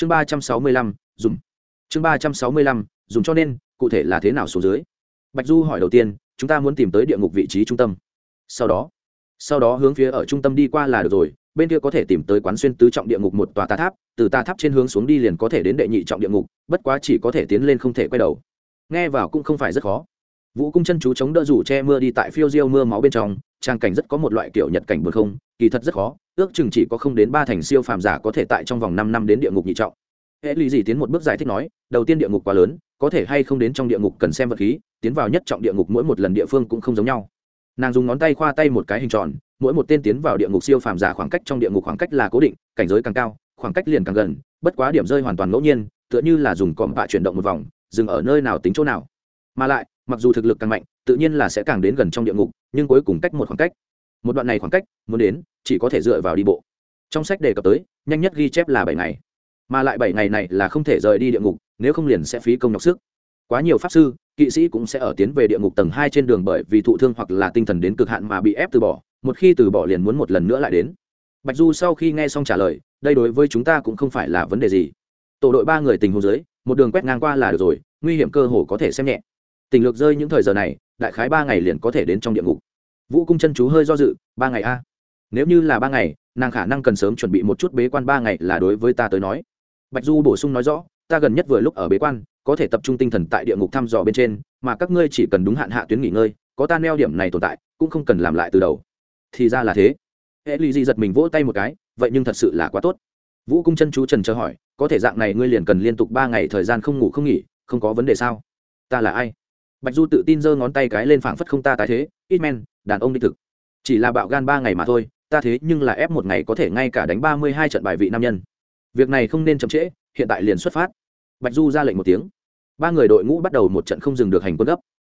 chương ba trăm sáu mươi lăm, dùng. Chương ba trăm sáu mươi lăm, dùng cho nên, cụ thể là thế nào số dưới? Bạch du hỏi đầu tiên, chúng ta muốn tìm tới địa ngục vị trí trung tâm. Sau đó sau đó hướng phía ở trung tâm đi qua là được rồi, bên kia có thể tìm tới quán xuyên tứ trọng địa ngục một tòa tà tháp, từ tà tháp trên hướng xuống đi liền có thể đến đệ nhị trọng địa ngục, bất quá chỉ có thể tiến lên không thể quay đầu. Nghe vào cũng không phải rất khó. Vũ cung chân chú chống đỡ rủ che mưa đi tại phiêu diêu mưa máu bên trong, trang cảnh rất có một loại kiểu nhật cảnh buồn không, kỳ thật rất khó ước chừng chỉ có không đến ba thành siêu phàm giả có thể tại trong vòng năm năm đến địa ngục nhị trọng. Hệ lý gì tiến một bước giải thích nói, đầu tiên địa ngục quá lớn, có thể hay không đến trong địa ngục cần xem vật khí, tiến vào nhất trọng địa ngục mỗi một lần địa phương cũng không giống nhau. Nàng dùng ngón tay khoa tay một cái hình tròn, mỗi một tên tiến vào địa ngục siêu phàm giả khoảng cách trong địa ngục khoảng cách là cố định, cảnh giới càng cao, khoảng cách liền càng gần, bất quá điểm rơi hoàn toàn ngẫu nhiên, tựa như là dùng còm bạ chuyển động một vòng, dừng ở nơi nào tính chỗ nào. Mà lại, mặc dù thực lực càng mạnh, tự nhiên là sẽ càng đến gần trong địa ngục, nhưng cuối cùng cách một khoảng cách một đoạn này khoảng cách, muốn đến, chỉ có thể dựa vào đi bộ. Trong sách đề cập tới, nhanh nhất ghi chép là bảy ngày. Mà lại bảy ngày này là không thể rời đi địa ngục, nếu không liền sẽ phí công nhọc sức. Quá nhiều pháp sư, kỵ sĩ cũng sẽ ở tiến về địa ngục tầng hai trên đường bởi vì thụ thương hoặc là tinh thần đến cực hạn mà bị ép từ bỏ, một khi từ bỏ liền muốn một lần nữa lại đến. Bạch du sau khi nghe xong trả lời, đây đối với chúng ta cũng không phải là vấn đề gì. Tổ đội ba người tình hồ dưới, một đường quét ngang qua là được rồi, nguy hiểm cơ hồ có thể xem nhẹ. Tình lược rơi những thời giờ này, đại khái ba ngày liền có thể đến trong địa ngục vũ cung chân chú hơi do dự, ba ngày a? Nếu như là ba ngày, nàng khả năng cần sớm chuẩn bị một chút bế quan ba ngày là đối với ta tới nói. Bạch du bổ sung nói rõ, ta gần nhất vừa lúc ở bế quan, có thể tập trung tinh thần tại địa ngục thăm dò bên trên, mà các ngươi chỉ cần đúng hạn hạ tuyến nghỉ ngơi, có ta neo điểm này tồn tại, cũng không cần làm lại từ đầu. Thì ra là thế. Hệ lì di giật mình vỗ tay một cái, vậy nhưng thật sự là quá tốt. Vũ cung chân chú trần chờ hỏi, có thể dạng này ngươi liền cần liên tục ba ngày thời gian không ngủ không nghỉ, không có vấn đề sao? Ta là ai? Bạch du tự tin giơ ngón tay cái lên phảng phất không ta tái thế ít men, đàn ông đi thực. Chỉ là bạo gan ba ngày mà thôi, ta thế nhưng là ép một ngày có thể ngay cả đánh ba mươi hai trận bài vị nam nhân. Việc này không nên chậm trễ, hiện tại liền xuất phát. Bạch du ra lệnh một tiếng. Ba người đội ngũ bắt đầu một trận không dừng được hành quân gấp.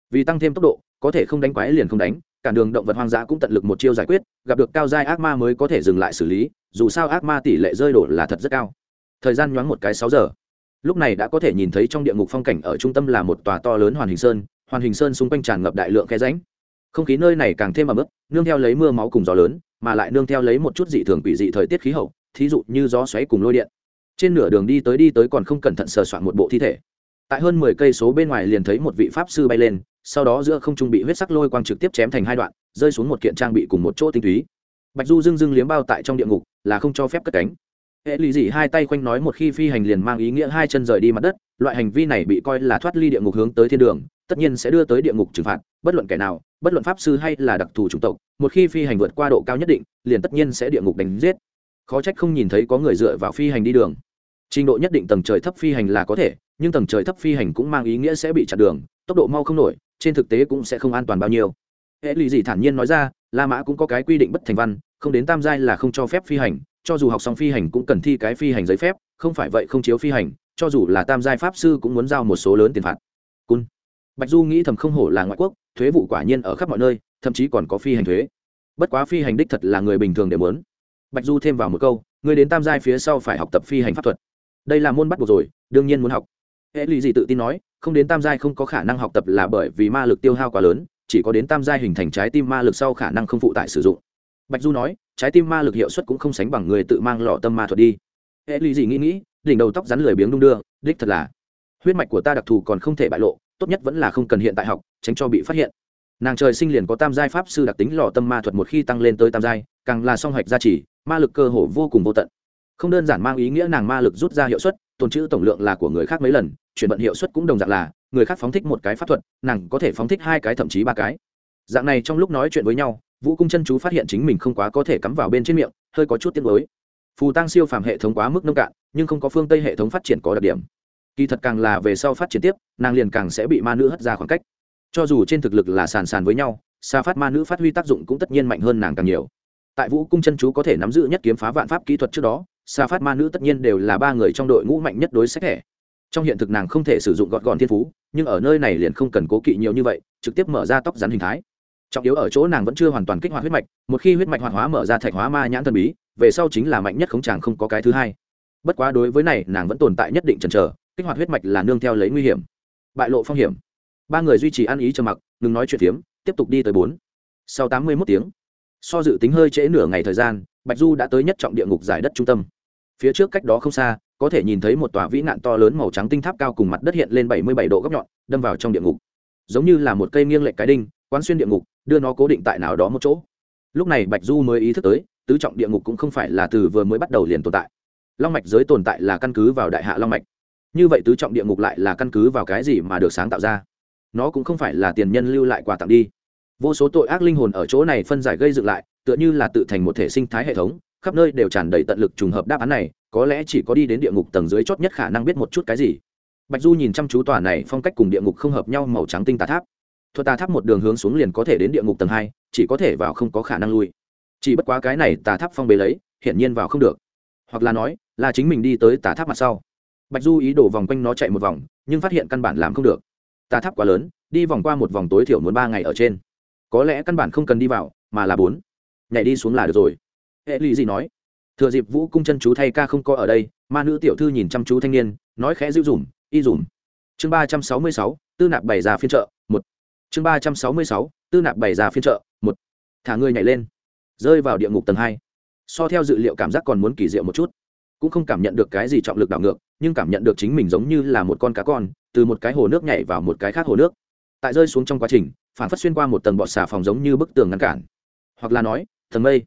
Vì tăng thêm tốc độ, có thể không đánh quái liền không đánh cản đường động vật hoang dã cũng tận lực một chiêu giải quyết, gặp được cao giai ác ma mới có thể dừng lại xử lý, dù sao ác ma tỷ lệ rơi đổ là thật rất cao. Thời gian nhoáng một cái sáu giờ. Lúc này đã có thể nhìn thấy trong địa ngục phong cảnh ở trung tâm là một tòa to lớn hoàn hình sơn, hoàn hình sơn xung quanh tràn ngập đại lượng khe ránh không khí nơi này càng thêm ẩm ướt, nương theo lấy mưa máu cùng gió lớn, mà lại nương theo lấy một chút dị thường quỷ dị thời tiết khí hậu, thí dụ như gió xoáy cùng lôi điện. Trên nửa đường đi tới đi tới còn không cẩn thận sờ soạn một bộ thi thể. Tại hơn mười cây số bên ngoài liền thấy một vị pháp sư bay lên, sau đó giữa không trung bị huyết sắc lôi quang trực tiếp chém thành hai đoạn, rơi xuống một kiện trang bị cùng một chỗ tinh túy. Bạch du dưng dưng liếm bao tại trong địa ngục, là không cho phép cất cánh. Hệ lụy dị hai tay khoanh nói một khi phi hành liền mang ý nghĩa hai chân rời đi mặt đất, loại hành vi này bị coi là thoát ly địa ngục hướng tới thiên đường tất nhiên sẽ đưa tới địa ngục trừng phạt, bất luận kẻ nào, bất luận pháp sư hay là đặc thù chủng tộc, một khi phi hành vượt qua độ cao nhất định, liền tất nhiên sẽ địa ngục đánh giết. Khó trách không nhìn thấy có người dựa vào phi hành đi đường. Trình độ nhất định tầng trời thấp phi hành là có thể, nhưng tầng trời thấp phi hành cũng mang ý nghĩa sẽ bị chặn đường, tốc độ mau không nổi, trên thực tế cũng sẽ không an toàn bao nhiêu. Hệ lụy gì thản nhiên nói ra, la mã cũng có cái quy định bất thành văn, không đến tam giai là không cho phép phi hành, cho dù học xong phi hành cũng cần thi cái phi hành giấy phép, không phải vậy không chiếu phi hành, cho dù là tam giai pháp sư cũng muốn giao một số lớn tiền phạt. Cun bạch du nghĩ thầm không hổ là ngoại quốc, thuế vụ quả nhiên ở khắp mọi nơi, thậm chí còn có phi hành thuế. Bất quá phi hành đích thật là người bình thường đều muốn. Bạch du thêm vào một câu, người đến tam giai phía sau phải học tập phi hành pháp thuật. Đây là môn bắt buộc rồi, đương nhiên muốn học. Hệ lụy gì tự tin nói, không đến tam giai không có khả năng học tập là bởi vì ma lực tiêu hao quá lớn, chỉ có đến tam giai hình thành trái tim ma lực sau khả năng không phụ tải sử dụng. Bạch du nói, trái tim ma lực hiệu suất cũng không sánh bằng người tự mang lọ tâm ma thuật đi. Hệ lụy gì nghĩ nghĩ, đỉnh đầu tóc rắn lười biếng đung đưa, đích thật là. Huyết mạch của ta đặc thù còn không thể bại lộ tốt nhất vẫn là không cần hiện tại học, tránh cho bị phát hiện. Nàng trời sinh liền có tam giai pháp sư đặc tính lò tâm ma thuật một khi tăng lên tới tam giai, càng là song hạch gia trì, ma lực cơ hồ vô cùng vô tận. Không đơn giản mang ý nghĩa nàng ma lực rút ra hiệu suất, tồn chữ tổng lượng là của người khác mấy lần, chuyển vận hiệu suất cũng đồng dạng là, người khác phóng thích một cái pháp thuật, nàng có thể phóng thích hai cái thậm chí ba cái. Dạng này trong lúc nói chuyện với nhau, vũ cung chân chú phát hiện chính mình không quá có thể cắm vào bên trên miệng, hơi có chút tiếc mới phù tăng siêu phàm hệ thống quá mức nông cạn, nhưng không có phương tây hệ thống phát triển có đặc điểm kỳ thật càng là về sau phát triển tiếp, nàng liền càng sẽ bị ma nữ hất ra khoảng cách. Cho dù trên thực lực là sàn sàn với nhau xa phát ma nữ phát huy tác dụng cũng tất nhiên mạnh hơn nàng càng nhiều. Tại vũ cung chân chú có thể nắm giữ nhất kiếm phá vạn pháp kỹ thuật trước đó xa phát ma nữ tất nhiên đều là ba người trong đội ngũ mạnh nhất đối sách thẻ. Trong hiện thực nàng không thể sử dụng gọn gọn thiên phú, nhưng ở nơi này liền không cần cố kỵ nhiều như vậy, trực tiếp mở ra tóc rắn hình thái. Trọng yếu ở chỗ nàng vẫn chưa hoàn toàn kích hoạt huyết mạch, một khi huyết mạch hoạt hóa mở ra thạch hóa ma nhãn thần bí, về sau chính là mạnh nhất không chàng không có cái thứ hai. Bất quá đối với này, nàng vẫn tồn tại nhất định chần chờ kích hoạt huyết mạch là nương theo lấy nguy hiểm. Bại lộ phong hiểm. Ba người duy trì ăn ý trầm mặc, ngừng nói chuyện phiếm, tiếp tục đi tới bốn. Sau tám mươi mốt tiếng, so dự tính hơi trễ nửa ngày thời gian, bạch du đã tới nhất trọng địa ngục giải đất trung tâm. Phía trước cách đó không xa, có thể nhìn thấy một tòa vĩ nạn to lớn màu trắng tinh tháp cao cùng mặt đất hiện lên bảy mươi bảy độ góc nhọn, đâm vào trong địa ngục. Giống như là một cây nghiêng lệch cái đinh, quán xuyên địa ngục, đưa nó cố định tại nào đó một chỗ. Lúc này bạch du mới ý thức tới, tứ trọng địa ngục cũng không phải là từ vừa mới bắt đầu liền tồn tại. Long mạch giới tồn tại là căn cứ vào đại hạ long mạch như vậy tứ trọng địa ngục lại là căn cứ vào cái gì mà được sáng tạo ra? Nó cũng không phải là tiền nhân lưu lại quà tặng đi. Vô số tội ác linh hồn ở chỗ này phân giải gây dựng lại, tựa như là tự thành một thể sinh thái hệ thống, khắp nơi đều tràn đầy tận lực trùng hợp đáp án này, có lẽ chỉ có đi đến địa ngục tầng dưới chót nhất khả năng biết một chút cái gì. Bạch du nhìn chăm chú tòa này phong cách cùng địa ngục không hợp nhau màu trắng tinh tà tháp. Thuật tà tháp một đường hướng xuống liền có thể đến địa ngục tầng hai, chỉ có thể vào không có khả năng lui. Chỉ bất quá cái này tà tháp phong bế lấy, hiển nhiên vào không được. Hoặc là nói, là chính mình đi tới tà tháp mặt sau bạch du ý đổ vòng quanh nó chạy một vòng, nhưng phát hiện căn bản làm không được. Tà tháp quá lớn, đi vòng qua một vòng tối thiểu muốn ba ngày ở trên. Có lẽ căn bản không cần đi vào, mà là bốn. Nhảy đi xuống là được rồi. Hệ lụy gì nói? Thừa dịp vũ cung chân chú thay ca không có ở đây, ma nữ tiểu thư nhìn chăm chú thanh niên, nói khẽ dịu dùm y dùm chương ba trăm sáu mươi sáu, tư nạp bày ra phiên trợ một. Chương ba trăm sáu mươi sáu, tư nạp bày ra phiên trợ một. Thả người nhảy lên. Rơi vào địa ngục tầng hai. So theo dự liệu cảm giác còn muốn kỳ diệu một chút. Cũng không cảm nhận được cái gì trọng lực đảo ngược nhưng cảm nhận được chính mình giống như là một con cá con, từ một cái hồ nước nhảy vào một cái khác hồ nước. Tại rơi xuống trong quá trình, phản phát xuyên qua một tầng bọt xà phòng giống như bức tường ngăn cản. Hoặc là nói thần mây.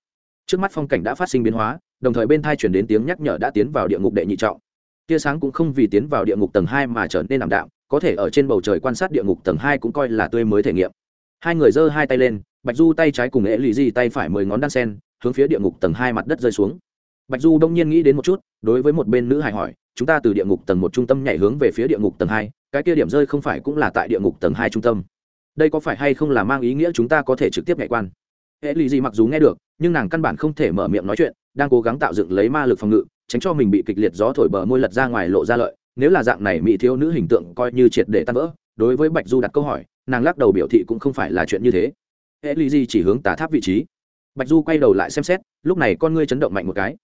Trước mắt phong cảnh đã phát sinh biến hóa, đồng thời bên thai chuyển đến tiếng nhắc nhở đã tiến vào địa ngục đệ nhị trọng. Tia sáng cũng không vì tiến vào địa ngục tầng hai mà trở nên ảm đạm, có thể ở trên bầu trời quan sát địa ngục tầng hai cũng coi là tươi mới thể nghiệm. Hai người giơ hai tay lên, bạch du tay trái cùng ế lì di tay phải mười ngón đan sen, hướng phía địa ngục tầng hai mặt đất rơi xuống bạch du đông nhiên nghĩ đến một chút, đối với một bên nữ hài hỏi, chúng ta từ địa ngục tầng một trung tâm nhảy hướng về phía địa ngục tầng hai, cái kia điểm rơi không phải cũng là tại địa ngục tầng hai trung tâm? Đây có phải hay không là mang ý nghĩa chúng ta có thể trực tiếp nhảy quan? Hệ lì gì mặc dù nghe được, nhưng nàng căn bản không thể mở miệng nói chuyện, đang cố gắng tạo dựng lấy ma lực phòng ngự, tránh cho mình bị kịch liệt gió thổi bờ môi lật ra ngoài lộ ra lợi. Nếu là dạng này, mỹ thiếu nữ hình tượng coi như triệt để tan vỡ. Đối với bạch du đặt câu hỏi, nàng lắc đầu biểu thị cũng không phải là chuyện như thế. Hệ lì gì chỉ hướng tà tháp vị trí? Bạch du quay đầu lại xem xét, lúc này con ngươi chấn động mạnh một cái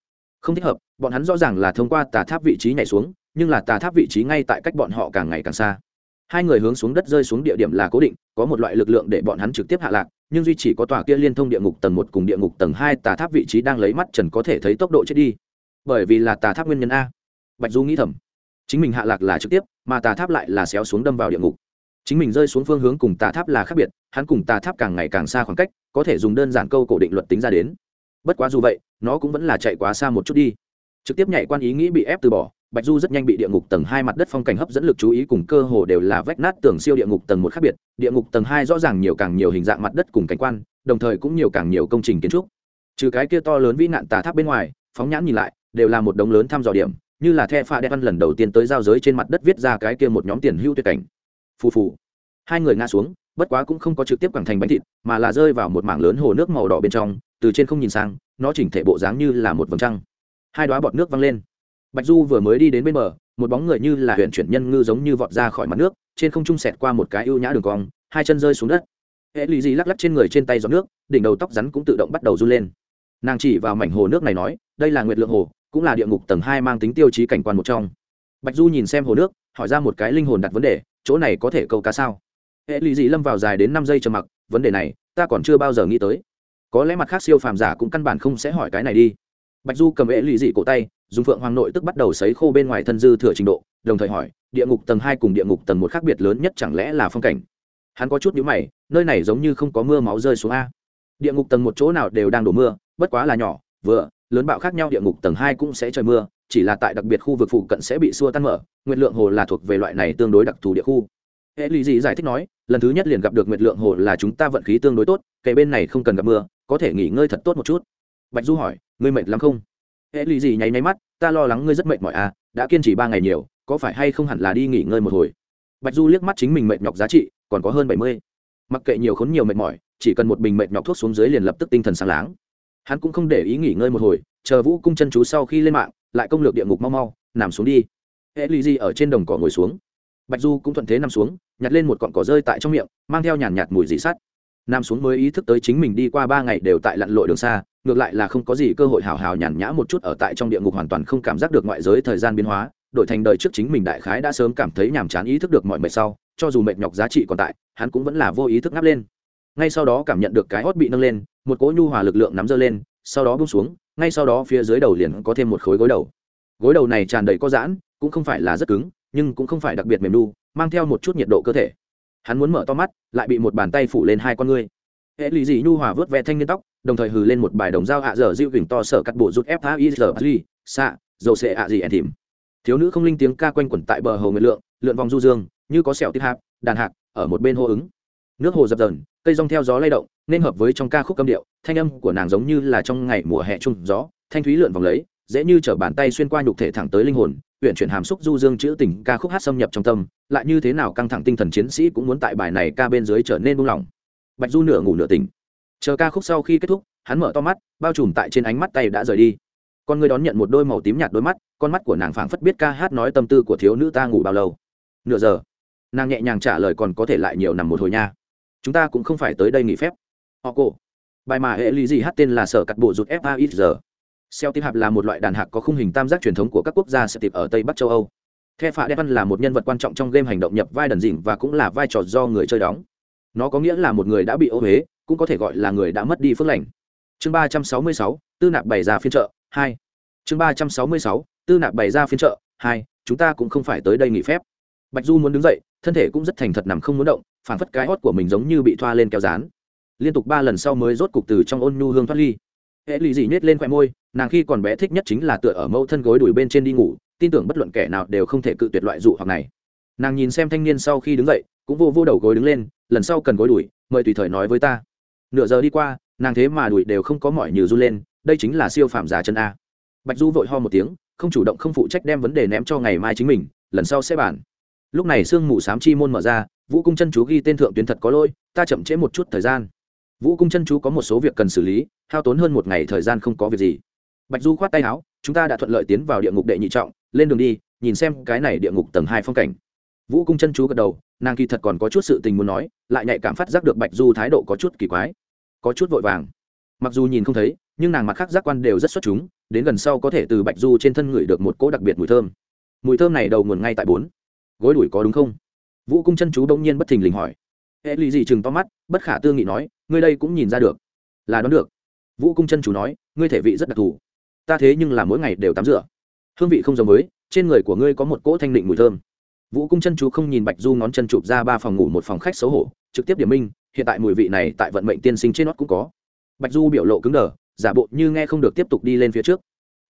không thích hợp, bọn hắn rõ ràng là thông qua tà tháp vị trí nhảy xuống, nhưng là tà tháp vị trí ngay tại cách bọn họ càng ngày càng xa. Hai người hướng xuống đất rơi xuống địa điểm là cố định, có một loại lực lượng để bọn hắn trực tiếp hạ lạc, nhưng duy chỉ có tòa kia liên thông địa ngục tầng một cùng địa ngục tầng hai tà tháp vị trí đang lấy mắt trần có thể thấy tốc độ chết đi. Bởi vì là tà tháp nguyên nhân a. Bạch du nghĩ thầm. Chính mình hạ lạc là trực tiếp, mà tà tháp lại là xéo xuống đâm vào địa ngục. Chính mình rơi xuống phương hướng cùng tà tháp là khác biệt, hắn cùng tà tháp càng ngày càng xa khoảng cách, có thể dùng đơn giản câu cổ định luật tính ra đến. Bất quá dù vậy nó cũng vẫn là chạy quá xa một chút đi. Trực tiếp nhảy quan ý nghĩ bị ép từ bỏ, bạch du rất nhanh bị địa ngục tầng hai mặt đất phong cảnh hấp dẫn lực chú ý cùng cơ hồ đều là vách nát tường siêu địa ngục tầng một khác biệt. Địa ngục tầng hai rõ ràng nhiều càng nhiều hình dạng mặt đất cùng cảnh quan, đồng thời cũng nhiều càng nhiều công trình kiến trúc. Trừ cái kia to lớn vĩ nạn tà tháp bên ngoài, phóng nhãn nhìn lại, đều là một đống lớn thăm dò điểm, như là the pha đen văn lần đầu tiên tới giao giới trên mặt đất viết ra cái kia một nhóm tiền hưu tuyệt cảnh. Phù phù. Hai người ngã xuống bất quá cũng không có trực tiếp quẳng thành bánh thịt, mà là rơi vào một mảng lớn hồ nước màu đỏ bên trong, từ trên không nhìn sang, nó chỉnh thể bộ dáng như là một vầng trăng. Hai đoá bọt nước văng lên. Bạch du vừa mới đi đến bên bờ, một bóng người như là huyện chuyển nhân ngư giống như vọt ra khỏi mặt nước, trên không trung sẹt qua một cái ưu nhã đường cong, hai chân rơi xuống đất. Hệ lụy gì lắc lắc trên người trên tay giọt nước, đỉnh đầu tóc rắn cũng tự động bắt đầu run lên. Nàng chỉ vào mảnh hồ nước này nói, đây là nguyệt lượng hồ, cũng là địa ngục tầng hai mang tính tiêu chí cảnh quan một trong. Bạch du nhìn xem hồ nước, hỏi ra một cái linh hồn đặt vấn đề, chỗ này có thể câu cá sao? Hệ lụy gì lâm vào dài đến năm giây trầm mặc, vấn đề này, ta còn chưa bao giờ nghĩ tới. Có lẽ mặt khác siêu phàm giả cũng căn bản không sẽ hỏi cái này đi. Bạch du cầm hệ lụy dị cổ tay, dùng phượng hoàng nội tức bắt đầu sấy khô bên ngoài thân dư thừa trình độ, đồng thời hỏi, địa ngục tầng hai cùng địa ngục tầng một khác biệt lớn nhất chẳng lẽ là phong cảnh? Hắn có chút nhữ mày, nơi này giống như không có mưa máu rơi xuống a. Địa ngục tầng một chỗ nào đều đang đổ mưa, bất quá là nhỏ, vừa, lớn bạo khác nhau địa ngục tầng hai cũng sẽ trời mưa, chỉ là tại đặc biệt khu vực phụ cận sẽ bị xua tan mở, nguyệt lượng hồ là thuộc về loại này tương đối đặc thù địa khu. Hệ lụy dị giải thích nói lần thứ nhất liền gặp được nguyệt lượng hồ là chúng ta vận khí tương đối tốt kể bên này không cần gặp mưa, có thể nghỉ ngơi thật tốt một chút. Bạch du hỏi, ngươi mệt lắm không? Hễ lì gì nháy nháy mắt, ta lo lắng ngươi rất mệt mỏi à đã kiên trì ba ngày nhiều, có phải hay không hẳn là đi nghỉ ngơi một hồi? Bạch du liếc mắt chính mình mệt nhọc giá trị, còn có hơn bảy mươi. Mặc kệ nhiều khốn nhiều mệt mỏi, chỉ cần một bình mệt nhọc thuốc xuống dưới liền lập tức tinh thần sáng láng. Hắn cũng không để ý nghỉ ngơi một hồi, chờ vũ cung chân chú sau khi lên mạng, lại công lược địa ngục mau mau, nằm xuống đi. Hễ lì gì ở trên đồng cỏ ngồi xuống. Bạch du cũng thuận thế nằm xuống nhặt lên một cọn cỏ rơi tại trong miệng, mang theo nhàn nhạt mùi dị sắt. Nam xuống mới ý thức tới chính mình đi qua ba ngày đều tại lặn lội đường xa, ngược lại là không có gì cơ hội hào hào nhàn nhã một chút ở tại trong địa ngục hoàn toàn không cảm giác được ngoại giới thời gian biến hóa, đổi thành đời trước chính mình đại khái đã sớm cảm thấy nhàm chán ý thức được mọi mệt sau, cho dù mệt nhọc giá trị còn tại, hắn cũng vẫn là vô ý thức ngáp lên. Ngay sau đó cảm nhận được cái hót bị nâng lên, một cỗ nhu hòa lực lượng nắm dơ lên, sau đó bung xuống, ngay sau đó phía dưới đầu liền có thêm một khối gối đầu. Gối đầu này tràn đầy có giãn, cũng không phải là rất cứng nhưng cũng không phải đặc biệt mềm đu mang theo một chút nhiệt độ cơ thể. Hắn muốn mở to mắt, lại bị một bàn tay phủ lên hai con ngươi. Hệ lì dị nhu hòa vớt ve thanh niên tóc, đồng thời hừ lên một bài đồng dao ạ dở dịu gỉnh to sở cắt bộ rút ép a i giờ li xạ dầu xệ ạ gì ẻn thìm thiếu nữ không linh tiếng ca quanh quẩn tại bờ hồ nguyệt lượng, lượn vòng du dương, như có sẹo tiếp hạp, đàn hạc, ở một bên hô ứng. Nước hồ dập dờn, cây rong theo gió lay động, nên hợp với trong ca khúc âm điệu, thanh âm của nàng giống như là trong ngày mùa hè trung gió, thanh thúy lượn vòng lấy, dễ như chở bàn tay xuyên qua nhục thể thẳng tới linh hồn huyện chuyển hàm xúc du dương chữ tình ca khúc hát xâm nhập trong tâm, lại như thế nào căng thẳng tinh thần chiến sĩ cũng muốn tại bài này ca bên dưới trở nên buông lỏng. Bạch du nửa ngủ nửa tỉnh. Chờ ca khúc sau khi kết thúc, hắn mở to mắt, bao trùm tại trên ánh mắt tay đã rời đi. Con người đón nhận một đôi màu tím nhạt đôi mắt, con mắt của nàng phảng phất biết ca hát nói tâm tư của thiếu nữ ta ngủ bao lâu. Nửa giờ. Nàng nhẹ nhàng trả lời còn có thể lại nhiều nằm một hồi nha. Chúng ta cũng không phải tới đây nghỉ phép. Họ cổ. Bài mà hệ lý gì hát tên là sở cắt bộ rụt fa giờ xeo tiếp hạp là một loại đàn hạc có khung hình tam giác truyền thống của các quốc gia sẽ tịp ở tây bắc châu âu. The phạ đen là một nhân vật quan trọng trong game hành động nhập vai đần dỉn và cũng là vai trò do người chơi đóng. Nó có nghĩa là một người đã bị ô huế cũng có thể gọi là người đã mất đi phước lành. Chương ba trăm sáu mươi sáu, tư nạp bày ra phiên trợ hai. Chương ba trăm sáu mươi sáu, tư nạp bày ra phiên trợ hai. Chúng ta cũng không phải tới đây nghỉ phép. Bạch du muốn đứng dậy, thân thể cũng rất thành thật nằm không muốn động, phản phất cái hót của mình giống như bị thoa lên kéo dán. Liên tục ba lần sau mới rốt cục từ trong ôn nhu hương thoát ly hệ lì dị nhét lên khoe môi, nàng khi còn bé thích nhất chính là tựa ở mẫu thân gối đùi bên trên đi ngủ, tin tưởng bất luận kẻ nào đều không thể cự tuyệt loại dụ hoặc này. Nàng nhìn xem thanh niên sau khi đứng dậy, cũng vô vô đầu gối đứng lên, lần sau cần gối đùi, mời tùy thời nói với ta. Nửa giờ đi qua, nàng thế mà đùi đều không có mỏi như run lên, đây chính là siêu phạm giả chân a. Bạch du vội ho một tiếng, không chủ động không phụ trách đem vấn đề ném cho ngày mai chính mình, lần sau sẽ bàn. Lúc này sương mù sám chi môn mở ra, vũ cung chân chú ghi tên thượng tuyến thật có lỗi, ta chậm trễ một chút thời gian vũ cung chân chú có một số việc cần xử lý, hao tốn hơn một ngày thời gian không có việc gì. Bạch du khoát tay áo, chúng ta đã thuận lợi tiến vào địa ngục đệ nhị trọng, lên đường đi, nhìn xem cái này địa ngục tầng hai phong cảnh. Vũ cung chân chú gật đầu, nàng kỳ thật còn có chút sự tình muốn nói, lại nhạy cảm phát giác được bạch du thái độ có chút kỳ quái, có chút vội vàng. Mặc dù nhìn không thấy, nhưng nàng mặt khác giác quan đều rất xuất chúng, đến gần sau có thể từ bạch du trên thân ngửi được một cỗ đặc biệt mùi thơm. Mùi thơm này đầu nguồn ngay tại bốn. Gối đuổi có đúng không? Vũ cung chân chú đông nhiên bất thình lình hỏi hệ lì gì chừng to mắt bất khả tư nghị nói ngươi đây cũng nhìn ra được. Là đoán được. Vũ cung chân chủ nói ngươi thể vị rất đặc thù. Ta thế nhưng là mỗi ngày đều tắm rửa. Hương vị không giống mới, trên người của ngươi có một cỗ thanh định mùi thơm. Vũ cung chân chú không nhìn bạch du ngón chân chụp ra ba phòng ngủ một phòng khách xấu hổ trực tiếp điểm minh hiện tại mùi vị này tại vận mệnh tiên sinh trên nót cũng có. Bạch du biểu lộ cứng đờ giả bộ như nghe không được tiếp tục đi lên phía trước.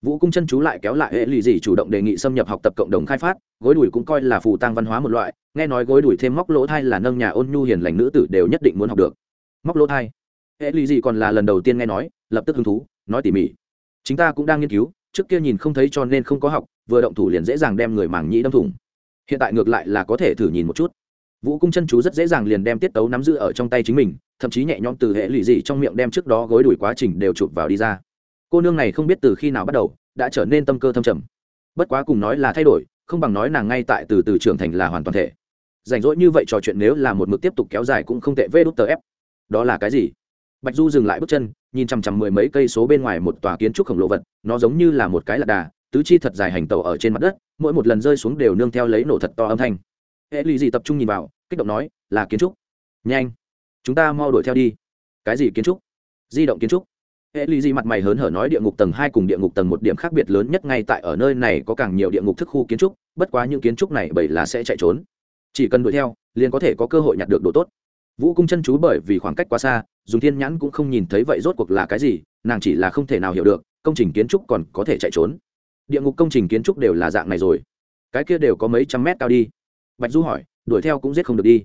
Vũ cung chân chú lại kéo lại hệ lụy gì chủ động đề nghị xâm nhập học tập cộng đồng khai phát gối đùi cũng coi là phù tăng văn hóa một loại nghe nói gối đuổi thêm móc lỗ thai là nâng nhà ôn nhu hiền lành nữ tử đều nhất định muốn học được. Móc lỗ thai? Hệ lụy gì còn là lần đầu tiên nghe nói, lập tức hứng thú, nói tỉ mỉ. Chúng ta cũng đang nghiên cứu, trước kia nhìn không thấy cho nên không có học, vừa động thủ liền dễ dàng đem người mảng nhĩ đâm thủng. Hiện tại ngược lại là có thể thử nhìn một chút. Vũ cung chân chú rất dễ dàng liền đem tiết tấu nắm giữ ở trong tay chính mình, thậm chí nhẹ nhõm từ hệ lụy gì trong miệng đem trước đó gối đuổi quá trình đều chụp vào đi ra. Cô nương này không biết từ khi nào bắt đầu, đã trở nên tâm cơ thâm trầm. Bất quá cùng nói là thay đổi, không bằng nói nàng ngay tại từ từ trưởng thành là hoàn toàn thể rảnh rỗi như vậy trò chuyện nếu là một mực tiếp tục kéo dài cũng không tệ, vê đút tờ ép. Đó là cái gì? Bạch du dừng lại bước chân, nhìn chằm chằm mười mấy cây số bên ngoài một tòa kiến trúc khổng lồ vật, nó giống như là một cái lạc đà, tứ chi thật dài hành tàu ở trên mặt đất, mỗi một lần rơi xuống đều nương theo lấy nổ thật to âm thanh. Hệ lì gì tập trung nhìn vào, kích động nói, là kiến trúc. Nhanh, chúng ta mau đuổi theo đi. Cái gì kiến trúc? Di động kiến trúc. Hệ lụy gì mặt mày hớn hở nói, địa ngục tầng hai cùng địa ngục tầng một điểm khác biệt lớn nhất ngay tại ở nơi này có càng nhiều địa ngục thức khu kiến trúc, bất quá những kiến trúc này bởi là sẽ chạy trốn chỉ cần đuổi theo, liền có thể có cơ hội nhặt được đồ tốt. Vũ cung chân chú bởi vì khoảng cách quá xa, dùng thiên nhãn cũng không nhìn thấy vậy rốt cuộc là cái gì, nàng chỉ là không thể nào hiểu được, công trình kiến trúc còn có thể chạy trốn. Địa ngục công trình kiến trúc đều là dạng này rồi. Cái kia đều có mấy trăm mét cao đi. Bạch du hỏi, đuổi theo cũng giết không được đi.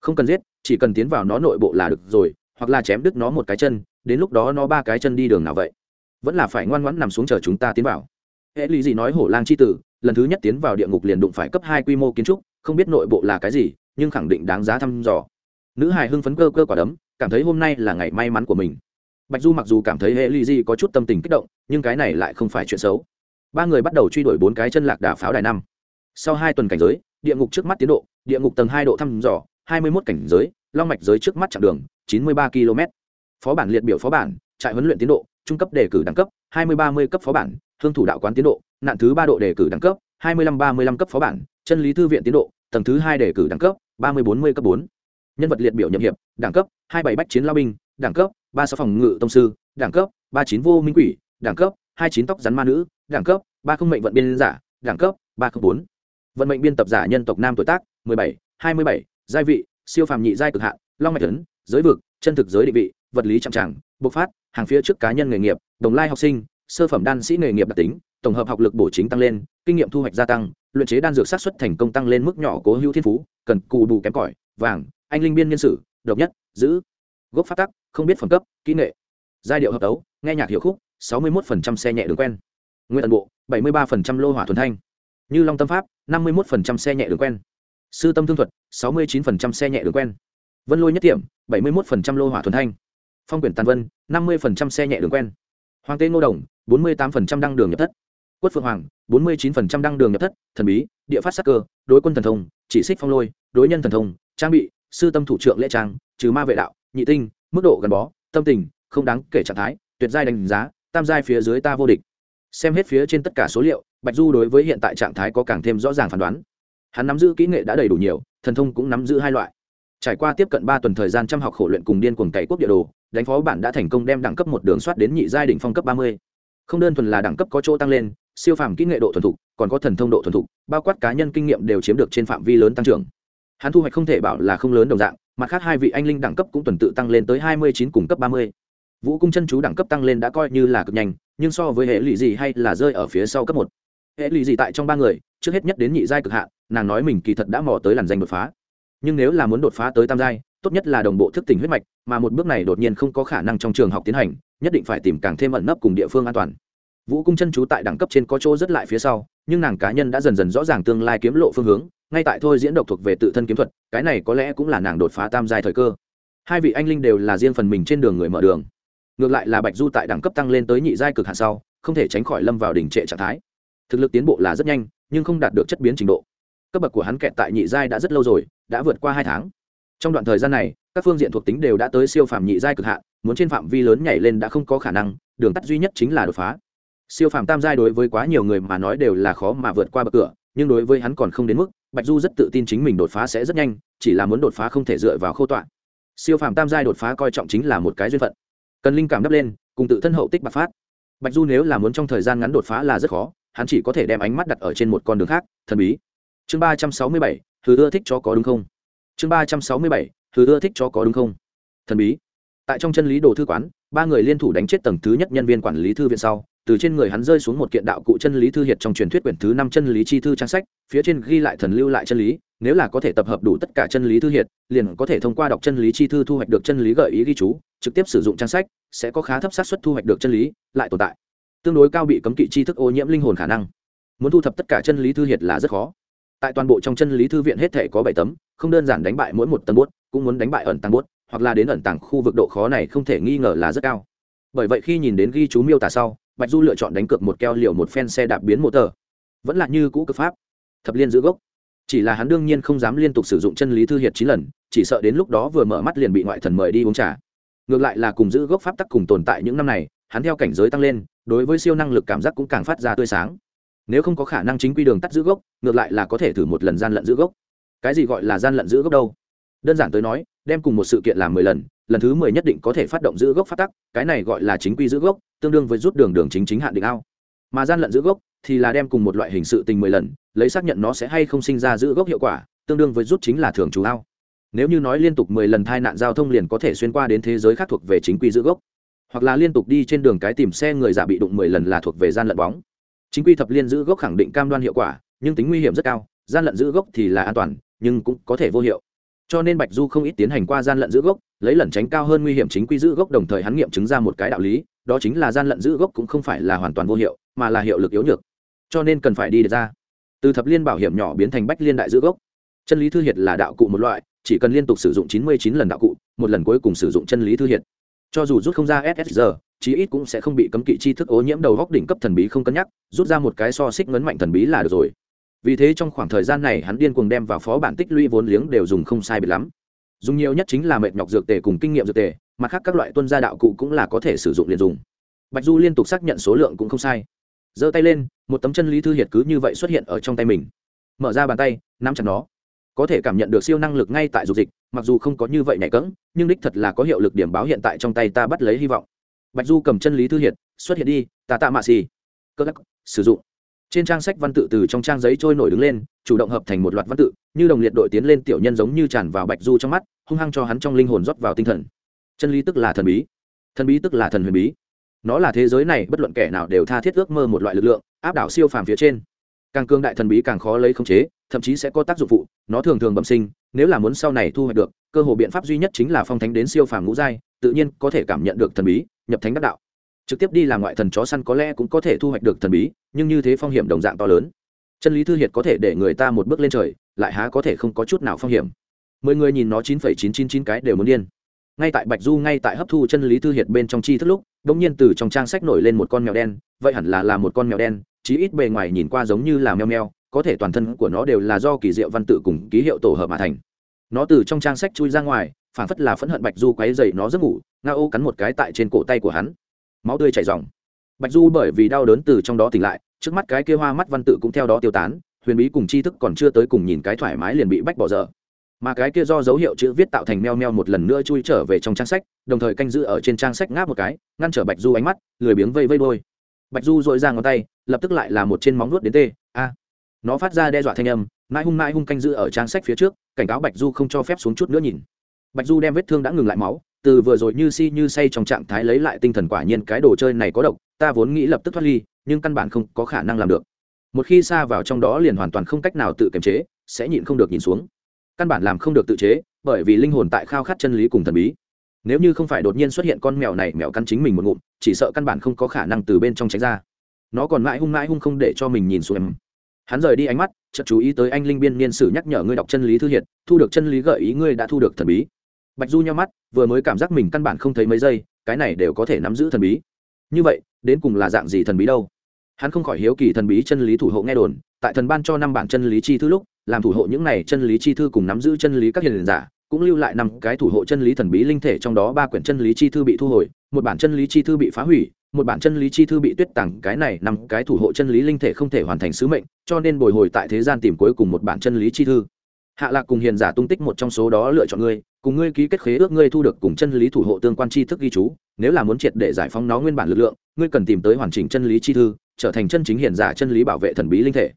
Không cần giết, chỉ cần tiến vào nó nội bộ là được rồi, hoặc là chém đứt nó một cái chân, đến lúc đó nó ba cái chân đi đường nào vậy? Vẫn là phải ngoan ngoãn nằm xuống chờ chúng ta tiến vào. Hệ lý gì nói hổ lang c h i tử, lần thứ nhất tiến vào địa ngục liền đụng phải cấp hai quy mô kiến trúc không biết nội bộ là cái gì, nhưng khẳng định đáng giá thăm dò. Nữ hài hưng phấn cơ cơ quả đấm, cảm thấy hôm nay là ngày may mắn của mình. Bạch du mặc dù cảm thấy hệ ly di có chút tâm tình kích động, nhưng cái này lại không phải chuyện xấu. Ba người bắt đầu truy đuổi bốn cái chân lạc đà pháo đài năm. Sau hai tuần cảnh giới, địa ngục trước mắt tiến độ, địa ngục tầng hai độ thăm dò, hai mươi một cảnh giới, long mạch giới trước mắt chặng đường, chín mươi ba km. Phó bản liệt biểu phó bản, trại huấn luyện tiến độ, trung cấp đề cử đẳng cấp, hai mươi ba mươi cấp phó bản thương thủ đạo quán tiến độ, nạn thứ ba độ đề cử đẳng cấp, hai mươi năm ba mươi năm cấp phó bản chân lý thư viện tiến độ, tầng thứ hai đề cử đẳng cấp, ba mươi bốn mươi cấp bốn. Nhân vật liệt biểu nhậm hiệp, đẳng cấp, hai bảy bách chiến lao binh, đẳng cấp, ba sáu phòng ngự tông sư, đẳng cấp, ba chín vô minh quỷ, đẳng cấp, hai chín tóc rắn ma nữ, đẳng cấp, ba không mệnh vận biên giả, đẳng cấp, ba không bốn. Vận mệnh biên tập giả nhân tộc nam tuổi tác, mười bảy, hai mươi bảy, giai vị, siêu phàm nhị giai cực hạn, long mạch tấn giới vực, chân thực giới định vị, vật lý chạm tràng, bộc phát, hàng phía trước cá nhân nghề nghiệp, đồng lai học sinh, sơ phẩm đan sĩ nghề nghiệp đặc tính, tổng hợp học lực bổ chính tăng lên kinh nghiệm thu hoạch gia tăng, luyện chế đan dược sát xuất thành công tăng lên mức nhỏ cố hữu thiên phú, cần cù bù kém cỏi, vàng, anh linh biên nhân sử, độc nhất, giữ, gốc phát tắc, không biết phẩm cấp, kỹ nghệ, giai điệu hợp tấu, nghe nhạc hiệu khúc, sáu mươi một xe nhẹ đường quen. Nguyên tần bộ, bảy mươi ba lô hỏa thuần thanh. Như long tâm pháp, năm mươi một xe nhẹ đường quen. Sư tâm thương thuật, sáu mươi chín xe nhẹ đường quen. Vân lôi nhất điểm bảy mươi một lô hỏa thuần thanh. Phong quyển tàn vân, năm mươi xe nhẹ đường quen. Hoàng tê ngô đồng, bốn mươi tám đăng đường nhập thất quất phượng hoàng, bốn mươi chín đăng đường nhập thất, thần bí, địa phát sắc cơ, đối quân thần thông, chỉ xích phong lôi, đối nhân thần thông, trang bị, sư tâm thủ trưởng lễ trang, trừ ma vệ đạo, nhị tinh, mức độ gắn bó, tâm tình, không đáng kể trạng thái, tuyệt giai đánh giá, tam giai phía dưới ta vô địch. Xem hết phía trên tất cả số liệu, bạch du đối với hiện tại trạng thái có càng thêm rõ ràng phán đoán. Hắn nắm giữ kỹ nghệ đã đầy đủ nhiều, thần thông cũng nắm giữ hai loại. Trải qua tiếp cận ba tuần thời gian chăm học khổ luyện cùng điên cuồng cày quốc địa đồ, đánh phó bản đã thành công đem đẳng cấp một đường soát đến nhị giai đỉnh phong cấp ba mươi. Không đơn thuần là đẳng cấp có chỗ tăng lên siêu phàm kỹ nghệ độ thuần thục, còn có thần thông độ thuần thục, bao quát cá nhân kinh nghiệm đều chiếm được trên phạm vi lớn tăng trưởng. Hắn thu hoạch không thể bảo là không lớn đồng dạng, mặt khác hai vị anh linh đẳng cấp cũng tuần tự tăng lên tới hai mươi chín cùng cấp ba mươi. Vũ cung chân chú đẳng cấp tăng lên đã coi như là cực nhanh, nhưng so với hệ lụy gì hay là rơi ở phía sau cấp một. Hệ lụy gì tại trong ba người, trước hết nhất đến nhị giai cực hạn, nàng nói mình kỳ thật đã mò tới làn danh đột phá. Nhưng nếu là muốn đột phá tới tam giai, tốt nhất là đồng bộ thức tỉnh huyết mạch, mà một bước này đột nhiên không có khả năng trong trường học tiến hành, nhất định phải tìm càng thêm ẩn nấp cùng địa phương an toàn vũ cung chân chú tại đẳng cấp trên có chỗ rất lại phía sau, nhưng nàng cá nhân đã dần dần rõ ràng tương lai kiếm lộ phương hướng, ngay tại thôi diễn độc thuộc về tự thân kiếm thuật, cái này có lẽ cũng là nàng đột phá tam giai thời cơ. Hai vị anh linh đều là riêng phần mình trên đường người mở đường. Ngược lại là bạch du tại đẳng cấp tăng lên tới nhị giai cực hạn sau, không thể tránh khỏi lâm vào đỉnh trệ trạng thái. Thực lực tiến bộ là rất nhanh, nhưng không đạt được chất biến trình độ. Cấp bậc của hắn kẹt tại nhị giai đã rất lâu rồi, đã vượt qua hai tháng. Trong đoạn thời gian này, các phương diện thuộc tính đều đã tới siêu phạm nhị giai cực hạn, muốn trên phạm vi lớn nhảy lên đã không có khả năng, đường tắt duy nhất chính là đột phá siêu phạm tam giai đối với quá nhiều người mà nói đều là khó mà vượt qua bậc cửa, nhưng đối với hắn còn không đến mức, bạch du rất tự tin chính mình đột phá sẽ rất nhanh, chỉ là muốn đột phá không thể dựa vào khâu tọa. Siêu phạm tam giai đột phá coi trọng chính là một cái duyên phận. Cần linh cảm đắp lên, cùng tự thân hậu tích bạc phát. Bạch du nếu là muốn trong thời gian ngắn đột phá là rất khó, hắn chỉ có thể đem ánh mắt đặt ở trên một con đường khác, thần bí. Chương ba trăm sáu mươi bảy, thứ ưa thích cho có đúng không? Chương ba trăm sáu mươi bảy, thứ ưa thích cho có đúng không? Thần bí. Tại trong chân lý đồ thư quán ba người liên thủ đánh chết tầng thứ nhất nhân viên quản lý thư viện sau, từ trên người hắn rơi xuống một kiện đạo cụ chân lý thư hiệt trong truyền thuyết quyển thứ năm chân lý chi thư trang sách, phía trên ghi lại thần lưu lại chân lý, nếu là có thể tập hợp đủ tất cả chân lý thư hiệt, liền có thể thông qua đọc chân lý chi thư thu hoạch được chân lý gợi ý ghi chú, trực tiếp sử dụng trang sách, sẽ có khá thấp xác suất thu hoạch được chân lý, lại tồn tại. Tương đối cao bị cấm kỵ chi thức ô nhiễm linh hồn khả năng. Muốn thu thập tất cả chân lý thư hiệt là rất khó. Tại toàn bộ trong chân lý thư viện hết thể có bảy tấm, không đơn giản đánh bại mỗi một tầng bút, cũng muốn đánh bại ẩn tăng bút hoặc là đến ẩn tàng khu vực độ khó này không thể nghi ngờ là rất cao. Bởi vậy khi nhìn đến ghi chú miêu tả sau, bạch du lựa chọn đánh cược một keo liệu một phen xe đạp biến mô tờ vẫn là như cũ cực pháp. Thập liên giữ gốc. Chỉ là hắn đương nhiên không dám liên tục sử dụng chân lý thư hiệt chín lần, chỉ sợ đến lúc đó vừa mở mắt liền bị ngoại thần mời đi uống trà. Ngược lại là cùng giữ gốc pháp tắc cùng tồn tại những năm này, hắn theo cảnh giới tăng lên, đối với siêu năng lực cảm giác cũng càng phát ra tươi sáng. Nếu không có khả năng chính quy đường tắt giữ gốc, ngược lại là có thể thử một lần gian lận giữ gốc. Cái gì gọi là gian lận giữ gốc đâu? Đơn giản tới nói đem cùng một sự kiện làm mười lần lần thứ mười nhất định có thể phát động giữ gốc phát tắc, cái này gọi là chính quy giữ gốc, tương đương với rút đường đường chính chính hạn định ao. Mà gian lận giữ gốc thì là đem cùng một loại hình sự tình mười lần, lấy xác nhận nó sẽ hay không sinh ra giữ gốc hiệu quả, tương đương với rút chính là thường chủ ao. Nếu như nói liên tục mười lần tai nạn giao thông liền có thể xuyên qua đến thế giới khác thuộc về chính quy giữ gốc, hoặc là liên tục đi trên đường cái tìm xe người giả bị đụng mười lần là thuộc về gian lận bóng. Chính quy thập liên giữ gốc khẳng định cam đoan hiệu quả, nhưng tính nguy hiểm rất cao, gian lận giữ gốc thì là an toàn, nhưng cũng có thể vô hiệu cho nên bạch du không ít tiến hành qua gian lận giữ gốc, lấy lẩn tránh cao hơn nguy hiểm chính quy giữ gốc đồng thời hắn nghiệm chứng ra một cái đạo lý, đó chính là gian lận giữ gốc cũng không phải là hoàn toàn vô hiệu, mà là hiệu lực yếu nhược. Cho nên cần phải đi được ra. Từ thập liên bảo hiểm nhỏ biến thành bách liên đại giữ gốc. Chân lý thư hiệt là đạo cụ một loại, chỉ cần liên tục sử dụng chín mươi chín lần đạo cụ, một lần cuối cùng sử dụng chân lý thư hiệt. Cho dù rút không ra ssr chí ít cũng sẽ không bị cấm kỵ chi thức ô nhiễm đầu góc đỉnh cấp thần bí không cân nhắc, rút ra một cái so xích ngấn mạnh thần bí là được rồi vì thế trong khoảng thời gian này hắn điên cuồng đem vào phó bản tích lũy vốn liếng đều dùng không sai biệt lắm. Dùng nhiều nhất chính là mệt nhọc dược tề cùng kinh nghiệm dược tề, mặt khác các loại tuân gia đạo cụ cũng là có thể sử dụng liền dùng. Bạch du liên tục xác nhận số lượng cũng không sai. Giơ tay lên, một tấm chân lý thư hiệt cứ như vậy xuất hiện ở trong tay mình. Mở ra bàn tay, nắm chặt nó. Có thể cảm nhận được siêu năng lực ngay tại dục dịch, mặc dù không có như vậy nhảy cẫng, nhưng đích thật là có hiệu lực điểm báo hiện tại trong tay ta bắt lấy hy vọng. Bạch du cầm chân lý thư hiệt, xuất hiện đi, ta tạ mạ xì. Cơ lắc, sử dụng trên trang sách văn tự từ trong trang giấy trôi nổi đứng lên, chủ động hợp thành một loạt văn tự, như đồng liệt đội tiến lên tiểu nhân giống như tràn vào bạch du trong mắt, hung hăng cho hắn trong linh hồn rót vào tinh thần. Chân lý tức là thần bí. Thần bí tức là thần huyền bí. Nó là thế giới này, bất luận kẻ nào đều tha thiết ước mơ một loại lực lượng, áp đảo siêu phàm phía trên. Càng cương đại thần bí càng khó lấy khống chế, thậm chí sẽ có tác dụng phụ, nó thường thường bẩm sinh, nếu là muốn sau này thu hoạch được, cơ hồ biện pháp duy nhất chính là phong thánh đến siêu phàm ngũ giai, tự nhiên có thể cảm nhận được thần bí, nhập thánh đắc đạo trực tiếp đi làm ngoại thần chó săn có lẽ cũng có thể thu hoạch được thần bí, nhưng như thế phong hiểm đồng dạng to lớn. Chân lý thư hiệt có thể để người ta một bước lên trời, lại há có thể không có chút nào phong hiểm. Mười người nhìn nó chín phẩy chín chín chín cái đều muốn điên. Ngay tại bạch du ngay tại hấp thu chân lý thư hiệt bên trong chi thức lúc đ ỗ n g nhiên từ trong trang sách nổi lên một con mèo đen, vậy hẳn là là một con mèo đen, chí ít bề ngoài nhìn qua giống như là mèo mèo có thể toàn thân của nó đều là do kỳ diệu văn tự cùng ký hiệu tổ hợp mà thành. Nó từ trong trang sách chui ra ngoài phản phất là phẫn hận bạch du quáy dậy nó giấc ngủ nga ô cắn một cái tại trên cổ tay của hắn máu tươi chảy ròng. bạch du bởi vì đau đớn từ trong đó tỉnh lại, trước mắt cái kia hoa mắt văn tự cũng theo đó tiêu tán, huyền bí cùng tri thức còn chưa tới cùng nhìn cái thoải mái liền bị bách bỏ dở. Mà cái kia do dấu hiệu chữ viết tạo thành meo meo một lần nữa chui trở về trong trang sách, đồng thời canh giữ ở trên trang sách ngáp một cái, ngăn trở bạch du ánh mắt, lười biếng vây vây đôi bạch du dội ra ngón tay, lập tức lại là một trên móng nuốt đến tê, a. Nó phát ra đe dọa thanh âm, mãi hung mãi hung canh giữ ở trang sách phía trước, cảnh cáo bạch du không cho phép xuống chút nữa nhìn. Bạch du đem vết thương đã ngừng lại máu từ vừa rồi như si như say trong trạng thái lấy lại tinh thần quả nhiên cái đồ chơi này có độc, ta vốn nghĩ lập tức thoát ly, nhưng căn bản không có khả năng làm được. Một khi xa vào trong đó liền hoàn toàn không cách nào tự kiềm chế, sẽ nhịn không được nhìn xuống. Căn bản làm không được tự chế, bởi vì linh hồn tại khao khát chân lý cùng thần bí. Nếu như không phải đột nhiên xuất hiện con mèo này mèo cắn chính mình một ngụm, chỉ sợ căn bản không có khả năng từ bên trong tránh ra. Nó còn mãi hung mãi hung không để cho mình nhìn xuống em. Hắn rời đi ánh mắt, chợt chú ý tới anh linh biên niên sử nhắc nhở ngươi đọc chân lý thư hiệt, thu được chân lý gợi ý ngươi đã thu được thần bí bạch du nhau mắt vừa mới cảm giác mình căn bản không thấy mấy giây cái này đều có thể nắm giữ thần bí như vậy đến cùng là dạng gì thần bí đâu hắn không khỏi hiếu kỳ thần bí chân lý thủ hộ nghe đồn tại thần ban cho năm bản chân lý chi thư lúc làm thủ hộ những này chân lý chi thư cùng nắm giữ chân lý các hiền giả cũng lưu lại năm cái thủ hộ chân lý thần bí linh thể trong đó ba quyển chân lý chi thư bị thu hồi một bản chân lý chi thư bị phá hủy một bản chân lý chi thư bị tuyết tặng cái này năm cái thủ hộ chân lý linh thể không thể hoàn thành sứ mệnh cho nên bồi hồi tại thế gian tìm cuối cùng một bản chân lý chi thư hạ lạc cùng hiền giả tung tích một trong số đó lựa chọn ngươi cùng ngươi ký kết khế ước, ngươi thu được cùng chân lý thủ hộ tương quan tri thức ghi chú. Nếu là muốn triệt để giải phóng nó nguyên bản lực lượng, ngươi cần tìm tới hoàn chỉnh chân lý chi thư, trở thành chân chính hiền giả chân lý bảo vệ thần bí linh thể.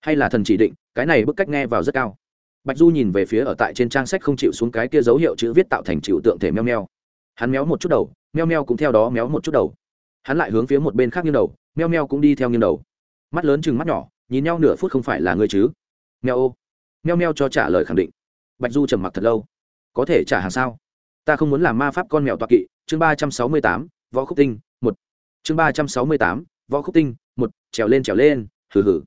Hay là thần chỉ định, cái này bức cách nghe vào rất cao. Bạch du nhìn về phía ở tại trên trang sách không chịu xuống cái kia dấu hiệu chữ viết tạo thành chịu tượng thể meo meo. Hắn méo một chút đầu, meo meo cũng theo đó méo một chút đầu. Hắn lại hướng phía một bên khác nghiêng đầu, meo meo cũng đi theo nghiêng đầu. Mắt lớn chừng mắt nhỏ, nhìn nhau nửa phút không phải là ngươi chứ? Meo ô. Meo meo cho trả lời khẳng định. Bạch du trầm mặc thật lâu có thể trả hàng sao? Ta không muốn làm ma pháp con mèo toa kỵ. Chương ba trăm sáu mươi tám, võ khúc tinh, một. Chương ba trăm sáu mươi tám, võ khúc tinh, một. Trèo lên trèo lên, hừ hừ.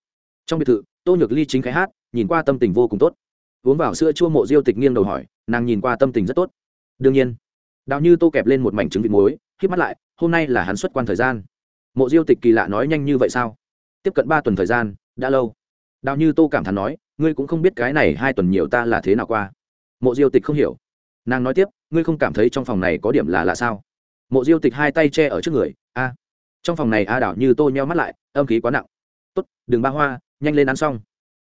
Trong biệt thự, tô nhược ly chính khái hát, nhìn qua tâm tình vô cùng tốt. Uống vào sữa chua mộ diêu tịch nghiêng đầu hỏi, nàng nhìn qua tâm tình rất tốt. Đương nhiên. Đào như tô kẹp lên một mảnh trứng vịt muối hít mắt lại, hôm nay là hắn xuất quan thời gian. Mộ diêu tịch kỳ lạ nói nhanh như vậy sao? Tiếp cận ba tuần thời gian, đã lâu. Đào như tô cảm thán nói, ngươi cũng không biết cái này hai tuần nhiều ta là thế nào qua mộ diêu tịch không hiểu. Nàng nói tiếp, ngươi không cảm thấy trong phòng này có điểm là lạ sao? Mộ diêu tịch hai tay che ở trước người, a, trong phòng này a đảo như tô nheo mắt lại, âm khí quá nặng. Tốt, đừng ba hoa, nhanh lên ăn xong.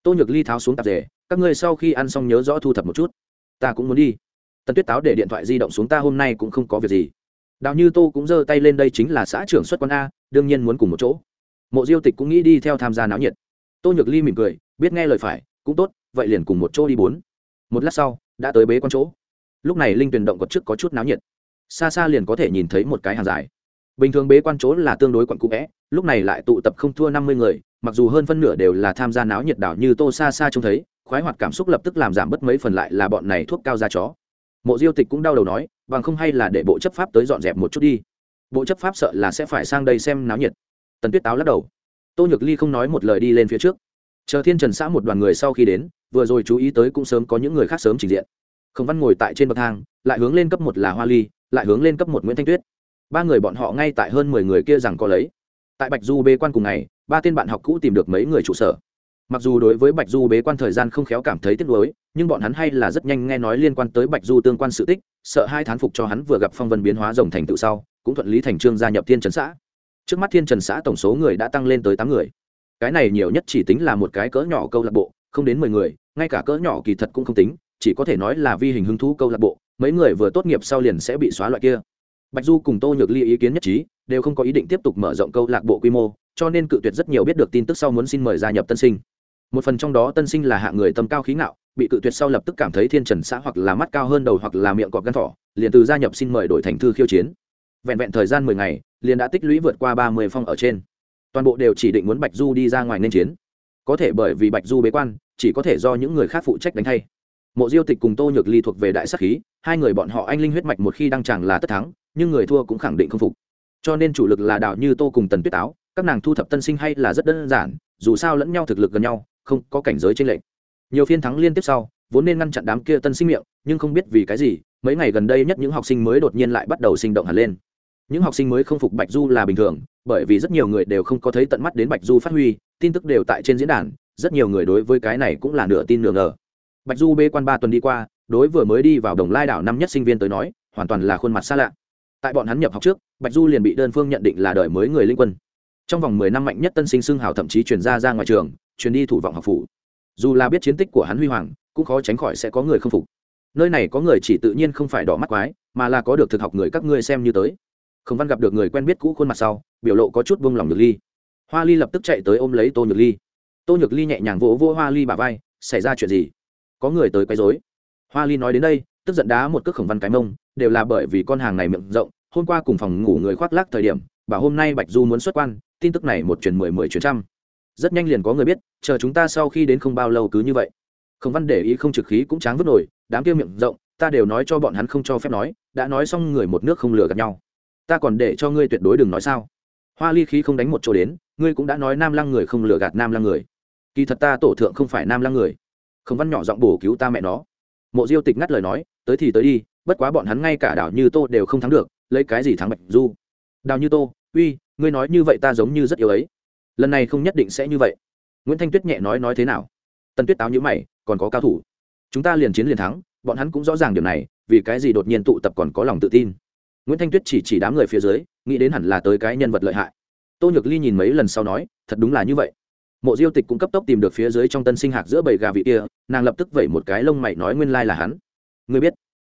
Tô nhược ly tháo xuống tạp rể các ngươi sau khi ăn xong nhớ rõ thu thập một chút. Ta cũng muốn đi. Tần tuyết táo để điện thoại di động xuống, ta hôm nay cũng không có việc gì. Đào như tô cũng giơ tay lên, đây chính là xã trưởng xuất quân a, đương nhiên muốn cùng một chỗ. Mộ diêu tịch cũng nghĩ đi theo tham gia náo nhiệt. Tô nhược ly mỉm cười, biết nghe lời phải, cũng tốt, vậy liền cùng một chỗ đi bốn. Một lát sau đã tới bế con chỗ. Lúc này linh tuyển động quật trước có chút náo nhiệt. Xa xa liền có thể nhìn thấy một cái hàng dài. Bình thường bế quan chỗ là tương đối quận cũ vẽ, lúc này lại tụ tập không thua năm mươi người, mặc dù hơn phân nửa đều là tham gia náo nhiệt đảo như tô xa xa trông thấy, khoái hoạt cảm xúc lập tức làm giảm bớt mấy phần lại là bọn này thuốc cao da chó. Mộ diêu tịch cũng đau đầu nói, bằng không hay là để bộ chấp pháp tới dọn dẹp một chút đi. Bộ chấp pháp sợ là sẽ phải sang đây xem náo nhiệt. Tần tuyết táo lắc đầu. Tô nhược ly không nói một lời đi lên phía trước. Chờ thiên trần xã một đoàn người sau khi đến vừa rồi chú ý tới cũng sớm có những người khác sớm trình diện. Khổng văn ngồi tại trên bậc thang, lại hướng lên cấp một là hoa ly, lại hướng lên cấp một nguyễn thanh tuyết. Ba người bọn họ ngay tại hơn mười người kia rằng có lấy. Tại bạch du bế quan cùng ngày, ba tên bạn học cũ tìm được mấy người trụ sở. Mặc dù đối với bạch du bế quan thời gian không khéo cảm thấy tiếc nuối, nhưng bọn hắn hay là rất nhanh nghe nói liên quan tới bạch du tương quan sự tích, sợ hai thán phục cho hắn vừa gặp phong vân biến hóa rồng thành tựu sau, cũng thuận lý thành trương gia nhập thiên trần xã. Trước mắt thiên trần xã tổng số người đã tăng lên tới tám người. Cái này nhiều nhất chỉ tính là một cái cỡ nhỏ câu lạc bộ không đến mười người, ngay cả cỡ nhỏ kỳ thật cũng không tính, chỉ có thể nói là vi hình hứng thú câu lạc bộ, mấy người vừa tốt nghiệp sau liền sẽ bị xóa loại kia. Bạch du cùng tô nhược ly ý kiến nhất trí, đều không có ý định tiếp tục mở rộng câu lạc bộ quy mô, cho nên cự tuyệt rất nhiều biết được tin tức sau muốn xin mời gia nhập tân sinh. Một phần trong đó tân sinh là hạng người tâm cao khí ngạo, bị cự tuyệt sau lập tức cảm thấy thiên trần xã hoặc là mắt cao hơn đầu hoặc là miệng cọp gan thỏ, liền từ gia nhập xin mời đổi thành thư khiêu chiến. Vẹn vẹn thời gian mười ngày, liền đã tích lũy vượt qua ba mươi phong ở trên. Toàn bộ đều chỉ định muốn bạch du đi ra ngoài nên chiến có thể bởi vì bạch du bế quan, chỉ có thể do những người khác phụ trách đánh thay. Mộ diêu tịch cùng tô nhược ly thuộc về đại sắc khí, hai người bọn họ anh linh huyết mạch một khi đăng tràng là tất thắng, nhưng người thua cũng khẳng định không phục. Cho nên chủ lực là đạo như tô cùng tần tuyết táo, các nàng thu thập tân sinh hay là rất đơn giản, dù sao lẫn nhau thực lực gần nhau, không có cảnh giới trên lệnh nhiều phiên thắng liên tiếp sau, vốn nên ngăn chặn đám kia tân sinh miệng, nhưng không biết vì cái gì, mấy ngày gần đây nhất những học sinh mới đột nhiên lại bắt đầu sinh động hẳn lên. Những học sinh mới không phục bạch du là bình thường, bởi vì rất nhiều người đều không có thấy tận mắt đến bạch du phát huy tin tức đều tại trên diễn đàn, rất nhiều người đối với cái này cũng là nửa tin nửa ngờ. Bạch du bê quan ba tuần đi qua, đối vừa mới đi vào đồng lai đảo năm nhất sinh viên tới nói, hoàn toàn là khuôn mặt xa lạ. Tại bọn hắn nhập học trước, bạch du liền bị đơn phương nhận định là đời mới người linh quân. Trong vòng mười năm mạnh nhất tân sinh xưng hào thậm chí chuyển ra ra ngoài trường chuyển đi thủ vọng học phủ. Dù là biết chiến tích của hắn huy hoàng, cũng khó tránh khỏi sẽ có người không phục. Nơi này có người chỉ tự nhiên không phải đỏ mắt quái, mà là có được thực học người các ngươi xem như tới. Không văn gặp được người quen biết cũ khuôn mặt sau, biểu lộ có chút buông lỏng được ly hoa ly lập tức chạy tới ôm lấy tô nhược ly. Tô nhược ly nhẹ nhàng vỗ vỗ hoa ly bà vai, xảy ra chuyện gì? Có người tới quấy rối. Hoa ly nói đến đây, tức giận đá một cước khổng văn cái mông, đều là bởi vì con hàng này miệng rộng, hôm qua cùng phòng ngủ người khoác lác thời điểm và hôm nay bạch du muốn xuất quan, tin tức này một truyền mười mười truyền trăm. Rất nhanh liền có người biết, chờ chúng ta sau khi đến không bao lâu cứ như vậy. Khổng văn để ý không trực khí cũng tráng vứt nổi, đám kia miệng rộng, ta đều nói cho bọn hắn không cho phép nói, đã nói xong người một nước không lừa gạt nhau. Ta còn để cho ngươi tuyệt đối đừng nói sao. Hoa ly khí không đánh một chỗ đến ngươi cũng đã nói nam lăng người không lừa gạt nam lăng người. Kỳ thật ta tổ thượng không phải nam lăng người. Khổng văn nhỏ giọng bổ cứu ta mẹ nó. Mộ diêu tịch ngắt lời nói, tới thì tới đi, bất quá bọn hắn ngay cả đảo như tô đều không thắng được, lấy cái gì thắng bạch du? Đào như tô, uy, ngươi nói như vậy ta giống như rất yếu ấy. Lần này không nhất định sẽ như vậy. Nguyễn thanh tuyết nhẹ nói nói thế nào? Tần tuyết táo như mày, còn có cao thủ. Chúng ta liền chiến liền thắng, bọn hắn cũng rõ ràng điều này, vì cái gì đột nhiên tụ tập còn có lòng tự tin. Nguyễn thanh tuyết chỉ chỉ đám người phía dưới, nghĩ đến hẳn là tới cái nhân vật lợi hại tô nhược ly nhìn mấy lần sau nói, thật đúng là như vậy. Mộ diêu tịch cũng cấp tốc tìm được phía dưới trong tân sinh hạc giữa bầy gà vị kia, nàng lập tức vẩy một cái lông mày nói nguyên lai là hắn. Ngươi biết,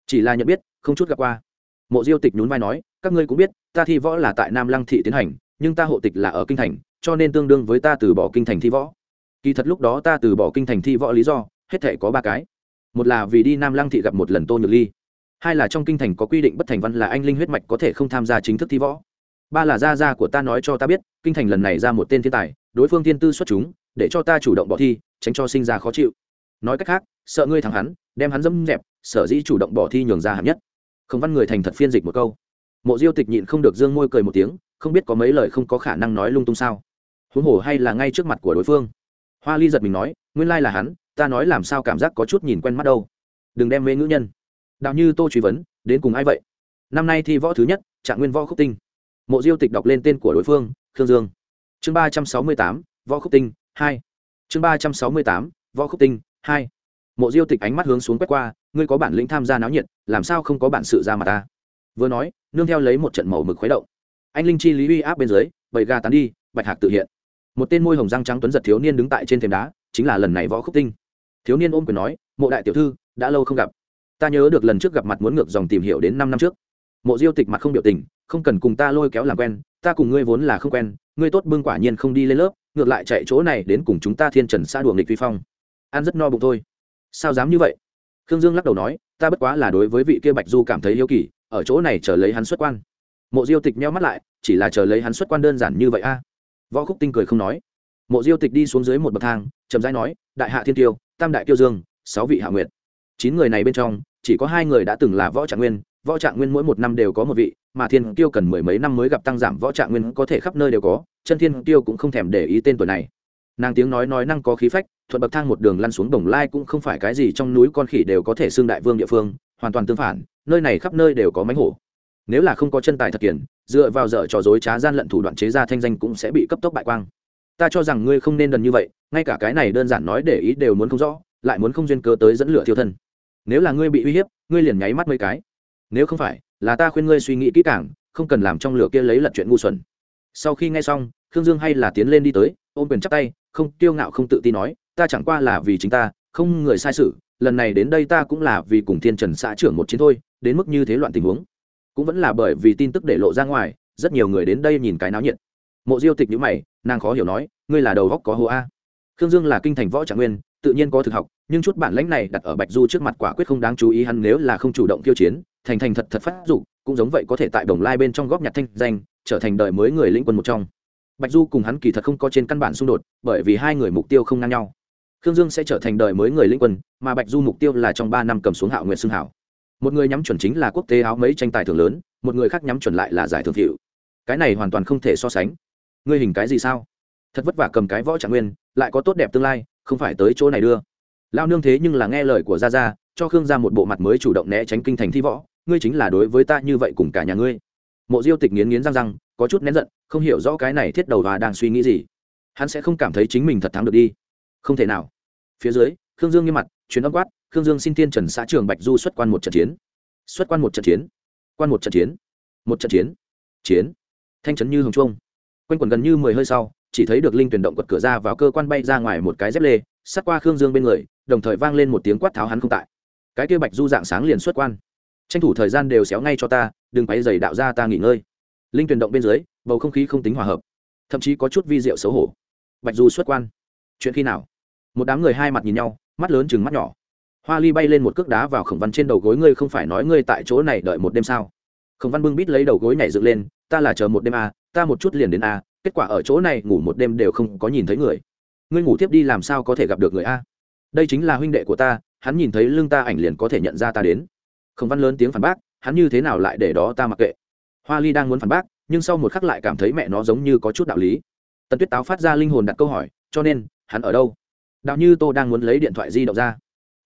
chỉ là nhận biết, không chút gặp qua. Mộ diêu tịch nhún vai nói, các ngươi cũng biết, ta thi võ là tại nam lăng thị tiến hành, nhưng ta hộ tịch là ở kinh thành, cho nên tương đương với ta từ bỏ kinh thành thi võ. Kỳ thật lúc đó ta từ bỏ kinh thành thi võ lý do, hết thể có ba cái. Một là vì đi nam lăng thị gặp một lần tô nhược ly. Hai là trong kinh thành có quy định bất thành văn là anh linh huyết mạch có thể không tham gia chính thức thi võ ba là gia gia của ta nói cho ta biết, kinh thành lần này ra một tên thiên tài, đối phương thiên tư xuất chúng, để cho ta chủ động bỏ thi, tránh cho sinh ra khó chịu. Nói cách khác, sợ ngươi thắng hắn, đem hắn dâm dẹp, sở dĩ chủ động bỏ thi nhường ra hạng nhất. Không văn người thành thật phiên dịch một câu. Mộ diêu tịch nhịn không được dương môi cười một tiếng, không biết có mấy lời không có khả năng nói lung tung sao. Huống hồ hay là ngay trước mặt của đối phương. Hoa ly giật mình nói, nguyên lai là hắn, ta nói làm sao cảm giác có chút nhìn quen mắt đâu. Đừng đem mê ngữ nhân. Đạo như tô truy vấn, đến cùng ai vậy? Năm nay thi võ thứ nhất, trạng nguyên võ khúc tinh mộ diêu tịch đọc lên tên của đối phương, khương dương. Chương ba trăm sáu mươi tám, võ khúc tinh, hai. Chương ba trăm sáu mươi tám, võ khúc tinh, hai. Mộ diêu tịch ánh mắt hướng xuống quét qua, ngươi có bản lĩnh tham gia náo nhiệt, làm sao không có bản sự ra mà ta? Vừa nói, nương theo lấy một trận màu mực khuấy động. Anh linh chi lý uy áp bên dưới, bầy gà tán đi, bạch hạc tự hiện. Một tên môi hồng răng trắng tuấn giật thiếu niên đứng tại trên thềm đá, chính là lần này võ khúc tinh. Thiếu niên ôm quyền nói, mộ đại tiểu thư, đã lâu không gặp. Ta nhớ được lần trước gặp mặt muốn ngược dòng tìm hiểu đến năm năm trước. Mộ diêu tịch mặt không biểu tình không cần cùng ta lôi kéo làm quen, ta cùng ngươi vốn là không quen, ngươi tốt bưng quả nhiên không đi lên lớp, ngược lại chạy chỗ này đến cùng chúng ta thiên trần xa đuồng nghịch vi phong. Ăn rất no bụng thôi. Sao dám như vậy? Khương dương lắc đầu nói, ta bất quá là đối với vị kia bạch du cảm thấy yêu kỳ, ở chỗ này chờ lấy hắn xuất quan. Mộ diêu tịch meo mắt lại, chỉ là chờ lấy hắn xuất quan đơn giản như vậy a. Võ khúc tinh cười không nói. Mộ diêu tịch đi xuống dưới một bậc thang, chậm rãi nói, đại hạ thiên tiêu, tam đại tiêu dương, sáu vị hạ nguyệt. Chín người này bên trong chỉ có hai người đã từng là võ trạng nguyên, võ trạng nguyên mỗi một năm đều có một vị, mà thiên tiêu cần mười mấy năm mới gặp tăng giảm võ trạng nguyên có thể khắp nơi đều có, chân thiên tiêu cũng không thèm để ý tên tuổi này. Nàng tiếng nói nói năng có khí phách, thuận bậc thang một đường lăn xuống đồng lai cũng không phải cái gì trong núi con khỉ đều có thể xưng đại vương địa phương, hoàn toàn tương phản, nơi này khắp nơi đều có mánh hổ. Nếu là không có chân tài thật kiển, dựa vào dở trò dối trá gian lận thủ đoạn chế ra thanh danh cũng sẽ bị cấp tốc bại quang. Ta cho rằng ngươi không nên đần như vậy, ngay cả cái này đơn giản nói để ý đều muốn không rõ, lại muốn không duyên cơ tới dẫn lửa thiêu thân nếu là ngươi bị uy hiếp, ngươi liền nháy mắt mấy cái. Nếu không phải, là ta khuyên ngươi suy nghĩ kỹ càng, không cần làm trong lửa kia lấy lật chuyện ngu xuẩn. Sau khi nghe xong, khương dương hay là tiến lên đi tới, ôm quyền chắc tay, không kiêu ngạo không tự tin nói, ta chẳng qua là vì chính ta, không người sai sự, lần này đến đây ta cũng là vì cùng thiên trần xã trưởng một chiến thôi, đến mức như thế loạn tình huống. Cũng vẫn là bởi vì tin tức để lộ ra ngoài, rất nhiều người đến đây nhìn cái náo nhiệt. Mộ diêu tịch nhữ mày, nàng khó hiểu nói, ngươi là đầu góc có hồ a. Khương dương là kinh thành võ trạng nguyên, tự nhiên có thực học nhưng chút bản lãnh này đặt ở bạch du trước mặt quả quyết không đáng chú ý, hắn nếu là không chủ động tiêu chiến, thành thành thật thật phát dục, cũng giống vậy có thể tại đồng lai bên trong góp nhặt thanh danh, trở thành đời mới người lĩnh quân một trong. Bạch du cùng hắn kỳ thật không có trên căn bản xung đột, bởi vì hai người mục tiêu không ngang nhau. Khương dương sẽ trở thành đời mới người lĩnh quân, mà bạch du mục tiêu là trong ba năm cầm xuống hạo nguyện xương hảo. Một người nhắm chuẩn chính là quốc tế áo mấy tranh tài thưởng lớn, một người khác nhắm chuẩn lại là giải thưởng thiệu cái này hoàn toàn không thể so sánh. Ngươi hình cái gì sao? Thật vất vả cầm cái võ trạng nguyên, lại có tốt đẹp tương lai, không phải tới chỗ này đưa lao nương thế nhưng là nghe lời của gia gia, cho khương gia một bộ mặt mới chủ động né tránh kinh thành thi võ, ngươi chính là đối với ta như vậy cùng cả nhà ngươi. Mộ diêu tịch nghiến nghiến răng răng, có chút nén giận, không hiểu rõ cái này thiết đầu và đang suy nghĩ gì. Hắn sẽ không cảm thấy chính mình thật thắng được đi. Không thể nào. Phía dưới, khương dương nghiêm mặt chuyến âm quát, khương dương xin tiên trần xã trường bạch du xuất quan một trận chiến. Xuất quan một trận chiến. Quan một trận chiến. Một trận chiến. Chiến. Thanh trấn như hồng trung quanh quần gần như mười hơi sau chỉ thấy được linh tuyển động quật cửa ra vào cơ quan bay ra ngoài một cái dép lê sát qua khương dương bên người đồng thời vang lên một tiếng quát tháo hắn không tại. Cái kia bạch du dạng sáng liền xuất quan. Tranh thủ thời gian đều xéo ngay cho ta đừng quay dày đạo ra ta nghỉ ngơi. Linh tuyển động bên dưới bầu không khí không tính hòa hợp thậm chí có chút vi diệu xấu hổ. Bạch du xuất quan. Chuyện khi nào? Một đám người hai mặt nhìn nhau mắt lớn chừng mắt nhỏ. Hoa ly bay lên một cước đá vào khổng văn trên đầu gối ngươi không phải nói ngươi tại chỗ này đợi một đêm sao? Khổng văn bưng bít lấy đầu gối nhảy dựng lên ta là chờ một đêm à, ta một chút liền đến à, kết quả ở chỗ này ngủ một đêm đều không có nhìn thấy người. Ngươi ngủ tiếp đi làm sao có thể gặp được người a? Đây chính là huynh đệ của ta hắn nhìn thấy lưng ta ảnh liền có thể nhận ra ta đến. Khổng văn lớn tiếng phản bác hắn như thế nào lại để đó ta mặc kệ? Hoa ly đang muốn phản bác nhưng sau một khắc lại cảm thấy mẹ nó giống như có chút đạo lý. Tần tuyết táo phát ra linh hồn đặt câu hỏi cho nên hắn ở đâu? Đạo như tô đang muốn lấy điện thoại di động ra.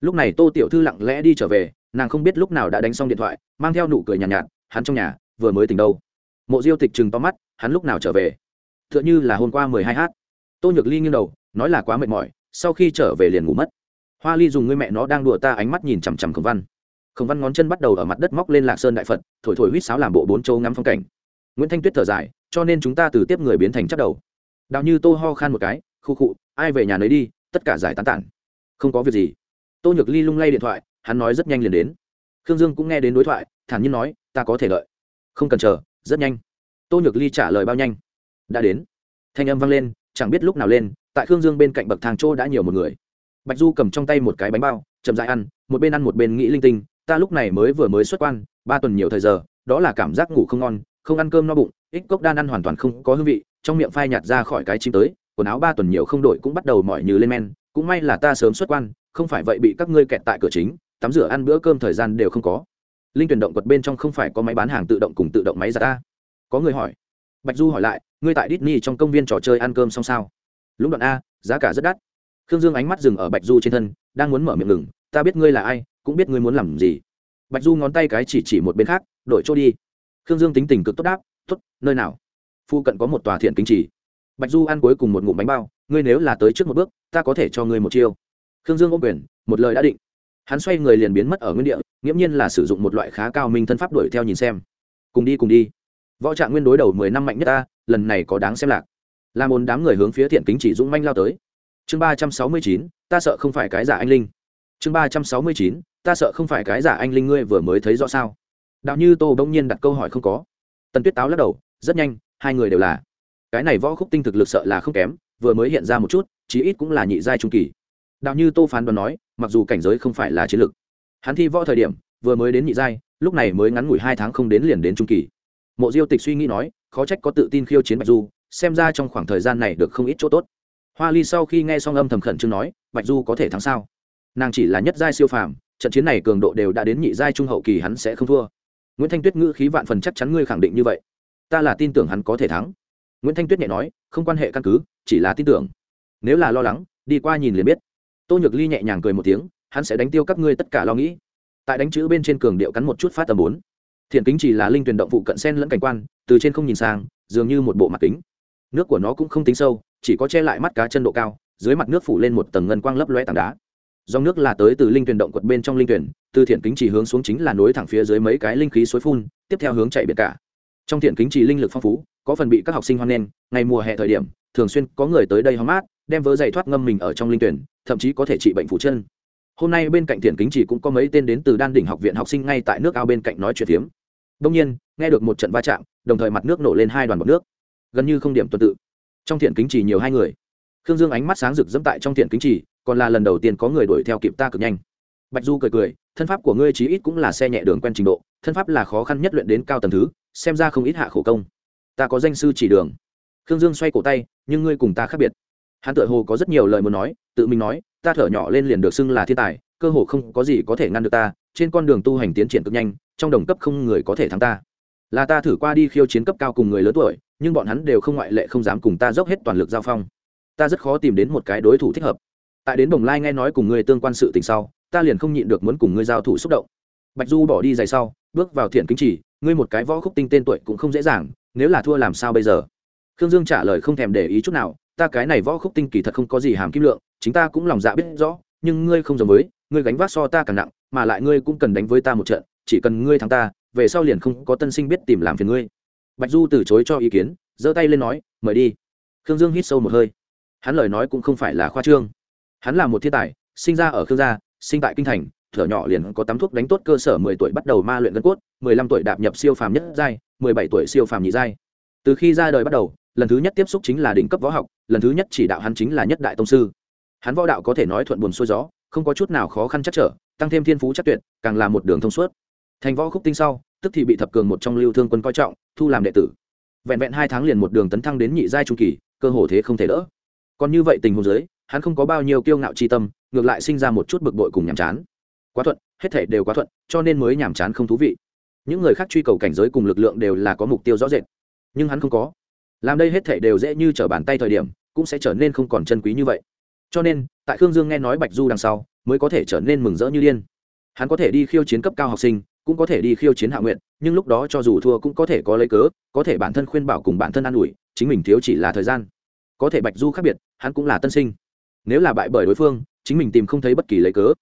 Lúc này tô tiểu thư lặng lẽ đi trở về nàng không biết lúc nào đã đánh xong điện thoại mang theo nụ cười nhàn nhạt, nhạt hắn trong nhà vừa mới tỉnh đâu. Mộ diêu tịch chừng to mắt hắn lúc nào trở về? Tựa như là hôm qua mười hai h tô nhược ly nghiêng đầu, nói là quá mệt mỏi, sau khi trở về liền ngủ mất. Hoa ly dùng người mẹ nó đang đùa ta ánh mắt nhìn chằm chằm khổng văn. Khổng văn ngón chân bắt đầu ở mặt đất móc lên lạc sơn đại phật, thổi thổi huýt sáo làm bộ bốn châu ngắm phong cảnh. Nguyễn thanh tuyết thở dài, cho nên chúng ta từ tiếp người biến thành chắc đầu. Đào như tô ho khan một cái, khu khụ ai về nhà nấy đi, tất cả giải tán tản. Không có việc gì. Tô nhược ly lung lay điện thoại, hắn nói rất nhanh liền đến. Khương dương cũng nghe đến đối thoại, thản nhiên nói, ta có thể lợi không cần chờ, rất nhanh. Tô nhược ly trả lời bao nhanh đã đến. Thanh âm vang lên, chẳng biết lúc nào lên, tại khương dương bên cạnh bậc thang chỗ đã nhiều một người. Bạch du cầm trong tay một cái bánh bao, chậm dại ăn, một bên ăn một bên nghĩ linh tinh, ta lúc này mới vừa mới xuất quan, ba tuần nhiều thời giờ, đó là cảm giác ngủ không ngon, không ăn cơm no bụng, ít cốc đan ăn hoàn toàn không có hương vị, trong miệng phai nhạt ra khỏi cái chim tới, quần áo ba tuần nhiều không đổi cũng bắt đầu mỏi như lên men, cũng may là ta sớm xuất quan, không phải vậy bị các ngươi kẹt tại cửa chính, tắm rửa ăn bữa cơm thời gian đều không có. Linh tuyển động quật bên trong không phải có máy bán hàng tự động cùng tự động máy ra ta. Có người hỏi. Bạch du hỏi lại ngươi tại Disney trong công viên trò chơi ăn cơm xong sao? Lũng đoạn a giá cả rất đắt. Khương dương ánh mắt dừng ở bạch du trên thân đang muốn mở miệng ngừng ta biết ngươi là ai cũng biết ngươi muốn làm gì. Bạch du ngón tay cái chỉ chỉ một bên khác đổi chỗ đi. Khương dương tính tình cực tốt đáp tốt, nơi nào? Phu cận có một tòa thiện kính chỉ bạch du ăn cuối cùng một ngụm bánh bao ngươi nếu là tới trước một bước ta có thể cho ngươi một chiêu. Khương dương ôm quyền một lời đã định. Hắn xoay người liền biến mất ở nguyên địa nghiễm nhiên là sử dụng một loại khá cao minh thân pháp đuổi theo nhìn xem. Cùng đi cùng đi. Võ trạng nguyên đối đầu mười năm mạnh nhất ta lần này có đáng xem lạc. Làm ồn đám người hướng phía thiện kính chỉ dũng manh lao tới. Chương ba trăm sáu mươi chín, ta sợ không phải cái giả anh linh. Chương ba trăm sáu mươi chín, ta sợ không phải cái giả anh linh ngươi vừa mới thấy rõ sao? Đạo như tô bỗng nhiên đặt câu hỏi không có. Tần tuyết táo lắc đầu, rất nhanh, hai người đều là. Cái này võ khúc tinh thực lực sợ là không kém, vừa mới hiện ra một chút, chí ít cũng là nhị giai trung kỳ. Đạo như tô phán đoán nói, mặc dù cảnh giới không phải là chiến lực hắn thi võ thời điểm, vừa mới đến nhị giai, lúc này mới ngắn ngủi hai tháng không đến liền đến trung kỳ mộ diêu tịch suy nghĩ nói, khó trách có tự tin khiêu chiến bạch du, xem ra trong khoảng thời gian này được không ít chỗ tốt. Hoa ly sau khi nghe xong âm thầm khẩn trương nói, bạch du có thể thắng sao? Nàng chỉ là nhất giai siêu phàm, trận chiến này cường độ đều đã đến nhị giai trung hậu kỳ hắn sẽ không thua. Nguyễn thanh tuyết ngữ khí vạn phần chắc chắn ngươi khẳng định như vậy. Ta là tin tưởng hắn có thể thắng. Nguyễn thanh tuyết nhẹ nói, không quan hệ căn cứ, chỉ là tin tưởng. Nếu là lo lắng, đi qua nhìn liền biết. Tô nhược ly nhẹ nhàng cười một tiếng, hắn sẽ đánh tiêu các ngươi tất cả lo nghĩ. Tại đánh chữ bên trên cường điệu cắn một chút phát tầm bốn thiện kính chỉ là linh tuyển động phụ cận sen lẫn cảnh quan, từ trên không nhìn sang, dường như một bộ mặt kính. Nước của nó cũng không tính sâu, chỉ có che lại mắt cá chân độ cao, dưới mặt nước phủ lên một tầng ngân quang lấp loe tảng đá. Dòng nước là tới từ linh tuyển động quật bên trong linh tuyển, từ thiện kính chỉ hướng xuống chính là nối thẳng phía dưới mấy cái linh khí suối phun, tiếp theo hướng chạy biệt cả. Trong thiện kính chỉ linh lực phong phú, có phần bị các học sinh hoan nghênh, ngày mùa hè thời điểm, thường xuyên có người tới đây hóng mát, đem vớ giày thoát ngâm mình ở trong linh tuyển, thậm chí có thể trị bệnh phủ chân hôm nay bên cạnh thiện kính chỉ cũng có mấy tên đến từ đan đỉnh học viện học sinh ngay tại nước ao bên cạnh nói chuyện phiếm. Đông nhiên, nghe được một trận va chạm, đồng thời mặt nước nổ lên hai đoàn bọc nước. Gần như không điểm tuần tự. Trong thiện kính chỉ nhiều hai người. Khương dương ánh mắt sáng rực dẫm tại trong thiện kính chỉ, còn là lần đầu tiên có người đuổi theo kịp ta cực nhanh. Bạch du cười cười, thân pháp của ngươi chí ít cũng là xe nhẹ đường quen trình độ, thân pháp là khó khăn nhất luyện đến cao tầng thứ, xem ra không ít hạ khổ công. Ta có danh sư chỉ đường. Khương dương xoay cổ tay, nhưng ngươi cùng ta khác biệt. Hắn tự hồ có rất nhiều lời muốn nói, tự mình nói ta thở nhỏ lên liền được xưng là thiên tài, cơ hồ không có gì có thể ngăn được ta, trên con đường tu hành tiến triển cực nhanh, trong đồng cấp không người có thể thắng ta. Là ta thử qua đi khiêu chiến cấp cao cùng người lớn tuổi, nhưng bọn hắn đều không ngoại lệ không dám cùng ta dốc hết toàn lực giao phong. Ta rất khó tìm đến một cái đối thủ thích hợp. Tại đến bồng lai nghe nói cùng ngươi tương quan sự tình sau, ta liền không nhịn được muốn cùng ngươi giao thủ xúc động. Bạch du bỏ đi giày sau, bước vào thiện kính chỉ, ngươi một cái võ khúc tinh tên tuổi cũng không dễ dàng, nếu là thua làm sao bây giờ? Khương dương trả lời không thèm để ý chút nào ta cái này võ khúc tinh kỳ thật không có gì hàm kim lượng, chính ta cũng lòng dạ biết rõ, nhưng ngươi không giống với, ngươi gánh vác so ta càng nặng, mà lại ngươi cũng cần đánh với ta một trận, chỉ cần ngươi thắng ta, về sau liền không có tân sinh biết tìm làm phiền ngươi. Bạch du từ chối cho ý kiến, giơ tay lên nói, mời đi. Khương dương hít sâu một hơi. Hắn lời nói cũng không phải là khoa trương. Hắn là một thiên tài, sinh ra ở khương gia, sinh tại kinh thành, thở nhỏ liền có tắm thuốc đánh tốt cơ sở mười tuổi bắt đầu ma luyện gân cốt, mười lăm tuổi đạp nhập siêu phàm nhất giai, mười bảy tuổi siêu phàm nhị giai. Từ khi ra đời bắt đầu lần thứ nhất tiếp xúc chính là đỉnh cấp võ học, lần thứ nhất chỉ đạo hắn chính là nhất đại tông sư. Hắn võ đạo có thể nói thuận buồn xuôi gió, không có chút nào khó khăn chắc trở, tăng thêm thiên phú chắc tuyệt, càng là một đường thông suốt. Thành võ khúc tinh sau, tức thì bị thập cường một trong lưu thương quân coi trọng, thu làm đệ tử. Vẹn vẹn hai tháng liền một đường tấn thăng đến nhị giai trung kỳ, cơ hồ thế không thể đỡ. Còn như vậy tình huống giới hắn không có bao nhiêu kiêu ngạo chi tâm, ngược lại sinh ra một chút bực bội cùng nhàm chán. Quá thuận, hết thể đều quá thuận, cho nên mới nhàm chán không thú vị. Những người khác truy cầu cảnh giới cùng lực lượng đều là có mục tiêu rõ rệt, nhưng hắn không có làm đây hết thể đều dễ như trở bàn tay thời điểm, cũng sẽ trở nên không còn chân quý như vậy. Cho nên, tại khương dương nghe nói bạch du đằng sau, mới có thể trở nên mừng rỡ như điên. Hắn có thể đi khiêu chiến cấp cao học sinh, cũng có thể đi khiêu chiến hạ nguyện nhưng lúc đó cho dù thua cũng có thể có lấy cớ, có thể bản thân khuyên bảo cùng bản thân an ủi, chính mình thiếu chỉ là thời gian. Có thể bạch du khác biệt, hắn cũng là tân sinh. Nếu là bại bởi đối phương, chính mình tìm không thấy bất kỳ lấy cớ.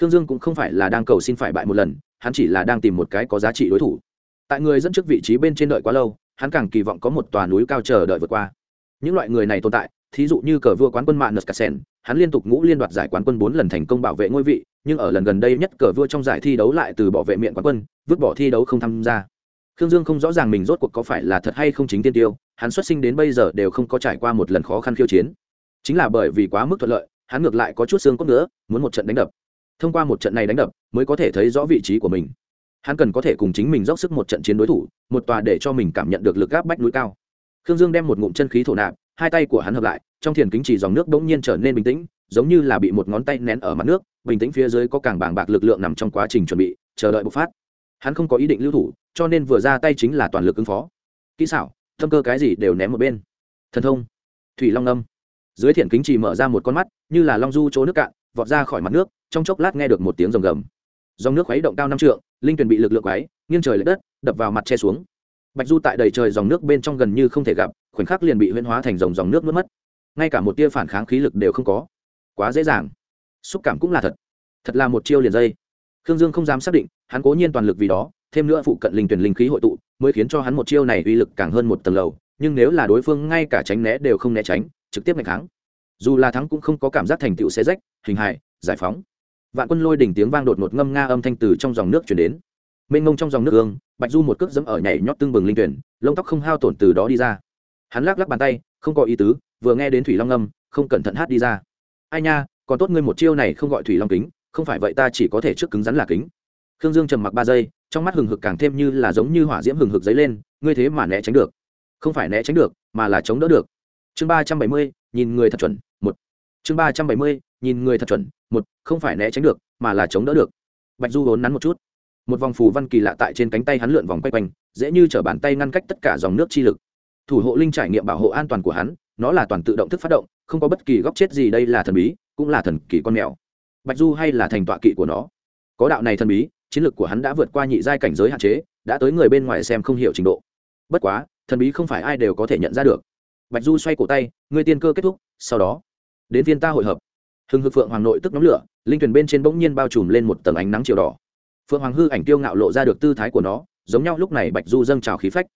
Khương dương cũng không phải là đang cầu xin phải bại một lần, hắn chỉ là đang tìm một cái có giá trị đối thủ. Tại người dẫn trước vị trí bên trên đợi quá lâu hắn càng kỳ vọng có một tòa núi cao chờ đợi vượt qua những loại người này tồn tại thí dụ như cờ vua quán quân mạng Nuskasen, hắn liên tục ngũ liên đoạt giải quán quân bốn lần thành công bảo vệ ngôi vị, nhưng ở lần gần đây nhất cờ vua trong giải thi đấu lại từ bỏ vệ miệng quán quân, vứt bỏ thi đấu không tham gia. Khương Dương không rõ ràng mình rốt cuộc có phải là thật hay không chính tiên tiêu, hắn xuất sinh đến bây giờ đều không có trải qua một lần khó khăn khiêu chiến. Chính là bởi vì quá mức thuận lợi, hắn ngược lại có chút xương cốt nữa, muốn một trận đánh đập. Thông qua một trận này đánh đập, mới có thể thấy rõ vị trí của mình. Hắn cần có thể cùng chính mình dốc sức một trận chiến đối thủ, một tòa để cho mình cảm nhận được lực áp bách núi cao. Khương Dương đem một ngụm chân khí thổ nạp, hai tay của hắn hợp lại, trong thiền kính chỉ dòng nước bỗng nhiên trở nên bình tĩnh giống như là bị một ngón tay nén ở mặt nước bình tĩnh phía dưới có càng bàng bạc lực lượng nằm trong quá trình chuẩn bị chờ đợi bộc phát. Hắn không có ý định lưu thủ cho nên vừa ra tay chính là toàn lực ứng phó. Kỹ xảo thâm cơ cái gì đều ném một bên. Thần thông thủy long âm. Dưới thiền kính chỉ mở ra một con mắt như là long du chỗ nước cạn vọt ra khỏi mặt nước trong chốc lát nghe được một tiếng rồng gầm. Dòng nước khuấy động cao năm trượng linh tuyền bị lực lượng quái, nghiêng trời l đất, đập vào mặt che xuống. Bạch du tại đầy trời dòng nước bên trong gần như không thể gặp, khoảnh khắc liền bị huyên hóa thành dòng dòng nước mất mất. Ngay cả một tia phản kháng khí lực đều không có. Quá dễ dàng. Xúc cảm cũng là thật. Thật là một chiêu liền dây. Khương dương không dám xác định, hắn cố nhiên toàn lực vì đó, thêm nữa phụ cận linh tuyển linh khí hội tụ, mới khiến cho hắn một chiêu này uy lực càng hơn một tầng lầu, nhưng nếu là đối phương ngay cả tránh né đều không né tránh, trực tiếp ngày thắng. dù là thắng cũng không có cảm giác thành tựu xe rách, hình hài, giải phóng vạn quân lôi đỉnh tiếng vang đột ngột ngâm nga âm thanh từ trong dòng nước chuyển đến. Mênh ngông trong dòng nước ương bạch du một cước dẫm ở nhảy nhót tương bừng linh tuyển, lông tóc không hao tổn từ đó đi ra. Hắn lắc lắc bàn tay, không có ý tứ, vừa nghe đến thủy long âm, không cẩn thận hát đi ra. Ai nha, còn tốt ngươi một chiêu này không gọi thủy long kính, không phải vậy ta chỉ có thể trước cứng rắn là kính. Khương dương trầm mặc ba giây, trong mắt hừng hực càng thêm như là giống như hỏa diễm hừng hực dấy lên, ngươi thế mà né tránh được. Không phải né tránh được, mà là chống đỡ được. Chương ba trăm bảy mươi, nhìn người thật chuẩn, một. Chương ba trăm bảy mươi nhìn người thật chuẩn, một, không phải né tránh được, mà là chống đỡ được. Bạch du vốn nắn một chút. Một vòng phù văn kỳ lạ tại trên cánh tay hắn lượn vòng quay quanh, dễ như t bàn tay ngăn cách tất cả dòng nước chi lực. Thủ hộ linh trải nghiệm bảo hộ an toàn của hắn, nó là toàn tự động thức phát động, không có bất kỳ góc chết gì, đây là thần bí, cũng là thần kỳ con mèo. Bạch du hay là thành tọa kỵ của nó? Có đạo này thần bí, chiến lược của hắn đã vượt qua nhị giai cảnh giới hạn chế, đã tới người bên ngoài xem không hiểu trình độ. Bất quá, thần bí không phải ai đều có thể nhận ra được. Bạch du xoay cổ tay, người tiên cơ kết thúc, sau đó, đến viên ta hội hợp. Hưng hực phượng hoàng nội tức nóng lửa, linh thuyền bên trên bỗng nhiên bao trùm lên một tầng ánh nắng chiều đỏ. Phượng hoàng hư ảnh tiêu ngạo lộ ra được tư thái của nó, giống nhau lúc này bạch du dâng trào khí phách.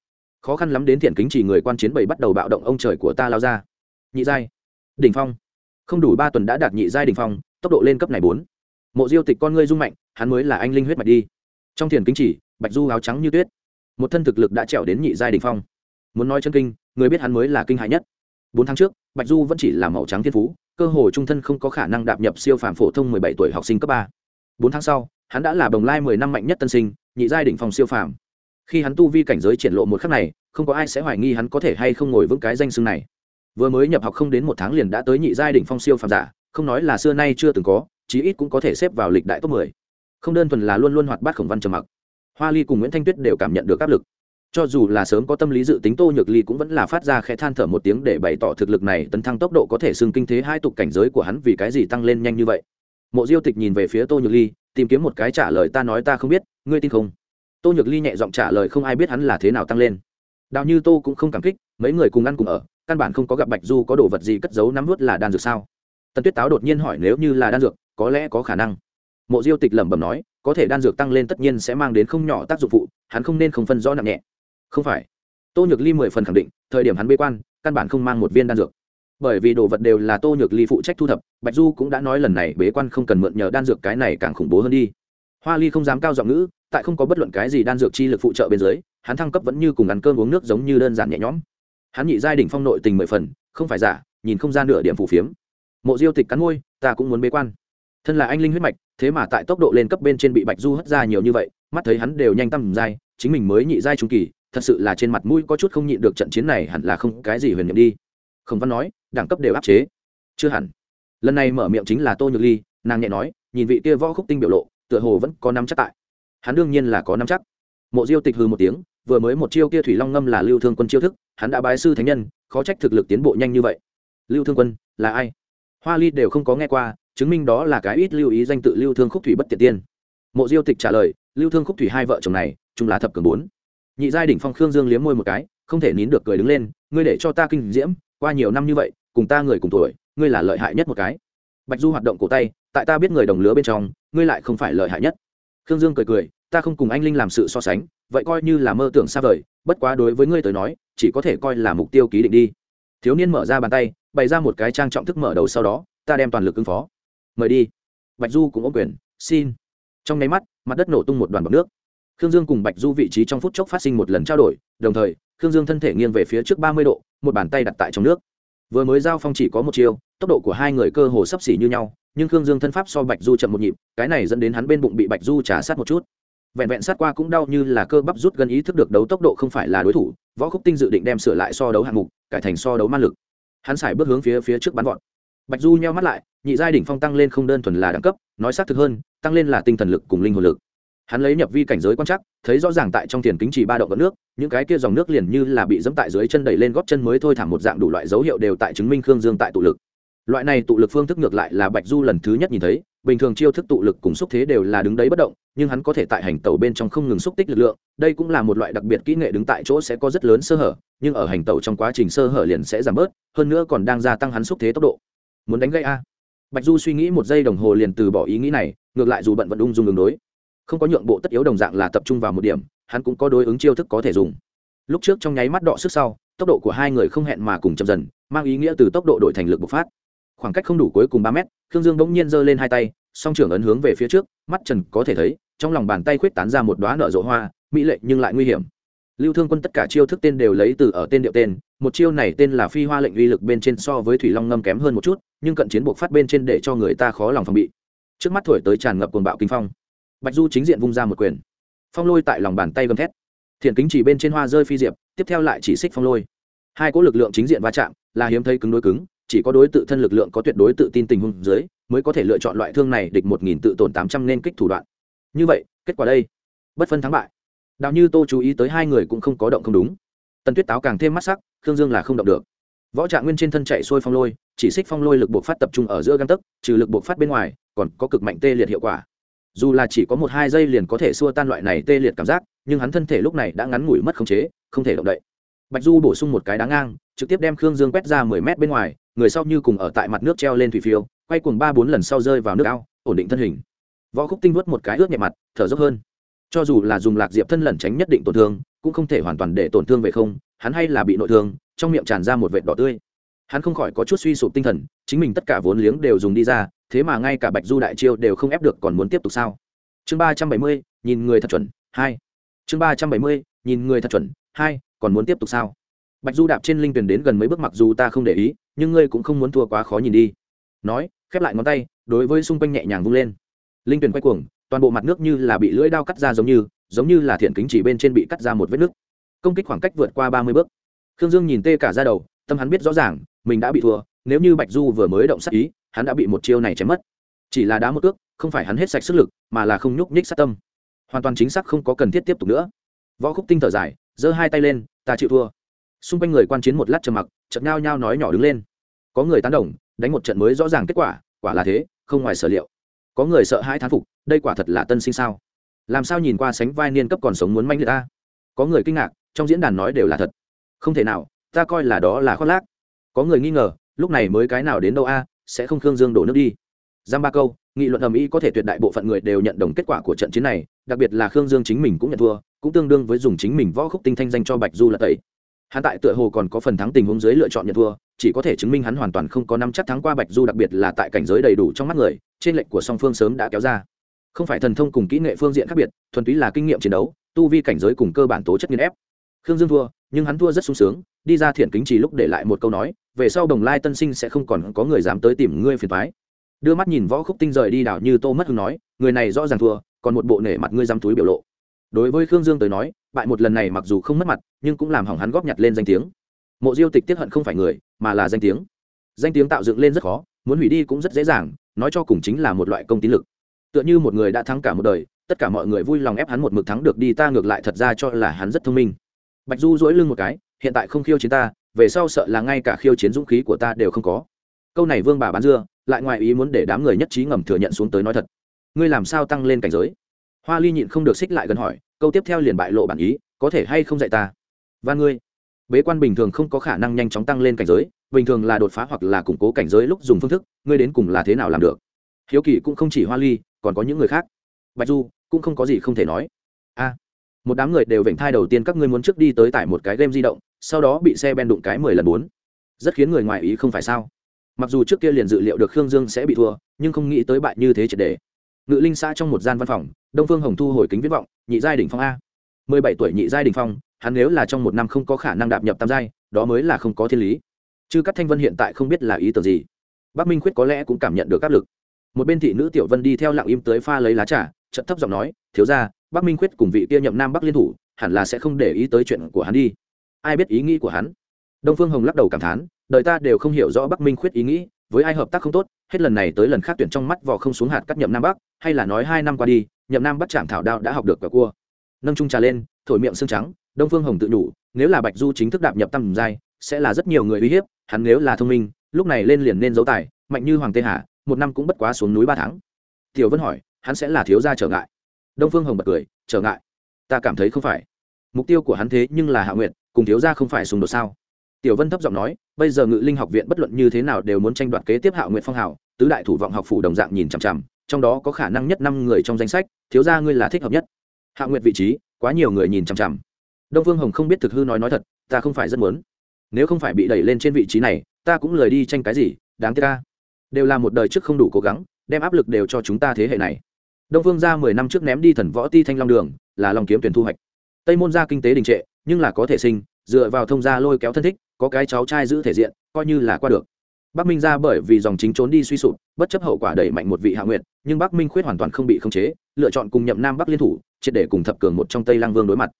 Khó khăn lắm đến thiện kính chỉ người quan chiến bảy bắt đầu bạo động ông trời của ta lao ra. Nhị giai. Đỉnh phong. Không đủ ba tuần đã đạt nhị giai đỉnh phong, tốc độ lên cấp này bốn. Mộ diêu tịch con ngươi rung mạnh, hắn mới là anh linh huyết mạch đi. Trong thiền kính chỉ, bạch du áo trắng như tuyết. Một thân thực lực đã trèo đến nhị giai đỉnh phong. Muốn nói chân kinh, người biết hắn mới là kinh hại nhất. Bốn tháng trước, bạch du vẫn chỉ là màu trắng thiên phú cơ hồ trung thân không có khả năng đạp nhập siêu phàm phổ thông mười bảy tuổi học sinh cấp ba. Bốn tháng sau, hắn đã là bồng lai mười năm mạnh nhất tân sinh, nhị giai đỉnh phòng siêu phàm. Khi hắn tu vi cảnh giới triển lộ một khắc này, không có ai sẽ hoài nghi hắn có thể hay không ngồi vững cái danh xưng này. Vừa mới nhập học không đến một tháng liền đã tới nhị giai đỉnh phong siêu phàm giả, không nói là xưa nay chưa từng có, chí ít cũng có thể xếp vào lịch đại top mười. Không đơn thuần là luôn luôn hoạt bát khổng văn trầm mặc. Hoa ly cùng nguyễn thanh tuyết đều cảm nhận được áp lực cho dù là sớm có tâm lý dự tính tô nhược ly cũng vẫn là phát ra khẽ than thở một tiếng để bày tỏ thực lực này tấn thăng tốc độ có thể xưng kinh thế hai tục cảnh giới của hắn vì cái gì tăng lên nhanh như vậy. Mộ diêu tịch nhìn về phía tô nhược ly, tìm kiếm một cái trả lời ta nói ta không biết, ngươi tin không? Tô nhược ly nhẹ giọng trả lời không ai biết hắn là thế nào tăng lên. Đào như tô cũng không cảm kích, mấy người cùng ăn cùng ở, căn bản không có gặp bạch du có đồ vật gì cất giấu nắm vút là đan dược sao? Tần tuyết táo đột nhiên hỏi nếu như là đan dược, có lẽ có khả năng. Mộ diêu tịch lẩm bẩm nói, có thể đan dược tăng lên tất nhiên sẽ mang đến không nhỏ tác dụng phụ, hắn không nên không phân rõ nặng nhẹ không phải. Tô nhược ly mười phần khẳng định, thời điểm hắn bế quan, căn bản không mang một viên đan dược. Bởi vì đồ vật đều là tô nhược ly phụ trách thu thập, bạch du cũng đã nói lần này bế quan không cần mượn nhờ đan dược cái này càng khủng bố hơn đi. Hoa ly không dám cao giọng ngữ, tại không có bất luận cái gì đan dược chi lực phụ trợ bên dưới, hắn thăng cấp vẫn như cùng ăn cơm uống nước giống như đơn giản nhẹ nhõm. Hắn nhị giai đỉnh phong nội tình mười phần, không phải giả, nhìn không gian nửa điểm phủ phiếm. Mộ diêu tịch cắn môi, ta cũng muốn bế quan. Thân là anh linh huyết mạch, thế mà tại tốc độ lên cấp bên trên bị bạch du hất ra nhiều như vậy, mắt thấy hắn đều nhanh tăm giai chính mình mới nhị giai trung kỳ thật sự là trên mặt mũi có chút không nhịn được trận chiến này hẳn là không cái gì huyền nhiệm đi. Khổng văn nói, đẳng cấp đều áp chế. Chưa hẳn. Lần này mở miệng chính là tô nhược ly, nàng nhẹ nói, nhìn vị kia võ khúc tinh biểu lộ, tựa hồ vẫn có năm chắc tại. Hắn đương nhiên là có năm chắc. Mộ diêu tịch hư một tiếng, vừa mới một chiêu kia thủy long ngâm là lưu thương quân chiêu thức, hắn đã bái sư thánh nhân, khó trách thực lực tiến bộ nhanh như vậy. Lưu thương quân, là ai? Hoa ly đều không có nghe qua, chứng minh đó là cái ít lưu ý danh tự lưu thương khúc thủy bất tiệt tiên. Mộ diêu tịch trả lời, lưu thương khúc thủy hai vợ chồng này chúng là thập cường bốn nhị giai đỉnh phong khương dương liếm môi một cái, không thể nín được cười đứng lên, ngươi để cho ta kinh diễm, qua nhiều năm như vậy, cùng ta người cùng tuổi, ngươi là lợi hại nhất một cái. Bạch du hoạt động cổ tay, tại ta biết người đồng lứa bên trong, ngươi lại không phải lợi hại nhất. Khương dương cười cười, ta không cùng anh linh làm sự so sánh, vậy coi như là mơ tưởng xa vời, bất quá đối với ngươi tới nói, chỉ có thể coi là mục tiêu ký định đi. Thiếu niên mở ra bàn tay, bày ra một cái trang trọng thức mở đầu sau đó, ta đem toàn lực ứng phó. Mời đi. Bạch du cũng ôm quyền, xin. Trong nháy mắt, mặt đất nổ tung một đoàn bọc nước khương dương cùng bạch du vị trí trong phút chốc phát sinh một lần trao đổi, đồng thời, khương dương thân thể nghiêng về phía trước ba mươi độ, một bàn tay đặt tại trong nước. Vừa mới giao phong chỉ có một chiêu, tốc độ của hai người cơ hồ sấp xỉ như nhau, nhưng khương dương thân pháp so bạch du chậm một nhịp, cái này dẫn đến hắn bên bụng bị bạch du trả sát một chút. Vẹn vẹn sát qua cũng đau như là cơ bắp rút gần ý thức được đấu tốc độ không phải là đối thủ, võ khúc tinh dự định đem sửa lại so đấu hạng mục, cải thành so đấu ma lực. Hắn xài bước hướng phía phía trước bắn vọt. Bạch du nheo mắt lại, nhị giai đỉnh phong tăng lên không đơn thuần là đẳng cấp, nói xác thực hơn, tăng lên là tinh thần lực cùng linh hồn lực hắn lấy nhập vi cảnh giới quan chắc thấy rõ ràng tại trong thiền kính chỉ ba động vận nước, những cái kia dòng nước liền như là bị dẫm tại dưới chân đẩy lên góp chân mới thôi thảm một dạng đủ loại dấu hiệu đều tại chứng minh khương dương tại tụ lực. Loại này tụ lực phương thức ngược lại là bạch du lần thứ nhất nhìn thấy, bình thường chiêu thức tụ lực cùng xúc thế đều là đứng đấy bất động, nhưng hắn có thể tại hành tàu bên trong không ngừng xúc tích lực lượng, đây cũng là một loại đặc biệt kỹ nghệ đứng tại chỗ sẽ có rất lớn sơ hở, nhưng ở hành tàu trong quá trình sơ hở liền sẽ giảm bớt, hơn nữa còn đang gia tăng hắn xúc thế tốc độ. Muốn đánh gây a? Bạch du suy nghĩ một giây đồng hồ liền từ bỏ ý nghĩ này, ngược lại dù bận vận ung dung đường đối không có nhượng bộ tất yếu đồng dạng là tập trung vào một điểm, hắn cũng có đối ứng chiêu thức có thể dùng. Lúc trước trong nháy mắt đọ sức sau, tốc độ của hai người không hẹn mà cùng chậm dần, mang ý nghĩa từ tốc độ đổi thành lực bộc phát. Khoảng cách không đủ cuối cùng ba mét, khương dương bỗng nhiên giơ lên hai tay, song trưởng ấn hướng về phía trước, mắt trần có thể thấy, trong lòng bàn tay khuyết tán ra một đoá nở rộ hoa, mỹ lệ nhưng lại nguy hiểm. Lưu thương quân tất cả chiêu thức tên đều lấy từ ở tên điệu tên, một chiêu này tên là phi hoa lệnh uy lực bên trên so với thủy long ngâm kém hơn một chút, nhưng cận chiến buộc phát bên trên để cho người ta khó lòng phòng bị. Trước mắt thổi tới tràn ngập cồn bạo kinh phong bạch du chính diện vung ra một quyền. Phong lôi tại lòng bàn tay gầm thét. Thiện kính chỉ bên trên hoa rơi phi diệp, tiếp theo lại chỉ xích phong lôi. Hai cỗ lực lượng chính diện va chạm, là hiếm thấy cứng đối cứng, chỉ có đối tự thân lực lượng có tuyệt đối tự tin tình huống dưới, mới có thể lựa chọn loại thương này địch một nghìn tự tổn tám trăm nên kích thủ đoạn. Như vậy, kết quả đây. Bất phân thắng bại. Đào như tô chú ý tới hai người cũng không có động không đúng. Tần tuyết táo càng thêm mắt sắc, khương dương là không động được. Võ trạng nguyên trên thân chạy xuôi phong lôi, chỉ xích phong lôi lực buộc phát tập trung ở giữa găng tấc, trừ lực buộc phát bên ngoài, còn có cực mạnh tê liệt hiệu quả dù là chỉ có một hai giây liền có thể xua tan loại này tê liệt cảm giác, nhưng hắn thân thể lúc này đã ngắn ngủi mất khống chế, không thể động đậy. Bạch du bổ sung một cái đá ngang, trực tiếp đem khương dương quét ra mười mét bên ngoài, người sau như cùng ở tại mặt nước treo lên thủy phiêu, quay cuồng ba bốn lần sau rơi vào nước ao, ổn định thân hình. Võ khúc tinh vớt một cái ướt nhẹ mặt, thở dốc hơn. Cho dù là dùng lạc diệp thân lẩn tránh nhất định tổn thương, cũng không thể hoàn toàn để tổn thương về không, hắn hay là bị nội thương, trong miệng tràn ra một vệt đỏ tươi hắn không khỏi có chút suy sụp tinh thần, chính mình tất cả vốn liếng đều dùng đi ra, thế mà ngay cả bạch du đại chiêu đều không ép được còn muốn tiếp tục sao? Chương ba trăm bảy mươi, nhìn người thật chuẩn, hai. Chương ba trăm bảy mươi, nhìn người thật chuẩn, hai, còn muốn tiếp tục sao? Bạch du đạp trên linh tuyển đến gần mấy bước mặc dù ta không để ý, nhưng ngươi cũng không muốn thua quá khó nhìn đi. Nói, khép lại ngón tay, đối với xung quanh nhẹ nhàng vung lên. Linh tuyển quay cuồng, toàn bộ mặt nước như là bị lưỡi đao cắt ra giống như giống như là thiện kính chỉ bên trên bị cắt ra một vết nước. Công kích khoảng cách vượt qua ba mươi bước. Khương dương nhìn tê cả ra đầu, tâm hắn biết rõ ràng mình đã bị thua, nếu như bạch du vừa mới động sát ý, hắn đã bị một chiêu này chém mất. Chỉ là đá một ước không phải hắn hết sạch sức lực, mà là không nhúc nhích sát tâm. Hoàn toàn chính xác không có cần thiết tiếp tục nữa. Võ khúc tinh thở dài, giơ hai tay lên, ta chịu thua. Xung quanh người quan chiến một lát trầm mặc chậm nhao nhao nói nhỏ đứng lên. Có người tán đồng, đánh một trận mới rõ ràng kết quả quả là thế, không ngoài sở liệu. Có người sợ hãi thán phục, đây quả thật là tân sinh sao? Làm sao nhìn qua sánh vai niên cấp còn sống muốn manh người ta? Có người kinh ngạc, trong diễn đàn nói đều là thật. Không thể nào, ta coi là đó là khoác lác có người nghi ngờ, lúc này mới cái nào đến đâu a, sẽ không khương dương đổ nước đi. Giam ba câu, nghị luận ầm ĩ có thể tuyệt đại bộ phận người đều nhận đồng kết quả của trận chiến này, đặc biệt là khương dương chính mình cũng nhận thua, cũng tương đương với dùng chính mình võ khúc tinh thanh danh cho bạch du là tẩy. Hắn tại tựa hồ còn có phần thắng tình huống dưới lựa chọn nhận thua, chỉ có thể chứng minh hắn hoàn toàn không có năm chắc thắng qua bạch du, đặc biệt là tại cảnh giới đầy đủ trong mắt người, trên lệnh của song phương sớm đã kéo ra. Không phải thần thông cùng kỹ nghệ phương diện khác biệt, thuần túy là kinh nghiệm chiến đấu, tu vi cảnh giới cùng cơ bản tố chất nghiên ép khương dương thua, nhưng hắn thua rất sung sướng, đi ra thiện kính chỉ lúc để lại một câu nói, về sau đồng lai tân sinh sẽ không còn có người dám tới tìm ngươi phiền thoái đưa mắt nhìn võ khúc tinh rời đi đảo như tô mất hưng nói, người này rõ ràng thua, còn một bộ nể mặt ngươi dám túi biểu lộ. Đối với khương dương tới nói, bại một lần này mặc dù không mất mặt, nhưng cũng làm hỏng hắn góp nhặt lên danh tiếng. Mộ diêu tịch tiếp hận không phải người, mà là danh tiếng. Danh tiếng tạo dựng lên rất khó, muốn hủy đi cũng rất dễ dàng, nói cho cùng chính là một loại công tín lực. Tựa như một người đã thắng cả một đời, tất cả mọi người vui lòng ép hắn một mực thắng được đi, ta ngược lại thật ra cho là hắn rất thông minh bạch du dỗi lưng một cái, hiện tại không khiêu chiến ta, về sau sợ là ngay cả khiêu chiến dũng khí của ta đều không có. Câu này vương bà bán dưa, lại ngoài ý muốn để đám người nhất trí ngầm thừa nhận xuống tới nói thật. Ngươi làm sao tăng lên cảnh giới? Hoa ly nhịn không được xích lại gần hỏi, câu tiếp theo liền bại lộ bản ý, có thể hay không dạy ta? Và ngươi, bế quan bình thường không có khả năng nhanh chóng tăng lên cảnh giới, bình thường là đột phá hoặc là củng cố cảnh giới lúc dùng phương thức, ngươi đến cùng là thế nào làm được? Hiếu kỳ cũng không chỉ hoa ly, còn có những người khác. Bạch du, cũng không có gì không thể nói. A một đám người đều vểnh thai đầu tiên các ngươi muốn trước đi tới tải một cái game di động, sau đó bị xe ben đụng cái mười lần bốn. Rất khiến người ngoài ý không phải sao? Mặc dù trước kia liền dự liệu được khương dương sẽ bị thua, nhưng không nghĩ tới bại như thế triệt đề. Ngự linh xã trong một gian văn phòng, đông phương hồng thu hồi kính viết vọng, nhị giai đ ỉ n h phong a. Mười bảy tuổi nhị giai đình phong, hắn nếu là trong một năm không có khả năng đạp nhập tam giai, đó mới là không có thiên lý. Chứ các thanh vân hiện tại không biết là ý tưởng gì. Bắc minh khuyết có lẽ cũng cảm nhận được áp lực. Một bên thị nữ tiểu vân đi theo lặng im tới pha lấy lá trà trận thấp giọng nói, thiếu ra bắc minh khuyết cùng vị kia nhậm nam bắc liên thủ hẳn là sẽ không để ý tới chuyện của hắn đi. Ai biết ý nghĩ của hắn? Đông phương hồng lắc đầu cảm thán đời ta đều không hiểu rõ bắc minh khuyết ý nghĩ với ai hợp tác không tốt hết lần này tới lần khác tuyển trong mắt vò không xuống hạt cắt nhậm nam bắc hay là nói hai năm qua đi nhậm nam bắc chạm thảo đao đã học được cả cua. Nâng trung trà lên thổi miệng xương trắng đông phương hồng tự nhủ, nếu là bạch du chính thức đạp nhập tam giai sẽ là rất nhiều người uy hiếp hắn nếu là thông minh lúc này lên liền nên giấu tài mạnh như hoàng tê hà một năm cũng bất quá xuống núi ba tháng. Tiểu vân hỏi hắn sẽ là thiếu gia trở ngại đông phương hồng bật cười, trở ngại? Ta cảm thấy không phải. Mục tiêu của hắn thế nhưng là hạ nguyện cùng thiếu gia không phải xung đột sao? Tiểu vân thấp giọng nói, bây giờ ngự linh học viện bất luận như thế nào đều muốn tranh đoạt kế tiếp hạ nguyện phong hào. Tứ đại thủ vọng học phủ đồng dạng nhìn chằm chằm, trong đó có khả năng nhất năm người trong danh sách, thiếu gia ngươi là thích hợp nhất. Hạ nguyệt vị trí, quá nhiều người nhìn chằm chằm. Đông phương hồng không biết thực hư nói nói thật, ta không phải rất muốn. Nếu không phải bị đẩy lên trên vị trí này, ta cũng lời đi tranh cái gì, đáng tiếc ta. Đều là một đời trước không đủ cố gắng, đem áp lực đều cho chúng ta thế hệ này đông phương ra mười năm trước ném đi thần võ ti thanh long đường, là lòng kiếm tuyển thu hoạch. Tây môn ra kinh tế đình trệ, nhưng là có thể sinh, dựa vào thông gia lôi kéo thân thích, có cái cháu trai giữ thể diện, coi như là qua được. Bắc minh ra bởi vì dòng chính trốn đi suy sụp, bất chấp hậu quả đẩy mạnh một vị hạ nguyệt, nhưng bắc minh khuyết hoàn toàn không bị khống chế, lựa chọn cùng nhậm nam bắc liên thủ, triệt để cùng thập cường một trong tây lang vương đối mặt.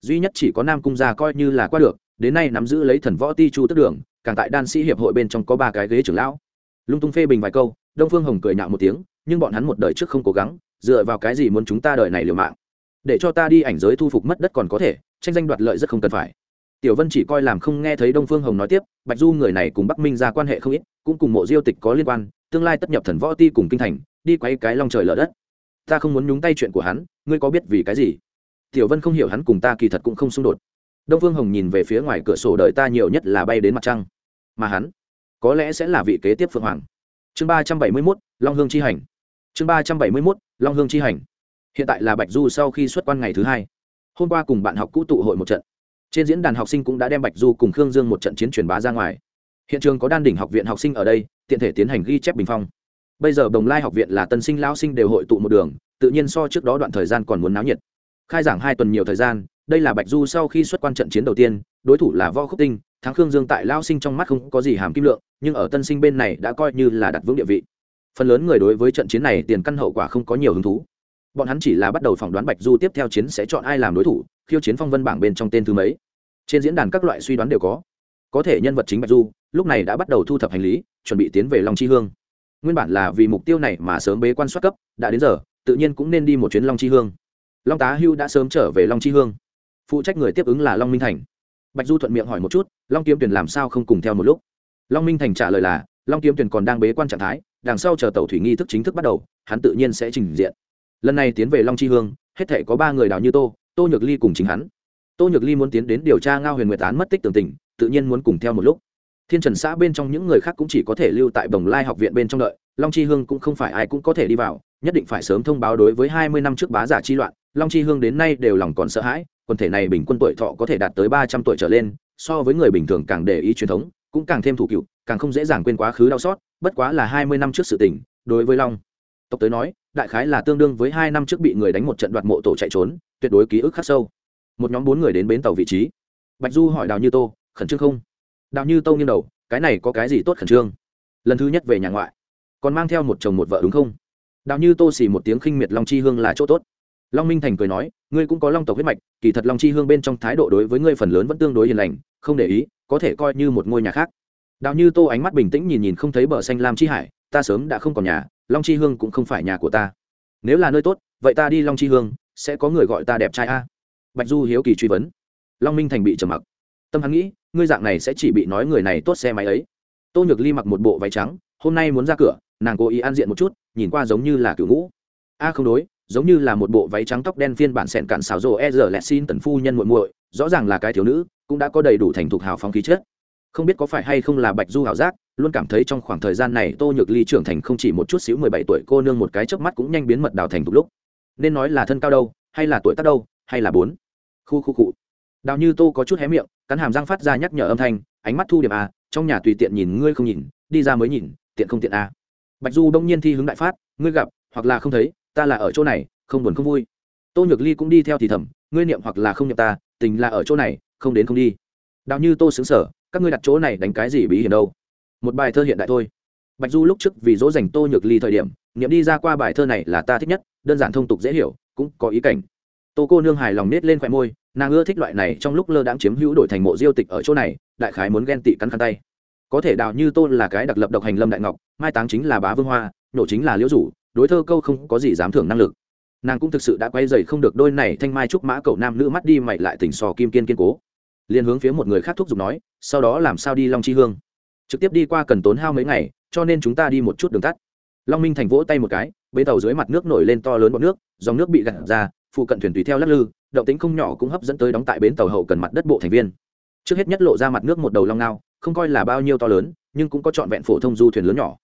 Duy nhất chỉ có nam cung gia coi như là qua được, đến nay nắm giữ lấy thần võ ti chu tức đường, càng tại đan sĩ hiệp hội bên trong có ba cái ghế trưởng lão. Lung tung phê bình vài câu, đông phương hồng cười nhạo một tiếng, nhưng bọn hắn một đời trước không cố gắng dựa vào cái gì muốn chúng ta đời này liều mạng? Để cho ta đi ảnh giới thu phục mất đất còn có thể, tranh danh đoạt lợi rất không cần phải. Tiểu vân chỉ coi làm không nghe thấy đông phương hồng nói tiếp, bạch du người này cùng bắc minh ra quan hệ không ít, cũng cùng mộ diêu tịch có liên quan, tương lai tất nhập thần võ ti cùng kinh thành, đi quay cái long trời lở đất. Ta không muốn nhúng tay chuyện của hắn, ngươi có biết vì cái gì? Tiểu vân không hiểu hắn cùng ta kỳ thật cũng không xung đột. Đông phương hồng nhìn về phía ngoài cửa sổ đợi ta nhiều nhất là bay đến mặt trăng. Mà hắn, có lẽ sẽ là vị kế tiếp phượng hoàng. Chương ba trăm bảy mươi mốt, long hương chi hành chương ba trăm bảy mươi mốt, long hương chi hành. Hiện tại là bạch du sau khi xuất quan ngày thứ hai. Hôm qua cùng bạn học cũ tụ hội một trận. Trên diễn đàn học sinh cũng đã đem bạch du cùng khương dương một trận chiến truyền bá ra ngoài. Hiện trường có đan đỉnh học viện học sinh ở đây, tiện thể tiến hành ghi chép bình phong. Bây giờ đồng lai học viện là tân sinh lao sinh đều hội tụ một đường, tự nhiên so trước đó đoạn thời gian còn muốn náo nhiệt. Khai giảng hai tuần nhiều thời gian, đây là bạch du sau khi xuất quan trận chiến đầu tiên, đối thủ là võ khúc tinh, thắng khương dương tại lao sinh trong mắt không có gì hàm kim lượng, nhưng ở tân sinh bên này đã coi như là đặt vững địa vị phần lớn người đối với trận chiến này tiền căn hậu quả không có nhiều hứng thú. Bọn hắn chỉ là bắt đầu phỏng đoán bạch du tiếp theo chiến sẽ chọn ai làm đối thủ, khiêu chiến phong vân bảng bên trong tên thứ mấy. Trên diễn đàn các loại suy đoán đều có. Có thể nhân vật chính bạch du, lúc này đã bắt đầu thu thập hành lý, chuẩn bị tiến về long chi hương. Nguyên bản là vì mục tiêu này mà sớm bế quan soát cấp, đã đến giờ, tự nhiên cũng nên đi một chuyến long chi hương. Long tá hưu đã sớm trở về long chi hương. Phụ trách người tiếp ứng là long minh thành. Bạch du thuận miệng hỏi một chút, long kiếm tuyền làm sao không cùng theo một lúc? Long minh thành trả lời là, long kiếm tuyền còn đang bế quan trạng thái đằng sau chờ tàu thủy nghi thức chính thức bắt đầu, hắn tự nhiên sẽ trình diện. Lần này tiến về long chi hương, hết thể có ba người đào như tô tô nhược ly cùng chính hắn. Tô nhược ly muốn tiến đến điều tra ngao huyền nguyệt án mất tích tường tình, tự nhiên muốn cùng theo một lúc. Thiên trần xã bên trong những người khác cũng chỉ có thể lưu tại bồng lai học viện bên trong đợi, long chi hương cũng không phải ai cũng có thể đi vào, nhất định phải sớm thông báo đối với hai mươi năm trước bá giả chi loạn, long chi hương đến nay đều lòng còn sợ hãi, quần thể này bình quân tuổi thọ có thể đạt tới ba trăm tuổi trở lên, so với người bình thường càng để ý truyền thống cũng càng thêm thủ cựu, càng không dễ dàng quên quá khứ đau xót, bất quá là hai mươi năm trước sự tình, đối với long tộc tới nói, đại khái là tương đương với hai năm trước bị người đánh một trận đoạt mộ tổ chạy trốn, tuyệt đối ký ức khắc sâu. Một nhóm bốn người đến bến tàu vị trí. Bạch du hỏi đào như tô, khẩn trương không? Đào như tô nghiêng đầu, cái này có cái gì tốt khẩn trương? Lần thứ nhất về nhà ngoại, còn mang theo một chồng một vợ đúng không? Đào như tô xì một tiếng khinh miệt long chi hương là chỗ tốt. Long minh thành cười nói, ngươi cũng có long tộc huyết mạch, kỳ thật long chi hương bên trong thái độ đối với ngươi phần lớn vẫn tương đối hiền lành, không để ý có thể coi như một ngôi nhà khác. Đào như tô ánh mắt bình tĩnh nhìn nhìn không thấy bờ xanh lam chi hải, ta sớm đã không còn nhà, long chi hương cũng không phải nhà của ta. Nếu là nơi tốt, vậy ta đi long chi hương, sẽ có người gọi ta đẹp trai a. Bạch du hiếu kỳ truy vấn. Long minh thành bị trầm mặc. Tâm hắn nghĩ, ngươi dạng này sẽ chỉ bị nói người này tốt xe máy ấy. Tô nhược ly mặc một bộ váy trắng, hôm nay muốn ra cửa, nàng cố ý an diện một chút, nhìn qua giống như là cựu ngũ. A, không đối giống như là một bộ váy trắng tóc đen phiên bản sẹn cạn xào rồ e rờ lẹt xin tần phu nhân muội muội, rõ ràng là cái thiếu nữ, cũng đã có đầy đủ thành thục hào phóng khí chất. Không biết có phải hay không là bạch du hảo giác, luôn cảm thấy trong khoảng thời gian này tô nhược ly trưởng thành không chỉ một chút xíu mười bảy tuổi cô nương một cái chớp mắt cũng nhanh biến mật đào thành thục lúc. Nên nói là thân cao đâu, hay là tuổi tác đâu, hay là bốn. Khu khu cụ đào như tô có chút hé miệng, cắn hàm răng phát ra nhắc nhở âm thanh, ánh mắt thu điểm a trong nhà tùy tiện nhìn ngươi không nhìn, đi ra mới nhìn, tiện không tiện a bạch du đông nhiên thi hướng đại phát, ngươi gặp, hoặc là không thấy ta là ở chỗ này, không buồn không vui. Tô nhược ly cũng đi theo thì thầm, ngươi niệm hoặc là không niệm ta, tình là ở chỗ này, không đến không đi. Đào như tô xứng sở các ngươi đặt chỗ này đánh cái gì bí hiểm đâu? Một bài thơ hiện đại thôi. Bạch du lúc trước vì dỗ dành tô nhược ly thời điểm, niệm đi ra qua bài thơ này là ta thích nhất, đơn giản thông tục dễ hiểu, cũng có ý cảnh. Tô cô nương hài lòng nết lên khoe môi, nàng ưa thích loại này trong lúc lơ đãng chiếm hữu đổi thành mộ diêu tịch ở chỗ này, đại khái muốn ghen tị cắn khăn tay. Có thể đào như tô là cái đặc lập độc hành lâm đại ngọc, mai táng chính là bá vương hoa, nổ chính là liễu rủ đối thơ câu không có gì dám thưởng năng lực. Nàng cũng thực sự đã quay dày không được đôi này thanh mai trúc mã cậu nam nữ mắt đi mày lại tỉnh sò kim kiên kiên cố. Liền hướng phía một người khác thúc giục nói, sau đó làm sao đi long chi hương? Trực tiếp đi qua cần tốn hao mấy ngày, cho nên chúng ta đi một chút đường tắt. Long minh thành vỗ tay một cái, bến tàu dưới mặt nước nổi lên to lớn bọt nước, dòng nước bị gặt ra, phụ cận thuyền tùy theo lắc lư, động tính không nhỏ cũng hấp dẫn tới đóng tại bến tàu hậu cần mặt đất bộ thành viên. Trước hết nhất lộ ra mặt nước một đầu long ngao, không coi là bao nhiêu to lớn, nhưng cũng có trọn vẹn phổ thông du thuyền lớn nhỏ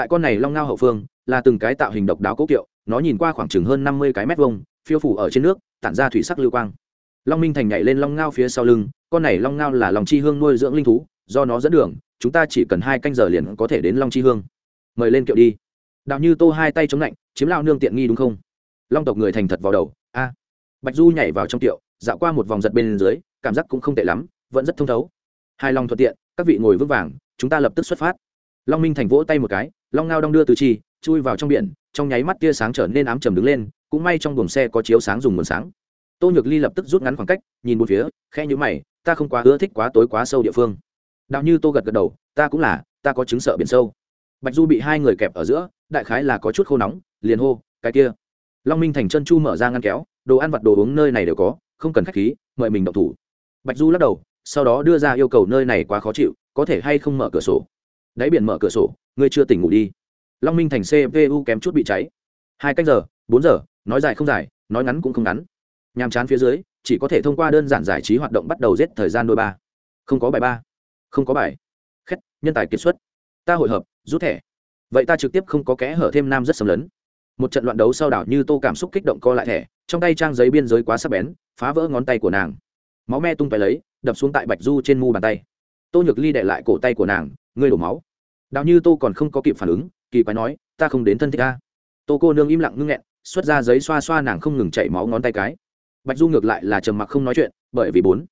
tại con này long ngao hậu phương, là từng cái tạo hình độc đáo cố kiệu, nó nhìn qua khoảng chừng hơn năm mươi cái mét vuông, phiêu phủ ở trên nước, tản ra thủy sắc lưu quang. Long minh thành nhảy lên long ngao phía sau lưng, con này long ngao là lòng chi hương nuôi dưỡng linh thú, do nó dẫn đường, chúng ta chỉ cần hai canh giờ liền có thể đến long chi hương. Mời lên kiệu đi. Đạo như tô hai tay chống lạnh, chiếm lao nương tiện nghi đúng không? Long tộc người thành thật vào đầu, a. Bạch du nhảy vào trong kiệu, dạo qua một vòng giật bên dưới, cảm giác cũng không tệ lắm, vẫn rất thông thấu. Hai long thuận tiện, các vị ngồi vững vàng, chúng ta lập tức xuất phát. Long minh thành vỗ tay một cái long ngao đong đưa từ chi, chui vào trong biển, trong nháy mắt tia sáng trở nên ám trầm đứng lên, cũng may trong buồng xe có chiếu sáng dùng nguồn sáng. Tô nhược ly lập tức rút ngắn khoảng cách, nhìn một phía khe nhữ mày, ta không quá ưa thích quá tối quá sâu địa phương. Đạo như tô gật gật đầu, ta cũng là, ta có chứng sợ biển sâu. Bạch du bị hai người kẹp ở giữa, đại khái là có chút khô nóng, liền hô, cái kia. Long minh thành chân chu mở ra ngăn kéo, đồ ăn vặt đồ uống nơi này đều có, không cần khách khí, mời mình độc thủ. Bạch du lắc đầu, sau đó đưa ra yêu cầu nơi này quá khó chịu, có thể hay không mở cửa sổ đáy biển mở cửa sổ, ngươi chưa tỉnh ngủ đi. Long minh thành cpu kém chút bị cháy. Hai cách giờ, bốn giờ, nói dài không dài, nói ngắn cũng không ngắn. Nhàm chán phía dưới, chỉ có thể thông qua đơn giản giải trí hoạt động bắt đầu giết thời gian đôi ba. Không có bài ba. Không có bài. Khét, nhân tài kiệt xuất. Ta hội hợp, rút thẻ. Vậy ta trực tiếp không có kẽ hở thêm nam rất sầm lấn. Một trận loạn đấu sau đảo như tô cảm xúc kích động co lại thẻ, trong tay trang giấy biên giới quá sắc bén, phá vỡ ngón tay của nàng. Máu me tung phải lấy, đập xuống tại bạch du trên mu bàn tay. Tô nhược ly đệ lại cổ tay của nàng ngươi đổ máu. Đào như tô còn không có kịp phản ứng, kỳ quái nói, ta không đến thân thích ta tô cô nương im lặng ngưng nghẹn, xuất ra giấy xoa xoa nàng không ngừng chảy máu ngón tay cái. Bạch du ngược lại là trầm mặc không nói chuyện, bởi vì bốn.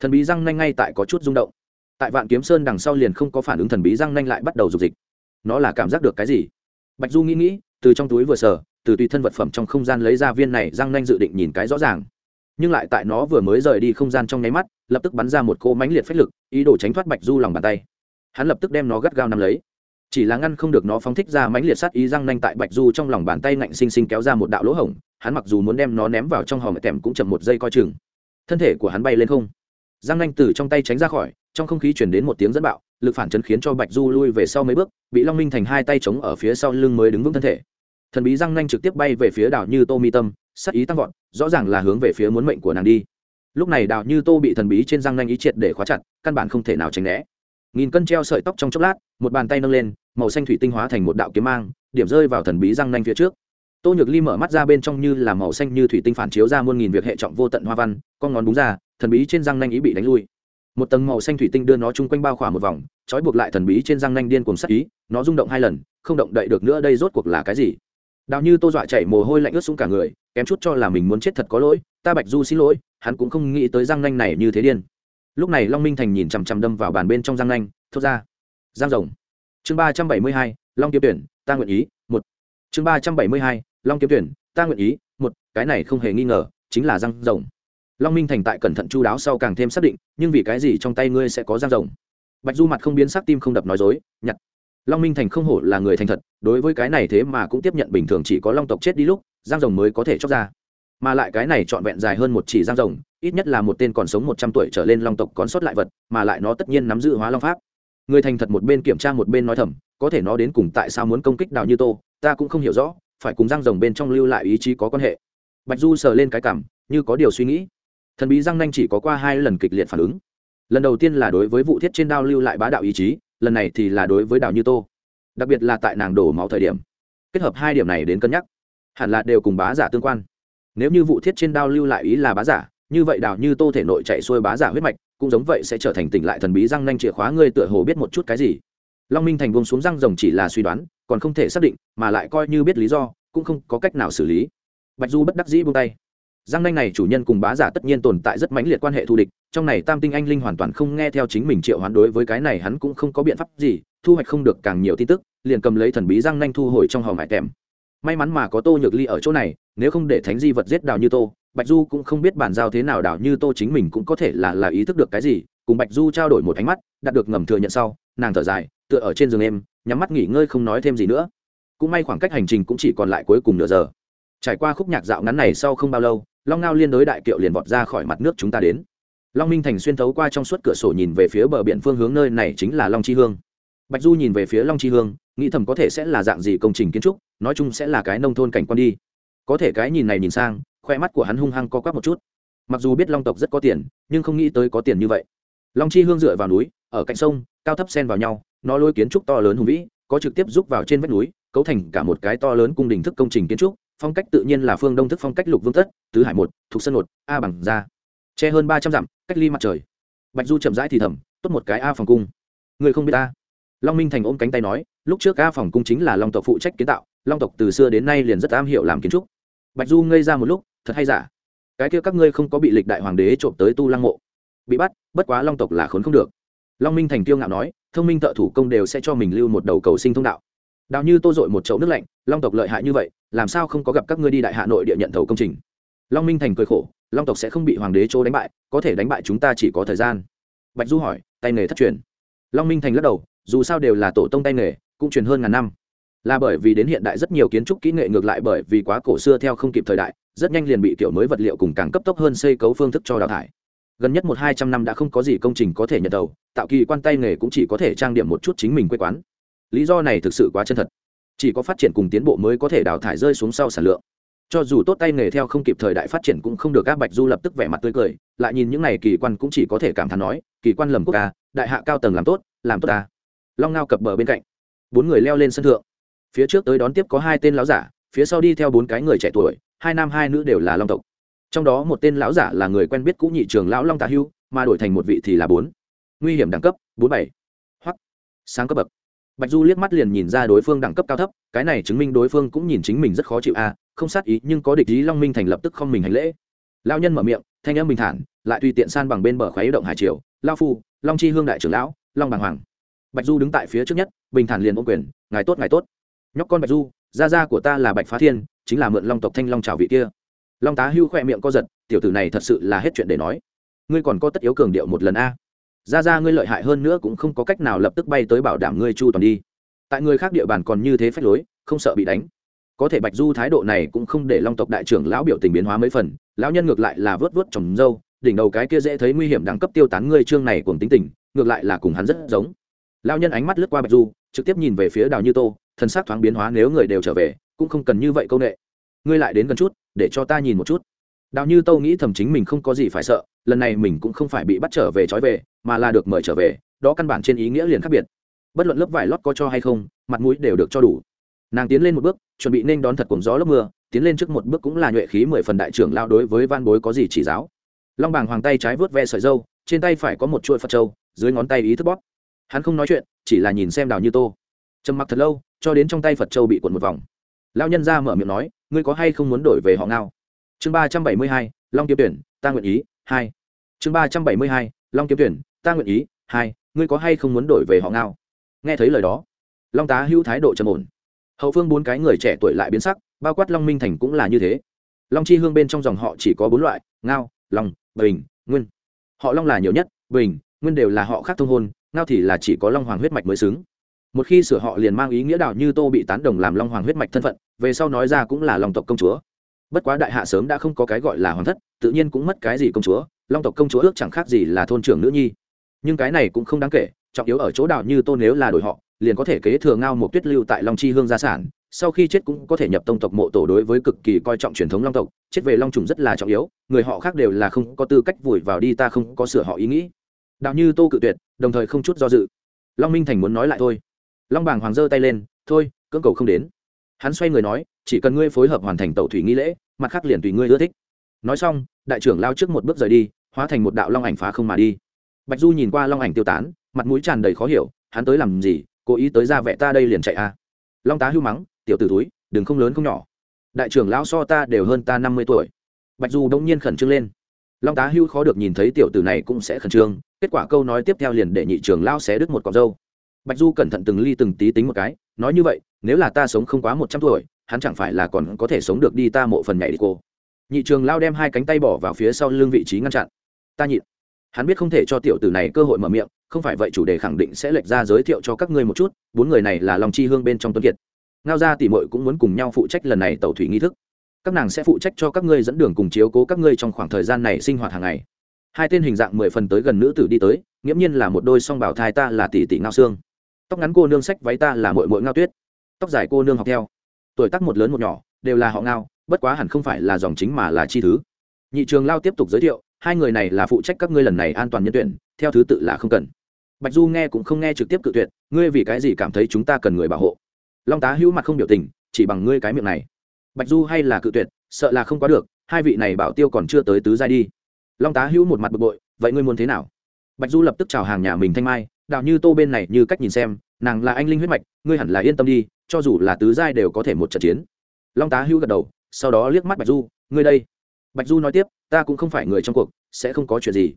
Thần bí răng nanh ngay tại có chút rung động. Tại vạn kiếm sơn đằng sau liền không có phản ứng thần bí răng nanh lại bắt đầu dục dịch. Nó là cảm giác được cái gì? Bạch du nghĩ nghĩ, từ trong túi vừa sờ, từ tùy thân vật phẩm trong không gian lấy ra viên này răng nanh dự định nhìn cái rõ ràng. Nhưng lại tại nó vừa mới rời đi không gian trong nháy mắt, lập tức bắn ra một cỗ mánh liệt phách lực, ý đồ tránh thoát bạch du lòng bàn tay hắn lập tức đem nó gắt gao nắm lấy. Chỉ là ngăn không được nó phóng thích ra mãnh liệt sát ý răng nanh tại bạch du trong lòng bàn tay ngạnh xinh xinh kéo ra một đạo lỗ hổng, hắn mặc dù muốn đem nó ném vào trong hòm tèm cũng chậm một giây coi chừng. Thân thể của hắn bay lên không. Răng nanh từ trong tay tránh ra khỏi, trong không khí chuyển đến một tiếng dẫn bạo, lực phản chấn khiến cho bạch du lui về sau mấy bước, bị long minh thành hai tay chống ở phía sau lưng mới đứng vững thân thể. Thần bí răng nanh trực tiếp bay về phía đảo như tô mi tâm sắc ý tăng vọt, rõ ràng là hướng về phía muốn mệnh của nàng đi. Lúc này đào như tô bị thần bí trên răng nanh ý triệt để khóa chặt, căn bản không thể nào tránh né nghìn cân treo sợi tóc trong chốc lát, một bàn tay nâng lên, màu xanh thủy tinh hóa thành một đạo kiếm mang, điểm rơi vào thần bí răng nanh phía trước. Tô nhược ly mở mắt ra bên trong như là màu xanh như thủy tinh phản chiếu ra muôn nghìn việc hệ trọng vô tận hoa văn, con ngón búng ra, thần bí trên răng nanh ý bị đánh lui. Một tầng màu xanh thủy tinh đưa nó chung quanh bao khỏa một vòng, trói buộc lại thần bí trên răng nanh điên cùng sắc ý, nó rung động hai lần, không động đậy được nữa đây rốt cuộc là cái gì? Đào như tô dọa chảy mồ hôi lạnh ướt xuống cả người, kém chút cho là mình muốn chết thật có lỗi, ta bạch du xin lỗi, hắn cũng không nghĩ tới răng nanh này như thế điên lúc này long minh thành nhìn chằm chằm đâm vào bàn bên trong răng nanh thốt ra, giang rồng. Chương ba trăm bảy mươi hai, long kiếm tuyển, ta nguyện ý, một. Chương ba trăm bảy mươi hai, long kiếm tuyển, ta nguyện ý, một. Cái này không hề nghi ngờ, chính là răng rồng. Long minh thành tại cẩn thận chu đáo sau càng thêm xác định, nhưng vì cái gì trong tay ngươi sẽ có răng rồng? Bạch du mặt không biến sắc tim không đập nói dối, nhặt. Long minh thành không hổ là người thành thật, đối với cái này thế mà cũng tiếp nhận bình thường chỉ có long tộc chết đi lúc, giang rồng mới có thể chóc ra mà lại cái này trọn vẹn dài hơn một chỉ giang rồng, ít nhất là một tên còn sống một trăm tuổi trở lên long tộc còn sót lại vật, mà lại nó tất nhiên nắm giữ hóa long pháp. Người thành thật một bên kiểm tra một bên nói thầm, có thể nó đến cùng tại sao muốn công kích đào như tô, ta cũng không hiểu rõ, phải cùng giang rồng bên trong lưu lại ý chí có quan hệ. Bạch du sờ lên cái cảm, như có điều suy nghĩ. Thần bí giang nanh chỉ có qua hai lần kịch liệt phản ứng. Lần đầu tiên là đối với vụ thiết trên đao lưu lại bá đạo ý chí, lần này thì là đối với đào như tô. Đặc biệt là tại nàng đổ máu thời điểm. Kết hợp hai điểm này đến cân nhắc. Hẳn là đều cùng bá giả tương quan nếu như vụ thiết trên đao lưu lại ý là bá giả, như vậy đào như tô thể nội chạy xuôi bá giả huyết mạch, cũng giống vậy sẽ trở thành tỉnh lại thần bí răng nanh chìa khóa ngươi tựa hồ biết một chút cái gì. Long minh thành buông xuống răng rồng chỉ là suy đoán, còn không thể xác định, mà lại coi như biết lý do, cũng không có cách nào xử lý. Bạch du bất đắc dĩ buông tay. Giang nanh này chủ nhân cùng bá giả tất nhiên tồn tại rất mãnh liệt quan hệ thù địch, trong này tam tinh anh linh hoàn toàn không nghe theo chính mình triệu hoán đối với cái này hắn cũng không có biện pháp gì, thu hoạch không được càng nhiều tin tức, liền cầm lấy thần bí giang nanh thu hồi trong hòm hải tèm may mắn mà có tô nhược ly ở chỗ này, nếu không để thánh di vật giết đào như tô, bạch du cũng không biết bàn giao thế nào đào như tô chính mình cũng có thể là là ý thức được cái gì. Cùng bạch du trao đổi một ánh mắt, đạt được ngầm thừa nhận sau, nàng thở dài, tựa ở trên giường em nhắm mắt nghỉ ngơi không nói thêm gì nữa. Cũng may khoảng cách hành trình cũng chỉ còn lại cuối cùng nửa giờ. Trải qua khúc nhạc dạo ngắn này sau không bao lâu, long ngao liên đối đại kiệu liền vọt ra khỏi mặt nước chúng ta đến. Long minh thành xuyên thấu qua trong suốt cửa sổ nhìn về phía bờ biển phương hướng, nơi này chính là long chi hương. Bạch du nhìn về phía long chi hương nghĩ thầm có thể sẽ là dạng gì công trình kiến trúc, nói chung sẽ là cái nông thôn cảnh quan đi. Có thể cái nhìn này nhìn sang, khoe mắt của hắn hung hăng co quắp một chút. Mặc dù biết long tộc rất có tiền, nhưng không nghĩ tới có tiền như vậy. Long chi hương dựa vào núi, ở cạnh sông, cao thấp sen vào nhau, nó lôi kiến trúc to lớn hùng vĩ, có trực tiếp rút vào trên vách núi, cấu thành cả một cái to lớn cung đình thức công trình kiến trúc, phong cách tự nhiên là phương đông thức phong cách lục vương tất tứ hải một, thuộc sân một, a bằng ra che hơn ba trăm dặm, cách ly mặt trời. Bạch du chậm rãi thì thầm, tốt một cái a phòng cung. Người không biết ta long minh thành ôm cánh tay nói, lúc trước ca phòng cung chính là long tộc phụ trách kiến tạo, long tộc từ xưa đến nay liền rất am hiểu làm kiến trúc. Bạch du ngây ra một lúc, thật hay giả? Cái kia các ngươi không có bị lịch đại hoàng đế trộm tới tu lăng mộ? Bị bắt, bất quá long tộc là khốn không được. Long minh thành tiêu ngạo nói, thông minh thợ thủ công đều sẽ cho mình lưu một đầu cầu sinh thông đạo. Đào như tô dội một chậu nước lạnh, long tộc lợi hại như vậy, làm sao không có gặp các ngươi đi đại hạ nội địa nhận thầu công trình? Long minh thành cười khổ, long tộc sẽ không bị hoàng đế chỗ đánh bại, có thể đánh bại chúng ta chỉ có thời gian. Bạch du hỏi, tay nghề thất truyền? Long minh thành lắc đầu dù sao đều là tổ tông tay nghề, cũng truyền hơn ngàn năm. Là bởi vì đến hiện đại rất nhiều kiến trúc kỹ nghệ ngược lại bởi vì quá cổ xưa theo không kịp thời đại, rất nhanh liền bị kiểu mới vật liệu cùng càng cấp tốc hơn xây cấu phương thức cho đào thải. Gần nhất một hai trăm năm đã không có gì công trình có thể nhận đầu, tạo kỳ quan tay nghề cũng chỉ có thể trang điểm một chút chính mình quê quán. Lý do này thực sự quá chân thật. Chỉ có phát triển cùng tiến bộ mới có thể đào thải rơi xuống sau sản lượng. Cho dù tốt tay nghề theo không kịp thời đại phát triển cũng không được các bạch du lập tức vẻ mặt tươi cười, lại nhìn những n à y kỳ quan cũng chỉ có thể cảm thán nói, kỳ quan lầm quốc ca đại hạ cao tầng làm tốt làm tốt ta long ngao cập bờ bên cạnh. Bốn người leo lên sân thượng. Phía trước tới đón tiếp có hai tên lão giả, phía sau đi theo bốn cái người trẻ tuổi, hai nam hai nữ đều là long tộc. Trong đó một tên lão giả là người quen biết cũ nhị trường lão long tạ hưu, mà đổi thành một vị thì là bốn. Nguy hiểm đẳng cấp, bốn bảy. Hoặc sáng cấp bậc. Bạch du liếc mắt liền nhìn ra đối phương đẳng cấp cao thấp, cái này chứng minh đối phương cũng nhìn chính mình rất khó chịu a, không sát ý, nhưng có địch ý long minh thành lập tức không mình hành lễ. Lao nhân mở miệng, thanh âm bình thản, lại tùy tiện san bằng bên bờ khoáy động hải triều, lao phu, long chi hương đại trưởng lão, long bàng hoàng bạch du đứng tại phía trước nhất, bình thản liền ôm quyền, ngài tốt ngài tốt. Nhóc con bạch du, gia gia của ta là bạch phá thiên, chính là mượn long tộc thanh long trào vị kia. Long tá hưu khoe miệng co giật, tiểu tử này thật sự là hết chuyện để nói. Ngươi còn có tất yếu cường điệu một lần a. Gia gia ngươi lợi hại hơn nữa cũng không có cách nào lập tức bay tới bảo đảm ngươi chu toàn đi. Tại người khác địa bàn còn như thế phách lối, không sợ bị đánh. Có thể bạch du thái độ này cũng không để long tộc đại trưởng lão biểu tình biến hóa mấy phần, lão nhân ngược lại là vớt vớt trồng dâu, đỉnh đầu cái kia dễ thấy nguy hiểm đẳng cấp tiêu tán ngươi trương này cùng tính tình, ngược lại là cùng hắn rất giống lão nhân ánh mắt lướt qua bạch du, trực tiếp nhìn về phía đào như tô thân xác thoáng biến hóa nếu người đều trở về, cũng không cần như vậy công nghệ ngươi lại đến gần chút, để cho ta nhìn một chút. Đào như tô nghĩ thầm chính mình không có gì phải sợ, lần này mình cũng không phải bị bắt trở về trói về, mà là được mời trở về, đó căn bản trên ý nghĩa liền khác biệt. Bất luận lớp vải lót có cho hay không, mặt mũi đều được cho đủ. Nàng tiến lên một bước, chuẩn bị nên đón thật cùng gió lớp mưa, tiến lên trước một bước cũng là nhuệ khí mười phần đại trưởng lao đối với van bối có gì chỉ giáo. Long bàng hoàng tay trái vớt ve sợi dâu, trên tay phải có một chuỗi phật trâu dưới ngón tay ý thức bóp hắn không nói chuyện, chỉ là nhìn xem đào như tô. Trầm mặc thật lâu, cho đến trong tay phật châu bị cuộn một vòng. Lao nhân ra mở miệng nói, ngươi có hay không muốn đổi về họ ngao? Chương ba trăm bảy mươi hai, long kiếm tuyển, ta nguyện ý, hai. Chương ba trăm bảy mươi hai, long kiếm tuyển, ta nguyện ý, hai. Ngươi có hay không muốn đổi về họ ngao? Nghe thấy lời đó, long tá hữu thái độ trầm ổn. Hậu phương bốn cái người trẻ tuổi lại biến sắc, bao quát long minh thành cũng là như thế. Long chi hương bên trong dòng họ chỉ có bốn loại, ngao, long, bình, nguyên. Họ long là nhiều nhất, bình, nguyên đều là họ khác thông hôn ngao thì là chỉ có long hoàng huyết mạch mới xứng. Một khi sửa họ liền mang ý nghĩa đạo như tô bị tán đồng làm long hoàng huyết mạch thân phận, về sau nói ra cũng là lòng tộc công chúa. Bất quá đại hạ sớm đã không có cái gọi là hoàng thất, tự nhiên cũng mất cái gì công chúa, long tộc công chúa ước chẳng khác gì là thôn trưởng nữ nhi. Nhưng cái này cũng không đáng kể, trọng yếu ở chỗ đạo như tô nếu là đổi họ, liền có thể kế thừa ngao một tuyết lưu tại long chi hương gia sản, sau khi chết cũng có thể nhập tông tộc mộ tổ đối với cực kỳ coi trọng truyền thống long tộc, chết về long trùng rất là trọng yếu, người họ khác đều là không có tư cách vùi vào đi, ta không có sửa họ ý nghĩ đạo như tô cự tuyệt, đồng thời không chút do dự. Long minh thành muốn nói lại thôi. Long bàng hoàng giơ tay lên, thôi, cưỡng cầu không đến. Hắn xoay người nói, chỉ cần ngươi phối hợp hoàn thành tẩu thủy nghi lễ, mặt khác liền tùy ngươi ưa thích. Nói xong, đại trưởng lao trước một bước rời đi, hóa thành một đạo long ảnh phá không mà đi. Bạch du nhìn qua long ảnh tiêu tán, mặt mũi tràn đầy khó hiểu, hắn tới làm gì? Cố ý tới ra vẽ ta đây liền chạy a à. long tá hưu mắng, tiểu t ử túi đừng không lớn không nhỏ. Đại trưởng lão so ta đều hơn ta năm mươi tuổi. Bạch du đông nhiên khẩn trương lên. Long tá hưu khó được nhìn thấy tiểu tử này cũng sẽ khẩn trương kết quả câu nói tiếp theo liền để nhị trưởng lao xé đứt một cọc dâu bạch du cẩn thận từng ly từng tí tính một cái, nói như vậy, nếu là ta sống không quá một trăm tuổi, hắn chẳng phải là còn có thể sống được đi ta mộ phần nhảy đi cô. Nhị trường lao đem hai cánh tay bỏ vào phía sau lưng vị trí ngăn chặn. Ta nhịn. Hắn biết không thể cho tiểu tử này cơ hội mở miệng, không phải vậy chủ đề khẳng định sẽ lệch ra giới thiệu cho các ngươi một chút, bốn người này là lòng chi hương bên trong tuấn kiệt. Ngao ra tỉ mội cũng muốn cùng nhau phụ trách lần này tàu thủy nghi thức. Các nàng sẽ phụ trách cho các ngươi dẫn đường cùng chiếu cố các ngươi trong khoảng thời gian này sinh hoạt hàng ngày hai tên hình dạng mười phần tới gần nữ tử đi tới, nghiễm nhiên là một đôi song bảo thai ta là tỷ tỷ ngao xương tóc ngắn cô nương sách váy ta là mội mội ngao tuyết. Tóc dài cô nương học theo. Tuổi tác một lớn một nhỏ, đều là họ ngao, bất quá hẳn không phải là dòng chính mà là chi thứ. Nhị trường lao tiếp tục giới thiệu, hai người này là phụ trách các ngươi lần này an toàn nhân tuyển, theo thứ tự là không cần. Bạch du nghe cũng không nghe trực tiếp cự tuyệt, ngươi vì cái gì cảm thấy chúng ta cần người bảo hộ? Long tá hữu mặt không biểu tình, chỉ bằng ngươi cái miệng này. Bạch du hay là cự tuyệt, sợ là không quá được, hai vị này bảo tiêu còn chưa tới tứ giai đi long tá hữu một mặt bực bội, vậy ngươi muốn thế nào? Bạch du lập tức chào hàng nhà mình thanh mai đạo như tô bên này như cách nhìn xem, nàng là anh linh huyết mạch, ngươi hẳn là yên tâm đi, cho dù là tứ giai đều có thể một trận chiến. Long tá hữu gật đầu, sau đó liếc mắt bạch du, ngươi đây. Bạch du nói tiếp, ta cũng không phải người trong cuộc, sẽ không có chuyện gì.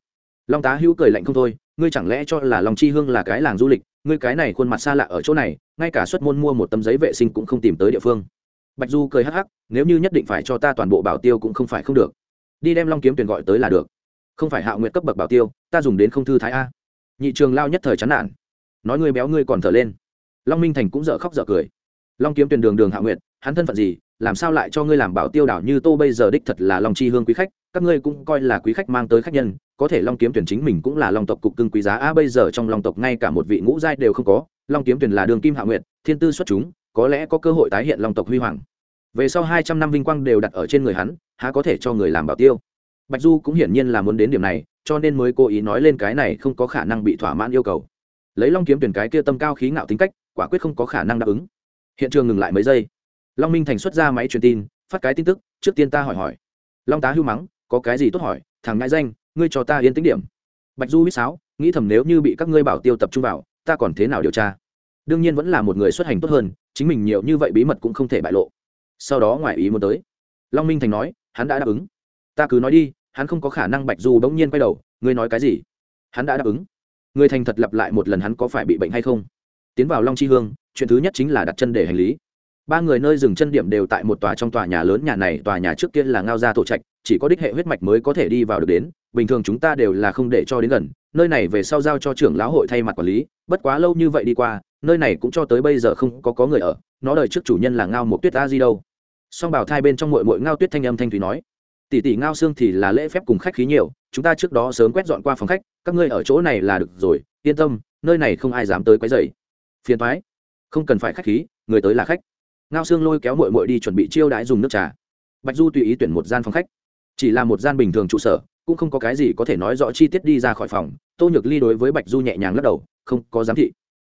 Long tá hữu cười lạnh không thôi, ngươi chẳng lẽ cho là lòng chi hương là cái làng du lịch, ngươi cái này khuôn mặt xa lạ ở chỗ này, ngay cả xuất môn mua một tấm giấy vệ sinh cũng không tìm tới địa phương. Bạch du cười hắc hắc, nếu như nhất định phải cho ta toàn bộ bảo tiêu cũng không phải không được đi đem long kiếm tuyển gọi tới là được. Không phải hạ nguyện cấp bậc bảo tiêu, ta dùng đến không thư thái a. Nhị trường lao nhất thời chán nản. Nói ngươi béo ngươi còn thở lên. Long minh thành cũng dở khóc dở cười. Long kiếm tuyển đường đường hạ nguyện hắn thân phận gì, làm sao lại cho ngươi làm bảo tiêu đảo như tô bây giờ đích thật là long chi hương quý khách, các ngươi cũng coi là quý khách mang tới khách nhân, có thể long kiếm tuyển chính mình cũng là long tộc cục cưng quý giá a, bây giờ trong long tộc ngay cả một vị ngũ giai đều không có, long kiếm tuyển là đường kim hạ nguyện thiên tư xuất chúng, có lẽ có cơ hội tái hiện long tộc huy hoàng về sau hai trăm năm vinh quang đều đặt ở trên người hắn, há có thể cho người làm bảo tiêu. Bạch du cũng hiển nhiên là muốn đến điểm này, cho nên mới cố ý nói lên cái này không có khả năng bị thỏa mãn yêu cầu. Lấy long kiếm tuyển cái kia tâm cao khí ngạo tính cách, quả quyết không có khả năng đáp ứng. Hiện trường ngừng lại mấy giây. Long minh thành xuất ra máy truyền tin, phát cái tin tức, trước tiên ta hỏi hỏi. Long tá hưu mắng, có cái gì tốt hỏi, thằng ngại danh, ngươi cho ta yên tính điểm. Bạch du huýt sáo, nghĩ thầm nếu như bị các ngươi bảo tiêu tập trung vào, ta còn thế nào điều tra? Đương nhiên vẫn là một người xuất hành tốt hơn, chính mình nhiều như vậy bí mật cũng không thể bại lộ sau đó ngoài ý muốn tới. Long minh thành nói, hắn đã đáp ứng. Ta cứ nói đi, hắn không có khả năng bạch du bỗng nhiên quay đầu, ngươi nói cái gì? Hắn đã đáp ứng. Người thành thật lặp lại một lần hắn có phải bị bệnh hay không? Tiến vào long chi hương, chuyện thứ nhất chính là đặt chân để hành lý. Ba người nơi dừng chân điểm đều tại một tòa trong tòa nhà lớn nhà này, tòa nhà trước kia là ngao gia tổ trạch, chỉ có đích hệ huyết mạch mới có thể đi vào được đến, bình thường chúng ta đều là không để cho đến gần, nơi này về sau giao cho trưởng lão hội thay mặt quản lý, bất quá lâu như vậy đi qua, nơi này cũng cho tới bây giờ không có có người ở, nó đời trước chủ nhân là ngao một tuyết a di đâu song bảo thai bên trong mội mội ngao tuyết thanh âm thanh thủy nói, tỷ tỷ ngao xương thì là lễ phép cùng khách khí nhiều, chúng ta trước đó sớm quét dọn qua phòng khách, các ngươi ở chỗ này là được rồi, yên tâm, nơi này không ai dám tới quấy dày phiền thoái không cần phải khách khí, người tới là khách. Ngao xương lôi kéo mội mội đi chuẩn bị chiêu đãi dùng nước trà. Bạch du tùy ý tuyển một gian phòng khách. Chỉ là một gian bình thường trụ sở, cũng không có cái gì có thể nói rõ chi tiết đi ra khỏi phòng. Tô nhược ly đối với bạch du nhẹ nhàng lắc đầu, không có giám thị.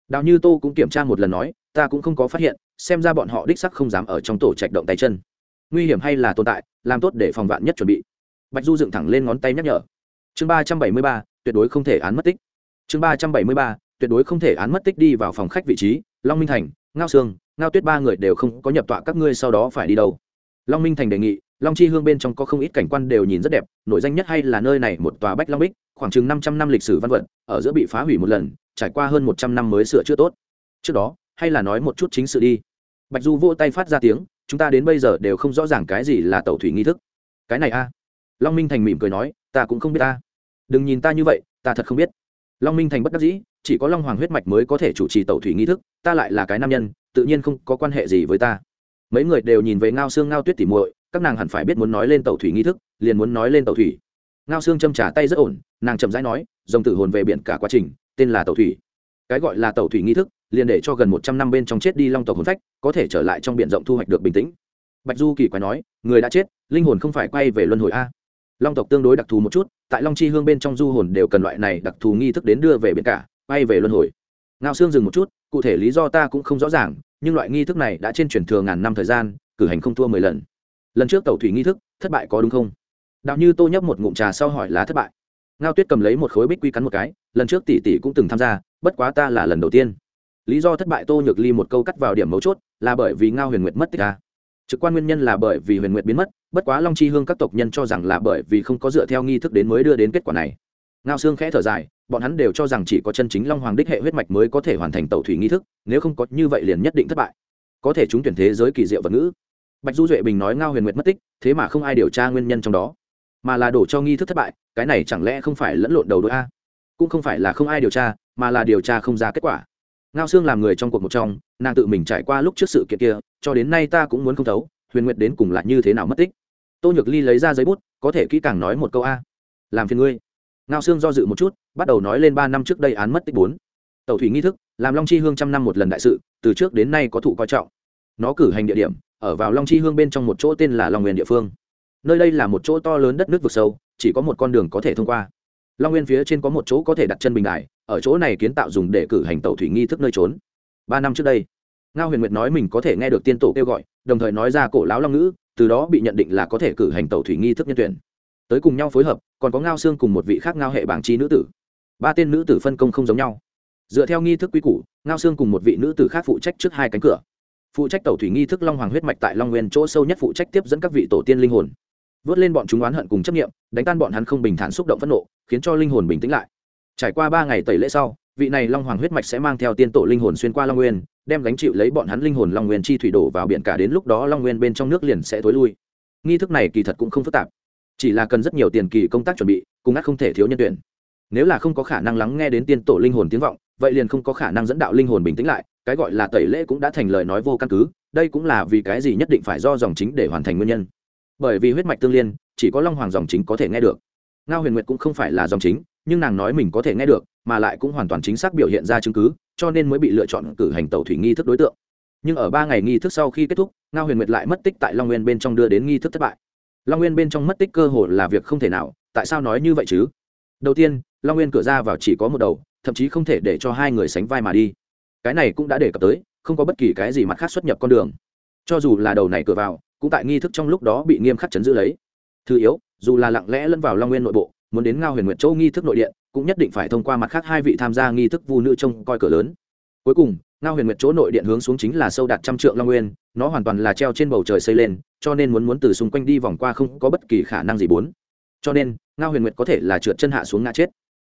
Đào như tô cũng kiểm tra một lần nói, ta cũng không có phát hiện xem ra bọn họ đích sắc không dám ở trong tổ trạch động tay chân. Nguy hiểm hay là tồn tại, làm tốt để phòng vạn nhất chuẩn bị. Bạch du dựng thẳng lên ngón tay nhắc nhở. Chương ba trăm bảy mươi ba, tuyệt đối không thể án mất tích. Chương ba trăm bảy mươi ba, tuyệt đối không thể án mất tích đi vào phòng khách vị trí, long minh thành, ngao sương, ngao tuyết ba người đều không có nhập tọa các ngươi sau đó phải đi đâu. Long minh thành đề nghị, long chi hương bên trong có không ít cảnh quan đều nhìn rất đẹp, nổi danh nhất hay là nơi này một tòa bách long bích, khoảng chừng năm trăm năm lịch sử văn vật, ở giữa bị phá hủy một lần, trải qua hơn một trăm năm mới sửa chữa tốt. Trước đó hay là nói một chút chính sự đi. Bạch du vô tay phát ra tiếng, chúng ta đến bây giờ đều không rõ ràng cái gì là tẩu thủy nghi thức. Cái này a? Long minh thành mỉm cười nói, ta cũng không biết ta. Đừng nhìn ta như vậy, ta thật không biết. Long minh thành bất đắc dĩ, chỉ có long hoàng huyết mạch mới có thể chủ trì tẩu thủy nghi thức, ta lại là cái nam nhân, tự nhiên không có quan hệ gì với ta. Mấy người đều nhìn về ngao xương ngao tuyết tỉ muội, các nàng hẳn phải biết muốn nói lên tẩu thủy nghi thức, liền muốn nói lên tẩu thủy. Ngao xương châm trả tay rất ổn, nàng chậm rãi nói dòng tử hồn về biển cả quá trình, tên là tẩu thủy. Cái gọi là tẩu thủy nghi thức liền để cho gần một trăm năm bên trong chết đi long tộc hồn phách, có thể trở lại trong b i ể n rộng thu hoạch được bình tĩnh. Bạch du kỳ quái nói, người đã chết, linh hồn không phải quay về luân hồi a. Long tộc tương đối đặc thù một chút, tại long chi hương bên trong du hồn đều cần loại này đặc thù nghi thức đến đưa về biển cả, quay về luân hồi. Ngao xương dừng một chút, cụ thể lý do ta cũng không rõ ràng, nhưng loại nghi thức này đã trên truyền thừa ngàn năm thời gian, cử hành không thua mười lần. Lần trước tàu thủy nghi thức, thất bại có đúng không? Đạo như tô nhấp một ngụm trà sau hỏi là thất bại. Ngao tuyết cầm lấy một khối bích quy cắn một cái, lần trước tỷ tỷ cũng từng tham gia, bất quá ta là lần đầu tiên lý do thất bại tô nhược ly một câu cắt vào điểm mấu chốt là bởi vì ngao huyền nguyệt mất tích ca trực quan nguyên nhân là bởi vì huyền nguyệt biến mất, bất quá long chi hương các tộc nhân cho rằng là bởi vì không có dựa theo nghi thức đến mới đưa đến kết quả này. Ngao xương khẽ thở dài, bọn hắn đều cho rằng chỉ có chân chính long hoàng đích hệ huyết mạch mới có thể hoàn thành tàu thủy nghi thức, nếu không có như vậy liền nhất định thất bại. Có thể chúng tuyển thế giới kỳ diệu vật ngữ. Bạch du duệ bình nói ngao huyền nguyệt mất tích, thế mà không ai điều tra nguyên nhân trong đó. Mà là đổ cho nghi thức thất bại, cái này chẳng lẽ không phải lẫn lộn đầu đôi a? Cũng không phải là không ai điều tra, mà là điều tra không ra kết quả ngao xương làm người trong cuộc một trong, nàng tự mình trải qua lúc trước sự kiện kia, cho đến nay ta cũng muốn không thấu, huyền nguyệt đến cùng là như thế nào mất tích. Tô nhược ly lấy ra giấy bút, có thể kỹ càng nói một câu a. Làm phiền ngươi. Ngao xương do dự một chút, bắt đầu nói lên ba năm trước đây án mất tích bốn. Tàu thủy nghi thức, làm long chi hương trăm năm một lần đại sự, từ trước đến nay có thụ coi trọng. Nó cử hành địa điểm, ở vào long chi hương bên trong một chỗ tên là long nguyên địa phương. Nơi đây là một chỗ to lớn đất nước vực sâu, chỉ có một con đường có thể thông qua. Long nguyên phía trên có một chỗ có thể đặt chân bình đại ở chỗ này kiến tạo dùng để cử hành tàu thủy nghi thức nơi trốn. Ba năm trước đây, ngao huyền nguyệt nói mình có thể nghe được tiên tổ kêu gọi, đồng thời nói ra cổ lão long ngữ, từ đó bị nhận định là có thể cử hành tàu thủy nghi thức nhân tuyển. Tới cùng nhau phối hợp, còn có ngao xương cùng một vị khác ngao hệ bảng chi nữ tử. Ba tên nữ tử phân công không giống nhau. Dựa theo nghi thức quy củ, ngao xương cùng một vị nữ tử khác phụ trách trước hai cánh cửa. Phụ trách tàu thủy nghi thức long hoàng huyết mạch tại long nguyên chỗ sâu nhất phụ trách tiếp dẫn các vị tổ tiên linh hồn. Vớt lên bọn chúng oán hận cùng chấp nghiệm đánh tan bọn hắn không bình thản xúc động phẫn nộ, khiến cho linh hồn bình tĩnh lại trải qua ba ngày tẩy lễ sau, vị này long hoàng huyết mạch sẽ mang theo tiên tổ linh hồn xuyên qua long nguyên, đem gánh chịu lấy bọn hắn linh hồn long nguyên chi thủy đổ vào biển cả đến lúc đó long nguyên bên trong nước liền sẽ t ố i lui. Nghi thức này kỳ thật cũng không phức tạp. Chỉ là cần rất nhiều tiền kỳ công tác chuẩn bị, cùng ác không thể thiếu nhân tuyển. Nếu là không có khả năng lắng nghe đến tiên tổ linh hồn tiếng vọng, vậy liền không có khả năng dẫn đạo linh hồn bình tĩnh lại, cái gọi là tẩy lễ cũng đã thành lời nói vô căn cứ, đây cũng là vì cái gì nhất định phải do dòng chính để hoàn thành nguyên nhân. Bởi vì huyết mạch tương liên, chỉ có long hoàng dòng chính có thể nghe được. Ngao huyền nguyệt cũng không phải là dòng chính nhưng nàng nói mình có thể nghe được, mà lại cũng hoàn toàn chính xác biểu hiện ra chứng cứ, cho nên mới bị lựa chọn cử hành tàu thủy nghi thức đối tượng. Nhưng ở ba ngày nghi thức sau khi kết thúc, ngao huyền nguyệt lại mất tích tại long nguyên bên trong đưa đến nghi thức thất bại. Long nguyên bên trong mất tích cơ hồ là việc không thể nào, tại sao nói như vậy chứ? Đầu tiên, long nguyên cửa ra vào chỉ có một đầu, thậm chí không thể để cho hai người sánh vai mà đi. Cái này cũng đã đề cập tới, không có bất kỳ cái gì mặt khác xuất nhập con đường. Cho dù là đầu này cửa vào, cũng tại nghi thức trong lúc đó bị nghiêm khắc chấn giữ lấy. Thứ yếu, dù là lặng lẽ lẫn vào long nguyên nội bộ muốn đến ngao huyền nguyệt châu nghi thức nội điện, cũng nhất định phải thông qua mặt khác hai vị tham gia nghi thức vu nữ trông coi cửa lớn. Cuối cùng, ngao huyền nguyệt chỗ nội điện hướng xuống chính là sâu đạt trăm trượng long nguyên, nó hoàn toàn là treo trên bầu trời xây lên, cho nên muốn muốn từ xung quanh đi vòng qua không có bất kỳ khả năng gì bốn. Cho nên, ngao huyền nguyệt có thể là trượt chân hạ xuống ngã chết.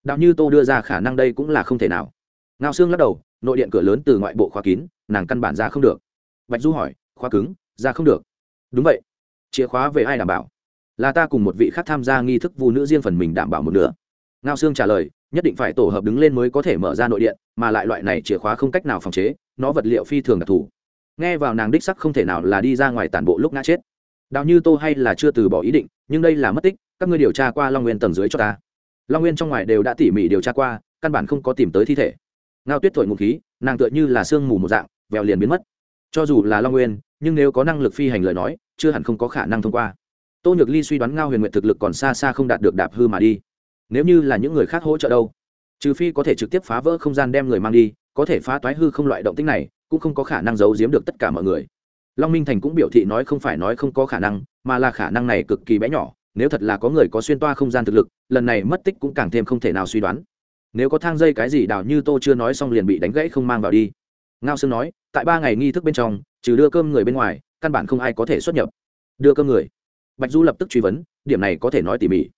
Đạo như tô đưa ra khả năng đây cũng là không thể nào. Ngao xương lắc đầu, nội điện cửa lớn từ ngoại bộ khóa kín, nàng căn bản ra không được. Bạch du hỏi, khóa cứng, ra không được. Đúng vậy. Chìa khóa về ai đảm bảo? Là ta cùng một vị khác tham gia nghi thức vu nữ riêng phần mình đảm bảo một nửa. Ngao sương trả lời, nhất định phải tổ hợp đứng lên mới có thể mở ra nội điện, mà lại loại này chìa khóa không cách nào phòng chế, nó vật liệu phi thường đặc thù. Nghe vào nàng đích sắc không thể nào là đi ra ngoài tản bộ lúc ngã chết. Đào như tô hay là chưa từ bỏ ý định, nhưng đây là mất tích, các ngươi điều tra qua long nguyên tầng dưới cho ta. Long nguyên trong ngoài đều đã tỉ mỉ điều tra qua, căn bản không có tìm tới thi thể. Ngao tuyết thổi ngụ khí, nàng tựa như là sương mù một dạng, vèo liền biến mất. Cho dù là long nguyên, nhưng nếu có năng lực phi hành lời nói, chưa hẳn không có khả năng thông qua tô nhược ly suy đoán ngao huyền nguyện thực lực còn xa xa không đạt được đạp hư mà đi. Nếu như là những người khác hỗ trợ đâu? Trừ phi có thể trực tiếp phá vỡ không gian đem người mang đi, có thể phá toái hư không loại động tích này, cũng không có khả năng giấu giếm được tất cả mọi người. Long minh thành cũng biểu thị nói không phải nói không có khả năng, mà là khả năng này cực kỳ bé nhỏ, nếu thật là có người có xuyên toa không gian thực lực, lần này mất tích cũng càng thêm không thể nào suy đoán. Nếu có thang dây cái gì đào như tô chưa nói xong liền bị đánh gãy không mang vào đi. Ngao sương nói, tại ba ngày nghi thức bên trong, trừ đưa cơm người bên ngoài, căn bản không ai có thể xuất nhập. Đưa cơm người bạch du lập tức truy vấn, điểm này có thể nói tỉ mỉ.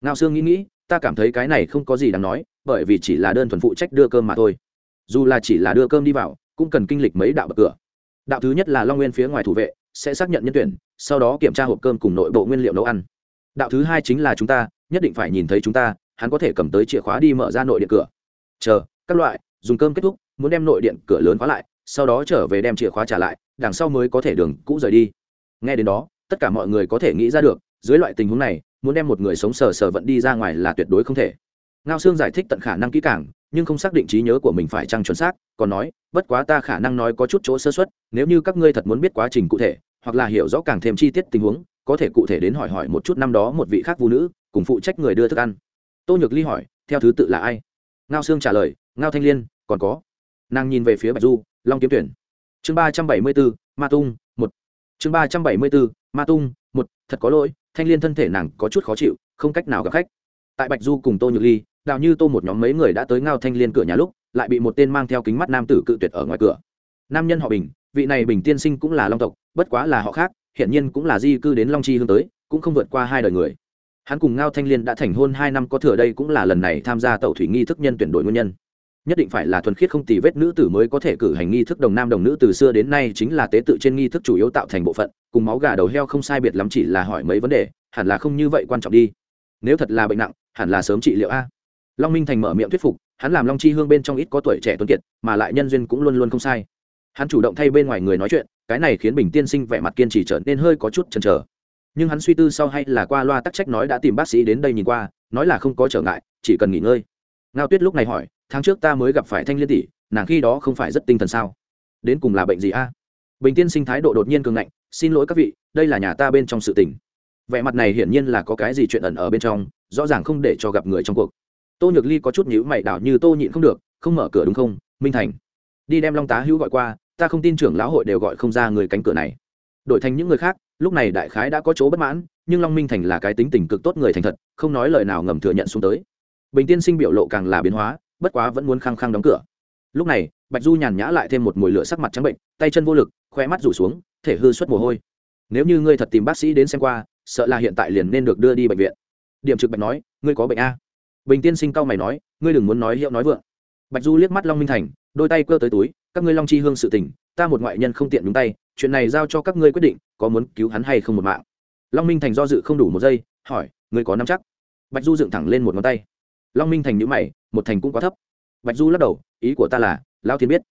Ngao sương nghĩ nghĩ, ta cảm thấy cái này không có gì đáng nói, bởi vì chỉ là đơn thuần phụ trách đưa cơm mà thôi. Dù là chỉ là đưa cơm đi vào, cũng cần kinh lịch mấy đạo bậc cửa. Đạo thứ nhất là long nguyên phía ngoài thủ vệ, sẽ xác nhận nhân tuyển, sau đó kiểm tra hộp cơm cùng nội bộ nguyên liệu nấu ăn. Đạo thứ hai chính là chúng ta, nhất định phải nhìn thấy chúng ta, hắn có thể cầm tới chìa khóa đi mở ra nội điện cửa. Chờ, các loại, dùng cơm kết thúc, muốn đem nội điện cửa lớn khóa lại, sau đó trở về đem chìa khóa trả lại, đằng sau mới có thể đường cũ rời đi. Nghe đến đó tất cả mọi người có thể nghĩ ra được, dưới loại tình huống này, muốn đem một người sống sờ sờ vận đi ra ngoài là tuyệt đối không thể. Ngao sương giải thích tận khả năng kỹ càng, nhưng không xác định trí nhớ của mình phải chăng chuẩn xác, còn nói, bất quá ta khả năng nói có chút chỗ sơ xuất nếu như các ngươi thật muốn biết quá trình cụ thể, hoặc là hiểu rõ càng thêm chi tiết tình huống, có thể cụ thể đến hỏi hỏi một chút năm đó một vị khác phụ nữ, cùng phụ trách người đưa thức ăn. Tô nhược ly hỏi, theo thứ tự là ai? Ngao sương trả lời, ngao thanh liên, còn có. Nàng nhìn về phía bạch du, long kiếm tuyển. Chương ba trăm bảy mươi bốn, ma tung, một chương ba trăm bảy mươi bốn, ma tung, một, thật có lỗi, thanh liên thân thể nàng có chút khó chịu, không cách nào gặp khách. Tại bạch du cùng tô nhược ly, đào như tô một nhóm mấy người đã tới ngao thanh liên cửa nhà lúc, lại bị một tên mang theo kính mắt nam tử cự tuyệt ở ngoài cửa. Nam nhân họ bình, vị này bình tiên sinh cũng là long tộc, bất quá là họ khác hiện nhiên cũng là di cư đến long chi hướng tới, cũng không vượt qua hai đời người. Hắn cùng ngao thanh liên đã thành hôn hai năm có thừa đây cũng là lần này tham gia tẩu thủy nghi thức nhân tuyển đội nguyên nhân nhất định phải là thuần khiết không tì vết nữ tử mới có thể cử hành nghi thức đồng nam đồng nữ từ xưa đến nay chính là tế tự trên nghi thức chủ yếu tạo thành bộ phận, cùng máu gà đầu heo không sai biệt lắm chỉ là hỏi mấy vấn đề, hẳn là không như vậy quan trọng đi. Nếu thật là bệnh nặng, hẳn là sớm trị liệu a. Long minh thành mở miệng thuyết phục, hắn làm long chi hương bên trong ít có tuổi trẻ tuấn kiệt, mà lại nhân duyên cũng luôn luôn không sai. Hắn chủ động thay bên ngoài người nói chuyện, cái này khiến bình tiên sinh vẻ mặt kiên trì trở nên hơi có chút chần chờ. Nhưng hắn suy tư sau hay là qua loa tắc trách nói đã tìm bác sĩ đến đây nhìn qua, nói là không có trở ngại, chỉ cần nghỉ ngơi. Ngao tuyết lúc này hỏi tháng trước ta mới gặp phải thanh liên tỷ, nàng khi đó không phải rất tinh thần sao? Đến cùng là bệnh gì a? Bình tiên sinh thái độ đột nhiên cường ngạnh, xin lỗi các vị, đây là nhà ta bên trong sự tình. Vẻ mặt này hiển nhiên là có cái gì chuyện ẩn ở bên trong, rõ ràng không để cho gặp người trong cuộc. Tô nhược ly có chút nhữ mày đảo như tô nhịn không được, không mở cửa đúng không? Minh thành. Đi đem long tá hữu gọi qua, ta không tin trưởng lão hội đều gọi không ra người cánh cửa này. Đổi thành những người khác, lúc này đại khái đã có chỗ bất mãn, nhưng long minh thành là cái tính tình cực tốt người thành thật, không nói lời nào ngầm thừa nhận xuống tới. Bình tiên sinh biểu lộ càng là biến hóa bất quá vẫn muốn khăng khăng đóng cửa. Lúc này, bạch du nhàn nhã lại thêm một mùi lửa sắc mặt trắng bệnh, tay chân vô lực khoe mắt rủ xuống, thể hư suất mồ hôi. Nếu như ngươi thật tìm bác sĩ đến xem qua, sợ là hiện tại liền nên được đưa đi bệnh viện. Điểm trực bạch nói, ngươi có bệnh a? Bình tiên sinh cao mày nói, ngươi đừng muốn nói hiệu nói vượng. Bạch du liếc mắt long minh thành, đôi tay cơ tới túi, các ngươi long chi hương sự tình, ta một ngoại nhân không tiện đúng tay, chuyện này giao cho các ngươi quyết định, có muốn cứu hắn hay không một mạng. Long minh thành do dự không đủ một giây, hỏi, ngươi có nắm chắc? Bạch du dựng thẳng lên một ngón tay long minh thành nhữ mày, một thành cũng quá thấp. Bạch du lắc đầu, ý của ta là lao thiên biết.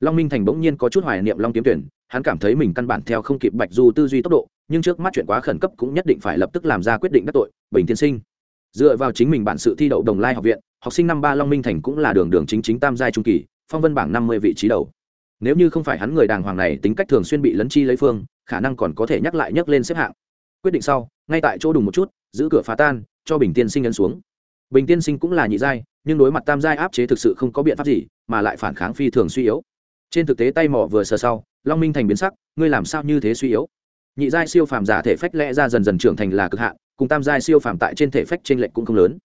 Long minh thành bỗng nhiên có chút hoài niệm long kiếm tuyển, hắn cảm thấy mình căn bản theo không kịp bạch du tư duy tốc độ, nhưng trước mắt chuyện quá khẩn cấp cũng nhất định phải lập tức làm ra quyết định đắc tội, bình tiên sinh. Dựa vào chính mình bản sự thi đậu đồng lai học viện, học sinh năm ba long minh thành cũng là đường đường chính chính tam giai trung kỳ, phong vân bảng năm mươi vị trí đầu. Nếu như không phải hắn người đàng hoàng này tính cách thường xuyên bị lấn chi lấy phương, khả năng còn có thể nhắc lại nhắc lên xếp hạng. Quyết định sau, ngay tại chỗ đùng một chút, giữ cửa phá tan, cho bình tiên sinh ấn xuống bình tiên sinh cũng là nhị giai, nhưng đối mặt tam giai áp chế thực sự không có biện pháp gì, mà lại phản kháng phi thường suy yếu. Trên thực tế tay mỏ vừa sờ sau, long minh thành biến sắc, ngươi làm sao như thế suy yếu? Nhị giai siêu phàm giả thể phách lẽ ra dần dần trưởng thành là cực hạn, cùng tam giai siêu phàm tại trên thể phách trên lệnh cũng không lớn.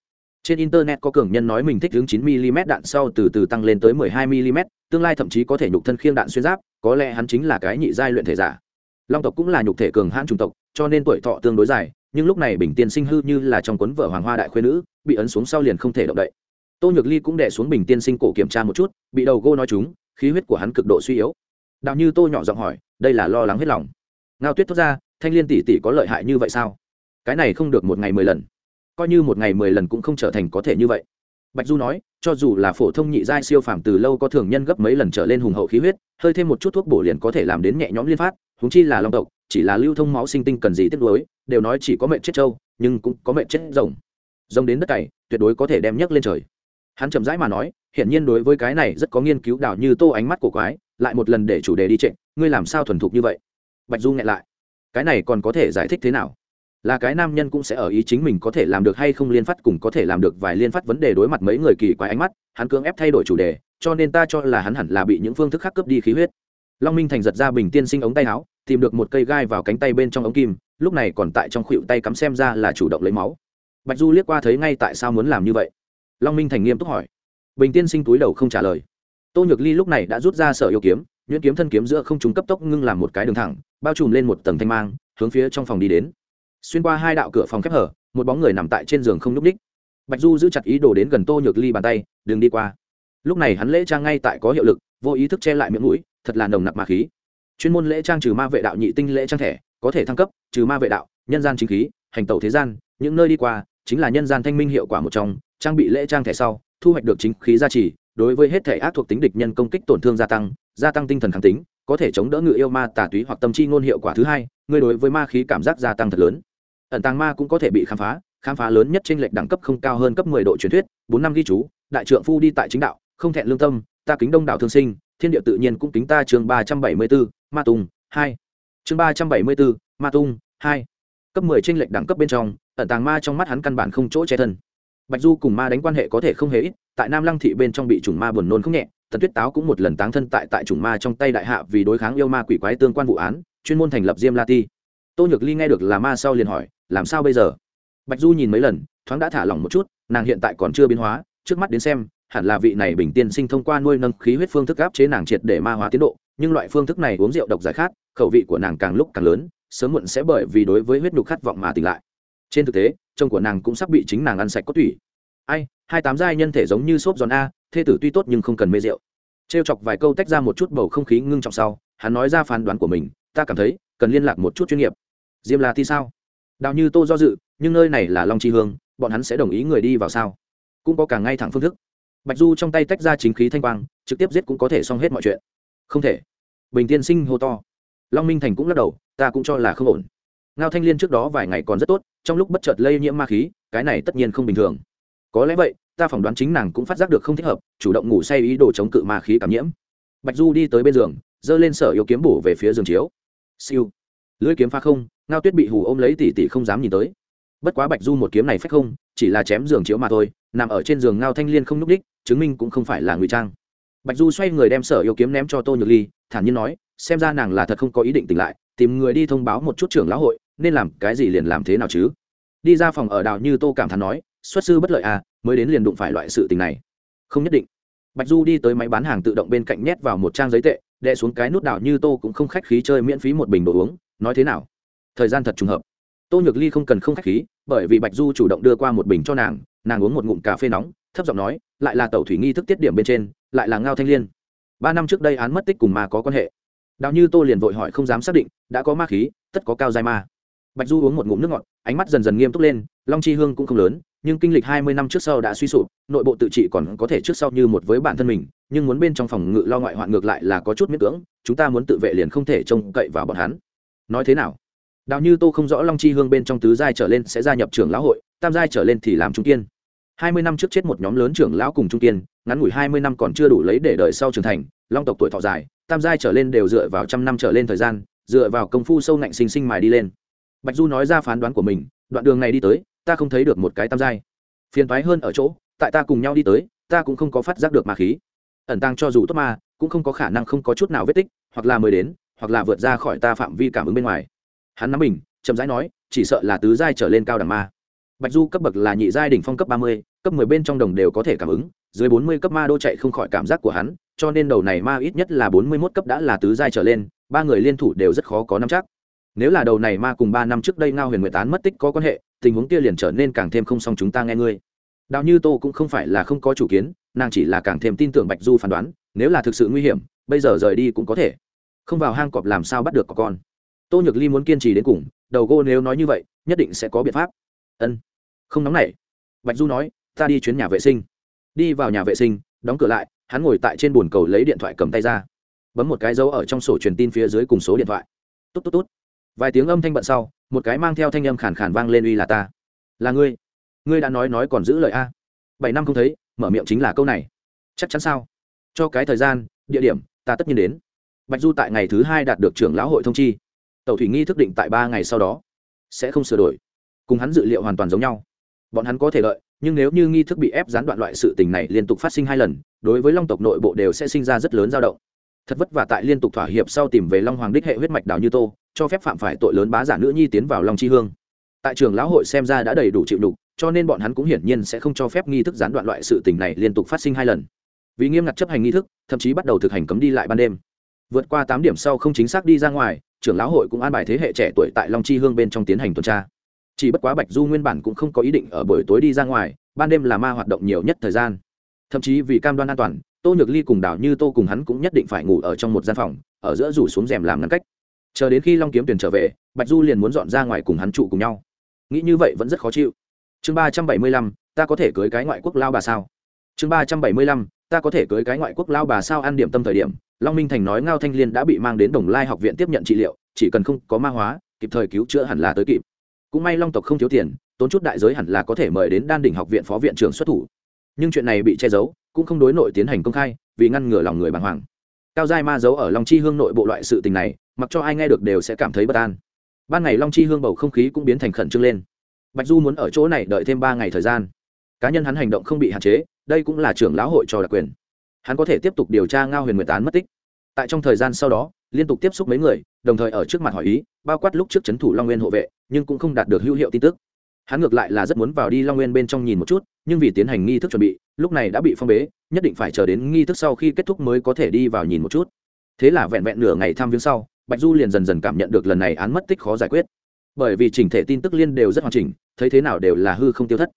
Trên internet có cường nhân nói mình thích hướng 9 mm đạn sau từ từ tăng lên tới 12 mm tương lai thậm chí có thể nhục thân khiêng đạn xuyên giáp, có lẽ hắn chính là cái nhị giai luyện thể giả. Long tộc cũng là nhục thể cường hãn chủng tộc, cho nên tuổi thọ tương đối dài nhưng lúc này bình tiên sinh hư như là trong cuốn vở hoàng hoa đại khuyên nữ, bị ấn xuống sau liền không thể động đậy. Tô nhược ly cũng đẻ xuống bình tiên sinh cổ kiểm tra một chút, bị đầu gô nói chúng, khí huyết của hắn cực độ suy yếu. Đạo như tô nhỏ giọng hỏi, đây là lo lắng hết lòng. Ngao tuyết thốt ra, thanh liên tỷ tỷ có lợi hại như vậy sao? Cái này không được một ngày mười lần. Coi như một ngày mười lần cũng không trở thành có thể như vậy. Bạch du nói, cho dù là phổ thông nhị giai siêu phàm từ lâu có thường nhân gấp mấy lần trở lên hùng hậu khí huyết, hơi thêm một chút thuốc bổ liền có thể làm đến nhẹ nhõm liên phát huống chi là long tộc, chỉ là lưu thông máu sinh tinh cần gì tiếp nối đều nói chỉ có mệnh chết trâu, nhưng cũng có mệnh chết rồng. Rồng đến đất cày, tuyệt đối có thể đem nhấc lên trời. Hắn chậm rãi mà nói, hiển nhiên đối với cái này rất có nghiên cứu đảo như tô ánh mắt của quái, lại một lần để chủ đề đi trịnh, ngươi làm sao thuần thục như vậy? Bạch du nghẹn lại. Cái này còn có thể giải thích thế nào? Là cái nam nhân cũng sẽ ở ý chính mình có thể làm được hay không liên phát cùng có thể làm được vài liên phát vấn đề đối mặt mấy người kỳ quái ánh mắt, hắn cưỡng ép thay đổi chủ đề, cho nên ta cho là hắn hẳn là bị những phương thức khác cướp đi khí huyết long minh thành giật ra bình tiên sinh ống tay áo, tìm được một cây gai vào cánh tay bên trong ống kim, lúc này còn tại trong khuỵu tay cắm xem ra là chủ động lấy máu. Bạch du liếc qua thấy ngay tại sao muốn làm như vậy. Long minh thành nghiêm túc hỏi. Bình tiên sinh túi đầu không trả lời. Tô nhược ly lúc này đã rút ra sở yêu kiếm, nhuyễn kiếm thân kiếm giữa không chúng cấp tốc ngưng làm một cái đường thẳng, bao trùm lên một tầng thanh mang, hướng phía trong phòng đi đến. Xuyên qua hai đạo cửa phòng khép hở, một bóng người nằm tại trên giường không n ú c ních bạch du giữ chặt ý đồ đến gần tô nhược ly bàn tay, đừng đi qua. Lúc này hắn lễ trang ngay tại có hiệu lực, vô ý thức che lại miệng mũi thật là nồng nặc ma khí. Chuyên môn lễ trang trừ ma vệ đạo nhị tinh lễ trang thẻ, có thể thăng cấp, trừ ma vệ đạo, nhân gian chính khí, hành tẩu thế gian, những nơi đi qua, chính là nhân gian thanh minh hiệu quả một trong, trang bị lễ trang thẻ sau, thu hoạch được chính khí gia trì, đối với hết thể ác thuộc tính địch nhân công kích tổn thương gia tăng gia tăng tinh thần kháng tính, có thể chống đỡ ngự yêu ma tà túy hoặc tâm chi ngôn hiệu quả thứ hai, người đối với ma khí cảm giác gia tăng thật lớn. Ẩn tàng ma cũng có thể bị khám phá khám phá lớn nhất trên lệch đẳng cấp không cao hơn cấp mười độ truyền thuyết, bốn năm ghi chú, đại trượng phu đi tại chính đạo, không thẹn lương tâm ta kính đông đảo thương sinh, thiên địa tự nhiên cũng kính ta chương ba trăm bảy mươi bốn ma tùng hai. Chương ba trăm bảy mươi bốn ma tung, hai. Cấp mười tranh lệch đẳng cấp bên trong, ẩn tàng ma trong mắt hắn căn bản không chỗ che thân. Bạch du cùng ma đánh quan hệ có thể không hề ít, tại nam lăng thị bên trong bị chủng ma buồn nôn không nhẹ, tần tuyết táo cũng một lần táng thân tại tại chủng ma trong tay đại hạ vì đối kháng yêu ma quỷ quái tương quan vụ án, chuyên môn thành lập diêm la ti. Tô nhược ly nghe được là ma sau liền hỏi, làm sao bây giờ? Bạch du nhìn mấy lần, thoáng đã thả lỏng một chút, nàng hiện tại còn chưa biến hóa, trước mắt đến xem hẳn là vị này bình tiên sinh thông qua nuôi nâng khí huyết phương thức áp chế nàng triệt để ma hóa tiến độ, nhưng loại phương thức này uống rượu độc giải khát, khẩu vị của nàng càng lúc càng lớn, sớm muộn sẽ bởi vì đối với huyết nhục khát vọng mà tỉnh lại. Trên thực tế, chồng của nàng cũng sắp bị chính nàng ăn sạch có thủy ai, hai tám giai nhân thể giống như xốp giòn a, thê tử tuy tốt nhưng không cần mê rượu. Trêu chọc vài câu tách ra một chút bầu không khí ngưng trọng sau, hắn nói ra phán đoán của mình, ta cảm thấy, cần liên lạc một chút chuyên nghiệp. Diêm la thì sao? Đào như tô do dự, nhưng nơi này là long tri hương, bọn hắn sẽ đồng ý người đi vào sao? Cũng có cả ngay thẳng phương thức bạch du trong tay tách ra chính khí thanh quang, trực tiếp giết cũng có thể xong hết mọi chuyện. Không thể. Bình tiên sinh hô to. Long minh thành cũng lắc đầu, ta cũng cho là không ổn. Ngao thanh liên trước đó vài ngày còn rất tốt, trong lúc bất chợt lây nhiễm ma khí, cái này tất nhiên không bình thường. Có lẽ vậy, ta phỏng đoán chính nàng cũng phát giác được không thích hợp, chủ động ngủ say ý đồ chống cự ma khí cảm nhiễm. Bạch du đi tới bên giường, giơ lên sở yêu kiếm bổ về phía giường chiếu. Siêu. Lưỡi kiếm pha không, ngao tuyết bị hù ôm lấy tỉ tỉ không dám nhìn tới. Bất quá bạch du một kiếm này phách không chỉ là chém giường chiếu mà thôi, nằm ở trên giường ngao thanh liên không n ú c đích, chứng minh cũng không phải là ngụy trang. Bạch du xoay người đem sở yêu kiếm ném cho tô nhược ly, thản nhiên nói, xem ra nàng là thật không có ý định tỉnh lại, tìm người đi thông báo một chút trưởng lão hội, nên làm cái gì liền làm thế nào chứ? Đi ra phòng ở đào như tô cảm thán nói, xuất sư bất lợi à mới đến liền đụng phải loại sự tình này. Không nhất định. Bạch du đi tới máy bán hàng tự động bên cạnh nhét vào một trang giấy tệ đe xuống cái nút đào như tô cũng không khách khí chơi miễn phí một bình đồ uống, nói thế nào? Thời gian thật trùng hợp tô nhược ly không cần không k h á c h khí, bởi vì bạch du chủ động đưa qua một bình cho nàng nàng uống một ngụm cà phê nóng, thấp giọng nói, lại là tàu thủy nghi thức tiết điểm bên trên, lại là ngao thanh liên. Ba năm trước đây án mất tích cùng ma có quan hệ. Đào như tô liền vội hỏi không dám xác định, đã có ma khí, tất có cao dai ma. Bạch du uống một ngụm nước ngọt, ánh mắt dần dần nghiêm túc lên, long chi hương cũng không lớn, nhưng kinh lịch hai mươi năm trước sau đã suy sụp, nội bộ tự trị còn có thể trước sau như một với bản thân mình, nhưng muốn bên trong phòng ngự lo ngoại hoạn ngược lại là có chút miễn cưỡng, chúng ta muốn tự vệ liền không thể trông cậy vào bọn hắn. Nói thế nào? Đào như tô không rõ long chi hương bên trong tứ giai trở lên sẽ gia nhập trưởng lão hội, tam giai trở lên thì làm trung kiên. Hai mươi năm trước chết một nhóm lớn trưởng lão cùng trung kiên, ngắn ngủi hai mươi năm còn chưa đủ lấy để đợi sau trưởng thành, long tộc tuổi thọ dài, tam giai trở lên đều dựa vào trăm năm trở lên thời gian, dựa vào công phu sâu nạnh sinh sinh mài đi lên. Bạch du nói ra phán đoán của mình, đoạn đường này đi tới, ta không thấy được một cái tam giai. Phiền thoái hơn ở chỗ, tại ta cùng nhau đi tới, ta cũng không có phát giác được ma khí. Ẩn tăng cho dù tốt ma cũng không có khả năng không có chút nào vết tích, hoặc là mới đến, hoặc là vượt ra khỏi ta phạm vi cảm ứng bên ngoài hắn nắm mình, chậm rãi nói, chỉ sợ là tứ giai trở lên cao đẳng ma. Bạch du cấp bậc là nhị giai đỉnh phong cấp ba mươi, cấp mười bên trong đồng đều có thể cảm ứng, dưới bốn mươi cấp ma đô chạy không khỏi cảm giác của hắn, cho nên đầu này ma ít nhất là bốn mươi mốt cấp đã là tứ giai trở lên, ba người liên thủ đều rất khó có năm chắc. Nếu là đầu này ma cùng ba năm trước đây ngao huyền nguyệt tán mất tích có quan hệ, tình huống kia liền trở nên càng thêm không xong chúng ta nghe ngươi. Đào như tô cũng không phải là không có chủ kiến, nàng chỉ là càng thêm tin tưởng bạch du phán đoán, nếu là thực sự nguy hiểm, bây giờ rời đi cũng có thể. Không vào hang cọp làm sao bắt được có con tô nhược ly muốn kiên trì đến cùng, đầu cô nếu nói như vậy, nhất định sẽ có biện pháp. Ân. Không nóng nảy. Bạch du nói, ta đi chuyến nhà vệ sinh. Đi vào nhà vệ sinh, đóng cửa lại, hắn ngồi tại trên bồn cầu lấy điện thoại cầm tay ra. Bấm một cái dấu ở trong sổ truyền tin phía dưới cùng số điện thoại. Tốt tốt tốt vài tiếng âm thanh bận sau, một cái mang theo thanh âm khàn khàn vang lên uy là ta. Là ngươi. Ngươi đã nói nói còn giữ lời a. Bảy năm không thấy, mở miệng chính là câu này. Chắc chắn sao? Cho cái thời gian, địa điểm, ta tất nhiên đến. Bạch du tại ngày thứ hai đạt được trưởng lão hội thông chi tàu thủy nghi thức định tại ba ngày sau đó, sẽ không sửa đổi. Cùng hắn dự liệu hoàn toàn giống nhau. Bọn hắn có thể lợi nhưng nếu như nghi thức bị ép gián đoạn loại sự tình này liên tục phát sinh hai lần, đối với long tộc nội bộ đều sẽ sinh ra rất lớn dao động. Thật vất vả tại liên tục thỏa hiệp sau tìm về long hoàng đích hệ huyết mạch đào như tô, cho phép phạm phải tội lớn bá giả nữ nhi tiến vào long chi hương. Tại trường lão hội xem ra đã đầy đủ chịu đục, cho nên bọn hắn cũng hiển nhiên sẽ không cho phép nghi thức gián đoạn loại sự tình này liên tục phát sinh hai lần. Vì nghiêm ngặt chấp hành nghi thức, thậm chí bắt đầu thực hành cấm đi lại ban đêm. Vượt qua tám điểm sau không chính xác đi ra ngoài trưởng lão hội cũng an bài thế hệ trẻ tuổi tại long chi hương bên trong tiến hành tuần tra. Chỉ bất quá bạch du nguyên bản cũng không có ý định ở buổi tối đi ra ngoài, ban đêm là ma hoạt động nhiều nhất thời gian. Thậm chí vì cam đoan an toàn, tô nhược ly cùng đảo như tô cùng hắn cũng nhất định phải ngủ ở trong một gian phòng, ở giữa rủ xuống rèm làm ngăn cách. Chờ đến khi long kiếm tuyển trở về, bạch du liền muốn dọn ra ngoài cùng hắn trụ cùng nhau. Nghĩ như vậy vẫn rất khó chịu. Chương ba trăm bảy mươi lăm, ta có thể cưới cái ngoại quốc lao bà sao? Chương ba trăm bảy mươi lăm, ta có thể cưới cái ngoại quốc lao bà sao ăn điểm tâm thời điểm long minh thành nói ngao thanh liên đã bị mang đến đồng lai học viện tiếp nhận trị liệu, chỉ cần không có ma hóa, kịp thời cứu chữa hẳn là tới kịp. Cũng may long tộc không thiếu tiền, tốn chút đại giới hẳn là có thể mời đến đan đỉnh học viện phó viện trưởng xuất thủ. Nhưng chuyện này bị che giấu, cũng không đối nội tiến hành công khai, vì ngăn ngừa lòng người bàng hoàng. Cao giai ma giấu ở long chi hương nội bộ loại sự tình này, mặc cho ai nghe được đều sẽ cảm thấy bất an. Ban ngày long chi hương bầu không khí cũng biến thành khẩn trương lên. Bạch du muốn ở chỗ này đợi thêm ba ngày thời gian. Cá nhân hắn hành động không bị hạn chế, đây cũng là trưởng lão hội cho đặc quyền hắn có thể tiếp tục điều tra ngao huyền nguyệt tán mất tích. Tại trong thời gian sau đó, liên tục tiếp xúc mấy người, đồng thời ở trước mặt hỏi ý, bao quát lúc trước c h ấ n thủ long nguyên hộ vệ, nhưng cũng không đạt được hữu hiệu tin tức. Hắn ngược lại là rất muốn vào đi long nguyên bên trong nhìn một chút, nhưng vì tiến hành nghi thức chuẩn bị, lúc này đã bị phong bế, nhất định phải chờ đến nghi thức sau khi kết thúc mới có thể đi vào nhìn một chút. Thế là vẹn vẹn nửa ngày thăm viếng sau, bạch du liền dần dần cảm nhận được lần này án mất tích khó giải quyết. Bởi vì chỉnh thể tin tức liên đều rất hoàn chỉnh, thấy thế nào đều là hư không tiêu thất.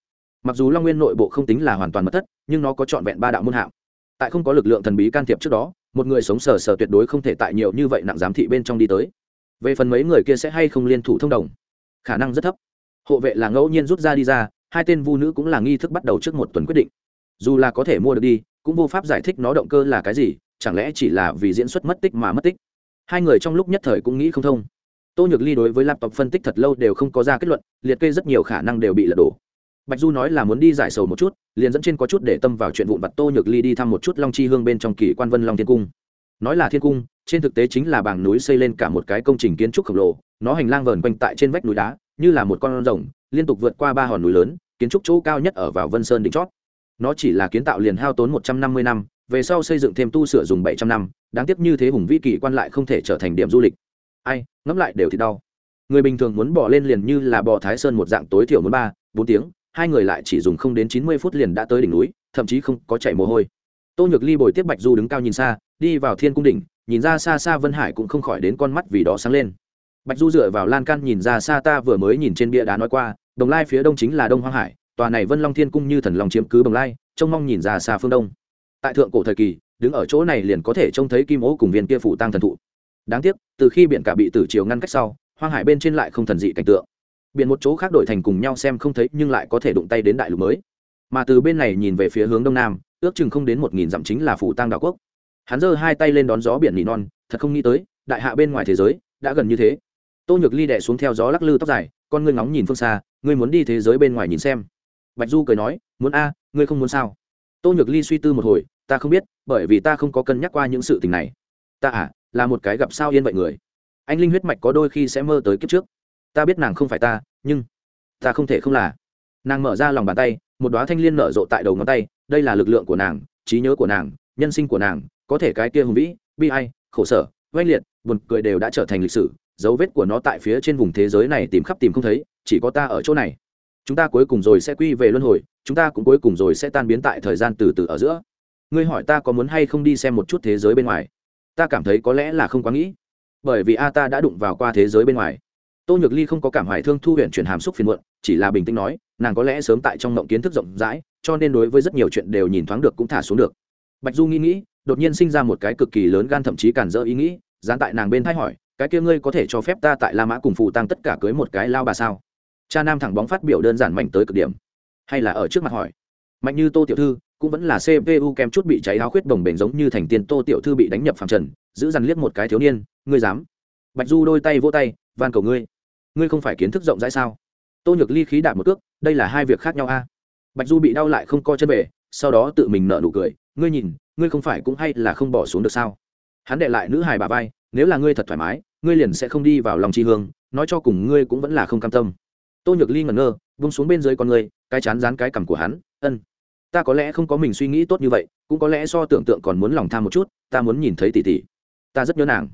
Mặc dù long nguyên nội bộ không tính là hoàn toàn mất thất, nhưng nó có trọn vẹn ba đạo môn hạng tại không có lực lượng thần bí can thiệp trước đó, một người sống sờ sờ tuyệt đối không thể tại nhiều như vậy nặng giám thị bên trong đi tới. Về phần mấy người kia sẽ hay không liên thủ thông đồng? Khả năng rất thấp. Hộ vệ là ngẫu nhiên rút ra đi ra, hai tên vu nữ cũng là nghi thức bắt đầu trước một tuần quyết định. Dù là có thể mua được đi, cũng vô pháp giải thích nó động cơ là cái gì, chẳng lẽ chỉ là vì diễn xuất mất tích mà mất tích? Hai người trong lúc nhất thời cũng nghĩ không thông. Tô nhược ly đối với laptop phân tích thật lâu đều không có ra kết luận, liệt kê rất nhiều khả năng đều bị lật đổ bạch du nói là muốn đi giải sầu một chút, liền dẫn trên có chút để tâm vào chuyện vụn vặt tô nhược ly đi thăm một chút long chi hương bên trong kỳ quan vân long thiên cung. Nói là thiên cung, trên thực tế chính là bảng núi xây lên cả một cái công trình kiến trúc khổng lồ, nó hành lang vờn quanh tại trên vách núi đá, như là một con rồng, liên tục vượt qua ba hòn núi lớn, kiến trúc chỗ cao nhất ở vào vân sơn đỉnh chót. Nó chỉ là kiến tạo liền hao tốn một trăm năm mươi năm, về sau xây dựng thêm tu sửa dùng bảy trăm năm, đáng tiếc như thế hùng vĩ kỳ quan lại không thể trở thành điểm du lịch. Ai, ngẫm lại đều thì đau. Người bình thường muốn bỏ lên liền như là bò thái sơn một dạng tối thiểu muốn ba, bốn tiếng hai người lại chỉ dùng không đến chín mươi phút liền đã tới đỉnh núi, thậm chí không có chảy mồ hôi. Tô nhược ly bồi tiếp bạch du đứng cao nhìn xa, đi vào thiên cung đỉnh, nhìn ra xa xa vân hải cũng không khỏi đến con mắt vì đó sáng lên. Bạch du dựa vào lan can nhìn ra xa ta vừa mới nhìn trên bia đá nói qua, đồng lai phía đông chính là đông hoang hải, tòa này vân long thiên cung như thần long chiếm cứ đồng lai, trông mong nhìn ra xa phương đông. Tại thượng cổ thời kỳ, đứng ở chỗ này liền có thể trông thấy kim ố cùng viên kia phủ tăng thần thụ. Đáng tiếc, từ khi biển cả bị tử chiều ngăn cách sau, hoang hải bên trên lại không thần dị cảnh tượng biển một chỗ khác đổi thành cùng nhau xem không thấy nhưng lại có thể đụng tay đến đại lục mới. Mà từ bên này nhìn về phía hướng đông nam, ước chừng không đến một nghìn dặm chính là phủ tăng đảo quốc. Hắn giơ hai tay lên đón gió biển nỉ non, thật không nghĩ tới, đại hạ bên ngoài thế giới đã gần như thế. Tô nhược ly đẻ xuống theo gió lắc lư tóc dài, con ngươi ngóng nhìn phương xa, ngươi muốn đi thế giới bên ngoài nhìn xem. Bạch du cười nói, muốn a, ngươi không muốn sao? Tô nhược ly suy tư một hồi, ta không biết, bởi vì ta không có cân nhắc qua những sự tình này. Ta à là một cái gặp sao yên vậy người. Anh linh huyết mạch có đôi khi sẽ mơ tới kiếp trước ta biết nàng không phải ta, nhưng ta không thể không là. Nàng mở ra lòng bàn tay, một đoá thanh liên nở rộ tại đầu ngón tay, đây là lực lượng của nàng, trí nhớ của nàng, nhân sinh của nàng, có thể cái kia hùng vĩ, bi ai, khổ sở, oanh liệt, buồn cười đều đã trở thành lịch sử, dấu vết của nó tại phía trên vùng thế giới này tìm khắp tìm không thấy, chỉ có ta ở chỗ này. Chúng ta cuối cùng rồi sẽ quy về luân hồi, chúng ta cũng cuối cùng rồi sẽ tan biến tại thời gian từ từ ở giữa. Ngươi hỏi ta có muốn hay không đi xem một chút thế giới bên ngoài? Ta cảm thấy có lẽ là không quá nghĩ, bởi vì a ta đã đụng vào qua thế giới bên ngoài tô nhược ly không có cảm hoài thương thu huyện chuyển hàm xúc phiền muộn, chỉ là bình tĩnh nói, nàng có lẽ sớm tại trong ngộng kiến thức rộng rãi, cho nên đối với rất nhiều chuyện đều nhìn thoáng được cũng thả xuống được. Bạch du nghĩ nghĩ, đột nhiên sinh ra một cái cực kỳ lớn gan thậm chí cản dỡ ý nghĩ, dán tại nàng bên thay hỏi, cái kia ngươi có thể cho phép ta tại la mã cùng phù tăng tất cả cưới một cái lao bà sao? Cha nam thẳng bóng phát biểu đơn giản mạnh tới cực điểm. Hay là ở trước mặt hỏi. Mạnh như tô tiểu thư, cũng vẫn là cpu kém chút bị cháy áo khuyết bồng bềnh giống như thành tiền tô tiểu thư bị đánh nhập phàm trần, giữ dằn liếc một cái thiếu niên, ngươi dám? Bạch du đôi tay vỗ tay, van cầu ngươi ngươi không phải kiến thức rộng rãi sao? Tô nhược ly khí đạt một cước, đây là hai việc khác nhau a. Bạch du bị đau lại không co chân bể sau đó tự mình nợ nụ cười, ngươi nhìn, ngươi không phải cũng hay là không bỏ xuống được sao? Hắn đệ lại nữ hài bà vai, nếu là ngươi thật thoải mái, ngươi liền sẽ không đi vào lòng tri hương, nói cho cùng ngươi cũng vẫn là không cam tâm. Tô nhược ly ngẩn ngơ vung xuống bên dưới con ngươi cái chán dán cái cằm của hắn, ân, ta có lẽ không có mình suy nghĩ tốt như vậy, cũng có lẽ so tưởng tượng còn muốn lòng tham một chút, ta muốn nhìn thấy tỷ tỷ. Ta rất nhớ nàng.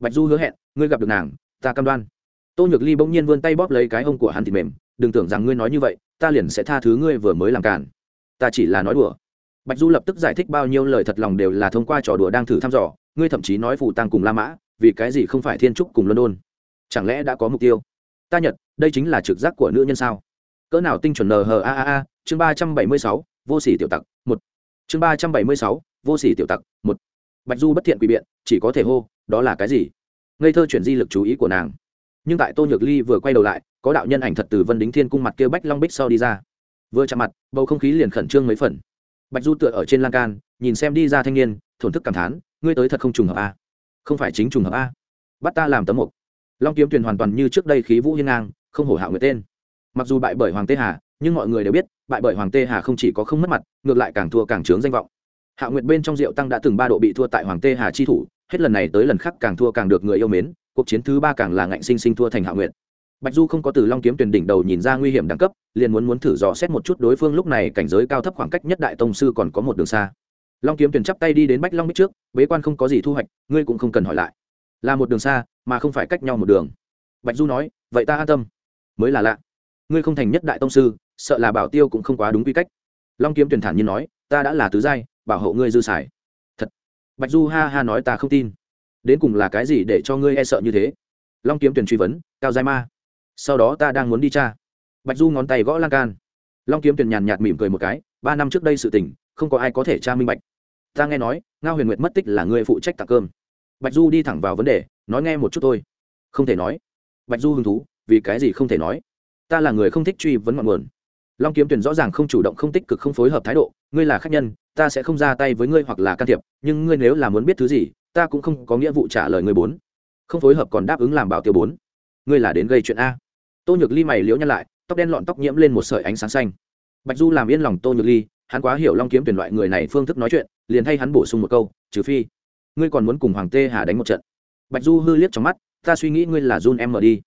Bạch du hứa hẹn, ngươi gặp được nàng, ta cam đoan tô nhược ly bỗng nhiên vươn tay bóp lấy cái ông của hắn thịt mềm, đừng tưởng rằng ngươi nói như vậy, ta liền sẽ tha thứ ngươi vừa mới làm cản. Ta chỉ là nói đùa. Bạch du lập tức giải thích bao nhiêu lời thật lòng đều là thông qua trò đùa đang thử thăm dò, ngươi thậm chí nói phù tăng cùng la mã, vì cái gì không phải thiên trúc cùng london chẳng lẽ đã có mục tiêu? Ta nhật đây chính là trực giác của nữ nhân sao? Cỡ nào tinh chuẩn nờ hờ a a a, chương ba trăm bảy mươi sáu, vô sỉ tiểu tặc, một. Chương ba trăm bảy mươi sáu, vô sỉ tiểu tặc, một. Bạch du bất thiện quỷ biện, chỉ có thể hô, đó là cái gì? Ngây thơ chuyển di lực chú ý của nàng nhưng tại tô nhược ly vừa quay đầu lại, có đạo nhân ảnh thật từ vân đính thiên cung mặt kia bách long bích sau đi ra. Vừa chạm mặt, bầu không khí liền khẩn trương mấy phần. Bạch du tựa ở trên lan can, nhìn xem đi ra thanh niên, thổn thức cảm thán, ngươi tới thật không trùng hợp a không phải chính trùng hợp a bắt ta làm tấm mục. Long kiếm tuyền hoàn toàn như trước đây khí vũ hiên ngang, không hổ hạo người tên. Mặc dù bại bởi hoàng tê hà, nhưng mọi người đều biết, bại bởi hoàng tê hà không chỉ có không mất mặt, ngược lại càng thua càng trướng danh vọng. Hạ nguyệt bên trong rượu tăng đã từng ba độ bị thua tại hoàng tê hà chi thủ, hết lần này tới lần khác càng thua càng được người yêu mến cuộc chiến thứ ba càng là ngạnh sinh sinh thua thành hạ nguyện. bạch du không có từ long kiếm tuyển đỉnh đầu nhìn ra nguy hiểm đẳng cấp, liền muốn muốn thử dò xét một chút đối phương lúc này cảnh giới cao thấp khoảng cách nhất đại tông sư còn có một đường xa. Long kiếm tuyển chắp tay đi đến bách long bích trước, bế quan không có gì thu hoạch, ngươi cũng không cần hỏi lại. Là một đường xa, mà không phải cách nhau một đường. Bạch du nói, vậy ta an tâm. Mới là lạ. Ngươi không thành nhất đại tông sư, sợ là bảo tiêu cũng không quá đúng quy cách. Long kiếm tuyển thản nhiên nói, ta đã là tứ giai, bảo hộ ngươi dư xài. Thật. Bạch du ha ha nói, ta không tin đến cùng là cái gì để cho ngươi e sợ như thế? Long kiếm tuyển truy vấn, cao giai ma. Sau đó ta đang muốn đi cha bạch du ngón tay gõ lan can. Long kiếm tuyển nhàn nhạt mỉm cười một cái, ba năm trước đây sự tình, không có ai có thể tra minh bạch. Ta nghe nói, ngao huyền nguyệt mất tích là người phụ trách tặng cơm. Bạch du đi thẳng vào vấn đề, nói nghe một chút thôi. Không thể nói. Bạch du hứng thú, vì cái gì không thể nói? Ta là người không thích truy vấn ngọn nguồn. Long kiếm tuyển rõ ràng không chủ động, không tích cực, không phối hợp thái độ. Ngươi là khách nhân, ta sẽ không ra tay với ngươi hoặc là can thiệp. Nhưng ngươi nếu là muốn biết thứ gì ta cũng không có nghĩa vụ trả lời người bốn. Không phối hợp còn đáp ứng làm bảo tiêu bốn. Ngươi là đến gây chuyện a. Tô nhược ly mày liễu nhăn lại, tóc đen lọn tóc nhiễm lên một sợi ánh sáng xanh. Bạch du làm yên lòng tô nhược ly, hắn quá hiểu long kiếm tuyển loại người này phương thức nói chuyện, liền thay hắn bổ sung một câu, trừ phi ngươi còn muốn cùng hoàng tê hà đánh một trận. Bạch du hư liếc trong mắt, ta suy nghĩ ngươi là run em mở đi.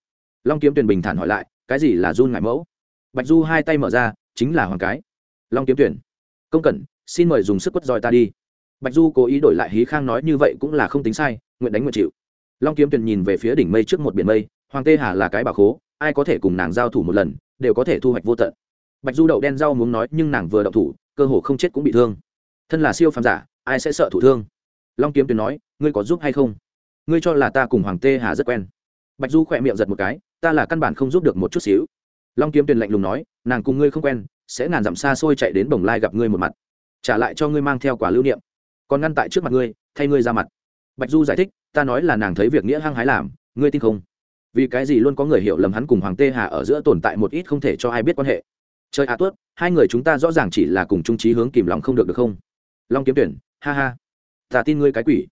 Long kiếm tuyển bình thản hỏi lại, cái gì là run ngại mẫu? Bạch du hai tay mở ra, chính là hoàng cái. Long kiếm tuyển. Công cẩn, xin mời dùng sức quất roi ta đi bạch du cố ý đổi lại hí khang nói như vậy cũng là không tính sai, nguyện đánh nguyện chịu. Long kiếm Tuyền nhìn về phía đỉnh mây trước một biển mây, hoàng tê hà là cái bà khố, ai có thể cùng nàng giao thủ một lần, đều có thể thu hoạch vô tận. Bạch du đậu đen rau muốn nói, nhưng nàng vừa đậu thủ, cơ hồ không chết cũng bị thương. Thân là siêu phàm giả, ai sẽ sợ thủ thương? Long kiếm tuyền nói, ngươi có giúp hay không? Ngươi cho là ta cùng hoàng tê hà rất quen. Bạch du khỏe miệng giật một cái, ta là căn bản không giúp được một chút xíu. Long kiếm tuyền lạnh lùng nói, nàng cùng ngươi không quen, sẽ ngàn dặm xa xôi chạy đến bồng lai gặp ngươi một mặt. Trả lại cho ngươi mang theo quả lưu niệm còn ngăn tại trước mặt ngươi, thay ngươi ra mặt. Bạch du giải thích, ta nói là nàng thấy việc nghĩa hăng hái làm, ngươi tin không? Vì cái gì luôn có người hiểu lầm hắn cùng hoàng tê hà ở giữa tồn tại một ít không thể cho ai biết quan hệ. Chơi a à tuất hai người chúng ta rõ ràng chỉ là cùng trung trí hướng kìm lòng không được được không? Long kiếm tuyển, ha ha. Ta tin ngươi cái quỷ.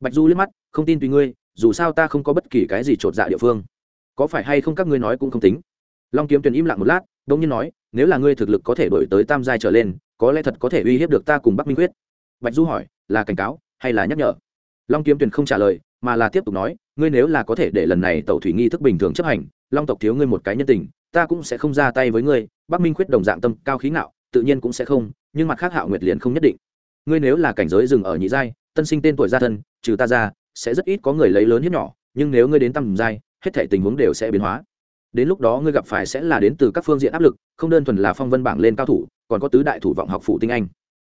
Bạch du liếc mắt, không tin tùy ngươi, dù sao ta không có bất kỳ cái gì t r ộ t dạ địa phương. Có phải hay không các ngươi nói cũng không tính? Long kiếm tuyển im lặng một lát đ ỗ n g nhiên nói, nếu là ngươi thực lực có thể đổi tới tam giai trở lên, có lẽ thật có thể uy hiếp được ta cùng bắc minh quyết. Bạch du hỏi là cảnh cáo hay là nhắc nhở? Long kiếm tuyền không trả lời, mà là tiếp tục nói, ngươi nếu là có thể để lần này tàu thủy nghi thức bình thường chấp hành, long tộc thiếu ngươi một cái nhân tình, ta cũng sẽ không ra tay với ngươi, bắc minh khuyết đồng dạng tâm, cao khí ngạo, tự nhiên cũng sẽ không, nhưng mặt khác hạo nguyệt liền không nhất định. Ngươi nếu là cảnh giới dừng ở nhị giai, tân sinh tên tuổi gia thân, trừ ta ra, sẽ rất ít có người lấy lớn hiếp nhỏ, nhưng nếu ngươi đến tầm giai, hết thể tình huống đều sẽ biến hóa. Đến lúc đó ngươi gặp phải sẽ là đến từ các phương diện áp lực, không đơn thuần là phong vân bảng lên cao thủ, còn có tứ đại thủ vọng học phụ tinh anh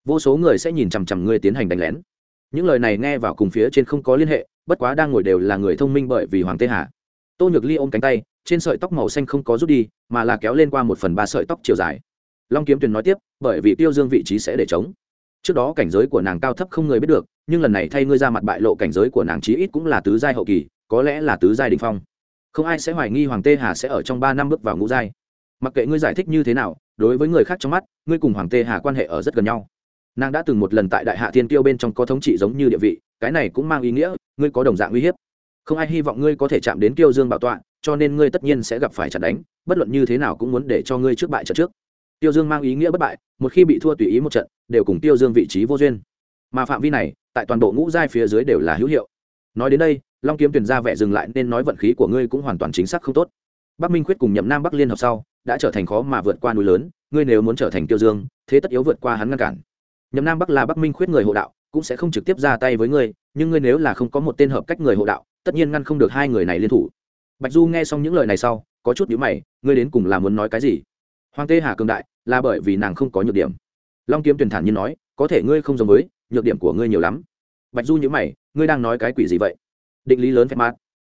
vô số người sẽ nhìn chằm chằm ngươi tiến hành đánh lén. Những lời này nghe vào cùng phía trên không có liên hệ, bất quá đang ngồi đều là người thông minh bởi vì hoàng tê hà. Tô nhược ly ôm cánh tay, trên sợi tóc màu xanh không có rút đi, mà là kéo lên qua một phần ba sợi tóc chiều dài. Long kiếm tuyền nói tiếp, bởi vì tiêu dương vị trí sẽ để chống trước đó cảnh giới của nàng cao thấp không người biết được, nhưng lần này thay ngươi ra mặt bại lộ cảnh giới của nàng chí ít cũng là tứ giai hậu kỳ, có lẽ là tứ giai đình phong. Không ai sẽ hoài nghi hoàng tê hà sẽ ở trong ba năm bước vào ngũ giai. Mặc kệ ngươi giải thích như thế nào, đối với người khác trong mắt, ngươi cùng hoàng tê hà quan hệ ở rất gần nhau nàng đã từng một lần tại đại hạ thiên tiêu bên trong có thống trị giống như địa vị, cái này cũng mang ý nghĩa, ngươi có đồng dạng uy hiếp. Không ai hy vọng ngươi có thể chạm đến tiêu dương bảo tọa, cho nên ngươi tất nhiên sẽ gặp phải trận đánh, bất luận như thế nào cũng muốn để cho ngươi trước bại trận trước. Tiêu dương mang ý nghĩa bất bại, một khi bị thua tùy ý một trận, đều cùng tiêu dương vị trí vô duyên. Mà phạm vi này, tại toàn bộ ngũ giai phía dưới đều là hữu hiệu. Nói đến đây, long kiếm tuyển ra vẻ dừng lại nên nói vận khí của ngươi cũng hoàn toàn chính xác không tốt. Bắc minh Quyết cùng nhậm nam bắc liên hợp sau, đã trở thành khó mà vượt qua núi lớn, ngươi nếu muốn trở thành tiêu dương, thế tất yếu vượt qua hắn ngăn cản nhậm nam bắc là bắc minh khuyết người hộ đạo, cũng sẽ không trực tiếp ra tay với ngươi, nhưng ngươi nếu là không có một tên hợp cách người hộ đạo, tất nhiên ngăn không được hai người này liên thủ. Bạch du nghe xong những lời này sau, có chút nhíu mày, ngươi đến cùng là muốn nói cái gì? Hoàng tê hà cường đại, là bởi vì nàng không có nhược điểm. Long kiếm tuyển thản nhiên nói, có thể ngươi không giống với, nhược điểm của ngươi nhiều lắm. Bạch du nhíu mày, ngươi đang nói cái quỷ gì vậy? Định lý lớn phép mát.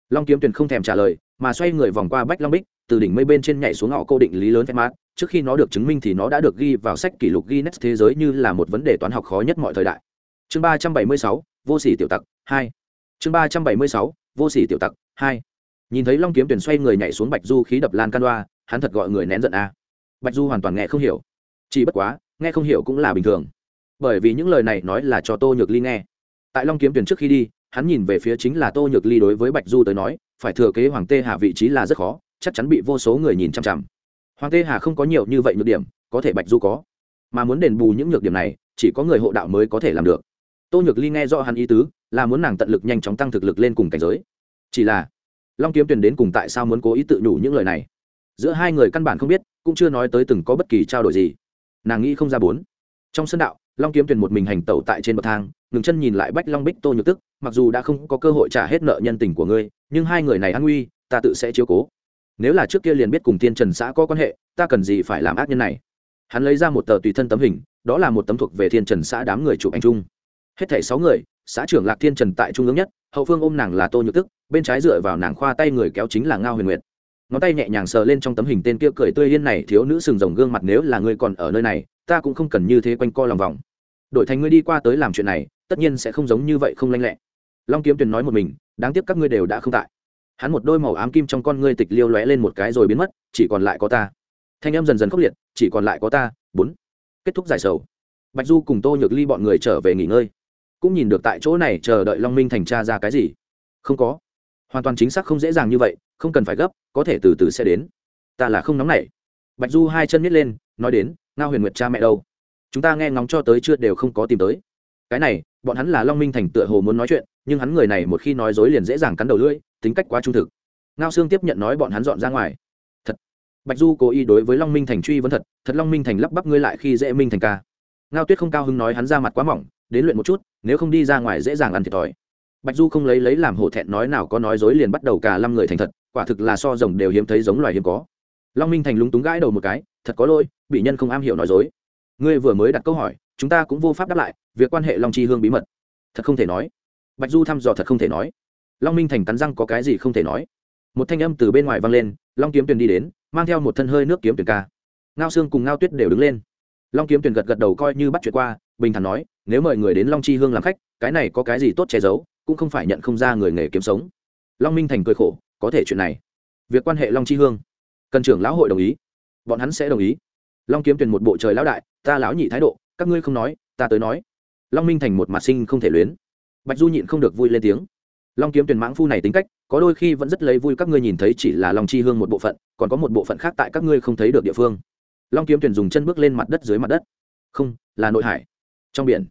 Long kiếm tuyển không thèm trả lời, mà xoay người vòng qua bách long bích, từ đỉnh mây bên trên nhảy xuống ngõ cô định lý lớn phép mát trước khi nó được chứng minh thì nó đã được ghi vào sách kỷ lục Guinness thế giới như là một vấn đề toán học khó nhất mọi thời đại. Chương ba trăm bảy mươi sáu, vô sỉ tiểu tặc 2. chương ba trăm bảy mươi sáu, vô sỉ tiểu tặc 2. nhìn thấy long kiếm tuyển xoay người nhảy xuống bạch du khí đập lan can đoa, hắn thật gọi người nén giận a. Bạch du hoàn toàn nghe không hiểu. Chỉ bất quá, nghe không hiểu cũng là bình thường. Bởi vì những lời này nói là cho tô nhược ly nghe. Tại long kiếm tuyển trước khi đi, hắn nhìn về phía chính là tô nhược ly đối với bạch du tới nói, phải thừa kế hoàng tê Hạ vị trí là rất khó, chắc chắn bị vô số người nhìn chăm chằm hoàng tê hà không có nhiều như vậy nhược điểm, có thể bạch du có. Mà muốn đền bù những nhược điểm này, chỉ có người hộ đạo mới có thể làm được. Tô nhược ly nghe rõ hắn ý tứ, là muốn nàng tận lực nhanh chóng tăng thực lực lên cùng cảnh giới. Chỉ là, long kiếm tuyền đến cùng tại sao muốn cố ý tự nhủ những lời này? Giữa hai người căn bản không biết, cũng chưa nói tới từng có bất kỳ trao đổi gì. Nàng nghĩ không ra bốn. Trong sân đạo, long kiếm tuyền một mình hành tẩu tại trên bậc thang, ngừng chân nhìn lại bách long bích tô nhược tức, mặc dù đã không có cơ hội trả hết nợ nhân tình của ngươi, nhưng hai người này an nguy, ta tự sẽ chiếu cố nếu là trước kia liền biết cùng tiên trần xã có quan hệ, ta cần gì phải làm ác nhân này? Hắn lấy ra một tờ tùy thân tấm hình, đó là một tấm thuộc về thiên trần xã đám người chụp anh trung hết thảy sáu người, xã trưởng lạc thiên trần tại trung ương nhất, hậu phương ôm nàng là tô nhược tức, bên trái dựa vào nàng khoa tay người kéo chính là ngao huyền nguyệt. Ngón tay nhẹ nhàng sờ lên trong tấm hình tên kia cười tươi liên này, thiếu nữ sừng rồng gương mặt nếu là ngươi còn ở nơi này, ta cũng không cần như thế quanh co lòng vòng. Đổi thành ngươi đi qua tới làm chuyện này, tất nhiên sẽ không giống như vậy không lanh lẹ. Long kiếm tuyền nói một mình, đáng tiếc các ngươi đều đã không tại hắn một đôi màu ám kim trong con ngươi tịch liêu lóe lên một cái rồi biến mất, chỉ còn lại có ta. Thanh em dần dần khốc liệt, chỉ còn lại có ta. Bốn. Kết thúc giải sầu. Bạch du cùng tô nhược ly bọn người trở về nghỉ ngơi. Cũng nhìn được tại chỗ này chờ đợi long minh thành tra ra cái gì. Không có. Hoàn toàn chính xác không dễ dàng như vậy, không cần phải gấp, có thể từ từ sẽ đến. Ta là không nóng nảy. Bạch du hai chân miết lên, nói đến, ngao huyền nguyệt cha mẹ đâu? Chúng ta nghe ngóng cho tới chưa đều không có tìm tới. Cái này, bọn hắn là long minh thành tựa hồ muốn nói chuyện, nhưng hắn người này một khi nói dối liền dễ dàng cắn đầu lưỡi tính cách quá trung thực. Ngao sương tiếp nhận nói bọn hắn dọn ra ngoài. Thật. Bạch du cố ý đối với long minh thành truy vấn thật thật long minh thành lắp bắp ngươi lại khi dễ minh thành ca. Ngao tuyết không cao hứng nói hắn ra mặt quá mỏng, đến luyện một chút, nếu không đi ra ngoài dễ dàng ăn thiệt thòi. Bạch du không lấy lấy làm hổ thẹn nói nào có nói dối liền bắt đầu cả năm người thành thật, quả thực là so rồng đều hiếm thấy giống loài hiếm có. Long minh thành lúng túng gãi đầu một cái, thật có lỗi, bị nhân không am hiểu nói dối. Ngươi vừa mới đặt câu hỏi, chúng ta cũng vô pháp đáp lại, việc quan hệ long chi hương bí mật. Thật không thể nói. Bạch du thăm dò thật không thể nói long minh thành cắn răng có cái gì không thể nói. Một thanh âm từ bên ngoài vang lên, long kiếm tuyền đi đến, mang theo một thân hơi nước kiếm tuyền ca. Ngao sương cùng ngao tuyết đều đứng lên. Long kiếm tuyền gật gật đầu coi như bắt chuyện qua, bình thản nói, nếu mời người đến long chi hương làm khách, cái này có cái gì tốt che giấu, cũng không phải nhận không ra người nghề kiếm sống. Long minh thành cười khổ, có thể chuyện này, việc quan hệ long chi hương, cần trưởng lão hội đồng ý, bọn hắn sẽ đồng ý. Long kiếm tuyền một bộ trời lão đại, ta lão nhị thái độ, các ngươi không nói, ta tới nói. Long minh thành một mặt sinh không thể luyến. Bạch du nhịn không được vui lên tiếng long kiếm tuyển mãng phu này tính cách, có đôi khi vẫn rất lấy vui các ngươi nhìn thấy chỉ là long chi hương một bộ phận, còn có một bộ phận khác tại các ngươi không thấy được địa phương. Long kiếm tuyển dùng chân bước lên mặt đất dưới mặt đất. Không, là nội hải. Trong biển.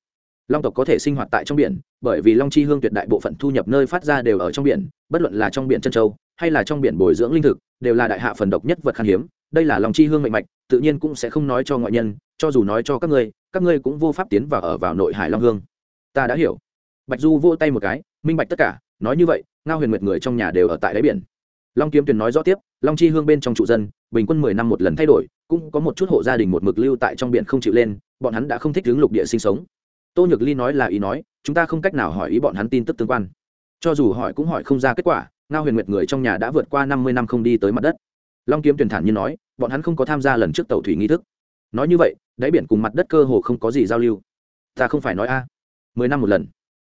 Long tộc có thể sinh hoạt tại trong biển, bởi vì long chi hương tuyệt đại bộ phận thu nhập nơi phát ra đều ở trong biển, bất luận là trong biển chân châu, hay là trong biển bồi dưỡng linh thực, đều là đại hạ phần độc nhất vật khan hiếm. Đây là long chi hương mạnh mạch, tự nhiên cũng sẽ không nói cho ngoại nhân, cho dù nói cho các ngươi các ngươi cũng vô pháp tiến vào ở vào nội hải long hương. Ta đã hiểu. Bạch du vô tay một cái, minh bạch tất cả nói như vậy, ngao huyền nguyệt người trong nhà đều ở tại đáy biển. Long kiếm tuyền nói rõ tiếp, long chi hương bên trong trụ dân, bình quân mười năm một lần thay đổi, cũng có một chút hộ gia đình một mực lưu tại trong biển không chịu lên, bọn hắn đã không thích hướng lục địa sinh sống. Tô nhược ly nói là ý nói, chúng ta không cách nào hỏi ý bọn hắn tin tức tương quan. Cho dù hỏi cũng hỏi không ra kết quả, ngao huyền nguyệt người trong nhà đã vượt qua năm mươi năm không đi tới mặt đất. Long kiếm tuyển thản như nói, bọn hắn không có tham gia lần trước tàu thủy nghi thức. Nói như vậy, đáy biển cùng mặt đất cơ hồ không có gì giao lưu. Ta không phải nói a. Mười năm một lần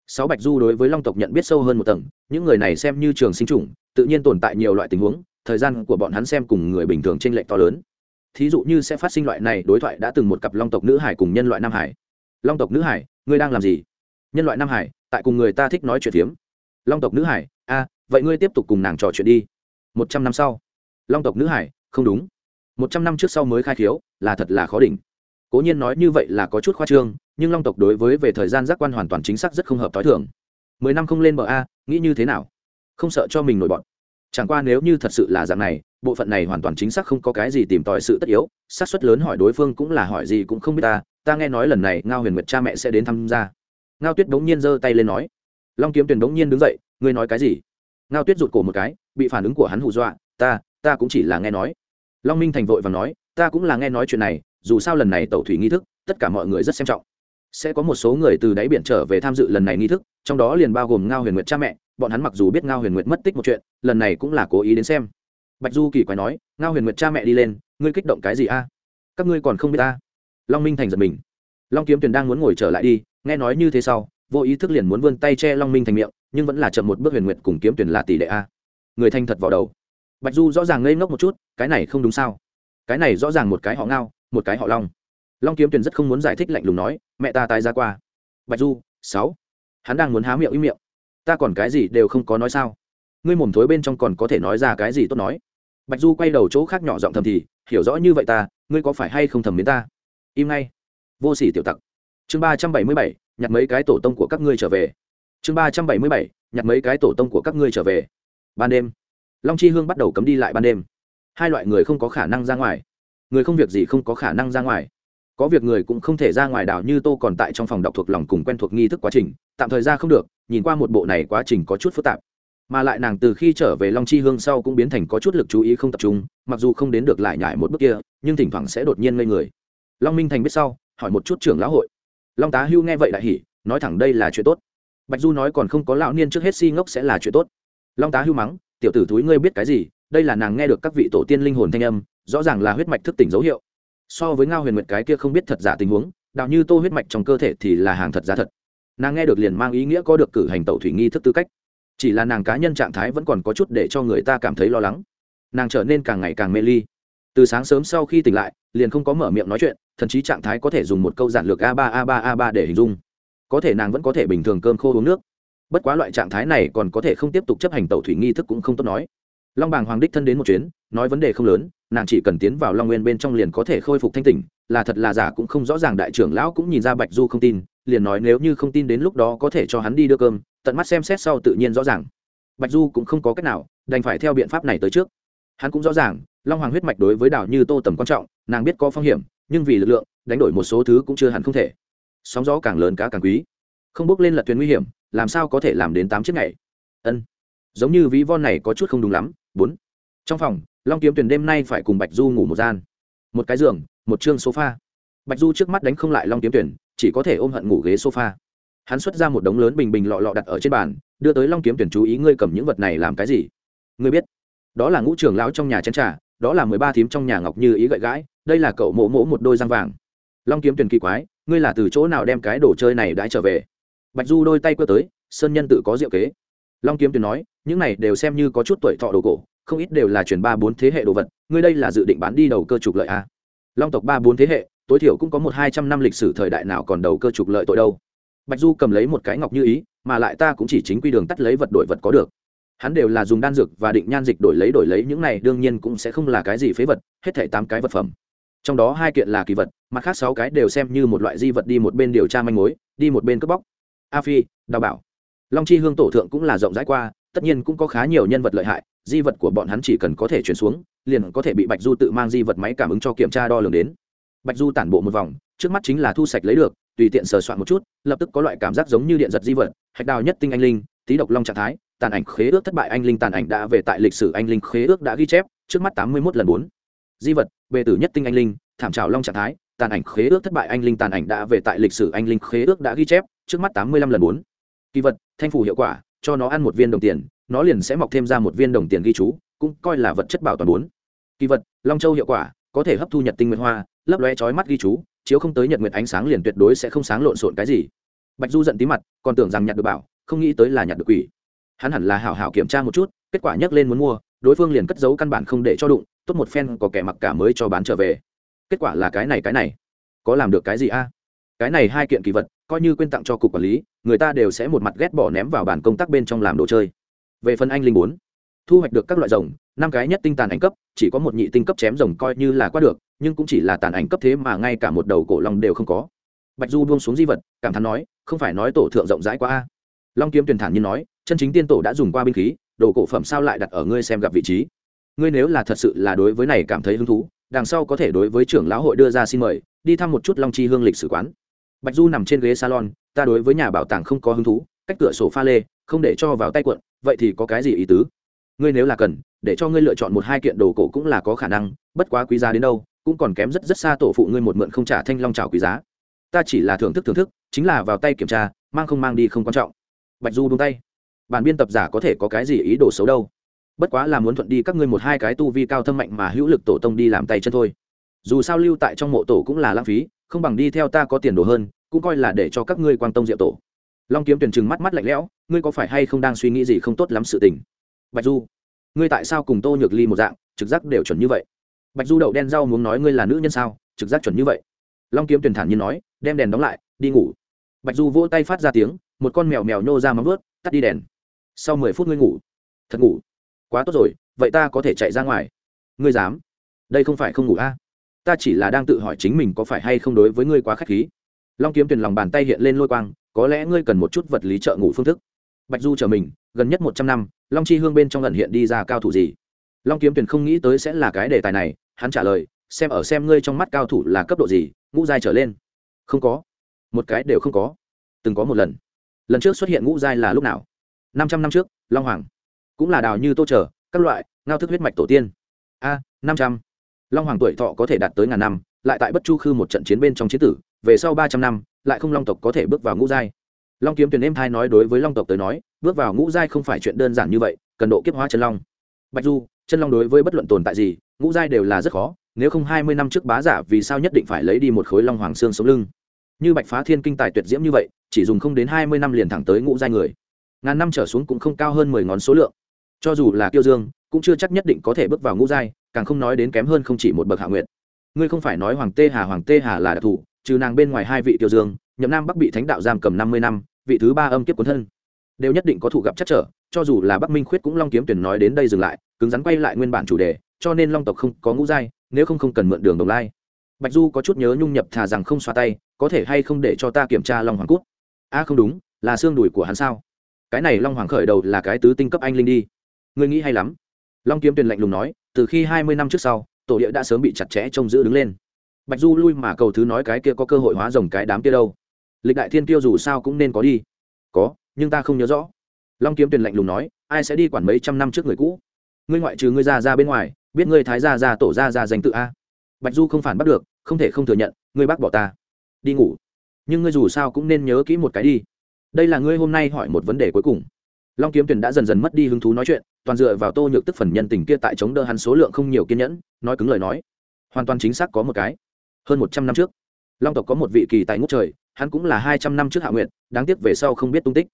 sáu bạch du đối với long tộc nhận biết sâu hơn một tầng, những người này xem như trường sinh chủng, tự nhiên tồn tại nhiều loại tình huống, thời gian của bọn hắn xem cùng người bình thường t r ê n lệch to lớn. Thí dụ như sẽ phát sinh loại này đối thoại đã từng một cặp long tộc nữ hải cùng nhân loại nam hải. Long tộc nữ hải, ngươi đang làm gì? Nhân loại nam hải, tại cùng người ta thích nói chuyện phiếm. Long tộc nữ hải, a, vậy ngươi tiếp tục cùng nàng trò chuyện đi. Một trăm năm sau, long tộc nữ hải, không đúng. Một trăm năm trước sau mới khai khiếu, là thật là khó đỉnh. Cố nhiên nói như vậy là có chút khoa trương nhưng long tộc đối với về thời gian giác quan hoàn toàn chính xác rất không hợp t h o i thường. Mười năm không lên bờ a, nghĩ như thế nào? Không sợ cho mình nổi bọn. Chẳng qua nếu như thật sự là dạng này, bộ phận này hoàn toàn chính xác không có cái gì tìm tòi sự tất yếu, xác suất lớn hỏi đối phương cũng là hỏi gì cũng không biết ta ta nghe nói lần này ngao huyền nguyệt cha mẹ sẽ đến tham gia. Ngao tuyết đống nhiên giơ tay lên nói. Long kiếm tuyền đống nhiên đứng dậy, ngươi nói cái gì? Ngao tuyết rụt cổ một cái, bị phản ứng của hắn hù dọa, ta ta cũng chỉ là nghe nói. Long minh thành vội và nói, ta cũng là nghe nói chuyện này, dù sao lần này tàu thủy nghi thức, tất cả mọi người rất xem trọng sẽ có một số người từ đáy biển trở về tham dự lần này nghi thức, trong đó liền bao gồm ngao huyền nguyệt cha mẹ, bọn hắn mặc dù biết ngao huyền nguyệt mất tích một chuyện, lần này cũng là cố ý đến xem. Bạch du kỳ quái nói, ngao huyền nguyệt cha mẹ đi lên, ngươi kích động cái gì a? Các ngươi còn không biết ta long minh thành giật mình. Long kiếm tuyền đang muốn ngồi trở lại đi, nghe nói như thế sau, vô ý thức liền muốn vươn tay che long minh thành miệng, nhưng vẫn là chậm một bước huyền nguyệt cùng kiếm tuyển là tỷ lệ a. Người thanh thật vào đầu. Bạch du rõ ràng ngây ngốc một chút, cái này không đúng sao? Cái này rõ ràng một cái họ ngao, một cái họ long long kiếm tuyền rất không muốn giải thích lạnh lùng nói, mẹ ta tái ra qua. Bạch du, sáu. Hắn đang muốn há miệng ý miệng. Ta còn cái gì đều không có nói sao? Ngươi mồm thối bên trong còn có thể nói ra cái gì tốt nói? Bạch du quay đầu chỗ khác nhỏ giọng thầm thì, hiểu rõ như vậy ta, ngươi có phải hay không thầm đến ta? Im ngay. Vô sỉ tiểu tặc. Chương ba trăm bảy mươi bảy, nhặt mấy cái tổ tông của các ngươi trở về. Chương ba trăm bảy mươi bảy, nhặt mấy cái tổ tông của các ngươi trở về. Ban đêm, long chi hương bắt đầu cấm đi lại ban đêm. Hai loại người không có khả năng ra ngoài. Người không việc gì không có khả năng ra ngoài có việc người cũng không thể ra ngoài đảo như tô còn tại trong phòng đọc thuộc lòng cùng quen thuộc nghi thức quá trình, tạm thời ra không được, nhìn qua một bộ này quá trình có chút phức tạp. Mà lại nàng từ khi trở về long chi hương sau cũng biến thành có chút lực chú ý không tập trung, mặc dù không đến được lại nhải một bước kia, nhưng thỉnh thoảng sẽ đột nhiên ngây người. Long minh thành biết sau, hỏi một chút trưởng lão hội. Long tá hưu nghe vậy đại hỉ, nói thẳng đây là chuyện tốt. Bạch du nói còn không có lão niên trước hết si ngốc sẽ là chuyện tốt. Long tá hưu mắng, tiểu tử túi ngươi biết cái gì, đây là nàng nghe được các vị tổ tiên linh hồn thanh âm, rõ ràng là huyết mạch thức tỉnh dấu hiệu so với ngao huyền nguyệt cái kia không biết thật giả tình huống, đạo như tô huyết mạch trong cơ thể thì là hàng thật giá thật. Nàng nghe được liền mang ý nghĩa có được cử hành tẩu thủy nghi thức tư cách. Chỉ là nàng cá nhân trạng thái vẫn còn có chút để cho người ta cảm thấy lo lắng. Nàng trở nên càng ngày càng mê ly. Từ sáng sớm sau khi tỉnh lại, liền không có mở miệng nói chuyện, thậm chí trạng thái có thể dùng một câu giản lược a ba a ba a ba để hình dung. Có thể nàng vẫn có thể bình thường cơm khô uống nước. Bất quá loại trạng thái này còn có thể không tiếp tục chấp hành tẩu thủy nghi thức cũng không tốt nói. Long bàng hoàng đích thân đến một chuyến, nói vấn đề không lớn nàng chỉ cần tiến vào long nguyên bên trong liền có thể khôi phục thanh tỉnh, là thật là giả cũng không rõ ràng đại trưởng lão cũng nhìn ra bạch du không tin, liền nói nếu như không tin đến lúc đó có thể cho hắn đi đưa cơm, tận mắt xem xét sau tự nhiên rõ ràng. Bạch du cũng không có cách nào, đành phải theo biện pháp này tới trước. Hắn cũng rõ ràng, long hoàng huyết mạch đối với đảo như tô tầm quan trọng, nàng biết có phong hiểm, nhưng vì lực lượng, đánh đổi một số thứ cũng chưa hẳn không thể. Sóng gió càng lớn cá càng quý. Không bước lên lật thuyền nguy hiểm, làm sao có thể làm đến tám chiếc ngày? Ân. Giống như ví von này có chút không đúng lắm. Bốn. Trong phòng long kiếm tuyển đêm nay phải cùng bạch du ngủ một gian. Một cái giường, một chương sofa. Bạch du trước mắt đánh không lại long kiếm tuyển, chỉ có thể ôm hận ngủ ghế sofa. Hắn xuất ra một đống lớn bình bình lọ lọ đặt ở trên bàn, đưa tới long kiếm tuyển chú ý ngươi cầm những vật này làm cái gì? Ngươi biết, đó là ngũ trưởng lão trong nhà chén trà, đó là mười ba thím trong nhà ngọc như ý gậy gãi, đây là cậu mỗ mỗ một đôi răng vàng. Long kiếm tuyển kỳ quái, ngươi là từ chỗ nào đem cái đồ chơi này đãi trở về? Bạch du đôi tay quơ tới, sơn nhân tự có diệu kế. Long kiếm tuyển nói, những này đều xem như có chút tuổi thọ đồ cổ không ít đều là chuyển ba bốn thế hệ đồ vật, ngươi đây là dự định bán đi đầu cơ trục lợi à? long tộc ba bốn thế hệ, tối thiểu cũng có một hai trăm năm lịch sử thời đại nào còn đầu cơ trục lợi tội đâu. Bạch du cầm lấy một cái ngọc như ý, mà lại ta cũng chỉ chính quy đường tắt lấy vật đổi vật có được. Hắn đều là dùng đan dược và định nhan dịch đổi lấy đổi lấy những này, đương nhiên cũng sẽ không là cái gì phế vật, hết thảy tám cái vật phẩm. Trong đó hai kiện là kỳ vật, mặt khác sáu cái đều xem như một loại di vật đi một bên điều tra manh mối, đi một bên cướp bóc. A phi, đào bảo. Long chi hương tổ thượng cũng là rộng rãi qua, tất nhiên cũng có khá nhiều nhân vật lợi hại di vật của bọn hắn chỉ cần có thể chuyển xuống, liền có thể bị bạch du tự mang di vật máy cảm ứng cho kiểm tra đo lường đến. Bạch du tản bộ một vòng, trước mắt chính là thu sạch lấy được, tùy tiện sờ soạn một chút, lập tức có loại cảm giác giống như điện giật di vật, hạch đào nhất tinh anh linh tý độc long trạng thái, tàn ảnh khế ước thất bại anh linh tàn ảnh đã về tại lịch sử anh linh khế ước đã ghi chép, trước mắt tám mươi một lần bốn. Di vật, bề tử nhất tinh anh linh, thảm trào long trạng thái, tàn ảnh khế ước thất bại anh linh tàn ảnh đã về tại lịch sử anh linh khế ước đã ghi chép, trước mắt tám mươi lăm lần bốn. Kỳ vật, thanh phủ hiệu quả cho nó ăn một viên đồng tiền, nó liền sẽ mọc thêm ra một viên đồng tiền ghi chú, cũng coi là vật chất bảo toàn bốn. Kỳ vật, long châu hiệu quả, có thể hấp thu nhật tinh nguyệt hoa, lấp lóe chói mắt ghi chú, chiếu không tới nhật nguyệt ánh sáng liền tuyệt đối sẽ không sáng lộn xộn cái gì. Bạch du giận tí mặt, còn tưởng rằng nhặt được bảo, không nghĩ tới là nhặt được quỷ. Hắn hẳn là hảo hảo kiểm tra một chút, kết quả nhấc lên muốn mua, đối phương liền cất giấu căn bản không để cho đụng, tốt một phen có kẻ mặc cả mới cho bán trở về. Kết quả là cái này cái này. Có làm được cái gì a? Cái này hai kiện kỳ vật coi như quên tặng cho cục quản lý, người ta đều sẽ một mặt ghét bỏ ném vào bản công tác bên trong làm đồ chơi. Về phần anh linh bốn, thu hoạch được các loại rồng, năm cái nhất tinh tàn ảnh cấp, chỉ có một nhị tinh cấp chém rồng coi như là qua được, nhưng cũng chỉ là tàn ảnh cấp thế mà ngay cả một đầu cổ long đều không có. Bạch du buông xuống di vật, cảm thán nói, không phải nói tổ thượng rộng rãi quá a. Long kiếm tuyển thản như nói, chân chính tiên tổ đã dùng qua binh khí, đồ cổ phẩm sao lại đặt ở ngươi xem gặp vị trí? Ngươi nếu là thật sự là đối với này cảm thấy hứng thú, đằng sau có thể đối với trưởng lão hội đưa ra xin mời, đi thăm một chút long chi hương lịch sử quán bạch du nằm trên ghế salon, ta đối với nhà bảo tàng không có hứng thú, cách cửa sổ pha lê, không để cho vào tay cuộn. vậy thì có cái gì ý tứ? Ngươi nếu là cần, để cho ngươi lựa chọn một hai kiện đồ cổ cũng là có khả năng, bất quá quý giá đến đâu, cũng còn kém rất rất xa tổ phụ ngươi một mượn không trả thanh long trào quý giá. Ta chỉ là thưởng thức thưởng thức, chính là vào tay kiểm tra, mang không mang đi không quan trọng. Bạch du buông tay. Bản biên tập giả có thể có cái gì ý đồ xấu đâu? Bất quá là muốn thuận đi các ngươi một hai cái tu vi cao thâm mạnh mà hữu lực tổ tông đi làm tay chân thôi dù sao lưu tại trong mộ tổ cũng là lãng phí, không bằng đi theo ta có tiền đồ hơn, cũng coi là để cho các ngươi quan tông diệu tổ. Long kiếm tuyển chừng mắt mắt lạnh lẽo, ngươi có phải hay không đang suy nghĩ gì không tốt lắm sự tình? Bạch du, ngươi tại sao cùng tô nhược ly một dạng, trực giác đều chuẩn như vậy? Bạch du đậu đen rau muốn nói ngươi là nữ nhân sao, trực giác chuẩn như vậy? Long kiếm tuyển thản nhiên nói, đem đèn đóng lại, đi ngủ. Bạch du vỗ tay phát ra tiếng, một con mèo mèo nhô ra móng vớt tắt đi đèn. Sau mười phút ngươi ngủ. Thật ngủ. Quá tốt rồi, vậy ta có thể chạy ra ngoài. Ngươi dám? Đây không phải không ngủ a? à? Ta chỉ là đang tự hỏi chính mình có phải hay không đối với ngươi quá k h á c h khí. Long kiếm tuyển lòng bàn tay hiện lên lôi quang, có lẽ ngươi cần một chút vật lý trợ ngủ phương thức. Bạch du chờ mình, gần nhất một trăm năm, long chi hương bên trong lần hiện đi ra cao thủ gì? Long kiếm tuyển không nghĩ tới sẽ là cái đề tài này, hắn trả lời, xem ở xem ngươi trong mắt cao thủ là cấp độ gì, ngũ giai trở lên. Không có. Một cái đều không có. Từng có một lần. Lần trước xuất hiện ngũ giai là lúc nào? Năm trăm năm trước, long hoàng. Cũng là đào như tô trở các loại, ngao thức huyết mạch tổ tiên. A, năm trăm long hoàng tuổi thọ có thể đạt tới ngàn năm, lại tại bất chu khư một trận chiến bên trong chiến tử, về sau ba trăm năm, lại không long tộc có thể bước vào ngũ giai. Long kiếm tuyển êm thai nói đối với long tộc tới nói, bước vào ngũ giai không phải chuyện đơn giản như vậy, cần độ kiếp hóa chân long. Bạch du, chân long đối với bất luận tồn tại gì, ngũ giai đều là rất khó, nếu không hai mươi năm trước bá giả vì sao nhất định phải lấy đi một khối long hoàng xương sống lưng? Như bạch phá thiên kinh tài tuyệt diễm như vậy, chỉ dùng không đến hai mươi năm liền thẳng tới ngũ giai người. Ngàn năm trở xuống cũng không cao hơn mười ngón số lượng. Cho dù là kiêu dương, cũng chưa chắc nhất định có thể bước vào ngũ giai càng không nói đến kém hơn không chỉ một bậc hạ nguyện ngươi không phải nói hoàng tê hà, hoàng tê hà là đặc thù, trừ nàng bên ngoài hai vị tiêu dương, nhậm nam bắc bị thánh đạo giam cầm năm mươi năm, vị thứ ba âm kiếp cuốn thân. Đều nhất định có thụ gặp chắc trở, cho dù là bắc minh khuyết cũng long kiếm tuyển nói đến đây dừng lại, cứng rắn quay lại nguyên bản chủ đề, cho nên long tộc không có ngũ giai, nếu không không cần mượn đường đồng lai. Bạch du có chút nhớ nhung nhập thà rằng không xoa tay, có thể hay không để cho ta kiểm tra long hoàng cút? A, không đúng, là xương đùi của hắn sao? Cái này long hoàng khởi đầu là cái tứ tinh cấp anh linh đi. Ngươi nghĩ hay lắm. Long kiếm tuyền lạnh lùng nói từ khi hai mươi năm trước sau, tổ địa đã sớm bị chặt chẽ trông giữ đứng lên. Bạch du lui mà cầu thứ nói cái kia có cơ hội hóa rồng cái đám kia đâu. Lịch đại thiên tiêu dù sao cũng nên có đi. Có, nhưng ta không nhớ rõ. Long kiếm tuyền lạnh lùng nói, ai sẽ đi quản mấy trăm năm trước người cũ? Ngươi ngoại trừ ngươi ra ra bên ngoài, biết ngươi thái gia ra tổ ra ra danh tự a? Bạch du không phản bắt được, không thể không thừa nhận, ngươi bác bỏ ta. Đi ngủ. Nhưng ngươi dù sao cũng nên nhớ kỹ một cái đi. Đây là ngươi hôm nay hỏi một vấn đề cuối cùng long kiếm tuyển đã dần dần mất đi hứng thú nói chuyện, toàn dựa vào tô nhược tức phần nhân tình kia tại chống đỡ hắn số lượng không nhiều kiên nhẫn, nói cứng lời nói. Hoàn toàn chính xác có một cái. Hơn một trăm năm trước, long tộc có một vị kỳ tại ngũ trời, hắn cũng là hai trăm năm trước hạ nguyện đáng tiếc về sau không biết tung tích.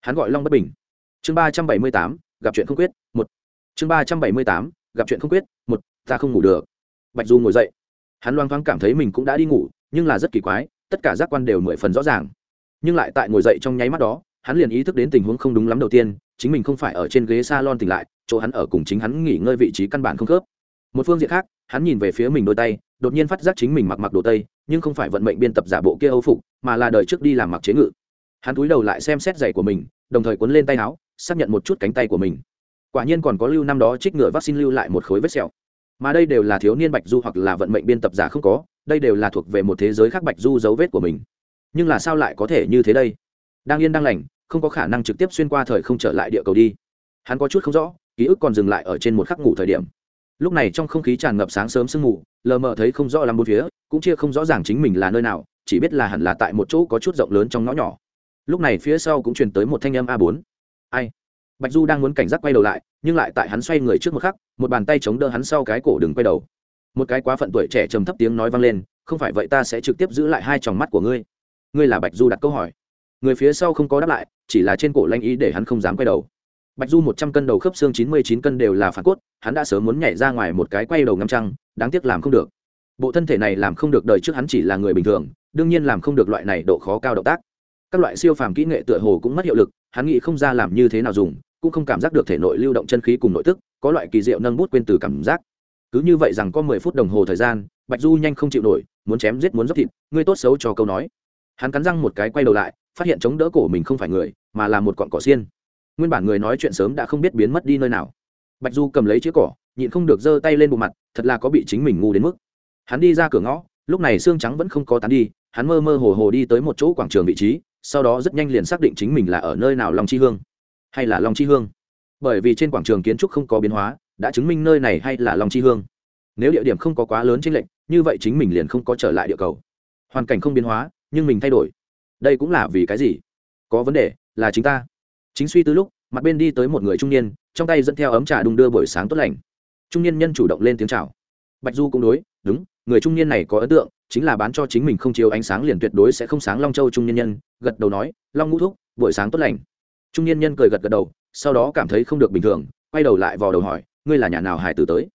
Hắn gọi long bất bình. Chương ba trăm bảy mươi tám, gặp chuyện không quyết, một. Chương ba trăm bảy mươi tám, gặp chuyện không quyết, một, ta không ngủ được. Bạch du ngồi dậy. Hắn loang thoáng cảm thấy mình cũng đã đi ngủ, nhưng là rất kỳ quái, tất cả giác quan đều mười phần rõ ràng. Nhưng lại tại ngồi dậy trong nháy mắt đó hắn liền ý thức đến tình huống không đúng lắm đầu tiên, chính mình không phải ở trên ghế s a lon tỉnh lại, chỗ hắn ở cùng chính hắn nghỉ ngơi vị trí căn bản không khớp. Một phương diện khác, hắn nhìn về phía mình đôi tay, đột nhiên phát giác chính mình mặc mặc đồ tây, nhưng không phải vận mệnh biên tập giả bộ kia âu phục, mà là đời trước đi làm mặc chế ngự. Hắn cúi đầu lại xem xét giày của mình, đồng thời cuốn lên tay áo, xác nhận một chút cánh tay của mình. Quả nhiên còn có lưu năm đó trích ngựa vaccine lưu lại một khối vết sẹo. Mà đây đều là thiếu niên bạch du hoặc là vận mệnh biên tập giả không có, đây đều là thuộc về một thế giới khác bạch du dấu vết của mình. Nhưng là sao lại có thể như thế đây? Đang yên đang lành không có khả năng trực tiếp xuyên qua thời không trở lại địa cầu đi. Hắn có chút không rõ, ký ức còn dừng lại ở trên một khắc ngủ thời điểm. Lúc này trong không khí tràn ngập sáng sớm sương mù, lờ mờ thấy không rõ làm bốn phía, cũng chia không rõ ràng chính mình là nơi nào, chỉ biết là hẳn là tại một chỗ có chút rộng lớn trong ngõ nhỏ. Lúc này phía sau cũng truyền tới một thanh âm a bốn. Ai? Bạch du đang muốn cảnh giác quay đầu lại, nhưng lại tại hắn xoay người trước một khắc, một bàn tay chống đỡ hắn sau cái cổ đừng quay đầu. Một cái quá phận tuổi trẻ trầm thấp tiếng nói vang lên, không phải vậy ta sẽ trực tiếp giữ lại hai tròng mắt của ngươi. Ngươi là bạch du đặt câu hỏi người phía sau không có đáp lại, chỉ là trên cổ lanh ý để hắn không dám quay đầu. Bạch du một trăm cân đầu khớp xương chín mươi chín cân đều là phản cốt, hắn đã sớm muốn nhảy ra ngoài một cái quay đầu ngâm trăng, đáng tiếc làm không được. Bộ thân thể này làm không được đời trước hắn chỉ là người bình thường, đương nhiên làm không được loại này độ khó cao động tác. Các loại siêu phàm kỹ nghệ tựa hồ cũng mất hiệu lực, hắn nghĩ không ra làm như thế nào dùng, cũng không cảm giác được thể nội lưu động chân khí cùng nội tức, có loại kỳ diệu nâng bút quên từ cảm giác. Cứ như vậy rằng có mười phút đồng hồ thời gian, bạch du nhanh không chịu nổi, muốn chém giết muốn dốc thịt, ngươi tốt xấu cho câu nói. Hắn cắn răng một cái quay đầu lại phát hiện chống đỡ cổ mình không phải người, mà là một cọn cỏ xiên. Nguyên bản người nói chuyện sớm đã không biết biến mất đi nơi nào. Bạch du cầm lấy chĩa cỏ, nhịn không được giơ tay lên bộ mặt, thật là có bị chính mình ngu đến mức. Hắn đi ra cửa ngõ, lúc này xương trắng vẫn không có tán đi, hắn mơ mơ hồ hồ đi tới một chỗ quảng trường vị trí, sau đó rất nhanh liền xác định chính mình là ở nơi nào long chi hương, hay là long chi hương. Bởi vì trên quảng trường kiến trúc không có biến hóa, đã chứng minh nơi này hay là long chi hương. Nếu địa điểm không có quá lớn trên lệnh như vậy chính mình liền không có trở lại địa cầu. Hoàn cảnh không biến hóa, nhưng mình thay đổi đây cũng là vì cái gì? Có vấn đề là chính ta. Chính suy tư lúc mặt bên đi tới một người trung niên trong tay dẫn theo ấm trà đung đưa buổi sáng tốt lành. Trung niên nhân chủ động lên tiếng chào. Bạch du cũng đối đúng người trung niên này có ấn tượng chính là bán cho chính mình không chiếu ánh sáng liền tuyệt đối sẽ không sáng long châu trung niên nhân. Gật đầu nói long ngũ thúc buổi sáng tốt lành. Trung niên nhân cười gật gật đầu sau đó cảm thấy không được bình thường quay đầu lại vò đầu hỏi ngươi là nhà nào hải tử tới?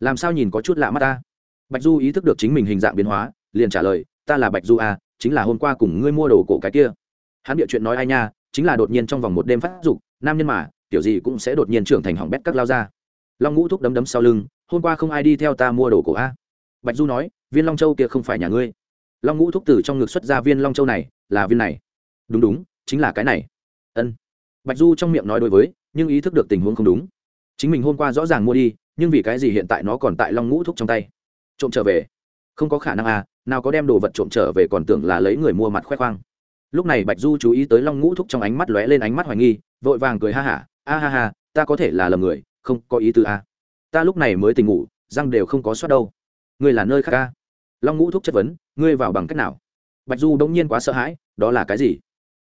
Làm sao nhìn có chút lạ mắt ta? Bạch du ý thức được chính mình hình dạng biến hóa liền trả lời ta là bạch du a à, chính là hôm qua cùng ngươi mua đồ cổ cái kia. Hắn bịa chuyện nói ai nha, chính là đột nhiên trong vòng một đêm phát dục, nam nhân mà, kiểu gì cũng sẽ đột nhiên trưởng thành hỏng bét các lao ra. Long ngũ thúc đấm đấm sau lưng, hôm qua không ai đi theo ta mua đồ cổ a. Bạch du nói, viên long châu kia không phải nhà ngươi. Long ngũ thúc từ trong ngực xuất ra viên long châu này, là viên này. Đúng đúng, chính là cái này. Ân. Bạch du trong miệng nói đối với, nhưng ý thức được tình huống không đúng. Chính mình hôm qua rõ ràng mua đi, nhưng vì cái gì hiện tại nó còn tại long ngũ thúc trong tay? Trộm trở về. Không có khả năng à nào có đem đồ vật trộm trở về còn tưởng là lấy người mua mặt khoe khoang. Lúc này bạch du chú ý tới long ngũ thúc trong ánh mắt lóe lên ánh mắt hoài nghi, vội vàng cười ha hả, a ha ha, ta có thể là lầm người, không có ý tư a. Ta lúc này mới tỉnh ngủ, răng đều không có soát đâu. Ngươi là nơi khác a? Long ngũ thúc chất vấn, ngươi vào bằng cách nào? Bạch du đông nhiên quá sợ hãi, đó là cái gì?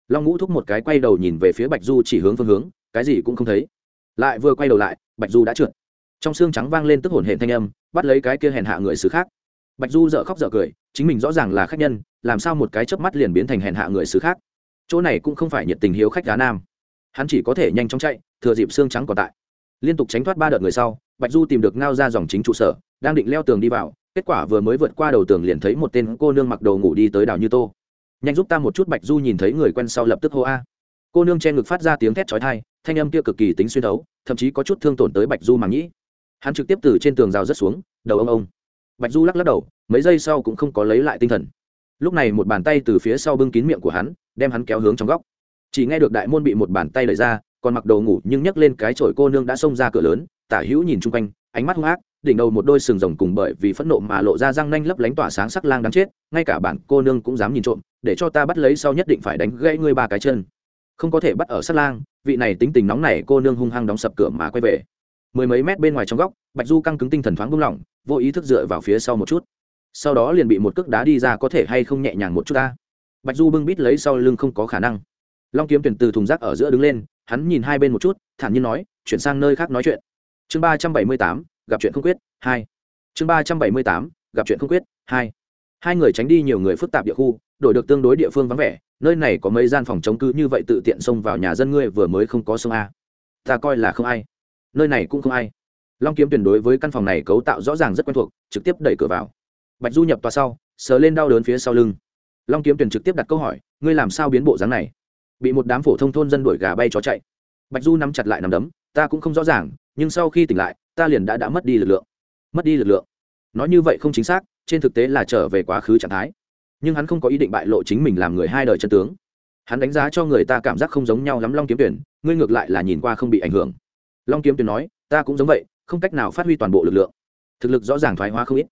Long ngũ thúc một cái quay đầu nhìn về phía bạch du chỉ hướng phương hướng, cái gì cũng không thấy. Lại vừa quay đầu lại, bạch du đã trượt. Trong xương trắng vang lên tức hồn hển thanh âm, bắt lấy cái kia hèn hạ người xứ khác bạch du dợ khóc dợ cười, chính mình rõ ràng là khách nhân, làm sao một cái chớp mắt liền biến thành hèn hạ người xứ khác. Chỗ này cũng không phải nhiệt tình hiếu khách đá nam. Hắn chỉ có thể nhanh chóng chạy, thừa dịp xương trắng còn tại. Liên tục tránh thoát ba đợt người sau, bạch du tìm được ngao ra dòng chính trụ sở, đang định leo tường đi vào, kết quả vừa mới vượt qua đầu tường liền thấy một tên cô nương mặc đồ ngủ đi tới đảo như tô. Nhanh giúp ta một chút. Bạch du nhìn thấy người quen sau lập tức hô a. Cô nương che ngực phát ra tiếng thét chói thai thanh âm kia cực kỳ tính xuyên thấu, thậm chí có chút thương tổn tới bạch du mà nghĩ. Hắn trực tiếp từ trên tường rào rớt xuống, đầu ông ông bạch du lắc lắc đầu, mấy giây sau cũng không có lấy lại tinh thần. Lúc này một bàn tay từ phía sau bưng kín miệng của hắn, đem hắn kéo hướng trong góc. Chỉ nghe được đại môn bị một bàn tay đẩy ra, còn mặc đồ ngủ nhưng nhấc lên cái chổi cô nương đã xông ra cửa lớn, tả hữu nhìn chung quanh, ánh mắt hung ác, đỉnh đầu một đôi sừng rồng cùng bởi vì phẫn nộ mà lộ ra răng nanh lấp lánh tỏa sáng sắc lang đáng chết, ngay cả bản cô nương cũng dám nhìn trộm, để cho ta bắt lấy sau nhất định phải đánh gãy ngươi ba cái chân. Không có thể bắt ở sắc lang, vị này tính tình nóng này cô nương hung hăng đóng sập cửa mà quay về. Mười mấy mét bên ngoài trong góc bạch du căng cứng tinh thần thoáng buông lỏng, vô ý thức dựa vào phía sau một chút. Sau đó liền bị một cước đá đi ra có thể hay không nhẹ nhàng một chút ta. Bạch du bưng bít lấy sau lưng không có khả năng. Long kiếm tuyển từ thùng rác ở giữa đứng lên, hắn nhìn hai bên một chút, thản nhiên nói, chuyển sang nơi khác nói chuyện. Chương ba trăm bảy mươi tám, gặp chuyện không quyết, hai. Chương ba trăm bảy mươi tám, gặp chuyện không quyết, hai. Hai người tránh đi nhiều người phức tạp địa khu, đổi được tương đối địa phương vắng vẻ, nơi này có mấy gian phòng chống cư như vậy tự tiện xông vào nhà dân ngươi vừa mới không có sông a. Ta coi là không ai. Nơi này cũng không ai long kiếm tuyển đối với căn phòng này cấu tạo rõ ràng rất quen thuộc, trực tiếp đẩy cửa vào. Bạch du nhập tòa sau, sờ lên đau đớn phía sau lưng. Long kiếm tuyển trực tiếp đặt câu hỏi, ngươi làm sao biến bộ dáng này? Bị một đám phổ thông thôn dân đuổi gà bay chó chạy. Bạch du nắm chặt lại nằm đấm, ta cũng không rõ ràng, nhưng sau khi tỉnh lại, ta liền đã đã mất đi lực lượng. Mất đi lực lượng. Nói như vậy không chính xác, trên thực tế là trở về quá khứ trạng thái. Nhưng hắn không có ý định bại lộ chính mình làm người hai đời chân tướng. Hắn đánh giá cho người ta cảm giác không giống nhau lắm long kiếm tuyển, ngươi ngược lại là nhìn qua không bị ảnh hưởng. Long kiếm tuyển nói, ta cũng giống vậy không cách nào phát huy toàn bộ lực lượng. Thực lực rõ ràng thoái hóa không ít.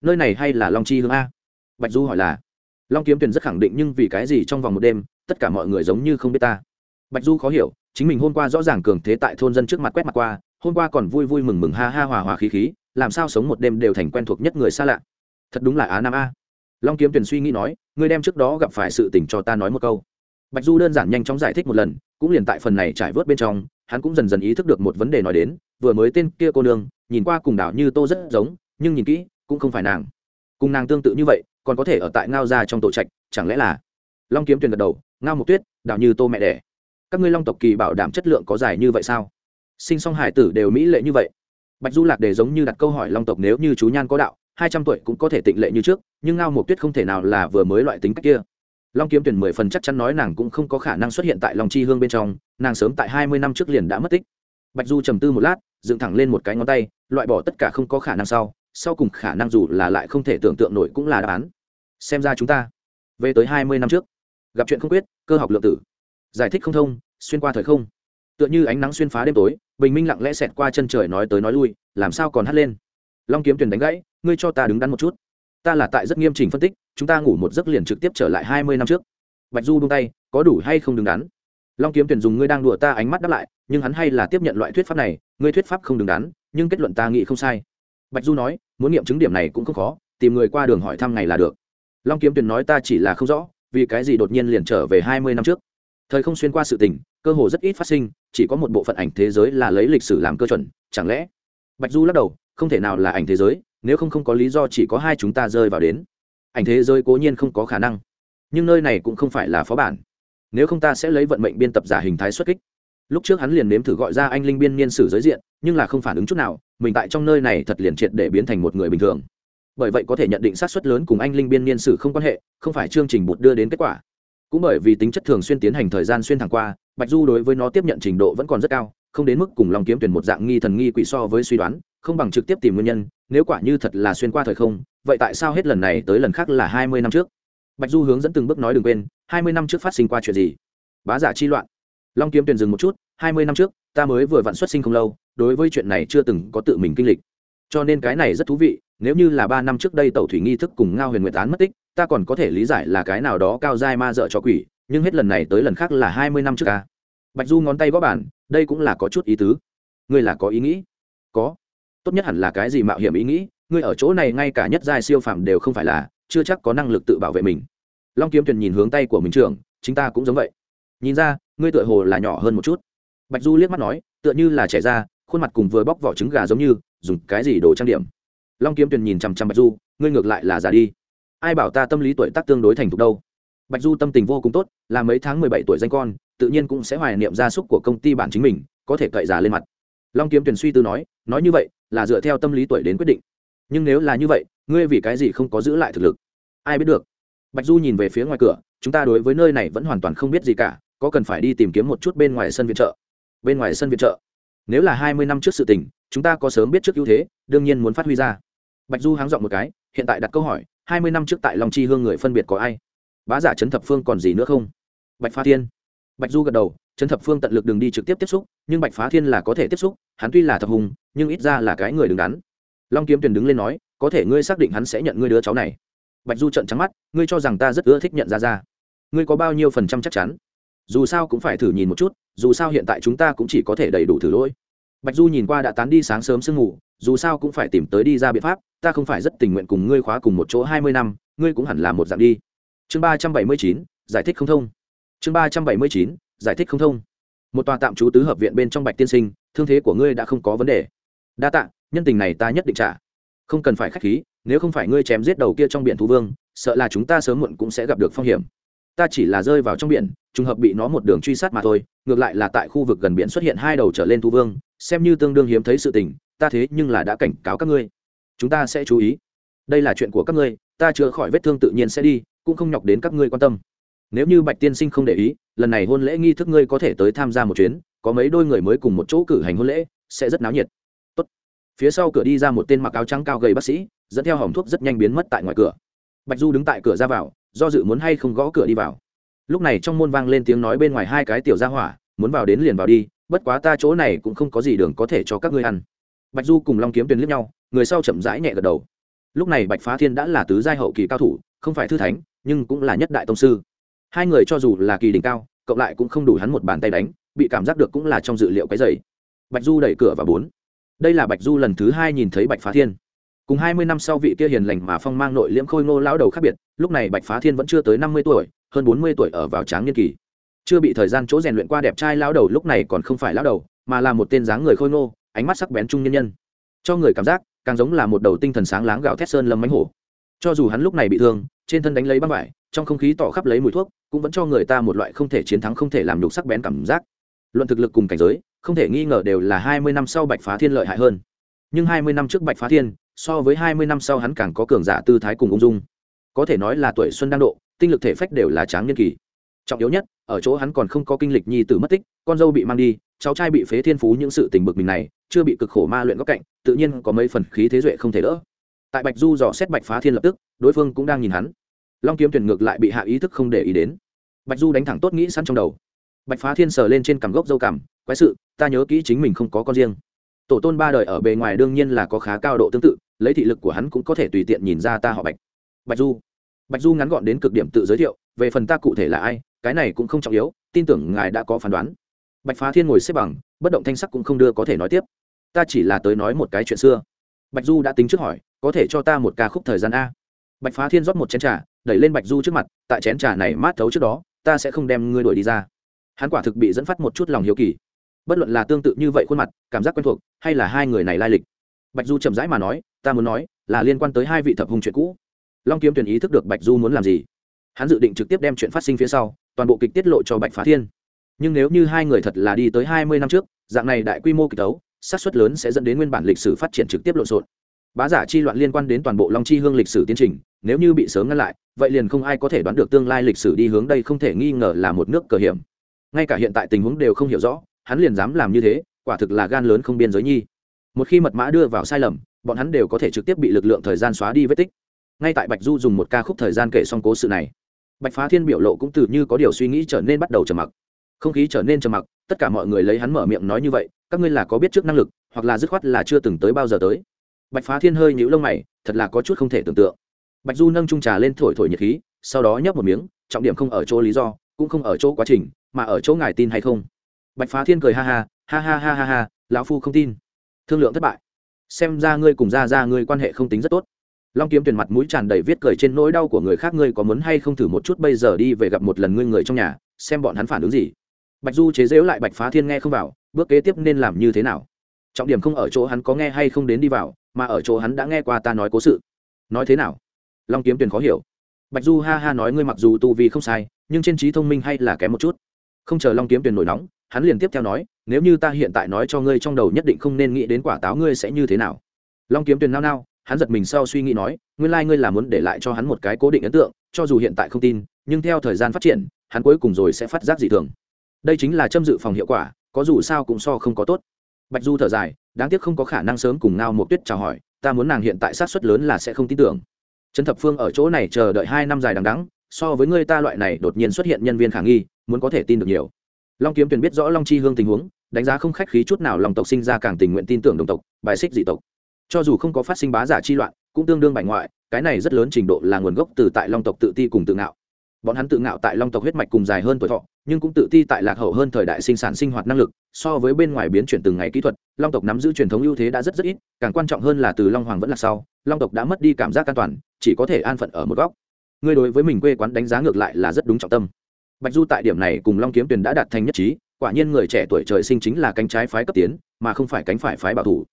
Nơi này hay là long chi hương a? Bạch du hỏi là, long kiếm tuyển rất khẳng định nhưng vì cái gì trong vòng một đêm, tất cả mọi người giống như không biết ta? Bạch du khó hiểu, chính mình hôm qua rõ ràng cường thế tại thôn dân trước mặt quét mặt qua, hôm qua còn vui vui mừng mừng ha ha hòa hòa khí khí, làm sao sống một đêm đều thành quen thuộc nhất người xa lạ? Thật đúng là á nam a. Long kiếm tuyển suy nghĩ nói, ngươi đem trước đó gặp phải sự tình cho ta nói một câu. Bạch du đơn giản nhanh chóng giải thích một lần, cũng liền tại phần này trải vớt bên trong hắn cũng dần dần ý thức được một vấn đề nói đến, vừa mới tên kia cô nương, nhìn qua cùng đảo như tô rất giống, nhưng nhìn kỹ, cũng không phải nàng. Cùng nàng tương tự như vậy, còn có thể ở tại ngao gia trong tổ trạch, chẳng lẽ là? Long kiếm tuyền gật đầu, ngao một tuyết, đảo như tô mẹ đẻ. Các ngươi long tộc kỳ bảo đảm chất lượng có dài như vậy sao? Sinh song hải tử đều mỹ lệ như vậy. Bạch du lạc đề giống như đặt câu hỏi long tộc nếu như chú nhan có đạo, hai trăm tuổi cũng có thể tịnh lệ như trước, nhưng ngao một tuyết không thể nào là vừa mới loại tính cách kia long kiếm tuyển mười phần chắc chắn nói nàng cũng không có khả năng xuất hiện tại lòng chi hương bên trong, nàng sớm tại hai mươi năm trước liền đã mất tích. Bạch du trầm tư một lát, dựng thẳng lên một cái ngón tay, loại bỏ tất cả không có khả năng sau sau cùng khả năng dù là lại không thể tưởng tượng nổi cũng là đáp án. Xem ra chúng ta, về tới hai mươi năm trước, gặp chuyện không quyết, cơ học lượng tử. Giải thích không thông, xuyên qua thời không. Tựa như ánh nắng xuyên phá đêm tối, bình minh lặng lẽ xẹt qua chân trời nói tới nói lui, làm sao còn hắt lên. Long kiếm tuyển đánh gãy, ngươi cho ta đứng đắn một chút. Ta là tại rất nghiêm chỉnh phân tích chúng ta ngủ một giấc liền trực tiếp trở lại hai mươi năm trước. Bạch du buông tay, có đủ hay không đứng đắn? Long kiếm tuyển dùng ngươi đang đùa ta ánh mắt đáp lại, nhưng hắn hay là tiếp nhận loại thuyết pháp này, ngươi thuyết pháp không đứng đắn, nhưng kết luận ta nghĩ không sai. Bạch du nói, muốn nghiệm chứng điểm này cũng không khó, tìm người qua đường hỏi thăm ngày là được. Long kiếm tuyển nói ta chỉ là không rõ, vì cái gì đột nhiên liền trở về hai mươi năm trước? Thời không xuyên qua sự tình, cơ hồ rất ít phát sinh, chỉ có một bộ phận ảnh thế giới là lấy lịch sử làm cơ chuẩn, chẳng lẽ? Bạch du lắc đầu, không thể nào là ảnh thế giới, nếu không không có lý do chỉ có hai chúng ta rơi vào đến ảnh thế giới cố nhiên không có khả năng. Nhưng nơi này cũng không phải là phó bản. Nếu không ta sẽ lấy vận mệnh biên tập giả hình thái xuất kích. Lúc trước hắn liền nếm thử gọi ra anh linh biên niên sử giới diện, nhưng là không phản ứng chút nào, mình tại trong nơi này thật liền triệt để biến thành một người bình thường. Bởi vậy có thể nhận định sát xuất lớn cùng anh linh biên niên sử không quan hệ, không phải chương trình bột đưa đến kết quả. Cũng bởi vì tính chất thường xuyên tiến hành thời gian xuyên thẳng qua, bạch du đối với nó tiếp nhận trình độ vẫn còn rất cao không đến mức cùng lòng kiếm tuyển một dạng nghi thần nghi quỷ so với suy đoán, không bằng trực tiếp tìm nguyên nhân, nếu quả như thật là xuyên qua thời không, vậy tại sao hết lần này tới lần khác là hai mươi năm trước? Bạch du hướng dẫn từng bước nói đừng quên, hai mươi năm trước phát sinh qua chuyện gì? Bá giả chi loạn. Long kiếm tuyển dừng một chút, hai mươi năm trước, ta mới vừa vặn xuất sinh không lâu, đối với chuyện này chưa từng có tự mình kinh lịch. Cho nên cái này rất thú vị, nếu như là ba năm trước đây tẩu thủy nghi thức cùng ngao huyền nguyệt án mất tích, ta còn có thể lý giải là cái nào đó cao dai ma dợ cho quỷ, nhưng hết lần này tới lần khác là hai mươi năm trước ca bạch du ngón tay gõ bản đây cũng là có chút ý tứ. Ngươi là có ý nghĩ? Có. Tốt nhất hẳn là cái gì mạo hiểm ý nghĩ ngươi ở chỗ này ngay cả nhất giai siêu phàm đều không phải là chưa chắc có năng lực tự bảo vệ mình. Long kiếm tuyền nhìn hướng tay của mình Trường, chính ta cũng giống vậy. Nhìn ra ngươi tựa hồ là nhỏ hơn một chút. Bạch du liếc mắt nói tựa như là trẻ ra khuôn mặt cùng vừa bóc vỏ trứng gà giống như dùng cái gì đồ trang điểm. Long kiếm tuyền nhìn chằm chằm bạch du ngươi ngược lại là già đi. Ai bảo ta tâm lý tuổi tác tương đối thành thục đâu? Bạch du tâm tình vô cùng tốt là mấy tháng mười bảy tuổi danh con tự nhiên cũng sẽ hoài niệm gia súc của công ty bản chính mình, có thể cậy giả lên mặt. Long kiếm tuyển suy tư nói nói như vậy là dựa theo tâm lý tuổi đến quyết định. Nhưng nếu là như vậy, ngươi vì cái gì không có giữ lại thực lực? Ai biết được. Bạch du nhìn về phía ngoài cửa, chúng ta đối với nơi này vẫn hoàn toàn không biết gì cả, có cần phải đi tìm kiếm một chút bên ngoài sân viện trợ? Bên ngoài sân viện trợ? Nếu là hai mươi năm trước sự tình, chúng ta có sớm biết trước ưu thế, đương nhiên muốn phát huy ra. Bạch du háng dọn một cái, hiện tại đặt câu hỏi, hai mươi năm trước tại long chi hương người phân biệt có ai? Bá giả trấn thập phương còn gì nữa không? Bạch Pha thiên bạch du gật đầu, trấn thập phương tận lực đừng đi trực tiếp tiếp xúc, nhưng bạch phá thiên là có thể tiếp xúc, hắn tuy là thập hùng, nhưng ít ra là cái người đứng đắn. Long kiếm tuyền đứng lên nói, có thể ngươi xác định hắn sẽ nhận ngươi đứa cháu này. Bạch du trận trắng mắt, ngươi cho rằng ta rất ưa thích nhận ra ra. Ngươi có bao nhiêu phần trăm chắc chắn? Dù sao cũng phải thử nhìn một chút, dù sao hiện tại chúng ta cũng chỉ có thể đầy đủ thử lỗi. Bạch du nhìn qua đã tán đi sáng sớm sương ngủ dù sao cũng phải tìm tới đi ra biện pháp, ta không phải rất tình nguyện cùng ngươi khóa cùng một chỗ hai mươi năm, ngươi cũng hẳn là một dạng đi. Chương ba trăm bảy mươi chín, giải thích không thông chương ba trăm bảy mươi chín, giải thích không thông. Một tòa tạm trú tứ hợp viện bên trong bạch tiên sinh, thương thế của ngươi đã không có vấn đề. Đa tạ, nhân tình này ta nhất định trả. Không cần phải k h á c h khí, nếu không phải ngươi chém giết đầu kia trong biển thú vương, sợ là chúng ta sớm muộn cũng sẽ gặp được phong hiểm. Ta chỉ là rơi vào trong biển, trùng hợp bị nó một đường truy sát mà thôi, ngược lại là tại khu vực gần biển xuất hiện hai đầu trở lên thú vương, xem như tương đương hiếm thấy sự tình, ta thế nhưng là đã cảnh cáo các ngươi. Chúng ta sẽ chú ý. Đây là chuyện của các ngươi, ta chữa khỏi vết thương tự nhiên sẽ đi, cũng không nhọc đến các ngươi quan tâm nếu như bạch tiên sinh không để ý, lần này hôn lễ nghi thức ngươi có thể tới tham gia một chuyến, có mấy đôi người mới cùng một chỗ cử hành hôn lễ, sẽ rất náo nhiệt. Tốt. phía sau cửa đi ra một tên mặc áo trắng cao gầy bác sĩ, dẫn theo hòm thuốc rất nhanh biến mất tại ngoài cửa. Bạch du đứng tại cửa ra vào, do dự muốn hay không gõ cửa đi vào. Lúc này trong môn vang lên tiếng nói bên ngoài hai cái tiểu ra hỏa, muốn vào đến liền vào đi, bất quá ta chỗ này cũng không có gì đường có thể cho các ngươi ăn. Bạch du cùng long kiếm tuyền liếc nhau, người sau chậm rãi nhẹ gật đầu. Lúc này bạch phá thiên đã là tứ giai hậu kỳ cao thủ, không phải thư thánh, nhưng cũng là nhất đại tông sư hai người cho dù là kỳ đỉnh cao, cộng lại cũng không đủ hắn một bàn tay đánh, bị cảm giác được cũng là trong dự liệu cái dày. Bạch du đẩy cửa vào bốn. Đây là bạch du lần thứ hai nhìn thấy bạch phá thiên. Cùng hai mươi năm sau vị kia hiền lành mà phong mang nội liễm khôi ngô lão đầu khác biệt, lúc này bạch phá thiên vẫn chưa tới năm mươi tuổi, hơn bốn mươi tuổi ở vào tráng niên kỳ. Chưa bị thời gian chỗ rèn luyện qua đẹp trai lão đầu lúc này còn không phải lão đầu, mà là một tên dáng người khôi ngô, ánh mắt sắc bén trung nhân nhân. Cho người cảm giác, càng giống là một đầu tinh thần sáng láng gạo thét sơn lâm mánh hổ. Cho dù hắn lúc này bị thương, trên thân đánh lấy băng vải trong không khí tỏ khắp lấy mùi thuốc, cũng vẫn cho người ta một loại không thể chiến thắng không thể làm nhục sắc bén cảm giác. Luận thực lực cùng cảnh giới, không thể nghi ngờ đều là hai mươi năm sau bạch phá thiên lợi hại hơn. Nhưng hai mươi năm trước bạch phá thiên, so với hai mươi năm sau hắn càng có cường giả tư thái cùng ung dung. Có thể nói là tuổi xuân đang độ, tinh lực thể phách đều là tráng nhân kỳ. Trọng yếu nhất, ở chỗ hắn còn không có kinh lịch nhi tử mất tích, con dâu bị mang đi, cháu trai bị phế thiên phú những sự tình bực mình này, chưa bị cực khổ ma luyện góc cạnh, tự nhiên có mấy phần khí thế duệ không thể đỡ. Tại bạch du dò xét bạch phá thiên lập tức, đối phương cũng đang nhìn hắn long kiếm tuyển ngược lại bị hạ ý thức không để ý đến bạch du đánh thẳng tốt nghĩ sẵn trong đầu bạch phá thiên sờ lên trên cằm gốc dâu cằm quái sự ta nhớ kỹ chính mình không có con riêng tổ tôn ba đời ở bề ngoài đương nhiên là có khá cao độ tương tự lấy thị lực của hắn cũng có thể tùy tiện nhìn ra ta họ bạch bạch du bạch du ngắn gọn đến cực điểm tự giới thiệu về phần ta cụ thể là ai cái này cũng không trọng yếu tin tưởng ngài đã có phán đoán bạch phá thiên ngồi xếp bằng bất động thanh sắc cũng không đưa có thể nói tiếp ta chỉ là tới nói một cái chuyện xưa bạch du đã tính trước hỏi có thể cho ta một ca khúc thời gian a bạch phá thiên rót một chén trà, đẩy lên bạch du trước mặt, tại chén trà này mát thấu trước đó, ta sẽ không đem ngươi đuổi đi ra. Hắn quả thực bị dẫn phát một chút lòng hiếu kỳ. Bất luận là tương tự như vậy khuôn mặt, cảm giác quen thuộc, hay là hai người này lai lịch, bạch du chậm rãi mà nói, ta muốn nói là liên quan tới hai vị thập hùng chuyện cũ. Long kiếm tuyển ý thức được bạch du muốn làm gì. Hắn dự định trực tiếp đem chuyện phát sinh phía sau, toàn bộ kịch tiết lộ cho bạch phá thiên. Nhưng nếu như hai người thật là đi tới hai mươi năm trước, dạng này đại quy mô kịch tấu sát xuất lớn sẽ dẫn đến nguyên bản lịch sử phát triển trực tiếp lộn xộn. Bá giả chi loạn liên quan đến toàn bộ long chi hương lịch sử tiến trình nếu như bị sớm ngăn lại, vậy liền không ai có thể đoán được tương lai lịch sử đi hướng đây không thể nghi ngờ là một nước cờ hiểm. Ngay cả hiện tại tình huống đều không hiểu rõ, hắn liền dám làm như thế, quả thực là gan lớn không biên giới nhi. Một khi mật mã đưa vào sai lầm, bọn hắn đều có thể trực tiếp bị lực lượng thời gian xóa đi vết tích. Ngay tại bạch du dùng một ca khúc thời gian kể xong cố sự này, bạch phá thiên biểu lộ cũng từ như có điều suy nghĩ trở nên bắt đầu trầm mặc. Không khí trở nên trầm mặc, tất cả mọi người lấy hắn mở miệng nói như vậy, các ngươi là có biết trước năng lực, hoặc là dứt khoát là chưa từng tới bao giờ tới. Bạch phá thiên hơi nhũ lông mày, thật là có chút không thể tưởng tượng bạch du nâng trung trà lên thổi thổi nhiệt khí, sau đó nhấp một miếng, trọng điểm không ở chỗ lý do, cũng không ở chỗ quá trình, mà ở chỗ ngài tin hay không. Bạch phá thiên cười ha ha ha ha ha ha ha, lão phu không tin. Thương lượng thất bại. Xem ra ngươi cùng ra ra ngươi quan hệ không tính rất tốt. Long kiếm tuyển mặt mũi tràn đầy viết cười trên nỗi đau của người khác, ngươi có muốn hay không thử một chút bây giờ đi về gặp một lần ngươi người trong nhà, xem bọn hắn phản ứng gì. Bạch du chế dễu lại bạch phá thiên nghe không vào, bước kế tiếp nên làm như thế nào? Trọng điểm không ở chỗ hắn có nghe hay không đến đi vào, mà ở chỗ hắn đã nghe qua ta nói cố sự. Nói thế nào? Long kiếm Tuyền khó hiểu. Bạch du ha ha nói ngươi mặc dù tu vi không sai, nhưng trên trí thông minh hay là kém một chút. Không chờ long kiếm Tuyền nổi nóng, hắn liền tiếp theo nói, nếu như ta hiện tại nói cho ngươi trong đầu nhất định không nên nghĩ đến quả táo ngươi sẽ như thế nào. Long kiếm Tuyền nao nao, hắn giật mình sau suy nghĩ nói, nguyên lai、like、ngươi là muốn để lại cho hắn một cái cố định ấn tượng, cho dù hiện tại không tin, nhưng theo thời gian phát triển, hắn cuối cùng rồi sẽ phát giác dị thường. Đây chính là châm dự phòng hiệu quả, có dù sao cũng so không có tốt. Bạch du thở dài, đáng tiếc không có khả năng sớm cùng ngao một tuyết chào hỏi, ta muốn nàng hiện tại sát xuất lớn là sẽ không tin tưởng trấn thập phương ở chỗ này chờ đợi hai năm dài đằng đắng so với người ta loại này đột nhiên xuất hiện nhân viên khả nghi, muốn có thể tin được nhiều. Long kiếm tuyền biết rõ long chi hương tình huống, đánh giá không khách khí chút nào lòng tộc sinh ra càng tình nguyện tin tưởng đồng tộc, bài xích dị tộc. Cho dù không có phát sinh bá giả chi loạn, cũng tương đương bại ngoại, cái này rất lớn trình độ là nguồn gốc từ tại long tộc tự ti cùng tự ngạo. Bọn hắn tự ngạo tại long tộc huyết mạch cùng dài hơn tuổi thọ, nhưng cũng tự ti tại lạc hậu hơn thời đại sinh sản sinh hoạt năng lực, so với bên ngoài biến chuyển từng ngày kỹ thuật, long tộc nắm giữ truyền thống ưu thế đã rất rất ít, càng quan trọng hơn là từ long hoàng vẫn là sau long tộc đã mất đi cảm giác an toàn, chỉ có thể an phận ở một góc. Ngươi đối với mình quê quán đánh giá ngược lại là rất đúng trọng tâm. Bạch du tại điểm này cùng long kiếm tuyền đã đạt thành nhất trí, quả nhiên người trẻ tuổi trời sinh chính là cánh trái phái cấp tiến, mà không phải cánh phải phái bảo thủ.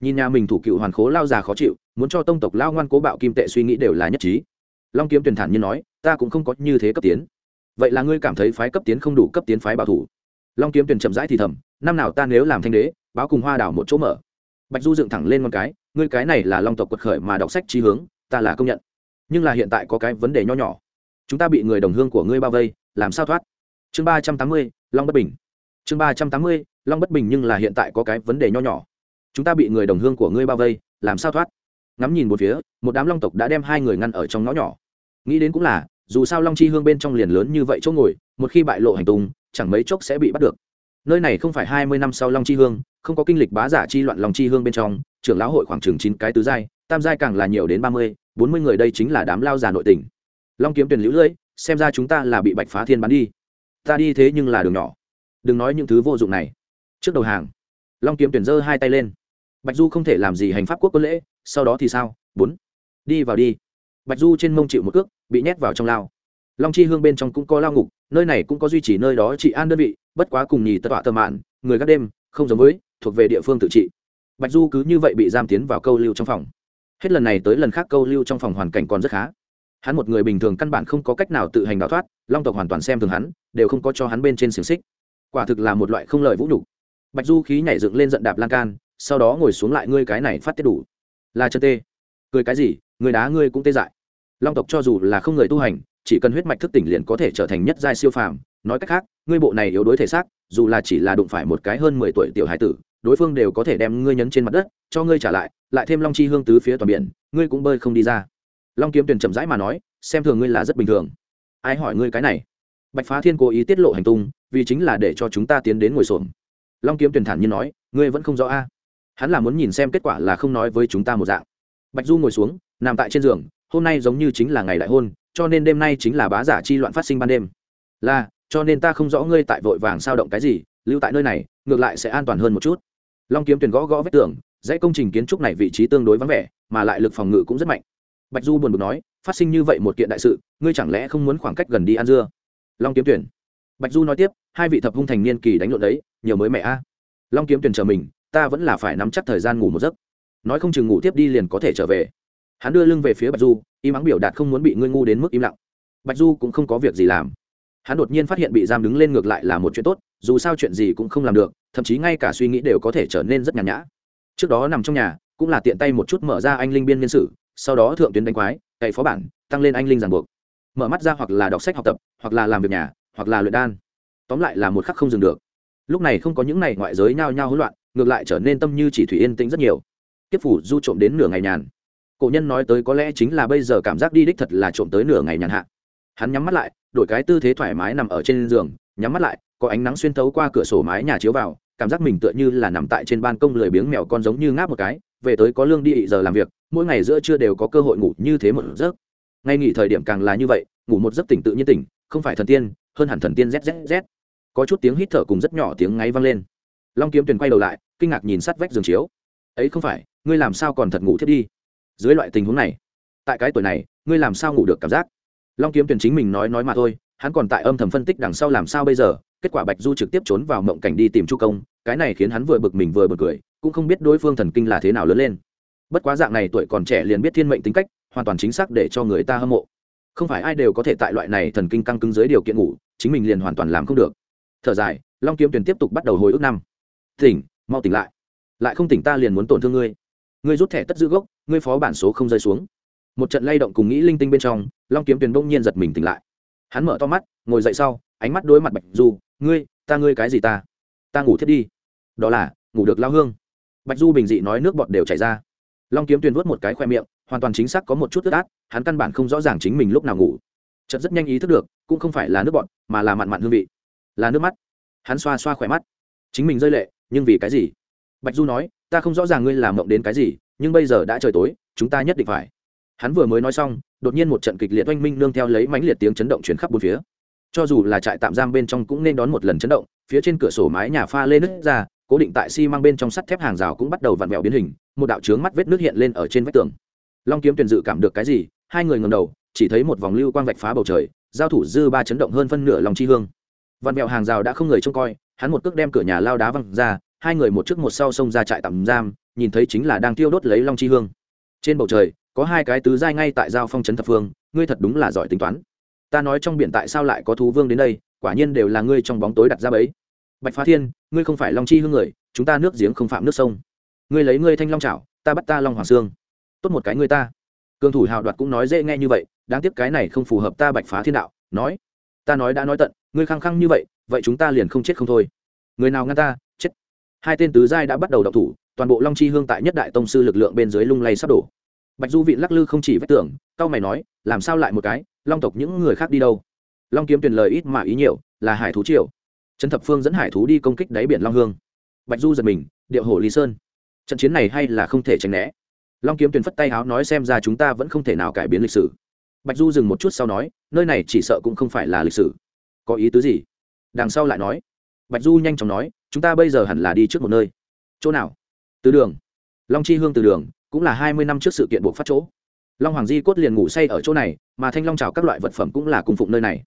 Nhìn nhà mình thủ cựu hoàn khố lao già khó chịu, muốn cho tông tộc lao ngoan cố bạo kim tệ suy nghĩ đều là nhất trí. Long kiếm tuyền thản nhiên nói, ta cũng không có như thế cấp tiến. Vậy là ngươi cảm thấy phái cấp tiến không đủ cấp tiến phái bảo thủ? Long kiếm tuyền chậm rãi thì thầm, năm nào ta nếu làm thanh đế, báo cùng hoa đảo một chỗ mở. Bạch du dựng thẳng lên con cái ngươi cái này là long tộc quật khởi mà đọc sách trí hướng, ta là công nhận. Nhưng là hiện tại có cái vấn đề nho nhỏ. Chúng ta bị người đồng hương của ngươi bao vây, làm sao thoát? Chương ba trăm tám mươi, long bất bình. Chương ba trăm tám mươi, long bất bình nhưng là hiện tại có cái vấn đề nho nhỏ. Chúng ta bị người đồng hương của ngươi bao vây, làm sao thoát? Ngắm nhìn một phía, một đám long tộc đã đem hai người ngăn ở trong ngõ nhỏ. Nghĩ đến cũng là, dù sao long chi hương bên trong liền lớn như vậy chỗ ngồi, một khi bại lộ hành tung, chẳng mấy chốc sẽ bị bắt được. Nơi này không phải hai mươi năm sau long chi hương, không có kinh lịch bá giả chi loạn long chi hương bên trong trưởng lão hội khoảng chừng chín cái tứ giai, tam giai càng là nhiều đến ba mươi, bốn mươi người đây chính là đám lao già nội tình. Long kiếm tuyển lũ lưỡi, xem ra chúng ta là bị bạch phá thiên bắn đi. Ta đi thế nhưng là đường nhỏ. Đừng nói những thứ vô dụng này. Trước đầu hàng, long kiếm tuyển giơ hai tay lên. Bạch du không thể làm gì hành pháp quốc quân lễ, sau đó thì sao? Bốn. Đi vào đi. Bạch du trên mông chịu một cước, bị nhét vào trong lao. Long chi hương bên trong cũng có lao ngục, nơi này cũng có duy trì nơi đó trị an đơn vị, bất quá cùng nhì tất tọa tơ mạn, người gác đêm, không giống với, thuộc về địa phương tự trị bạch du cứ như vậy bị giam tiến vào câu lưu trong phòng. Hết lần này tới lần khác câu lưu trong phòng hoàn cảnh còn rất khá. Hắn một người bình thường căn bản không có cách nào tự hành đào thoát, long tộc hoàn toàn xem thường hắn, đều không có cho hắn bên trên xiềng xích. Quả thực là một loại không lợi vũ nhục. Bạch du khí nhảy dựng lên giận đạp lan can, sau đó ngồi xuống lại ngươi cái này phát tiết đủ. Là chân tê. Cười cái gì, người đá ngươi cũng tê dại. Long tộc cho dù là không người tu hành, chỉ cần huyết mạch thức tỉnh liền có thể trở thành nhất giai siêu phàm. Nói cách khác, ngươi bộ này yếu đuối thể xác, dù là chỉ là đụng phải một cái hơn mười tuổi tiểu hải tử đối phương đều có thể đem ngươi nhấn trên mặt đất, cho ngươi trả lại lại thêm long chi hương tứ phía toàn biển, ngươi cũng bơi không đi ra. Long kiếm tuyền chậm rãi mà nói, xem thường ngươi là rất bình thường. Ai hỏi ngươi cái này? Bạch phá thiên cố ý tiết lộ hành tung, vì chính là để cho chúng ta tiến đến ngồi xổm. Long kiếm tuyền thản nhiên nói, ngươi vẫn không rõ a. Hắn là muốn nhìn xem kết quả là không nói với chúng ta một dạng. Bạch du ngồi xuống, nằm tại trên giường, hôm nay giống như chính là ngày đại hôn, cho nên đêm nay chính là bá giả chi loạn phát sinh ban đêm. Là, cho nên ta không rõ ngươi tại vội vàng sao động cái gì, lưu tại nơi này, ngược lại sẽ an toàn hơn một chút long kiếm tuyền gõ gõ vết tường, dãy công trình kiến trúc này vị trí tương đối vắng vẻ, mà lại lực phòng ngự cũng rất mạnh. Bạch du buồn bực nói, phát sinh như vậy một kiện đại sự, ngươi chẳng lẽ không muốn khoảng cách gần đi ăn dưa? Long kiếm tuyển. Bạch du nói tiếp, hai vị thập hung thành niên kỳ đánh lộn đấy, nhiều mới mẹ a. Long kiếm tuyển chờ mình, ta vẫn là phải nắm chắc thời gian ngủ một giấc. Nói không chừng ngủ tiếp đi liền có thể trở về. Hắn đưa lưng về phía bạch du, im ắng biểu đạt không muốn bị ngươi ngu đến mức im lặng. Bạch du cũng không có việc gì làm. Hắn đột nhiên phát hiện bị giam đứng lên ngược lại là một chuyện tốt dù sao chuyện gì cũng không làm được, thậm chí ngay cả suy nghĩ đều có thể trở nên rất nhàn nhã. Trước đó nằm trong nhà, cũng là tiện tay một chút mở ra anh linh biên niên sử, sau đó thượng tuyến đánh quái, cậy phó bản, tăng lên anh linh ràng buộc. Mở mắt ra hoặc là đọc sách học tập, hoặc là làm việc nhà, hoặc là luyện đan. Tóm lại là một khắc không dừng được. Lúc này không có những này ngoại giới nhao nhao hỗn loạn, ngược lại trở nên tâm như chỉ thủy yên tĩnh rất nhiều. Tiếp phủ du trộm đến nửa ngày nhàn. Cổ nhân nói tới có lẽ chính là bây giờ cảm giác đi đích thật là trộm tới nửa ngày nhàn hạ. Hắn nhắm mắt lại, đổi cái tư thế thoải mái nằm ở trên giường, nhắm mắt lại có ánh nắng xuyên thấu qua cửa sổ mái nhà chiếu vào, cảm giác mình tựa như là nằm tại trên ban công lười biếng mèo con giống như ngáp một cái, về tới có lương đi giờ làm việc, mỗi ngày giữa trưa đều có cơ hội ngủ như thế một giấc. Ngay nghỉ thời điểm càng là như vậy, ngủ một giấc tỉnh tự nhiên tỉnh, không phải thần tiên, hơn hẳn thần tiên zzz có chút tiếng hít thở cùng rất nhỏ tiếng ngáy vang lên. Long kiếm tuyền quay đầu lại, kinh ngạc nhìn sát vách giường chiếu. Ấy không phải, ngươi làm sao còn thật ngủ thiết đi? Dưới loại tình huống này, tại cái tuổi này, ngươi làm sao ngủ được cảm giác? Long kiếm tuyền chính mình nói nói mà thôi hắn còn tại âm thầm phân tích đằng sau làm sao bây giờ, kết quả bạch du trực tiếp trốn vào mộng cảnh đi tìm chu công, cái này khiến hắn vừa bực mình vừa bực cười, cũng không biết đối phương thần kinh là thế nào lớn lên. Bất quá dạng này tuổi còn trẻ liền biết thiên mệnh tính cách, hoàn toàn chính xác để cho người ta hâm mộ. Không phải ai đều có thể tại loại này thần kinh căng cứng dưới điều kiện ngủ, chính mình liền hoàn toàn làm không được. Thở dài, long kiếm tuyền tiếp tục bắt đầu hồi ức năm. Tỉnh, mau tỉnh lại. Lại không tỉnh ta liền muốn tổn thương ngươi. Ngươi rút thẻ tất giữ gốc, ngươi phó bản số không rơi xuống. Một trận lay động cùng nghĩ linh tinh bên trong, long kiếm tuyền bỗng nhiên giật mình tỉnh lại hắn mở to mắt, ngồi dậy sau, ánh mắt đối mặt bạch du, ngươi, ta ngươi cái gì ta? Ta ngủ thiết đi. Đó là, ngủ được lao hương. Bạch du bình dị nói nước bọt đều chảy ra. Long kiếm tuyền vớt một cái khoe miệng, hoàn toàn chính xác có một chút ướt át, hắn căn bản không rõ ràng chính mình lúc nào ngủ. Chợt rất nhanh ý thức được, cũng không phải là nước bọt, mà là mặn mặn hương vị. Là nước mắt. Hắn xoa xoa khỏe mắt. Chính mình rơi lệ, nhưng vì cái gì? Bạch du nói, ta không rõ ràng ngươi làm mộng đến cái gì, nhưng bây giờ đã trời tối, chúng ta nhất định phải hắn vừa mới nói xong, đột nhiên một trận kịch liệt oanh minh nương theo lấy mãnh liệt tiếng chấn động chuyển khắp bốn phía. Cho dù là trại tạm giam bên trong cũng nên đón một lần chấn động, phía trên cửa sổ mái nhà pha lên nứt ra, cố định tại xi、si、mang bên trong sắt thép hàng rào cũng bắt đầu vặn vẹo biến hình, một đạo trướng mắt vết nước hiện lên ở trên vách tường. Long kiếm tuyển dự cảm được cái gì, hai người ngầm đầu, chỉ thấy một vòng lưu quang vạch phá bầu trời, giao thủ dư ba chấn động hơn phân nửa lòng chi hương. Vặn vẹo hàng rào đã không người trông coi, hắn một cước đem cửa nhà lao đá văng ra, hai người một trước một sau xông ra trại tạm giam, nhìn thấy chính là đang tiêu đốt lấy long chi hương. Trên bầu trời có hai cái tứ giai ngay tại giao phong trấn thập phương, ngươi thật đúng là giỏi tính toán. Ta nói trong biển tại sao lại có thú vương đến đây, quả nhiên đều là ngươi trong bóng tối đặt ra bấy bạch phá thiên, ngươi không phải long chi hương người, chúng ta nước giếng không phạm nước sông. Ngươi lấy ngươi thanh long trảo ta bắt ta long hoàng sương tốt một cái ngươi ta. Cường thủ hào đoạt cũng nói dễ nghe như vậy, đáng tiếc cái này không phù hợp ta bạch phá thiên đạo, nói. Ta nói đã nói tận, ngươi khăng khăng như vậy vậy chúng ta liền không chết không thôi. Người nào ngăn ta, chết. Hai tên tứ giai đã bắt đầu đọc thủ, toàn bộ long chi hương tại nhất đại tông sư lực lượng bên dưới lung lay sắp đổ bạch du vị lắc lư không chỉ vách tưởng cao mày nói, làm sao lại một cái? Long tộc những người khác đi đâu? Long kiếm tuyển lời ít mà ý nhiều, là hải thú triều. Trần thập phương dẫn hải thú đi công kích đáy biển long hương. Bạch du giật mình, điệu hổ lý sơn. Trận chiến này hay là không thể tránh né. Long kiếm tuyển phất tay háo nói xem ra chúng ta vẫn không thể nào cải biến lịch sử. Bạch du dừng một chút sau nói, nơi này chỉ sợ cũng không phải là lịch sử. Có ý tứ gì? Đằng sau lại nói. Bạch du nhanh chóng nói, chúng ta bây giờ hẳn là đi trước một nơi. Chỗ nào? Từ đường. Long chi hương từ đường cũng là hai mươi năm trước sự kiện buộc phát chỗ. Long hoàng di cốt liền ngủ say ở chỗ này, mà thanh long trào các loại vật phẩm cũng là cung phụng nơi này.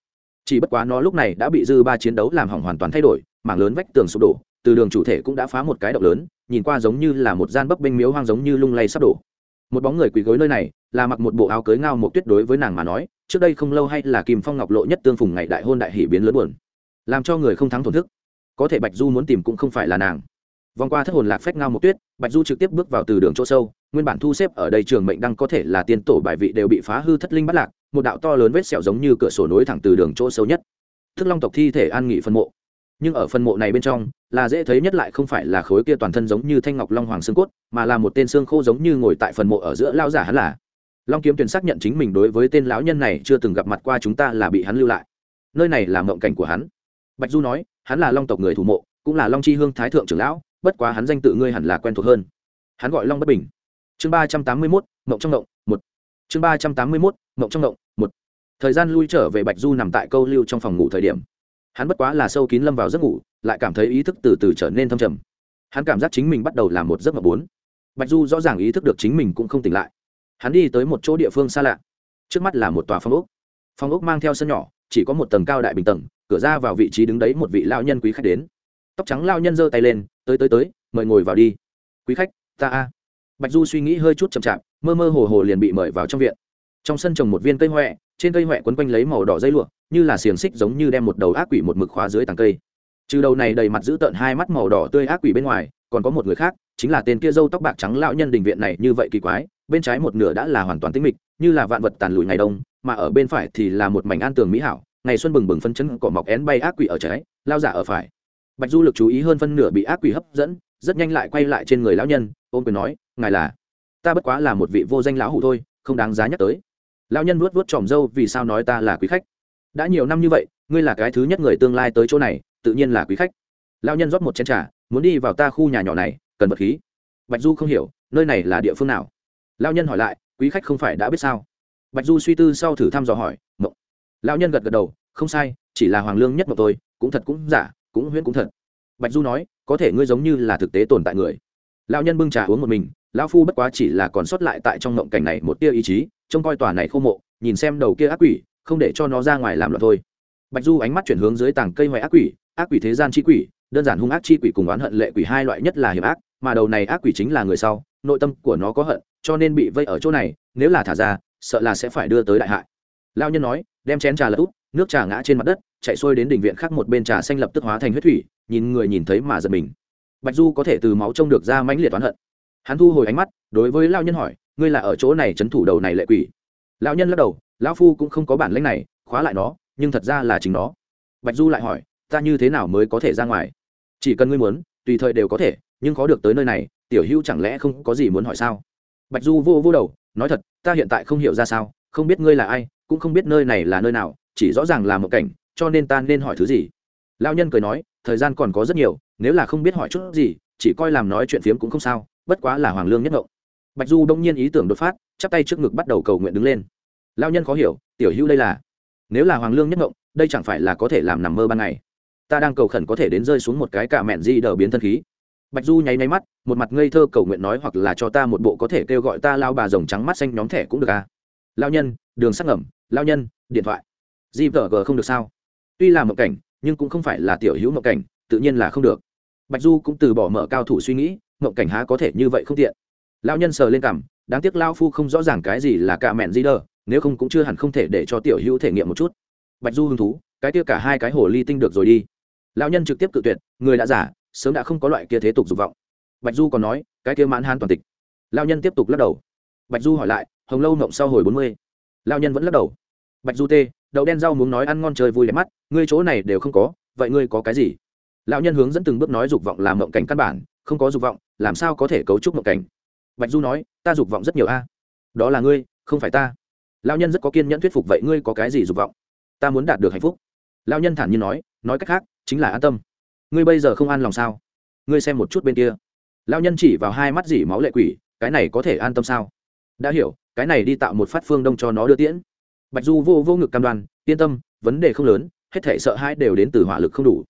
Chỉ bất quá nó lúc này đã bị dư ba chiến đấu làm hỏng hoàn toàn thay đổi, mảng lớn vách tường sụp đổ, từ đường chủ thể cũng đã phá một cái động lớn, nhìn qua giống như là một gian bấp bênh miếu hoang giống như lung lay sắp đổ. Một bóng người quỳ gối nơi này, là mặc một bộ áo cưới ngao một tuyết đối với nàng mà nói, trước đây không lâu hay là kim phong ngọc lộ nhất tương phùng ngày đại hôn đại hỷ biến lớn buồn, làm cho người không thắng thổn thức. Có thể bạch du muốn tìm cũng không phải là nàng vòng qua thất hồn lạc phách ngao một tuyết, bạch du trực tiếp bước vào từ đường chỗ sâu, nguyên bản thu xếp ở đây trường mệnh đăng có thể là tiên tổ bài vị đều bị phá hư thất linh bắt lạc, một đạo to lớn vết sẹo giống như cửa sổ nối thẳng từ đường chỗ sâu nhất. Thức long tộc thi thể an nghỉ phân mộ. Nhưng ở phân mộ này bên trong, là dễ thấy nhất lại không phải là khối kia toàn thân giống như thanh ngọc long hoàng xương cốt, mà là một tên xương khô giống như ngồi tại phần mộ ở giữa lao giả hắn là. Long kiếm tuyển xác nhận chính mình đối với tên lão nhân này chưa từng gặp mặt qua chúng ta là bị hắn lưu lại. Nơi này là mộng cảnh của hắn. Bạch du nói, hắn là long tộc người thủ mộ, cũng là long chi hương thái thượng trưởng lão bất quá hắn danh tự ngươi hẳn là quen thuộc hơn. Hắn gọi long bất bình. Chương ba trăm tám mươi mốt, mộng trong mộng, một. Chương ba trăm tám mươi mốt, mộng trong mộng, một. Thời gian lui trở về bạch du nằm tại câu lưu trong phòng ngủ thời điểm. Hắn bất quá là sâu kín lâm vào giấc ngủ, lại cảm thấy ý thức từ từ trở nên thâm trầm. Hắn cảm giác chính mình bắt đầu làm một giấc mộng bốn. Bạch du rõ ràng ý thức được chính mình cũng không tỉnh lại. Hắn đi tới một chỗ địa phương xa lạ. Trước mắt là một tòa phong ốc. Phong ốc mang theo sân nhỏ, chỉ có một tầng cao đại bình tầng, cửa ra vào vị trí đứng đấy một vị lão nhân quý khách đến tóc trắng lao nhân giơ tay lên, tới tới tới, mời ngồi vào đi. Quý khách, ta a. Bạch du suy nghĩ hơi chút chậm chạp, mơ mơ hồ hồ liền bị mời vào trong viện. Trong sân trồng một viên cây huệ trên cây huệ quấn quanh lấy màu đỏ dây lụa, như là xiềng xích giống như đem một đầu ác quỷ một mực khóa dưới tàng cây. Trừ đầu này đầy mặt giữ tợn hai mắt màu đỏ tươi ác quỷ bên ngoài, còn có một người khác, chính là tên kia dâu tóc bạc trắng lão nhân đình viện này như vậy kỳ quái, bên trái một nửa đã là hoàn toàn tĩnh mịch, như là vạn vật tàn lùi ngày đông, mà ở bên phải thì là một mảnh an tường mỹ hảo, ngày xuân bừng bừng phân chấn cỏ mọc én bay ác quỷ ở trái, lao giả ở phải bạch du lực chú ý hơn phân nửa bị ác quỷ hấp dẫn, rất nhanh lại quay lại trên người lão nhân ôm quyền nói, ngài là, ta bất quá là một vị vô danh lão hủ thôi, không đáng giá nhắc tới. Lão nhân vuốt vuốt tròm râu, vì sao nói ta là quý khách? Đã nhiều năm như vậy, ngươi là cái thứ nhất người tương lai tới chỗ này, tự nhiên là quý khách. Lão nhân rót một chén trà, muốn đi vào ta khu nhà nhỏ này, cần vật khí. Bạch du không hiểu, nơi này là địa phương nào? Lão nhân hỏi lại, quý khách không phải đã biết sao? Bạch du suy tư sau thử thăm dò hỏi, mộng. Lão nhân gật gật đầu, không sai, chỉ là hoàng lương nhất mộng tôi cũng thật cũng giả cũng huyễn cũng thật. Bạch du nói, có thể ngươi giống như là thực tế tồn tại người. Lão nhân bưng trà uống một mình, lão phu bất quá chỉ là còn sót lại tại trong ngộng cảnh này một tia ý chí, trông coi tòa này khô mộ, nhìn xem đầu kia ác quỷ, không để cho nó ra ngoài làm loạn thôi. Bạch du ánh mắt chuyển hướng dưới tảng cây ngoài ác quỷ ác quỷ thế gian chi quỷ, đơn giản hung ác chi quỷ cùng oán hận lệ quỷ hai loại nhất là hiểm ác, mà đầu này ác quỷ chính là người sau, nội tâm của nó có hận, cho nên bị vây ở chỗ này, nếu là thả ra, sợ là sẽ phải đưa tới đại hại. Lao nhân nói đem chén trà lật úp, nước trà ngã trên mặt đất, chạy xuôi đến đỉnh viện khác một bên trà xanh lập tức hóa thành huyết thủy, nhìn người nhìn thấy mà giật mình. Bạch du có thể từ máu trông được ra mãnh liệt oán hận. Hắn thu hồi ánh mắt, đối với lao nhân hỏi, ngươi là ở chỗ này c h ấ n thủ đầu này lệ quỷ? Lão nhân lắc đầu, lão phu cũng không có bản lãnh này, khóa lại nó, nhưng thật ra là chính nó. Bạch du lại hỏi, ta như thế nào mới có thể ra ngoài? Chỉ cần ngươi muốn, tùy thời đều có thể, nhưng khó được tới nơi này, tiểu hữu chẳng lẽ không có gì muốn hỏi sao? Bạch du vô vô đầu, nói thật, ta hiện tại không hiểu ra sao, không biết ngươi là ai cũng không biết nơi này là nơi nào, chỉ rõ ràng là một cảnh, cho nên ta nên hỏi thứ gì. Lão nhân cười nói, thời gian còn có rất nhiều, nếu là không biết hỏi chút gì, chỉ coi làm nói chuyện phiếm cũng không sao, bất quá là hoàng lương nhất ngộ. bạch du đông nhiên ý tưởng đột phát, chắp tay trước ngực bắt đầu cầu nguyện đứng lên. Lao nhân khó hiểu, tiểu hữu đây là? Nếu là hoàng lương nhất ngộng đây chẳng phải là có thể làm nằm mơ ban ngày? Ta đang cầu khẩn có thể đến rơi xuống một cái cả mẹn di đờ biến thân khí. Bạch du nháy nháy mắt, một mặt ngây thơ cầu nguyện nói hoặc là cho ta một bộ có thể kêu gọi ta lao bà rồng trắng mắt xanh nhóm thẻ cũng được à? Lao nhân, đường sắc ngẩm lao nhân, điện thoại. Di vợ g không được sao? Tuy là mộng cảnh, nhưng cũng không phải là tiểu hữu mộng cảnh, tự nhiên là không được. Bạch du cũng từ bỏ mở cao thủ suy nghĩ, mộng cảnh há có thể như vậy không tiện. Lão nhân sờ lên cằm, đáng tiếc lao phu không rõ ràng cái gì là cả mẹn di đờ nếu không cũng chưa hẳn không thể để cho tiểu hữu thể nghiệm một chút. Bạch du hứng thú, cái kia cả hai cái hồ ly tinh được rồi đi. Lão nhân trực tiếp cự tuyệt, người đã giả, sớm đã không có loại kia thế tục dục vọng. Bạch du còn nói, cái kia mãn han toàn tịch. Lão nhân tiếp tục lắc đầu bạch du hỏi lại, hồng lâu mộng sau hồi bốn mươi? Lão nhân vẫn lắc đầu. Bạch du tê, đậu đen rau muốn nói ăn ngon chơi vui đẹp mắt, ngươi chỗ này đều không có, vậy ngươi có cái gì? Lão nhân hướng dẫn từng bước nói dục vọng làm mộng cảnh căn bản, không có dục vọng, làm sao có thể cấu trúc mộng cảnh? Bạch du nói, ta dục vọng rất nhiều a. Đó là ngươi, không phải ta. Lão nhân rất có kiên nhẫn thuyết phục, vậy ngươi có cái gì dục vọng? Ta muốn đạt được hạnh phúc. Lão nhân thản nhiên nói nói cách khác, chính là an tâm. Ngươi bây giờ không an lòng sao? Ngươi xem một chút bên kia. Lão nhân chỉ vào hai mắt dỉ máu lệ quỷ, cái này có thể an tâm sao? Đã hiểu, cái này đi tạo một phát phương đông cho nó đưa tiễn. Bạch du vô vô ngực cam đoan, yên tâm, vấn đề không lớn, hết thể sợ hãi đều đến từ hỏa lực không đủ.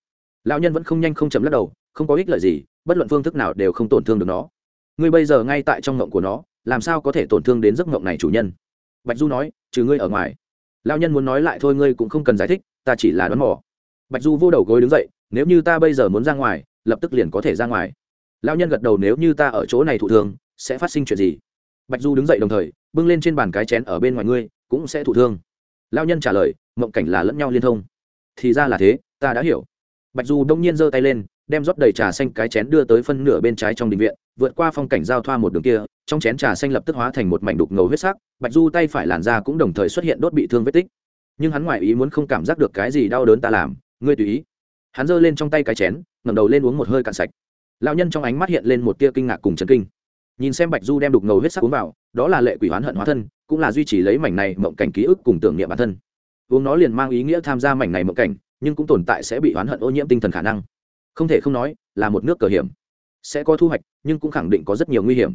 Lão nhân vẫn không nhanh không chậm lắc đầu, không có ích lợi gì, bất luận phương thức nào đều không tổn thương được nó. Ngươi bây giờ ngay tại trong ngộng của nó, làm sao có thể tổn thương đến giấc ngộng này chủ nhân? Bạch du nói, trừ ngươi ở ngoài. Lão nhân muốn nói lại thôi, ngươi cũng không cần giải thích, ta chỉ là đoán mò. Bạch du vô đầu gối đứng dậy, nếu như ta bây giờ muốn ra ngoài, lập tức liền có thể ra ngoài. Lão nhân gật đầu, nếu như ta ở chỗ này thụ thương, sẽ phát sinh chuyện gì? Bạch du đứng dậy đồng thời, bưng lên trên bàn cái chén ở bên ngoài ngươi, cũng sẽ thụ thương. Lão nhân trả lời, mộng cảnh là lẫn nhau liên thông. Thì ra là thế, ta đã hiểu. Bạch du đông nhiên giơ tay lên, đem rót đầy trà xanh cái chén đưa tới phân nửa bên trái trong đình viện, vượt qua phong cảnh giao thoa một đường kia, trong chén trà xanh lập tức hóa thành một mảnh đục ngầu huyết sắc, bạch du tay phải làn ra cũng đồng thời xuất hiện đốt bị thương vết tích. Nhưng hắn ngoại ý muốn không cảm giác được cái gì đau đớn ta làm, ngươi tùy ý. Hắn giơ lên trong tay cái chén, ngẩng đầu lên uống một hơi cạn sạch. Lão nhân trong ánh mắt hiện lên một tia kinh ngạc cùng chấn kinh nhìn xem bạch du đem đục ngầu huyết sắc uống vào, đó là lệ quỷ hoán hận hóa thân, cũng là duy trì lấy mảnh này mộng cảnh ký ức cùng tưởng niệm bản thân. Uống nó liền mang ý nghĩa tham gia mảnh này mộng cảnh, nhưng cũng tồn tại sẽ bị hoán hận ô nhiễm tinh thần khả năng. Không thể không nói, là một nước cờ hiểm. Sẽ có thu hoạch, nhưng cũng khẳng định có rất nhiều nguy hiểm.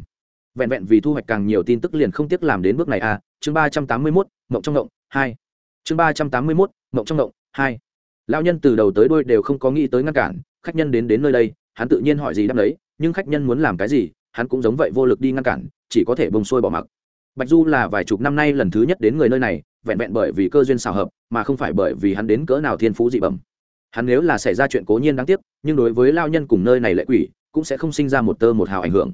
Vẹn vẹn vì thu hoạch càng nhiều tin tức liền không tiếc làm đến bước này a à. chương ba trăm tám mươi mốt, mộng trong mộng, hai. Chương ba trăm tám mươi mốt, mộng trong mộng, hai. Lao nhân từ đầu tới đôi đều không có nghĩ tới ngăn cản, khách nhân đến đến nơi đây, hắn tự nhiên hỏi gì đáp đấy nhưng khách nhân muốn làm cái gì hắn cũng giống vậy vô lực đi ngăn cản, chỉ có thể bông xuôi bỏ mặc. Bạch du là vài chục năm nay lần thứ nhất đến người nơi này, vẹn vẹn bởi vì cơ duyên xào hợp, mà không phải bởi vì hắn đến cỡ nào thiên phú dị bẩm. Hắn nếu là xảy ra chuyện cố nhiên đáng tiếc, nhưng đối với lao nhân cùng nơi này lệ quỷ, cũng sẽ không sinh ra một tơ một hào ảnh hưởng.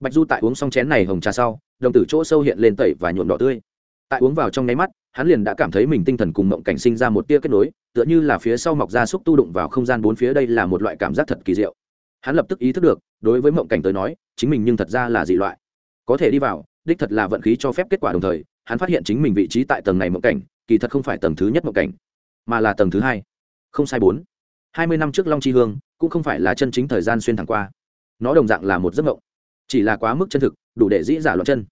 Bạch du tại uống xong chén này hồng trà sau, đồng tử chỗ sâu hiện lên tẩy và nhuộm đỏ tươi. Tại uống vào trong nháy mắt, hắn liền đã cảm thấy mình tinh thần cùng mộng cảnh sinh ra một tia kết nối, tựa như là phía sau mọc ra xúc tu đụng vào không gian bốn phía, đây là một loại cảm giác thật kỳ diệu hắn lập tức ý thức được, đối với mộng cảnh tới nói, chính mình nhưng thật ra là dị loại. Có thể đi vào, đích thật là vận khí cho phép kết quả đồng thời, hắn phát hiện chính mình vị trí tại tầng này mộng cảnh, kỳ thật không phải tầng thứ nhất mộng cảnh, mà là tầng thứ hai. Không sai bốn. Hai mươi năm trước long chi hương, cũng không phải là chân chính thời gian xuyên thẳng qua. Nó đồng dạng là một giấc mộng. Chỉ là quá mức chân thực, đủ để dĩ giả loạn chân.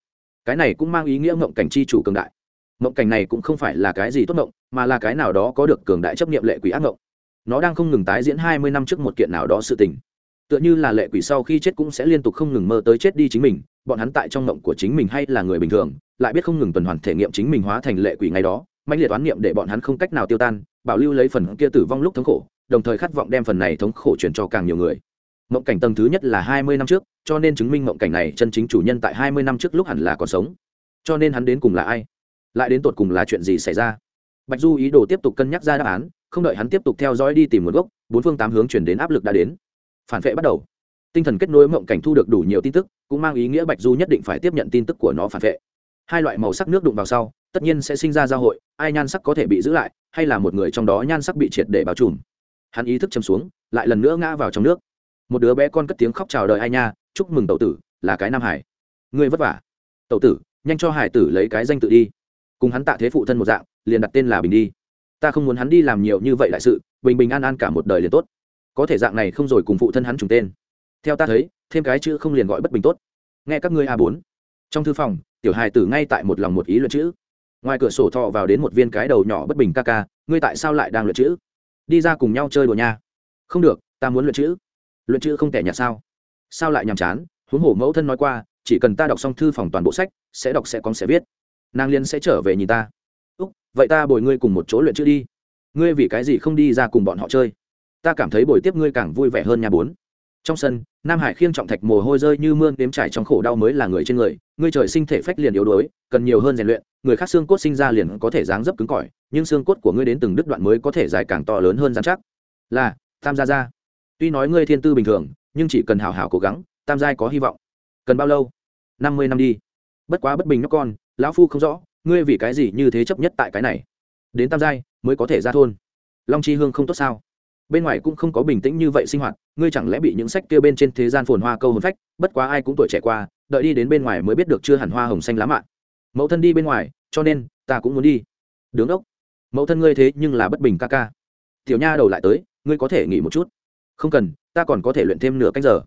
Cái này cũng mang ý nghĩa mộng cảnh chi chủ cường đại. Mộng cảnh này cũng không phải là cái gì tốt mộng, mà là cái nào đó có được cường đại chấp nghiệm lệ quỷ ác mộng. Nó đang không ngừng tái diễn hai mươi năm trước một kiện nào đó sự tình tựa như là lệ quỷ sau khi chết cũng sẽ liên tục không ngừng mơ tới chết đi chính mình, bọn hắn tại trong mộng của chính mình hay là người bình thường, lại biết không ngừng tuần hoàn thể nghiệm chính mình hóa thành lệ quỷ ngày đó mạnh liệt oán niệm để bọn hắn không cách nào tiêu tan, bảo lưu lấy phần kia tử vong lúc thống khổ, đồng thời khát vọng đem phần này thống khổ truyền cho càng nhiều người. Mộng cảnh tầng thứ nhất là hai mươi năm trước, cho nên chứng minh mộng cảnh này chân chính chủ nhân tại hai mươi năm trước lúc hẳn là còn sống. Cho nên hắn đến cùng là ai? Lại đến tột cùng là chuyện gì xảy ra? Bạch du ý đồ tiếp tục cân nhắc ra đáp án, không đợi hắn tiếp tục theo dõi đi tìm nguồn gốc, bốn phương tám hướng chuyển đến áp lực đã đến phản vệ bắt đầu. Tinh thần kết nối mộng cảnh thu được đủ nhiều tin tức, cũng mang ý nghĩa bạch du nhất định phải tiếp nhận tin tức của nó phản vệ. Hai loại màu sắc nước đụng vào sau, tất nhiên sẽ sinh ra giao hội, ai nhan sắc có thể bị giữ lại, hay là một người trong đó nhan sắc bị triệt để bao trùm. Hắn ý thức châm xuống, lại lần nữa ngã vào trong nước. Một đứa bé con cất tiếng khóc chào đời ai nha, chúc mừng tậu tử, là cái nam hải. Ngươi vất vả. Tậu tử, nhanh cho hải tử lấy cái danh tự đi. Cùng hắn tạ thế phụ thân một dạng, liền đặt tên là bình đi. Ta không muốn hắn đi làm nhiều như vậy đại sự, bình bình an an cả một đời liền tốt có thể dạng này không rồi cùng phụ thân hắn trùng tên. Theo ta thấy, thêm cái chữ không liền gọi bất bình tốt. Nghe các ngươi a bốn. Trong thư phòng, tiểu hài tử ngay tại một lòng một ý luận chữ. Ngoài cửa sổ thọ vào đến một viên cái đầu nhỏ bất bình ca ca, ngươi tại sao lại đang luyện chữ? Đi ra cùng nhau chơi đùa nha. Không được, ta muốn luyện chữ. Luyện chữ không tẻ nhạt sao? Sao lại nhàm chán? Huống hồ mẫu thân nói qua, chỉ cần ta đọc xong thư phòng toàn bộ sách, sẽ đọc sẽ con sẽ viết. Nàng liên sẽ trở về nhìn ta. Úc, vậy ta bồi ngươi cùng một chỗ luyện chữ đi. Ngươi vì cái gì không đi ra cùng bọn họ chơi? Ta cảm thấy buổi tiếp ngươi càng vui vẻ hơn nhà bốn. Trong sân, nam hải khiêng trọng thạch mồ hôi rơi như mưa nếm trải trong khổ đau mới là người trên người, ngươi trời sinh thể phách liền yếu đuối, cần nhiều hơn rèn luyện, người khác xương cốt sinh ra liền có thể dáng dấp cứng cỏi, nhưng xương cốt của ngươi đến từng đứt đoạn mới có thể dài càng to lớn hơn dán chắc. Là, tam gia gia. Tuy nói ngươi thiên tư bình thường, nhưng chỉ cần hào hào cố gắng, tam giai có hy vọng. Cần bao lâu? Năm mươi năm đi. Bất quá bất bình nhóc con, lão phu không rõ, ngươi vì cái gì như thế chấp nhất tại cái này. Đến tam giai mới có thể ra thôn. Long chi hương không tốt sao? Bên ngoài cũng không có bình tĩnh như vậy sinh hoạt, ngươi chẳng lẽ bị những sách kia bên trên thế gian phồn hoa câu hồn phách, bất quá ai cũng tuổi trẻ qua, đợi đi đến bên ngoài mới biết được chưa hẳn hoa hồng xanh lá mạ. mẫu thân đi bên ngoài, cho nên, ta cũng muốn đi. Đứng ốc mẫu thân ngươi thế nhưng là bất bình ca ca. Tiểu nha đầu lại tới, ngươi có thể nghỉ một chút. Không cần, ta còn có thể luyện thêm nửa cách giờ.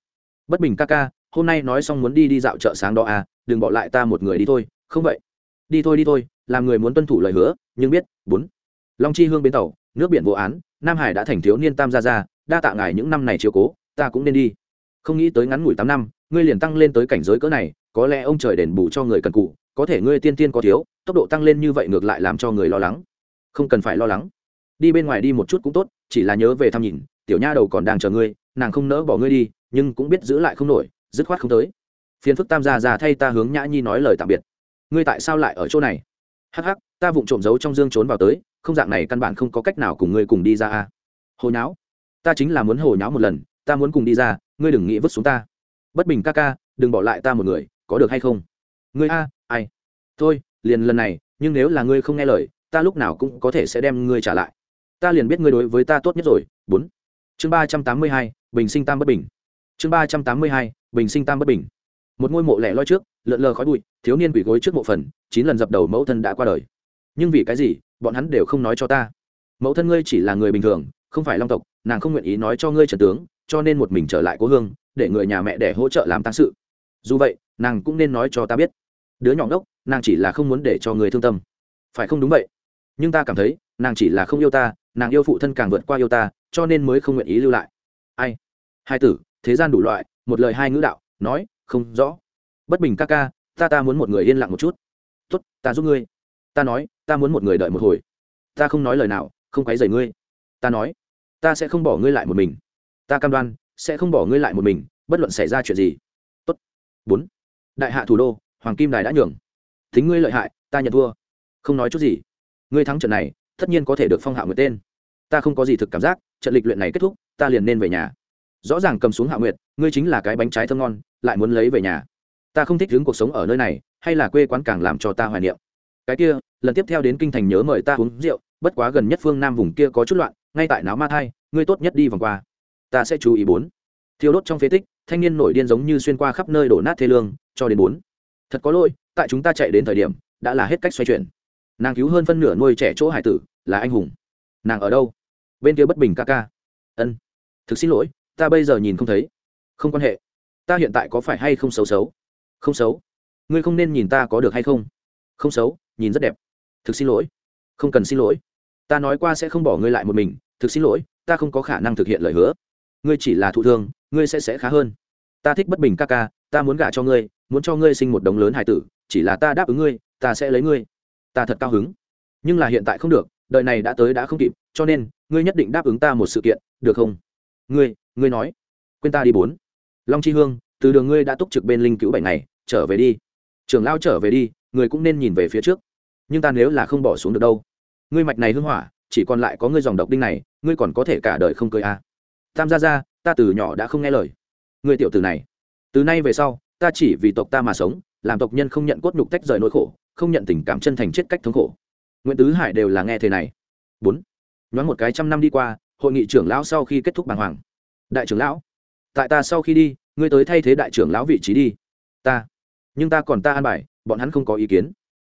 Bất bình ca ca, hôm nay nói xong muốn đi đi dạo chợ sáng đó à đừng bỏ lại ta một người đi thôi, không vậy? Đi thôi đi thôi, làm người muốn tuân thủ lời hứa, nhưng biết, bốn. Long chi hương bến tàu, nước biển vô án nam hải đã thành thiếu niên tam gia gia, đa tạ ngài những năm này chiếu cố, ta cũng nên đi. Không nghĩ tới ngắn ngủi tám năm, ngươi liền tăng lên tới cảnh giới cỡ này, có lẽ ông trời đền bù cho người cần cụ, có thể ngươi tiên tiên có thiếu, tốc độ tăng lên như vậy ngược lại làm cho người lo lắng. Không cần phải lo lắng. Đi bên ngoài đi một chút cũng tốt, chỉ là nhớ về thăm nhìn, tiểu nha đầu còn đang chờ ngươi, nàng không nỡ bỏ ngươi đi, nhưng cũng biết giữ lại không nổi, dứt khoát không tới. Phiền phức tam gia già thay ta hướng nhã nhi nói lời tạm biệt. Ngươi tại sao lại ở chỗ này? Hắc hắc, ta vụng trộm giấu trong dương trốn vào tới không dạng này căn bản không có cách nào cùng ngươi cùng đi ra a. Hồ nháo. Ta chính là muốn hồ nháo một lần, ta muốn cùng đi ra, ngươi đừng nghĩ vứt xuống ta. Bất bình ca ca, đừng bỏ lại ta một người, có được hay không? Ngươi a, ai? Thôi, liền lần này, nhưng nếu là ngươi không nghe lời, ta lúc nào cũng có thể sẽ đem ngươi trả lại. Ta liền biết ngươi đối với ta tốt nhất rồi. Bốn. Chương ba trăm tám mươi hai, bình sinh tam bất bình. Chương ba trăm tám mươi hai, bình sinh tam bất bình. Một ngôi mộ lẻ loi trước, lượn lờ khói bụi, thiếu niên quỷ gối trước mộ phần, chín lần dập đầu mẫu thân đã qua đời. Nhưng vì cái gì bọn hắn đều không nói cho ta. Mẫu thân ngươi chỉ là người bình thường, không phải long tộc, nàng không nguyện ý nói cho ngươi trần tướng, cho nên một mình trở lại cố hương, để người nhà mẹ để hỗ trợ làm tăng sự. Dù vậy, nàng cũng nên nói cho ta biết. Đứa nhỏ ngốc, nàng chỉ là không muốn để cho người thương tâm. Phải không đúng vậy? Nhưng ta cảm thấy, nàng chỉ là không yêu ta, nàng yêu phụ thân càng vượt qua yêu ta, cho nên mới không nguyện ý lưu lại. Ai? Hai tử, thế gian đủ loại, một lời hai ngữ đạo, nói, không rõ. Bất bình ca ca, ta ta muốn một người yên lặng một chút. Tốt, ta giúp ngươi ta nói, ta muốn một người đợi một hồi. Ta không nói lời nào, không quấy rầy ngươi. Ta nói, ta sẽ không bỏ ngươi lại một mình. Ta cam đoan, sẽ không bỏ ngươi lại một mình, bất luận xảy ra chuyện gì. Tốt. Bốn. Đại hạ thủ đô, hoàng kim đài đã nhường. Thính ngươi lợi hại, ta nhận thua. Không nói chút gì. Ngươi thắng trận này, tất nhiên có thể được phong hạ nguyệt tên. Ta không có gì thực cảm giác, trận lịch luyện này kết thúc, ta liền nên về nhà. Rõ ràng cầm xuống hạ nguyệt, ngươi chính là cái bánh trái thơm ngon, lại muốn lấy về nhà. Ta không thích hướng cuộc sống ở nơi này, hay là quê quán càng làm cho ta hoài niệm cái kia, lần tiếp theo đến kinh thành nhớ mời ta uống rượu, bất quá gần nhất phương nam vùng kia có chút loạn, ngay tại náo ma thai, ngươi tốt nhất đi vòng qua. Ta sẽ chú ý bốn. Thiêu đốt trong phế tích, thanh niên nổi điên giống như xuyên qua khắp nơi đổ nát thê lương, cho đến bốn. Thật có lỗi, tại chúng ta chạy đến thời điểm, đã là hết cách xoay chuyển. Nàng cứu hơn phân nửa nuôi trẻ chỗ hải tử, là anh hùng. Nàng ở đâu? Bên kia bất bình ca ca. Ân. Thực xin lỗi, ta bây giờ nhìn không thấy. Không quan hệ. Ta hiện tại có phải hay không xấu xấu? Không xấu. Ngươi không nên nhìn ta có được hay không? Không xấu nhìn rất đẹp. Thực xin lỗi. Không cần xin lỗi. Ta nói qua sẽ không bỏ ngươi lại một mình. Thực xin lỗi, ta không có khả năng thực hiện lời hứa. Ngươi chỉ là thụ thương, ngươi sẽ sẽ khá hơn. Ta thích bất bình ca ca, ta muốn gả cho ngươi, muốn cho ngươi sinh một đống lớn hải tử, chỉ là ta đáp ứng ngươi, ta sẽ lấy ngươi. Ta thật cao hứng. Nhưng là hiện tại không được đợi này đã tới đã không kịp, cho nên, ngươi nhất định đáp ứng ta một sự kiện, được không? Ngươi ngươi nói. Quên ta đi bốn. Long chi hương, từ đường ngươi đã túc trực bên linh cứu bảy ngày, trở về đi. Trưởng lao trở về đi, người cũng nên nhìn về phía trước nhưng ta nếu là không bỏ xuống được đâu. Ngươi mạch này hưng hỏa, chỉ còn lại có ngươi dòng độc đinh này, ngươi còn có thể cả đời không cười à. tam gia ra ta từ nhỏ đã không nghe lời. Ngươi tiểu tử này. Từ nay về sau, ta chỉ vì tộc ta mà sống, làm tộc nhân không nhận cốt nhục tách rời nỗi khổ, không nhận tình cảm chân thành chết cách thống khổ. Nguyễn tứ hải đều là nghe thế này. Bốn. Nhoáng một cái trăm năm đi qua, hội nghị trưởng lão sau khi kết thúc bàng hoàng. Đại trưởng lão, tại ta sau khi đi, ngươi tới thay thế đại trưởng lão vị trí đi. Ta. Nhưng ta còn ta an bài, bọn hắn không có ý kiến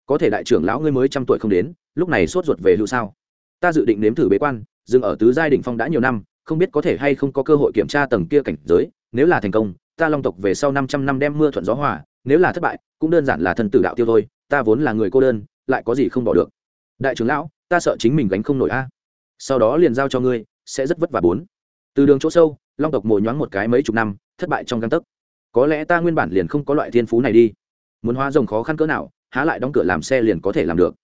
có thể đại trưởng lão ngươi mới trăm tuổi không đến, lúc này sốt ruột về hữu sao? Ta dự định nếm thử bế quan, dừng ở tứ giai đ ỉ n h phong đã nhiều năm, không biết có thể hay không có cơ hội kiểm tra tầng kia cảnh giới, nếu là thành công, ta long tộc về sau năm trăm năm đem mưa thuận gió hòa, nếu là thất bại, cũng đơn giản là thân tử đạo tiêu thôi, ta vốn là người cô đơn, lại có gì không bỏ được. Đại trưởng lão, ta sợ chính mình gánh không nổi a. Sau đó liền giao cho ngươi, sẽ rất vất vả bốn. Từ đường chỗ sâu, long tộc mồi nhoáng một cái mấy chục năm, thất bại trong găng tấc. Có lẽ ta nguyên bản liền không có loại thiên phú này đi. Muốn hóa rồng khó khăn cỡ nào há lại đóng cửa làm xe liền có thể làm được.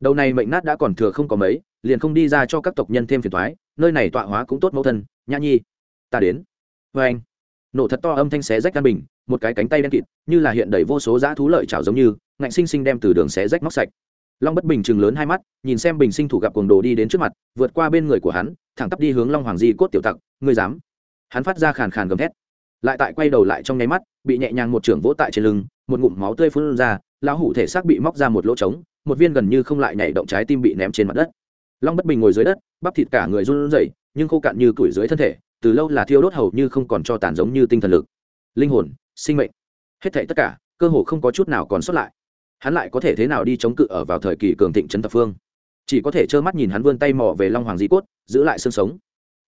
Đầu này mệnh nát đã còn thừa không có mấy, liền không đi ra cho các tộc nhân thêm phiền thoái nơi này tọa hóa cũng tốt mẫu thân, nhã nhi. Ta đến. Vê anh. Nổ thật to âm thanh xé rách căn bình, một cái cánh tay đen kịt, như là hiện đầy vô số dã thú lợi chảo giống như, ngạnh sinh sinh đem từ đường xé rách móc sạch. Long bất bình chừng lớn hai mắt, nhìn xem bình sinh thủ gặp cuồng đồ đi đến trước mặt, vượt qua bên người của hắn, thẳng tắp đi hướng long hoàng di cốt tiểu tặc, ngươi dám? Hắn phát ra khàn khàn gầm thét. Lại tại quay đầu lại trong nháy mắt, bị nhẹ nhàng một trưởng vỗ tại trên lưng, một ngụm máu tươi phun ra lão hủ thể xác bị móc ra một lỗ trống, một viên gần như không lại nhảy động trái tim bị ném trên mặt đất. Long bất bình ngồi dưới đất, bắp thịt cả người run rẩy, nhưng khô cạn như củi dưới thân thể, từ lâu là thiêu đốt hầu như không còn cho tàn giống như tinh thần lực. Linh hồn, sinh mệnh, hết thảy tất cả, cơ hồ không có chút nào còn sót lại. Hắn lại có thể thế nào đi chống cự ở vào thời kỳ cường thịnh trấn tập phương? Chỉ có thể trơ mắt nhìn hắn vươn tay mò về long hoàng di cốt, giữ lại xương sống.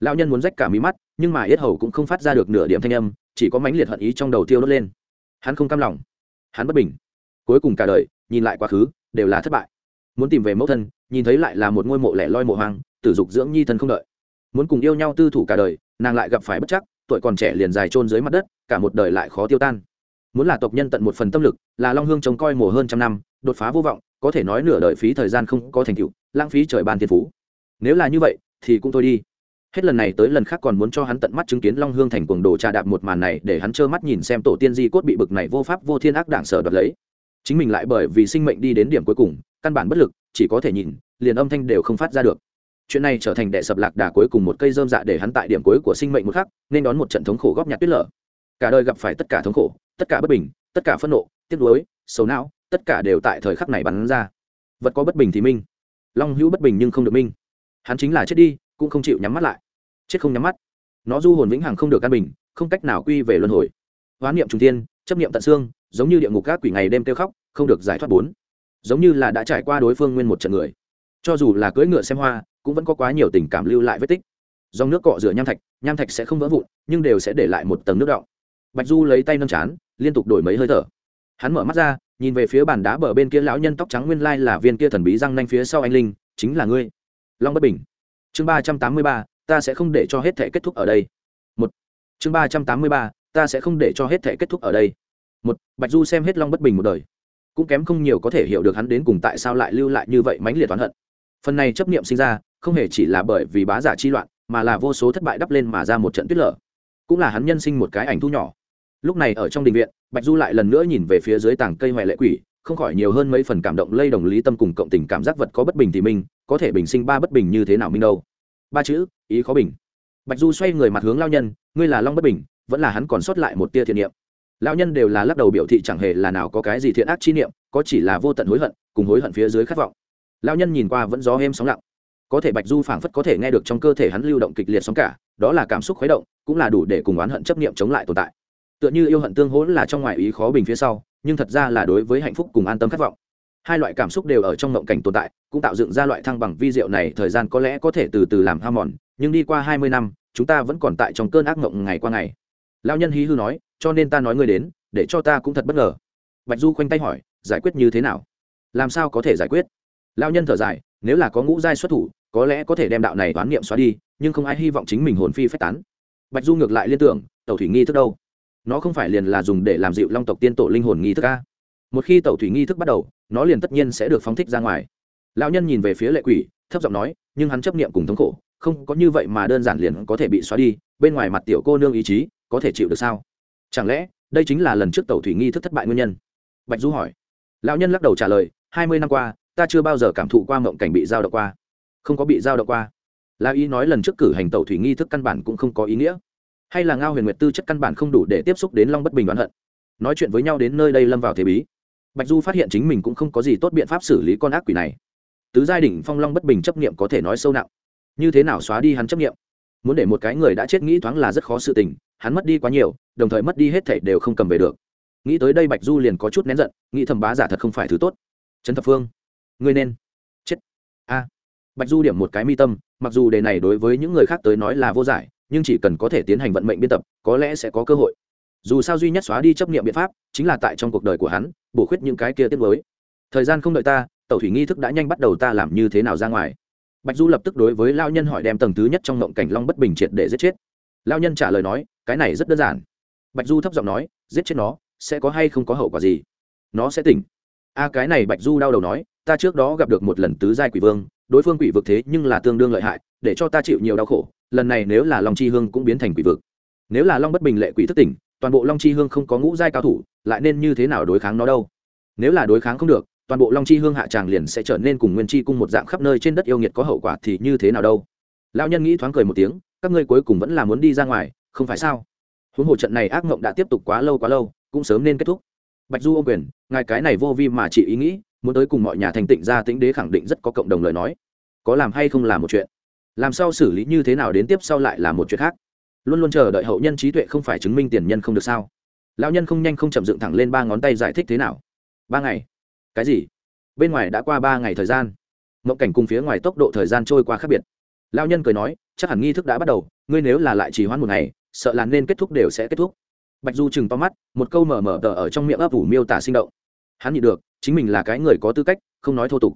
Lão nhân muốn rách cả mí mắt, nhưng mà yết hầu cũng không phát ra được nửa điểm thanh âm, chỉ có mãnh liệt hận ý trong đầu tiêu đốt lên. Hắn không cam lòng. Hắn bất bình cuối cùng cả đời, nhìn lại quá khứ, đều là thất bại. Muốn tìm về mẫu thân, nhìn thấy lại là một ngôi mộ lẻ loi mộ hoang, tử dục dưỡng nhi thân không đợi. Muốn cùng yêu nhau tư thủ cả đời, nàng lại gặp phải bất chắc, tuổi còn trẻ liền dài trôn dưới mặt đất, cả một đời lại khó tiêu tan. Muốn là tộc nhân tận một phần tâm lực, là long hương trông coi mồ hơn trăm năm, đột phá vô vọng, có thể nói nửa đời phí thời gian không có thành tựu, lãng phí trời ban thiên phú. Nếu là như vậy, thì cũng thôi đi. Hết lần này tới lần khác còn muốn cho hắn tận mắt chứng kiến long hương thành cuồng đồ trà đạp một màn này, để hắn trơ mắt nhìn xem tổ tiên di cốt bị bực này vô pháp vô thiên ác đảng sở đoạt lấy chính mình lại bởi vì sinh mệnh đi đến điểm cuối cùng, căn bản bất lực, chỉ có thể nhìn, liền âm thanh đều không phát ra được. Chuyện này trở thành đệ sập lạc đà cuối cùng một cây dơm dạ để hắn tại điểm cuối của sinh mệnh một khắc, nên đón một trận thống khổ góp nhặt tuyết lở. Cả đời gặp phải tất cả thống khổ, tất cả bất bình, tất cả phẫn nộ, tiếc nuối, sầu não, tất cả đều tại thời khắc này bắn ra. Vật có bất bình thì minh, long hữu bất bình nhưng không được minh. Hắn chính là chết đi, cũng không chịu nhắm mắt lại. Chết không nhắm mắt. Nó du hồn vĩnh hằng không được căn bình, không cách nào quy về luân hồi. Hoán niệm trung tiên chấp niệm tận xương giống như địa ngục các quỷ ngày đêm kêu khóc, không được giải thoát bốn. Giống như là đã trải qua đối phương nguyên một trận người. Cho dù là cưỡi ngựa xem hoa, cũng vẫn có quá nhiều tình cảm lưu lại vết tích. Dòng nước cọ rửa nham thạch nham thạch sẽ không vỡ vụn, nhưng đều sẽ để lại một tầng nước đọng. Bạch du lấy tay nâng chán, liên tục đổi mấy hơi thở. Hắn mở mắt ra, nhìn về phía bàn đá bờ bên kia lão nhân tóc trắng nguyên lai là viên kia thần bí răng nanh phía sau anh linh, chính là ngươi. Long bất bình. Chương ba trăm tám mươi ba, ta sẽ không để cho hết thể kết thúc ở đây. Một. Chương ba trăm tám mươi ba, ta sẽ không để cho hết thể kết thúc ở đây một, bạch du xem hết long bất bình một đời, cũng kém không nhiều có thể hiểu được hắn đến cùng tại sao lại lưu lại như vậy mãnh liệt oán hận. Phần này chấp niệm sinh ra, không hề chỉ là bởi vì bá giả chi loạn, mà là vô số thất bại đắp lên mà ra một trận tuyết lở. Cũng là hắn nhân sinh một cái ảnh thu nhỏ. Lúc này ở trong đình viện, bạch du lại lần nữa nhìn về phía dưới tảng cây ngoại lệ quỷ, không khỏi nhiều hơn mấy phần cảm động lây đồng lý tâm cùng cộng tình cảm giác vật có bất bình thì minh có thể bình sinh ba bất bình như thế nào minh đâu. Ba chữ, ý khó bình. Bạch du xoay người mặt hướng lao nhân, ngươi là long bất bình, vẫn là hắn còn sót lại một tia thiện niệm. Lão nhân đều là lắc đầu biểu thị chẳng hề là nào có cái gì thiện ác chi niệm, có chỉ là vô tận hối hận, cùng hối hận phía dưới khát vọng. Lão nhân nhìn qua vẫn gió êm sóng lặng. Có thể bạch du phảng phất có thể nghe được trong cơ thể hắn lưu động kịch liệt sóng cả, đó là cảm xúc khuấy động, cũng là đủ để cùng oán hận chấp niệm chống lại tồn tại. Tựa như yêu hận tương hỗn là trong ngoại ý khó bình phía sau, nhưng thật ra là đối với hạnh phúc cùng an tâm khát vọng. Hai loại cảm xúc đều ở trong ngộng cảnh tồn tại, cũng tạo dựng ra loại thăng bằng vi diệu này, thời gian có lẽ có thể từ từ làm ham mòn, nhưng đi qua hai mươi năm, chúng ta vẫn còn tại trong cơn ác ngộng ngày qua ngày lao nhân hí hư nói, cho nên ta nói ngươi đến, để cho ta cũng thật bất ngờ. Bạch du khoanh tay hỏi, giải quyết như thế nào? Làm sao có thể giải quyết? Lao nhân thở dài, nếu là có ngũ giai xuất thủ, có lẽ có thể đem đạo này oán niệm xóa đi, nhưng không ai hy vọng chính mình hồn phi phách tán. Bạch du ngược lại liên tưởng tàu thủy nghi thức đâu? Nó không phải liền là dùng để làm dịu long tộc tiên tổ linh hồn nghi thức a? Một khi tàu thủy nghi thức bắt đầu, nó liền tất nhiên sẽ được phóng thích ra ngoài. Lão nhân nhìn về phía lệ quỷ, thấp giọng nói, nhưng hắn chấp niệm cùng thống khổ, không có như vậy mà đơn giản liền có thể bị xóa đi, bên ngoài mặt tiểu cô nương ý chí có thể chịu được sao? Chẳng lẽ, đây chính là lần trước tàu thủy nghi thức thất bại nguyên nhân? Bạch du hỏi. Lão nhân lắc đầu trả lời, hai mươi năm qua, ta chưa bao giờ cảm thụ qua mộng cảnh bị giao động qua. Không có bị giao động qua. La ý nói lần trước cử hành tàu thủy nghi thức căn bản cũng không có ý nghĩa. Hay là ngao huyền nguyệt tư chất căn bản không đủ để tiếp xúc đến long bất bình đoán hận. Nói chuyện với nhau đến nơi đây lâm vào thế bí. Bạch du phát hiện chính mình cũng không có gì tốt biện pháp xử lý con ác quỷ này. Tứ giai đỉnh phong long bất bình chấp niệm có thể nói sâu nặng. Như thế nào xóa đi hắn chấp niệm? Muốn để một cái người đã chết nghĩ thoáng là rất khó sự tình hắn mất đi quá nhiều, đồng thời mất đi hết thảy đều không cầm về được. Nghĩ tới đây bạch du liền có chút nén giận, nghĩ thầm bá giả thật không phải thứ tốt. Trấn thập phương, ngươi nên chết. A. Bạch du điểm một cái mi tâm, mặc dù đề này đối với những người khác tới nói là vô giải, nhưng chỉ cần có thể tiến hành vận mệnh biên tập, có lẽ sẽ có cơ hội. Dù sao duy nhất xóa đi chấp nghiệm biện pháp, chính là tại trong cuộc đời của hắn, bổ khuyết những cái kia tiết mới. Thời gian không đợi ta tàu thủy nghi thức đã nhanh bắt đầu ta làm như thế nào ra ngoài. Bạch du lập tức đối với lao nhân hỏi đem tầng thứ nhất trong ngộng cảnh long bất bình triệt để giết chết. Lao nhân trả lời nói cái này rất đơn giản. Bạch du thấp giọng nói, giết chết nó, sẽ có hay không có hậu quả gì? Nó sẽ tỉnh. A, cái này bạch du đau đầu nói, ta trước đó gặp được một lần tứ giai quỷ vương, đối phương quỷ vực thế nhưng là tương đương lợi hại, để cho ta chịu nhiều đau khổ, lần này nếu là long chi hương cũng biến thành quỷ vực. Nếu là long bất bình lệ quỷ thất tỉnh, toàn bộ long chi hương không có ngũ giai cao thủ, lại nên như thế nào đối kháng nó đâu? Nếu là đối kháng không được, toàn bộ long chi hương hạ tràng liền sẽ trở nên cùng nguyên chi cung một dạng khắp nơi trên đất yêu nghiệt có hậu quả thì như thế nào đâu? Lão nhân nghĩ thoáng cười một tiếng, các ngươi cuối cùng vẫn là muốn đi ra ngoài không phải sao? Huống hồ trận này ác mộng đã tiếp tục quá lâu quá lâu, cũng sớm nên kết thúc. Bạch du ô quyền, ngài cái này vô vi mà chỉ ý nghĩ, muốn tới cùng mọi nhà thành tịnh gia tĩnh đế khẳng định rất có cộng đồng lời nói. Có làm hay không là một chuyện. Làm sao xử lý như thế nào đến tiếp sau lại là một chuyện khác. Luôn luôn chờ đợi hậu nhân trí tuệ không phải chứng minh tiền nhân không được sao? Lão nhân không nhanh không chậm dựng thẳng lên ba ngón tay giải thích thế nào? Ba ngày? Cái gì? Bên ngoài đã qua ba ngày thời gian. Mộng cảnh cùng phía ngoài tốc độ thời gian trôi qua khác biệt. Lão nhân cười nói, chắc hẳn nghi thức đã bắt đầu, ngươi nếu là lại chỉ hoãn một ngày sợ là nên kết thúc đều sẽ kết thúc. Bạch du chừng to mắt, một câu mở mở tờ ở trong miệng ấp ủ miêu tả sinh động. Hắn nhị được, chính mình là cái người có tư cách, không nói thô tục.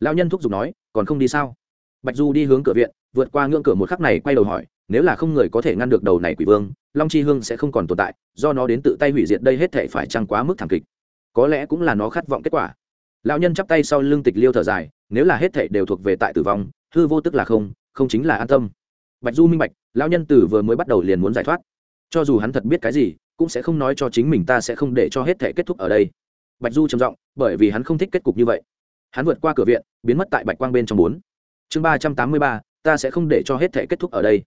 Lão nhân thúc giục nói, còn không đi sao? Bạch du đi hướng cửa viện, vượt qua ngưỡng cửa một khắc này quay đầu hỏi, nếu là không người có thể ngăn được đầu này quỷ vương, long chi hương sẽ không còn tồn tại, do nó đến tự tay hủy diệt đây hết thể phải trăng quá mức thảm kịch? Có lẽ cũng là nó khát vọng kết quả. Lão nhân chắp tay sau lưng tịch liêu thở dài, nếu là hết thể đều thuộc về tại tử vong, hư vô tức là không không chính là an tâm. Bạch du minh bạch lão nhân tử vừa mới bắt đầu liền muốn giải thoát. Cho dù hắn thật biết cái gì, cũng sẽ không nói cho chính mình ta sẽ không để cho hết thể kết thúc ở đây. Bạch du trầm giọng, bởi vì hắn không thích kết cục như vậy. Hắn vượt qua cửa viện, biến mất tại bạch quang bên trong bốn. Chương ba trăm tám mươi ba, ta sẽ không để cho hết thể kết thúc ở đây.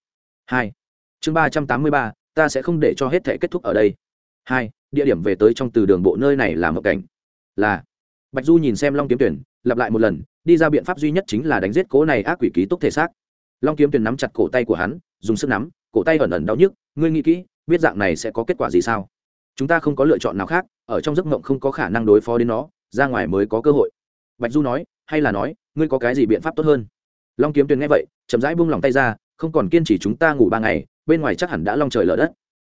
Hai. Chương ba trăm tám mươi ba, ta sẽ không để cho hết thể kết thúc ở đây. Hai, địa điểm về tới trong từ đường bộ nơi này là một cảnh. Là. Bạch du nhìn xem long kiếm tuyển, lặp lại một lần, đi ra biện pháp duy nhất chính là đánh giết cố này ác quỷ ký túc thể xác long kiếm Tuyền nắm chặt cổ tay của hắn, dùng sức nắm, cổ tay ẩn ẩn đau nhức, ngươi nghĩ kỹ, biết dạng này sẽ có kết quả gì sao? Chúng ta không có lựa chọn nào khác, ở trong giấc mộng không có khả năng đối phó đến nó, ra ngoài mới có cơ hội. Bạch du nói, hay là nói, ngươi có cái gì biện pháp tốt hơn? Long kiếm tuyền nghe vậy, chậm rãi buông lòng tay ra, không còn kiên trì chúng ta ngủ ba ngày, bên ngoài chắc hẳn đã long trời lở đất.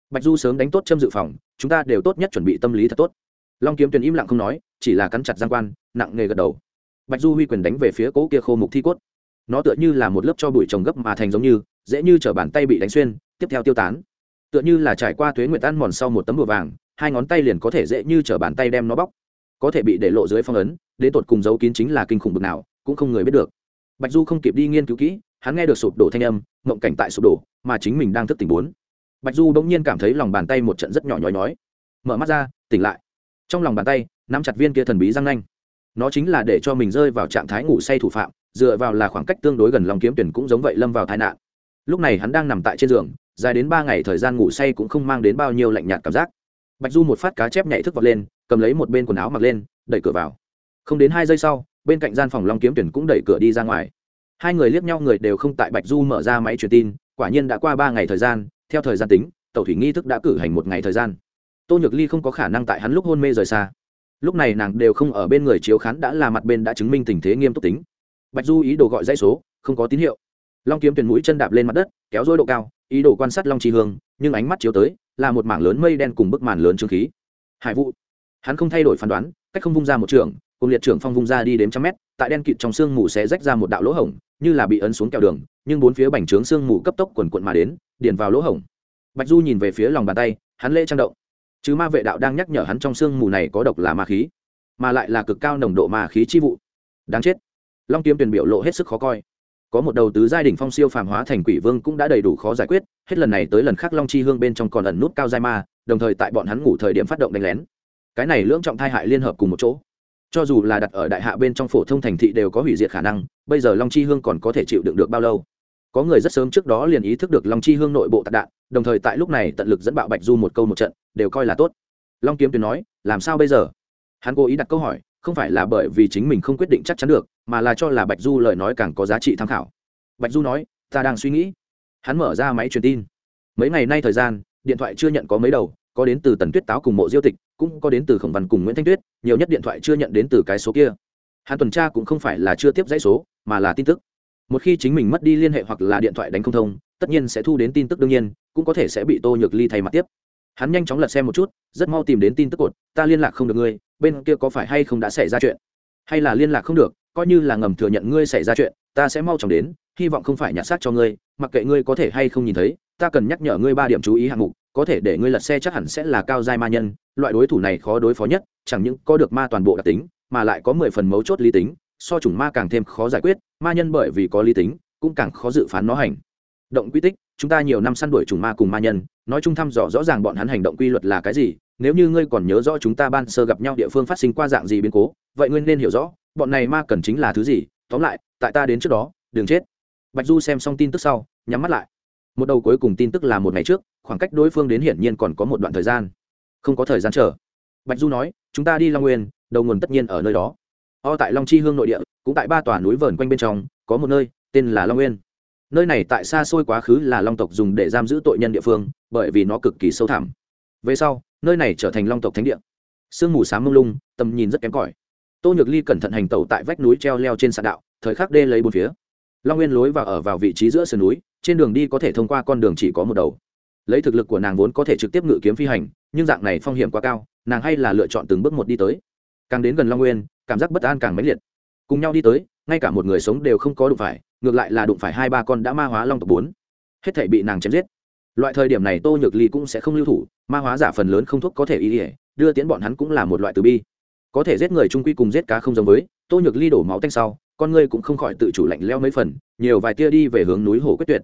Bạch du sớm đánh tốt châm dự phòng, chúng ta đều tốt nhất chuẩn bị tâm lý thật tốt. Long kiếm tuyền im lặng không nói, chỉ là cắn chặt giang quan, nặng nghề gật đầu. Bạch du huy quyền đánh về phía cỗ kia khô mục thi cốt nó tựa như là một lớp cho bụi trồng gấp mà thành giống như, dễ như t bàn tay bị đánh xuyên, tiếp theo tiêu tán. Tựa như là trải qua thuế nguyệt ăn mòn sau một tấm bùa vàng, hai ngón tay liền có thể dễ như t bàn tay đem nó bóc. Có thể bị để lộ dưới phong ấn, đến tột cùng dấu kín chính là kinh khủng bực nào, cũng không người biết được. Bạch du không kịp đi nghiên cứu kỹ, hắn nghe được sụp đổ thanh âm mộng cảnh tại sụp đổ, mà chính mình đang thức tỉnh bốn. Bạch du bỗng nhiên cảm thấy lòng bàn tay một trận rất nhỏ nhói nhói. Mở mắt ra, tỉnh lại. Trong lòng bàn tay, nắm chặt viên kia thần bí răng nanh. Nó chính là để cho mình rơi vào trạng thái ngủ say thủ phạm dựa vào là khoảng cách tương đối gần lòng kiếm tuyển cũng giống vậy lâm vào tai nạn. Lúc này hắn đang nằm tại trên giường, dài đến ba ngày thời gian ngủ say cũng không mang đến bao nhiêu lạnh nhạt cảm giác. Bạch du một phát cá chép nhảy thức vọt lên, cầm lấy một bên quần áo mặc lên, đẩy cửa vào. Không đến hai giây sau, bên cạnh gian phòng long kiếm tuyển cũng đẩy cửa đi ra ngoài. Hai người liếc nhau người đều không tại bạch du mở ra máy truyền tin, quả nhiên đã qua ba ngày thời gian, theo thời gian tính tàu thủy nghi thức đã cử hành một ngày thời gian. Tô nhược ly không có khả năng tại hắn lúc hôn mê rời xa. Lúc này nàng đều không ở bên người chiếu khán đã là mặt bên đã chứng minh tình thế nghiêm túc tính bạch du ý đồ gọi dãy số, không có tín hiệu. Long kiếm tuyển mũi chân đạp lên mặt đất, kéo dối độ cao, ý đồ quan sát long tri hương, nhưng ánh mắt chiếu tới, là một mảng lớn mây đen cùng bức màn lớn trương khí. Hải vụ hắn không thay đổi phán đoán, cách không vung ra một trường, cùng liệt trưởng phong vung ra đi đến trăm mét, tại đen kịt trong sương mù sẽ rách ra một đạo lỗ hổng, như là bị ấn xuống kẹo đường, nhưng bốn phía bành trướng sương mù cấp tốc quần quận mà đến, điền vào lỗ hổng. Bạch du nhìn về phía lòng bàn tay, hắn lễ trang động. Chứ ma vệ đạo đang nhắc nhở hắn trong sương mù này có độc là ma khí, mà lại là cực cao nồng độ ma khí chi vụ. Đáng chết long kiếm tuyển biểu lộ hết sức khó coi. Có một đầu tứ giai đỉnh phong siêu phàm hóa thành quỷ vương cũng đã đầy đủ khó giải quyết, hết lần này tới lần khác long chi hương bên trong còn ẩn nút cao giai ma, đồng thời tại bọn hắn ngủ thời điểm phát động đánh lén. Cái này lưỡng trọng thai hại liên hợp cùng một chỗ. Cho dù là đặt ở đại hạ bên trong phổ thông thành thị đều có hủy diệt khả năng, bây giờ long chi hương còn có thể chịu đựng được bao lâu? Có người rất sớm trước đó liền ý thức được long chi hương nội bộ tạc đạn, đồng thời tại lúc này tận lực dẫn bạo bạch du một câu một trận, đều coi là tốt. Long kiếm tuyền nói, làm sao bây giờ? Hắn cố ý đặt câu hỏi không phải là bởi vì chính mình không quyết định chắc chắn được, mà là cho là bạch du lời nói càng có giá trị tham khảo. Bạch du nói, ta đang suy nghĩ. Hắn mở ra máy truyền tin. Mấy ngày nay thời gian, điện thoại chưa nhận có mấy đầu, có đến từ tần tuyết táo cùng mộ diêu tịch, cũng có đến từ khổng văn cùng nguyễn thanh tuyết, nhiều nhất điện thoại chưa nhận đến từ cái số kia. Hắn tuần tra cũng không phải là chưa tiếp dãy số, mà là tin tức. Một khi chính mình mất đi liên hệ hoặc là điện thoại đánh không thông, tất nhiên sẽ thu đến tin tức đương nhiên, cũng có thể sẽ bị tô nhược ly thay mặt tiếp. Hắn nhanh chóng lật xem một chút, rất mau tìm đến tin tức cột, ta liên lạc không được ngươi bên kia có phải hay không đã xảy ra chuyện? Hay là liên lạc không được, coi như là ngầm thừa nhận ngươi xảy ra chuyện, ta sẽ mau chóng đến, hy vọng không phải nhặt xác cho ngươi, mặc kệ ngươi có thể hay không nhìn thấy, ta cần nhắc nhở ngươi ba điểm chú ý hạng mục, có thể để ngươi lật xe chắc hẳn sẽ là cao giai ma nhân, loại đối thủ này khó đối phó nhất, chẳng những có được ma toàn bộ đặc tính, mà lại có mười phần mấu chốt lý tính, so chủng ma càng thêm khó giải quyết, ma nhân bởi vì có lý tính, cũng càng khó dự phán nó hành. Động quy tích, chúng ta nhiều năm săn đuổi chủng ma cùng ma nhân, nói chung thăm dò rõ ràng bọn hắn hành động quy luật là cái gì nếu như ngươi còn nhớ rõ chúng ta ban sơ gặp nhau địa phương phát sinh qua dạng gì biến cố, vậy ngươi nên hiểu rõ, bọn này ma cần chính là thứ gì, tóm lại, tại ta đến trước đó, đừng chết. Bạch du xem xong tin tức sau, nhắm mắt lại. Một đầu cuối cùng tin tức là một ngày trước, khoảng cách đối phương đến hiển nhiên còn có một đoạn thời gian. Không có thời gian chờ. Bạch du nói, chúng ta đi long nguyên, đầu nguồn tất nhiên ở nơi đó. O tại long chi hương nội địa, cũng tại ba tòa núi vờn quanh bên trong, có một nơi, tên là long nguyên. Nơi này tại xa xôi quá khứ là long tộc dùng để giam giữ tội nhân địa phương, bởi vì nó cực kỳ sâu thẳm về sau, nơi này trở thành long tộc thánh địa. Sương mù s á m mông lung, tầm nhìn rất kém cỏi. Tô nhược ly cẩn thận hành tẩu tại vách núi treo leo trên sạn đạo, thời khắc đê lấy bốn phía. Long nguyên lối và ở vào vị trí giữa sườn núi, trên đường đi có thể thông qua con đường chỉ có một đầu. Lấy thực lực của nàng vốn có thể trực tiếp ngự kiếm phi hành, nhưng dạng này phong hiểm quá cao, nàng hay là lựa chọn từng bước một đi tới. Càng đến gần long nguyên, cảm giác bất an càng mãnh liệt. Cùng nhau đi tới, ngay cả một người sống đều không có đụng phải, ngược lại là đụng phải hai ba con đã ma hóa long tộc bốn. Hết thể bị nàng chém giết loại thời điểm này tô nhược ly cũng sẽ không lưu thủ, ma hóa giả phần lớn không thuốc có thể y ỉa đưa tiến bọn hắn cũng là một loại từ bi. Có thể giết người trung quy cùng giết cá không giống với, tô nhược ly đổ máu tanh sau, con ngươi cũng không khỏi tự chủ lạnh leo mấy phần, nhiều vài tia đi về hướng núi hồ quyết tuyệt.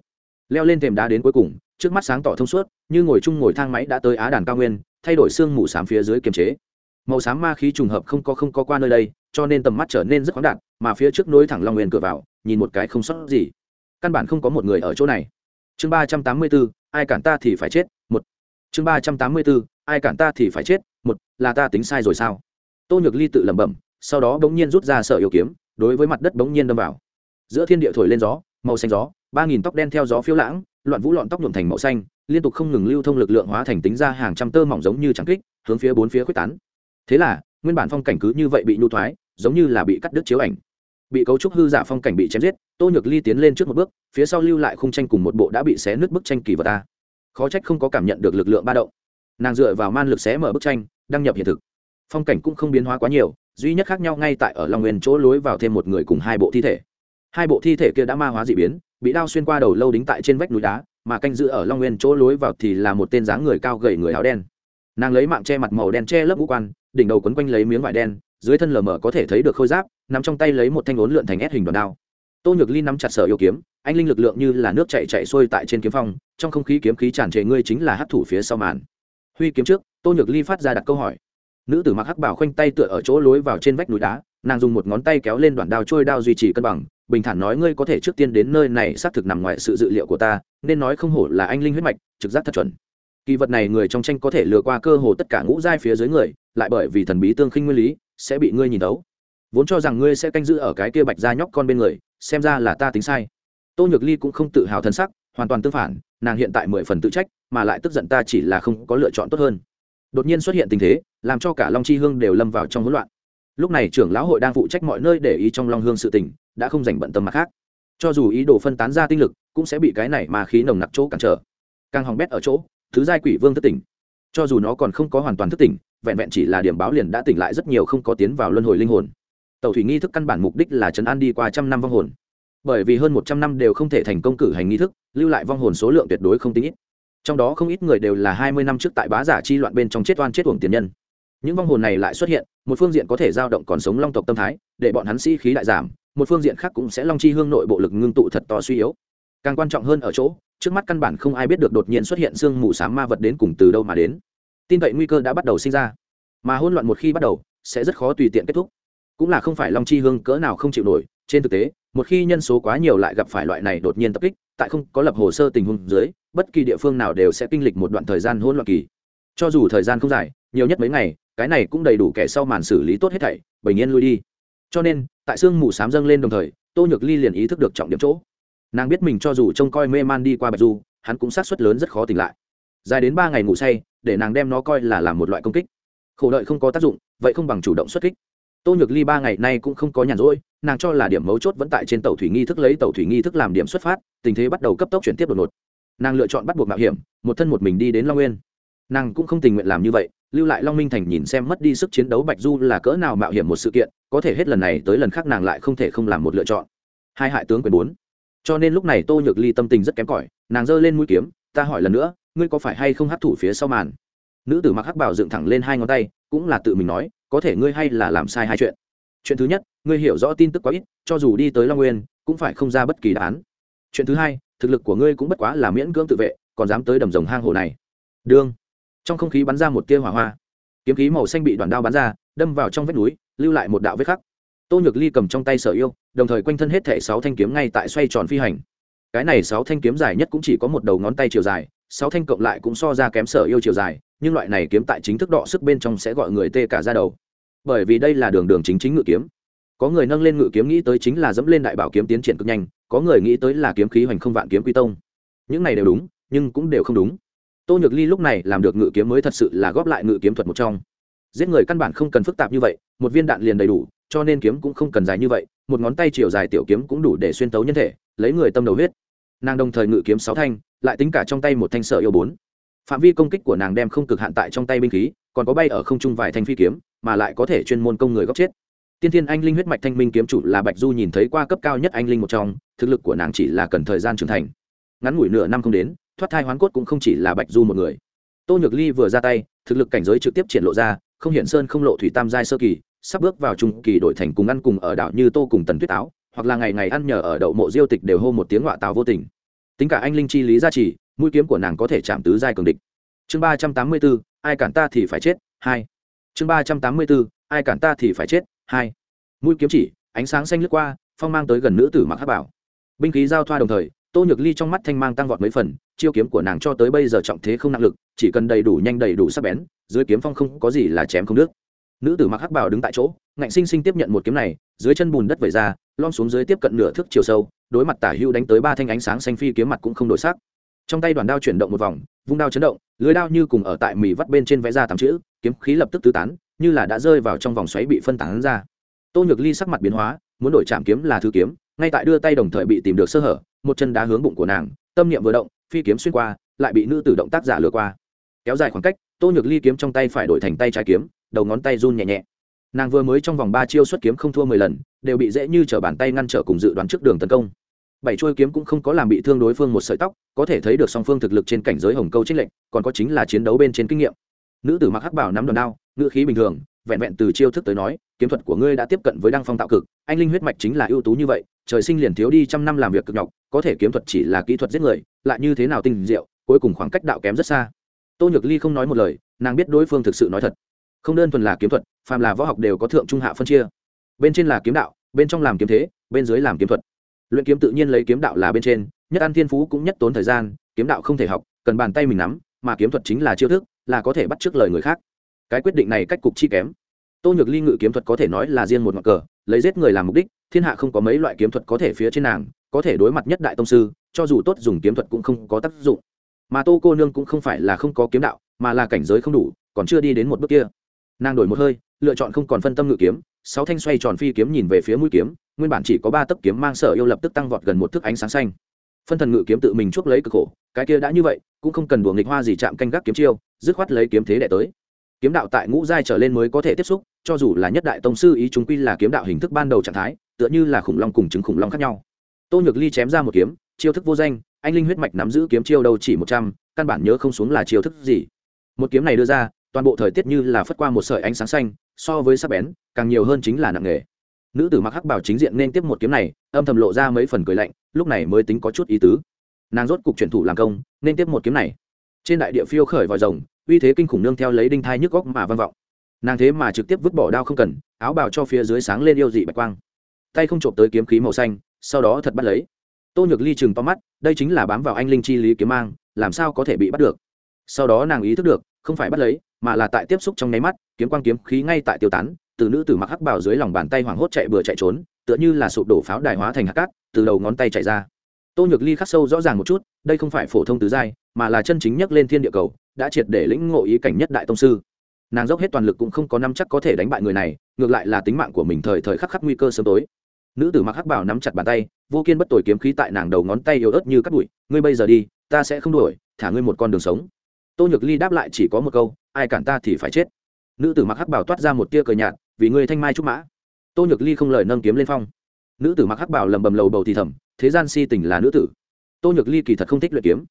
Leo lên thềm đá đến cuối cùng, trước mắt sáng tỏ thông suốt, như ngồi chung ngồi thang máy đã tới á đàn cao nguyên, thay đổi xương mù xám phía dưới kiềm chế. Màu xám ma khí trùng hợp không có không có qua nơi đây, cho nên tầm mắt trở nên rất khoáng đạt, mà phía trước nối thẳng long nguyên cửa vào, nhìn một cái không sót gì. Căn bản không có một người ở chỗ này chương ba trăm tám mươi bốn, ai cản ta thì phải chết, một. Chương ba trăm tám mươi bốn, ai cản ta thì phải chết, một, là ta tính sai rồi sao? Tô nhược ly tự lẩm bẩm, sau đó bỗng nhiên rút ra sợ yêu kiếm, đối với mặt đất bỗng nhiên đâm vào. Giữa thiên địa thổi lên gió, màu xanh gió, ba nghìn tóc đen theo gió phiêu lãng, loạn vũ lọn tóc nhuộm thành màu xanh, liên tục không ngừng lưu thông lực lượng hóa thành tính ra hàng trăm tơ mỏng giống như trắng kích, hướng phía bốn phía quyết tán. Thế là, nguyên bản phong cảnh cứ như vậy bị nhu thoái, giống như là bị cắt đứt chiếu ảnh bị cấu trúc hư giả phong cảnh bị chém giết, tô nhược ly tiến lên trước một bước, phía sau lưu lại khung tranh cùng một bộ đã bị xé nứt bức tranh kỳ vật ta khó trách không có cảm nhận được lực lượng ba động. Nàng dựa vào man lực xé mở bức tranh, đăng nhập hiện thực. Phong cảnh cũng không biến hóa quá nhiều, duy nhất khác nhau ngay tại ở long nguyên chỗ lối vào thêm một người cùng hai bộ thi thể. Hai bộ thi thể kia đã ma hóa dị biến, bị đao xuyên qua đầu lâu đính tại trên vách núi đá, mà canh giữ ở long nguyên chỗ lối vào thì là một tên dáng người cao gầy người áo đen. Nàng lấy mạng che mặt màu đen che lớp ngũ quan, đỉnh đầu quấn quanh lấy miếng vải đen dưới thân lờ mờ có thể thấy được khôi giáp nằm trong tay lấy một thanh ốn lượn thành ép hình đòn đao. Tô nhược ly nắm chặt sở yêu kiếm, anh linh lực lượng như là nước chạy chạy xuôi tại trên kiếm phong, trong không khí kiếm khí tràn trề ngươi chính là hát thủ phía sau màn. Huy kiếm trước, tô nhược ly phát ra đặt câu hỏi. Nữ tử mặc hắc bảo khoanh tay tựa ở chỗ lối vào trên vách núi đá, nàng dùng một ngón tay kéo lên đoạn đao trôi đao duy trì cân bằng, bình thản nói ngươi có thể trước tiên đến nơi này xác thực nằm ngoài sự dự liệu của ta, nên nói không hổ là anh linh huyết mạch, trực giác thật chuẩn. Kỳ vật này người trong tranh có thể lừa qua cơ hồ tất cả ngũ giai phía dưới người, lại bởi vì thần bí tương khinh nguyên lý sẽ bị ngươi nhìn tấu vốn cho rằng ngươi sẽ canh giữ ở cái kia bạch ra nhóc con bên người, xem ra là ta tính sai. Tô nhược ly cũng không tự hào thân sắc, hoàn toàn tương phản, nàng hiện tại mười phần tự trách, mà lại tức giận ta chỉ là không có lựa chọn tốt hơn. Đột nhiên xuất hiện tình thế, làm cho cả long chi hương đều lâm vào trong hỗn loạn. Lúc này trưởng lão hội đang phụ trách mọi nơi để ý trong long hương sự tình, đã không dành bận tâm mặt khác. Cho dù ý đồ phân tán ra tinh lực, cũng sẽ bị cái này mà khí nồng nặc chỗ cản trở. Càng hỏng bét ở chỗ, thứ giai quỷ vương thất tỉnh. Cho dù nó còn không có hoàn toàn thất tỉnh vẹn vẹn chỉ là điểm báo liền đã tỉnh lại rất nhiều không có tiến vào luân hồi linh hồn. Tàu thủy nghi thức căn bản mục đích là trấn an đi qua trăm năm vong hồn. Bởi vì hơn một trăm năm đều không thể thành công cử hành nghi thức, lưu lại vong hồn số lượng tuyệt đối không tính ít. Trong đó không ít người đều là hai mươi năm trước tại bá giả chi loạn bên trong chết oan chết uổng tiền nhân. Những vong hồn này lại xuất hiện, một phương diện có thể giao động còn sống long tộc tâm thái, để bọn hắn sĩ khí đại giảm, một phương diện khác cũng sẽ long chi hương nội bộ lực ngưng tụ thật to suy yếu. Càng quan trọng hơn ở chỗ, trước mắt căn bản không ai biết được đột nhiên xuất hiện sương mù s á m ma vật đến cùng từ đâu mà đến tin vậy nguy cơ đã bắt đầu sinh ra. Mà hôn loạn một khi bắt đầu, sẽ rất khó tùy tiện kết thúc. Cũng là không phải long chi hương cỡ nào không chịu nổi, trên thực tế, một khi nhân số quá nhiều lại gặp phải loại này đột nhiên tập kích, tại không có lập hồ sơ tình huống dưới, bất kỳ địa phương nào đều sẽ kinh lịch một đoạn thời gian hỗn loạn kỳ. Cho dù thời gian không dài, nhiều nhất mấy ngày, cái này cũng đầy đủ kẻ sau màn xử lý tốt hết thảy, bình yên lui đi. Cho nên, tại sương mù sám dâng lên đồng thời, tô nhược ly liền ý thức được trọng điểm chỗ. Nàng biết mình cho dù trông coi mê man đi qua bạch du, hắn cũng sát suất lớn rất khó tỉnh lại dài đến ba ngày ngủ say, để nàng đem nó coi là làm một loại công kích. Khổ đợi không có tác dụng, vậy không bằng chủ động xuất kích. Tô nhược ly ba ngày nay cũng không có nhàn rỗi, nàng cho là điểm mấu chốt vẫn tại trên tàu thủy nghi thức lấy tàu thủy nghi thức làm điểm xuất phát, tình thế bắt đầu cấp tốc chuyển tiếp đột ngột. Nàng lựa chọn bắt buộc mạo hiểm, một thân một mình đi đến long nguyên. Nàng cũng không tình nguyện làm như vậy, lưu lại long minh thành nhìn xem mất đi sức chiến đấu bạch du là cỡ nào mạo hiểm một sự kiện, có thể hết lần này tới lần khác nàng lại không thể không làm một lựa chọn. Hai hại tướng quyền bốn. Cho nên lúc này tô nhược ly tâm tình rất kém cỏi, nàng giơ lên mũi kiếm, ta hỏi lần nữa ngươi có phải hay không hấp thụ phía sau màn? Nữ tử mặc hắc bảo dựng thẳng lên hai ngón tay, cũng là tự mình nói, có thể ngươi hay là làm sai hai chuyện. Chuyện thứ nhất, ngươi hiểu rõ tin tức quá ít, cho dù đi tới long nguyên, cũng phải không ra bất kỳ đáp án. Chuyện thứ hai, thực lực của ngươi cũng bất quá là miễn cưỡng tự vệ, còn dám tới đầm rồng hang hồ này. Đương. Trong không khí bắn ra một tia hỏa hoa. Kiếm khí màu xanh bị đoàn đao bắn ra, đâm vào trong vết núi, lưu lại một đạo vết khắc. Tô nhược ly cầm trong tay sở yêu, đồng thời quanh thân hết thẻ sáu thanh kiếm ngay tại xoay tròn phi hành. Cái này sáu thanh kiếm dài nhất cũng chỉ có một đầu ngón tay chiều dài sáu thanh cộng lại cũng so ra kém sở yêu chiều dài, nhưng loại này kiếm tại chính thức đọ sức bên trong sẽ gọi người tê cả ra đầu. Bởi vì đây là đường đường chính chính ngự kiếm. Có người nâng lên ngự kiếm nghĩ tới chính là dẫm lên đại bảo kiếm tiến triển cực nhanh, có người nghĩ tới là kiếm khí hoành không vạn kiếm quy tông. Những này đều đúng, nhưng cũng đều không đúng. Tô nhược ly lúc này làm được ngự kiếm mới thật sự là góp lại ngự kiếm thuật một trong. Giết người căn bản không cần phức tạp như vậy, một viên đạn liền đầy đủ, cho nên kiếm cũng không cần dài như vậy, một ngón tay chiều dài tiểu kiếm cũng đủ để xuyên tấu nhân thể, lấy người tâm đầu huyết nàng đồng thời ngự kiếm sáu thanh, lại tính cả trong tay một thanh sợ yêu bốn. Phạm vi công kích của nàng đem không cực hạn tại trong tay binh khí, còn có bay ở không trung vài thanh phi kiếm, mà lại có thể chuyên môn công người góc chết. Tiên thiên anh linh huyết mạch thanh minh kiếm chủ là bạch du nhìn thấy qua cấp cao nhất anh linh một trong, thực lực của nàng chỉ là cần thời gian trưởng thành. Ngắn ngủi nửa năm không đến, thoát thai hoán cốt cũng không chỉ là bạch du một người. Tô nhược ly vừa ra tay, thực lực cảnh giới trực tiếp triển lộ ra, không hiện sơn không lộ thủy tam giai sơ kỳ, sắp bước vào trung kỳ đổi thành cùng ăn cùng ở đảo như tô cùng tần tuyết áo hoặc là ngày ngày ăn nhờ ở đậu mộ diêu tịch đều hô một tiếng ngọa tào vô tình. Tính cả anh linh chi lý gia trì, mũi kiếm của nàng có thể chạm tứ giai cường địch. Chương ba trăm tám mươi bốn, ai cản ta thì phải chết, hai. Chương ba trăm tám mươi bốn, ai cản ta thì phải chết, hai. Mũi kiếm chỉ, ánh sáng xanh lướt qua, phong mang tới gần nữ tử mặc hát bảo. Binh khí giao thoa đồng thời, tô nhược ly trong mắt thanh mang tăng vọt mấy phần, chiêu kiếm của nàng cho tới bây giờ trọng thế không năng lực, chỉ cần đầy đủ nhanh đầy đủ sắc bén, dưới kiếm phong không có gì là chém không được nữ tử mặc hắc bảo đứng tại chỗ ngạnh sinh sinh tiếp nhận một kiếm này, dưới chân bùn đất vẩy ra lom xuống dưới tiếp cận nửa thước chiều sâu, đối mặt tả hưu đánh tới ba thanh ánh sáng xanh phi kiếm mặt cũng không đổi sắc. Trong tay đoàn đao chuyển động một vòng, vung đao chấn động, lưới đao như cùng ở tại mì vắt bên trên vẽ ra tám chữ, kiếm khí lập tức tứ tán, như là đã rơi vào trong vòng xoáy bị phân tán ra. Tô nhược ly sắc mặt biến hóa, muốn đổi chạm kiếm là thứ kiếm, ngay tại đưa tay đồng thời bị tìm được sơ hở, một chân đá hướng bụng của nàng, tâm niệm vừa động, phi kiếm xuyên qua, lại bị nữ tử động tác giả lừa qua. Kéo dài khoảng cách, tô nhược ly kiếm trong tay phải đổi thành tay trái kiếm, đầu ngón tay run nhẹ nhẹ nàng vừa mới trong vòng ba chiêu xuất kiếm không thua mười lần, đều bị dễ như t r ở bàn tay ngăn trở cùng dự đoán trước đường tấn công. Bảy chuôi kiếm cũng không có làm bị thương đối phương một sợi tóc, có thể thấy được song phương thực lực trên cảnh giới hồng câu trích lệnh còn có chính là chiến đấu bên trên kinh nghiệm. Nữ tử mặc hắc bảo nắm đòn đao, ngữ khí bình thường, vẹn vẹn từ chiêu thức tới nói, kiếm thuật của ngươi đã tiếp cận với đăng phong tạo cực, anh linh huyết mạch chính là ưu tú như vậy, trời sinh liền thiếu đi trăm năm làm việc cực nhọc, có thể kiếm thuật chỉ là kỹ thuật giết người, lại như thế nào tinh diệu, cuối cùng khoảng cách đạo kém rất xa. Tô nhược ly không nói một lời, nàng biết đối phương thực sự nói thật không đơn thuần là kiếm thuật, phàm là võ học đều có thượng trung hạ phân chia. Bên trên là kiếm đạo, bên trong làm kiếm thế, bên dưới làm kiếm thuật. Luyện kiếm tự nhiên lấy kiếm đạo là bên trên, nhất ăn thiên phú cũng nhất tốn thời gian, kiếm đạo không thể học, cần bàn tay mình nắm, mà kiếm thuật chính là chiêu thức, là có thể bắt trước lời người khác. Cái quyết định này cách cục chi kém. Tô nhược ly ngự kiếm thuật có thể nói là riêng một ngọn cờ, lấy giết người làm mục đích, thiên hạ không có mấy loại kiếm thuật có thể phía trên nàng, có thể đối mặt nhất đại tông sư, cho dù tốt dùng kiếm thuật cũng không có tác dụng. Mà tô cô nương cũng không phải là không có kiếm đạo, mà là cảnh giới không đủ, còn chưa đi đến một bước kia nàng đổi một hơi, lựa chọn không còn phân tâm ngự kiếm, sáu thanh xoay tròn phi kiếm nhìn về phía mũi kiếm, nguyên bản chỉ có ba tấc kiếm mang sở yêu lập tức tăng vọt gần một thức ánh sáng xanh. Phân thần ngự kiếm tự mình chuốc lấy cực khổ, cái kia đã như vậy, cũng không cần đùa nghịch hoa gì chạm canh gác kiếm chiêu, dứt khoát lấy kiếm thế đệ tới. Kiếm đạo tại ngũ giai trở lên mới có thể tiếp xúc, cho dù là nhất đại tông sư ý chúng quy là kiếm đạo hình thức ban đầu trạng thái, tựa như là khủng long cùng chứng khủng long khác nhau. Tô nhược ly chém ra một kiếm, chiêu thức vô danh, anh linh huyết mạch nắm giữ kiếm chiêu đâu chỉ một trăm, căn bản nhớ không xuống là chiêu thức gì. Một kiếm này đưa ra toàn bộ thời tiết như là phất qua một sợi ánh sáng xanh, so với sắc bén, càng nhiều hơn chính là nặng nghề nữ tử mặc hắc bảo chính diện nên tiếp một kiếm này, âm thầm lộ ra mấy phần cười lạnh, lúc này mới tính có chút ý tứ. Nàng rốt cục chuyển thủ làm công, nên tiếp một kiếm này. Trên đại địa phiêu khởi vòi rồng, uy thế kinh khủng nương theo lấy đinh thai nhức góc mà vang vọng. Nàng thế mà trực tiếp vứt bỏ đao không cần, áo bào cho phía dưới sáng lên yêu dị bạch quang. Tay không trộm tới kiếm khí màu xanh, sau đó thật bắt lấy. Tô nhược ly chừng to mắt, đây chính là bám vào anh linh chi lý kiếm mang, làm sao có thể bị bắt được? Sau đó nàng ý thức được, không phải bắt lấy mà là tại tiếp xúc trong nháy mắt, kiếm quang kiếm khí ngay tại tiêu tán, từ nữ tử mặc hắc bảo dưới lòng bàn tay hoảng hốt chạy bừa chạy trốn, tựa như là sụp đổ pháo đài hóa thành hạt cát, từ đầu ngón tay chạy ra. Tô nhược ly khắc sâu rõ ràng một chút, đây không phải phổ thông tứ giai, mà là chân chính nhất lên thiên địa cầu, đã triệt để lĩnh ngộ ý cảnh nhất đại tông sư. Nàng dốc hết toàn lực cũng không có năm chắc có thể đánh bại người này, ngược lại là tính mạng của mình thời thời khắc khắc nguy cơ sớm tối. Nữ tử mặc hắc bảo nắm chặt bàn tay, vô kiên bất tồi kiếm khí tại nàng đầu ngón tay yếu ớt như cắt bụi, ngươi bây giờ đi, ta sẽ không đuổi, thả ngươi một con đường sống. Tô nhược ly đáp lại chỉ có một câu ai cản ta thì phải chết. Nữ tử mặc hắc bảo toát ra một tia cờ nhạt, vì ngươi thanh mai trúc mã. Tô nhược ly không lời nâng kiếm lên phong. Nữ tử mặc hắc bảo lầm bầm lầu bầu thì thầm, thế gian si tình là nữ tử. Tô nhược ly kỳ thật không thích luyện kiếm.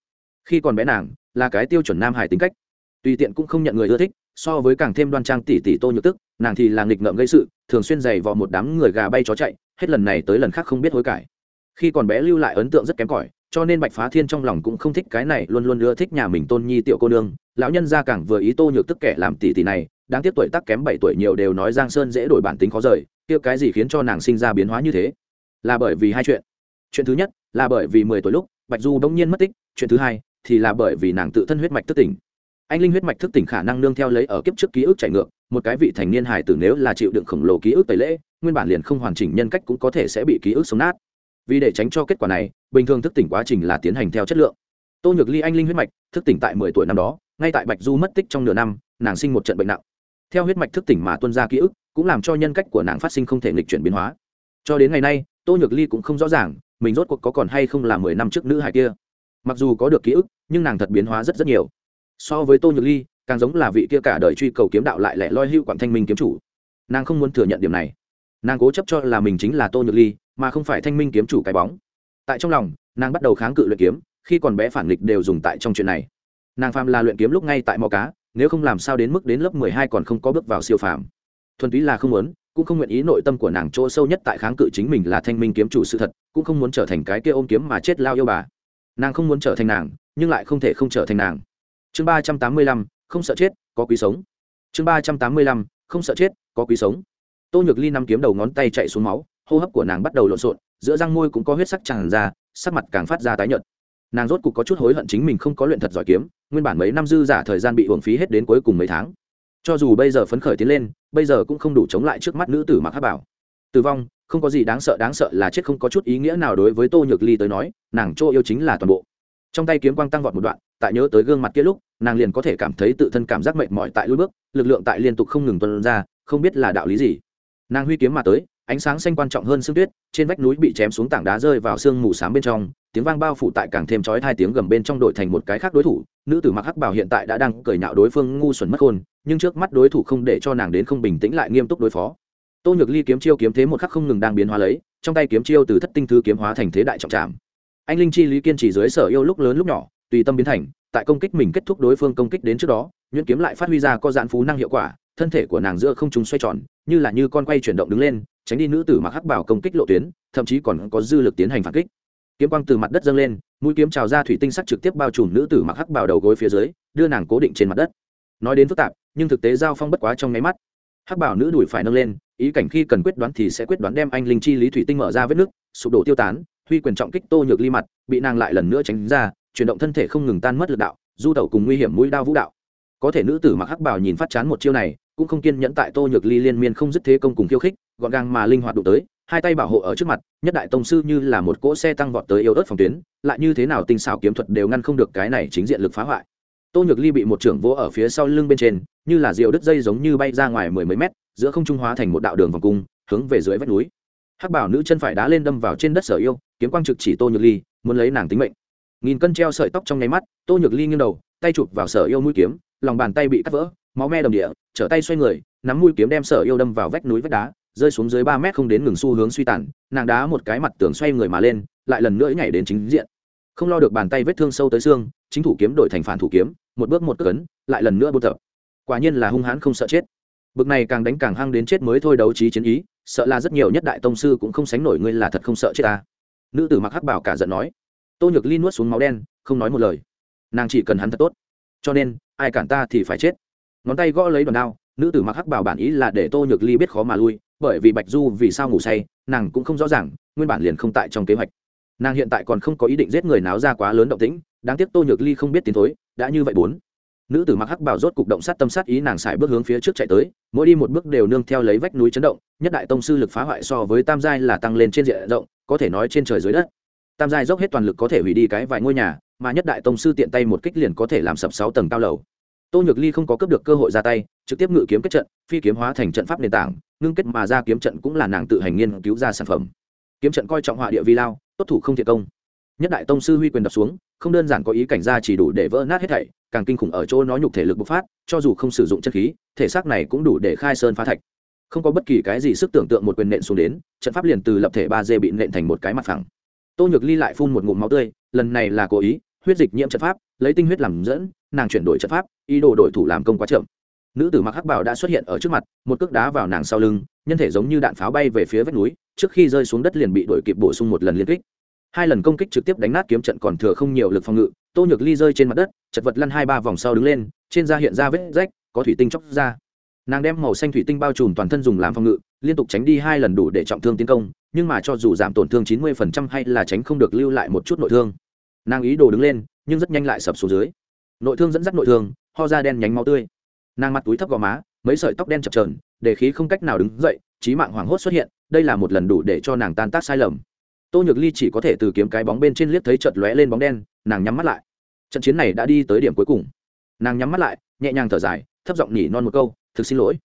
Khi còn bé nàng, là cái tiêu chuẩn nam hải tính cách. Tùy tiện cũng không nhận người ưa thích, so với càng thêm đoan trang tỷ tỷ tô nhược tức, nàng thì là nghịch ngợm gây sự, thường xuyên giày vò một đám người gà bay chó chạy, hết lần này tới lần khác không biết hối cải. Khi còn bé lưu lại ấn tượng rất kém cỏi, cho nên bạch phá thiên trong lòng cũng không thích cái này, luôn luôn ưa thích nhà mình tôn nhi tiểu cô nương lão nhân gia càng vừa ý tô nhược tức kẻ làm tỷ tỷ này, đáng tiếc tuổi tác kém bảy tuổi nhiều đều nói giang sơn dễ đổi bản tính khó rời, kia cái gì khiến cho nàng sinh ra biến hóa như thế? Là bởi vì hai chuyện. Chuyện thứ nhất, là bởi vì mười tuổi lúc, bạch du bỗng nhiên mất tích, chuyện thứ hai, thì là bởi vì nàng tự thân huyết mạch thức tỉnh. Anh linh huyết mạch thức tỉnh khả năng nương theo lấy ở kiếp trước ký ức chạy ngược, một cái vị thành niên hài tử nếu là chịu đựng khổng lồ ký ức tẩy lễ, nguyên bản liền không hoàn chỉnh nhân cách cũng có thể sẽ bị ký ức sống nát. Vì để tránh cho kết quả này, bình thường thức tỉnh quá trình là tiến hành theo chất lượng. Tô nhược ly anh linh huyết mạch thức tỉnh tại mười tuổi năm đó ngay tại bạch du mất tích trong nửa năm, nàng sinh một trận bệnh nặng. Theo huyết mạch thức tỉnh mà tuân ra ký ức, cũng làm cho nhân cách của nàng phát sinh không thể nghịch chuyển biến hóa. Cho đến ngày nay, tô nhược ly cũng không rõ ràng, mình rốt cuộc có còn hay không là mười năm trước nữ hài kia. Mặc dù có được ký ức, nhưng nàng thật biến hóa rất rất nhiều. So với tô nhược ly, càng giống là vị kia cả đời truy cầu kiếm đạo lại lẻ loi hưu quảng thanh minh kiếm chủ. Nàng không muốn thừa nhận điểm này. Nàng cố chấp cho là mình chính là tô nhược ly, mà không phải thanh minh kiếm chủ cái bóng. Tại trong lòng, nàng bắt đầu kháng cự luyện kiếm, khi còn bé phản nghịch đều dùng tại trong chuyện này nàng phàm là luyện kiếm lúc ngay tại mò cá, nếu không làm sao đến mức đến lớp mười hai còn không có bước vào siêu phàm. Thuần túy là không muốn, cũng không nguyện ý nội tâm của nàng chỗ sâu nhất tại kháng cự chính mình là thanh minh kiếm chủ sự thật, cũng không muốn trở thành cái kia ôm kiếm mà chết lao yêu bà. Nàng không muốn trở thành nàng, nhưng lại không thể không trở thành nàng. Chương ba trăm tám mươi lăm, không sợ chết, có quý sống. Chương ba trăm tám mươi lăm, không sợ chết, có quý sống. Tô nhược ly năm kiếm đầu ngón tay chạy xuống máu, hô hấp của nàng bắt đầu lộn xộn, giữa răng môi cũng có huyết sắc tràn ra, sắc mặt càng phát ra tái nhợt nàng rốt cục có chút hối hận chính mình không có luyện thật giỏi kiếm, nguyên bản mấy năm dư giả thời gian bị uổng phí hết đến cuối cùng mấy tháng. Cho dù bây giờ phấn khởi tiến lên, bây giờ cũng không đủ chống lại trước mắt nữ tử mặc hát bảo. Tử vong, không có gì đáng sợ đáng sợ là chết không có chút ý nghĩa nào đối với tô nhược ly tới nói, nàng chỗ yêu chính là toàn bộ. Trong tay kiếm quang tăng vọt một đoạn, tại nhớ tới gương mặt kia lúc, nàng liền có thể cảm thấy tự thân cảm giác mệt mỏi tại lối bước, lực lượng tại liên tục không ngừng tuân ra, không biết là đạo lý gì. Nàng huy kiếm mà tới ánh sáng xanh quan trọng hơn sương tuyết, trên vách núi bị chém xuống tảng đá rơi vào sương mù s á m bên trong, tiếng vang bao phủ tại càng thêm chói hai tiếng gầm bên trong đội thành một cái khác đối thủ, nữ tử mặc hắc bảo hiện tại đã đang cởi nhạo đối phương ngu xuẩn mất khôn nhưng trước mắt đối thủ không để cho nàng đến không bình tĩnh lại nghiêm túc đối phó. Tô nhược ly kiếm chiêu kiếm thế một khắc không ngừng đang biến hóa lấy, trong tay kiếm chiêu từ thất tinh thư kiếm hóa thành thế đại trọng trạm anh linh chi lý kiên trì dưới sở yêu lúc lớn lúc nhỏ, tùy tâm biến thành, tại công kích mình kết thúc đối phương công kích đến trước đó, nhuyễn kiếm lại phát huy ra có dạn phú năng hiệu quả, thân thể của nàng giữa không trung xoay tròn, như là như con quay chuyển động đứng lên tránh đi nữ tử mặc hắc bảo công kích lộ tuyến, thậm chí còn có dư lực tiến hành phản kích. Kiếm quang từ mặt đất dâng lên, mũi kiếm trào ra thủy tinh sắc trực tiếp bao trùm nữ tử mặc hắc bảo đầu gối phía dưới, đưa nàng cố định trên mặt đất. Nói đến phức tạp, nhưng thực tế giao phong bất quá trong nháy mắt. Hắc bảo nữ đuổi phải nâng lên, ý cảnh khi cần quyết đoán thì sẽ quyết đoán đem anh linh chi lý thủy tinh mở ra vết nước, sụp đổ tiêu tán, huy quyền trọng kích tô nhược ly mặt, bị nàng lại lần nữa tránh ra, chuyển động thân thể không ngừng tan mất lực đạo, du tẩu cùng nguy hiểm mũi đao vũ đạo. Có thể nữ tử mặc hắc bảo nhìn phát chán một chiêu này, cũng không kiên nhẫn tại tô nhược ly liên miên không dứt thế công cùng khiêu khích gọn gàng mà linh hoạt đụng tới, hai tay bảo hộ ở trước mặt, nhất đại tông sư như là một cỗ xe tăng vọt tới yếu ớt phòng tuyến, lại như thế nào tinh xảo kiếm thuật đều ngăn không được cái này chính diện lực phá hoại. Tô nhược ly bị một trưởng vỗ ở phía sau lưng bên trên, như là rượu đứt dây giống như bay ra ngoài mười mấy mét, giữa không trung hóa thành một đạo đường vòng cung, hướng về dưới vách núi. Hắc bảo nữ chân phải đá lên đâm vào trên đất sở yêu, kiếm quang trực chỉ tô nhược ly, muốn lấy nàng tính mệnh. Nghìn cân treo sợi tóc trong nháy mắt, tô nhược ly nghiêng đầu, tay chụp vào sở yêu mũi kiếm, lòng bàn tay bị cắt vỡ, máu me đồng địa, trở tay xoay người, nắm mũi kiếm đem sở yêu đâm vào vách núi vách đá rơi xuống dưới ba mét không đến ngừng xu hướng suy tàn, nàng đá một cái mặt tường xoay người mà lên, lại lần nữa nhảy đến chính diện. Không lo được bàn tay vết thương sâu tới xương, chính thủ kiếm đổi thành phản thủ kiếm, một bước một cước cấn, lại lần nữa buôn tập. Quả nhiên là hung hãn không sợ chết. Bực này càng đánh càng hăng đến chết mới thôi đấu trí chiến ý, sợ là rất nhiều nhất đại tông sư cũng không sánh nổi ngươi là thật không sợ chết ta. Nữ tử mặc hắc bảo cả giận nói. Tô nhược ly nuốt xuống máu đen, không nói một lời. Nàng chỉ cần hắn thật tốt. Cho nên, ai cản ta thì phải chết. Ngón tay gõ lấy đòn đao, nữ tử mặc hắc bảo bản ý là để tô nhược ly biết khó mà lui bởi vì bạch du vì sao ngủ say, nàng cũng không rõ ràng, nguyên bản liền không tại trong kế hoạch. Nàng hiện tại còn không có ý định giết người náo ra quá lớn động tĩnh, đáng tiếc tô nhược ly không biết tiến thối, đã như vậy bốn. Nữ tử mặc hắc bảo rốt cục động sát tâm sát ý nàng xài bước hướng phía trước chạy tới, mỗi đi một bước đều nương theo lấy vách núi chấn động, nhất đại tông sư lực phá hoại so với tam giai là tăng lên trên diện rộng, có thể nói trên trời dưới đất. Tam giai dốc hết toàn lực có thể hủy đi cái vài ngôi nhà, mà nhất đại tông sư tiện tay một kích liền có thể làm sập sáu tầng cao lầu. Tô nhược ly không có cướp được cơ hội ra tay, trực tiếp ngự kiếm kết trận, phi kiếm hóa thành trận pháp nền tảng ngưng kết mà ra kiếm trận cũng là nàng tự hành nghiên cứu ra sản phẩm. Kiếm trận coi trọng họa địa vi lao, tốt thủ không thiệt công. Nhất đại tông sư huy quyền đập xuống, không đơn giản có ý cảnh ra chỉ đủ để vỡ nát hết thảy, càng kinh khủng ở chỗ nó nhục thể lực bộc phát, cho dù không sử dụng chất khí, thể xác này cũng đủ để khai sơn phá thạch. Không có bất kỳ cái gì sức tưởng tượng một quyền nện xuống đến, trận pháp liền từ lập thể ba d bị nện thành một cái mặt phẳng. Tô nhược ly lại phun một ngụm máu tươi, lần này là cố ý, huyết dịch nhiễm trận pháp, lấy tinh huyết làm dẫn, nàng chuyển đổi trận pháp, ý đồ đổi thủ làm công quá chậm nữ tử mặc hắc bảo đã xuất hiện ở trước mặt, một cước đá vào nàng sau lưng, nhân thể giống như đạn pháo bay về phía vách núi, trước khi rơi xuống đất liền bị đội kịp bổ sung một lần liên kích. Hai lần công kích trực tiếp đánh nát kiếm trận còn thừa không nhiều lực phòng ngự, tô nhược ly rơi trên mặt đất, chật vật lăn hai ba vòng sau đứng lên, trên da hiện ra vết rách, có thủy tinh chóc ra. Nàng đem màu xanh thủy tinh bao trùm toàn thân dùng làm phòng ngự, liên tục tránh đi hai lần đủ để trọng thương tiến công, nhưng mà cho dù giảm tổn thương chín mươi phần trăm hay là tránh không được lưu lại một chút nội thương. Nàng ý đồ đứng lên, nhưng rất nhanh lại sập xuống dưới. Nội thương dẫn dắt nội thương, ho ra đen nhánh máu tươi nàng mặt túi thấp gò má, mấy sợi tóc đen chập trờn để khí không cách nào đứng dậy trí mạng hoảng hốt xuất hiện, đây là một lần đủ để cho nàng tan tác sai lầm. Tô nhược ly chỉ có thể từ kiếm cái bóng bên trên liếc thấy chợt lóe lên bóng đen, nàng nhắm mắt lại. Trận chiến này đã đi tới điểm cuối cùng. Nàng nhắm mắt lại, nhẹ nhàng thở dài, thấp giọng nhỉ non một câu, thực xin lỗi.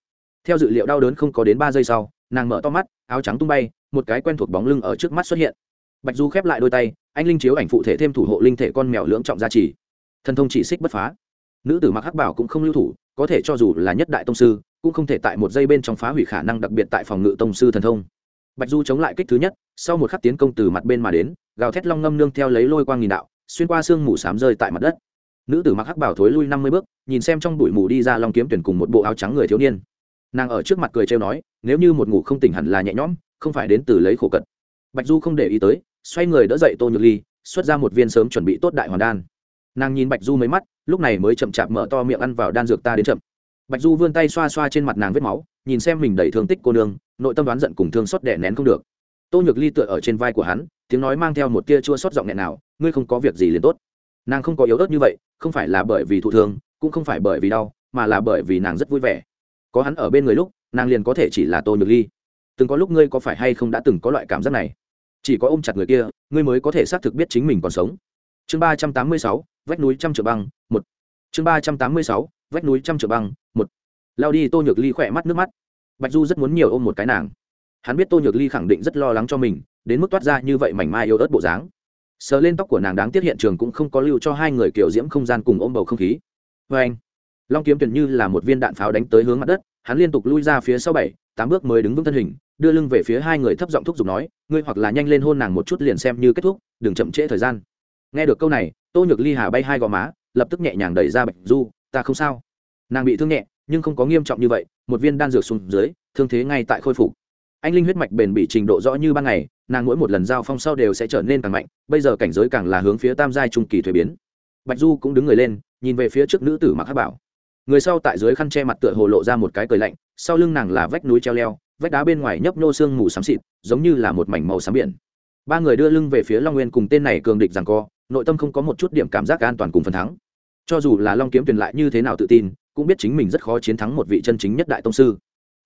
Theo dự liệu đau đớn không có đến ba giây sau, nàng mở to mắt, áo trắng tung bay, một cái quen thuộc bóng lưng ở trước mắt xuất hiện. Bạch du khép lại đôi tay, anh linh chiếu ảnh phụ thể thêm thủ hộ linh thể con mèo lưỡng trọng gia trì. Thần thông chỉ xích bất phá nữ tử mặc hắc bảo cũng không lưu thủ, có thể cho dù là nhất đại tông sư, cũng không thể tại một giây bên trong phá hủy khả năng đặc biệt tại phòng ngự tông sư thần thông. Bạch du chống lại kích thứ nhất, sau một khắc tiến công từ mặt bên mà đến, gào thét long ngâm nương theo lấy lôi quang nghìn đạo, xuyên qua xương mù sám rơi tại mặt đất. Nữ tử mặc hắc bảo thối lui năm mươi bước, nhìn xem trong bụi mù đi ra long kiếm tuyển cùng một bộ áo trắng người thiếu niên. Nàng ở trước mặt cười trêu nói, nếu như một ngủ không tỉnh hẳn là nhẹ nhõm, không phải đến từ lấy khổ cật bạch du không để ý tới, xoay người đỡ dậy tô nhược ly, xuất ra một viên sớm chuẩn bị tốt đại hoàn đan nàng nhìn bạch du mấy mắt, lúc này mới chậm chạp mở to miệng ăn vào đan dược ta đến chậm. Bạch du vươn tay xoa xoa trên mặt nàng vết máu, nhìn xem mình đầy thương tích cô nương, nội tâm đoán giận cùng thương xót đẻ nén không được. Tô nhược ly tựa ở trên vai của hắn, tiếng nói mang theo một tia chua xót giọng nghẹn nào, ngươi không có việc gì liền tốt. Nàng không có yếu ớt như vậy, không phải là bởi vì thụ thương, cũng không phải bởi vì đau, mà là bởi vì nàng rất vui vẻ. Có hắn ở bên người lúc, nàng liền có thể chỉ là tô nhược ly. Từng có lúc ngươi có phải hay không đã từng có loại cảm giác này? Chỉ có ôm chặt người kia, ngươi mới có thể xác thực biết chính mình còn sống. Chương ba trăm tám mươi sáu vách núi trăm trượng băng, một. Chương ba trăm tám mươi sáu, vách núi trăm trượng băng, một. Lao đi tô nhược ly khỏe mắt nước mắt. Bạch du rất muốn nhiều ôm một cái nàng. Hắn biết tô nhược ly khẳng định rất lo lắng cho mình, đến mức toát ra như vậy mảnh mai yêu ớt bộ dáng. Sờ lên tóc của nàng đáng tiếc hiện trường cũng không có lưu cho hai người kiểu diễm không gian cùng ôm bầu không khí. Vê anh, long kiếm tuyển như là một viên đạn pháo đánh tới hướng mặt đất, hắn liên tục lui ra phía sau bảy, tám bước mới đứng vững thân hình, đưa lưng về phía hai người thấp giọng thúc giục nói, ngươi hoặc là nhanh lên hôn nàng một chút liền xem như kết thúc, đừng chậm trễ thời gian. Nghe được câu này tô nhược ly hà bay hai gò má, lập tức nhẹ nhàng đẩy ra bạch du, ta không sao. Nàng bị thương nhẹ, nhưng không có nghiêm trọng như vậy, một viên đan dược xuống dưới, thương thế ngay tại khôi phục. Anh linh huyết mạch bền bị trình độ rõ như ban ngày, nàng mỗi một lần giao phong sau đều sẽ trở nên càng mạnh, bây giờ cảnh giới càng là hướng phía tam giai trung kỳ thuế biến. Bạch du cũng đứng người lên, nhìn về phía trước nữ tử mặc hát bảo. Người sau tại dưới khăn che mặt tựa hồ lộ ra một cái cười lạnh, sau lưng nàng là vách núi treo leo, vách đá bên ngoài nhấp nhô sương mù xám xịt, giống như là một mảnh màu xám biển. Ba người đưa lưng về phía long nguyên cùng tên này cường địch rằng co nội tâm không có một chút điểm cảm giác an toàn cùng phần thắng. Cho dù là long kiếm truyền lại như thế nào tự tin, cũng biết chính mình rất khó chiến thắng một vị chân chính nhất đại tông sư.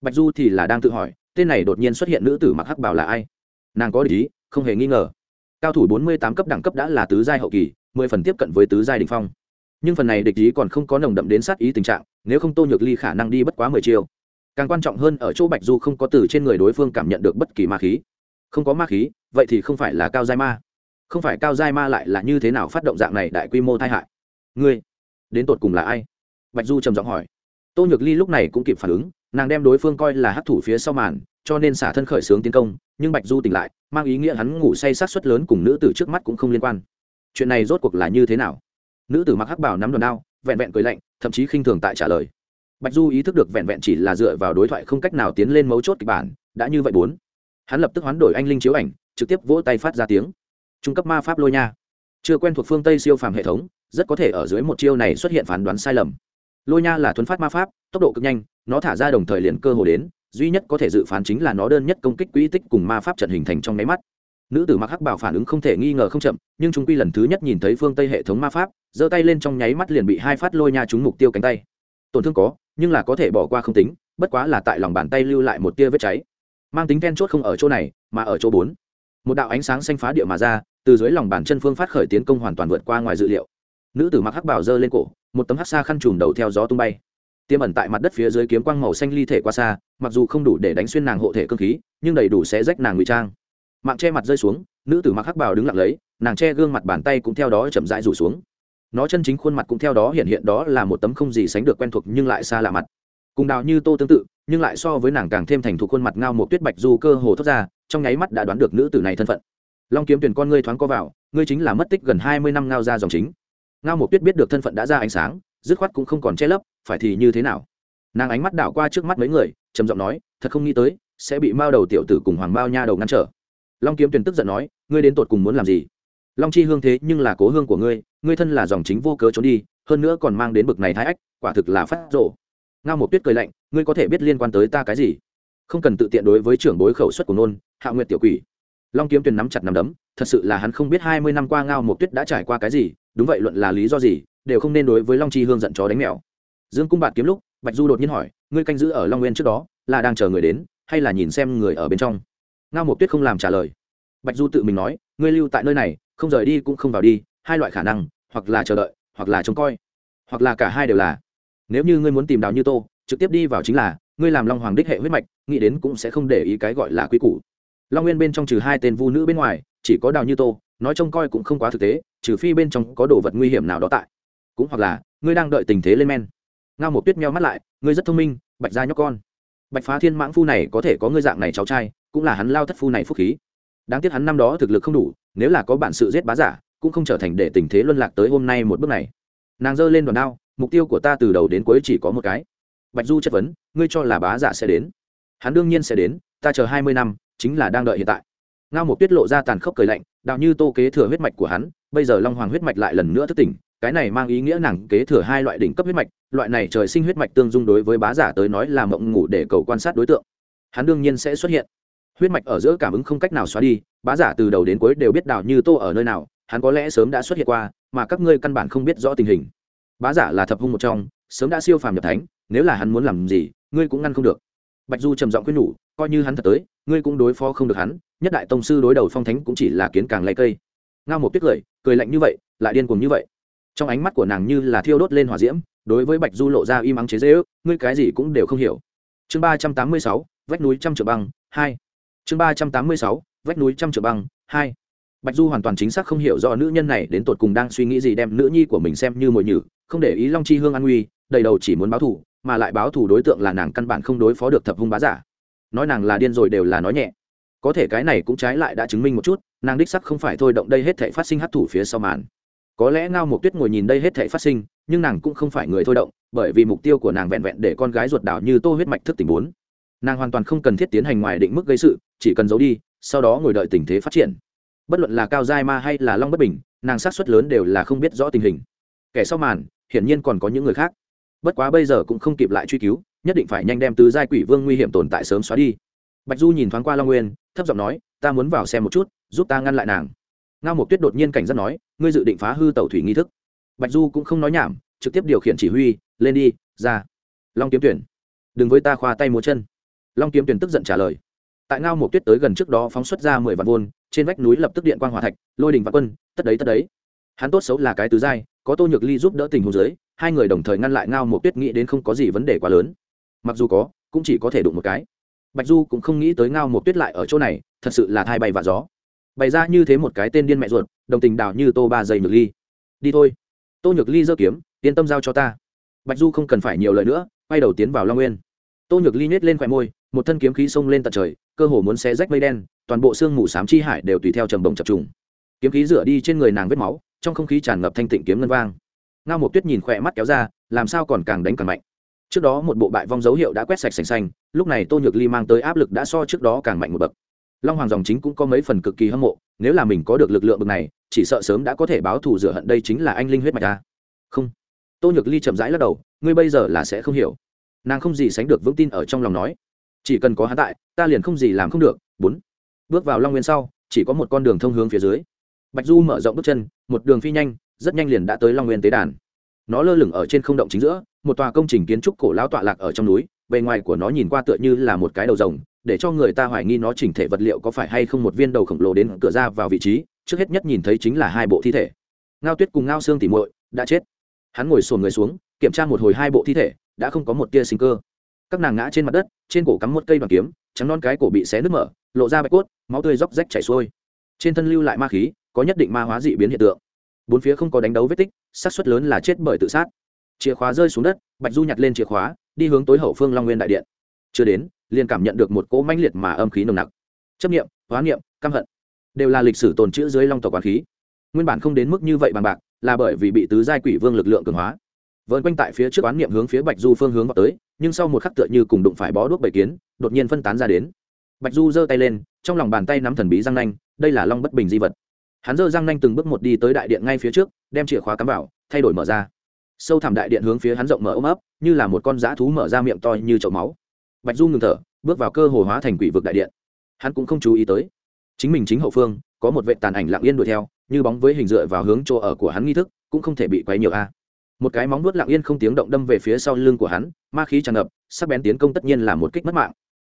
Bạch du thì là đang tự hỏi, tên này đột nhiên xuất hiện nữ tử mặc hắc bảo là ai? Nàng có ý, không hề nghi ngờ. Cao thủ bốn mươi tám cấp đẳng cấp đã là tứ giai hậu kỳ, mười phần tiếp cận với tứ giai đình phong. Nhưng phần này địch ý còn không có nồng đậm đến sát ý tình trạng, nếu không tô nhược ly khả năng đi bất quá mười chiều càng quan trọng hơn, ở chỗ bạch du không có từ trên người đối phương cảm nhận được bất kỳ ma khí. Không có ma khí, vậy thì không phải là cao giai ma không phải cao giai ma lại là như thế nào phát động dạng này đại quy mô tai hại? Ngươi, đến tột cùng là ai? Bạch du trầm giọng hỏi. Tô nhược ly lúc này cũng kịp phản ứng, nàng đem đối phương coi là hắc thủ phía sau màn, cho nên xả thân khởi xướng tiến công, nhưng bạch du tỉnh lại, mang ý nghĩa hắn ngủ say sát suất lớn cùng nữ tử trước mắt cũng không liên quan. Chuyện này rốt cuộc là như thế nào? Nữ tử mặc hắc bảo nắm đòn đao, vẹn vẹn cười lạnh, thậm chí khinh thường tại trả lời. Bạch du ý thức được vẹn vẹn chỉ là dựa vào đối thoại không cách nào tiến lên mấu chốt kịch bản, đã như vậy bốn. Hắn lập tức hoán đổi anh linh chiếu ảnh, trực tiếp vỗ tay phát ra tiếng trung cấp ma pháp lôi nha. Chưa quen thuộc phương tây siêu phàm hệ thống, rất có thể ở dưới một chiêu này xuất hiện phán đoán sai lầm. Lôi nha là thuấn phát ma pháp, tốc độ cực nhanh, nó thả ra đồng thời liền cơ hồ đến, duy nhất có thể dự phán chính là nó đơn nhất công kích quỹ tích cùng ma pháp trận hình thành trong máy mắt. Nữ tử mặc hắc bảo phản ứng không thể nghi ngờ không chậm, nhưng chúng quy lần thứ nhất nhìn thấy phương tây hệ thống ma pháp, giơ tay lên trong nháy mắt liền bị hai phát lôi nha trúng mục tiêu cánh tay. Tổn thương có, nhưng là có thể bỏ qua không tính, bất quá là tại lòng bàn tay lưu lại một tia vết cháy. Mang tính then chốt không ở chỗ này, mà ở chỗ bốn. Một đạo ánh sáng xanh phá địa mà ra từ dưới lòng bàn chân phương phát khởi tiến công hoàn toàn vượt qua ngoài dự liệu. Nữ tử mặc hắc bảo giơ lên cổ, một tấm hắc xa khăn trùm đầu theo gió tung bay. Tiêm ẩn tại mặt đất phía dưới kiếm quang màu xanh ly thể qua xa, mặc dù không đủ để đánh xuyên nàng hộ thể cơ khí, nhưng đầy đủ sẽ rách nàng ngụy trang. Mạng che mặt rơi xuống, nữ tử mặc hắc bảo đứng lặng lấy, nàng che gương mặt bàn tay cũng theo đó chậm rãi rủ xuống. Nó chân chính khuôn mặt cũng theo đó hiện hiện đó là một tấm không gì sánh được quen thuộc nhưng lại xa lạ mặt. Cùng đào như tô tương tự, nhưng lại so với nàng càng thêm thành thục khuôn mặt ngao một tuyết bạch du cơ hồ thoát ra, trong nháy mắt đã đoán được nữ tử này thân phận long kiếm tuyển con ngươi thoáng co vào, ngươi chính là mất tích gần hai mươi năm ngao ra dòng chính. Ngao một tuyết biết được thân phận đã ra ánh sáng, dứt khoát cũng không còn che lấp, phải thì như thế nào? Nàng ánh mắt đảo qua trước mắt mấy người, trầm giọng nói, thật không nghĩ tới, sẽ bị mao đầu tiểu tử cùng hoàng bao nha đầu ngăn trở. Long kiếm tuyển tức giận nói, ngươi đến tột cùng muốn làm gì? Long chi hương thế nhưng là cố hương của ngươi ngươi thân là dòng chính vô cớ trốn đi, hơn nữa còn mang đến bực này thái ách, quả thực là phát rộ ngao một tuyết cười lạnh, ngươi có thể biết liên quan tới ta cái gì? Không cần tự tiện đối với trưởng bối khẩu suất của nôn, hạ nguyệt tiểu quỷ long kiếm tuyền nắm chặt nằm đấm, thật sự là hắn không biết hai mươi năm qua ngao một tuyết đã trải qua cái gì, đúng vậy luận là lý do gì, đều không nên đối với long chi hương giận chó đánh mèo. Dương cung bạt kiếm lúc, bạch du đột nhiên hỏi, ngươi canh giữ ở long nguyên trước đó, là đang chờ người đến, hay là nhìn xem người ở bên trong? Ngao một tuyết không làm trả lời. Bạch du tự mình nói, ngươi lưu tại nơi này, không rời đi cũng không vào đi, hai loại khả năng, hoặc là chờ đợi, hoặc là trông coi, hoặc là cả hai đều là. Nếu như ngươi muốn tìm đào như tô, trực tiếp đi vào chính là, ngươi làm long hoàng đích hệ huyết mạch, nghĩ đến cũng sẽ không để ý cái gọi là quy củ long nguyên bên trong trừ hai tên vu nữ bên ngoài, chỉ có đào như tô, nói trông coi cũng không quá thực tế, trừ phi bên trong có đồ vật nguy hiểm nào đó tại. Cũng hoặc là, ngươi đang đợi tình thế lên men. Ngao một tuyết meo mắt lại, ngươi rất thông minh, bạch gia nhóc con. Bạch phá thiên mãng phu này có thể có ngươi dạng này cháu trai, cũng là hắn lao thất phu này phúc khí. Đáng tiếc hắn năm đó thực lực không đủ, nếu là có bản sự giết bá giả, cũng không trở thành để tình thế luân lạc tới hôm nay một bước này. Nàng giơ lên đòn đao, mục tiêu của ta từ đầu đến cuối chỉ có một cái. Bạch du chất vấn, ngươi cho là bá giả sẽ đến. Hắn đương nhiên sẽ đến, ta chờ hai mươi năm chính là đang đợi hiện tại. Ngao một tuyết lộ ra tàn khốc cười lạnh đạo như tô kế thừa huyết mạch của hắn, bây giờ long hoàng huyết mạch lại lần nữa thức tỉnh, cái này mang ý nghĩa nàng kế thừa hai loại đỉnh cấp huyết mạch, loại này trời sinh huyết mạch tương dung đối với bá giả tới nói là mộng ngủ để cầu quan sát đối tượng. Hắn đương nhiên sẽ xuất hiện. Huyết mạch ở giữa cảm ứng không cách nào xóa đi, bá giả từ đầu đến cuối đều biết đào như tô ở nơi nào, hắn có lẽ sớm đã xuất hiện qua, mà các ngươi căn bản không biết rõ tình hình. Bá giả là thập hung một trong, sớm đã siêu phàm nhập thánh, nếu là hắn muốn làm gì, ngươi cũng ngăn không được. Bạch du trầm giọng quyết nhủ, coi như hắn thật tới ngươi cũng đối phó không được hắn, nhất đại tông sư đối đầu phong thánh cũng chỉ là kiến càng lay cây. Ngao một tiếc cười cười lạnh như vậy, lại điên cuồng như vậy. Trong ánh mắt của nàng như là thiêu đốt lên hỏa diễm, đối với bạch du lộ ra im ắng chế dễ ước ngươi cái gì cũng đều không hiểu. Chương ba trăm tám mươi sáu, vách núi trăm trượng băng, hai. Chương ba trăm tám mươi sáu, vách núi trăm trượng băng, hai. Bạch du hoàn toàn chính xác không hiểu do nữ nhân này đến tột cùng đang suy nghĩ gì đem nữ nhi của mình xem như mồi nhử, không để ý long chi hương an nguy, đầy đầu chỉ muốn báo thù, mà lại báo thù đối tượng là nàng căn bản không đối phó được thập hung bá giả nói nàng là điên rồi đều là nói nhẹ. Có thể cái này cũng trái lại đã chứng minh một chút, nàng đích sắc không phải thôi động đây hết thể phát sinh hấp thủ phía sau màn. Có lẽ ngao mục tuyết ngồi nhìn đây hết thể phát sinh, nhưng nàng cũng không phải người thôi động, bởi vì mục tiêu của nàng vẹn vẹn để con gái ruột đảo như tô huyết mạch thức tình bốn. Nàng hoàn toàn không cần thiết tiến hành ngoài định mức gây sự, chỉ cần giấu đi, sau đó ngồi đợi tình thế phát triển. Bất luận là cao giai ma hay là long bất bình, nàng sát xuất lớn đều là không biết rõ tình hình. Kẻ sau màn, hiển nhiên còn có những người khác. Bất quá bây giờ cũng không kịp lại truy cứu nhất định phải nhanh đem tứ giai quỷ vương nguy hiểm tồn tại sớm xóa đi. Bạch du nhìn thoáng qua long nguyên, thấp giọng nói, ta muốn vào xem một chút, giúp ta ngăn lại nàng. Ngao Mộc tuyết đột nhiên cảnh giác nói, ngươi dự định phá hư tàu thủy nghi thức? Bạch du cũng không nói nhảm, trực tiếp điều khiển chỉ huy, lên đi, ra. Long kiếm tuyển, đừng với ta khoa tay múa chân. Long kiếm tuyển tức giận trả lời. Tại ngao Mộc tuyết tới gần trước đó phóng xuất ra mười vạn vôn, trên vách núi lập tức điện quang hòa thạch, lôi đình và quân, tất đấy tất đấy. Hắn tốt xấu là cái tứ giai, có tô nhược ly giúp đỡ tình huống dưới, hai người đồng thời ngăn lại ngao Mộc tuyết nghĩ đến không có gì vấn đề quá lớn mặc dù có, cũng chỉ có thể đụng một cái. Bạch du cũng không nghĩ tới ngao một tuyết lại ở chỗ này, thật sự là thai bay và gió. Bày ra như thế một cái tên điên mẹ ruột, đồng tình đào như tô ba dày nhược ly. Đi thôi. Tô nhược ly giơ kiếm, yên tâm giao cho ta. Bạch du không cần phải nhiều lời nữa, quay đầu tiến vào long nguyên. Tô nhược ly nhét lên khoẻ môi, một thân kiếm khí xông lên tận trời, cơ hồ muốn xé rách mây đen, toàn bộ xương mù s á m chi hải đều tùy theo trầm bồng chập trùng. Kiếm khí rửa đi trên người nàng vết máu, trong không khí tràn ngập thanh tịnh kiếm ngân vang. Ngao một tuyết nhìn khỏe mắt kéo ra, làm sao còn càng đánh càng mạnh trước đó một bộ bại vong dấu hiệu đã quét sạch sành xanh, lúc này tô nhược ly mang tới áp lực đã so trước đó càng mạnh một bậc. Long hoàng dòng chính cũng có mấy phần cực kỳ hâm mộ, nếu là mình có được lực lượng bậc này, chỉ sợ sớm đã có thể báo thù rửa hận đây chính là anh linh huyết mạch ta. Không. Tô nhược ly chậm rãi lắc đầu, ngươi bây giờ là sẽ không hiểu. Nàng không gì sánh được vững tin ở trong lòng nói. Chỉ cần có hắn tại, ta liền không gì làm không được. Bốn. Bước vào long nguyên sau, chỉ có một con đường thông hướng phía dưới. Bạch du mở rộng bước chân, một đường phi nhanh, rất nhanh liền đã tới long nguyên tế đàn nó lơ lửng ở trên không động chính giữa, một tòa công trình kiến trúc cổ lão tọa lạc ở trong núi, bề ngoài của nó nhìn qua tựa như là một cái đầu rồng, để cho người ta hoài nghi nó chỉnh thể vật liệu có phải hay không một viên đầu khổng lồ đến cửa ra vào vị trí, trước hết nhất nhìn thấy chính là hai bộ thi thể. Ngao tuyết cùng ngao xương tỉ muội, đã chết. Hắn ngồi sồn người xuống, kiểm tra một hồi hai bộ thi thể, đã không có một tia sinh cơ. Các nàng ngã trên mặt đất, trên cổ cắm một cây bằng kiếm, trắng non cái cổ bị xé nứt mở, lộ ra bạch cốt, máu tươi róc rách chảy xuôi. Trên thân lưu lại ma khí, có nhất định ma hóa dị biến hiện tượng bốn phía không có đánh đấu vết tích sát suất lớn là chết bởi tự sát. Chìa khóa rơi xuống đất, bạch du nhặt lên chìa khóa, đi hướng tối hậu phương long nguyên đại điện. Chưa đến, liền cảm nhận được một cỗ mãnh liệt mà âm khí nồng nặc. Chấp nghiệm hóa nghiệm căm hận đều là lịch sử tồn chữ dưới long tộc quán khí. Nguyên bản không đến mức như vậy bằng bạc, là bởi vì bị tứ giai quỷ vương lực lượng cường hóa. Vợn quanh tại phía trước quán niệm hướng phía bạch du phương hướng vào tới, nhưng sau một khắc tựa như cùng đụng phải bó đuốc bảy kiến, đột nhiên phân tán ra đến. Bạch du giơ tay lên, trong lòng bàn tay nắm thần bí răng nanh, đây là long bất bình di vật hắn dơ răng nanh từng bước một đi tới đại điện ngay phía trước, đem chìa khóa cắm vào, thay đổi mở ra. Sâu thẳm đại điện hướng phía hắn rộng mở ôm ấp, như là một con dã thú mở ra miệng to như chậu máu. Bạch du ngừng thở, bước vào cơ hồ hóa thành quỷ vực đại điện. Hắn cũng không chú ý tới. Chính mình chính hậu phương, có một vệ tàn ảnh lặng yên đuổi theo, như bóng với hình dựa vào hướng chỗ ở của hắn nghi thức, cũng không thể bị quấy nhiều a. Một cái móng nuốt lặng yên không tiếng động đâm về phía sau lưng của hắn, ma khí tràn ngập, sắc bén tiến công tất nhiên là một kích mất mạng.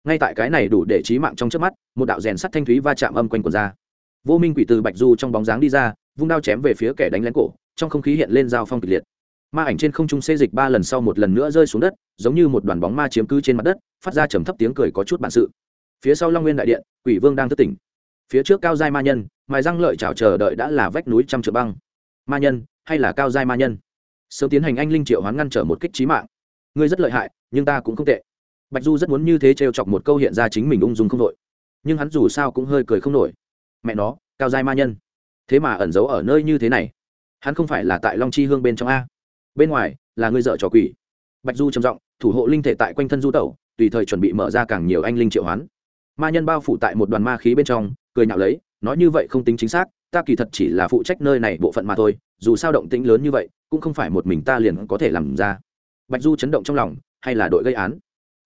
Ngay tại cái này đủ để trí mạng trong trước mắt, một đạo rèn sắt thanh thúy va chạm âm quanh quần ra vô minh quỷ từ bạch du trong bóng dáng đi ra, vung đao chém về phía kẻ đánh lén cổ, trong không khí hiện lên dao phong kịch liệt. Ma ảnh trên không trung xê dịch ba lần sau một lần nữa rơi xuống đất, giống như một đoàn bóng ma chiếm cứ trên mặt đất, phát ra trầm thấp tiếng cười có chút bản sự. Phía sau long nguyên đại điện, quỷ vương đang thức tỉnh. Phía trước cao giai ma nhân mài răng lợi chào chờ đợi đã là vách núi trăm trượng băng. Ma nhân, hay là cao giai ma nhân? Sớm tiến hành anh linh triệu hoán ngăn trở một kích trí mạng. Ngươi rất lợi hại, nhưng ta cũng không tệ. Bạch du rất muốn như thế trêu chọc một câu hiện ra chính mình ung dung không đội nhưng hắn dù sao cũng hơi cười không nổi mẹ nó, cao giai ma nhân. Thế mà ẩn giấu ở nơi như thế này. Hắn không phải là tại long chi hương bên trong a. Bên ngoài, là ngươi dợ trò quỷ. Bạch du trầm giọng, thủ hộ linh thể tại quanh thân du tẩu, tùy thời chuẩn bị mở ra càng nhiều anh linh triệu hoán. Ma nhân bao phủ tại một đoàn ma khí bên trong, cười nhạo lấy, nói như vậy không tính chính xác, ta kỳ thật chỉ là phụ trách nơi này bộ phận mà thôi, dù sao động tĩnh lớn như vậy, cũng không phải một mình ta liền có thể làm ra. Bạch du chấn động trong lòng, hay là đội gây án?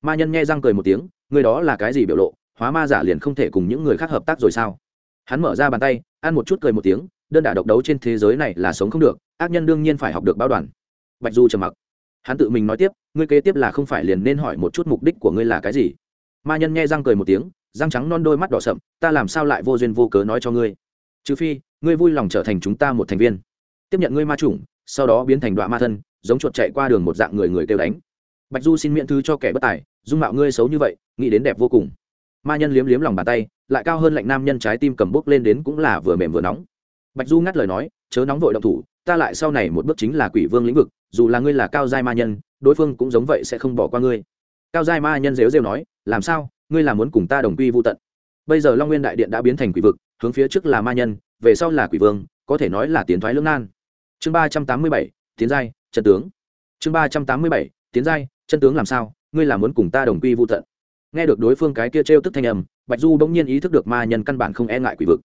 Ma nhân nghe răng cười một tiếng, người đó là cái gì biểu lộ? Hóa ma giả liền không thể cùng những người khác hợp tác rồi sao? Hắn mở ra bàn tay, ăn một chút cười một tiếng, đơn đả độc đấu trên thế giới này là sống không được, ác nhân đương nhiên phải học được báo đoàn. Bạch du trầm mặc. Hắn tự mình nói tiếp, ngươi kế tiếp là không phải liền nên hỏi một chút mục đích của ngươi là cái gì? Ma nhân nghe răng cười một tiếng, răng trắng non đôi mắt đỏ sậm, ta làm sao lại vô duyên vô cớ nói cho ngươi? Trừ phi, ngươi vui lòng trở thành chúng ta một thành viên. Tiếp nhận ngươi ma chủng, sau đó biến thành đoạn ma thân, giống chuột chạy qua đường một dạng người người kêu đánh. Bạch du xin miễn thứ cho kẻ bất tài, dung mạo ngươi xấu như vậy, nghĩ đến đẹp vô cùng. Ma nhân liếm liếm lòng bàn tay lại cao hơn lạnh nam nhân trái tim cầm bốc lên đến cũng là vừa mềm vừa nóng. Bạch du ngắt lời nói, chớ nóng vội động thủ, ta lại sau này một bước chính là quỷ vương lĩnh vực, dù là ngươi là cao giai ma nhân, đối phương cũng giống vậy sẽ không bỏ qua ngươi. Cao giai ma nhân rêu rêu nói, làm sao, ngươi là muốn cùng ta đồng quy vô tận? Bây giờ long nguyên đại điện đã biến thành quỷ vực, hướng phía trước là ma nhân, về sau là quỷ vương, có thể nói là tiến thoái lưỡng nan. Chương ba trăm tám mươi bảy, tiến giai, chân tướng. Chương ba trăm tám mươi bảy, tiến giai, chân tướng làm sao, ngươi là muốn cùng ta đồng quy vô tận? Nghe được đối phương cái kia trêu tức thanh âm bạch du bỗng nhiên ý thức được ma nhân căn bản không e ngại quỷ vực.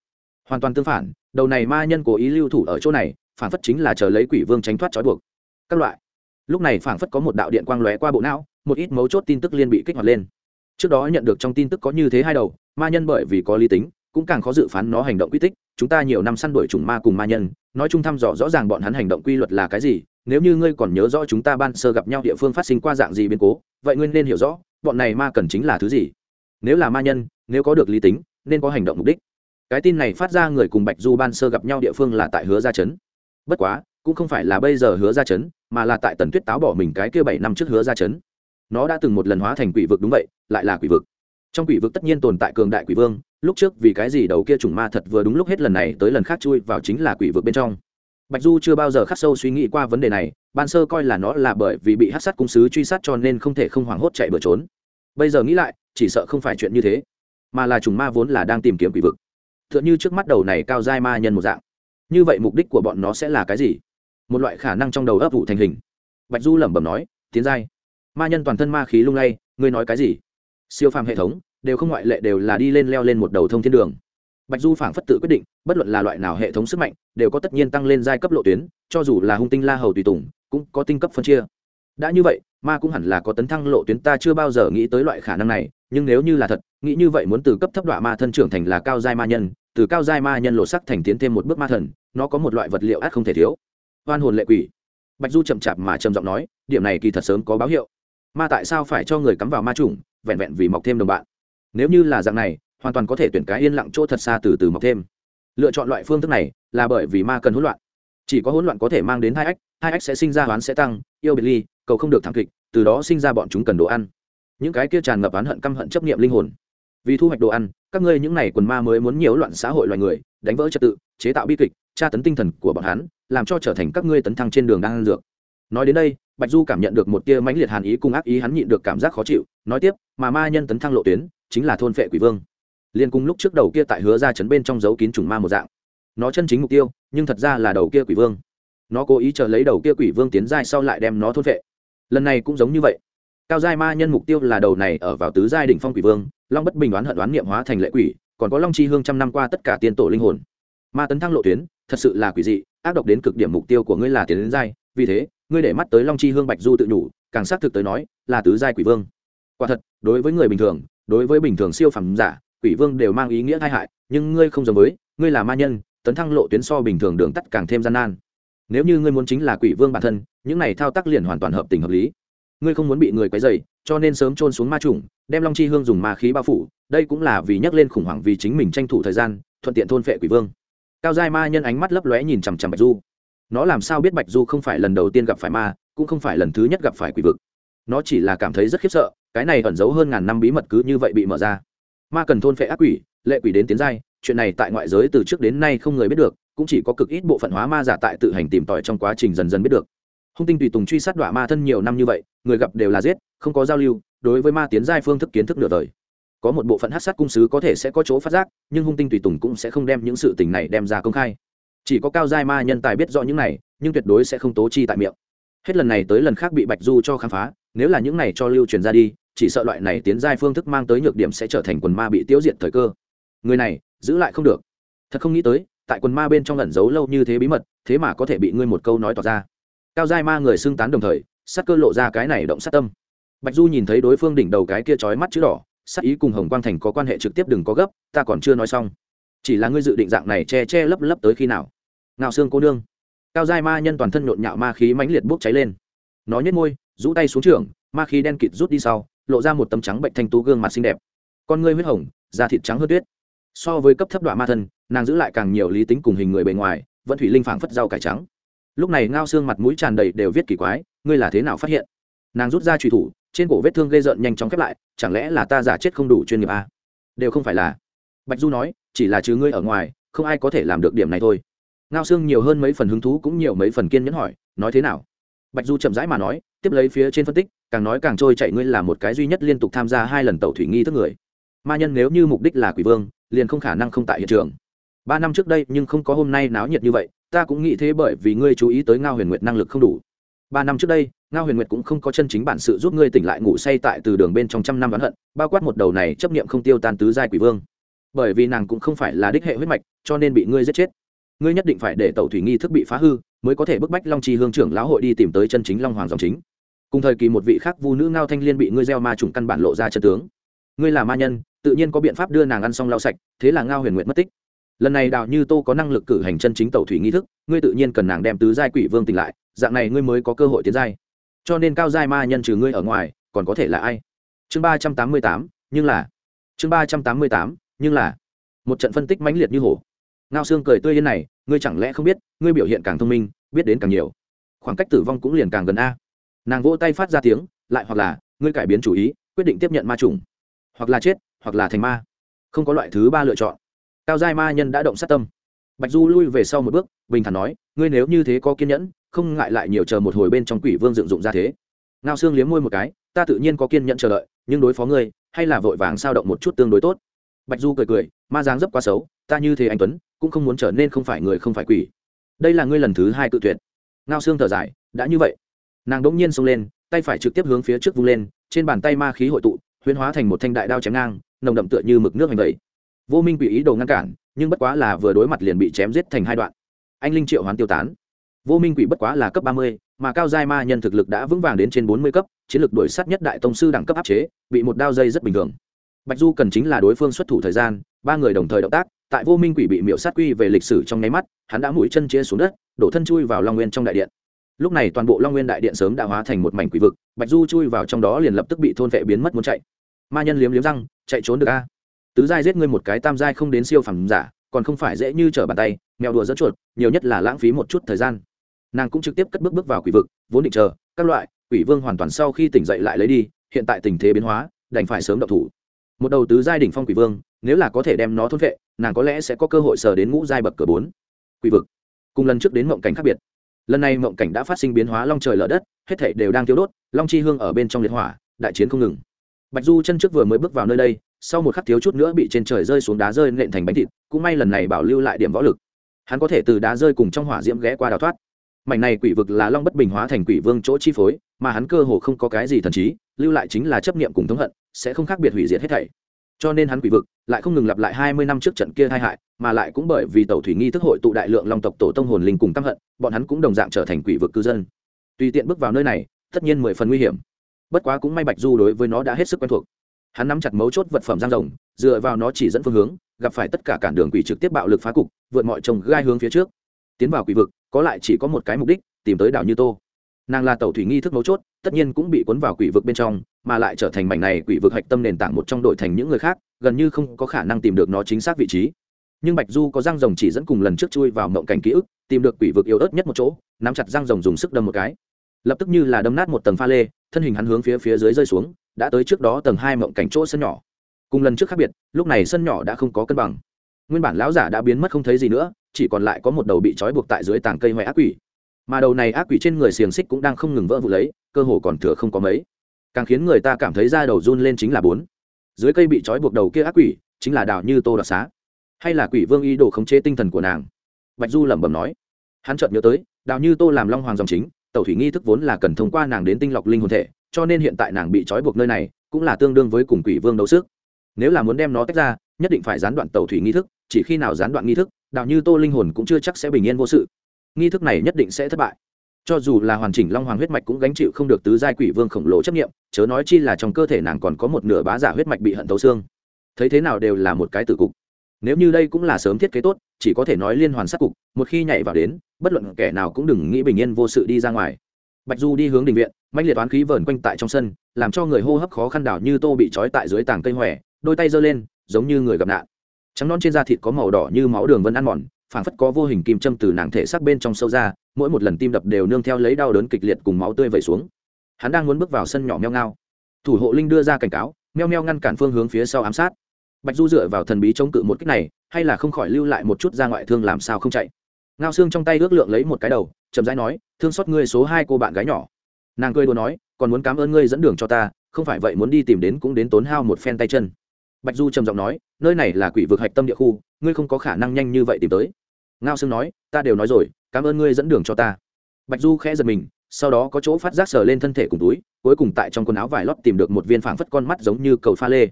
Hoàn toàn tương phản, đầu này ma nhân cố ý lưu thủ ở chỗ này, phản phất chính là chờ lấy quỷ vương tránh thoát trói buộc. Các loại. Lúc này phản phất có một đạo điện quang lóe qua bộ não, một ít mấu chốt tin tức liên bị kích hoạt lên. Trước đó nhận được trong tin tức có như thế hai đầu, ma nhân bởi vì có lý tính, cũng càng khó dự phán nó hành động quy tích. Chúng ta nhiều năm săn đuổi chủng ma cùng ma nhân, nói chung thăm dò rõ ràng bọn hắn hành động quy luật là cái gì, nếu như ngươi còn nhớ rõ chúng ta ban sơ gặp nhau địa phương phát sinh qua dạng gì biến cố, vậy ngươi nên hiểu rõ, bọn này ma cần chính là thứ gì. Nếu là ma nhân nếu có được lý tính, nên có hành động mục đích. Cái tin này phát ra người cùng bạch du ban sơ gặp nhau địa phương là tại hứa gia trấn. Bất quá, cũng không phải là bây giờ hứa gia trấn, mà là tại tần tuyết táo bỏ mình cái kia bảy năm trước hứa gia trấn. Nó đã từng một lần hóa thành quỷ vực đúng vậy, lại là quỷ vực. Trong quỷ vực tất nhiên tồn tại cường đại quỷ vương, lúc trước vì cái gì đầu kia trùng ma thật vừa đúng lúc hết lần này tới lần khác chui vào chính là quỷ vực bên trong. Bạch du chưa bao giờ khắc sâu suy nghĩ qua vấn đề này, ban sơ coi là nó là bởi vì bị hát sát cung sứ truy sát cho nên không thể không hoảng hốt chạy bừa trốn. Bây giờ nghĩ lại, chỉ sợ không phải chuyện như thế mà là trùng ma vốn là đang tìm kiếm quỷ vực. T h ư ợ n h ư trước mắt đầu này cao dai ma nhân một dạng. Như vậy mục đích của bọn nó sẽ là cái gì? Một loại khả năng trong đầu ấp vụ thành hình. Bạch du lẩm bẩm nói, tiến giai. Ma nhân toàn thân ma khí lung lay, ngươi nói cái gì? Siêu phàm hệ thống, đều không ngoại lệ đều là đi lên leo lên một đầu thông thiên đường. Bạch du phảng phất tự quyết định, bất luận là loại nào hệ thống sức mạnh, đều có tất nhiên tăng lên giai cấp lộ tuyến, cho dù là hung tinh la hầu tùy tùng, cũng có tinh cấp phân chia. Đã như vậy ma cũng hẳn là có tấn thăng lộ tuyến, ta chưa bao giờ nghĩ tới loại khả năng này, nhưng nếu như là thật, nghĩ như vậy muốn từ cấp thấp đoạn ma thân trưởng thành là cao giai ma nhân, từ cao giai ma nhân lộ sắc thành tiến thêm một bước ma thần, nó có một loại vật liệu át không thể thiếu. Oan hồn lệ quỷ. Bạch du chậm chạp mà trầm giọng nói, điểm này kỳ thật sớm có báo hiệu. Ma tại sao phải cho người cắm vào ma chủng, vẹn vẹn vì mọc thêm đồng bạn? Nếu như là dạng này, hoàn toàn có thể tuyển cái yên lặng chỗ thật xa từ từ mọc thêm. Lựa chọn loại phương thức này là bởi vì ma cần hỗn loạn. Chỉ có hỗn loạn có thể mang đến hai ách hai ách sẽ sinh ra hoán sẽ tăng, yêu biệt ly cầu không được thảm kịch, từ đó sinh ra bọn chúng cần đồ ăn. Những cái kia tràn ngập oán hận căm hận chấp niệm linh hồn. Vì thu hoạch đồ ăn, các ngươi những này quần ma mới muốn nhiễu loạn xã hội loài người, đánh vỡ trật tự, chế tạo bi kịch, tra tấn tinh thần của bọn hắn, làm cho trở thành các ngươi tấn thăng trên đường đang ăn dược. Nói đến đây, bạch du cảm nhận được một tia mãnh liệt hàn ý cùng ác ý hắn nhịn được cảm giác khó chịu, nói tiếp, mà ma nhân tấn thăng lộ tuyến, chính là thôn phệ quỷ vương. Liên cùng lúc trước đầu kia tại hứa ra chấn bên trong dấu kín trùng ma một dạng. Nó chân chính mục tiêu, nhưng thật ra là đầu kia quỷ vương. Nó cố ý chờ lấy đầu kia quỷ vương tiến giai sau lại đem nó thôn phệ lần này cũng giống như vậy. Cao giai ma nhân mục tiêu là đầu này ở vào tứ giai đỉnh phong quỷ vương, long bất bình đoán hận đoán niệm hóa thành lệ quỷ, còn có long chi hương trăm năm qua tất cả tiên tổ linh hồn. Ma tấn thăng lộ tuyến, thật sự là quỷ dị, ác độc đến cực điểm mục tiêu của ngươi là tiến đến giai, vì thế, ngươi để mắt tới long chi hương bạch du tự nhủ, càng xác thực tới nói, là tứ giai quỷ vương. Quả thật, đối với người bình thường, đối với bình thường siêu phẩm giả, quỷ vương đều mang ý nghĩa tai hại, nhưng ngươi không giống với, ngươi là ma nhân, tấn thăng lộ tuyến so bình thường đường tắt càng thêm gian nan nếu như ngươi muốn chính là quỷ vương bản thân, những này thao tác liền hoàn toàn hợp tình hợp lý. Ngươi không muốn bị người quấy dày cho nên sớm trôn xuống ma trùng, đem long chi hương dùng ma khí bao phủ, đây cũng là vì nhắc lên khủng hoảng vì chính mình tranh thủ thời gian, thuận tiện thôn phệ quỷ vương. Cao giai ma nhân ánh mắt lấp lóe nhìn chằm chằm bạch du. Nó làm sao biết bạch du không phải lần đầu tiên gặp phải ma, cũng không phải lần thứ nhất gặp phải quỷ vực. Nó chỉ là cảm thấy rất khiếp sợ, cái này ẩn giấu hơn ngàn năm bí mật cứ như vậy bị mở ra. Ma cần thôn phệ ác quỷ, lệ quỷ đến tiến giai, chuyện này tại ngoại giới từ trước đến nay không người biết được cũng chỉ có cực ít bộ phận hóa ma giả tại tự hành tìm tòi trong quá trình dần dần biết được. Hung tinh tùy tùng truy sát đọa ma thân nhiều năm như vậy, người gặp đều là giết, không có giao lưu, đối với ma tiến giai phương thức kiến thức nửa đời. Có một bộ phận hát sát cung sứ có thể sẽ có chỗ phát giác, nhưng hung tinh tùy tùng cũng sẽ không đem những sự tình này đem ra công khai. Chỉ có cao giai ma nhân tài biết rõ những này, nhưng tuyệt đối sẽ không tố chi tại miệng. Hết lần này tới lần khác bị bạch du cho khám phá, nếu là những này cho lưu truyền ra đi, chỉ sợ loại này tiến giai phương thức mang tới nhược điểm sẽ trở thành quần ma bị tiêu diệt thời cơ. Người này, giữ lại không được. Thật không nghĩ tới tại quần ma bên trong lẩn giấu lâu như thế bí mật, thế mà có thể bị ngươi một câu nói tỏ ra. Cao giai ma người xưng tán đồng thời, sắc cơ lộ ra cái này động sát tâm. Bạch du nhìn thấy đối phương đỉnh đầu cái kia trói mắt chữ đỏ, sắc ý cùng hồng quang thành có quan hệ trực tiếp đừng có gấp, ta còn chưa nói xong. Chỉ là ngươi dự định dạng này che che lấp lấp tới khi nào? Ngạo xương cô nương. Cao giai ma nhân toàn thân nhộn nhạo ma khí mãnh liệt bốc cháy lên. Nó nhếch môi, rũ tay xuống trường ma khí đen kịt rút đi sau, lộ ra một tấm trắng bệnh thanh tú gương mặt xinh đẹp. Con ngươi huyết hồng, da thịt trắng hơn tuyết so với cấp thấp đoạn ma thân, nàng giữ lại càng nhiều lý tính cùng hình người bề ngoài, vẫn thủy linh phảng phất rau cải trắng. Lúc này ngao xương mặt mũi tràn đầy đều viết kỳ quái, ngươi là thế nào phát hiện? Nàng rút ra trùy thủ, trên cổ vết thương gây rợn nhanh chóng khép lại, chẳng lẽ là ta giả chết không đủ chuyên nghiệp à? đều không phải là. Bạch du nói, chỉ là chứ ngươi ở ngoài, không ai có thể làm được điểm này thôi. Ngao xương nhiều hơn mấy phần hứng thú cũng nhiều mấy phần kiên nhẫn hỏi, nói thế nào? Bạch du chậm rãi mà nói, tiếp lấy phía trên phân tích, càng nói càng trôi chạy ngươi là một cái duy nhất liên tục tham gia hai lần tàu thủy nghi thức người. Ma nhân nếu như mục đích là quỷ vương liền không khả năng không tại hiện trường. Ba năm trước đây nhưng không có hôm nay náo nhiệt như vậy, ta cũng nghĩ thế bởi vì ngươi chú ý tới ngao huyền nguyệt năng lực không đủ. Ba năm trước đây, ngao huyền nguyệt cũng không có chân chính bản sự giúp ngươi tỉnh lại ngủ say tại từ đường bên trong trăm năm oán hận, bao quát một đầu này chấp niệm không tiêu tan tứ giai quỷ vương. Bởi vì nàng cũng không phải là đích hệ huyết mạch, cho nên bị ngươi giết chết. Ngươi nhất định phải để tàu thủy nghi thức bị phá hư, mới có thể bức bách long trì hương trưởng lão hội đi tìm tới chân chính long hoàng dòng chính. Cùng thời kỳ một vị khác vu nữ ngao thanh liên bị ngươi gieo ma trùng căn bản lộ ra chân tướng ngươi là ma nhân, tự nhiên có biện pháp đưa nàng ăn xong lau sạch, thế là ngao huyền Nguyệt mất tích. Lần này đào như tô có năng lực cử hành chân chính tàu thủy nghi thức, ngươi tự nhiên cần nàng đem tứ giai quỷ vương tỉnh lại, dạng này ngươi mới có cơ hội tiến giai. Cho nên cao giai ma nhân trừ ngươi ở ngoài, còn có thể là ai? Chương ba trăm tám mươi tám, nhưng là. Chương ba trăm tám mươi tám, nhưng là. Một trận phân tích mãnh liệt như hổ. Ngao xương cười tươi yên này, ngươi chẳng lẽ không biết, ngươi biểu hiện càng thông minh, biết đến càng nhiều. Khoảng cách tử vong cũng liền càng gần a. Nàng vỗ tay phát ra tiếng, lại hoặc là, ngươi cải biến chủ ý, quyết định tiếp nhận ma trùng hoặc là chết, hoặc là thành ma. Không có loại thứ ba lựa chọn. Cao giai ma nhân đã động sát tâm. Bạch du lui về sau một bước, bình thản nói, ngươi nếu như thế có kiên nhẫn, không ngại lại nhiều chờ một hồi bên trong quỷ vương dựng dụng ra thế. Ngao xương liếm môi một cái, ta tự nhiên có kiên nhẫn chờ đợi, nhưng đối phó ngươi, hay là vội vàng sao động một chút tương đối tốt. Bạch du cười cười, ma dáng dấp quá xấu, ta như thế anh tuấn, cũng không muốn trở nên không phải người không phải quỷ. Đây là ngươi lần thứ hai cự tuyệt. Ngao xương thở dài, đã như vậy. Nàng đỗng nhiên xông lên, tay phải trực tiếp hướng phía trước vung lên, trên bàn tay ma khí hội tụ huyễn hóa thành một thanh đại đao chém ngang, nồng đậm tựa như mực nước hành vậy vô minh quỷ ý đồ ngăn cản, nhưng bất quá là vừa đối mặt liền bị chém giết thành hai đoạn. Anh linh triệu hoán tiêu tán. Vô minh quỷ bất quá là cấp ba mươi, mà cao giai ma nhân thực lực đã vững vàng đến trên bốn mươi cấp, chiến lược đổi sát nhất đại tông sư đẳng cấp áp chế, bị một đao dây rất bình thường. Bạch du cần chính là đối phương xuất thủ thời gian, ba người đồng thời động tác, tại vô minh quỷ bị miễu sát quy về lịch sử trong nháy mắt, hắn đã mũi chân chia xuống đất, đổ thân chui vào long nguyên trong đại điện lúc này toàn bộ long nguyên đại điện sớm đã hóa thành một mảnh quỷ vực, bạch du chui vào trong đó liền lập tức bị thôn vệ biến mất muốn chạy. Ma nhân liếm liếm răng, chạy trốn được a? Tứ giai giết ngươi một cái, tam giai không đến siêu phẩm giả, còn không phải dễ như trở bàn tay, mèo đùa dẫn chuột, nhiều nhất là lãng phí một chút thời gian. Nàng cũng trực tiếp cất bước bước vào quỷ vực, vốn định chờ, các loại, quỷ vương hoàn toàn sau khi tỉnh dậy lại lấy đi, hiện tại tình thế biến hóa, đành phải sớm động thủ. Một đầu tứ giai đỉnh phong quỷ vương, nếu là có thể đem nó thôn vệ, nàng có lẽ sẽ có cơ hội sờ đến ngũ giai bậc cửa bốn. Quỷ vực. Cùng lần trước đến mộng cảnh khác biệt lần này mộng cảnh đã phát sinh biến hóa long trời lở đất, hết thảy đều đang tiêu đốt, long chi hương ở bên trong liệt hỏa, đại chiến không ngừng. Bạch du chân trước vừa mới bước vào nơi đây, sau một khắc thiếu chút nữa bị trên trời rơi xuống đá rơi nện thành bánh thịt, cũng may lần này bảo lưu lại điểm võ lực. Hắn có thể từ đá rơi cùng trong hỏa diễm ghé qua đào thoát. Mảnh này quỷ vực là long bất bình hóa thành quỷ vương chỗ chi phối, mà hắn cơ hồ không có cái gì thần trí, lưu lại chính là chấp niệm cùng thống hận, sẽ không khác biệt hủy diệt hết thảy cho nên hắn quỷ vực lại không ngừng lặp lại hai mươi năm trước trận kia tai hại, mà lại cũng bởi vì tàu thủy nghi thức hội tụ đại lượng long tộc tổ tông hồn linh cùng căm hận, bọn hắn cũng đồng dạng trở thành quỷ vực cư dân. Tùy tiện bước vào nơi này, tất nhiên mười phần nguy hiểm. Bất quá cũng may bạch du đối với nó đã hết sức quen thuộc. Hắn nắm chặt mấu chốt vật phẩm giang rồng, dựa vào nó chỉ dẫn phương hướng, gặp phải tất cả cản đường quỷ trực tiếp bạo lực phá cục, vượt mọi trồng gai hướng phía trước. Tiến vào quỷ vực, có lại chỉ có một cái mục đích, tìm tới đảo như tô. Nàng là tàu thủy nghi thức mấu chốt, tất nhiên cũng bị cuốn vào quỷ vực bên trong mà lại trở thành mảnh này quỷ vực hạch tâm nền tảng một trong đội thành những người khác, gần như không có khả năng tìm được nó chính xác vị trí. Nhưng bạch du có răng rồng chỉ dẫn cùng lần trước chui vào mộng cảnh ký ức, tìm được quỷ vực yếu ớt nhất một chỗ, nắm chặt răng rồng dùng sức đâm một cái. Lập tức như là đâm nát một tầng pha lê, thân hình hắn hướng phía phía dưới rơi xuống, đã tới trước đó tầng hai mộng cảnh chỗ sân nhỏ. Cùng lần trước khác biệt, lúc này sân nhỏ đã không có cân bằng. Nguyên bản lão giả đã biến mất không thấy gì nữa, chỉ còn lại có một đầu bị trói buộc tại dưới tảng cây hoại ác quỷ. Mà đầu này ác quỷ trên người xiềng xích cũng đang không ngừng vỡ vụ lấy, cơ hồ còn thừa không có mấy càng khiến người ta cảm thấy da đầu run lên chính là bốn. Dưới cây bị trói buộc đầu kia ác quỷ, chính là đào như tô đoạt xá. Hay là quỷ vương y đồ khống chế tinh thần của nàng? Bạch du lẩm bẩm nói. Hắn chợt nhớ tới, đào như tô làm long hoàng dòng chính, tẩu thủy nghi thức vốn là cần thông qua nàng đến tinh lọc linh hồn thể, cho nên hiện tại nàng bị trói buộc nơi này, cũng là tương đương với cùng quỷ vương đấu sức. Nếu là muốn đem nó tách ra, nhất định phải gián đoạn tẩu thủy nghi thức, chỉ khi nào gián đoạn nghi thức, đào như tô linh hồn cũng chưa chắc sẽ bình yên vô sự. Nghi thức này nhất định sẽ thất bại cho dù là hoàn chỉnh long hoàng huyết mạch cũng gánh chịu không được tứ giai quỷ vương khổng lồ chấp nghiệm chớ nói chi là trong cơ thể nàng còn có một nửa bá giả huyết mạch bị hận tấu xương. Thấy thế nào đều là một cái tử cục. Nếu như đây cũng là sớm thiết kế tốt, chỉ có thể nói liên hoàn sát cục, một khi nhảy vào đến, bất luận kẻ nào cũng đừng nghĩ bình yên vô sự đi ra ngoài. Bạch du đi hướng đình viện mạnh liệt toán khí vờn quanh tại trong sân, làm cho người hô hấp khó khăn đảo như tô bị trói tại dưới tảng cây hòe, đôi tay giơ lên, giống như người gặp nạn. Trắng non trên da thịt có màu đỏ như máu đường vân ăn mòn phảng phất có vô hình kim châm từ nàng thể xác bên trong sâu ra, mỗi một lần tim đập đều nương theo lấy đau đớn kịch liệt cùng máu tươi vẩy xuống. Hắn đang muốn bước vào sân nhỏ meo ngao. Thủ hộ linh đưa ra cảnh cáo, meo meo ngăn cản phương hướng phía sau ám sát. Bạch du dựa vào thần bí chống cự một cách này, hay là không khỏi lưu lại một chút ra ngoại thương làm sao không chạy. Ngao xương trong tay ước lượng lấy một cái đầu, chậm rãi nói, thương xót ngươi số hai cô bạn gái nhỏ. Nàng cười đùa nói, còn muốn cảm ơn ngươi dẫn đường cho ta, không phải vậy muốn đi tìm đến cũng đến tốn hao một phen tay chân bạch du trầm giọng nói, nơi này là quỷ vực hạch tâm địa khu, ngươi không có khả năng nhanh như vậy tìm tới. Ngao sương nói, ta đều nói rồi, cảm ơn ngươi dẫn đường cho ta. Bạch du khẽ giật mình, sau đó có chỗ phát giác sờ lên thân thể cùng túi, cuối cùng tại trong quần áo vải lót tìm được một viên phảng phất con mắt giống như cầu pha lê.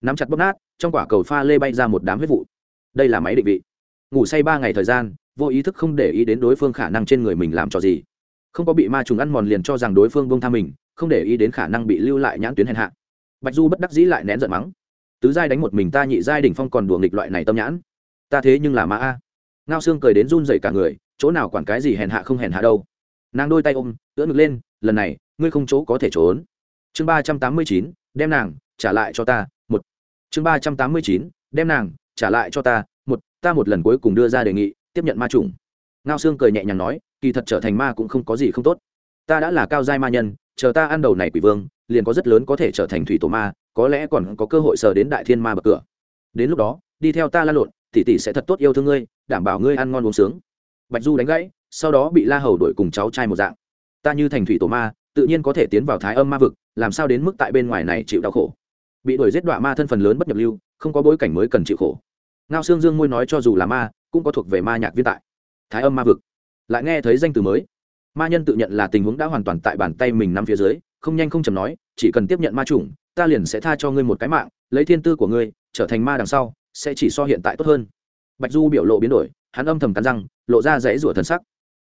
Nắm chặt bóp nát, trong quả cầu pha lê bay ra một đám huyết vụ. Đây là máy định vị. Ngủ say ba ngày thời gian, vô ý thức không để ý đến đối phương khả năng trên người mình làm cho gì. Không có bị ma trùng ăn mòn liền cho rằng đối phương bông tha mình, không để ý đến khả năng bị lưu lại nhãn tuyến hèn hạ. Bạch du bất đắc dĩ lại nén giận mắng tứ giai đánh một mình ta nhị giai đỉnh phong còn đùa nghịch loại này tâm nhãn. Ta thế nhưng là ma a. Ngao xương cười đến run dậy cả người, chỗ nào quản cái gì hèn hạ không hèn hạ đâu. Nàng đôi tay ôm, ưỡn ngực lên, lần này, ngươi không chỗ có thể trốn. Chương ba trăm tám mươi chín, đem nàng trả lại cho ta, một. Chương ba trăm tám mươi chín, đem nàng trả lại cho ta, một. Ta một lần cuối cùng đưa ra đề nghị, tiếp nhận ma chủng. Ngao xương cười nhẹ nhàng nói, kỳ thật trở thành ma cũng không có gì không tốt. Ta đã là cao giai ma nhân, chờ ta ăn đầu này quỷ vương, liền có rất lớn có thể trở thành thủy tổ ma có lẽ còn có cơ hội sờ đến đại thiên ma bậc cửa. Đến lúc đó, đi theo ta la lộn, tỷ tỷ sẽ thật tốt yêu thương ngươi, đảm bảo ngươi ăn ngon uống sướng. Bạch du đánh gãy, sau đó bị la hầu đuổi cùng cháu trai một dạng. Ta như thành thủy tổ ma, tự nhiên có thể tiến vào thái âm ma vực, làm sao đến mức tại bên ngoài này chịu đau khổ? Bị đuổi giết đọa ma thân phần lớn bất nhập lưu, không có bối cảnh mới cần chịu khổ. Ngao xương dương môi nói cho dù là ma, cũng có thuộc về ma nhạc viên tại. Thái âm ma vực. Lại nghe thấy danh từ mới. Ma nhân tự nhận là tình huống đã hoàn toàn tại bàn tay mình nằm phía dưới, không nhanh không chầm nói, chỉ cần tiếp nhận ma chủng ta liền sẽ tha cho ngươi một cái mạng, lấy thiên tư của ngươi, trở thành ma đằng sau, sẽ chỉ so hiện tại tốt hơn. Bạch du biểu lộ biến đổi, hắn âm thầm cắn răng, lộ ra dãy rủa thần sắc.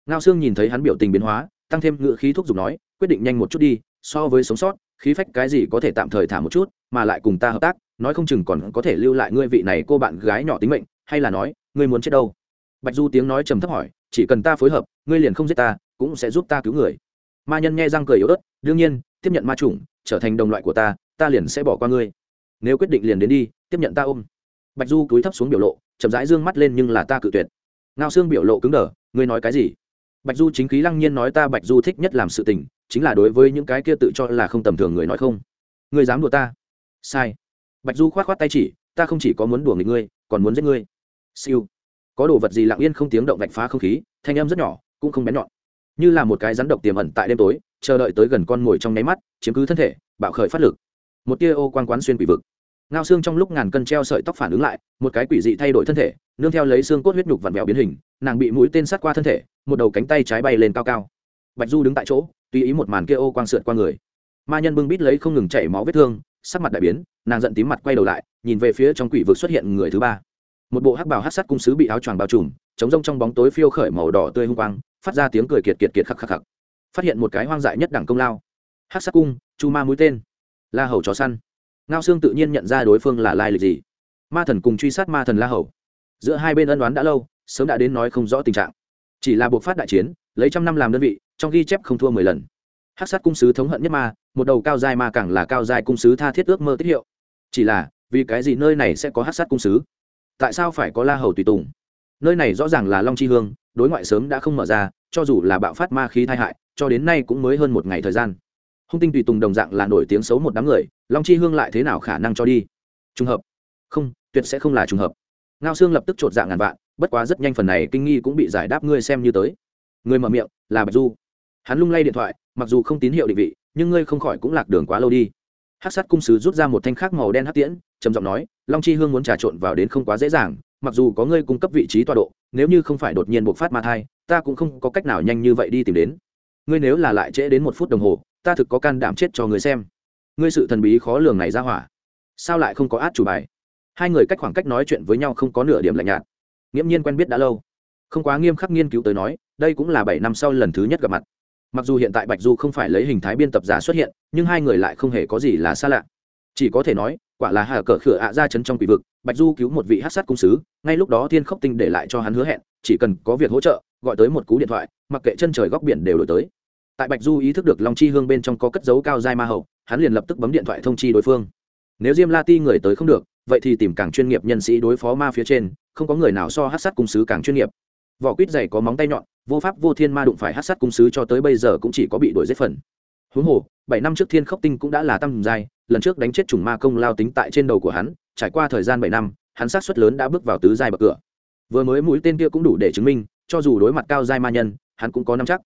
Ngao sương nhìn thấy hắn biểu tình biến hóa, tăng thêm ngựa khí thuốc giục nói, quyết định nhanh một chút đi, so với sống sót, khí phách cái gì có thể tạm thời thả một chút, mà lại cùng ta hợp tác, nói không chừng còn có thể lưu lại ngươi vị này cô bạn gái nhỏ tính mệnh, hay là nói, ngươi muốn chết đâu? Bạch du tiếng nói trầm thấp hỏi, chỉ cần ta phối hợp, ngươi liền không giết ta, cũng sẽ giúp ta cứu người. Ma nhân nghe răng cười yếu ớt, đương nhiên, tiếp nhận ma chủng, trở thành đồng loại của ta ta liền sẽ bỏ qua ngươi. Nếu quyết định liền đến đi, tiếp nhận ta ôm. Bạch du cúi thấp xuống biểu lộ, chậm rãi d ư ơ n g mắt lên nhưng là ta cự tuyệt. Ngao xương biểu lộ cứng đờ, ngươi nói cái gì? Bạch du chính khí lăng nhiên nói ta bạch du thích nhất làm sự tình, chính là đối với những cái kia tự cho là không tầm thường người nói không. Ngươi dám đùa ta? Sai. Bạch du k h o á t k h o á t tay chỉ, ta không chỉ có muốn đùa nghịch ngươi, còn muốn giết ngươi. Siêu. Có đồ vật gì lặng yên không tiếng động vạch phá không khí, thanh âm rất nhỏ, cũng không bén nhọn. Như là một cái rắn độc tiềm ẩn tại đêm tối, chờ đợi tới gần con mồi trong nháy mắt, chiếm cứ thân thể, bạo khởi phát lực một tia ô quan quán xuyên quỷ vực. Ngao xương trong lúc ngàn cân treo sợi tóc phản ứng lại, một cái quỷ dị thay đổi thân thể, nương theo lấy xương cốt huyết nhục vặn vẹo biến hình, nàng bị mũi tên sát qua thân thể, một đầu cánh tay trái bay lên cao cao. Bạch du đứng tại chỗ, tùy ý một màn kia ô quang sượt qua người. Ma nhân bưng bít lấy không ngừng chảy máu vết thương, sắc mặt đại biến, nàng giận tím mặt quay đầu lại, nhìn về phía trong quỷ vực xuất hiện người thứ ba. Một bộ hắc bào hắc sắt cung sứ bị áo choàng bao trùm, chống rông trong bóng tối phiêu khởi màu đỏ tươi hung quang, phát ra tiếng cười kiệt kiệt kiệt khắc khắc khắc. Phát hiện một cái hoang dại nhất đẳng công lao. Hắc sắt cung, chu ma mũi tên la hầu chó săn. Ngao sương tự nhiên nhận ra đối phương là lai lịch gì. Ma thần cùng truy sát ma thần la hầu. Giữa hai bên ân đoán đã lâu, sớm đã đến nói không rõ tình trạng. Chỉ là buộc phát đại chiến, lấy trăm năm làm đơn vị, trong ghi chép không thua mười lần. Hát sát cung sứ thống hận nhất ma, một đầu cao dài ma càng là cao dài cung sứ tha thiết ước mơ tiết hiệu. Chỉ là, vì cái gì nơi này sẽ có hát sát cung sứ? Tại sao phải có la hầu tùy tùng? Nơi này rõ ràng là long chi hương, đối ngoại sớm đã không mở ra, cho dù là bạo phát ma khí tai hại, cho đến nay cũng mới hơn một ngày thời gian hung tinh tùy tùng đồng dạng là nổi tiếng xấu một đám người, long chi hương lại thế nào khả năng cho đi? Trùng hợp. Không, tuyệt sẽ không là trùng hợp. Ngao xương lập tức chột dạng ngàn vạn, bất quá rất nhanh phần này kinh nghi cũng bị giải đáp ngươi xem như tới. Người mở miệng, là bạch du. Hắn lung lay điện thoại, mặc dù không tín hiệu định vị, nhưng ngươi không khỏi cũng lạc đường quá lâu đi. Hát sát cung sứ rút ra một thanh khắc màu đen hát tiễn, trầm giọng nói, long chi hương muốn trà trộn vào đến không quá dễ dàng, mặc dù có ngươi cung cấp vị trí tọa độ, nếu như không phải đột nhiên bộc phát ma thai, ta cũng không có cách nào nhanh như vậy đi tìm đến. Ngươi nếu là lại trễ đến một phút đồng hồ ta thực có can đảm chết cho người xem. Ngươi sự thần bí khó lường này ra hỏa. Sao lại không có át chủ bài? Hai người cách khoảng cách nói chuyện với nhau không có nửa điểm lạnh nhạt. Nghiễm nhiên quen biết đã lâu. Không quá nghiêm khắc nghiên cứu tới nói, đây cũng là bảy năm sau lần thứ nhất gặp mặt. Mặc dù hiện tại bạch du không phải lấy hình thái biên tập giả xuất hiện, nhưng hai người lại không hề có gì là xa lạ. Chỉ có thể nói, quả là hà cờ khựa ạ ra chấn trong quỷ vực, bạch du cứu một vị hát sát cung sứ, ngay lúc đó thiên khốc tinh để lại cho hắn hứa hẹn, chỉ cần có việc hỗ trợ, gọi tới một cú điện thoại, mặc kệ chân trời góc biển đều đổi tới tại bạch du ý thức được long chi hương bên trong có cất dấu cao giai ma hậu, hắn liền lập tức bấm điện thoại thông chi đối phương. Nếu diêm la ti người tới không được, vậy thì tìm càng chuyên nghiệp nhân sĩ đối phó ma phía trên, không có người nào so hát sát cung sứ càng chuyên nghiệp. Vỏ quýt dày có móng tay nhọn, vô pháp vô thiên ma đụng phải hát sát cung sứ cho tới bây giờ cũng chỉ có bị đuổi giết phần. Huống hồ, bảy năm trước thiên khốc tinh cũng đã là tăng giai lần trước đánh chết trùng ma công lao tính tại trên đầu của hắn, trải qua thời gian bảy năm, hắn sát xuất lớn đã bước vào tứ giai bậc cửa. Vừa mới mũi tên kia cũng đủ để chứng minh, cho dù đối mặt cao giai ma nhân, hắn cũng có năm chắc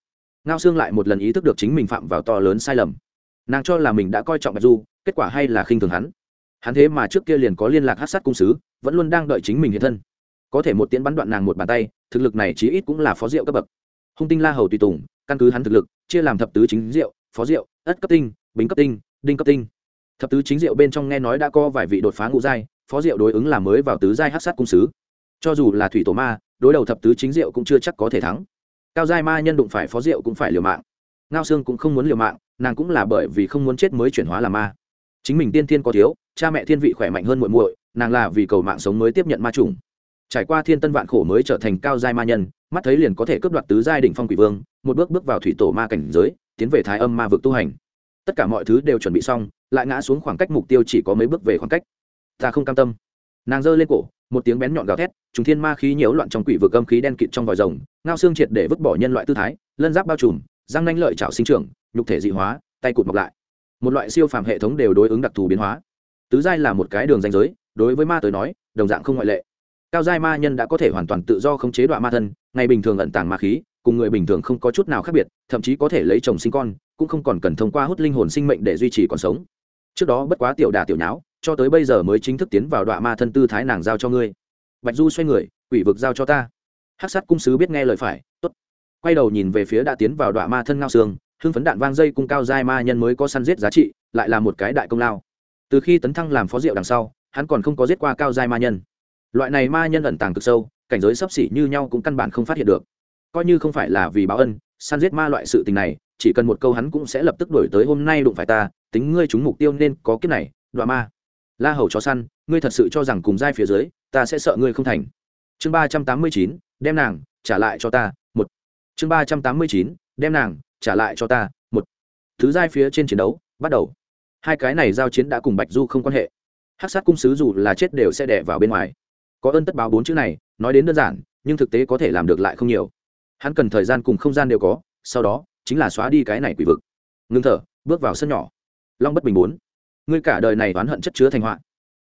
ngao xương lại một lần ý thức được chính mình phạm vào to lớn sai lầm. Nàng cho là mình đã coi trọng bạch du, kết quả hay là khinh thường hắn. Hắn thế mà trước kia liền có liên lạc hát sát cung sứ, vẫn luôn đang đợi chính mình hiện thân. Có thể một tiến bắn đoạn nàng một bàn tay, thực lực này chí ít cũng là phó diệu cấp bậc. Hung tinh la hầu tùy tùng, căn cứ hắn thực lực, chia làm thập tứ chính diệu, phó diệu, ất cấp tinh, bính cấp tinh, đinh cấp tinh. Thập tứ chính diệu bên trong nghe nói đã có vài vị đột phá ngũ giai, phó diệu đối ứng là mới vào tứ giai hát sát cung sứ. Cho dù là thủy tổ ma, đối đầu thập tứ chính diệu cũng chưa chắc có thể thắng cao giai ma nhân đụng phải phó diệu cũng phải liều mạng. Ngao sương cũng không muốn liều mạng, nàng cũng là bởi vì không muốn chết mới chuyển hóa làm ma. Chính mình tiên thiên có thiếu, cha mẹ thiên vị khỏe mạnh hơn muội muội, nàng là vì cầu mạng sống mới tiếp nhận ma trùng trải qua thiên tân vạn khổ mới trở thành cao giai ma nhân, mắt thấy liền có thể cướp đoạt tứ giai đỉnh phong quỷ vương, một bước bước vào thủy tổ ma cảnh giới, tiến về thái âm ma vực tu hành. Tất cả mọi thứ đều chuẩn bị xong, lại ngã xuống khoảng cách mục tiêu chỉ có mấy bước về khoảng cách. Ta không cam tâm. Nàng giơ lên cổ một tiếng bén nhọn gào thét, trùng thiên ma khí nhiễu loạn trong quỷ vực âm khí đen kịt trong vòi rồng, ngao xương triệt để vứt bỏ nhân loại tư thái, lân giáp bao trùm, răng nanh lợi trảo sinh trưởng, nhục thể dị hóa, tay cụt mọc lại. Một loại siêu phàm hệ thống đều đối ứng đặc thù biến hóa. Tứ giai là một cái đường danh giới, đối với ma tới nói, đồng dạng không ngoại lệ. Cao giai ma nhân đã có thể hoàn toàn tự do khống chế đoạn ma thân, ngày bình thường ẩn tàng ma khí, cùng người bình thường không có chút nào khác biệt, thậm chí có thể lấy chồng sinh con, cũng không còn cần thông qua hút linh hồn sinh mệnh để duy trì còn sống. Trước đó bất quá tiểu đà tiểu nháo cho tới bây giờ mới chính thức tiến vào đoạn ma thân tư thái nàng giao cho ngươi. Bạch du xoay người, quỷ vực giao cho ta. Hát sát cung sứ biết nghe lời phải t ố t quay đầu nhìn về phía đã tiến vào đoạn ma thân ngao xương hưng phấn đạn vang dây cung cao giai ma nhân mới có săn giết giá trị, lại là một cái đại công lao. Từ khi tấn thăng làm phó diệu đằng sau, hắn còn không có giết qua cao giai ma nhân. Loại này ma nhân ẩn tàng cực sâu, cảnh giới sấp xỉ như nhau cũng căn bản không phát hiện được. Coi như không phải là vì báo ân, săn giết ma loại sự tình này, chỉ cần một câu hắn cũng sẽ lập tức đổi tới hôm nay đụng phải ta, tính ngươi chúng mục tiêu nên có kiếp này đoạn ma la hầu chó săn, ngươi thật sự cho rằng cùng giai phía dưới, ta sẽ sợ ngươi không thành. Chương ba trăm tám mươi chín, đem nàng trả lại cho ta, một. Chương ba trăm tám mươi chín, đem nàng trả lại cho ta, một. Thứ giai phía trên chiến đấu, bắt đầu. Hai cái này giao chiến đã cùng bạch du không quan hệ. Hát sát cung sứ dù là chết đều sẽ đẻ vào bên ngoài. Có ơn tất báo bốn chữ này, nói đến đơn giản, nhưng thực tế có thể làm được lại không nhiều. Hắn cần thời gian cùng không gian đều có, sau đó chính là xóa đi cái này quỷ vực. Ngưng thở, bước vào sân nhỏ. Long bất bình bốn ngươi cả đời này oán hận chất chứa thành họa.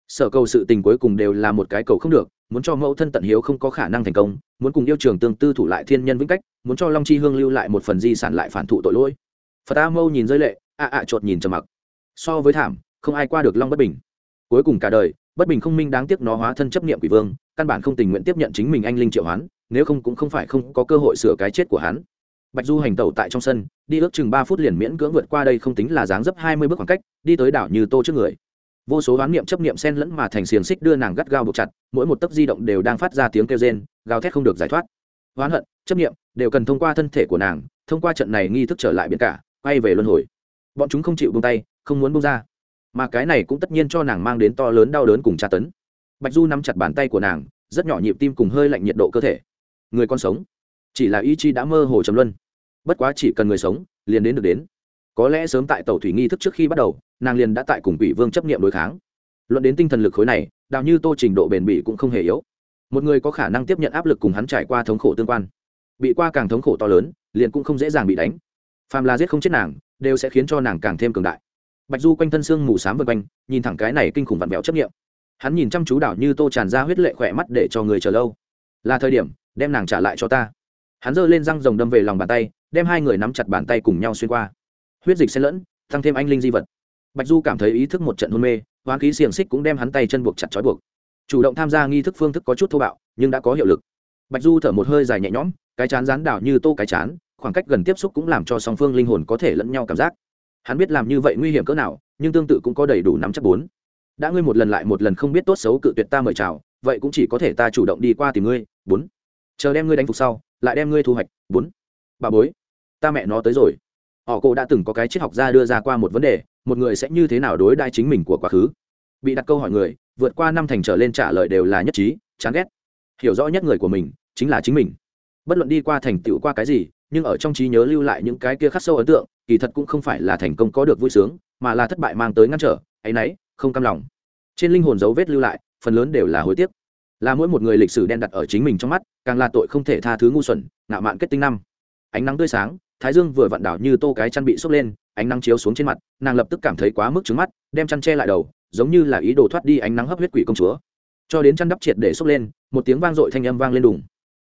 Sở cầu sự tình cuối cùng đều là một cái cầu không được, muốn cho mẫu thân tận hiếu không có khả năng thành công, muốn cùng yêu trường tương tư thủ lại thiên nhân vĩnh cách, muốn cho long chi hương lưu lại một phần di sản lại phản thụ tội lỗi. Phật a mâu nhìn rơi lệ ạ ạ chột nhìn trầm mặc. So với thảm, không ai qua được long bất bình. Cuối cùng cả đời, bất bình không minh đáng tiếc nó hóa thân chấp niệm quỷ vương, căn bản không tình nguyện tiếp nhận chính mình anh linh triệu hoán, nếu không cũng không phải không có cơ hội sửa cái chết của hắn bạch du hành tẩu tại trong sân, đi ước chừng ba phút liền miễn cưỡng vượt qua đây không tính là dáng dấp hai mươi bước khoảng cách, đi tới đảo như tô trước người. Vô số oán niệm chấp niệm sen lẫn mà thành xiềng xích đưa nàng gắt gao buộc chặt, mỗi một tấc di động đều đang phát ra tiếng kêu rên, gào thét không được giải thoát. Oán hận, chấp niệm đều cần thông qua thân thể của nàng, thông qua trận này nghi thức trở lại biển cả, quay về luân hồi. Bọn chúng không chịu buông tay, không muốn buông ra. Mà cái này cũng tất nhiên cho nàng mang đến to lớn đau đớn cùng tra tấn. Bạch du nắm chặt bàn tay của nàng, rất nhỏ nhịp tim cùng hơi lạnh nhiệt độ cơ thể. Người con sống chỉ là ý chi đã mơ hồ trầm luân. Bất quá chỉ cần người sống, liền đến được đến. Có lẽ sớm tại tàu thủy nghi thức trước khi bắt đầu, nàng liền đã tại cùng quỷ vương chấp nghiệm đối kháng. Luận đến tinh thần lực khối này, đào như tô trình độ bền bỉ cũng không hề yếu. Một người có khả năng tiếp nhận áp lực cùng hắn trải qua thống khổ tương quan. Bị qua càng thống khổ to lớn, liền cũng không dễ dàng bị đánh. Phàm là giết không chết nàng, đều sẽ khiến cho nàng càng thêm cường đại. Bạch du quanh thân xương mù s á m vân quanh, nhìn thẳng cái này kinh khủng vặn vẹo chấp nghiệm hắn nhìn chăm chú đảo như tô tràn ra huyết lệ khỏe mắt để cho người chờ lâu. Là thời điểm, đem nàng trả lại cho ta hắn giơ lên răng rồng đâm về lòng bàn tay, đem hai người nắm chặt bàn tay cùng nhau xuyên qua. Huyết dịch xen lẫn, tăng thêm anh linh di vật. Bạch du cảm thấy ý thức một trận hôn mê, hoán khí xiềng xích cũng đem hắn tay chân buộc chặt trói buộc. Chủ động tham gia nghi thức phương thức có chút thô bạo, nhưng đã có hiệu lực. Bạch du thở một hơi dài nhẹ nhõm, cái chán rán đảo như tô cái chán, khoảng cách gần tiếp xúc cũng làm cho song phương linh hồn có thể lẫn nhau cảm giác. Hắn biết làm như vậy nguy hiểm cỡ nào, nhưng tương tự cũng có đầy đủ nắm chắc bốn. Đã ngươi một lần lại một lần không biết tốt xấu cự tuyệt ta mời chào, vậy cũng chỉ có thể ta chủ động đi qua tìm ngươi, bốn. Chờ đem ngươi đánh phục sau lại đem ngươi thu hoạch, bốn. Bà bối, ta mẹ nó tới rồi. Họ cô đã từng có cái triết học gia đưa ra qua một vấn đề, một người sẽ như thế nào đối đãi chính mình của quá khứ? Bị đặt câu hỏi người, vượt qua năm thành trở lên trả lời đều là nhất trí, chán ghét. Hiểu rõ nhất người của mình, chính là chính mình. Bất luận đi qua thành tựu qua cái gì, nhưng ở trong trí nhớ lưu lại những cái kia khắc sâu ấn tượng, kỳ thật cũng không phải là thành công có được vui sướng, mà là thất bại mang tới ngăn trở, áy náy, không cam lòng. Trên linh hồn dấu vết lưu lại, phần lớn đều là hối tiếc là mỗi một người lịch sử đen đặt ở chính mình trong mắt, càng là tội không thể tha thứ ngu xuẩn, ngạo mạn kết tinh năm. Ánh nắng tươi sáng, thái dương vừa vặn đảo như tô cái chăn bị sốc lên, ánh nắng chiếu xuống trên mặt, nàng lập tức cảm thấy quá mức trứng mắt, đem chăn che lại đầu, giống như là ý đồ thoát đi ánh nắng hấp huyết quỷ công chúa. Cho đến chăn đắp triệt để sốc lên, một tiếng vang dội thanh âm vang lên đùng.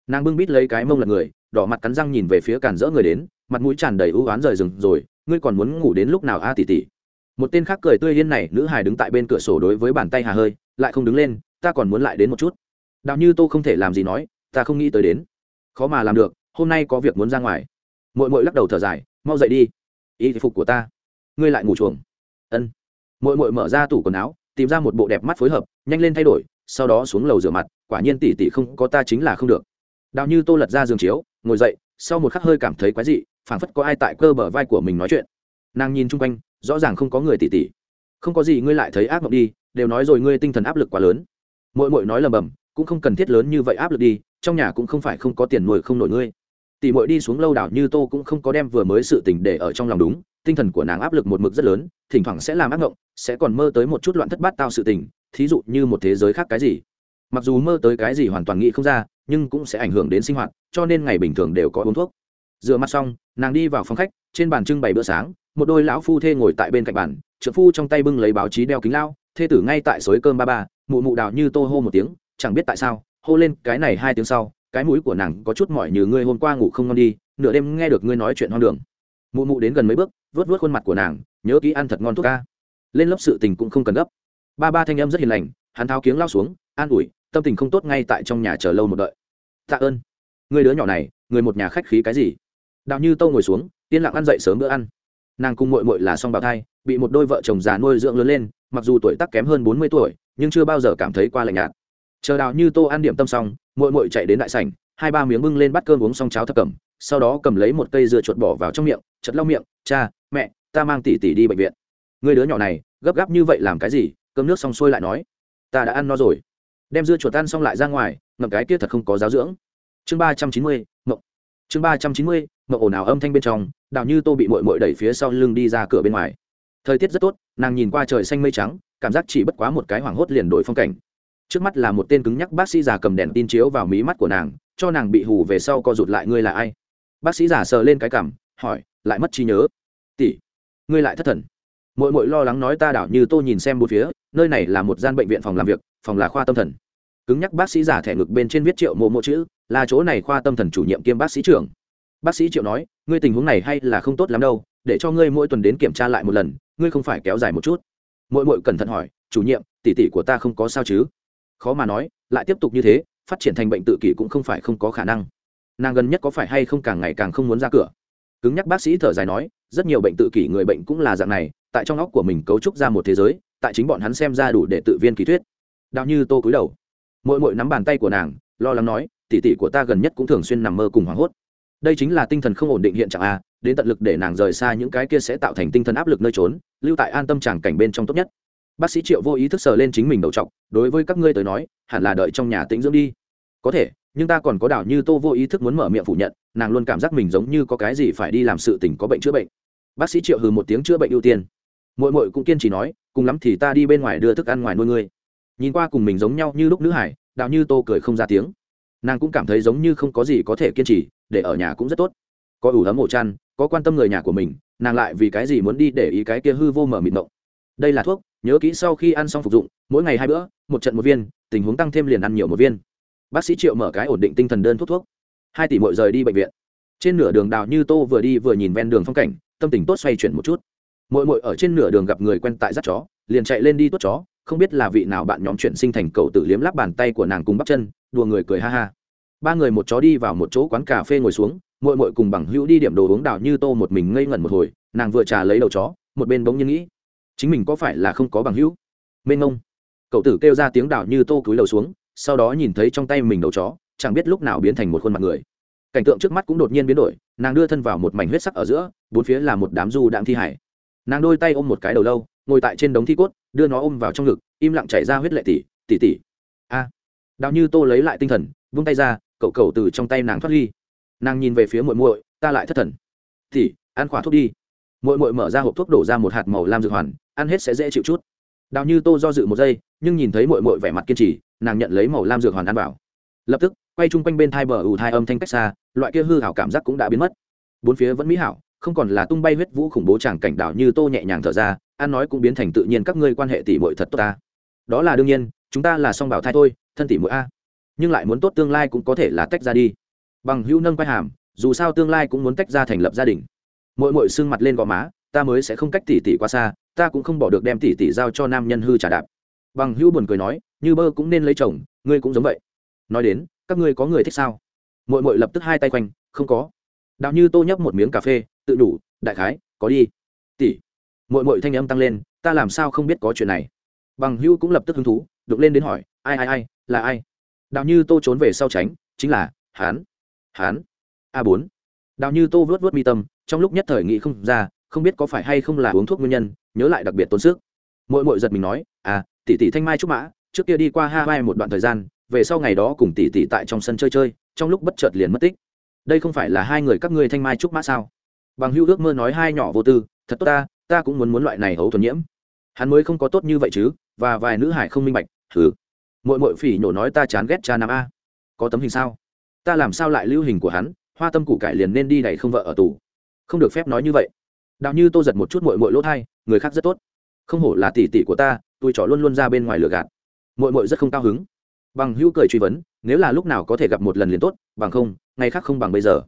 Nàng bưng bít lấy cái mông lật người, đỏ mặt cắn răng nhìn về phía cản rỡ người đến, mặt mũi tràn đầy ưu oán rời rừng rồi, ngươi còn muốn ngủ đến lúc nào a, tỷ tỷ? Một tên khác cười tươi yên này, nữ hài đứng tại bên cửa sổ đối với bàn tay hà hơi, lại không đứng lên ta còn muốn lại đến một chút. Đạo như tô không thể làm gì nói, ta không nghĩ tới đến. Khó mà làm được, hôm nay có việc muốn ra ngoài. Mội mội lắc đầu thở dài, mau dậy đi. Y phục của ta. Ngươi lại ngủ chuồng. Ân. Mội mội mở ra tủ quần áo, tìm ra một bộ đẹp mắt phối hợp, nhanh lên thay đổi, sau đó xuống lầu rửa mặt, quả nhiên tỷ tỷ không có ta chính là không được. Đạo như tô lật ra giường chiếu, ngồi dậy, sau một khắc hơi cảm thấy quái dị, phảng phất có ai tại cơ bờ vai của mình nói chuyện. Nàng nhìn chung quanh, rõ ràng không có người tỷ tỷ không có gì ngươi lại thấy ác mộng đi, đều nói rồi ngươi tinh thần áp lực quá lớn mỗi mỗi nói lầm bầm, cũng không cần thiết lớn như vậy áp lực đi, trong nhà cũng không phải không có tiền nuôi không nổi ngươi. Tỷ mội đi xuống lâu đảo như tô cũng không có đem vừa mới sự tình để ở trong lòng đúng, tinh thần của nàng áp lực một mực rất lớn, thỉnh thoảng sẽ làm ác ngộng, sẽ còn mơ tới một chút loạn thất bát tao sự tình, thí dụ như một thế giới khác cái gì. Mặc dù mơ tới cái gì hoàn toàn nghĩ không ra, nhưng cũng sẽ ảnh hưởng đến sinh hoạt, cho nên ngày bình thường đều có uống thuốc. Rửa mặt xong, nàng đi vào phòng khách, trên bàn trưng bày bữa sáng, một đôi lão phu thê ngồi tại bên cạnh bàn trợ phu trong tay bưng lấy báo chí đeo kính lao thê tử ngay tại suối cơm ba ba, mụ mụ đào như tô hô một tiếng, chẳng biết tại sao, hô lên cái này hai tiếng sau, cái mũi của nàng có chút mỏi như ngươi hôm qua ngủ không ngon đi, nửa đêm nghe được ngươi nói chuyện hoang đường. Mụ mụ đến gần mấy bước vớt vớt khuôn mặt của nàng, nhớ kỹ ăn thật ngon thuốc ca. Lên lớp sự tình cũng không cần gấp. Ba ba thanh em rất hiền lành, hắn tháo kiếng lao xuống, an ủi, tâm tình không tốt ngay tại trong nhà chờ lâu một đợi. Tạ ơn. Người đứa nhỏ này, người một nhà khách khí cái gì? Đào như tâu ngồi xuống, yên lặng ăn dậy sớm bữa ăn. Nàng cùng mội mội là xong bào thai, bị một đôi vợ chồng già nuôi dưỡng lớn lên mặc dù tuổi tác kém hơn bốn mươi tuổi, nhưng chưa bao giờ cảm thấy qua lạnh nhạt. Chờ đào như tô ăn điểm tâm xong mội mội chạy đến đại sảnh, hai ba miếng bưng lên bắt cơm uống xong cháo thập cẩm, sau đó cầm lấy một cây dưa chuột bỏ vào trong miệng, chật lau miệng, cha, mẹ, ta mang tỷ tỷ đi bệnh viện. Người đứa nhỏ này, gấp gáp như vậy làm cái gì? Cơm nước xong xuôi lại nói, ta đã ăn no rồi. Đem dưa chuột ăn xong lại ra ngoài, ngậm cái kia thật không có giáo dưỡng. Chương ba trăm chín mươi, mộng. Chương ba trăm chín mươi, mộng ồn ào âm thanh bên trong, đào như tô bị mội mội đẩy phía sau lưng đi ra cửa bên ngoài. Thời tiết rất tốt nàng nhìn qua trời xanh mây trắng, cảm giác chỉ bất quá một cái hoảng hốt liền đổi phong cảnh. Trước mắt là một tên cứng nhắc bác sĩ già cầm đèn tin chiếu vào mí mắt của nàng, cho nàng bị hù về sau co rụt lại ngươi là ai? Bác sĩ già sờ lên cái cảm, hỏi, lại mất trí nhớ. Tỷ, ngươi lại thất thần. Mỗi mỗi lo lắng nói ta đảo như tô nhìn xem một phía, nơi này là một gian bệnh viện phòng làm việc, phòng là khoa tâm thần. Cứng nhắc bác sĩ giả thẻ ngực bên trên viết triệu mộ mộ chữ, là chỗ này khoa tâm thần chủ nhiệm kiêm bác sĩ trưởng. Bác sĩ triệu nói, ngươi tình huống này hay là không tốt lắm đâu, để cho ngươi mỗi tuần đến kiểm tra lại một lần ngươi không phải kéo dài một chút. Mỗi mỗi cẩn thận hỏi, chủ nhiệm, tỷ tỷ của ta không có sao chứ? Khó mà nói, lại tiếp tục như thế, phát triển thành bệnh tự kỷ cũng không phải không có khả năng. Nàng gần nhất có phải hay không càng ngày càng không muốn ra cửa? Cứng nhắc bác sĩ thở dài nói, rất nhiều bệnh tự kỷ người bệnh cũng là dạng này, tại trong óc của mình cấu trúc ra một thế giới, tại chính bọn hắn xem ra đủ để tự viên kỳ thuyết. Đạo như tô cúi đầu. Mỗi mỗi nắm bàn tay của nàng, lo lắng nói tỉ tỉ của ta gần nhất cũng thường xuyên nằm mơ cùng hoảng hốt đây chính là tinh thần không ổn định hiện trạng a, đến tận lực để nàng rời xa những cái kia sẽ tạo thành tinh thần áp lực nơi trốn, lưu tại an tâm tràng cảnh bên trong tốt nhất. Bác sĩ triệu vô ý thức sờ lên chính mình đầu t đối với các ngươi tới nói, hẳn là đợi trong nhà tĩnh dưỡng đi. Có thể, nhưng ta còn có đảo như tô vô ý thức muốn mở miệng phủ nhận, nàng luôn cảm giác mình giống như có cái gì phải đi làm sự tình có bệnh chữa bệnh. Bác sĩ triệu hừ một tiếng chữa bệnh ưu tiên. Mội mội cũng kiên trì nói, cùng lắm thì ta đi bên ngoài đưa thức ăn ngoài nuôi ngươi. Nhìn qua cùng mình giống nhau như lúc nữ hải đào như tô cười không ra tiếng. Nàng cũng cảm thấy giống như không có gì có thể kiên trì để ở nhà cũng rất tốt. Có ủ ấm ổ chăn, có quan tâm người nhà của mình, nàng lại vì cái gì muốn đi để ý cái kia hư vô mở mịt mộng. Đây là thuốc, nhớ kỹ sau khi ăn xong phục dụng, mỗi ngày hai bữa, một trận một viên, tình huống tăng thêm liền ăn nhiều một viên. Bác sĩ triệu mở cái ổn định tinh thần đơn thuốc thuốc. Hai tỷ mội rời đi bệnh viện. Trên nửa đường đào như tô vừa đi vừa nhìn ven đường phong cảnh, tâm tình tốt xoay chuyển một chút. Mội mội ở trên nửa đường gặp người quen tại dắt chó, liền chạy lên đi tuốt chó, không biết là vị nào bạn nhóm chuyển sinh thành cậu tự liếm lắp bàn tay của nàng cùng bắp chân, đùa người cười ha ha ba người một chó đi vào một chỗ quán cà phê ngồi xuống mội mội cùng bằng hữu đi điểm đồ uống đảo như tô một mình ngây ngẩn một hồi, nàng vừa trà lấy đầu chó, một bên bỗng nhiên nghĩ, chính mình có phải là không có bằng hữu? Mênh ngông cậu tử kêu ra tiếng đảo như tô cúi đầu xuống, sau đó nhìn thấy trong tay mình đầu chó, chẳng biết lúc nào biến thành một khuôn mặt người. Cảnh tượng trước mắt cũng đột nhiên biến đổi, nàng đưa thân vào một mảnh huyết sắc ở giữa, bốn phía là một đám du đạm thi hải. Nàng đôi tay ôm một cái đầu lâu, ngồi tại trên đống thi cốt, đưa nó ôm vào trong ngực, im lặng chảy ra huyết lệ tỷ tỷ tỷ a. Đào như tô lấy lại tinh thần, vung tay ra cậu cậu từ trong tay nàng thoát ly. Nàng nhìn về phía muội muội, ta lại thất thần. Tỷ ăn khỏa thuốc đi. Muội muội mở ra hộp thuốc đổ ra một hạt màu lam dược hoàn, ăn hết sẽ dễ chịu chút. Đào như tô do dự một giây, nhưng nhìn thấy muội muội vẻ mặt kiên trì, nàng nhận lấy màu lam dược hoàn ăn vào. Lập tức, quay chung quanh bên thai bờ ù thai âm thanh cách xa, loại kia hư hảo cảm giác cũng đã biến mất. Bốn phía vẫn mỹ hảo, không còn là tung bay huyết vũ khủng bố chàng cảnh đảo như tô nhẹ nhàng thở ra, ăn nói cũng biến thành tự nhiên các ngươi quan hệ tỷ muội thật tốt ta. Đó là đương nhiên, chúng ta là song bảo thai thôi, thân tỷ muội a nhưng lại muốn tốt tương lai cũng có thể là tách ra đi. Bằng hữu nâng quay hàm, dù sao tương lai cũng muốn tách ra thành lập gia đình. Mỗi mỗi sưng mặt lên gò má, ta mới sẽ không cách tỷ tỷ qua xa, ta cũng không bỏ được đem tỷ tỷ giao cho nam nhân hư trả đạp. Bằng hữu buồn cười nói, như bơ cũng nên lấy chồng, ngươi cũng giống vậy. Nói đến, các ngươi có người thích sao? Mội mội lập tức hai tay quanh, không có. Đạo như tô nhấp một miếng cà phê, tự đủ, đại khái, có đi. Tỷ mội mội thanh âm tăng lên, ta làm sao không biết có chuyện này. Bằng hữu cũng lập tức hứng thú đục lên đến hỏi, ai ai ai, là ai? Đạo như tô trốn về sau tránh, chính là hán hán a bốn. Đạo như tô vớt vớt mi tâm, trong lúc nhất thời nghĩ không ra, không biết có phải hay không là uống thuốc nguyên nhân, nhớ lại đặc biệt tốn sức. Mỗi mỗi giật mình nói à tỷ tỷ thanh mai trúc mã, trước kia đi qua ha mai một đoạn thời gian, về sau ngày đó cùng tỷ tỷ tại trong sân chơi chơi, trong lúc bất chợt liền mất tích. Đây không phải là hai người các ngươi thanh mai trúc mã sao? Bằng hữu ước mơ nói hai nhỏ vô tư, thật tốt ta ta cũng muốn muốn loại này hấu thuần nhiễm. Hắn mới không có tốt như vậy chứ, và vài nữ hải không minh bạch thử mội mội phỉ nhổ nói ta chán ghét cha nam a. Có tấm hình sao? Ta làm sao lại lưu hình của hắn? Hoa tâm củ cải liền nên đi đẩy không vợ ở tù. Không được phép nói như vậy. Đạo như tô giật một chút mội mội lỗ thai, người khác rất tốt. Không hổ là tỷ tỷ của ta, tôi trỏ luôn luôn ra bên ngoài lửa gạt. Mội mội rất không cao hứng. Bằng hữu cười truy vấn, nếu là lúc nào có thể gặp một lần liền tốt, bằng không, ngày khác không bằng bây giờ.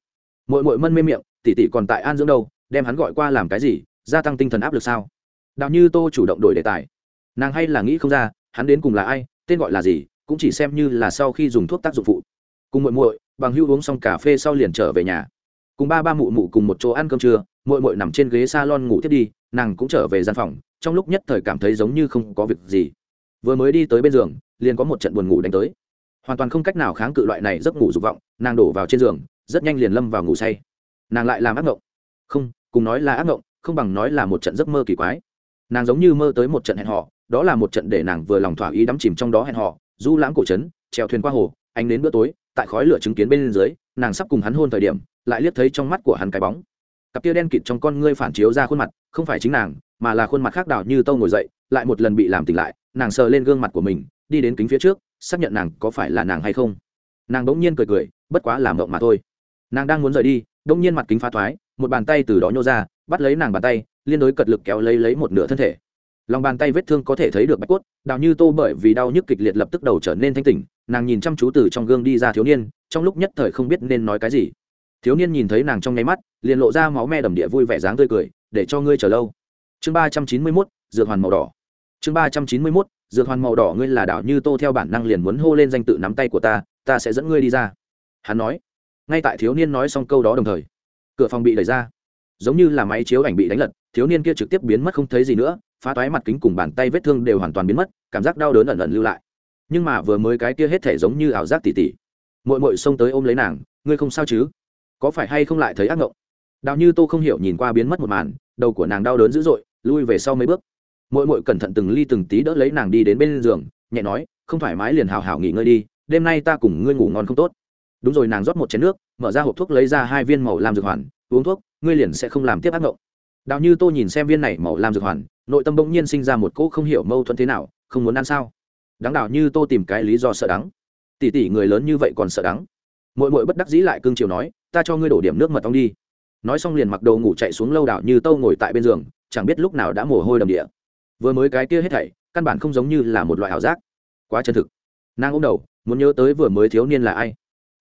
Mội mội mân mê miệng, tỷ tỷ còn tại an dưỡng đâu, đem hắn gọi qua làm cái gì, gia tăng tinh thần áp lực sao? Đạo như tô chủ động đổi đề tài. Nàng hay là nghĩ không ra, hắn đến cùng là ai tên gọi là gì, cũng chỉ xem như là sau khi dùng thuốc tác dụng phụ. Cùng muội muội, bằng hưu uống xong cà phê sau liền trở về nhà. Cùng ba ba mụ mụ cùng một chỗ ăn cơm trưa, muội muội nằm trên ghế salon ngủ tiếp đi, nàng cũng trở về gian phòng, trong lúc nhất thời cảm thấy giống như không có việc gì. Vừa mới đi tới bên giường, liền có một trận buồn ngủ đánh tới. Hoàn toàn không cách nào kháng cự loại này giấc ngủ dục vọng, nàng đổ vào trên giường, rất nhanh liền lâm vào ngủ say. Nàng lại làm ác ngộng. Không, cùng nói là ác ngộng, không bằng nói là một trận giấc mơ kỳ quái. Nàng giống như mơ tới một trận hẹn hò đó là một trận để nàng vừa lòng thỏa ý đắm chìm trong đó hẹn họ, du lãng cổ trấn trèo thuyền qua hồ anh đến bữa tối tại khói lửa chứng kiến bên dưới nàng sắp cùng hắn hôn thời điểm lại liếc thấy trong mắt của hắn cái bóng. Cặp tia đen kịt trong con ngươi phản chiếu ra khuôn mặt không phải chính nàng mà là khuôn mặt khác đảo như tâu ngồi dậy lại một lần bị làm tỉnh lại nàng sờ lên gương mặt của mình đi đến kính phía trước xác nhận nàng có phải là nàng hay không. Nàng đỗng nhiên cười cười bất quá làm động mà thôi. Nàng đang muốn rời đi đỗng nhiên mặt kính phá thoái một bàn tay từ đó nhô ra bắt lấy nàng bàn tay liên đối cật lực kéo lấy lấy một nửa thân thể lòng bàn tay vết thương có thể thấy được bạch cốt, đào như tô bởi vì đau nhức kịch liệt lập tức đầu trở nên thanh tỉnh, nàng nhìn chăm chú từ trong gương đi ra thiếu niên, trong lúc nhất thời không biết nên nói cái gì. Thiếu niên nhìn thấy nàng trong nháy mắt, liền lộ ra máu me đầm địa vui vẻ dáng tươi cười, để cho ngươi chờ lâu. Chương ba trăm chín mươi mốt, dược hoàn màu đỏ. Chương ba trăm chín mươi mốt, dược hoàn màu đỏ, ngươi là đảo như tô theo bản năng liền muốn hô lên danh tự nắm tay của ta ta sẽ dẫn ngươi đi ra. Hắn nói. Ngay tại thiếu niên nói xong câu đó đồng thời, cửa phòng bị đẩy ra. Giống như là máy chiếu ảnh bị đánh lật, thiếu niên kia trực tiếp biến mất không thấy gì nữa phá toái mặt kính cùng bàn tay vết thương đều hoàn toàn biến mất, cảm giác đau đớn ẩn ẩn lưu lại. Nhưng mà vừa mới cái kia hết thể giống như ảo giác tỉ tỉ. Mội mội xông tới ôm lấy nàng, ngươi không sao chứ? Có phải hay không lại thấy ác ngộng? Đào như tô không hiểu nhìn qua biến mất một màn, đầu của nàng đau đớn dữ dội, lui về sau mấy bước. Mội mội cẩn thận từng ly từng tí đỡ lấy nàng đi đến bên giường, nhẹ nói, không thoải mái liền hào hào nghỉ ngơi đi, đêm nay ta cùng ngươi ngủ ngon không tốt. Đúng rồi, nàng rót một chén nước, mở ra hộp thuốc lấy ra hai viên màu làm dược hoàn, uống thuốc, ngươi liền sẽ không làm tiếp ác ngộng. Đào như tô nhìn xem viên này màu làm dược hoàn nội tâm bỗng nhiên sinh ra một cỗ không hiểu mâu thuẫn thế nào, không muốn ăn sao? Đáng đảo như tô tìm cái lý do sợ đắng. Tỷ tỷ người lớn như vậy còn sợ đắng. Mỗi mỗi bất đắc dĩ lại cương chiều nói, ta cho ngươi đổ điểm nước mật ong đi. Nói xong liền mặc đồ ngủ chạy xuống lâu đảo như tâu ngồi tại bên giường, chẳng biết lúc nào đã mồ hôi đầm địa. Vừa mới cái kia hết thảy, căn bản không giống như là một loại ảo giác. Quá chân thực. Nàng ôm đầu, muốn nhớ tới vừa mới thiếu niên là ai.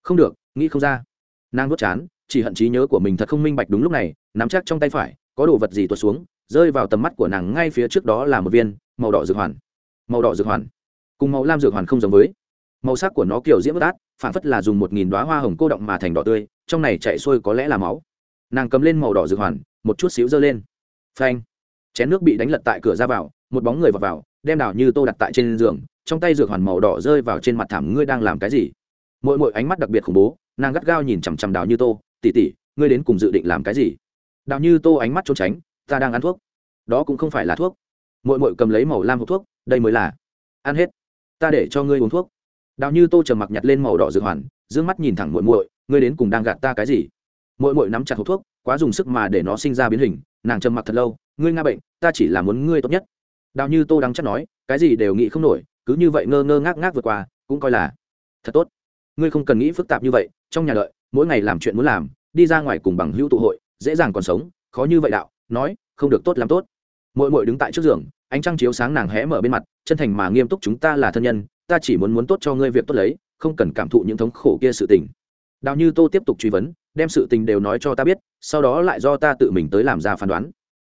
Không được, nghĩ không ra. Nàng vớt chán, chỉ hận trí nhớ của mình thật không minh bạch đúng lúc này, nắm chắc trong tay phải, có đồ vật gì tuột xuống rơi vào tầm mắt của nàng ngay phía trước đó là một viên màu đỏ dược hoàn. Màu đỏ dược hoàn. Cùng màu lam dược hoàn không giống với. Màu sắc của nó kiểu diễm bất át phản phất là dùng một nghìn đoá hoa hồng cô động mà thành đỏ tươi trong này chạy xuôi có lẽ là máu. Nàng cầm lên màu đỏ dược hoàn một chút xíu dơ lên. Phanh. Chén nước bị đánh lật tại cửa ra vào một bóng người vào, vào đem đảo như tô đặt tại trên giường trong tay dược hoàn màu đỏ rơi vào trên mặt thảm ngươi đang làm cái gì? Mỗi mỗi ánh mắt đặc biệt khủng bố nàng gắt gao nhìn chằm chằm đào như tô tỉ tỉ ngươi đến cùng dự định làm cái gì? Đào như tô ánh mắt trốn tránh ta đang ăn thuốc. Đó cũng không phải là thuốc. Mội mội cầm lấy màu lam hộp thuốc, đây mới là. Ăn hết. Ta để cho ngươi uống thuốc. Đào như tô trầm mặc nhặt lên màu đỏ dược hoàn d ư ơ n g mắt nhìn thẳng mội mội ngươi đến cùng đang gạt ta cái gì? Mội mội nắm chặt hộp thuốc, quá dùng sức mà để nó sinh ra biến hình, nàng trầm mặc thật lâu, ngươi nga bệnh, ta chỉ là muốn ngươi tốt nhất. Đào như tô đang chắc nói, cái gì đều nghĩ không nổi, cứ như vậy ngơ ngơ ngác ngác vượt qua, cũng coi là thật tốt. Ngươi không cần nghĩ phức tạp như vậy, trong nhà đợi, mỗi ngày làm chuyện muốn làm, đi ra ngoài cùng bằng hữu tụ hội, dễ dàng còn sống, khó như vậy đạo nói, không được tốt làm tốt. Mội mội đứng tại trước giường, ánh trăng chiếu sáng nàng hé mở bên mặt, chân thành mà nghiêm túc, chúng ta là thân nhân, ta chỉ muốn muốn tốt cho ngươi việc tốt lấy, không cần cảm thụ những thống khổ kia sự tình. Đào như tô tiếp tục truy vấn, đem sự tình đều nói cho ta biết, sau đó lại do ta tự mình tới làm ra phán đoán.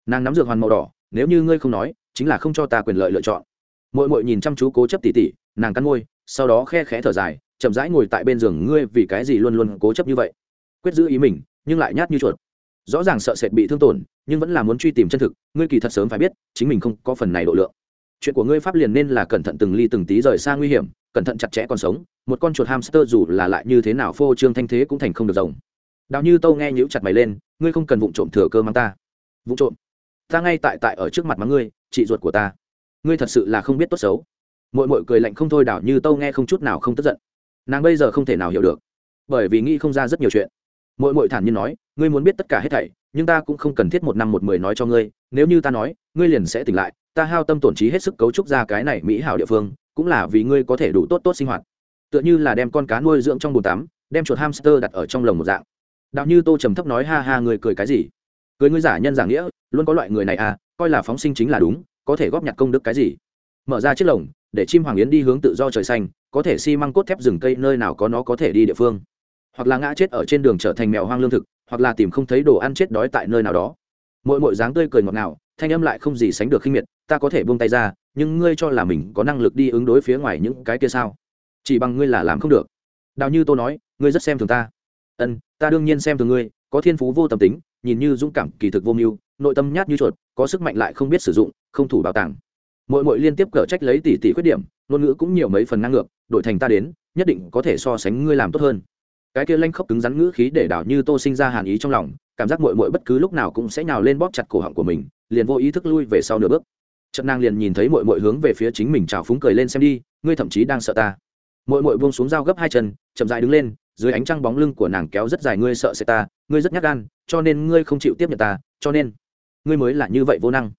Nàng nắm dược hoàn màu đỏ, nếu như ngươi không nói, chính là không cho ta quyền lợi lựa chọn. Mội mội nhìn chăm chú cố chấp tỉ tỉ, nàng cắn môi, sau đó khe khẽ thở dài, chậm rãi ngồi tại bên giường, ngươi vì cái gì luôn luôn cố chấp như vậy? Quyết giữ ý mình, nhưng lại nhát như chuột rõ ràng sợ sệt bị thương tổn, nhưng vẫn là muốn truy tìm chân thực, ngươi kỳ thật sớm phải biết, chính mình không có phần này độ lượng. Chuyện của ngươi pháp liền nên là cẩn thận từng ly từng tí rời xa nguy hiểm, cẩn thận chặt chẽ còn sống, một con chuột hamster dù là lại như thế nào phô trương thanh thế cũng thành không được rồng. Đào như tâu nghe nhíu chặt mày lên, ngươi không cần vụng trộm thừa cơ mang ta. Vụng trộm? Ta ngay tại tại ở trước mặt mắng ngươi, chị ruột của ta. Ngươi thật sự là không biết tốt xấu. Mội mội cười lạnh không thôi, đào như tâu nghe không chút nào không tức giận. Nàng bây giờ không thể nào hiểu được, bởi vì nghĩ không ra rất nhiều chuyện mội mội thản nhiên nói, ngươi muốn biết tất cả hết thảy, nhưng ta cũng không cần thiết một năm một mười nói cho ngươi. Nếu như ta nói, ngươi liền sẽ tỉnh lại. Ta hao tâm tổn trí hết sức cấu trúc ra cái này mỹ hảo địa phương, cũng là vì ngươi có thể đủ tốt tốt sinh hoạt. Tựa như là đem con cá nuôi dưỡng trong bồn tắm, đem chuột hamster đặt ở trong lồng một dạng. Đạo như tô trầm thấp nói, ha ha người cười cái gì? Cười ngươi giả nhân giả nghĩa, luôn có loại người này à coi là phóng sinh chính là đúng, có thể góp nhặt công đức cái gì? Mở ra chiếc lồng, để chim hoàng yến đi hướng tự do trời xanh, có thể xi măng cốt thép rừng cây nơi nào có nó có thể đi địa phương hoặc là ngã chết ở trên đường trở thành mèo hoang lương thực, hoặc là tìm không thấy đồ ăn chết đói tại nơi nào đó. Mỗi mỗi dáng tươi cười ngọt ngào, thanh âm lại không gì sánh được khinh miệt, ta có thể buông tay ra, nhưng ngươi cho là mình có năng lực đi ứng đối phía ngoài những cái kia sao? Chỉ bằng ngươi là làm không được. Đào như tôi nói, ngươi rất xem thường ta. Ân, ta đương nhiên xem thường ngươi, có thiên phú vô tâm tính, nhìn như dũng cảm, kỳ thực vô mưu, nội tâm nhát như chuột, có sức mạnh lại không biết sử dụng, không thủ bảo tàng. Mỗi mỗi liên tiếp cở trách lấy tỷ tỷ khuyết điểm, ngôn ngữ cũng nhiều mấy phần năng ngược, đổi thành ta đến, nhất định có thể so sánh ngươi làm tốt hơn cái kia lanh khóc cứng rắn ngữ khí để đảo như tô sinh ra hàn ý trong lòng, cảm giác mội mội bất cứ lúc nào cũng sẽ nhào lên bóp chặt cổ họng của mình, liền vô ý thức lui về sau nửa bước. Trận nàng liền nhìn thấy mội mội hướng về phía chính mình trào phúng cười lên xem đi, ngươi thậm chí đang sợ ta. Mội mội buông xuống dao gấp hai chân, chậm dài đứng lên, dưới ánh trăng bóng lưng của nàng kéo rất dài, ngươi sợ sẽ ta, ngươi rất nhát gan, cho nên ngươi không chịu tiếp nhận ta, cho nên ngươi mới là như vậy vô năng.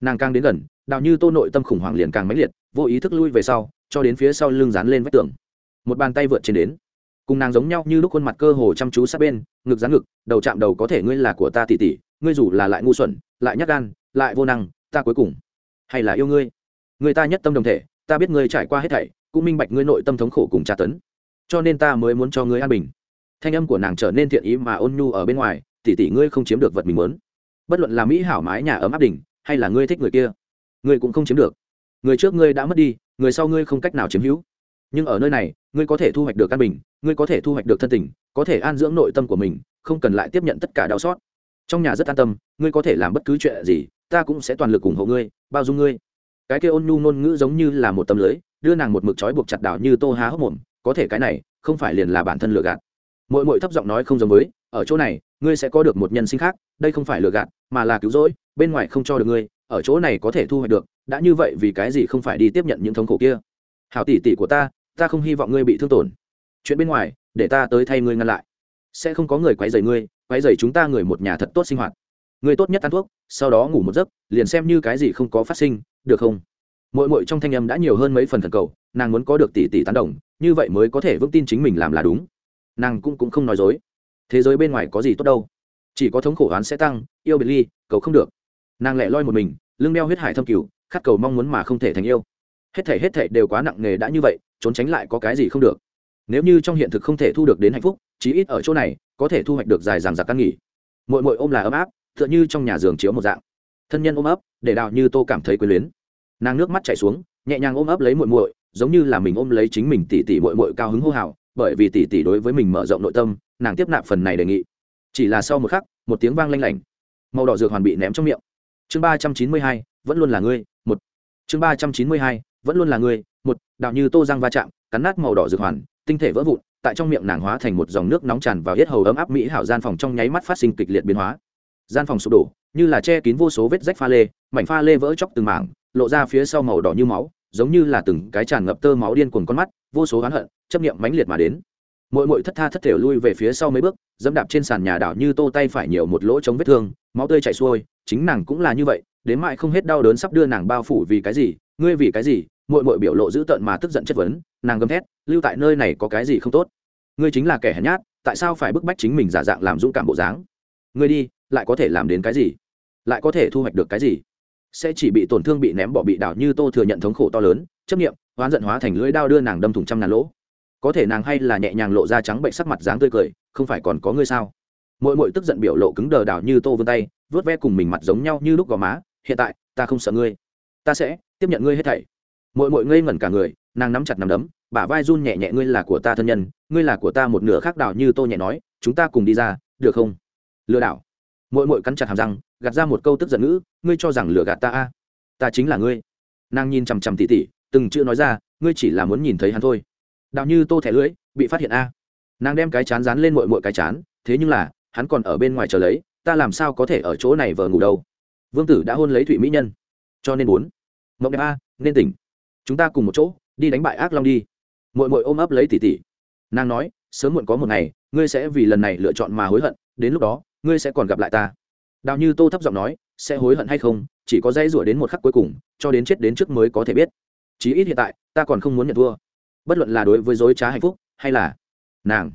Nàng càng đến gần đào như tô nội tâm khủng hoảng liền càng mãnh liệt, vô ý thức lui về sau, cho đến phía sau lưng dán lên vách tường. Một bàn tay vượt trên đến cùng nàng giống nhau như lúc khuôn mặt cơ hồ chăm chú sát bên, ngực dán ngực, đầu chạm đầu có thể ngươi là của ta tỉ tỉ ngươi dù là lại ngu xuẩn, lại nhắc gan, lại vô năng, ta cuối cùng hay là yêu ngươi. Người ta nhất tâm đồng thể, ta biết ngươi trải qua hết thảy, cũng minh bạch ngươi nội tâm thống khổ cùng tra tấn. Cho nên ta mới muốn cho ngươi an bình. Thanh âm của nàng trở nên thiện ý mà ôn nhu ở bên ngoài tỉ tỉ ngươi không chiếm được vật mình muốn. Bất luận là mỹ hảo mái nhà ấm áp đỉnh, hay là ngươi thích người kia, ngươi cũng không chiếm được. Người trước ngươi đã mất đi, người sau ngươi không cách nào chiếm hữu nhưng ở nơi này, ngươi có thể thu hoạch được căn bình, ngươi có thể thu hoạch được thân tình, có thể an dưỡng nội tâm của mình, không cần lại tiếp nhận tất cả đau xót. Trong nhà rất an tâm, ngươi có thể làm bất cứ chuyện gì, ta cũng sẽ toàn lực ủng hộ ngươi, bao dung ngươi. Cái kia ôn nhu ngôn ngữ giống như là một tấm lưới, đưa nàng một mực trói buộc chặt đảo như tô há hốc mồm, có thể cái này, không phải liền là bản thân lừa gạt. Mỗi mỗi thấp giọng nói không giống với, ở chỗ này, ngươi sẽ có được một nhân sinh khác, đây không phải lừa gạt, mà là cứu rỗi, bên ngoài không cho được ngươi, ở chỗ này có thể thu hoạch được, đã như vậy vì cái gì không phải đi tiếp nhận những thống khổ kia? Hảo tỷ tỷ của ta ta không hy vọng ngươi bị thương tổn. Chuyện bên ngoài, để ta tới thay ngươi ngăn lại. Sẽ không có người quấy rầy ngươi, quấy rầy chúng ta người một nhà thật tốt sinh hoạt. Ngươi tốt nhất ăn thuốc, sau đó ngủ một giấc, liền xem như cái gì không có phát sinh, được không? Muội muội trong thanh âm đã nhiều hơn mấy phần thần cầu, nàng muốn có được tỷ tỷ tán đồng, như vậy mới có thể vững tin chính mình làm là đúng. Nàng cũng cũng không nói dối. Thế giới bên ngoài có gì tốt đâu? Chỉ có thống khổ oán sẽ tăng, yêu biệt ly cầu không được. Nàng lẻ loi một mình, lưng đeo huyết hải thâm cửu khát cầu mong muốn mà không thể thành yêu hết thể hết thể đều quá nặng nề đã như vậy, trốn tránh lại có cái gì không được. Nếu như trong hiện thực không thể thu được đến hạnh phúc, chí ít ở chỗ này, có thể thu hoạch được dài dàng giặc căn nghỉ. Mội mội ôm là ấm áp, tựa như trong nhà giường chiếu một dạng. Thân nhân ôm ấp, để đào như tô cảm thấy quyền luyến. Nàng nước mắt chảy xuống, nhẹ nhàng ôm ấp lấy mội mội giống như là mình ôm lấy chính mình tỉ tỉ mội mội cao hứng hô hào, bởi vì tỉ tỉ đối với mình mở rộng nội tâm, nàng tiếp nạp phần này đề nghị. Chỉ là sau một khắc, một tiếng vang lanh lảnh. Màu đỏ dược hoàn bị ném trong miệng. Chương ba trăm chín mươi hai, vẫn luôn là ngươi, một. Chương ba trăm chín mươi hai vẫn luôn là ngươi, một, đạo như tô răng va chạm, cắn nát màu đỏ dược hoàn, tinh thể vỡ vụn, tại trong miệng nàng hóa thành một dòng nước nóng tràn vào hết hầu ấm áp mỹ hảo gian phòng trong nháy mắt phát sinh kịch liệt biến hóa. Gian phòng sụp đổ, như là che kín vô số vết rách pha lê, mảnh pha lê vỡ chóc từng mảng, lộ ra phía sau màu đỏ như máu, giống như là từng cái tràn ngập tơ máu điên cuồng con mắt, vô số oán hận, chấp niệm mãnh liệt mà đến. Mỗi mỗi thất tha thất thể lui về phía sau mấy bước, dẫm đạp trên sàn nhà đảo như tô tay phải nhiều một lỗ chống vết thương, máu tươi chảy xuôi, chính nàng cũng là như vậy, đến mại không hết đau đớn sắp đưa nàng bao phủ vì cái gì, ngươi vì cái gì Muội muội biểu lộ dữ tợn mà tức giận chất vấn, nàng gầm thét, lưu tại nơi này có cái gì không tốt? Ngươi chính là kẻ hèn nhát, tại sao phải bức bách chính mình giả dạng làm dũng cảm bộ dáng? Ngươi đi, lại có thể làm đến cái gì? Lại có thể thu hoạch được cái gì? Sẽ chỉ bị tổn thương bị ném bỏ bị đảo như tô thừa nhận thống khổ to lớn, chấp nghiệm oán giận hóa thành lưỡi đao đưa nàng đâm thủng trăm ngàn lỗ. Có thể nàng hay là nhẹ nhàng lộ ra trắng bệnh sắc mặt dáng tươi cười, không phải còn có ngươi sao? Mỗi mỗi tức giận biểu lộ cứng đờ đảo như tô vươn tay vớt ve cùng mình mặt giống nhau như lúc gò má, hiện tại, ta không sợ ngươi. Ta sẽ tiếp nhận ngươi hết thảy mỗi mỗi ngây ngẩn cả người, nàng nắm chặt nắm đấm, bả vai run nhẹ nhẹ, ngươi là của ta thân nhân, ngươi là của ta một nửa khác đảo như tô nhẹ nói, chúng ta cùng đi ra, được không? Lừa đảo. Mỗi mỗi cắn chặt hàm răng, gạt ra một câu tức giận ngữ, ngươi cho rằng lừa gạt ta a? Ta chính là ngươi. Nàng nhìn chằm chằm tỉ tỉ, từng chữ nói ra, ngươi chỉ là muốn nhìn thấy hắn thôi. Đạo như tô thẻ lưỡi, bị phát hiện a? Nàng đem cái chán dán lên mội mội cái chán, thế nhưng là, hắn còn ở bên ngoài chờ lấy, ta làm sao có thể ở chỗ này vờ ngủ đâu? Vương tử đã hôn lấy thụy mỹ nhân. Cho nên muốn. Mộng đẹp a, nên tỉnh chúng ta cùng một chỗ, đi đánh bại ác long đi. Mội mội ôm ấp lấy tỉ tỉ nàng nói, sớm muộn có một ngày, ngươi sẽ vì lần này lựa chọn mà hối hận, đến lúc đó, ngươi sẽ còn gặp lại ta. Đào như tô thấp giọng nói, sẽ hối hận hay không, chỉ có dây rủa đến một khắc cuối cùng, cho đến chết đến trước mới có thể biết. Chí ít hiện tại, ta còn không muốn nhận thua. Bất luận là đối với dối trá hạnh phúc, hay là nàng.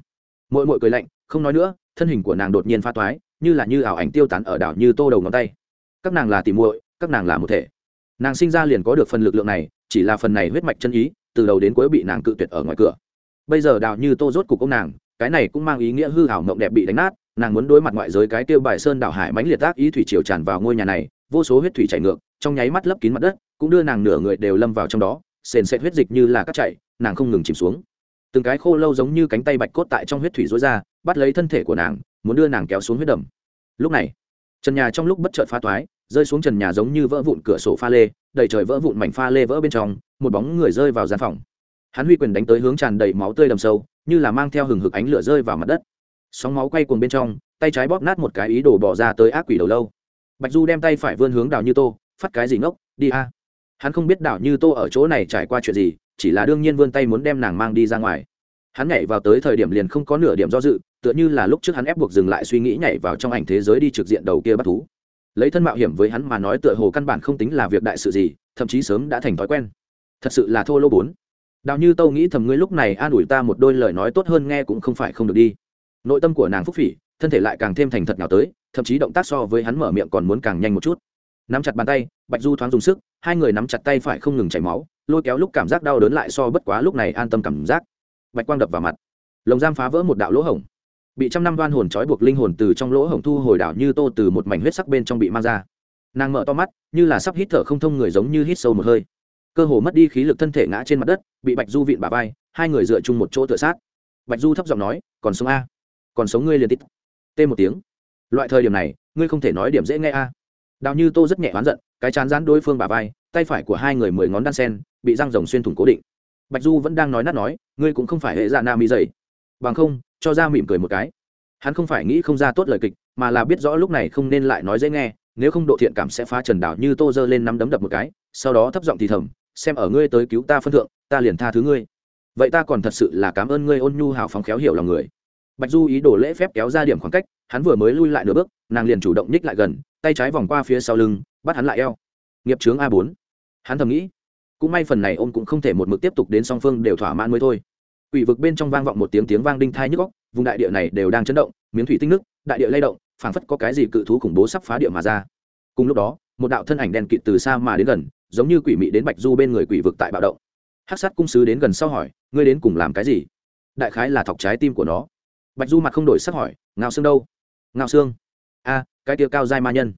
Mội mội cười lạnh, không nói nữa, thân hình của nàng đột nhiên pha toái, như là như ảo ảnh tiêu tán ở đảo như tô đầu ngón tay. Các nàng là tìm muội, các nàng là một thể. Nàng sinh ra liền có được phần lực lượng này chỉ là phần này huyết mạch chân ý, từ đầu đến cuối bị nàng cự tuyệt ở ngoài cửa. Bây giờ đào như tô rốt cục ông nàng, cái này cũng mang ý nghĩa hư hảo mộng đẹp bị đánh nát, nàng muốn đối mặt ngoại giới cái tiêu bài sơn đảo hải mãnh liệt tác ý thủy triều tràn vào ngôi nhà này, vô số huyết thủy chảy ngược, trong nháy mắt lấp kín mặt đất, cũng đưa nàng nửa người đều lâm vào trong đó, sền sệt huyết dịch như là cắt chảy, nàng không ngừng chìm xuống. Từng cái khô lâu giống như cánh tay bạch cốt tại trong huyết thủy rối ra, bắt lấy thân thể của nàng, muốn đưa nàng kéo xuống huyết đầm. Lúc này, trần nhà trong lúc bất chợt phá toái rơi xuống trần nhà giống như vỡ vụn cửa sổ pha lê, đầy trời vỡ vụn mảnh pha lê vỡ bên trong, một bóng người rơi vào gian phòng. Hắn huy quyền đánh tới hướng tràn đầy máu tươi đầm sâu, như là mang theo hừng hực ánh lửa rơi vào mặt đất. Sóng máu quay cuồng bên trong, tay trái bóp nát một cái ý đồ bỏ ra tới ác quỷ đầu lâu. Bạch du đem tay phải vươn hướng đào như tô, phát cái gì ngốc, đi a. Hắn không biết đào như tô ở chỗ này trải qua chuyện gì, chỉ là đương nhiên vươn tay muốn đem nàng mang đi ra ngoài. Hắn nhảy vào tới thời điểm liền không có nửa điểm do dự, tựa như là lúc trước hắn ép buộc dừng lại suy nghĩ nhảy vào trong ảnh thế giới đi trực diện đầu kia bắt thú lấy thân mạo hiểm với hắn mà nói tựa hồ căn bản không tính là việc đại sự gì, thậm chí sớm đã thành thói quen. Thật sự là thô lô bốn. Đào như tâu nghĩ thầm ngươi lúc này an ủi ta một đôi lời nói tốt hơn nghe cũng không phải không được đi. Nội tâm của nàng phúc phỉ, thân thể lại càng thêm thành thật nào tới, thậm chí động tác so với hắn mở miệng còn muốn càng nhanh một chút. Nắm chặt bàn tay, bạch du thoáng dùng sức, hai người nắm chặt tay phải không ngừng chảy máu, lôi kéo lúc cảm giác đau đớn lại so bất quá lúc này an tâm cảm giác. Bạch quang đập vào mặt. Lồng giam phá vỡ một đạo lỗ hổng bị trăm năm đoan hồn trói buộc linh hồn từ trong lỗ hổng thu hồi đảo như tô từ một mảnh huyết sắc bên trong bị mang ra. Nàng mở to mắt, như là sắp hít thở không thông người giống như hít sâu một hơi. Cơ hồ mất đi khí lực thân thể ngã trên mặt đất, bị bạch du vịn bà vai, hai người dựa chung một chỗ tựa sát. Bạch du thấp giọng nói, còn sống a? Còn sống ngươi liền tít. Tê một tiếng. Loại thời điểm này, ngươi không thể nói điểm dễ nghe a. Đào như tô rất nhẹ oán giận, cái chán rán đối phương bà vai, tay phải của hai người mười ngón đan sen, bị răng rồng xuyên thủng cố định. Bạch du vẫn đang nói nát nói, ngươi cũng không phải hệ dạ nam mỹ dày bằng không cho ra mỉm cười một cái. Hắn không phải nghĩ không ra tốt lời kịch, mà là biết rõ lúc này không nên lại nói dễ nghe, nếu không độ thiện cảm sẽ phá trần đảo như tô dơ lên nắm đấm đập một cái, sau đó thấp giọng thì thầm, xem ở ngươi tới cứu ta phân thượng, ta liền tha thứ ngươi. Vậy ta còn thật sự là cảm ơn ngươi ôn nhu hào phóng khéo hiểu lòng người. Bạch du ý đồ lễ phép kéo ra điểm khoảng cách, hắn vừa mới lui lại nửa bước, nàng liền chủ động nhích lại gần, tay trái vòng qua phía sau lưng, bắt hắn lại eo. Nghiệp trướng a bốn. Hắn thầm nghĩ, cũng may phần này ôm cũng không thể một mực tiếp tục đến song phương đều thỏa mãn mới thôi. Quỷ vực bên trong vang vọng một tiếng tiếng vang đinh thai nhức óc, vùng đại địa này đều đang chấn động, miếng thủy tinh nước, đại địa lay động, phảng phất có cái gì cự thú khủng bố sắp phá địa mà ra. Cùng lúc đó, một đạo thân ảnh đen kịt từ xa mà đến gần, giống như quỷ mị đến Bạch Du bên người quỷ vực tại bạo động. Hắc sát cung sứ đến gần sau hỏi, ngươi đến cùng làm cái gì? Đại khái là thọc trái tim của nó. Bạch Du mặt không đổi sắc hỏi, ngao xương đâu? Ngao xương? A, cái kia cao giai ma nhân.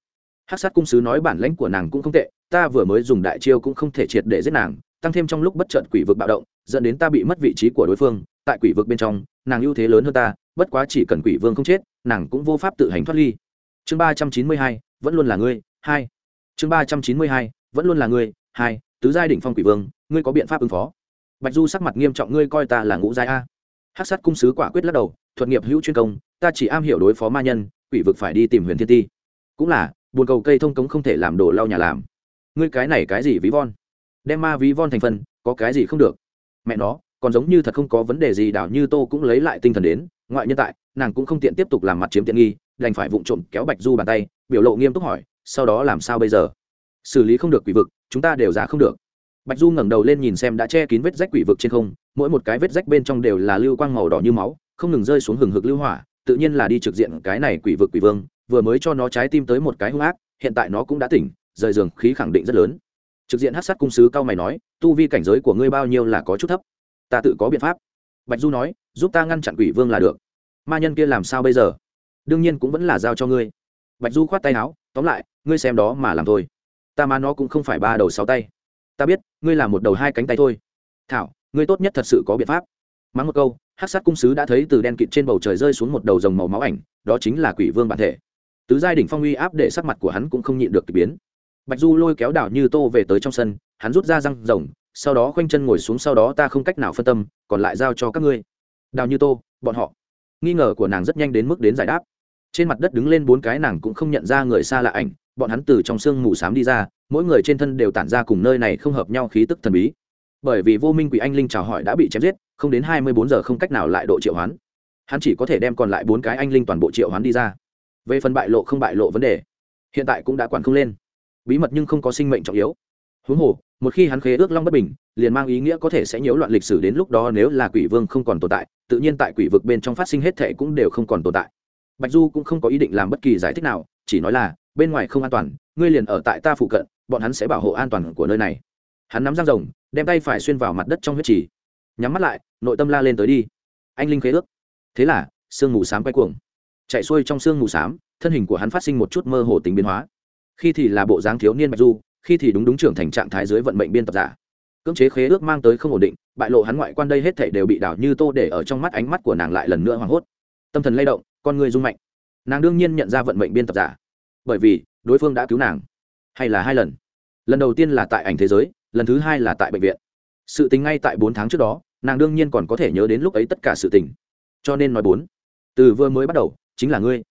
Hắc sát cung sứ nói bản lãnh của nàng cũng không tệ, ta vừa mới dùng đại chiêu cũng không thể triệt để giết nàng, tăng thêm trong lúc bất chợt quỷ vực bạo động dẫn đến ta bị mất vị trí của đối phương, tại quỷ vực bên trong, nàng ưu thế lớn hơn ta, bất quá chỉ cần quỷ vương không chết, nàng cũng vô pháp tự hành thoát ly. Chương ba trăm chín mươi hai, vẫn luôn là ngươi, hai. Chương ba trăm chín mươi hai, vẫn luôn là ngươi, hai, tứ giai đỉnh phong quỷ vương, ngươi có biện pháp ứng phó? Bạch du sắc mặt nghiêm trọng, ngươi coi ta là ngũ giai a. Hát sát cung sứ quả quyết lắc đầu, thuật nghiệp hữu chuyên công, ta chỉ am hiểu đối phó ma nhân, quỷ vực phải đi tìm huyền thiên ti. Cũng là, buồn cầu cây thông cống không thể làm đồ lau nhà làm. Ngươi cái này cái gì ví von? Đem ma ví von thành phần, có cái gì không được? Mẹ nó, còn giống như thật không có vấn đề gì, đảo như tô cũng lấy lại tinh thần đến. Ngoại nhân tại, nàng cũng không tiện tiếp tục làm mặt chiếm tiện nghi, đành phải vụng trộm kéo bạch du bàn tay, biểu lộ nghiêm túc hỏi, sau đó làm sao bây giờ? Xử lý không được quỷ vực, chúng ta đều ra không được. Bạch du ngẩng đầu lên nhìn xem đã che kín vết rách quỷ vực trên không, mỗi một cái vết rách bên trong đều là lưu quang màu đỏ như máu, không ngừng rơi xuống hừng hực lưu hỏa, tự nhiên là đi trực diện cái này quỷ vực quỷ vương, vừa mới cho nó trái tim tới một cái hung ác, hiện tại nó cũng đã tỉnh, rời giường, khí khẳng định rất lớn trực diện hát sát cung sứ cao mày nói, tu vi cảnh giới của ngươi bao nhiêu là có chút thấp? Ta tự có biện pháp. Bạch du nói, giúp ta ngăn chặn quỷ vương là được. Ma nhân kia làm sao bây giờ? Đương nhiên cũng vẫn là giao cho ngươi. Bạch du khoát tay áo, tóm lại, ngươi xem đó mà làm thôi. Ta mà nó cũng không phải ba đầu sáu tay. Ta biết, ngươi là một đầu hai cánh tay thôi. Thảo, ngươi tốt nhất thật sự có biện pháp. Mắng một câu, hát sát cung sứ đã thấy từ đen kịt trên bầu trời rơi xuống một đầu rồng màu máu ảnh, đó chính là quỷ vương bản thể. Tứ giai đỉnh phong uy áp để sắc mặt của hắn cũng không nhịn được k ỳ biến bạch du lôi kéo đảo như tô về tới trong sân, hắn rút ra răng rồng, sau đó khoanh chân ngồi xuống, sau đó ta không cách nào phân tâm, còn lại giao cho các ngươi. Đào như tô, bọn họ. Nghi ngờ của nàng rất nhanh đến mức đến giải đáp. Trên mặt đất đứng lên bốn cái nàng cũng không nhận ra người xa lạ ảnh, bọn hắn từ trong sương mù s á m đi ra, mỗi người trên thân đều tản ra cùng nơi này không hợp nhau khí tức thần bí. Bởi vì vô minh quỷ anh linh chào hỏi đã bị chém giết, không đến hai mươi bốn giờ không cách nào lại độ triệu hoán. Hắn chỉ có thể đem còn lại bốn cái anh linh toàn bộ triệu hoán đi ra. Về phần bại lộ không bại lộ vấn đề, hiện tại cũng đã quản không lên bí mật nhưng không có sinh mệnh trọng yếu. Huống hồ, một khi hắn khế ước long bất bình, liền mang ý nghĩa có thể sẽ nhiễu loạn lịch sử đến lúc đó nếu là quỷ vương không còn tồn tại, tự nhiên tại quỷ vực bên trong phát sinh hết thệ cũng đều không còn tồn tại. Bạch du cũng không có ý định làm bất kỳ giải thích nào, chỉ nói là, bên ngoài không an toàn, ngươi liền ở tại ta phụ cận, bọn hắn sẽ bảo hộ an toàn của nơi này. Hắn nắm răng rồng, đem tay phải xuyên vào mặt đất trong huyết trì. Nhắm mắt lại, nội tâm la lên tới đi. Anh linh khế ước. Thế là, sương mù s á m quay cuồng. Chạy xuôi trong sương mù s á m thân hình của hắn phát sinh một chút mơ hồ tính biến hóa khi thì là bộ dáng thiếu niên bạch du, khi thì đúng đúng trưởng thành trạng thái dưới vận mệnh biên tập giả. Cưỡng chế khế ước mang tới không ổn định, bại lộ hắn ngoại quan đây hết thể đều bị đảo như tô để ở trong mắt ánh mắt của nàng lại lần nữa hoảng hốt. Tâm thần lay động, con người rung mạnh. Nàng đương nhiên nhận ra vận mệnh biên tập giả, bởi vì đối phương đã cứu nàng, hay là hai lần. Lần đầu tiên là tại ảnh thế giới, lần thứ hai là tại bệnh viện. Sự tình ngay tại bốn tháng trước đó, nàng đương nhiên còn có thể nhớ đến lúc ấy tất cả sự tình. Cho nên nói bốn, từ vừa mới bắt đầu, chính là ngươi.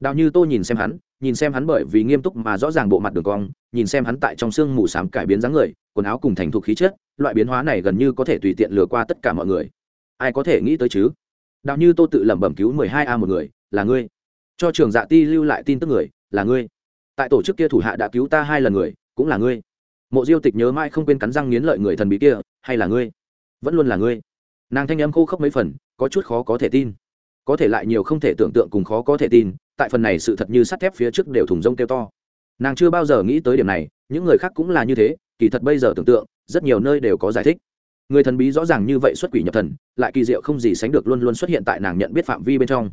Đào như tô nhìn xem hắn nhìn xem hắn bởi vì nghiêm túc mà rõ ràng bộ mặt đường cong, nhìn xem hắn tại trong sương mù s á m cải biến dáng người, quần áo cùng thành thục khí chất, loại biến hóa này gần như có thể tùy tiện lừa qua tất cả mọi người. Ai có thể nghĩ tới chứ? Đạo như tô tự lẩm bẩm cứu mười hai a một người, là ngươi. Cho trường dạ ti lưu lại tin tức người, là ngươi. Tại tổ chức kia thủ hạ đã cứu ta hai lần người, cũng là ngươi. Mộ diêu tịch nhớ mãi không quên cắn răng nghiến lợi người thần bí kia, hay là ngươi? Vẫn luôn là ngươi. Nàng thanh âm khô khốc mấy phần, có chút khó có thể tin. Có thể lại nhiều không thể tưởng tượng cùng khó có thể tin tại phần này sự thật như sắt thép phía trước đều thùng rông kêu to. Nàng chưa bao giờ nghĩ tới điểm này, những người khác cũng là như thế, kỳ thật bây giờ tưởng tượng, rất nhiều nơi đều có giải thích. Người thần bí rõ ràng như vậy xuất quỷ nhập thần, lại kỳ diệu không gì sánh được luôn luôn xuất hiện tại nàng nhận biết phạm vi bên trong.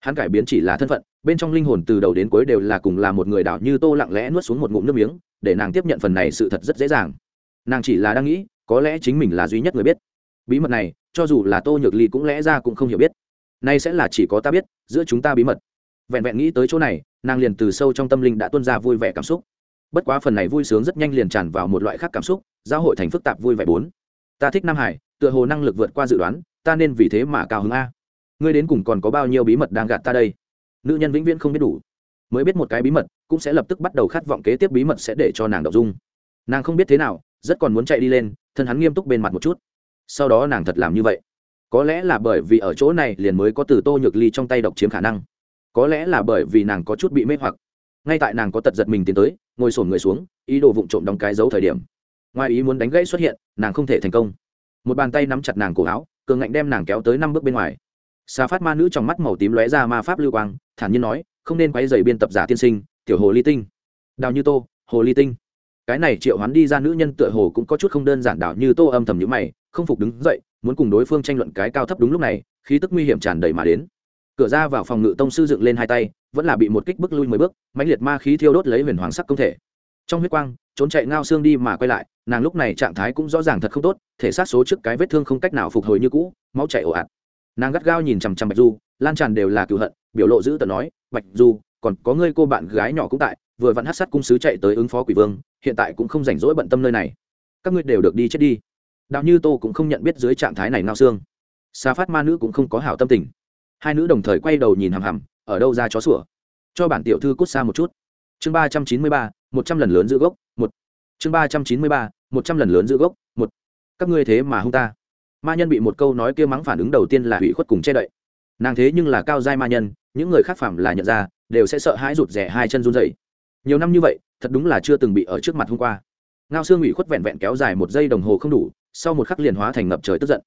Hắn cải biến chỉ là thân phận, bên trong linh hồn từ đầu đến cuối đều là cùng là một người đảo như tô lặng lẽ nuốt xuống một ngụm nước miếng, để nàng tiếp nhận phần này sự thật rất dễ dàng. Nàng chỉ là đang nghĩ, có lẽ chính mình là duy nhất người biết. Bí mật này, cho dù là tô nhược ly cũng lẽ ra cũng không hiểu biết. Nay sẽ là chỉ có ta biết, giữa chúng ta bí mật vẹn vẹn nghĩ tới chỗ này, nàng liền từ sâu trong tâm linh đã tuân ra vui vẻ cảm xúc. Bất quá phần này vui sướng rất nhanh liền tràn vào một loại khác cảm xúc, giáo hội thành phức tạp vui vẻ bốn. Ta thích nam hải, tựa hồ năng lực vượt qua dự đoán, ta nên vì thế mà cao hứng a. Ngươi đến cùng còn có bao nhiêu bí mật đang gạt ta đây? Nữ nhân vĩnh viễn không biết đủ. Mới biết một cái bí mật, cũng sẽ lập tức bắt đầu khát vọng kế tiếp bí mật sẽ để cho nàng đọc dung. Nàng không biết thế nào, rất còn muốn chạy đi lên, thân hắn nghiêm túc bên mặt một chút. Sau đó nàng thật làm như vậy. Có lẽ là bởi vì ở chỗ này liền mới có từ tô nhược ly trong tay độc chiếm khả năng có lẽ là bởi vì nàng có chút bị mê hoặc. Ngay tại nàng có tật giật mình tiến tới, ngồi sổn người xuống, ý đồ vụng trộm đóng cái dấu thời điểm. Ngoài ý muốn đánh gãy xuất hiện, nàng không thể thành công. Một bàn tay nắm chặt nàng cổ áo, cường ngạnh đem nàng kéo tới năm bước bên ngoài. Xà phát ma nữ trong mắt màu tím lóe ra ma pháp lưu quang, thản nhiên nói, không nên quay dày biên tập giả tiên sinh, tiểu hồ ly tinh. Đào như tô, hồ ly tinh. Cái này triệu hoán đi ra nữ nhân tựa hồ cũng có chút không đơn giản đảo như tô âm thầm nhữ mày, không phục đứng dậy, muốn cùng đối phương tranh luận cái cao thấp đúng lúc này, khí tức nguy hiểm tràn đầy mà đến cửa ra vào phòng ngự tông sư dựng lên hai tay, vẫn là bị một kích bước lui mười bước, mãnh liệt ma khí thiêu đốt lấy huyền hoàng sắc công thể. Trong huyết quang, trốn chạy ngao xương đi mà quay lại, nàng lúc này trạng thái cũng rõ ràng thật không tốt, thể xác số trước cái vết thương không cách nào phục hồi như cũ, máu chảy ồ ạt. Nàng gắt gao nhìn chằm chằm bạch du, lan tràn đều là cựu hận, biểu lộ giữ tờ nói, bạch du, còn có ngươi cô bạn gái nhỏ cũng tại, vừa vặn hát sát cung sứ chạy tới ứng phó quỷ vương, hiện tại cũng không rảnh rỗi bận tâm nơi này. Các ngươi đều được đi chết đi. Đạo như tô cũng không nhận biết dưới trạng thái này ngao xương. Xa phát ma nữ cũng không có hảo tâm tình hai nữ đồng thời quay đầu nhìn hằm hằm, ở đâu ra chó sủa? Cho bản tiểu thư cút xa một chút. Chương ba trăm chín mươi ba, một trăm lần lớn giữ gốc, một. Chương ba trăm chín mươi ba, một trăm lần lớn giữ gốc, một. Các ngươi thế mà hung ta. Ma nhân bị một câu nói kia mắng phản ứng đầu tiên là hủy khuất cùng che đậy. Nàng thế nhưng là cao giai ma nhân, những người khác phạm là nhận ra, đều sẽ sợ hãi rụt rè hai chân run dậy nhiều năm như vậy, thật đúng là chưa từng bị ở trước mặt hôm qua. Ngao xương ủy khuất vẹn vẹn kéo dài một giây đồng hồ không đủ, sau một khắc liền hóa thành ngập trời tức giận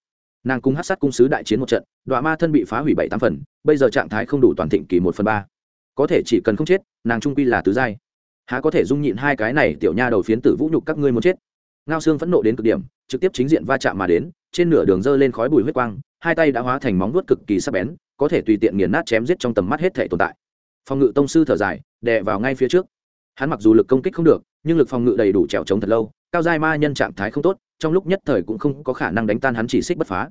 nàng cung hát sát cung sứ đại chiến một trận, đoạ ma thân bị phá hủy bảy tám phần, bây giờ trạng thái không đủ toàn thịnh kỳ một phần ba. Có thể chỉ cần không chết, nàng trung quy là tứ giai. Há có thể dung nhịn hai cái này tiểu nha đầu phiến tử vũ nhục các ngươi muốn chết. Ngao xương phẫn nộ đến cực điểm, trực tiếp chính diện va chạm mà đến, trên nửa đường dơ lên khói bùi huyết quang, hai tay đã hóa thành móng vuốt cực kỳ sắc bén, có thể tùy tiện nghiền nát chém giết trong tầm mắt hết thể tồn tại. Phòng ngự tông sư thở dài, đè vào ngay phía trước. Hắn mặc dù lực công kích không được, nhưng lực phòng ngự đầy đủ trèo trống thật lâu, cao giai ma nhân trạng thái không tốt trong lúc nhất thời cũng không có khả năng đánh tan hắn chỉ xích bất phá.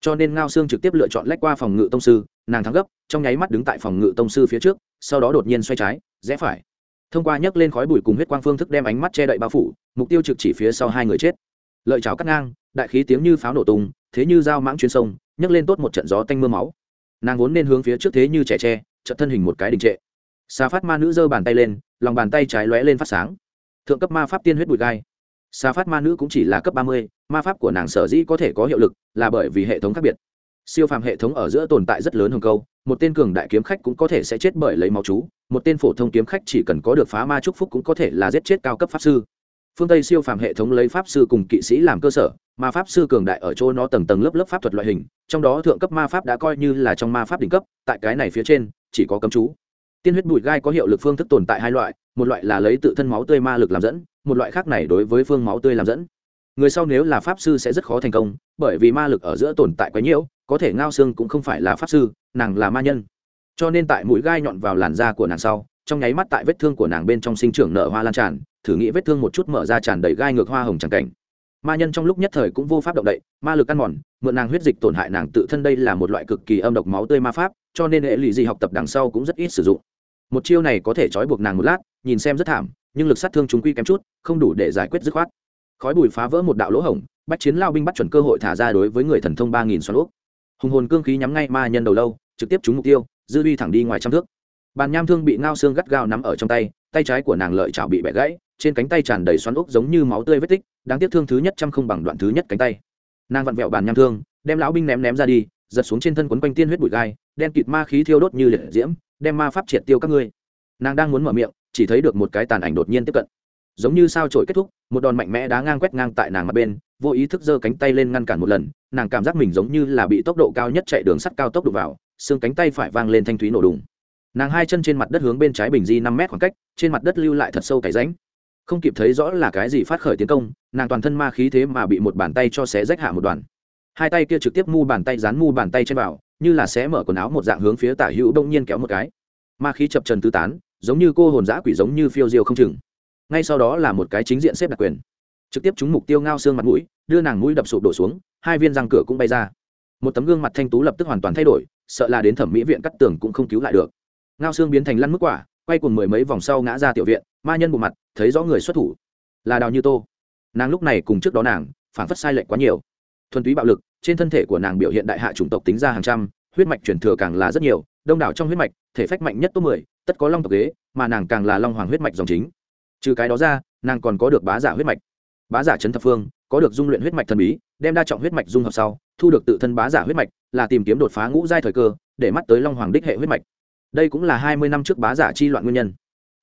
Cho nên ngao xương trực tiếp lựa chọn lách qua phòng ngự tông sư, nàng thắng gấp, trong nháy mắt đứng tại phòng ngự tông sư phía trước, sau đó đột nhiên xoay trái, rẽ phải. Thông qua nhấc lên khói bụi cùng huyết quang phương thức đem ánh mắt che đậy bao phủ, mục tiêu trực chỉ phía sau hai người chết. Lợi chảo cắt ngang, đại khí tiếng như pháo nổ tung, thế như dao mãng chuyến sông, nhấc lên tốt một trận gió tanh mưa máu. Nàng vốn nên hướng phía trước thế như trẻ tre trận thân hình một cái đình trệ. Xà phát ma nữ giơ bàn tay lên, lòng bàn tay trái lóe lên phát sáng. Thượng cấp ma pháp tiên huyết bụi gai xà phát ma nữ cũng chỉ là cấp ba mươi, ma pháp của nàng sở dĩ có thể có hiệu lực là bởi vì hệ thống khác biệt. Siêu phàm hệ thống ở giữa tồn tại rất lớn hơn câu, một tên cường đại kiếm khách cũng có thể sẽ chết bởi lấy máu chú, một tên phổ thông kiếm khách chỉ cần có được phá ma chúc phúc cũng có thể là giết chết cao cấp pháp sư. Phương tây siêu phàm hệ thống lấy pháp sư cùng kỵ sĩ làm cơ sở, ma pháp sư cường đại ở chỗ nó tầng tầng lớp lớp pháp thuật loại hình, trong đó thượng cấp ma pháp đã coi như là trong ma pháp đỉnh cấp, tại cái này phía trên, chỉ có cấm chú. Tiên huyết bụi gai có hiệu lực phương thức tồn tại hai loại, một loại là lấy tự thân máu tươi ma lực làm dẫn một loại khác này đối với phương máu tươi làm dẫn. Người sau nếu là pháp sư sẽ rất khó thành công, bởi vì ma lực ở giữa tồn tại quá nhiễu có thể ngao xương cũng không phải là pháp sư, nàng là ma nhân. Cho nên tại mũi gai nhọn vào làn da của nàng sau, trong nháy mắt tại vết thương của nàng bên trong sinh trưởng nở hoa lan tràn, thử nghĩ vết thương một chút mở ra tràn đầy gai ngược hoa hồng tràng cảnh. Ma nhân trong lúc nhất thời cũng vô pháp động đậy, ma lực ăn mòn, mượn nàng huyết dịch tổn hại nàng tự thân đây là một loại cực kỳ âm độc máu tươi ma pháp, cho nên hệ lụy gì học tập đằng sau cũng rất ít sử dụng. Một chiêu này có thể trói buộc nàng một lát, nhìn xem rất thảm nhưng lực sát thương chúng quy kém chút, không đủ để giải quyết dứt khoát. Khói bụi phá vỡ một đạo lỗ hổng, bách chiến lao binh bắt chuẩn cơ hội thả ra đối với người thần thông ba nghìn xoắn úp hùng hồn cương khí nhắm ngay ma nhân đầu lâu, trực tiếp trúng mục tiêu, dư uy thẳng đi ngoài trăm thước. Bàn nham thương bị ngao xương gắt gao nắm ở trong tay tay trái của nàng lợi chảo bị bẻ gãy, trên cánh tay tràn đầy xoắn ốc giống như máu tươi vết tích, đáng tiếc thương thứ nhất trăm không bằng đoạn thứ nhất cánh tay. Nàng vặn vẹo bàn nham thương, đem lão binh ném ném ra đi, giật xuống trên thân quấn quanh tiên huyết bụi gai, đen kịt ma khí thiêu đốt như liệt diễm, đem ma pháp triệt tiêu các ngươi. Nàng đang muốn mở miệng chỉ thấy được một cái tàn ảnh đột nhiên tiếp cận. Giống như sao trổi kết thúc, một đòn mạnh mẽ đá ngang quét ngang tại nàng mặt bên, vô ý thức giơ cánh tay lên ngăn cản một lần, nàng cảm giác mình giống như là bị tốc độ cao nhất chạy đường sắt cao tốc đục vào, xương cánh tay phải vang lên thanh thúy nổ đùng. Nàng hai chân trên mặt đất hướng bên trái bình di năm mét khoảng cách, trên mặt đất lưu lại thật sâu cái ránh không kịp thấy rõ là cái gì phát khởi tiến công, nàng toàn thân ma khí thế mà bị một bàn tay cho xé rách hạ một đoàn. Hai tay kia trực tiếp mu bàn tay dán mu bàn tay trên vào, như là xé mở quần áo một dạng hướng phía tả hữu đông nhiên kéo một cái. Ma khí chập trần tứ tán giống như cô hồn giã quỷ giống như phiêu diêu không chừng. Ngay sau đó là một cái chính diện xếp đặc quyền. Trực tiếp trúng mục tiêu ngao xương mặt mũi, đưa nàng mũi đập sụp đổ xuống, hai viên răng cửa cũng bay ra. Một tấm gương mặt thanh tú lập tức hoàn toàn thay đổi, sợ là đến thẩm mỹ viện cắt tường cũng không cứu lại được. Ngao xương biến thành lăn mức quả, quay cùng mười mấy vòng sau ngã ra tiểu viện, ma nhân bộ mặt, thấy rõ người xuất thủ. Là đào như tô. Nàng lúc này cùng trước đó nàng, phản phất sai lệch quá nhiều. Thuần túy bạo lực, trên thân thể của nàng biểu hiện đại hạ chủng tộc tính ra hàng trăm, huyết mạch chuyển thừa càng là rất nhiều, đông đảo trong huyết mạch, thể phách mạnh nhất top mười tất có long tộc ghế mà nàng càng là long hoàng huyết mạch dòng chính. Trừ cái đó ra, nàng còn có được bá giả huyết mạch. Bá giả trấn thập phương, có được dung luyện huyết mạch thần bí, đem đa trọng huyết mạch dung hợp sau, thu được tự thân bá giả huyết mạch, là tìm kiếm đột phá ngũ giai thời cơ, để mắt tới long hoàng đích hệ huyết mạch. Đây cũng là hai mươi năm trước bá giả chi loạn nguyên nhân.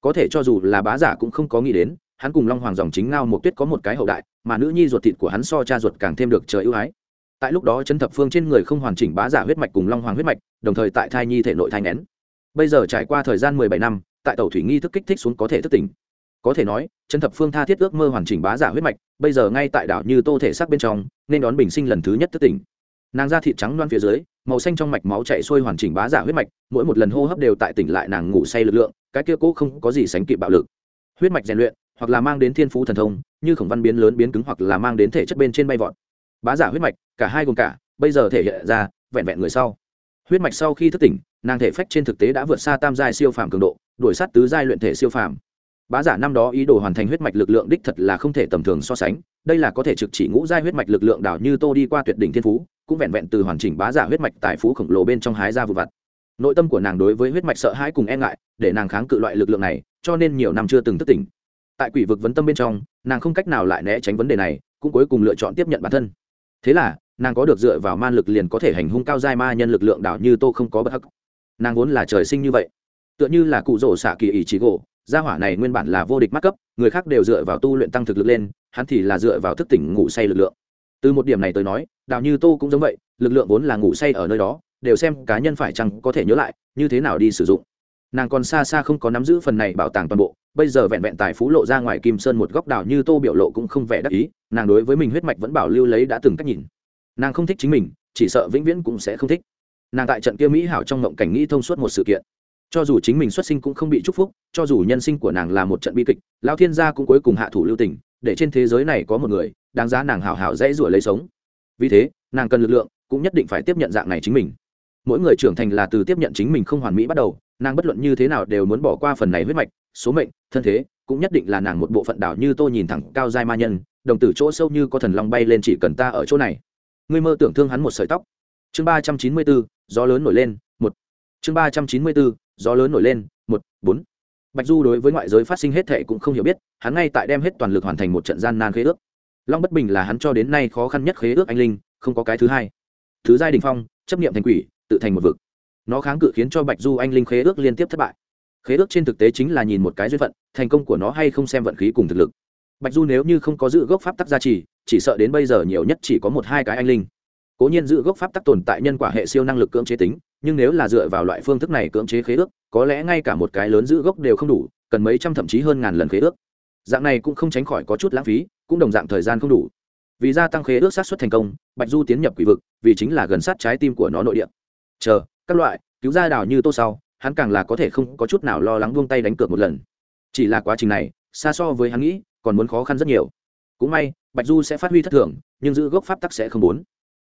Có thể cho dù là bá giả cũng không có nghĩ đến, hắn cùng long hoàng dòng chính ngao một tuyết có một cái hậu đại, mà nữ nhi ruột thịt của hắn so cha ruột càng thêm được trời ưu ái. Tại lúc đó chân thập phương trên người không hoàn chỉnh bá giả huyết mạch cùng long hoàng huyết mạch, đồng thời tại thai nhi thể nội thai nén bây giờ trải qua thời gian mười bảy năm, tại tàu thủy nghi thức kích thích xuống có thể thức tỉnh. Có thể nói, chân thập phương tha thiết ước mơ hoàn chỉnh bá giả huyết mạch, bây giờ ngay tại đảo như tô thể sắc bên trong, nên đón bình sinh lần thứ nhất thức tỉnh. Nàng da thịt trắng loan phía dưới, màu xanh trong mạch máu chạy xuôi hoàn chỉnh bá giả huyết mạch, mỗi một lần hô hấp đều tại tỉnh lại nàng ngủ say lực lượng, cái kia cố không có gì sánh kịp bạo lực. Huyết mạch rèn luyện, hoặc là mang đến thiên phú thần thông, như khổng văn biến lớn biến cứng hoặc là mang đến thể chất bên trên bay vọt. Bá giả huyết mạch, cả hai gồm cả, bây giờ thể hiện ra, vẹn vẹn người sau huyết mạch sau khi thức tỉnh, nàng thể phách trên thực tế đã vượt xa tam giai siêu phàm cường độ, đuổi sát tứ giai luyện thể siêu phàm. Bá giả năm đó ý đồ hoàn thành huyết mạch lực lượng đích thật là không thể tầm thường so sánh, đây là có thể trực chỉ ngũ giai huyết mạch lực lượng đảo như tô đi qua tuyệt đỉnh thiên phú, cũng vẹn vẹn từ hoàn chỉnh bá giả huyết mạch tài phú khổng lồ bên trong hái ra vụ vặt. Nội tâm của nàng đối với huyết mạch sợ hãi cùng e ngại, để nàng kháng cự loại lực lượng này, cho nên nhiều năm chưa từng thức tỉnh. Tại quỷ vực vấn tâm bên trong, nàng không cách nào lại né tránh vấn đề này, cũng cuối cùng lựa chọn tiếp nhận bản thân. Thế là nàng có được dựa vào man lực liền có thể hành hung cao giai ma nhân lực lượng đảo như tô không có bất hắc. Nàng vốn là trời sinh như vậy. Tựa như là cụ rổ xạ kỳ ý chí gỗ, gia hỏa này nguyên bản là vô địch mắc cấp, người khác đều dựa vào tu luyện tăng thực lực lên, hắn thì là dựa vào thức tỉnh ngủ say lực lượng. Từ một điểm này tới nói đào như tô cũng giống vậy, lực lượng vốn là ngủ say ở nơi đó, đều xem cá nhân phải chăng có thể nhớ lại, như thế nào đi sử dụng. Nàng còn xa xa không có nắm giữ phần này bảo tàng toàn bộ, bây giờ vẹn vẹn tài phú lộ ra ngoài kim sơn một góc đào như tô biểu lộ cũng không vẻ đắc ý, nàng đối với mình huyết mạch vẫn bảo lưu lấy đã từng cách nhìn nàng không thích chính mình, chỉ sợ vĩnh viễn cũng sẽ không thích. Nàng tại trận kia mỹ hảo trong ngộng cảnh nghĩ thông suốt một sự kiện. Cho dù chính mình xuất sinh cũng không bị chúc phúc, cho dù nhân sinh của nàng là một trận bi kịch lao thiên gia cũng cuối cùng hạ thủ lưu tình, để trên thế giới này có một người, đáng giá nàng hảo hảo dễ rủa lấy sống. Vì thế, nàng cần lực lượng, cũng nhất định phải tiếp nhận dạng này chính mình. Mỗi người trưởng thành là từ tiếp nhận chính mình không hoàn mỹ bắt đầu, nàng bất luận như thế nào đều muốn bỏ qua phần này huyết mạch, số mệnh, thân thế, cũng nhất định là nàng một bộ phận đảo như tôi nhìn thẳng cao giai ma nhân, đồng tử chỗ sâu như có thần long bay lên chỉ cần ta ở chỗ này ngươi mơ tưởng thương hắn một sợi tóc. Chương ba trăm chín mươi bốn, gió lớn nổi lên, một. Chương ba trăm chín mươi bốn, gió lớn nổi lên, một, bốn. Bạch du đối với ngoại giới phát sinh hết thệ cũng không hiểu biết, hắn ngay tại đem hết toàn lực hoàn thành một trận gian nan khế ước. Long bất bình là hắn cho đến nay khó khăn nhất khế ước anh linh, không có cái thứ hai. Thứ giai đình phong, chấp nghiệm thành quỷ, tự thành một vực. Nó kháng cự khiến cho bạch du anh linh khế ước liên tiếp thất bại. Khế ước trên thực tế chính là nhìn một cái duyên phận, thành công của nó hay không xem vận khí cùng thực lực. Bạch du nếu như không có giữ gốc pháp tắc gia trì chỉ sợ đến bây giờ nhiều nhất chỉ có một hai cái anh linh. Cố nhiên giữ gốc pháp tắc tồn tại nhân quả hệ siêu năng lực cưỡng chế tính, nhưng nếu là dựa vào loại phương thức này cưỡng chế khế ước, có lẽ ngay cả một cái lớn giữ gốc đều không đủ, cần mấy trăm thậm chí hơn ngàn lần khế ước. Dạng này cũng không tránh khỏi có chút lãng phí, cũng đồng dạng thời gian không đủ. Vì gia tăng khế ước sát xuất thành công, bạch du tiến nhập quỷ vực, vì chính là gần sát trái tim của nó nội địa. Chờ, các loại, cứu ra đào như tô sau, hắn càng là có thể không có chút nào lo lắng buông tay đánh cược một lần. Chỉ là quá trình này, xa so với hắn nghĩ, còn muốn khó khăn rất nhiều cũng may, bạch du sẽ phát huy thất thường, nhưng giữ gốc pháp tắc sẽ không muốn.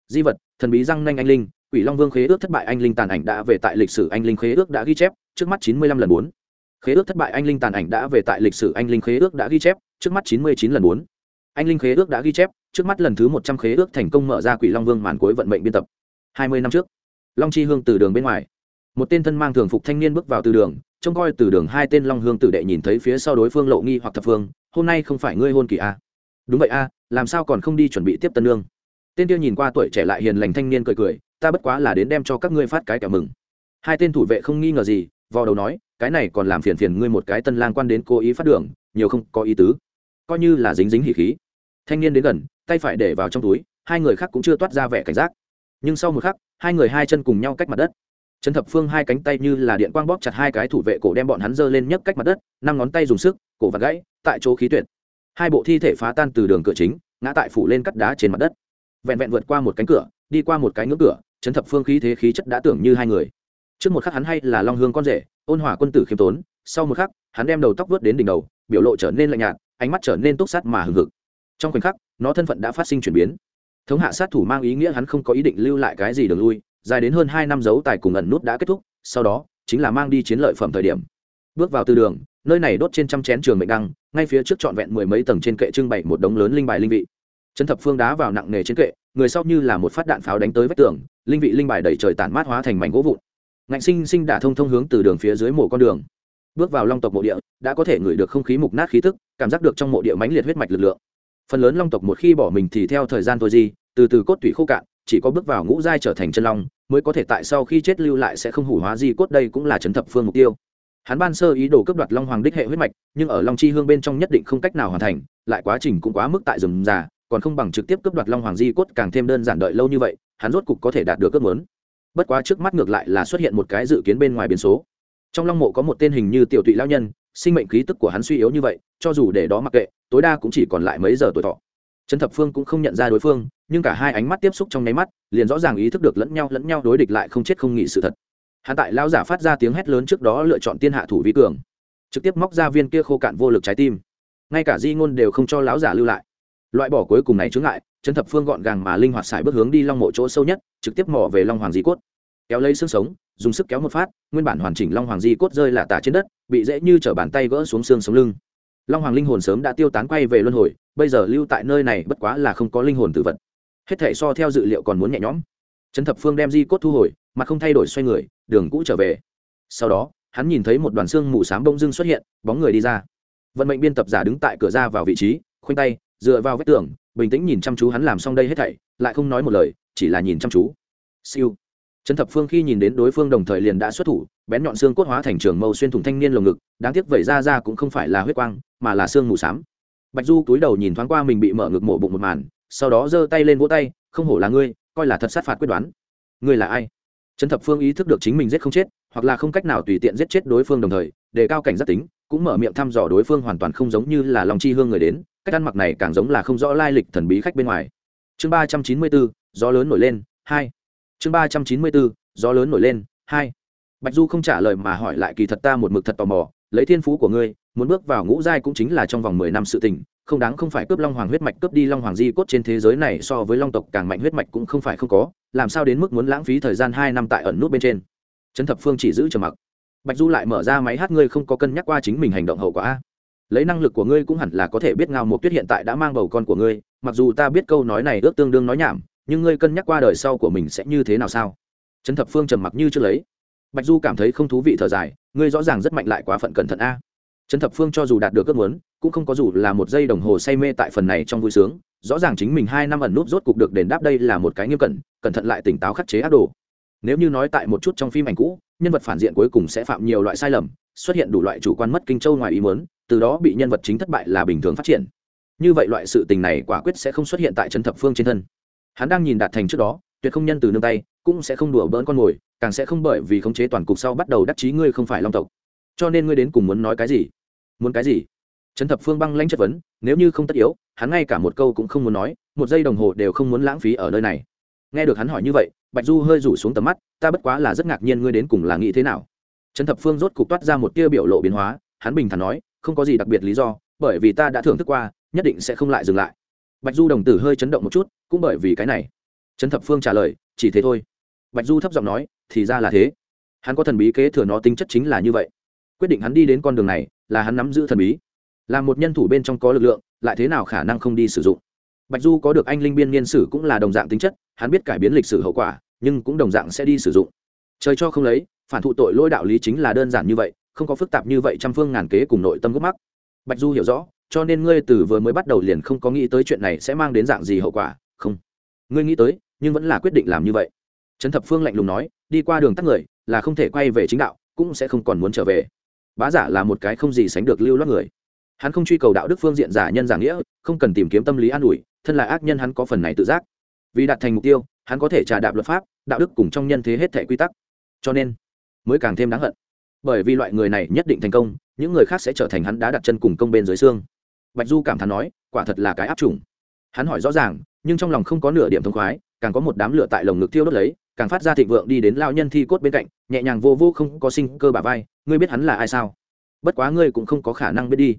Di vật, thần bí răng nanh anh linh, quỷ long vương khế ước thất bại anh linh tàn ảnh đã về tại lịch sử anh linh khế ước đã ghi chép, trước mắt chín mươi lăm lần bốn. Khế ước thất bại anh linh tàn ảnh đã về tại lịch sử anh linh khế ước đã ghi chép, trước mắt chín mươi chín lần bốn. Anh linh khế ước đã ghi chép, trước mắt lần thứ một trăm khế ước thành công mở ra quỷ long vương màn cuối vận mệnh biên tập. hai mươi năm trước, long chi hương từ đường bên ngoài. Một tên thân mang thường phục thanh niên bước vào từ đường, trông coi từ đường hai tên long hương tử đệ nhìn thấy phía sau đối phương lộ nghi hoặc thập phương, hôm nay không phải ngươi hôn kỳ a à? Đúng vậy a à, làm sao còn không đi chuẩn bị tiếp tân lương? Tên kia nhìn qua tuổi trẻ lại hiền lành thanh niên cười cười ta bất quá là đến đem cho các ngươi phát cái kẹo mừng. Hai tên thủ vệ không nghi ngờ gì vào đầu nói cái này còn làm phiền phiền ngươi một cái tân lang quan đến cố ý phát đường nhiều không có ý tứ. Coi như là dính dính hỉ khí. Thanh niên đến gần tay phải để vào trong túi hai người khác cũng chưa toát ra vẻ cảnh giác. Nhưng sau một khắc hai người hai chân cùng nhau cách mặt đất. Trần thập phương hai cánh tay như là điện quang bóp chặt hai cái thủ vệ cổ đem bọn hắn giơ lên nhấc cách mặt đất năm ngón tay dùng sức cổ và gãy tại chỗ khí tuyệt hai bộ thi thể phá tan từ đường cửa chính, ngã tại phủ lên cắt đá trên mặt đất. Vẹn vẹn vượt qua một cánh cửa, đi qua một cái ngưỡng cửa, chấn thập phương khí thế khí chất đã tưởng như hai người. Trước một khắc hắn hay là long hương con rể, ôn hòa quân tử khiêm tốn, sau một khắc, hắn đem đầu tóc vớt đến đỉnh đầu, biểu lộ trở nên lạnh nhạt, ánh mắt trở nên túc sát mà hừng hực. Trong khoảnh khắc, nó thân phận đã phát sinh chuyển biến. Thống hạ sát thủ mang ý nghĩa hắn không có ý định lưu lại cái gì đường lui, dài đến hơn hai năm dấu tài cùng ẩn nút đã kết thúc, sau đó, chính là mang đi chiến lợi phẩm thời điểm. Bước vào từ đường nơi này đốt trên trăm chén trường mệnh đăng, ngay phía trước trọn vẹn mười mấy tầng trên kệ trưng bày một đống lớn linh bài linh vị. Trấn thập phương đá vào nặng nề trên kệ, người sau như là một phát đạn pháo đánh tới vách tường, linh vị linh bài đẩy trời tản mát hóa thành mảnh gỗ vụn. Ngạnh sinh sinh đả thông thông hướng từ đường phía dưới mộ con đường. Bước vào long tộc mộ địa, đã có thể ngửi được không khí mục nát khí tức, cảm giác được trong mộ địa mãnh liệt huyết mạch lực lượng. Phần lớn long tộc một khi bỏ mình thì theo thời gian thôi gì từ từ cốt tủy khô cạn, chỉ có bước vào ngũ giai trở thành chân long, mới có thể tại sau khi chết lưu lại sẽ không hủ hóa di cốt đây cũng là chấn thập phương mục tiêu hắn ban sơ ý đồ cướp đoạt long hoàng đích hệ huyết mạch, nhưng ở long chi hương bên trong nhất định không cách nào hoàn thành, lại quá trình cũng quá mức tại rừng già còn không bằng trực tiếp cướp đoạt long hoàng di cốt càng thêm đơn giản đợi lâu như vậy, hắn rốt cục có thể đạt được ước muốn. Bất quá trước mắt ngược lại là xuất hiện một cái dự kiến bên ngoài biến số. Trong long mộ có một tên hình như tiểu tụy lao nhân, sinh mệnh khí tức của hắn suy yếu như vậy, cho dù để đó mặc kệ, tối đa cũng chỉ còn lại mấy giờ tuổi thọ. Trần thập phương cũng không nhận ra đối phương, nhưng cả hai ánh mắt tiếp xúc trong nháy mắt, liền rõ ràng ý thức được lẫn nhau lẫn nhau đối địch lại không chết không nghỉ sự thật hắn tại lao giả phát ra tiếng hét lớn trước đó lựa chọn tiên hạ thủ vi cường, trực tiếp móc ra viên kia khô cạn vô lực trái tim. Ngay cả di ngôn đều không cho lão giả lưu lại. Loại bỏ cuối cùng này chướng ngại, chân thập phương gọn gàng mà linh hoạt xài bước hướng đi long mộ chỗ sâu nhất, trực tiếp mò về long hoàng di cốt. Kéo lấy xương sống, dùng sức kéo một phát, nguyên bản hoàn chỉnh long hoàng di cốt rơi là tả trên đất, bị dễ như t bàn tay gỡ xuống xương sống lưng. Long hoàng linh hồn sớm đã tiêu tán quay về luân hồi, bây giờ lưu tại nơi này bất quá là không có linh hồn tử vật. Hết thể so theo dự liệu còn muốn nhẹ nhõm. Trấn thập phương đem di cốt thu hồi mà không thay đổi xoay người, đường cũ trở về. Sau đó, hắn nhìn thấy một đoàn xương mù s á m bông dưng xuất hiện, bóng người đi ra. Vận mệnh biên tập giả đứng tại cửa ra vào vị trí, khoanh tay, dựa vào vách tường, bình tĩnh nhìn chăm chú hắn làm xong đây hết thảy, lại không nói một lời, chỉ là nhìn chăm chú. Siêu. Trấn thập phương khi nhìn đến đối phương đồng thời liền đã xuất thủ, bén nhọn xương cốt hóa thành trường mâu xuyên thủng thanh niên lồng ngực, đáng tiếc vẩy ra ra cũng không phải là huyết quang, mà là xương mù s á m bạch du túi đầu nhìn thoáng qua mình bị mở ngực mổ bụng một màn, sau đó giơ tay lên vỗ tay, không hổ là ngươi, coi là thật sát phạt quyết đoán. Ngươi là ai? Trấn thập phương ý thức được chính mình giết không chết, hoặc là không cách nào tùy tiện giết chết đối phương đồng thời, đề cao cảnh giác tính, cũng mở miệng thăm dò đối phương hoàn toàn không giống như là lòng chi hương người đến, cách ăn mặc này càng giống là không rõ lai lịch thần bí khách bên ngoài. Chương ba trăm chín mươi bốn, gió lớn nổi lên, hai. Chương ba trăm chín mươi bốn, gió lớn nổi lên, hai. Bạch du không trả lời mà hỏi lại kỳ thật ta một mực thật tò mò, lấy thiên phú của ngươi, muốn bước vào ngũ giai cũng chính là trong vòng mười năm sự tình không đáng không phải cướp long hoàng huyết mạch, cướp đi long hoàng di cốt trên thế giới này so với long tộc càng mạnh huyết mạch cũng không phải không có, làm sao đến mức muốn lãng phí thời gian hai năm tại ẩn nút bên trên? Trấn thập phương chỉ giữ trầm mặc. Bạch du lại mở ra máy hát, ngươi không có cân nhắc qua chính mình hành động hậu quả lấy năng lực của ngươi cũng hẳn là có thể biết ngao mục tuyết hiện tại đã mang bầu con của ngươi, mặc dù ta biết câu nói này ước tương đương nói nhảm, nhưng ngươi cân nhắc qua đời sau của mình sẽ như thế nào sao? Trấn thập phương trầm mặc như chưa lấy. Bạch du cảm thấy không thú vị thở dài, ngươi rõ ràng rất mạnh lại quá phận cẩn thận a trấn thập phương cho dù đạt được ước muốn, cũng không có dù là một giây đồng hồ say mê tại phần này trong vui sướng. Rõ ràng chính mình hai năm ẩn núp rốt cục được đền đáp đây là một cái nghiêm cẩn cẩn thận lại tỉnh táo khắc chế ác đồ. Nếu như nói tại một chút trong phim ảnh cũ, nhân vật phản diện cuối cùng sẽ phạm nhiều loại sai lầm, xuất hiện đủ loại chủ quan mất kinh châu ngoài ý muốn, từ đó bị nhân vật chính thất bại là bình thường phát triển. Như vậy loại sự tình này quả quyết sẽ không xuất hiện tại trấn thập phương trên thân. Hắn đang nhìn đạt thành trước đó, tuyệt không nhân từ nương tay, cũng sẽ không đùa bỡn con mồi càng sẽ không bởi vì khống chế toàn cục sau bắt đầu đắc chí ngươi không phải long tộc. Cho nên ngươi đến cùng muốn nói cái gì? Muốn cái gì? Trấn thập phương băng lãnh chất vấn, nếu như không tất yếu, hắn ngay cả một câu cũng không muốn nói, một giây đồng hồ đều không muốn lãng phí ở nơi này. Nghe được hắn hỏi như vậy, bạch du hơi rủ xuống tầm mắt, ta bất quá là rất ngạc nhiên ngươi đến cùng là nghĩ thế nào. Trấn thập phương rốt cục toát ra một tia biểu lộ biến hóa, hắn bình thản nói, không có gì đặc biệt lý do, bởi vì ta đã thưởng thức qua, nhất định sẽ không lại dừng lại. Bạch du đồng tử hơi chấn động một chút, cũng bởi vì cái này. Trấn thập phương trả lời, chỉ thế thôi. Bạch du thấp giọng nói, thì ra là thế. Hắn có thần bí kế thừa nó tính chất chính là như vậy quyết định hắn đi đến con đường này là hắn nắm giữ thần bí. Là một nhân thủ bên trong có lực lượng, lại thế nào khả năng không đi sử dụng? Bạch du có được anh linh biên niên sử cũng là đồng dạng tính chất, hắn biết cải biến lịch sử hậu quả, nhưng cũng đồng dạng sẽ đi sử dụng. Trời cho không lấy, phản thụ tội lỗi đạo lý chính là đơn giản như vậy, không có phức tạp như vậy trăm phương ngàn kế cùng nội tâm gốc mắc. Bạch du hiểu rõ, cho nên ngươi từ vừa mới bắt đầu liền không có nghĩ tới chuyện này sẽ mang đến dạng gì hậu quả, không. Ngươi nghĩ tới, nhưng vẫn là quyết định làm như vậy. Trấn thập phương lạnh lùng nói, đi qua đường tắt người, là không thể quay về chính đạo, cũng sẽ không còn muốn trở về bá giả là một cái không gì sánh được lưu loát người. Hắn không truy cầu đạo đức phương diện giả nhân giả nghĩa, không cần tìm kiếm tâm lý an ủi, thân là ác nhân hắn có phần này tự giác. Vì đạt thành mục tiêu, hắn có thể trả đạp luật pháp, đạo đức cùng trong nhân thế hết thể quy tắc. Cho nên, mới càng thêm đáng hận. Bởi vì loại người này nhất định thành công, những người khác sẽ trở thành hắn đã đặt chân cùng công bên dưới xương. Bạch du cảm thán nói, quả thật là cái áp trùng. Hắn hỏi rõ ràng, nhưng trong lòng không có nửa điểm thông khoái, càng có một đám lửa tại lồng ngực thiêu đốt lấy càng phát ra thịnh vượng đi đến lao nhân thi cốt bên cạnh, nhẹ nhàng vô vô không có sinh cơ bà vai, ngươi biết hắn là ai sao? Bất quá ngươi cũng không có khả năng biết đi.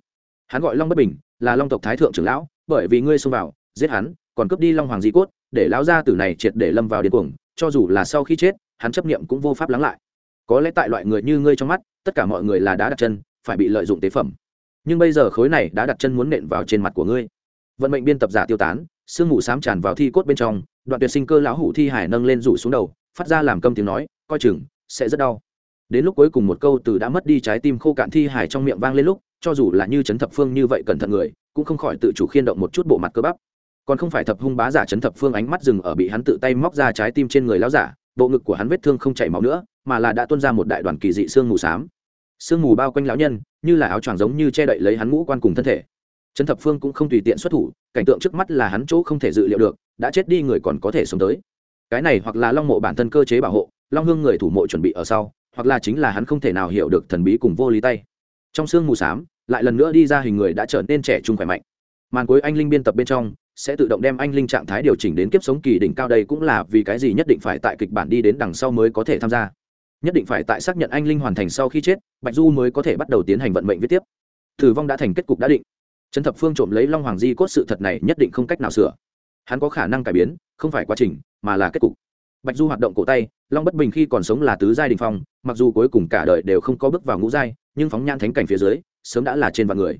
Hắn gọi long bất bình, là long tộc thái thượng trưởng lão, bởi vì ngươi xông vào, giết hắn, còn cướp đi long hoàng di cốt, để lão gia tử này triệt để lâm vào điên cuồng, cho dù là sau khi chết, hắn chấp niệm cũng vô pháp lắng lại. Có lẽ tại loại người như ngươi trong mắt, tất cả mọi người là đã đặt chân, phải bị lợi dụng tế phẩm. Nhưng bây giờ khối này đã đặt chân muốn nện vào trên mặt của ngươi. Vận mệnh biên tập giả tiêu tán sương mù xám tràn vào thi cốt bên trong, đoạn tuyệt sinh cơ lão hủ thi hải nâng lên rủ xuống đầu, phát ra làm câm tiếng nói, coi chừng sẽ rất đau. Đến lúc cuối cùng một câu từ đã mất đi trái tim khô cạn thi hải trong miệng vang lên lúc, cho dù là như trấn thập phương như vậy cẩn thận người, cũng không khỏi tự chủ khiên động một chút bộ mặt cơ bắp. Còn không phải thập hung bá giả trấn thập phương ánh mắt dừng ở bị hắn tự tay móc ra trái tim trên người lão giả, bộ ngực của hắn vết thương không chảy máu nữa, mà là đã tuôn ra một đại đoàn kỳ dị xương mù xám. Sương mù bao quanh lão nhân, như là áo choàng giống như che đậy lấy hắn ngũ quan cùng thân thể trấn thập phương cũng không tùy tiện xuất thủ, cảnh tượng trước mắt là hắn chỗ không thể dự liệu được, đã chết đi người còn có thể sống tới. Cái này hoặc là long mộ bản thân cơ chế bảo hộ, long hương người thủ mộ chuẩn bị ở sau, hoặc là chính là hắn không thể nào hiểu được thần bí cùng vô lý tay. Trong sương mù s á m lại lần nữa đi ra hình người đã trở nên trẻ trung khỏe mạnh. Màn cuối anh linh biên tập bên trong, sẽ tự động đem anh linh trạng thái điều chỉnh đến kiếp sống kỳ đỉnh cao đây cũng là vì cái gì nhất định phải tại kịch bản đi đến đằng sau mới có thể tham gia. Nhất định phải tại xác nhận anh linh hoàn thành sau khi chết, bạch du mới có thể bắt đầu tiến hành vận mệnh viết tiếp. Thử vong đã thành kết cục đã định trấn thập phương trộm lấy long hoàng di cốt sự thật này nhất định không cách nào sửa. Hắn có khả năng cải biến, không phải quá trình, mà là kết cục. Bạch du hoạt động cổ tay, long bất bình khi còn sống là tứ giai đình phong, mặc dù cuối cùng cả đời đều không có bước vào ngũ giai, nhưng phóng nhan thánh cảnh phía dưới, sớm đã là trên vạn người.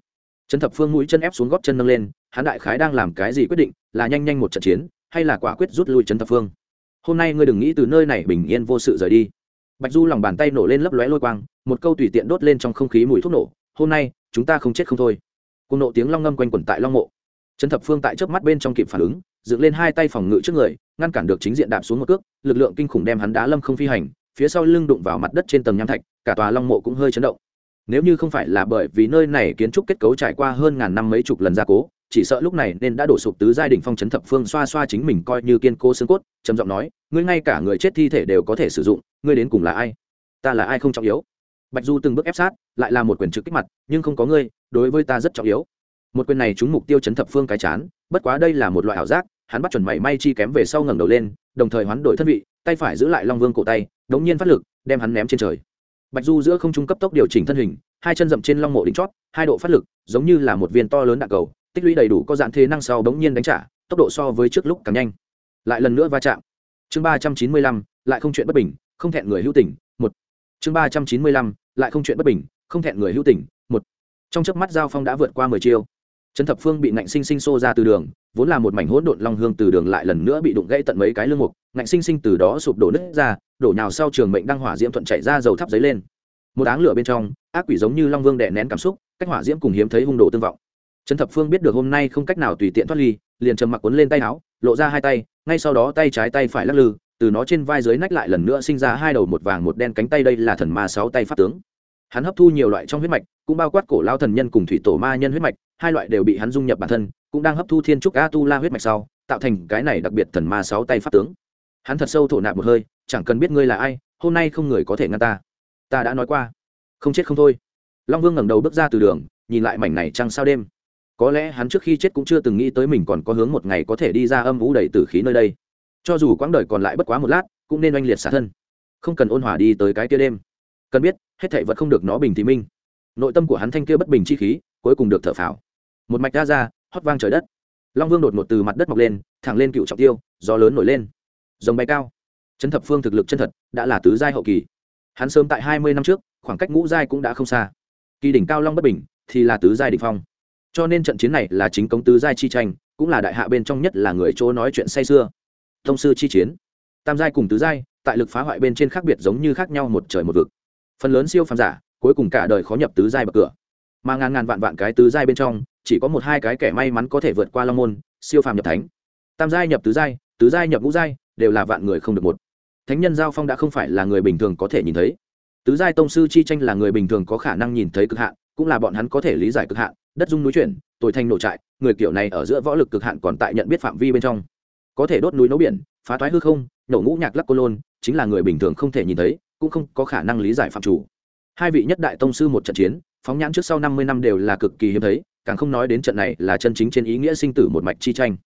Trấn thập phương mũi chân ép xuống gót chân nâng lên, hắn đại khái đang làm cái gì quyết định, là nhanh nhanh một trận chiến, hay là quả quyết rút lui trấn thập phương? Hôm nay ngươi đừng nghĩ từ nơi này bình yên vô sự rời đi. Bạch du lòng bàn tay nổ lên lấp lóe lôi quang, một câu tùy tiện đốt lên trong không khí mùi thuốc nổ, hôm nay, chúng ta không chết không thôi cùng nộ tiếng long ngâm quanh quẩn tại long mộ. Trấn thập phương tại trước mắt bên trong kịp phản ứng, dựng lên hai tay phòng ngự trước người, ngăn cản được chính diện đạp xuống một cước, lực lượng kinh khủng đem hắn đá lâm không phi hành, phía sau lưng đụng vào mặt đất trên tầng nham thạch, cả tòa long mộ cũng hơi chấn động. Nếu như không phải là bởi vì nơi này kiến trúc kết cấu trải qua hơn ngàn năm mấy chục lần gia cố, chỉ sợ lúc này nên đã đổ sụp tứ giai đỉnh phong trấn thập phương xoa xoa chính mình coi như kiên cố xương cốt, trầm giọng nói, ngươi ngay cả người chết thi thể đều có thể sử dụng, ngươi đến cùng là ai? Ta là ai không trọng yếu bạch du từng bước ép sát, lại là một quyền trực kích mặt, nhưng không có ngươi, đối với ta rất trọng yếu. Một quyền này trúng mục tiêu chấn thập phương cái chán, bất quá đây là một loại ảo giác, hắn bắt chuẩn mảy may chi kém về sau ngẩng đầu lên, đồng thời hoán đổi thân vị, tay phải giữ lại long vương cổ tay, đống nhiên phát lực, đem hắn ném trên trời. Bạch du giữa không trung cấp tốc điều chỉnh thân hình, hai chân dậm trên long mộ đỉnh chót, hai độ phát lực, giống như là một viên to lớn đạn cầu, tích lũy đầy đủ có dạng thế năng sau đống nhiên đánh trả, tốc độ so với trước lúc càng nhanh. Lại lần nữa va chạm. Chương ba trăm chín mươi lăm, lại không chuyện bất bình, không thẹn người hữu tình chương ba trăm chín mươi lăm, lại không chuyện bất bình, không thẹn người hữu tình, một. Trong chớp mắt giao phong đã vượt qua mười chiêu. Trấn thập phương bị ngạnh sinh sinh xô ra từ đường, vốn là một mảnh hỗn độn long hương từ đường lại lần nữa bị đụng gãy tận mấy cái lương mục. Ngạnh sinh sinh từ đó sụp đổ nứt ra, đổ nhào sau trường mệnh đăng hỏa diễm thuận chạy ra dầu thắp giấy lên. Một áng lửa bên trong, ác quỷ giống như long vương đè nén cảm xúc, cách hỏa diễm cùng hiếm thấy hung đồ tương vọng. Trấn thập phương biết được hôm nay không cách nào tùy tiện thoát ly, liền trầm mặc cuốn lên tay áo, lộ ra hai tay, ngay sau đó tay trái tay phải lắc lư từ nó trên vai dưới nách lại lần nữa sinh ra hai đầu một vàng một đen cánh tay đây là thần ma sáu tay pháp tướng. Hắn hấp thu nhiều loại trong huyết mạch, cũng bao quát cổ lao thần nhân cùng thủy tổ ma nhân huyết mạch, hai loại đều bị hắn dung nhập bản thân, cũng đang hấp thu thiên trúc a tu la huyết mạch sau, tạo thành cái này đặc biệt thần ma sáu tay pháp tướng. Hắn thật sâu thổ nạp một hơi, chẳng cần biết ngươi là ai, hôm nay không người có thể ngăn ta. Ta đã nói qua. Không chết không thôi. Long vương ngẩng đầu bước ra từ đường, nhìn lại mảnh này trăng sao đêm. Có lẽ hắn trước khi chết cũng chưa từng nghĩ tới mình còn có hướng một ngày có thể đi ra âm vũ đầy tử khí nơi đây cho dù quãng đời còn lại bất quá một lát, cũng nên oanh liệt xả thân. Không cần ôn hòa đi tới cái kia đêm. Cần biết, hết thảy vật không được nó bình thì minh. Nội tâm của hắn thanh kia bất bình chi khí, cuối cùng được thở phào. Một mạch ra ra, hót vang trời đất. Long vương đột ngột từ mặt đất mọc lên, thẳng lên cựu trọng tiêu, gió lớn nổi lên. Dòng bay cao. Trấn thập phương thực lực chân thật, đã là tứ giai hậu kỳ. Hắn sớm tại hai mươi năm trước, khoảng cách ngũ giai cũng đã không xa. Kỳ đỉnh cao long bất bình, thì là tứ giai đỉnh phong. Cho nên trận chiến này là chính công tứ giai chi tranh, cũng là đại hạ bên trong nhất là người chỗ nói chuyện say xưa thông sư chi chiến. Tam giai cùng tứ giai, tại lực phá hoại bên trên khác biệt giống như khác nhau một trời một vực. Phần lớn siêu phàm giả, cuối cùng cả đời khó nhập tứ giai bậc cửa. Mà ngàn ngàn vạn vạn cái tứ giai bên trong, chỉ có một hai cái kẻ may mắn có thể vượt qua long môn, siêu phàm nhập thánh. Tam giai nhập tứ giai tứ giai nhập ngũ giai, đều là vạn người không được một. Thánh nhân giao phong đã không phải là người bình thường có thể nhìn thấy. Tứ giai tông sư chi tranh là người bình thường có khả năng nhìn thấy cực hạn, cũng là bọn hắn có thể lý giải cực hạn. Đất dung núi chuyển, tồi thanh nổ trại, người kiểu này ở giữa võ lực cực hạn còn tại nhận biết phạm vi bên trong có thể đốt núi nấu biển, phá thoái hư không, nổ ngũ nhạc lắc cô lôn, chính là người bình thường không thể nhìn thấy, cũng không có khả năng lý giải phạm chủ. Hai vị nhất đại tông sư một trận chiến, phóng nhãn trước sau năm mươi năm đều là cực kỳ hiếm thấy, càng không nói đến trận này là chân chính trên ý nghĩa sinh tử một mạch chi tranh.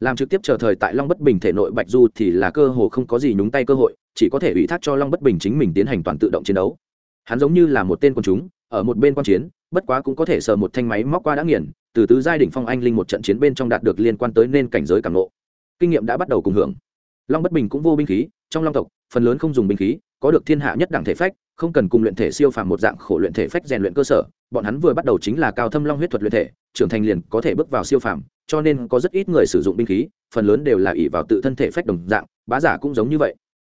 Làm trực tiếp chờ thời tại long bất bình thể nội bạch du thì là cơ hồ không có gì nhúng tay cơ hội, chỉ có thể ủy thác cho long bất bình chính mình tiến hành toàn tự động chiến đấu. Hắn giống như là một tên quân chúng, ở một bên quan chiến, bất quá cũng có thể sờ một thanh máy móc qua đã nghiền, từ tứ giai đỉnh phong anh linh một trận chiến bên trong đạt được liên quan tới nên cảnh giới càng ngộ kinh nghiệm đã bắt đầu cùng hưởng. Long bất bình cũng vô binh khí, trong long tộc, phần lớn không dùng binh khí, có được thiên hạ nhất đẳng thể phách, không cần cùng luyện thể siêu phàm một dạng khổ luyện thể phách rèn luyện cơ sở, bọn hắn vừa bắt đầu chính là cao thâm long huyết thuật luyện thể, trưởng thành liền có thể bước vào siêu phàm, cho nên có rất ít người sử dụng binh khí, phần lớn đều là ỷ vào tự thân thể phách đồng dạng, bá giả cũng giống như vậy.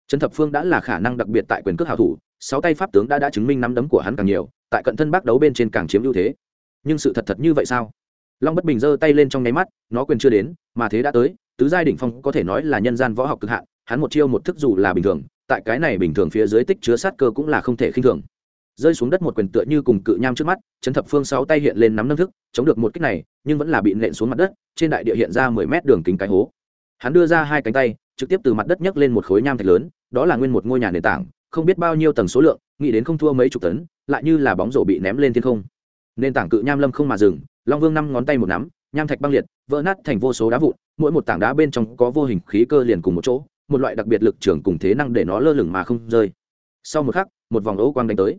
Trần thập phương đã là khả năng đặc biệt tại quyền cước hào thủ, sáu tay pháp tướng đã đã chứng minh nắm đấm của hắn càng nhiều, tại cận thân bác đấu bên trên càng chiếm ưu thế. Nhưng sự thật thật như vậy sao? Long bất bình giơ tay lên trong nháy mắt, nó quyền chưa đến, mà thế đã tới tứ giai đỉnh phong có thể nói là nhân gian võ học cực hạn, hắn một chiêu một thức dù là bình thường, tại cái này bình thường phía dưới tích chứa sát cơ cũng là không thể khinh thường. Rơi xuống đất một quyền tựa như cùng cự nham trước mắt, chấn thập phương sáu tay hiện lên nắm nâm thức, chống được một kích này, nhưng vẫn là bị nện xuống mặt đất, trên đại địa hiện ra mười mét đường kính cái hố. Hắn đưa ra hai cánh tay, trực tiếp từ mặt đất nhấc lên một khối nham thạch lớn, đó là nguyên một ngôi nhà nền tảng, không biết bao nhiêu tầng số lượng, nghĩ đến không thua mấy chục tấn, lại như là bóng rổ bị ném lên thiên không. Nền tảng cự nham lâm không mà dừng, long vương năm ngón tay một nắm, nham thạch băng liệt vỡ nát thành vô số đá vụn, mỗi một tảng đá bên trong có vô hình khí cơ liền cùng một chỗ, một loại đặc biệt lực trưởng cùng thế năng để nó lơ lửng mà không rơi. Sau một khắc, một vòng ấu quang đánh tới.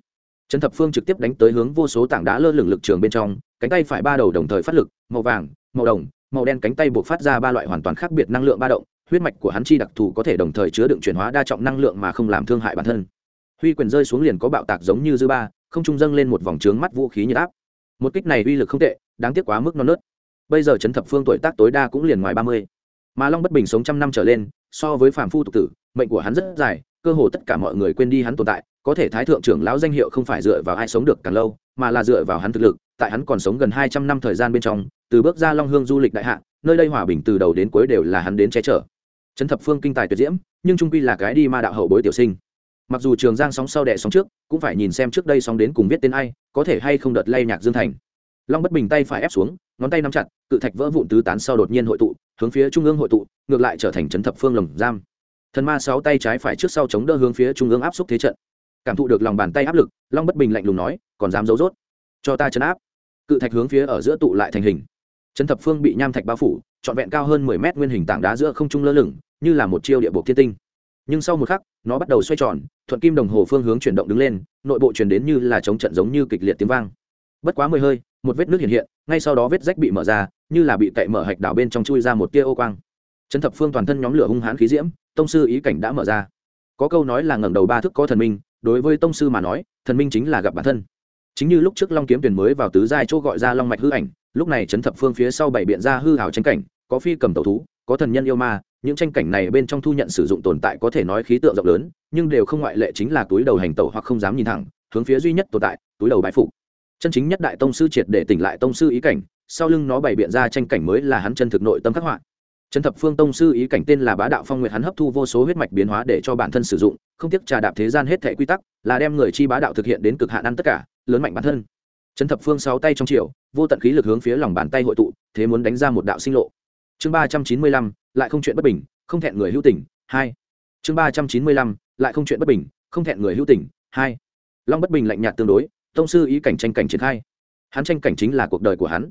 Trần thập phương trực tiếp đánh tới hướng vô số tảng đá lơ lửng lực trường bên trong, cánh tay phải ba đầu đồng thời phát lực, màu vàng, màu đồng, màu đen cánh tay buộc phát ra ba loại hoàn toàn khác biệt năng lượng ba động, huyết mạch của hắn chi đặc thù có thể đồng thời chứa đựng chuyển hóa đa trọng năng lượng mà không làm thương hại bản thân. Huy quyền rơi xuống liền có bạo tạc giống như dư ba, không trung dâng lên một vòng trướng mắt vũ khí nhiệt áp. Một kích này uy lực không tệ, đáng tiếc quá mức non nớt bây giờ trấn thập phương tuổi tác tối đa cũng liền ngoài ba mươi. Mà long bất bình sống trăm năm trở lên, so với phàm phu tục tử, mệnh của hắn rất dài, cơ hồ tất cả mọi người quên đi hắn tồn tại, có thể thái thượng trưởng lão danh hiệu không phải dựa vào ai sống được càng lâu, mà là dựa vào hắn thực lực, tại hắn còn sống gần hai trăm năm thời gian bên trong, từ bước ra long hương du lịch đại hạ, nơi đây hòa bình từ đầu đến cuối đều là hắn đến che chở. Trấn thập phương kinh tài tuyệt diễm, nhưng trung quy là cái đi ma đạo hậu bối tiểu sinh. Mặc dù trường giang sóng sau đẻ sóng trước, cũng phải nhìn xem trước đây sóng đến cùng viết tên ai, có thể hay không đợt lay nhạc dương thành. Long bất bình tay phải ép xuống ngón tay nắm chặt, cự thạch vỡ vụn tứ tán sau đột nhiên hội tụ, hướng phía trung ương hội tụ, ngược lại trở thành trấn thập phương lồng giam. Thần ma sáu tay trái phải trước sau chống đỡ hướng phía trung ương áp xúc thế trận. Cảm thụ được lòng bàn tay áp lực, long bất bình lạnh lùng nói, còn dám giấu rốt? Cho ta chấn áp. Cự thạch hướng phía ở giữa tụ lại thành hình. Trấn thập phương bị nham thạch bao phủ, trọn vẹn cao hơn mười mét nguyên hình tảng đá giữa không trung lơ lửng, như là một chiêu địa bộ thiên tinh. Nhưng sau một khắc, nó bắt đầu xoay tròn, thuận kim đồng hồ phương hướng chuyển động đứng lên, nội bộ chuyển đến như là chống trận giống như kịch liệt tiếng vang. Bất quá mười hơi, một vết nước hiện hiện ngay sau đó vết rách bị mở ra, như là bị cậy mở hạch đảo bên trong chui ra một tia ô quang. Trấn thập phương toàn thân nhóm lửa hung hãn khí diễm, tông sư ý cảnh đã mở ra. Có câu nói là ngẩng đầu ba thức có thần minh, đối với tông sư mà nói, thần minh chính là gặp bản thân. Chính như lúc trước long kiếm tuyển mới vào tứ giai chỗ gọi ra long mạch hư ảnh, lúc này trấn thập phương phía sau bảy biện ra hư hào tranh cảnh, có phi cầm tẩu thú, có thần nhân yêu ma, những tranh cảnh này bên trong thu nhận sử dụng tồn tại có thể nói khí tượng rộng lớn, nhưng đều không ngoại lệ chính là túi đầu hành tẩu hoặc không dám nhìn thẳng, hướng phía duy nhất tồn tại, túi đầu bãi phục chân chính nhất đại tông sư triệt để tỉnh lại tông sư ý cảnh, sau lưng nó bày biện ra tranh cảnh mới là hắn chân thực nội tâm khắc họa. Trần thập phương tông sư ý cảnh tên là bá đạo phong nguyệt hắn hấp thu vô số huyết mạch biến hóa để cho bản thân sử dụng, không tiếc trà đạp thế gian hết thảy quy tắc, là đem người chi bá đạo thực hiện đến cực hạn ăn tất cả, lớn mạnh bản thân. Trần thập phương sáu tay trong triệu vô tận khí lực hướng phía lòng bàn tay hội tụ, thế muốn đánh ra một đạo sinh lộ. Chương ba trăm chín mươi lăm, lại không chuyện bất bình, không thẹn người hữu tình, hai. Chương ba trăm chín mươi lăm, lại không chuyện bất bình, không thẹn người hữu tình, hai. Long bất bình lạnh nhạt tương đối tông sư ý cảnh tranh cảnh triển khai. Hắn tranh cảnh chính là cuộc đời của hắn.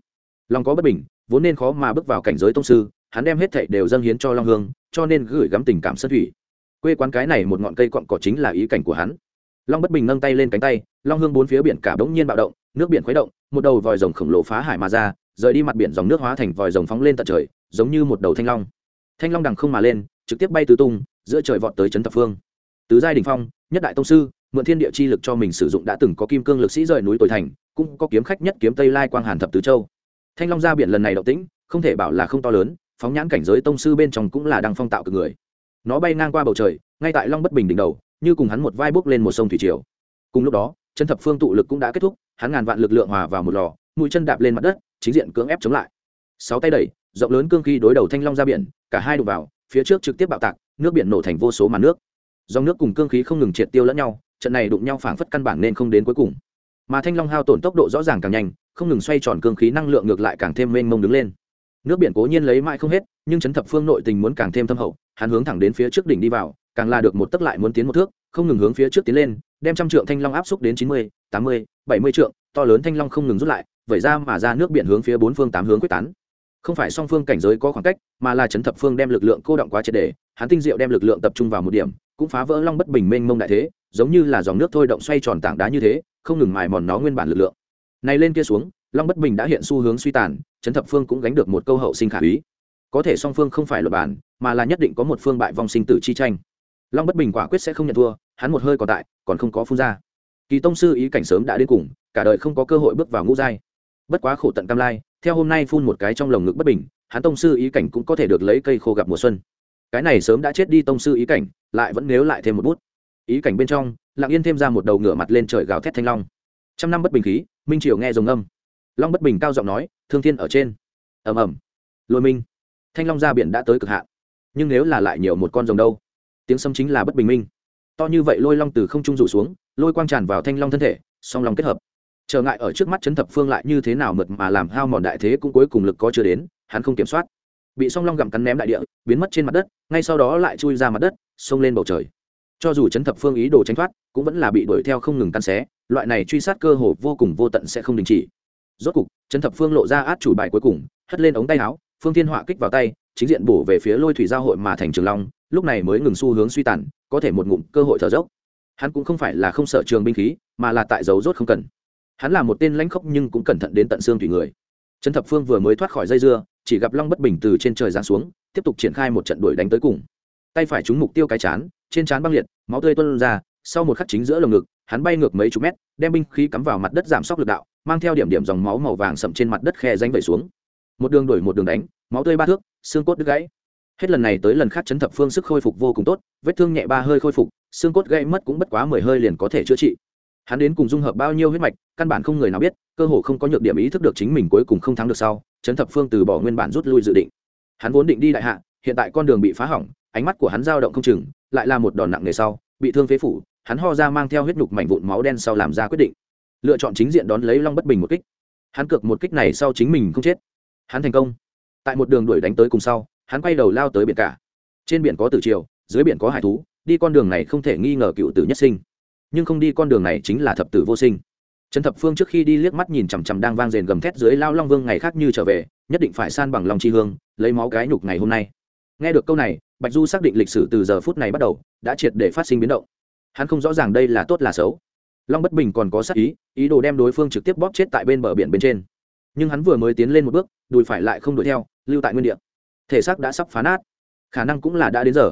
Long có bất bình, vốn nên khó mà bước vào cảnh giới tông sư, hắn đem hết thảy đều dâng hiến cho long hương, cho nên gửi gắm tình cảm sân thủy. Quê quán cái này một ngọn cây cọn cỏ chính là ý cảnh của hắn. Long bất bình nâng tay lên cánh tay, long hương bốn phía biển cả bỗng nhiên bạo động, nước biển khuấy động, một đầu vòi rồng khổng lồ phá hải mà ra, rời đi mặt biển dòng nước hóa thành vòi rồng phóng lên tận trời, giống như một đầu thanh long. Thanh long đằng không mà lên, trực tiếp bay tứ tung, giữa trời vọt tới trấn thập phương. Tứ giai đình phong, nhất đại tông sư mượn thiên địa chi lực cho mình sử dụng đã từng có kim cương lực sĩ rời núi tồi thành, cũng có kiếm khách nhất kiếm tây lai quang hàn thập tứ châu. Thanh long ra biển lần này động tĩnh, không thể bảo là không to lớn, phóng nhãn cảnh giới tông sư bên trong cũng là đăng phong tạo cực người. Nó bay ngang qua bầu trời, ngay tại long bất bình đỉnh đầu, như cùng hắn một vai bước lên một sông thủy triều. Cùng lúc đó, chân thập phương tụ lực cũng đã kết thúc, hắn ngàn vạn lực lượng hòa vào một lò, mũi chân đạp lên mặt đất, chính diện cưỡng ép chống lại. Sáu tay đẩy, rộng lớn cương khí đối đầu thanh long ra biển, cả hai đụng vào, phía trước trực tiếp bạo tạc, nước biển nổ thành vô số màn nước. Dòng nước cùng cương khí không ngừng triệt tiêu lẫn nhau trận này đụng nhau phảng phất căn bản nên không đến cuối cùng. Mà thanh long hao tổn tốc độ rõ ràng càng nhanh, không ngừng xoay tròn cương khí năng lượng ngược lại càng thêm mênh mông đứng lên. Nước biển cố nhiên lấy mãi không hết, nhưng chấn thập phương nội tình muốn càng thêm thâm hậu, hắn hướng thẳng đến phía trước đỉnh đi vào, càng là được một tấc lại muốn tiến một thước, không ngừng hướng phía trước tiến lên, đem trăm trượng thanh long áp xúc đến chín mươi, tám mươi, bảy mươi trượng, to lớn thanh long không ngừng rút lại, vẩy ra mà ra nước biển hướng phía bốn phương tám hướng quyết tán. Không phải song phương cảnh giới có khoảng cách, mà là chấn thập phương đem lực lượng cô động quá triệt đề hắn tinh diệu đem lực lượng tập trung vào một điểm, cũng phá vỡ long bất bình mênh mông đại thế giống như là dòng nước thôi động xoay tròn tảng đá như thế, không ngừng mài mòn nó nguyên bản lực lượng. Này lên kia xuống, long bất bình đã hiện xu hướng suy tàn, trấn thập phương cũng gánh được một câu hậu sinh khả úy có thể song phương không phải luật bản, mà là nhất định có một phương bại vong sinh tử chi tranh. Long bất bình quả quyết sẽ không nhận thua, hắn một hơi còn tại, còn không có phun ra. Kỳ tông sư ý cảnh sớm đã đến cùng, cả đời không có cơ hội bước vào ngũ giai. Bất quá khổ tận cam lai, theo hôm nay phun một cái trong lồng ngực bất bình, hắn tông sư ý cảnh cũng có thể được lấy cây khô gặp mùa xuân. Cái này sớm đã chết đi tông sư ý cảnh, lại vẫn nếu lại thêm một bút ý cảnh bên trong, lặng yên thêm ra một đầu ngửa mặt lên trời gào thét thanh long. Trăm năm bất bình khí, minh triều nghe rồng âm. Long bất bình cao giọng nói, thương thiên ở trên. Ầm ầm. Lôi minh. Thanh long ra biển đã tới cực hạn. Nhưng nếu là lại nhiều một con rồng đâu? Tiếng sấm chính là bất bình minh. To như vậy lôi long từ không trung rủ xuống, lôi quang tràn vào thanh long thân thể, song long kết hợp. Trở ngại ở trước mắt chấn thập phương lại như thế nào mượt mà làm hao mòn đại thế cũng cuối cùng lực có chưa đến, hắn không kiểm soát. Bị song long gặm cắn ném đại địa, biến mất trên mặt đất, ngay sau đó lại chui ra mặt đất, xông lên bầu trời cho dù chấn thập phương ý đồ tránh thoát, cũng vẫn là bị đuổi theo không ngừng tan xé, loại này truy sát cơ hồ vô cùng vô tận sẽ không đình chỉ. Rốt cục, chấn thập phương lộ ra át chủ bài cuối cùng, hất lên ống tay áo, phương thiên họa kích vào tay, chính diện bổ về phía lôi thủy giao hội mà thành trường long, lúc này mới ngừng xu hướng suy tàn, có thể một ngụm cơ hội thở dốc. Hắn cũng không phải là không sợ trường binh khí, mà là tại dấu rốt không cần. Hắn là một tên lãnh khốc nhưng cũng cẩn thận đến tận xương thủy người. Trấn thập phương vừa mới thoát khỏi dây dưa, chỉ gặp long bất bình từ trên trời giáng xuống, tiếp tục triển khai một trận đuổi đánh tới cùng tay phải trúng mục tiêu cái chán, trên chán băng liệt, máu tươi tuôn ra, sau một khắc chính giữa lồng ngực, hắn bay ngược mấy chục mét, đem binh khí cắm vào mặt đất giảm sốc lực đạo, mang theo điểm điểm dòng máu màu vàng sậm trên mặt đất khe danh vẩy xuống. Một đường đuổi một đường đánh, máu tươi ba thước, xương cốt đứt gãy. Hết lần này tới lần khác chấn thập phương sức khôi phục vô cùng tốt, vết thương nhẹ ba hơi khôi phục, xương cốt gãy mất cũng bất quá mười hơi liền có thể chữa trị. Hắn đến cùng dung hợp bao nhiêu huyết mạch, căn bản không người nào biết, cơ hồ không có nhược điểm ý thức được chính mình cuối cùng không thắng được sau, chấn thập phương từ bỏ nguyên bản rút lui dự định. Hắn vốn định đi đại hạ, hiện tại con đường bị phá hỏng ánh mắt của hắn dao động không chừng, lại là một đòn nặng nề sau, bị thương phế phủ, hắn ho ra mang theo huyết nhục mảnh vụn máu đen sau làm ra quyết định. Lựa chọn chính diện đón lấy long bất bình một kích. Hắn cược một kích này sau chính mình không chết. Hắn thành công. Tại một đường đuổi đánh tới cùng sau, hắn quay đầu lao tới biển cả. Trên biển có tử triều, dưới biển có hải thú, đi con đường này không thể nghi ngờ cựu tử nhất sinh. Nhưng không đi con đường này chính là thập tử vô sinh. Trần thập phương trước khi đi liếc mắt nhìn chằm chằm đang vang rền gầm thét dưới lao long vương ngày khác như trở về, nhất định phải san bằng lòng tri hương, lấy máu cái nhục ngày hôm nay nghe được câu này, bạch du xác định lịch sử từ giờ phút này bắt đầu đã triệt để phát sinh biến động. Hắn không rõ ràng đây là tốt là xấu. Long bất bình còn có sắc ý ý đồ đem đối phương trực tiếp bóp chết tại bên bờ biển bên trên. Nhưng hắn vừa mới tiến lên một bước, đùi phải lại không đuổi theo, lưu tại nguyên địa. Thể xác đã sắp phá nát, khả năng cũng là đã đến giờ.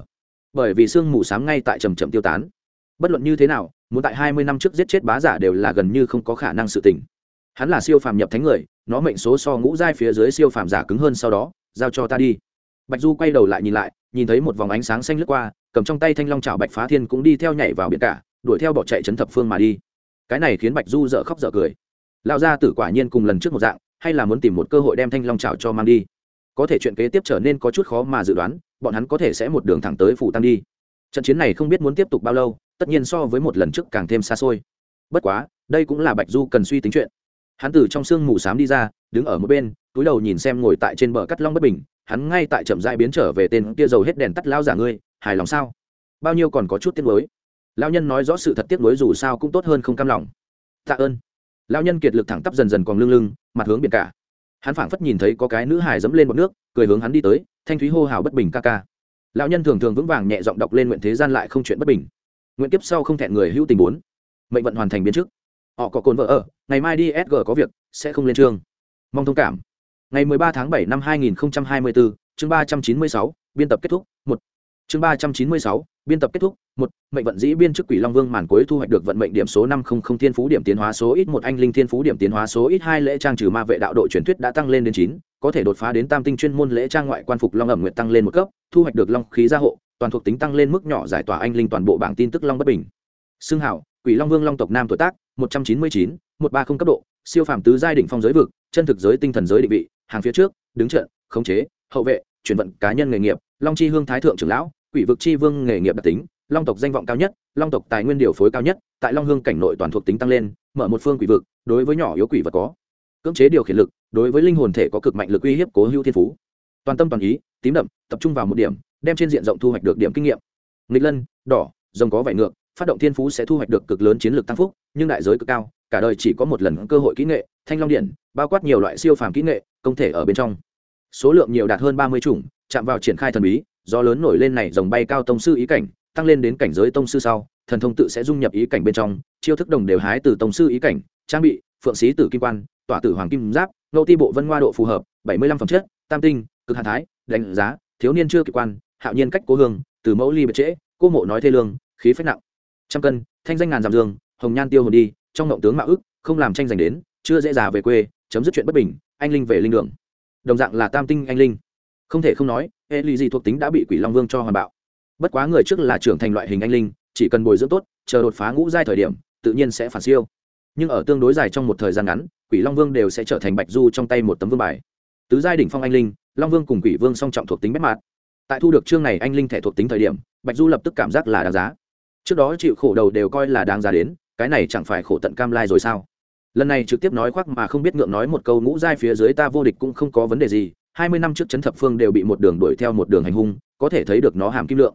Bởi vì sương mù sáng ngay tại trầm trầm tiêu tán. Bất luận như thế nào, muốn tại hai mươi năm trước giết chết bá giả đều là gần như không có khả năng sự tình. Hắn là siêu phàm nhập thánh người, nó mệnh số so ngũ giai phía dưới siêu phàm giả cứng hơn sau đó, giao cho ta đi bạch du quay đầu lại nhìn lại, nhìn thấy một vòng ánh sáng xanh lướt qua, cầm trong tay thanh long chảo bạch phá thiên cũng đi theo nhảy vào biển cả, đuổi theo bỏ chạy chấn thập phương mà đi. Cái này khiến bạch du dở khóc dở cười. Lão gia tử quả nhiên cùng lần trước một dạng, hay là muốn tìm một cơ hội đem thanh long chảo cho mang đi. Có thể chuyện kế tiếp trở nên có chút khó mà dự đoán, bọn hắn có thể sẽ một đường thẳng tới phủ tăng đi. Trận chiến này không biết muốn tiếp tục bao lâu, tất nhiên so với một lần trước càng thêm xa xôi. Bất quá, đây cũng là bạch du cần suy tính chuyện. Hắn từ trong sương mù s á m đi ra, đứng ở một bên, túi đầu nhìn xem ngồi tại trên bờ cắt long bất bình hắn ngay tại chậm rãi biến trở về tên kia dầu hết đèn tắt lao giả ngươi, hài lòng sao? Bao nhiêu còn có chút tiếc nuối. Lao nhân nói rõ sự thật tiếc nuối dù sao cũng tốt hơn không cam lòng. Tạ ơn. Lao nhân kiệt lực thẳng tắp dần dần còn lưng lưng, mặt hướng biển cả. Hắn phảng phất nhìn thấy có cái nữ hài dẫm lên bọc nước, cười hướng hắn đi tới, thanh thúy hô hào bất bình ca ca. Lão nhân thường thường vững vàng nhẹ giọng đọc lên nguyện thế gian lại không chuyện bất bình. Nguyện kiếp sau không thẹn người hữu tình bốn. Mệnh vận hoàn thành biến trước. Họ có cồn vợ ở, ngày mai đi sg có việc, sẽ không lên trường. Mong thông cảm ngày 13 tháng 7 năm 2024, chương 396, biên tập kết thúc một. Chương 396, biên tập kết thúc một. Mệnh vận dĩ biên chức quỷ long vương màn cuối thu hoạch được vận mệnh điểm số năm không không thiên phú điểm tiến hóa số ít một anh linh thiên phú điểm tiến hóa số ít hai lễ trang trừ ma vệ đạo đội truyền thuyết đã tăng lên đến chín có thể đột phá đến tam tinh chuyên môn lễ trang ngoại quan phục long ẩm nguyện tăng lên một cấp thu hoạch được long khí gia hộ toàn thuộc tính tăng lên mức nhỏ giải tỏa anh linh toàn bộ bảng tin tức long bất bình. Xương hảo quỷ long vương long tộc nam tuổi tác một trăm chín mươi chín một ba không cấp độ siêu phàm tứ giai đỉnh phong giới vực chân thực giới tinh thần giới định vị hàng phía trước, đứng trận, khống chế, hậu vệ, chuyển vận cá nhân nghề nghiệp, long chi hương thái thượng trưởng lão, quỷ vực chi vương nghề nghiệp đặc tính, long tộc danh vọng cao nhất, long tộc tài nguyên điều phối cao nhất, tại long hương cảnh nội toàn thuộc tính tăng lên, mở một phương quỷ vực, đối với nhỏ yếu quỷ vật có cưỡng chế điều khiển lực, đối với linh hồn thể có cực mạnh lực uy hiếp cố hữu thiên phú. Toàn tâm toàn ý, tím đậm, tập trung vào một điểm, đem trên diện rộng thu hoạch được điểm kinh nghiệm. Nghịch lân, đỏ, rồng có vải ngược, phát động thiên phú sẽ thu hoạch được cực lớn chiến lược tăng phúc, nhưng đại giới cực cao, cả đời chỉ có một lần cơ hội kỹ nghệ, thanh long điện, bao quát nhiều loại siêu phàm kỹ nghệ công thể ở bên trong. Số lượng nhiều đạt hơn ba mươi chủng, chạm vào triển khai thần bí do lớn nổi lên này dòng bay cao tông sư ý cảnh, tăng lên đến cảnh giới tông sư sau, thần thông tự sẽ dung nhập ý cảnh bên trong, chiêu thức đồng đều hái từ tông sư ý cảnh, trang bị, phượng sĩ tử kim quan, tỏa tử hoàng kim giáp, ngô ti bộ vân hoa độ phù hợp, bảy mươi lăm phẩm chất, tam tinh, cực hạ thái, đánh giá, thiếu niên chưa kỳ quan, hạo nhiên cách cố hương, từ mẫu ly bật trễ, cô mộ nói thê lương, khí phách nặng. Trăm cân, thanh danh ngàn giảm dương, hồng nhan tiêu hồn đi, trong ngộng tướng mạo ức, không làm tranh giành đến, chưa dễ già về quê chấm dứt chuyện bất bình, anh linh về linh đường. Đồng dạng là tam tinh anh linh. Không thể không nói, hệ lụy gì thuộc tính đã bị quỷ long vương cho hoàn bạo. Bất quá người trước là trưởng thành loại hình anh linh, chỉ cần bồi dưỡng tốt, chờ đột phá ngũ giai thời điểm, tự nhiên sẽ phản siêu. Nhưng ở tương đối dài trong một thời gian ngắn, quỷ long vương đều sẽ trở thành bạch du trong tay một tấm vương bài. Tứ giai đỉnh phong anh linh, long vương cùng quỷ vương song trọng thuộc tính bét mạt tại thu được chương này anh linh thẻ thuộc tính thời điểm, bạch du lập tức cảm giác là đáng giá. Trước đó chịu khổ đầu đều coi là đáng giá đến, cái này chẳng phải khổ tận cam lai rồi sao? Lần này trực tiếp nói khoác mà không biết ngượng nói một câu ngũ giai phía dưới ta vô địch cũng không có vấn đề gì, hai mươi năm trước chấn thập phương đều bị một đường đuổi theo một đường hành hung, có thể thấy được nó hàm kim lượng.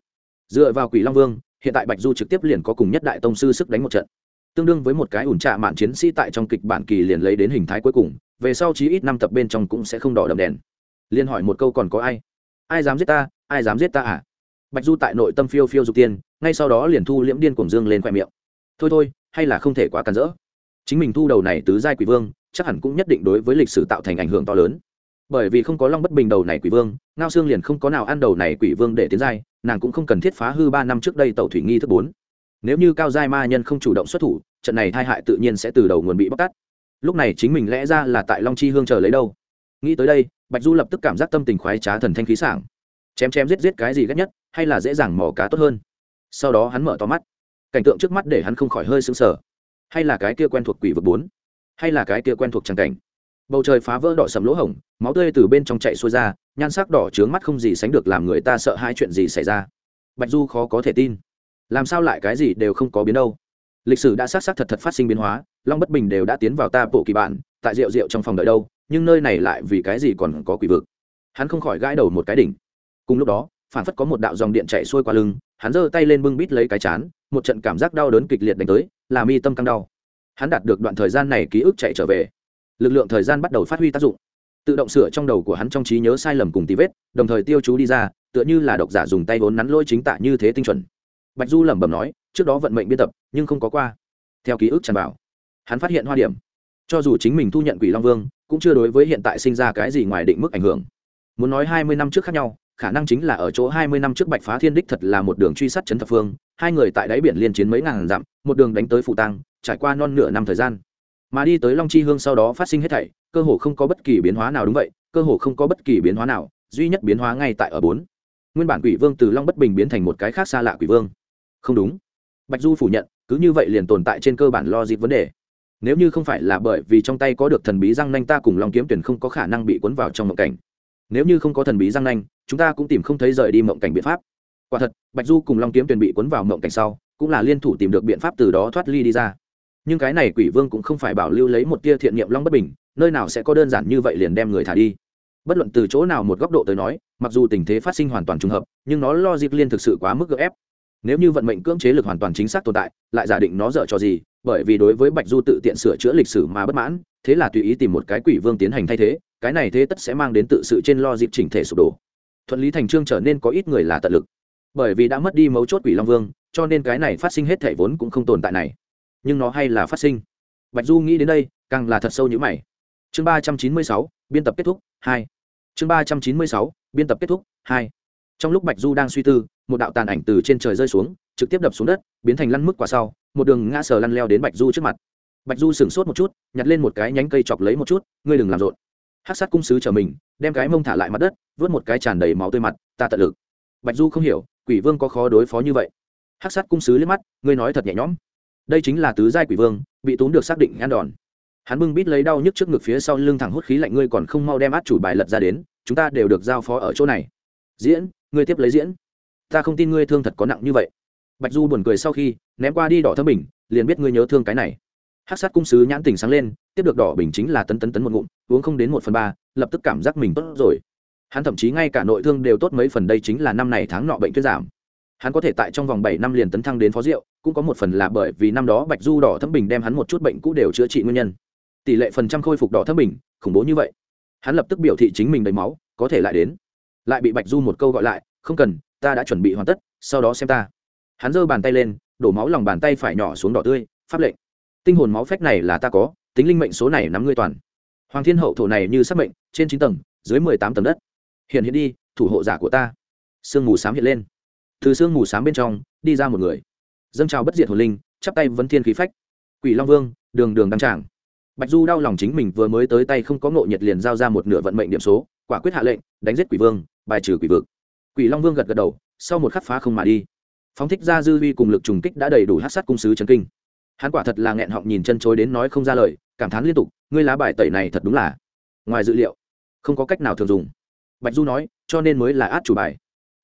Dựa vào quỷ long vương, hiện tại bạch du trực tiếp liền có cùng nhất đại tông sư sức đánh một trận. Tương đương với một cái ủn trạ mạn chiến sĩ tại trong kịch bản kỳ liền lấy đến hình thái cuối cùng, về sau chí ít năm tập bên trong cũng sẽ không đỏ đậm đèn. Liên hỏi một câu còn có ai? Ai dám giết ta? Ai dám giết ta à? Bạch du tại nội tâm phiêu phiêu dục tiên, ngay sau đó liền thu liễm điên cuồng dương lên khoe miệng. Thôi thôi, hay là không thể quá cản rỡ chính mình thu đầu này tứ giai quỷ vương, chắc hẳn cũng nhất định đối với lịch sử tạo thành ảnh hưởng to lớn. Bởi vì không có long bất bình đầu này quỷ vương, ngao xương liền không có nào ăn đầu này quỷ vương để tiến giai, nàng cũng không cần thiết phá hư ba năm trước đây tàu thủy nghi thức bốn. Nếu như cao giai ma nhân không chủ động xuất thủ, trận này tai hại tự nhiên sẽ từ đầu nguồn bị bóc tát. Lúc này chính mình lẽ ra là tại long chi hương chờ lấy đâu. Nghĩ tới đây, bạch du lập tức cảm giác tâm tình khoái trá thần thanh khí sảng. Chém chém giết giết cái gì ghét nhất, hay là dễ dàng mỏ cá tốt hơn. Sau đó hắn mở to mắt. Cảnh tượng trước mắt để hắn không khỏi hơi sững sờ hay là cái kia quen thuộc quỷ vực bốn? Hay là cái kia quen thuộc tràng cảnh? Bầu trời phá vỡ đỏ sầm lỗ hổng, máu tươi từ bên trong chạy xuôi ra, nhan sắc đỏ trướng mắt không gì sánh được làm người ta sợ hai chuyện gì xảy ra. Bạch du khó có thể tin. Làm sao lại cái gì đều không có biến đâu? Lịch sử đã xác xác thật thật phát sinh biến hóa, long bất bình đều đã tiến vào ta bộ kỳ bản tại rượu rượu trong phòng đợi đâu, nhưng nơi này lại vì cái gì còn có quỷ vực? Hắn không khỏi gãi đầu một cái đỉnh. Cùng lúc đó, phản phất có một đạo dòng điện chạy xuôi qua lưng, hắn giơ tay lên bưng bít lấy cái chán một trận cảm giác đau đớn kịch liệt đánh tới làm mi tâm căng đau. Hắn đạt được đoạn thời gian này ký ức chạy trở về. Lực lượng thời gian bắt đầu phát huy tác dụng. Tự động sửa trong đầu của hắn trong trí nhớ sai lầm cùng tí vết, đồng thời tiêu chú đi ra, tựa như là độc giả dùng tay vốn nắn lôi chính tạ như thế tinh chuẩn. Bạch du lẩm bẩm nói, trước đó vận mệnh biên tập, nhưng không có qua. Theo ký ức tràn vào, hắn phát hiện hoa điểm. Cho dù chính mình thu nhận quỷ long vương, cũng chưa đối với hiện tại sinh ra cái gì ngoài định mức ảnh hưởng. Muốn nói hai mươi năm trước khác nhau khả năng chính là ở chỗ hai mươi năm trước bạch phá thiên đích thật là một đường truy sát trấn thập phương, hai người tại đáy biển liên chiến mấy ngàn dặm, một đường đánh tới phụ tăng trải qua non nửa năm thời gian. Mà đi tới long chi hương sau đó phát sinh hết thảy, cơ hồ không có bất kỳ biến hóa nào đúng vậy, cơ hồ không có bất kỳ biến hóa nào, duy nhất biến hóa ngay tại ở bốn. Nguyên bản quỷ vương từ long bất bình biến thành một cái khác xa lạ quỷ vương. Không đúng. Bạch du phủ nhận, cứ như vậy liền tồn tại trên cơ bản lo dịp vấn đề. Nếu như không phải là bởi vì trong tay có được thần bí răng nanh ta cùng long kiếm tuyển không có khả năng bị cuốn vào trong một cảnh nếu như không có thần bí răng nanh, chúng ta cũng tìm không thấy rời đi mộng cảnh biện pháp. Quả thật, bạch du cùng long kiếm tuyền bị cuốn vào mộng cảnh sau, cũng là liên thủ tìm được biện pháp từ đó thoát ly đi ra. Nhưng cái này quỷ vương cũng không phải bảo lưu lấy một tia thiện niệm long bất bình, nơi nào sẽ có đơn giản như vậy liền đem người thả đi. Bất luận từ chỗ nào một góc độ tới nói, mặc dù tình thế phát sinh hoàn toàn trùng hợp, nhưng nó lo dịp liên thực sự quá mức gỡ ép. Nếu như vận mệnh cưỡng chế lực hoàn toàn chính xác tồn tại, lại giả định nó dở cho gì bởi vì đối với bạch du tự tiện sửa chữa lịch sử mà bất mãn, thế là tùy ý tìm một cái quỷ vương tiến hành thay thế, cái này thế tất sẽ mang đến tự sự trên lo dịp chỉnh thể sụp đổ. Thuận lý thành trương trở nên có ít người là tận lực. Bởi vì đã mất đi mấu chốt quỷ long vương, cho nên cái này phát sinh hết thể vốn cũng không tồn tại này. Nhưng nó hay là phát sinh. Bạch du nghĩ đến đây, càng là thật sâu như mày. Chương ba trăm chín mươi sáu, biên tập kết thúc, hai. Chương ba trăm chín mươi sáu, biên tập kết thúc, hai. Trong lúc bạch du đang suy tư, một đạo tàn ảnh từ trên trời rơi xuống, trực tiếp đập xuống đất, biến thành lăn mức quả sau một đường ngã sờ lăn leo đến bạch du trước mặt. Bạch du sửng sốt một chút, nhặt lên một cái nhánh cây chọc lấy một chút, ngươi đừng làm rộn. Hát sát cung sứ chờ mình, đem cái mông thả lại mặt đất, vớt một cái tràn đầy máu tươi mặt, ta tận lực. Bạch du không hiểu, quỷ vương có khó đối phó như vậy. Hát sát cung sứ liếc mắt, ngươi nói thật nhẹ nhõm. Đây chính là tứ giai quỷ vương, bị tốn được xác định ngăn đòn. Hắn bưng bít lấy đau nhức trước ngực phía sau lưng thẳng hút khí lạnh, ngươi còn không mau đem át chủ bài lật ra đến, chúng ta đều được giao phó ở chỗ này. Diễn, ngươi tiếp lấy diễn. Ta không tin ngươi thương thật có nặng như vậy bạch du buồn cười sau khi, ném qua đi đỏ thơm bình, liền biết ngươi nhớ thương cái này. Hát sát cung sứ nhãn tình sáng lên, tiếp được đỏ bình chính là tấn tấn tấn một ngụm, uống không đến một phần ba, lập tức cảm giác mình tốt rồi. Hắn thậm chí ngay cả nội thương đều tốt mấy phần đây chính là năm này tháng nọ bệnh thuyết giảm. Hắn có thể tại trong vòng bảy năm liền tấn thăng đến phó rượu cũng có một phần là bởi vì năm đó bạch du đỏ thấm bình đem hắn một chút bệnh cũ đều chữa trị nguyên nhân. Tỷ lệ phần trăm khôi phục đỏ thấm bình, khủng bố như vậy. Hắn lập tức biểu thị chính mình đầy máu, có thể lại đến. Lại bị bạch du một câu gọi lại, không cần, ta đã chuẩn bị hoàn tất, sau đó xem ta hắn giơ bàn tay lên, đổ máu lòng bàn tay phải nhỏ xuống đỏ tươi, pháp lệnh. Tinh hồn máu phách này là ta có, tính linh mệnh số này nắm ngươi toàn. Hoàng thiên hậu thổ này như sắc mệnh, trên chín tầng, dưới mười tám tầng đất. Hiện hiện đi, thủ hộ giả của ta. Sương mù s á m hiện lên. Từ sương mù s á m bên trong, đi ra một người. Dâng trào bất diệt hồn linh, chắp tay vấn thiên khí phách. Quỷ long vương, đường đường đăng tràng. Bạch du đau lòng chính mình vừa mới tới tay không có ngộ nhiệt liền giao ra một nửa vận mệnh điểm số, quả quyết hạ lệnh, đánh giết quỷ vương, bài trừ quỷ vực. Quỷ long vương gật gật đầu, sau một khắc phá không mà đi phóng thích ra dư vi cùng lực trùng kích đã đầy đủ hát sát cung sứ trấn kinh. Hắn quả thật là nghẹn họng nhìn chân chối đến nói không ra lời, cảm thán liên tục, ngươi lá bài tẩy này thật đúng là ngoài dự liệu, không có cách nào thường dùng. Bạch du nói, cho nên mới là át chủ bài.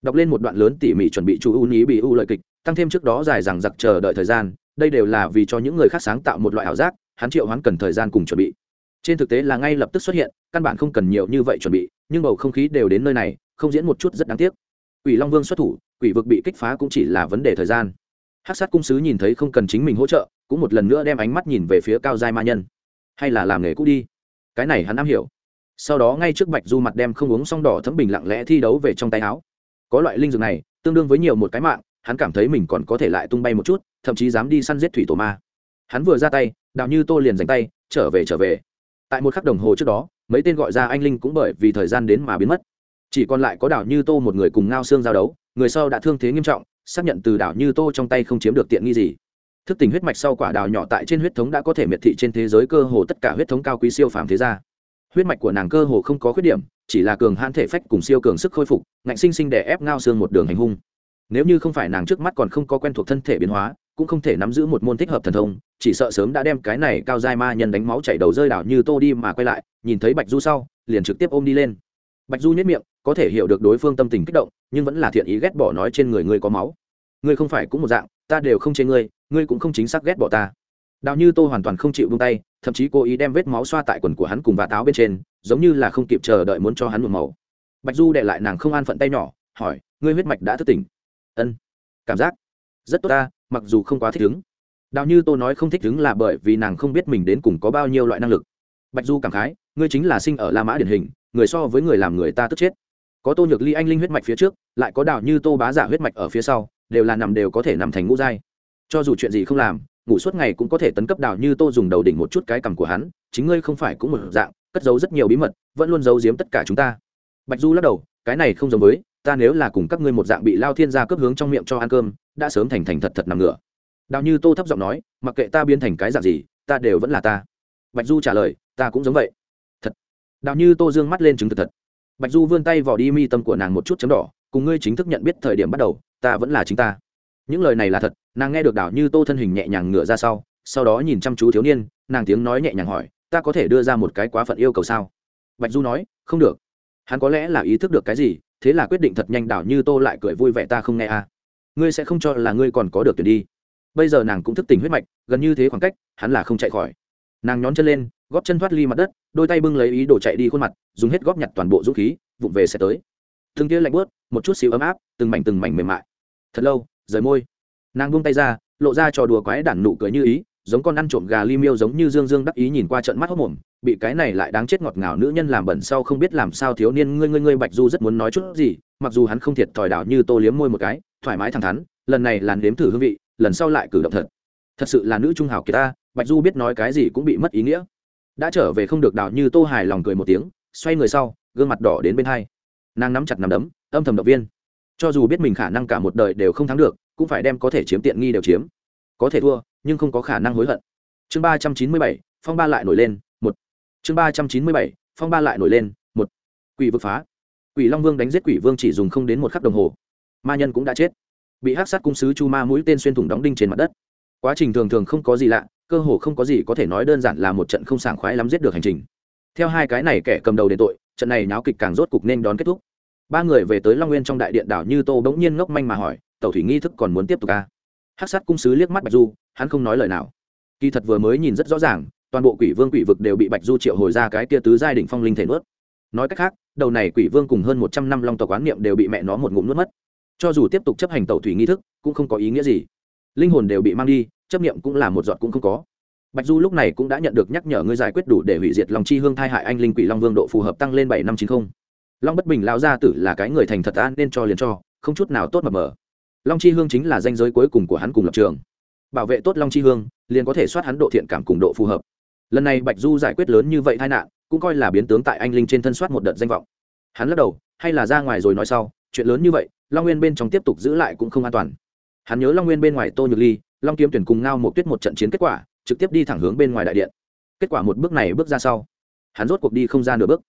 Đọc lên một đoạn lớn tỉ mỉ chuẩn bị chú ưu ní bị ưu lợi kịch, tăng thêm trước đó dài rằng giặc chờ đợi thời gian, đây đều là vì cho những người khác sáng tạo một loại ảo giác, hắn triệu hắn cần thời gian cùng chuẩn bị. Trên thực tế là ngay lập tức xuất hiện, căn bản không cần nhiều như vậy chuẩn bị, nhưng bầu không khí đều đến nơi này, không diễn một chút rất đáng tiếc. Quỷ long vương xuất thủ quỷ vực bị kích phá cũng chỉ là vấn đề thời gian. Hát sát cung sứ nhìn thấy không cần chính mình hỗ trợ, cũng một lần nữa đem ánh mắt nhìn về phía cao giai ma nhân. Hay là làm nghề cũ đi. Cái này hắn am hiểu. Sau đó ngay trước bạch du mặt đem không uống xong đỏ thấm bình lặng lẽ thi đấu về trong tay áo. Có loại linh dược này, tương đương với nhiều một cái mạng, hắn cảm thấy mình còn có thể lại tung bay một chút, thậm chí dám đi săn giết thủy tổ ma. Hắn vừa ra tay Đào như tô liền dành tay, trở về trở về. Tại một khắc đồng hồ trước đó, mấy tên gọi ra anh linh cũng bởi vì thời gian đến mà biến mất. Chỉ còn lại có Đào như tô một người cùng ngao xương giao đấu người sau đã thương thế nghiêm trọng, xác nhận từ đảo như tô trong tay không chiếm được tiện nghi gì. Thức tỉnh huyết mạch sau quả đào nhỏ tại trên huyết thống đã có thể miệt thị trên thế giới cơ hồ tất cả huyết thống cao quý siêu phàm thế gia. Huyết mạch của nàng cơ hồ không có khuyết điểm, chỉ là cường hãn thể phách cùng siêu cường sức khôi phục, ngạnh sinh sinh để ép ngao xương một đường hành hung. Nếu như không phải nàng trước mắt còn không có quen thuộc thân thể biến hóa, cũng không thể nắm giữ một môn thích hợp thần thông, chỉ sợ sớm đã đem cái này cao giai ma nhân đánh máu chảy đầu rơi đảo như tô đi mà quay lại, nhìn thấy bạch du sau, liền trực tiếp ôm đi lên. Bạch du nhất miệng có thể hiểu được đối phương tâm tình kích động, nhưng vẫn là thiện ý ghét bỏ nói trên người ngươi có máu. Ngươi không phải cũng một dạng, ta đều không chế ngươi ngươi cũng không chính xác ghét bỏ ta. Đào như tô hoàn toàn không chịu vung tay, thậm chí cố ý đem vết máu xoa tại quần của hắn cùng và táo bên trên, giống như là không kịp chờ đợi muốn cho hắn một màu. Bạch du để lại nàng không an phận tay nhỏ, hỏi, ngươi huyết mạch đã thức tỉnh? Ân, cảm giác rất tốt ta, mặc dù không quá thích ứng. Đào như tô nói không thích ứng là bởi vì nàng không biết mình đến cùng có bao nhiêu loại năng lực. Bạch du cảm khái, ngươi chính là sinh ở la mã điển hình, người so với người làm người ta tức chết có tô nhược ly anh linh huyết mạch phía trước, lại có đào như tô bá giả huyết mạch ở phía sau, đều là nằm đều có thể nằm thành ngũ giai. Cho dù chuyện gì không làm, ngủ suốt ngày cũng có thể tấn cấp đào như tô dùng đầu đỉnh một chút cái cằm của hắn, chính ngươi không phải cũng một dạng, cất giấu rất nhiều bí mật, vẫn luôn giấu giếm tất cả chúng ta. Bạch du lắc đầu, cái này không giống với, ta nếu là cùng các ngươi một dạng bị lao thiên gia cướp hướng trong miệng cho ăn cơm, đã sớm thành thành thật thật nằm ngửa. Đào như tô thấp giọng nói, mặc kệ ta biến thành cái dạng gì, ta đều vẫn là ta. Bạch du trả lời, ta cũng giống vậy. Thật. Đào như tô dương mắt lên chứng thực thật bạch du vươn tay vỏ đi mi tâm của nàng một chút chấm đỏ, cùng ngươi chính thức nhận biết thời điểm bắt đầu, ta vẫn là chính ta. Những lời này là thật, nàng nghe được đảo như tô thân hình nhẹ nhàng ngửa ra sau sau đó nhìn chăm chú thiếu niên, nàng tiếng nói nhẹ nhàng hỏi, ta có thể đưa ra một cái quá phận yêu cầu sao? Bạch du nói, không được. Hắn có lẽ là ý thức được cái gì, thế là quyết định thật nhanh đảo như tô lại cười vui vẻ ta không nghe à. ngươi sẽ không cho là ngươi còn có được tuyển đi. Bây giờ nàng cũng thức tỉnh huyết mạch, gần như thế khoảng cách, hắn là không chạy khỏi. Nàng nhón chân lên góp chân thoát ly mặt đất, đôi tay bưng lấy ý đồ chạy đi khuôn mặt, dùng hết góp nhặt toàn bộ dũng khí, vụng về sẽ tới. Thương kia lạnh bớt một chút xíu ấm áp, từng mảnh từng mảnh mềm mại. Thật lâu, rời môi. Nàng buông tay ra, lộ ra trò đùa quái đản nụ cười như ý, giống con ăn trộm gà li miêu giống như dương dương đắc ý nhìn qua trận mắt hốc mồm, bị cái này lại đáng chết ngọt ngào nữ nhân làm bẩn sau không biết làm sao thiếu niên ngươi ngươi ngươi bạch du rất muốn nói chút gì, mặc dù hắn không thiệt thòi đảo như tô liếm môi một cái, thoải mái thẳng thắn, lần này làn đếm thử hương vị, lần sau lại cử động thật. Thật sự là nữ trung hào kiệt ta, bạch du biết nói cái gì cũng bị mất ý nghĩa đã trở về không được đảo như tô hài lòng cười một tiếng, xoay người sau, gương mặt đỏ đến bên hai. Nàng nắm chặt nằm đấm, âm thầm động viên. Cho dù biết mình khả năng cả một đời đều không thắng được, cũng phải đem có thể chiếm tiện nghi đều chiếm. Có thể thua, nhưng không có khả năng hối hận. Chương ba trăm chín mươi bảy, phong ba lại nổi lên, một. Chương ba trăm chín mươi bảy, phong ba lại nổi lên, một. Quỷ vực phá. Quỷ long vương đánh giết quỷ vương chỉ dùng không đến một khắc đồng hồ. Ma nhân cũng đã chết. Bị hắc sát cung sứ chu ma mũi tên xuyên thủng đóng đinh trên mặt đất. Quá trình thường thường không có gì lạ cơ hồ không có gì có thể nói đơn giản là một trận không sảng khoái lắm giết được hành trình. Theo hai cái này kẻ cầm đầu đến tội, trận này náo kịch càng rốt cục nên đón kết thúc. Ba người về tới long nguyên trong đại điện đảo như tô bỗng nhiên ngốc manh mà hỏi tàu thủy nghi thức còn muốn tiếp tục à? hắc sát cung sứ liếc mắt bạch du, hắn không nói lời nào. Kỳ thật vừa mới nhìn rất rõ ràng, toàn bộ quỷ vương quỷ vực đều bị bạch du triệu hồi ra cái tia tứ giai đỉnh phong linh thể nuốt. Nói cách khác, đầu này quỷ vương cùng hơn một trăm năm long tộc quán niệm đều bị mẹ nó một ngụm nuốt mất. Cho dù tiếp tục chấp hành tàu thủy nghi thức, cũng không có ý nghĩa gì. Linh hồn đều bị mang đi chấp niệm cũng là một giọt cũng không có. Bạch du lúc này cũng đã nhận được nhắc nhở ngươi giải quyết đủ để hủy diệt lòng chi hương thai hại anh linh quỷ long vương độ phù hợp tăng lên bảy năm chín mươi long bất bình lao gia tử là cái người thành thật an nên cho liền cho, không chút nào tốt mập mờ long chi hương chính là danh giới cuối cùng của hắn cùng lập trường. Bảo vệ tốt long chi hương, liền có thể soát hắn độ thiện cảm cùng độ phù hợp. Lần này bạch du giải quyết lớn như vậy tai nạn, cũng coi là biến tướng tại anh linh trên thân soát một đợt danh vọng. Hắn lắc đầu, hay là ra ngoài rồi nói sau, chuyện lớn như vậy, long nguyên bên trong tiếp tục giữ lại cũng không an toàn. Hắn nhớ long nguyên bên ngoài tô nhược ly long kiếm tuyển cùng ngao một tuyết một trận chiến kết quả, trực tiếp đi thẳng hướng bên ngoài đại điện. Kết quả một bước này bước ra sau, hắn rốt cuộc đi không ra nửa bước.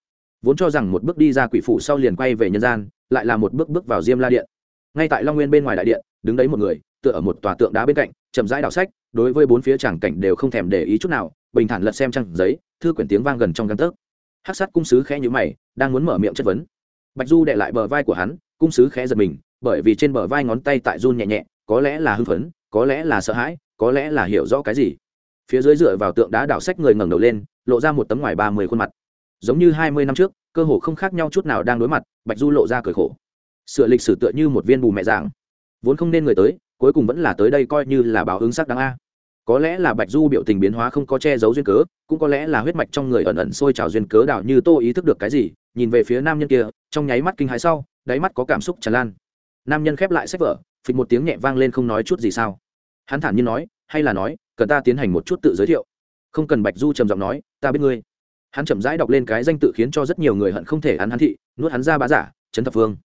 Vốn cho rằng một bước đi ra quỷ phủ sau liền quay về nhân gian, lại là một bước bước vào diêm la điện. Ngay tại long nguyên bên ngoài đại điện, đứng đấy một người, tựa ở một tòa tượng đá bên cạnh, chậm rãi đảo sách, đối với bốn phía tràng cảnh đều không thèm để ý chút nào, bình thản lật xem trang giấy, thư quyển tiếng vang gần trong găng tấc. Hát sát cung sứ khẽ nhữ mày, đang muốn mở miệng chất vấn. Bạch du đệ lại bờ vai của hắn, cung sứ khẽ giật mình, bởi vì trên bờ vai ngón tay tại run nhẹ nhẹ, có lẽ là hưng phấn có lẽ là sợ hãi, có lẽ là hiểu rõ cái gì. Phía dưới dựa vào tượng đá đảo sách người ngẩng đầu lên, lộ ra một tấm ngoài ba mươi khuôn mặt. Giống như hai mươi năm trước, cơ hồ không khác nhau chút nào đang đối mặt, bạch du lộ ra cười khổ. Sửa lịch sử tựa như một viên bù mẹ giảng vốn không nên người tới, cuối cùng vẫn là tới đây coi như là báo ứng sắc đáng a. Có lẽ là bạch du biểu tình biến hóa không có che giấu duyên cớ, cũng có lẽ là huyết mạch trong người ẩn ẩn sôi trào duyên cớ đảo như tô ý thức được cái gì, nhìn về phía nam nhân kia, trong nháy mắt kinh hãi sau, đáy mắt có cảm xúc tràn lan. Nam nhân khép lại sách vở, phịch một tiếng nhẹ vang lên không nói chút gì sao hắn thản nhiên nói, hay là nói, cần ta tiến hành một chút tự giới thiệu? Không cần bạch du trầm giọng nói, ta biết ngươi. Hắn chậm rãi đọc lên cái danh tự khiến cho rất nhiều người hận không thể hắn hắn thị, nuốt hắn ra bá giả trấn thập phương.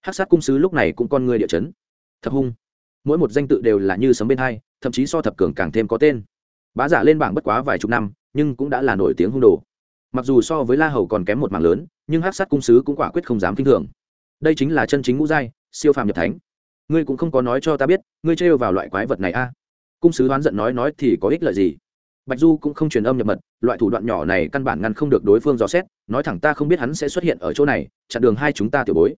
Hát sát cung sứ lúc này cũng con người địa chấn. Thập hung. Mỗi một danh tự đều là như sấm bên hai, thậm chí so thập cường càng thêm có tên. Bá giả lên bảng bất quá vài chục năm, nhưng cũng đã là nổi tiếng hung đồ. Mặc dù so với la hầu còn kém một mảng lớn, nhưng hát sát cung sứ cũng quả quyết không dám k i n h thường. Đây chính là chân chính ngũ giai, siêu phàm nhập thánh ngươi cũng không có nói cho ta biết, ngươi trêu vào loại quái vật này a. Cung sứ đoán giận nói nói thì có ích lợi gì? Bạch du cũng không truyền âm nhập mật, loại thủ đoạn nhỏ này căn bản ngăn không được đối phương dò xét, nói thẳng ta không biết hắn sẽ xuất hiện ở chỗ này, chặn đường hai chúng ta tiểu bối.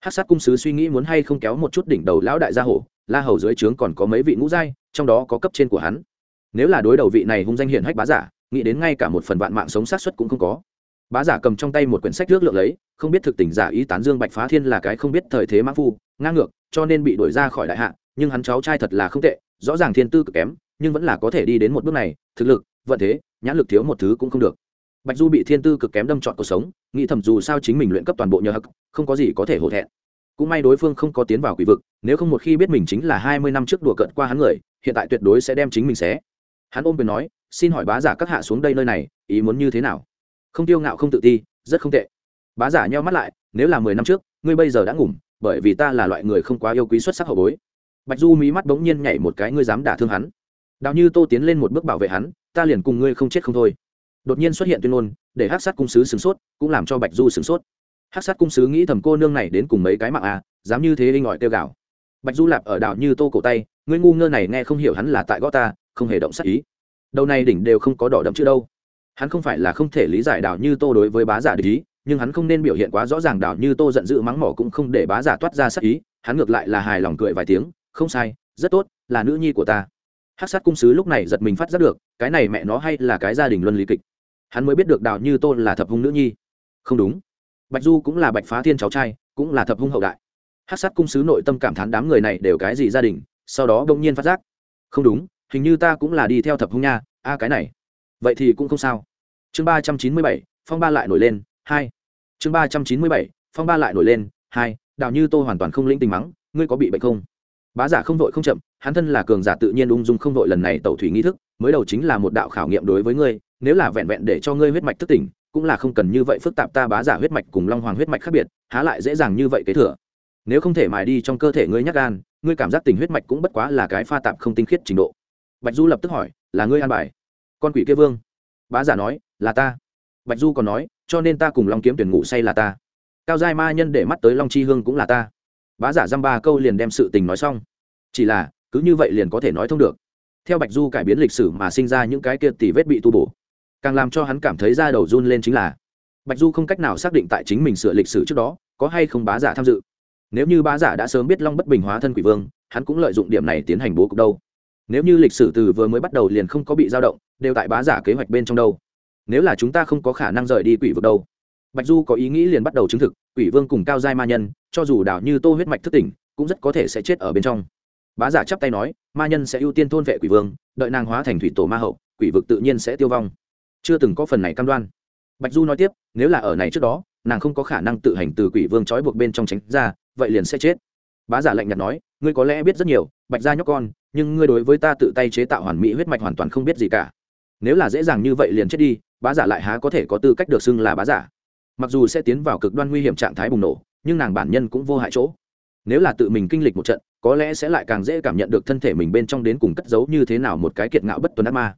Hát sát cung sứ suy nghĩ muốn hay không kéo một chút đỉnh đầu lão đại gia hổ, la hầu dưới trướng còn có mấy vị ngũ giai, trong đó có cấp trên của hắn. Nếu là đối đầu vị này hung danh hiển hách bá giả, nghĩ đến ngay cả một phần vạn mạng sống sát xuất cũng không có. Bá giả cầm trong tay một quyển sách trước lượng lấy, không biết thực tình giả ý tán dương bạch phá thiên là cái không biết thời thế mã phu ngang ngược, cho nên bị đuổi ra khỏi đại hạ, nhưng hắn cháu trai thật là không tệ, rõ ràng thiên tư cực kém, nhưng vẫn là có thể đi đến một bước này, thực lực, vận thế, nhãn lực thiếu một thứ cũng không được. Bạch du bị thiên tư cực kém đâm trọn cuộc sống, nghĩ thầm dù sao chính mình luyện cấp toàn bộ nhờ hắc, không có gì có thể hổ thẹn. Cũng may đối phương không có tiến vào quỷ vực, nếu không một khi biết mình chính là hai mươi năm trước đùa cợt qua hắn người, hiện tại tuyệt đối sẽ đem chính mình xé. Hắn ôm quyền nói, xin hỏi bá giả các hạ xuống đây nơi này, ý muốn như thế nào? Không tiêu ngạo không tự ti, rất không tệ. Bá giả nheo mắt lại, nếu là mười năm trước, ngươi bây giờ đã ngủm bởi vì ta là loại người không quá yêu quý xuất sắc hậu bối. Bạch du mí mắt bỗng nhiên nhảy một cái, ngươi dám đả thương hắn. Đào như tô tiến lên một bước bảo vệ hắn, ta liền cùng ngươi không chết không thôi. Đột nhiên xuất hiện tuyên ngôn, để hát sát cung sứ sửng sốt, cũng làm cho bạch du sửng sốt. Hát sát cung sứ nghĩ thầm cô nương này đến cùng mấy cái mạng à dám như thế linh ỏi tiêu gạo bạch du lạp ở đảo như tô cổ tay, ngươi ngu ngơ này nghe không hiểu hắn là tại gõ ta, không hề động sát ý. Đầu này đỉnh đều không có đỏ đậm chữ đâu. Hắn không phải là không thể lý giải đảo như tô đối với bá giả ý nhưng hắn không nên biểu hiện quá rõ ràng đảo như tô giận dữ mắng mỏ cũng không để bá giả toát ra sắc ý, hắn ngược lại là hài lòng cười vài tiếng, không sai, rất tốt, là nữ nhi của ta. Hát sát cung sứ lúc này giật mình phát giác được, cái này mẹ nó hay là cái gia đình luân lý kịch. Hắn mới biết được đào như tôn là thập hung nữ nhi. Không đúng. Bạch du cũng là bạch phá thiên cháu trai, cũng là thập hung hậu đại. Hát sát cung sứ nội tâm cảm thán đám người này đều cái gì gia đình, sau đó bỗng nhiên phát giác. Không đúng, hình như ta cũng là đi theo thập hung nha, a cái này. Vậy thì cũng không sao. Chương ba trăm chín mươi bảy, phong ba lại nổi lên hai. Chương ba trăm chín mươi bảy, phong ba lại nổi lên. Hai đào như tô hoàn toàn không linh tình mắng, ngươi có bị bệnh không? Bá giả không vội không chậm, hắn thân là cường giả tự nhiên ung dung không vội lần này tẩu thủy nghi thức, mới đầu chính là một đạo khảo nghiệm đối với ngươi, nếu là vẹn vẹn để cho ngươi huyết mạch thức tỉnh, cũng là không cần như vậy phức tạp ta bá giả huyết mạch cùng long hoàng huyết mạch khác biệt, há lại dễ dàng như vậy kế thừa. Nếu không thể mài đi trong cơ thể ngươi nhắc gan, ngươi cảm giác tình huyết mạch cũng bất quá là cái pha tạp không tinh khiết trình độ. Bạch du lập tức hỏi, là ngươi an bài? Con quỷ kia, vương. Bá giả nói, là ta. Bạch du còn nói cho nên ta cùng long kiếm tuyển ngủ say là ta cao giai ma nhân để mắt tới long chi hương cũng là ta bá giả dăm ba câu liền đem sự tình nói xong chỉ là cứ như vậy liền có thể nói thông được theo bạch du cải biến lịch sử mà sinh ra những cái kia tỷ vết bị tu bổ càng làm cho hắn cảm thấy da đầu run lên chính là bạch du không cách nào xác định tại chính mình sửa lịch sử trước đó có hay không bá giả tham dự nếu như bá giả đã sớm biết long bất bình hóa thân quỷ vương hắn cũng lợi dụng điểm này tiến hành bố cục đâu nếu như lịch sử từ vừa mới bắt đầu liền không có bị dao động đều tại bá giả kế hoạch bên trong đâu nếu là chúng ta không có khả năng rời đi quỷ vực đâu. Bạch du có ý nghĩ liền bắt đầu chứng thực, quỷ vương cùng cao giai ma nhân, cho dù đảo như tô huyết mạch thức tỉnh, cũng rất có thể sẽ chết ở bên trong. Bá giả chắp tay nói, ma nhân sẽ ưu tiên thôn vệ quỷ vương, đợi nàng hóa thành thủy tổ ma hậu, quỷ vực tự nhiên sẽ tiêu vong. Chưa từng có phần này cam đoan. Bạch du nói tiếp, nếu là ở này trước đó, nàng không có khả năng tự hành từ quỷ vương trói buộc bên trong tránh ra, vậy liền sẽ chết. Bá giả lạnh nhạt nói, ngươi có lẽ biết rất nhiều, bạch gia nhóc con, nhưng ngươi đối với ta tự tay chế tạo hoàn mỹ huyết mạch hoàn toàn không biết gì cả. Nếu là dễ dàng như vậy liền chết đi bá giả lại há có thể có tư cách được xưng là bá giả. Mặc dù sẽ tiến vào cực đoan nguy hiểm trạng thái bùng nổ, nhưng nàng bản nhân cũng vô hại chỗ. Nếu là tự mình kinh lịch một trận, có lẽ sẽ lại càng dễ cảm nhận được thân thể mình bên trong đến cùng cất giấu như thế nào một cái kiệt ngạo bất tuần ác ma.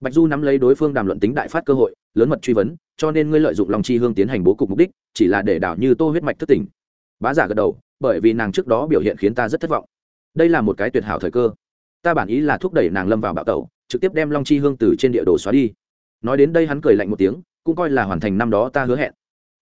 Bạch du nắm lấy đối phương đàm luận tính đại phát cơ hội, lớn mật truy vấn, cho nên ngươi lợi dụng lòng chi hương tiến hành bố cục mục đích, chỉ là để đảo như tô huyết mạch thất tỉnh. Bá giả gật đầu, bởi vì nàng trước đó biểu hiện khiến ta rất thất vọng. Đây là một cái tuyệt hảo thời cơ. Ta bản ý là thúc đẩy nàng lâm vào bạo tẩu, trực tiếp đem long chi hương từ trên địa đồ xóa đi nói đến đây hắn cười lạnh một tiếng cũng coi là hoàn thành năm đó ta hứa hẹn.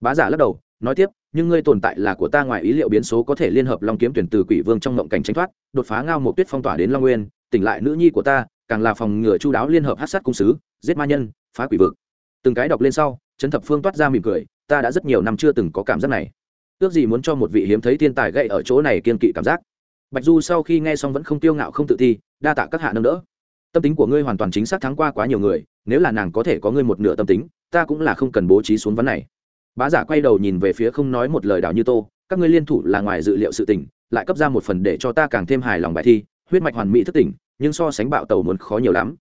Bá giả lắc đầu nói tiếp nhưng ngươi tồn tại là của ta ngoài ý liệu biến số có thể liên hợp long kiếm tuyển từ quỷ vương trong ngộng cảnh tránh thoát đột phá ngao một tuyết phong tỏa đến long nguyên tỉnh lại nữ nhi của ta càng là phòng ngừa chu đáo liên hợp hát sát cung sứ giết ma nhân phá quỷ vực. Từng cái đọc lên sau trấn thập phương toát ra mỉm cười ta đã rất nhiều năm chưa từng có cảm giác này. Ước gì muốn cho một vị hiếm thấy thiên tài gậy ở chỗ này kiên kỵ cảm giác. Bạch du sau khi nghe xong vẫn không tiêu ngạo không tự thi, đa tạ các hạ nâng đỡ tâm tính của ngươi hoàn toàn chính xác thắng qua quá nhiều người, nếu là nàng có thể có ngươi một nửa tâm tính, ta cũng là không cần bố trí xuống vấn này. Bá giả quay đầu nhìn về phía không nói một lời đảo như tô, các ngươi liên thủ là ngoài dự liệu sự tình, lại cấp ra một phần để cho ta càng thêm hài lòng bài thi, huyết mạch hoàn mỹ thất tỉnh, nhưng so sánh bạo tàu muốn khó nhiều lắm.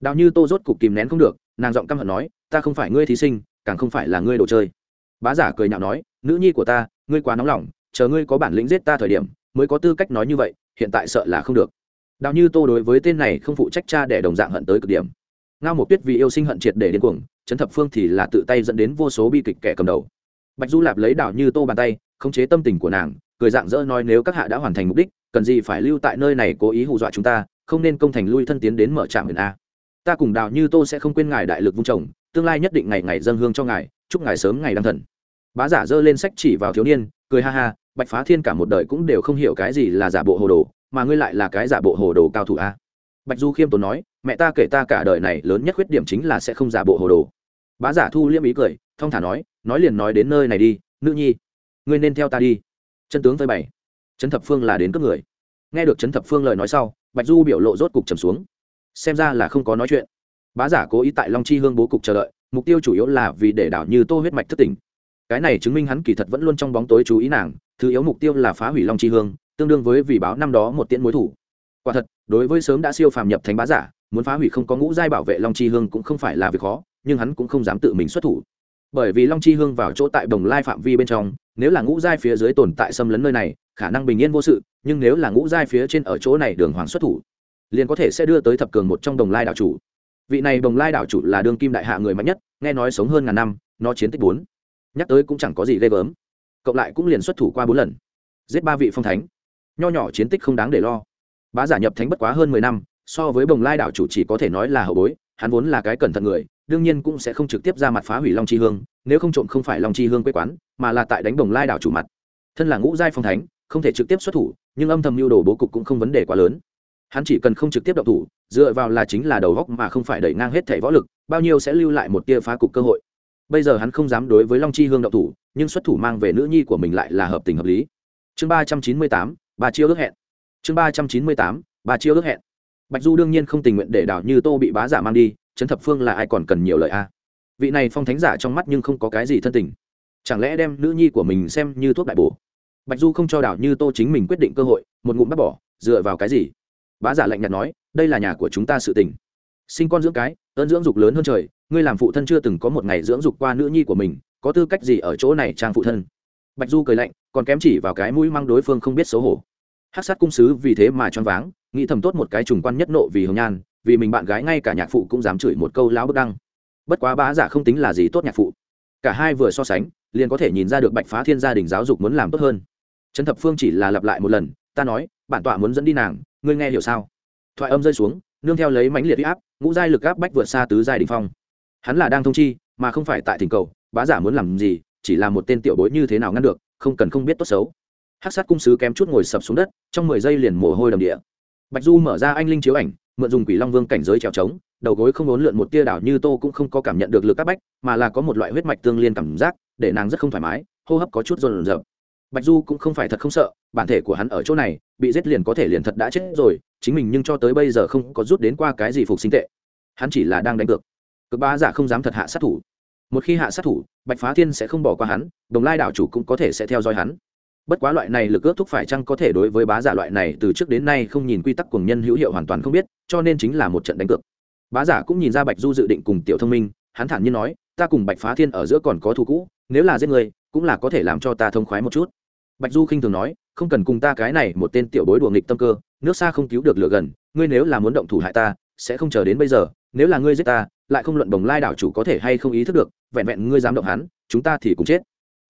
Đào như tô rốt cục kìm nén không được, nàng giọng căm hận nói, ta không phải ngươi thí sinh, càng không phải là ngươi đồ chơi. Bá giả cười nhạo nói, nữ nhi của ta, ngươi quá nóng lòng, chờ ngươi có bản lĩnh giết ta thời điểm, mới có tư cách nói như vậy, hiện tại sợ là không được đào như tô đối với tên này không phụ trách cha để đồng dạng hận tới cực điểm. Ngao một tuyết vì yêu sinh hận triệt để đến cuồng, trấn thập phương thì là tự tay dẫn đến vô số bi kịch kẻ cầm đầu. Bạch du lạp lấy đào như tô bàn tay, khống chế tâm tình của nàng, cười dạng dỡ nói nếu các hạ đã hoàn thành mục đích, cần gì phải lưu tại nơi này cố ý hù dọa chúng ta, không nên công thành lui thân tiến đến mở trạm biển a. Ta cùng đào như tô sẽ không quên ngài đại lực vung trồng tương lai nhất định ngày ngày dâng hương cho ngài, chúc ngài sớm ngày đăng thần. Bá giả giơ lên sách chỉ vào thiếu niên, cười ha ha, bạch phá thiên cả một đời cũng đều không hiểu cái gì là giả bộ hồ đồ mà ngươi lại là cái giả bộ hồ đồ cao thủ a? Bạch du khiêm tốn nói, mẹ ta kể ta cả đời này lớn nhất khuyết điểm chính là sẽ không giả bộ hồ đồ. Bá giả thu liêm ý cười, thong thả nói nói liền nói đến nơi này đi, nữ nhi, ngươi nên theo ta đi. Chân tướng với bảy trấn thập phương là đến cướp người. Nghe được trấn thập phương lời nói sau, bạch du biểu lộ rốt cục trầm xuống. Xem ra là không có nói chuyện. Bá giả cố ý tại long chi hương bố cục chờ đợi, mục tiêu chủ yếu là vì để đảo như tô huyết mạch thất tỉnh. Cái này chứng minh hắn kỳ thật vẫn luôn trong bóng tối chú ý nàng, thứ yếu mục tiêu là phá hủy long chi hương tương đương với vì báo năm đó một tiễn mối thủ. Quả thật, đối với sớm đã siêu phàm nhập thành bá giả, muốn phá hủy không có ngũ giai bảo vệ long chi hương cũng không phải là việc khó, nhưng hắn cũng không dám tự mình xuất thủ. Bởi vì long chi hương vào chỗ tại đồng lai phạm vi bên trong, nếu là ngũ giai phía dưới tồn tại xâm lấn nơi này, khả năng bình yên vô sự, nhưng nếu là ngũ giai phía trên ở chỗ này đường hoàng xuất thủ, liền có thể sẽ đưa tới thập cường một trong đồng lai đảo chủ. Vị này đồng lai đảo chủ là đương kim đại hạ người mạnh nhất, nghe nói sống hơn ngàn năm, nó chiến tích bốn. Nhắc tới cũng chẳng có gì ghê gớm. Cộng lại cũng liền xuất thủ qua bốn lần. Giết ba vị phong thánh nho nhỏ chiến tích không đáng để lo. Bá giả nhập thánh bất quá hơn mười năm, so với bồng lai đảo chủ chỉ có thể nói là hậu bối, hắn vốn là cái cẩn thận người, đương nhiên cũng sẽ không trực tiếp ra mặt phá hủy long chi hương, nếu không trộm không phải long chi hương quê quán, mà là tại đánh bồng lai đảo chủ mặt. Thân là ngũ giai phong thánh, không thể trực tiếp xuất thủ, nhưng âm thầm mưu đồ bố cục cũng không vấn đề quá lớn. Hắn chỉ cần không trực tiếp động thủ, dựa vào là chính là đầu góc mà không phải đẩy ngang hết thẻ võ lực, bao nhiêu sẽ lưu lại một tia phá cục cơ hội. Bây giờ hắn không dám đối với long chi hương động thủ, nhưng xuất thủ mang về nữ nhi của mình lại là hợp tình hợp lý. Chương ba trăm chín mươi tám ba chiêu ước hẹn. Chương ba trăm chín mươi tám, ba chiêu ước hẹn. Bạch du đương nhiên không tình nguyện để đảo như tô bị bá giả mang đi, trấn thập phương là ai còn cần nhiều lời a? Vị này phong thánh giả trong mắt nhưng không có cái gì thân tình. Chẳng lẽ đem nữ nhi của mình xem như thuốc đại bổ? Bạch du không cho đảo như tô chính mình quyết định cơ hội, một ngụm bắt bỏ, dựa vào cái gì? Bá giả lạnh nhạt nói, đây là nhà của chúng ta sự tình. Sinh con dưỡng cái, ơn dưỡng dục lớn hơn trời, ngươi làm phụ thân chưa từng có một ngày dưỡng dục qua nữ nhi của mình, có tư cách gì ở chỗ này trang phụ thân? Bạch du cười lạnh, còn kém chỉ vào cái mũi mang đối phương không biết xấu hổ. Hát sát cung sứ vì thế mà choáng váng, nghĩ thầm tốt một cái trùng quan nhất nộ vì hồng nhan, vì mình bạn gái ngay cả nhạc phụ cũng dám chửi một câu lão bất đăng. Bất quá bá giả không tính là gì tốt nhạc phụ. Cả hai vừa so sánh, liền có thể nhìn ra được bạch phá thiên gia đình giáo dục muốn làm tốt hơn. Trần thập phương chỉ là lặp lại một lần, ta nói, bản tọa muốn dẫn đi nàng, ngươi nghe hiểu sao? Thoại âm rơi xuống, nương theo lấy mãnh liệt huy áp, ngũ giai lực áp bách vượt xa tứ giai đình phong. Hắn là đang thông chi, mà không phải tại thỉnh cầu, bá giả muốn làm gì chỉ là một tên tiểu bối như thế nào ngăn được, không cần không biết tốt xấu. Hát sát cung sứ kém chút ngồi sập xuống đất, trong mười giây liền mồ hôi đầm địa. Bạch du mở ra anh linh chiếu ảnh, mượn dùng quỷ long vương cảnh giới trèo trống, đầu gối không ốn lượn một tia đảo như tô cũng không có cảm nhận được lực các bách, mà là có một loại huyết mạch tương liên cảm giác, để nàng rất không thoải mái, hô hấp có chút rồn rợp bạch du cũng không phải thật không sợ, bản thể của hắn ở chỗ này, bị giết liền có thể liền thật đã chết rồi, chính mình nhưng cho tới bây giờ không có rút đến qua cái gì phục sinh tệ. Hắn chỉ là đang đánh cược. Cực ba giả không dám thật hạ sát thủ một khi hạ sát thủ, bạch phá thiên sẽ không bỏ qua hắn, đồng lai đảo chủ cũng có thể sẽ theo dõi hắn. Bất quá loại này lực ước thúc phải chăng có thể đối với bá giả loại này từ trước đến nay không nhìn quy tắc cùng nhân hữu hiệu hoàn toàn không biết, cho nên chính là một trận đánh cược. Bá giả cũng nhìn ra bạch du dự định cùng tiểu thông minh, hắn thản nhiên nói, ta cùng bạch phá thiên ở giữa còn có thù cũ, nếu là giết người, cũng là có thể làm cho ta thông khoái một chút. Bạch du khinh thường nói, không cần cùng ta cái này một tên tiểu bối đùa nghịch tâm cơ, nước xa không cứu được lửa gần, ngươi nếu là muốn động thủ hại ta sẽ không chờ đến bây giờ, nếu là ngươi giết ta, lại không luận đồng lai đảo chủ có thể hay không ý thức được, vẹn vẹn ngươi dám động hắn, chúng ta thì cũng chết.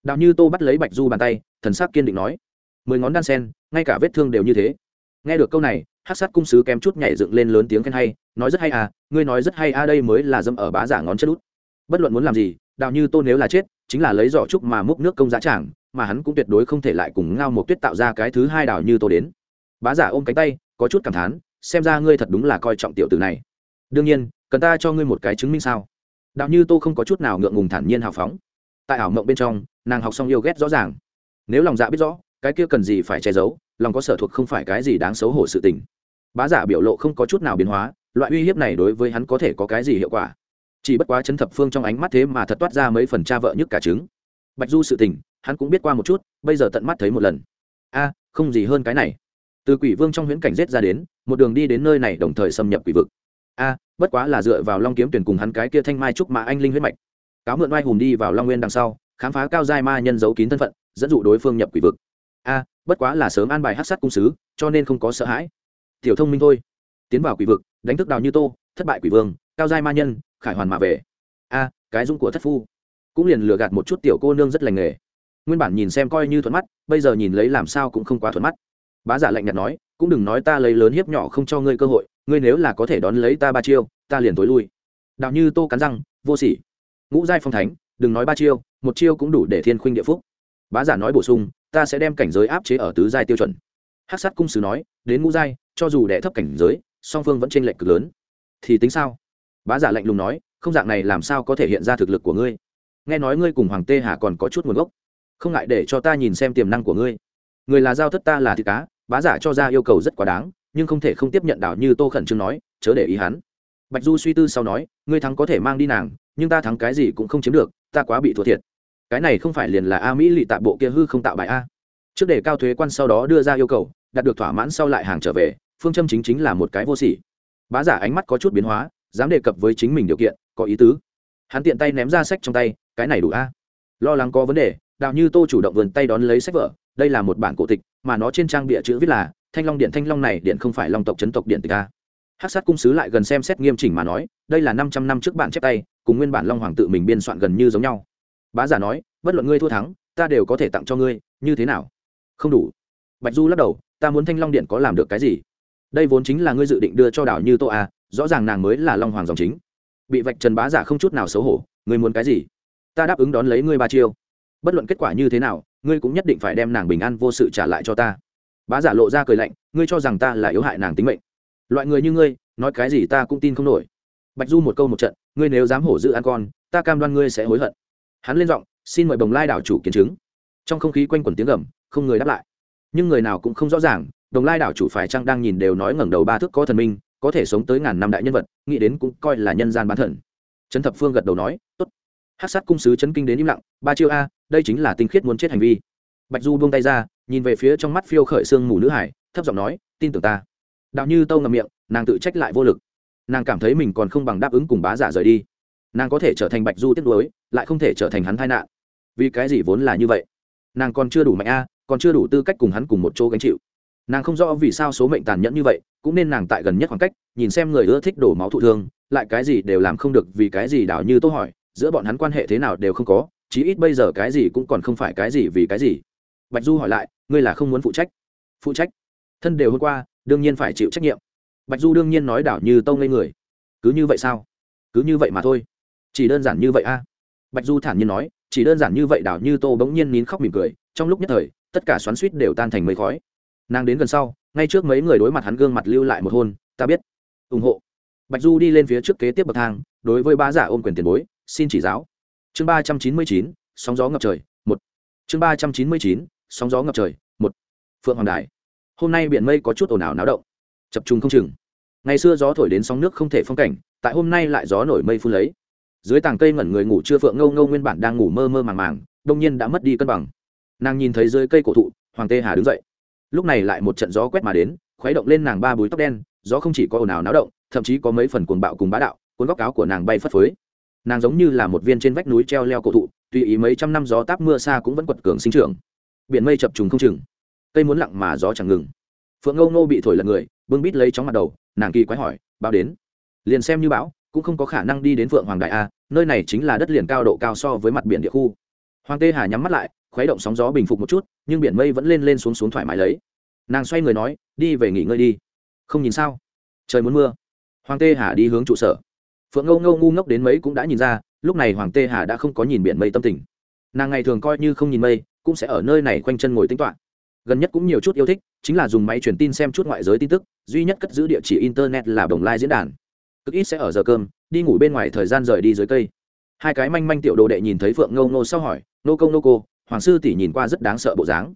Đào như tô bắt lấy bạch du bàn tay, thần sắc kiên định nói, mười ngón đan sen, ngay cả vết thương đều như thế. Nghe được câu này hát sát cung sứ kém chút nhảy dựng lên lớn tiếng khen hay, nói rất hay à ngươi nói rất hay à đây mới là dâm ở bá giả ngón chất út. Bất luận muốn làm gì, đào như tô nếu là chết, chính là lấy giỏ trúc mà múc nước công giá trảng mà hắn cũng tuyệt đối không thể lại cùng ngao một tuyết tạo ra cái thứ hai đảo như tô đến. Bá giả ôm cánh tay, có chút cảm thán xem ra ngươi thật đúng là coi trọng tiểu tử này. Đương nhiên, cần ta cho ngươi một cái chứng minh sao? Đạo như tô không có chút nào ngượng ngùng thản nhiên hào phóng. Tại ảo mộng bên trong, nàng học xong yêu ghét rõ ràng. Nếu lòng dạ biết rõ, cái kia cần gì phải che giấu, lòng có sở thuộc không phải cái gì đáng xấu hổ sự tình. Bá giả biểu lộ không có chút nào biến hóa, loại uy hiếp này đối với hắn có thể có cái gì hiệu quả? Chỉ bất quá chấn thập phương trong ánh mắt thế mà thật toát ra mấy phần cha vợ nhức cả trứng. Bạch du sự tình, hắn cũng biết qua một chút, bây giờ tận mắt thấy một lần. A, không gì hơn cái này từ quỷ vương trong huyễn cảnh rết ra đến, một đường đi đến nơi này đồng thời xâm nhập quỷ vực. A, bất quá là dựa vào long kiếm tuyển cùng hắn cái kia thanh mai trúc mà anh linh huyết mạch. Cáo mượn oai hùng đi vào long nguyên đằng sau, khám phá cao giai ma nhân giấu kín thân phận, dẫn dụ đối phương nhập quỷ vực. A, bất quá là sớm an bài hát sát cung sứ, cho nên không có sợ hãi. Tiểu thông minh thôi. Tiến vào quỷ vực, đánh thức đào như tô, thất bại quỷ vương, cao giai ma nhân, khải hoàn mà về. A, cái dung của thất phu. Cũng liền lừa gạt một chút tiểu cô nương rất lành nghề. Nguyên bản nhìn xem coi như thuận mắt, bây giờ nhìn lấy làm sao cũng không quá thuận mắt bá giả lạnh nhạt nói, cũng đừng nói ta lấy lớn hiếp nhỏ không cho ngươi cơ hội, ngươi nếu là có thể đón lấy ta ba chiêu, ta liền tối lui. Đạo như tô cắn răng, vô sỉ. Ngũ giai phong thánh, đừng nói ba chiêu, một chiêu cũng đủ để thiên khuynh địa phúc. Bá giả nói bổ sung, ta sẽ đem cảnh giới áp chế ở tứ giai tiêu chuẩn. Hắc sát cung sứ nói, đến ngũ giai, cho dù đẻ thấp cảnh giới, song phương vẫn t r ê n lệch cực lớn. Thì tính sao? Bá giả lạnh lùng nói, không dạng này làm sao có thể hiện ra thực lực của ngươi? Nghe nói ngươi cùng hoàng tê hà còn có chút nguồn gốc. Không ngại để cho ta nhìn xem tiềm năng của ngươi. Người là giao thất ta là thịt cá bá giả cho ra yêu cầu rất quá đáng, nhưng không thể không tiếp nhận đảo như tô khẩn trương nói, chớ để ý hắn. Bạch du suy tư sau nói, ngươi thắng có thể mang đi nàng, nhưng ta thắng cái gì cũng không chiếm được, ta quá bị thua thiệt. Cái này không phải liền là a mỹ lì tạ bộ kia hư không tạo bài a. Trước để cao thuế quan sau đó đưa ra yêu cầu, đạt được thỏa mãn sau lại hàng trở về, phương châm chính chính là một cái vô sỉ. Bá giả ánh mắt có chút biến hóa, dám đề cập với chính mình điều kiện, có ý tứ. Hắn tiện tay ném ra sách trong tay, cái này đủ a. Lo lắng có vấn đề đạo như tô chủ động vườn tay đón lấy sách vở đây là một bản cổ tịch, mà nó trên trang bịa chữ viết là, thanh long điện, thanh long này điện không phải long tộc chấn tộc điện tịch a. Hát sát cung sứ lại gần xem xét nghiêm chỉnh mà nói, đây là năm trăm năm trước bản chép tay, cùng nguyên bản long hoàng tự mình biên soạn gần như giống nhau. Bá giả nói, bất luận ngươi thua thắng, ta đều có thể tặng cho ngươi, như thế nào? Không đủ. Bạch du lắc đầu, ta muốn thanh long điện có làm được cái gì? Đây vốn chính là ngươi dự định đưa cho đảo như tô a rõ ràng nàng mới là long hoàng dòng chính. Bị vạch trần bá giả không chút nào xấu hổ, ngươi muốn cái gì? Ta đáp ứng đón lấy ngươi ba chiêu bất luận kết quả như thế nào, ngươi cũng nhất định phải đem nàng bình an vô sự trả lại cho ta. Bá giả lộ ra cười lạnh, ngươi cho rằng ta là yếu hại nàng tính mệnh. Loại người như ngươi, nói cái gì ta cũng tin không nổi. Bạch du một câu một trận, ngươi nếu dám hổ giữ ăn con, ta cam đoan ngươi sẽ hối hận. Hắn lên giọng, xin mời bồng lai đảo chủ kiến chứng. Trong không khí quanh quẩn tiếng gầm không người đáp lại. Nhưng người nào cũng không rõ ràng, đồng lai đảo chủ phải chăng đang nhìn đều nói ngẩng đầu ba thước có thần minh, có thể sống tới ngàn năm đại nhân vật, nghĩ đến cũng coi là nhân gian bán thần. Trấn thập phương gật đầu nói, tốt hát sát cung sứ chấn kinh đến im lặng, ba chiêu a, đây chính là tinh khiết muốn chết hành vi. Bạch du buông tay ra, nhìn về phía trong mắt phiêu khởi sương mù nữ hải, thấp giọng nói, tin tưởng ta. Đạo như tâu ngậm miệng, nàng tự trách lại vô lực. Nàng cảm thấy mình còn không bằng đáp ứng cùng bá giả rời đi. Nàng có thể trở thành bạch du tiếp nối lại không thể trở thành hắn tai nạn. Vì cái gì vốn là như vậy? Nàng còn chưa đủ mạnh a, còn chưa đủ tư cách cùng hắn cùng một chỗ gánh chịu. Nàng không rõ vì sao số mệnh tàn nhẫn như vậy, cũng nên nàng tại gần nhất khoảng cách, nhìn xem người ưa thích đổ máu thụ thương, lại cái gì đều làm không được vì cái gì đảo như tôi hỏi giữa bọn hắn quan hệ thế nào đều không có, chí ít bây giờ cái gì cũng còn không phải cái gì vì cái gì. Bạch du hỏi lại, ngươi là không muốn phụ trách? Phụ trách? Thân đều hôm qua, đương nhiên phải chịu trách nhiệm. Bạch du đương nhiên nói đảo như tông ngây người. Cứ như vậy sao? Cứ như vậy mà thôi. Chỉ đơn giản như vậy a. À? Bạch du thản nhiên nói, chỉ đơn giản như vậy đảo như tô bỗng nhiên nín khóc mỉm cười, trong lúc nhất thời, tất cả xoắn suýt đều tan thành mây khói. Nàng đến gần sau, ngay trước mấy người đối mặt hắn gương mặt lưu lại một hôn, ta biết, ủng hộ. Bạch du đi lên phía trước kế tiếp bậc thang, đối với bá giả ôm quyền tiền bối xin chỉ giáo. Chương ba trăm chín mươi chín, sóng gió ngập trời, một. Chương ba trăm chín mươi chín, sóng gió ngập trời, một. Phượng hoàng đài. Hôm nay biển mây có chút ồn ào náo động. Chập trùng không chừng. Ngày xưa gió thổi đến sóng nước không thể phong cảnh, tại hôm nay lại gió nổi mây phun lấy. Dưới tàng cây ngẩn người ngủ chưa phượng ngâu ngâu nguyên bản đang ngủ mơ mơ màng màng, đông nhiên đã mất đi cân bằng. Nàng nhìn thấy dưới cây cổ thụ, hoàng tê hà đứng dậy. Lúc này lại một trận gió quét mà đến, khuấy động lên nàng ba búi tóc đen, gió không chỉ có ồn ào náo động, thậm chí có mấy phần cuồng bạo cùng bá đạo, cuốn góc áo của nàng bay phất phới nàng giống như là một viên trên vách núi treo leo cổ thụ, tùy ý mấy trăm năm gió táp mưa xa cũng vẫn quật cường sinh trưởng. Biển mây chập trùng không chừng, cây muốn lặng mà gió chẳng ngừng. Phượng ngâu nô bị thổi lật người, bưng bít lấy chóng mặt đầu, nàng kỳ quái hỏi, báo đến? Liền xem như bão cũng không có khả năng đi đến phượng hoàng đại a, nơi này chính là đất liền cao độ cao so với mặt biển địa khu. Hoàng tê hà nhắm mắt lại, khuấy động sóng gió bình phục một chút, nhưng biển mây vẫn lên lên xuống xuống thoải mái lấy. Nàng xoay người nói, đi về nghỉ ngơi đi. Không nhìn sao? Trời muốn mưa. Hoàng tê hà đi hướng trụ sở phượng ngâu ngâu ngu ngốc đến mấy cũng đã nhìn ra, lúc này hoàng tê hà đã không có nhìn biển mây tâm tình. Nàng ngày thường coi như không nhìn mây, cũng sẽ ở nơi này quanh chân ngồi tính toán. Gần nhất cũng nhiều chút yêu thích, chính là dùng máy truyền tin xem chút ngoại giới tin tức, duy nhất cất giữ địa chỉ internet là đồng lai diễn đàn. Cực ít sẽ ở giờ cơm, đi ngủ bên ngoài thời gian rời đi dưới cây. Hai cái manh manh tiểu đồ đệ nhìn thấy phượng ngâu nô sau hỏi, nô công, nô cô, hoàng sư tỷ nhìn qua rất đáng sợ bộ dáng.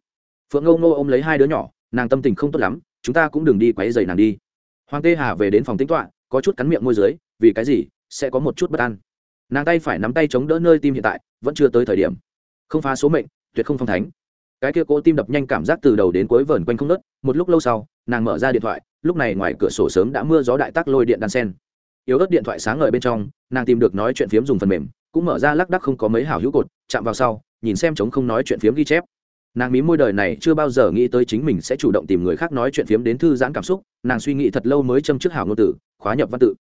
Phượng ngâu nô ôm lấy hai đứa nhỏ, nàng tâm tình không tốt lắm, chúng ta cũng đừng đi quấy dày nàng đi. Hoàng tê hà về đến phòng tính toạ có chút cắn miệng môi dưới, vì cái gì, sẽ có một chút bất an. Nàng tay phải nắm tay chống đỡ nơi tim hiện tại, vẫn chưa tới thời điểm. Không phá số mệnh, tuyệt không phong thánh. Cái kia cố tim đập nhanh cảm giác từ đầu đến cuối vờn quanh không nớt một lúc lâu sau, nàng mở ra điện thoại, lúc này ngoài cửa sổ sớm đã mưa gió đại tác lôi điện đan sen. Yếu ớt điện thoại sáng ngời bên trong, nàng tìm được nói chuyện phiếm dùng phần mềm, cũng mở ra lắc đắc không có mấy hảo hữu cột, chạm vào sau, nhìn xem chống không nói chuyện phiếm ghi chép nàng mí môi đời này chưa bao giờ nghĩ tới chính mình sẽ chủ động tìm người khác nói chuyện phiếm đến thư giãn cảm xúc, nàng suy nghĩ thật lâu mới châm trước hảo ngôn tử khóa nhập văn tự.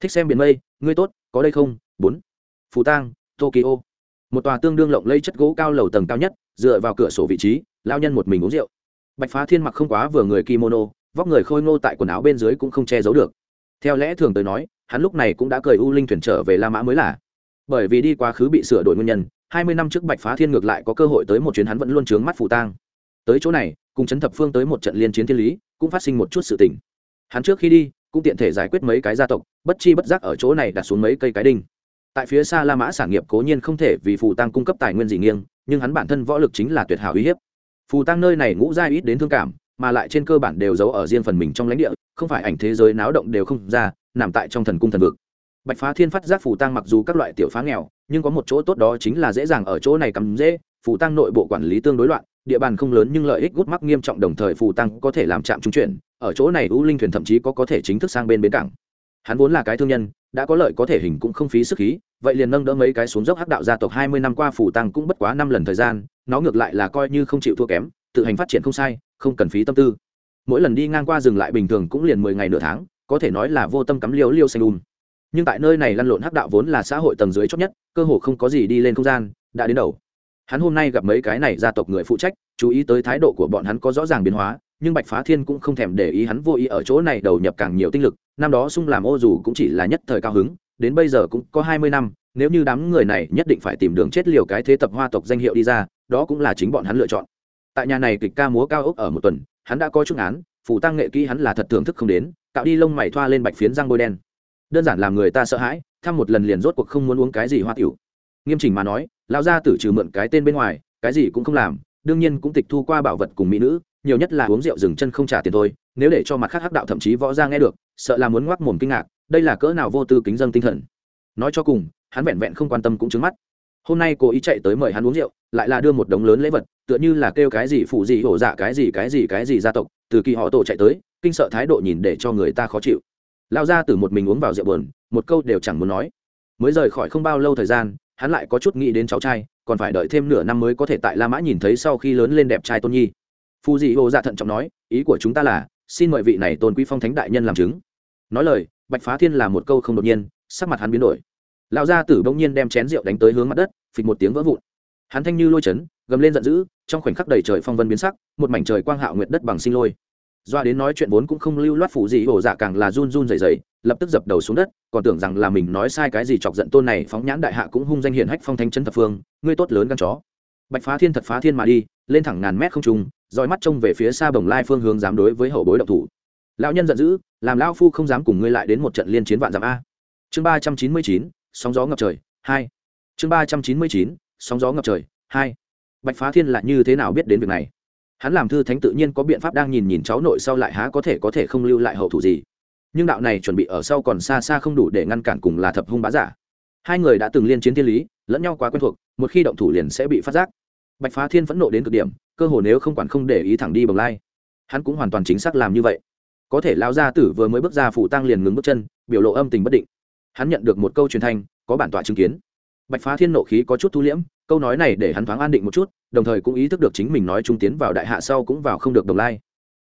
Thích xem biển mây, ngươi tốt, có đây không? Bốn. Phú tang, tokyo. Một tòa tương đương lộng lây chất gỗ cao lầu tầng cao nhất, dựa vào cửa sổ vị trí lao nhân một mình uống rượu. Bạch phá thiên mặc không quá vừa người kimono, vóc người khôi ngô tại quần áo bên dưới cũng không che giấu được. Theo lẽ thường tới nói, hắn lúc này cũng đã cười u linh thuyền trở về la mã mới là. Bởi vì đi quá khứ bị sửa đổi nguyên nhân hai mươi năm trước bạch phá thiên ngược lại có cơ hội tới một chuyến hắn vẫn luôn trướng mắt phù tang. Tới chỗ này, cùng chấn thập phương tới một trận liên chiến thiên lý, cũng phát sinh một chút sự tình. Hắn trước khi đi, cũng tiện thể giải quyết mấy cái gia tộc, bất chi bất giác ở chỗ này đặt xuống mấy cây cái đinh. Tại phía xa la mã sản nghiệp cố nhiên không thể vì phù tăng cung cấp tài nguyên gì nghiêng, nhưng hắn bản thân võ lực chính là tuyệt hảo uy hiếp. Phù tăng nơi này ngũ gia ít đến thương cảm, mà lại trên cơ bản đều giấu ở riêng phần mình trong lãnh địa, không phải ảnh thế giới náo động đều không ra, nằm tại trong thần cung thần vực bạch phá thiên phát giác phù tăng mặc dù các loại tiểu phá nghèo, nhưng có một chỗ tốt đó chính là dễ dàng ở chỗ này cắm dễ, phù tăng nội bộ quản lý tương đối loạn, địa bàn không lớn nhưng lợi ích gút mắc nghiêm trọng đồng thời phù tăng có thể làm trạm trung chuyển, ở chỗ này u linh thuyền thậm chí có có thể chính thức sang bên bến cảng hắn vốn là cái thương nhân, đã có lợi có thể hình cũng không phí sức khí, vậy liền nâng đỡ mấy cái xuống dốc hắc đạo gia tộc hai mươi năm qua phù tăng cũng bất quá năm lần thời gian, nó ngược lại là coi như không chịu thua kém, tự hành phát triển không sai, không cần phí tâm tư mỗi lần đi ngang qua dừng lại bình thường cũng liền mười ngày nửa tháng, có thể nói là vô tâm cắm liêu liêu xanh un nhưng tại nơi này lăn lộn hắc đạo vốn là xã hội tầng dưới chót nhất, cơ hồ không có gì đi lên không gian, đã đến đầu. Hắn hôm nay gặp mấy cái này gia tộc người phụ trách, chú ý tới thái độ của bọn hắn có rõ ràng biến hóa, nhưng bạch phá thiên cũng không thèm để ý hắn vô ý ở chỗ này đầu nhập càng nhiều tinh lực, năm đó sung làm ô dù cũng chỉ là nhất thời cao hứng, đến bây giờ cũng có hai mươi năm, nếu như đám người này nhất định phải tìm đường chết liều cái thế tập hoa tộc danh hiệu đi ra, đó cũng là chính bọn hắn lựa chọn. Tại nhà này kịch ca múa cao ốc ở một tuần, hắn đã có chút án phủ tăng nghệ kỹ hắn là thật thưởng thức không đến tạo đi lông mày thoa lên bạch phiến răng bôi đen đơn giản làm người ta sợ hãi, thăm một lần liền rốt cuộc không muốn uống cái gì hoa tiểu. Nghiêm chỉnh mà nói, lão gia tử trừ mượn cái tên bên ngoài, cái gì cũng không làm, đương nhiên cũng tịch thu qua bảo vật cùng mỹ nữ, nhiều nhất là uống rượu dừng chân không trả tiền thôi, nếu để cho mặt khác hắc đạo thậm chí võ ra nghe được, sợ là muốn ngoác mồm kinh ngạc, đây là cỡ nào vô tư kính dân tinh thần. Nói cho cùng, hắn vẹn vẹn không quan tâm cũng trứng mắt. Hôm nay cô ý chạy tới mời hắn uống rượu, lại là đưa một đống lớn lễ vật, tựa như là kêu cái gì phụ gì hổ dạ cái gì cái gì cái gì gia tộc, từ kỳ họ tổ chạy tới, kinh sợ thái độ nhìn để cho người ta khó chịu lao ra từ một mình uống vào rượu buồn, một câu đều chẳng muốn nói. Mới rời khỏi không bao lâu thời gian, hắn lại có chút nghĩ đến cháu trai, còn phải đợi thêm nửa năm mới có thể tại la mã nhìn thấy sau khi lớn lên đẹp trai tôn nhi. Phù dị hồ dạ thận trọng nói, ý của chúng ta là, xin mời vị này tôn quý phong thánh đại nhân làm chứng. Nói lời, bạch phá thiên là một câu không đột nhiên, sắc mặt hắn biến đổi. Lão gia tử bỗng nhiên đem chén rượu đánh tới hướng mặt đất, phịch một tiếng vỡ vụn. Hắn thanh như lôi chấn, gầm lên giận dữ, trong khoảnh khắc đầy trời phong vân biến sắc, một mảnh trời quang hạo nguyệt đất bằng sinh lôi doa đến nói chuyện vốn cũng không lưu loát phủ gì hổ dạ càng là run run rẩy rẩy, lập tức dập đầu xuống đất, còn tưởng rằng là mình nói sai cái gì chọc giận tôn này, phóng nhãn đại hạ cũng hung danh hiển hách phong thanh chân thập phương, ngươi tốt lớn gan chó. Bạch phá thiên thật phá thiên mà đi, lên thẳng ngàn mét không trung, dõi mắt trông về phía xa bồng lai phương hướng dám đối với hậu bối động thủ. Lão nhân giận dữ, làm lão phu không dám cùng ngươi lại đến một trận liên chiến vạn giảm a. Chương ba trăm chín mươi chín, sóng gió ngập trời, hai. Chương ba trăm chín mươi chín, sóng gió ngập trời, hai. Bạch phá thiên là như thế nào biết đến việc này? Hắn làm thư thánh tự nhiên có biện pháp đang nhìn nhìn cháu nội sau lại há có thể có thể không lưu lại hậu thủ gì. Nhưng đạo này chuẩn bị ở sau còn xa xa không đủ để ngăn cản cùng là thập hung bá giả. Hai người đã từng liên chiến thiên lý, lẫn nhau quá quen thuộc, một khi động thủ liền sẽ bị phát giác. Bạch phá thiên phẫn nộ đến cực điểm, cơ hồ nếu không quản không để ý thẳng đi bồng lai. Hắn cũng hoàn toàn chính xác làm như vậy. Có thể lao gia tử vừa mới bước ra phủ tăng liền ngừng bước chân, biểu lộ âm tình bất định. Hắn nhận được một câu truyền thanh, có bản tọa chứng kiến. Bạch phá thiên nộ khí có chút thu liễm, câu nói này để hắn thoáng an định một chút đồng thời cũng ý thức được chính mình nói trung tiến vào đại hạ sau cũng vào không được đồng lai.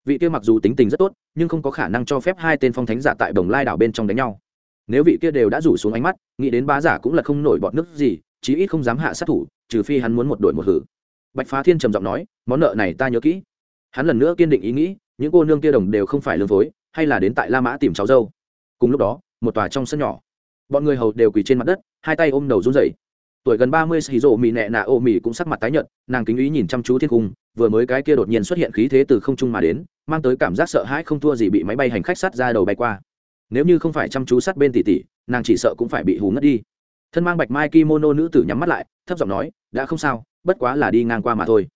Vị kia mặc dù tính tình rất tốt, nhưng không có khả năng cho phép hai tên phong thánh giả tại đồng lai đảo bên trong đánh nhau. Nếu vị kia đều đã rủ xuống ánh mắt, nghĩ đến bá giả cũng là không nổi bọt nước gì, chí ít không dám hạ sát thủ, trừ phi hắn muốn một đội một hử. Bạch phá thiên trầm giọng nói, món nợ này ta nhớ kỹ. Hắn lần nữa kiên định ý nghĩ, những cô nương kia đồng đều không phải lương phối, hay là đến tại la mã tìm cháu dâu. Cùng lúc đó, một tòa trong sân nhỏ, bọn người hầu đều quỳ trên mặt đất, hai tay ôm đầu run rẩy tuổi gần ba mươi xì rộ mì nẹ nạ ô mì cũng sắc mặt tái nhợt, nàng kính ý nhìn chăm chú thiên cung vừa mới cái kia đột nhiên xuất hiện khí thế từ không trung mà đến, mang tới cảm giác sợ hãi không thua gì bị máy bay hành khách sát ra đầu bay qua. Nếu như không phải chăm chú sát bên tỷ tỷ, nàng chỉ sợ cũng phải bị hù ngất đi. Thân mang bạch mai kimono nữ tử nhắm mắt lại, thấp giọng nói, đã không sao, bất quá là đi ngang qua mà thôi.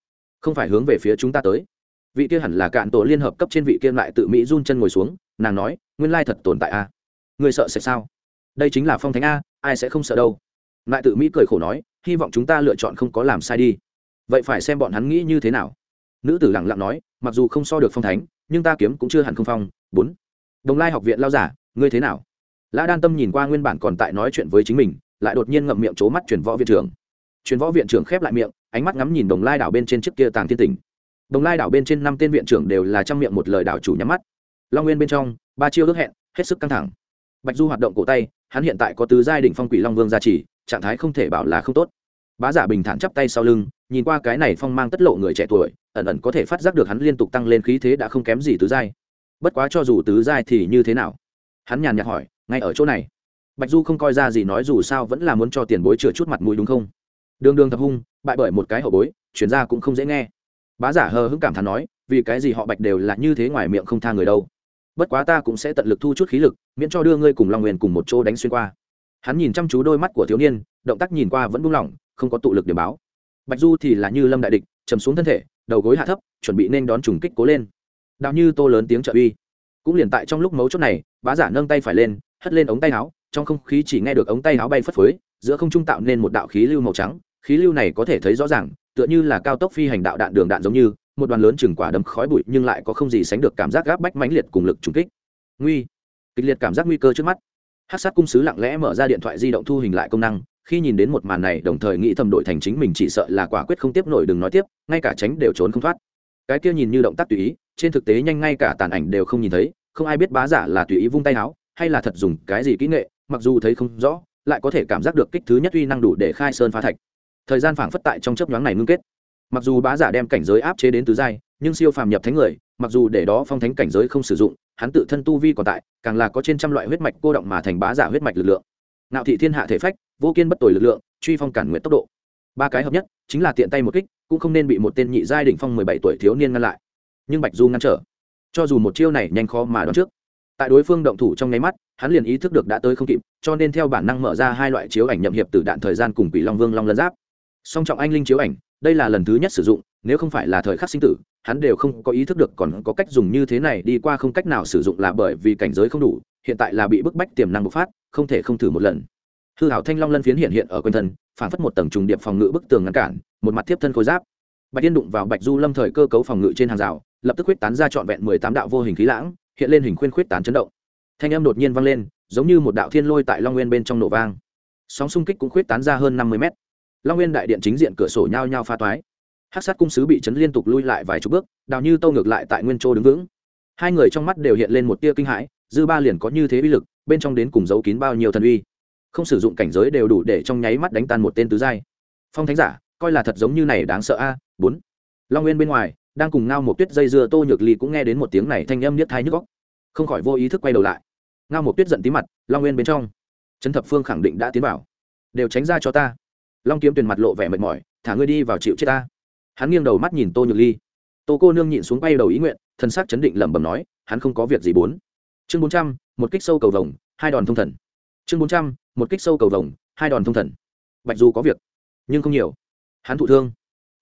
Không phải hướng về phía chúng ta tới. Vị kia hẳn là cạn tổ liên hợp cấp trên vị kia lại tự mỹ run chân ngồi xuống, nàng nói, nguyên lai thật tồn tại à? a người sợ sẽ sao? Đây chính là phong thánh a, ai sẽ không sợ đâu? Lại tự mỹ cười khổ nói, hy vọng chúng ta lựa chọn không có làm sai đi. Vậy phải xem bọn hắn nghĩ như thế nào. Nữ tử lẳng lặng nói, mặc dù không so được phong thánh, nhưng ta kiếm cũng chưa hẳn không phong. Bốn. Đồng lai học viện lao giả, ngươi thế nào? Lã đan tâm nhìn qua nguyên bản còn tại nói chuyện với chính mình, lại đột nhiên ngậm miệng c mắt chuyển võ viện trưởng. Chuyển võ viện trưởng khép lại miệng, ánh mắt ngắm nhìn đồng lai đảo bên trên chiếc kia tàng thiên tỉnh đồng lai đảo bên trên năm tên viện trưởng đều là trong miệng một lời đảo chủ nhắm mắt. Long nguyên bên trong, ba chiêu ước hẹn, hết sức căng thẳng. Bạch du hoạt động cổ tay, hắn hiện tại có tứ giai đỉnh phong quỷ long vương gia trì trạng thái không thể bảo là không tốt. Bá giả bình thản chắp tay sau lưng, nhìn qua cái này phong mang tất lộ người trẻ tuổi, ẩn ẩn có thể phát giác được hắn liên tục tăng lên khí thế đã không kém gì tứ giai. Bất quá cho dù tứ giai thì như thế nào? Hắn nhàn nhạt hỏi, ngay ở chỗ này? Bạch du không coi ra gì nói dù sao vẫn là muốn cho tiền bối chừa chút mặt mũi đúng không? Đường đường thập hung, bại bởi một cái hậu bối, chuyển ra cũng không dễ nghe. Bá giả hờ hững cảm thán nói, vì cái gì họ bạch đều là như thế ngoài miệng không tha người đâu? Bất quá ta cũng sẽ tận lực thu chút khí lực, miễn cho đưa ngươi cùng long nguyên cùng một chỗ đánh xuyên qua hắn nhìn chăm chú đôi mắt của thiếu niên, động tác nhìn qua vẫn buông lỏng, không có tụ lực để báo. Bạch du thì là như lâm đại địch chầm xuống thân thể, đầu gối hạ thấp, chuẩn bị nên đón trùng kích cố lên. Đạo như tô lớn tiếng trợ uy. Cũng liền tại trong lúc mấu chốt này, bá giả nâng tay phải lên, hất lên ống tay áo, trong không khí chỉ nghe được ống tay áo bay phất phới, giữa không trung tạo nên một đạo khí lưu màu trắng, khí lưu này có thể thấy rõ ràng, tựa như là cao tốc phi hành đạo đạn đường đạn giống như, một đoàn lớn chừng quả đấm khói bụi nhưng lại có không gì sánh được cảm giác gáp bách mãnh liệt cùng lực trùng kích. Nguy, kịch liệt cảm giác nguy cơ trước mắt hát sát cung sứ lặng lẽ mở ra điện thoại di động thu hình lại công năng, khi nhìn đến một màn này, đồng thời nghĩ thầm đội thành chính mình chỉ sợ là quả quyết không tiếp nổi đừng nói tiếp, ngay cả tránh đều trốn không thoát. Cái kia nhìn như động tác tùy ý, trên thực tế nhanh ngay cả tàn ảnh đều không nhìn thấy, không ai biết bá giả là tùy ý vung tay áo, hay là thật dùng cái gì kỹ nghệ, mặc dù thấy không rõ, lại có thể cảm giác được kích thứ nhất uy năng đủ để khai sơn phá thạch. Thời gian phảng phất tại trong chớp nhoáng này ngưng kết mặc dù bá giả đem cảnh giới áp chế đến tứ giai, nhưng siêu phàm nhập thánh người, mặc dù để đó phong thánh cảnh giới không sử dụng, hắn tự thân tu vi còn tại, càng là có trên trăm loại huyết mạch cô động mà thành bá giả huyết mạch lực lượng. Nạo thị thiên hạ thể phách, vô kiên bất tồi lực lượng, truy phong cản nguyện tốc độ. Ba cái hợp nhất, chính là tiện tay một kích, cũng không nên bị một tên nhị giai đỉnh phong mười bảy tuổi thiếu niên ngăn lại. Nhưng bạch du ngăn trở. Cho dù một chiêu này nhanh khó mà đoán trước. Tại đối phương động thủ trong nháy mắt, hắn liền ý thức được đã tới không kịp, cho nên theo bản năng mở ra hai loại chiếu ảnh nhậm hiệp từ đạn thời gian cùng quỷ long vương long lân giáp. Song trọng anh linh chiếu ảnh đây là lần thứ nhất sử dụng, nếu không phải là thời khắc sinh tử, hắn đều không có ý thức được còn có cách dùng như thế này đi qua không cách nào sử dụng là bởi vì cảnh giới không đủ, hiện tại là bị bức bách tiềm năng bộc phát, không thể không thử một lần. Hư hảo thanh long lân phiến hiện hiện ở quanh thân, phản phất một tầng trùng điệp phòng ngự bức tường ngăn cản, một mặt tiếp thân khối giáp. Bạch tiên đụng vào bạch du lâm thời cơ cấu phòng ngự trên hàng rào, lập tức huyết tán ra trọn vẹn mười tám đạo vô hình khí lãng, hiện lên hình khuyên khuyết tán chấn động. Thanh âm đột nhiên vang lên, giống như một đạo thiên lôi tại long nguyên bên trong nổ vang. Sóng xung kích cũng khuyết tán ra hơn năm mươi mét long nguyên đại điện chính diện cửa sổ nhao nhao pha toái. Hát sát cung sứ bị chấn liên tục lui lại vài chục bước, đào như tâu ngược lại tại nguyên châu đứng vững. Hai người trong mắt đều hiện lên một tia kinh hãi, dư ba liền có như thế uy lực, bên trong đến cùng giấu kín bao nhiêu thần uy. Không sử dụng cảnh giới đều đủ để trong nháy mắt đánh tan một tên tứ giai. Phong thánh giả, coi là thật giống như này đáng sợ a, bốn. Long nguyên bên ngoài, đang cùng ngao một tuyết dây dưa tô nhược ly cũng nghe đến một tiếng này thanh âm niết thai nhức góc không khỏi vô ý thức quay đầu lại. Ngao một tuyết giận tí mặt, long nguyên bên trong. Trấn thập phương khẳng định đã tiến vào. Đều tránh ra cho ta long kiếm tuyền mặt lộ vẻ mệt mỏi, thả ngươi đi vào chịu chết ta. Hắn nghiêng đầu mắt nhìn tô nhược ly. Tô cô nương nhịn xuống bay đầu ý nguyện thân xác chấn định lẩm bẩm nói, hắn không có việc gì bốn. Chương bốn trăm, một kích sâu cầu vồng, hai đòn thông thần. Chương bốn trăm, một kích sâu cầu vồng, hai đòn thông thần. Bạch du có việc, nhưng không nhiều. Hắn thụ thương.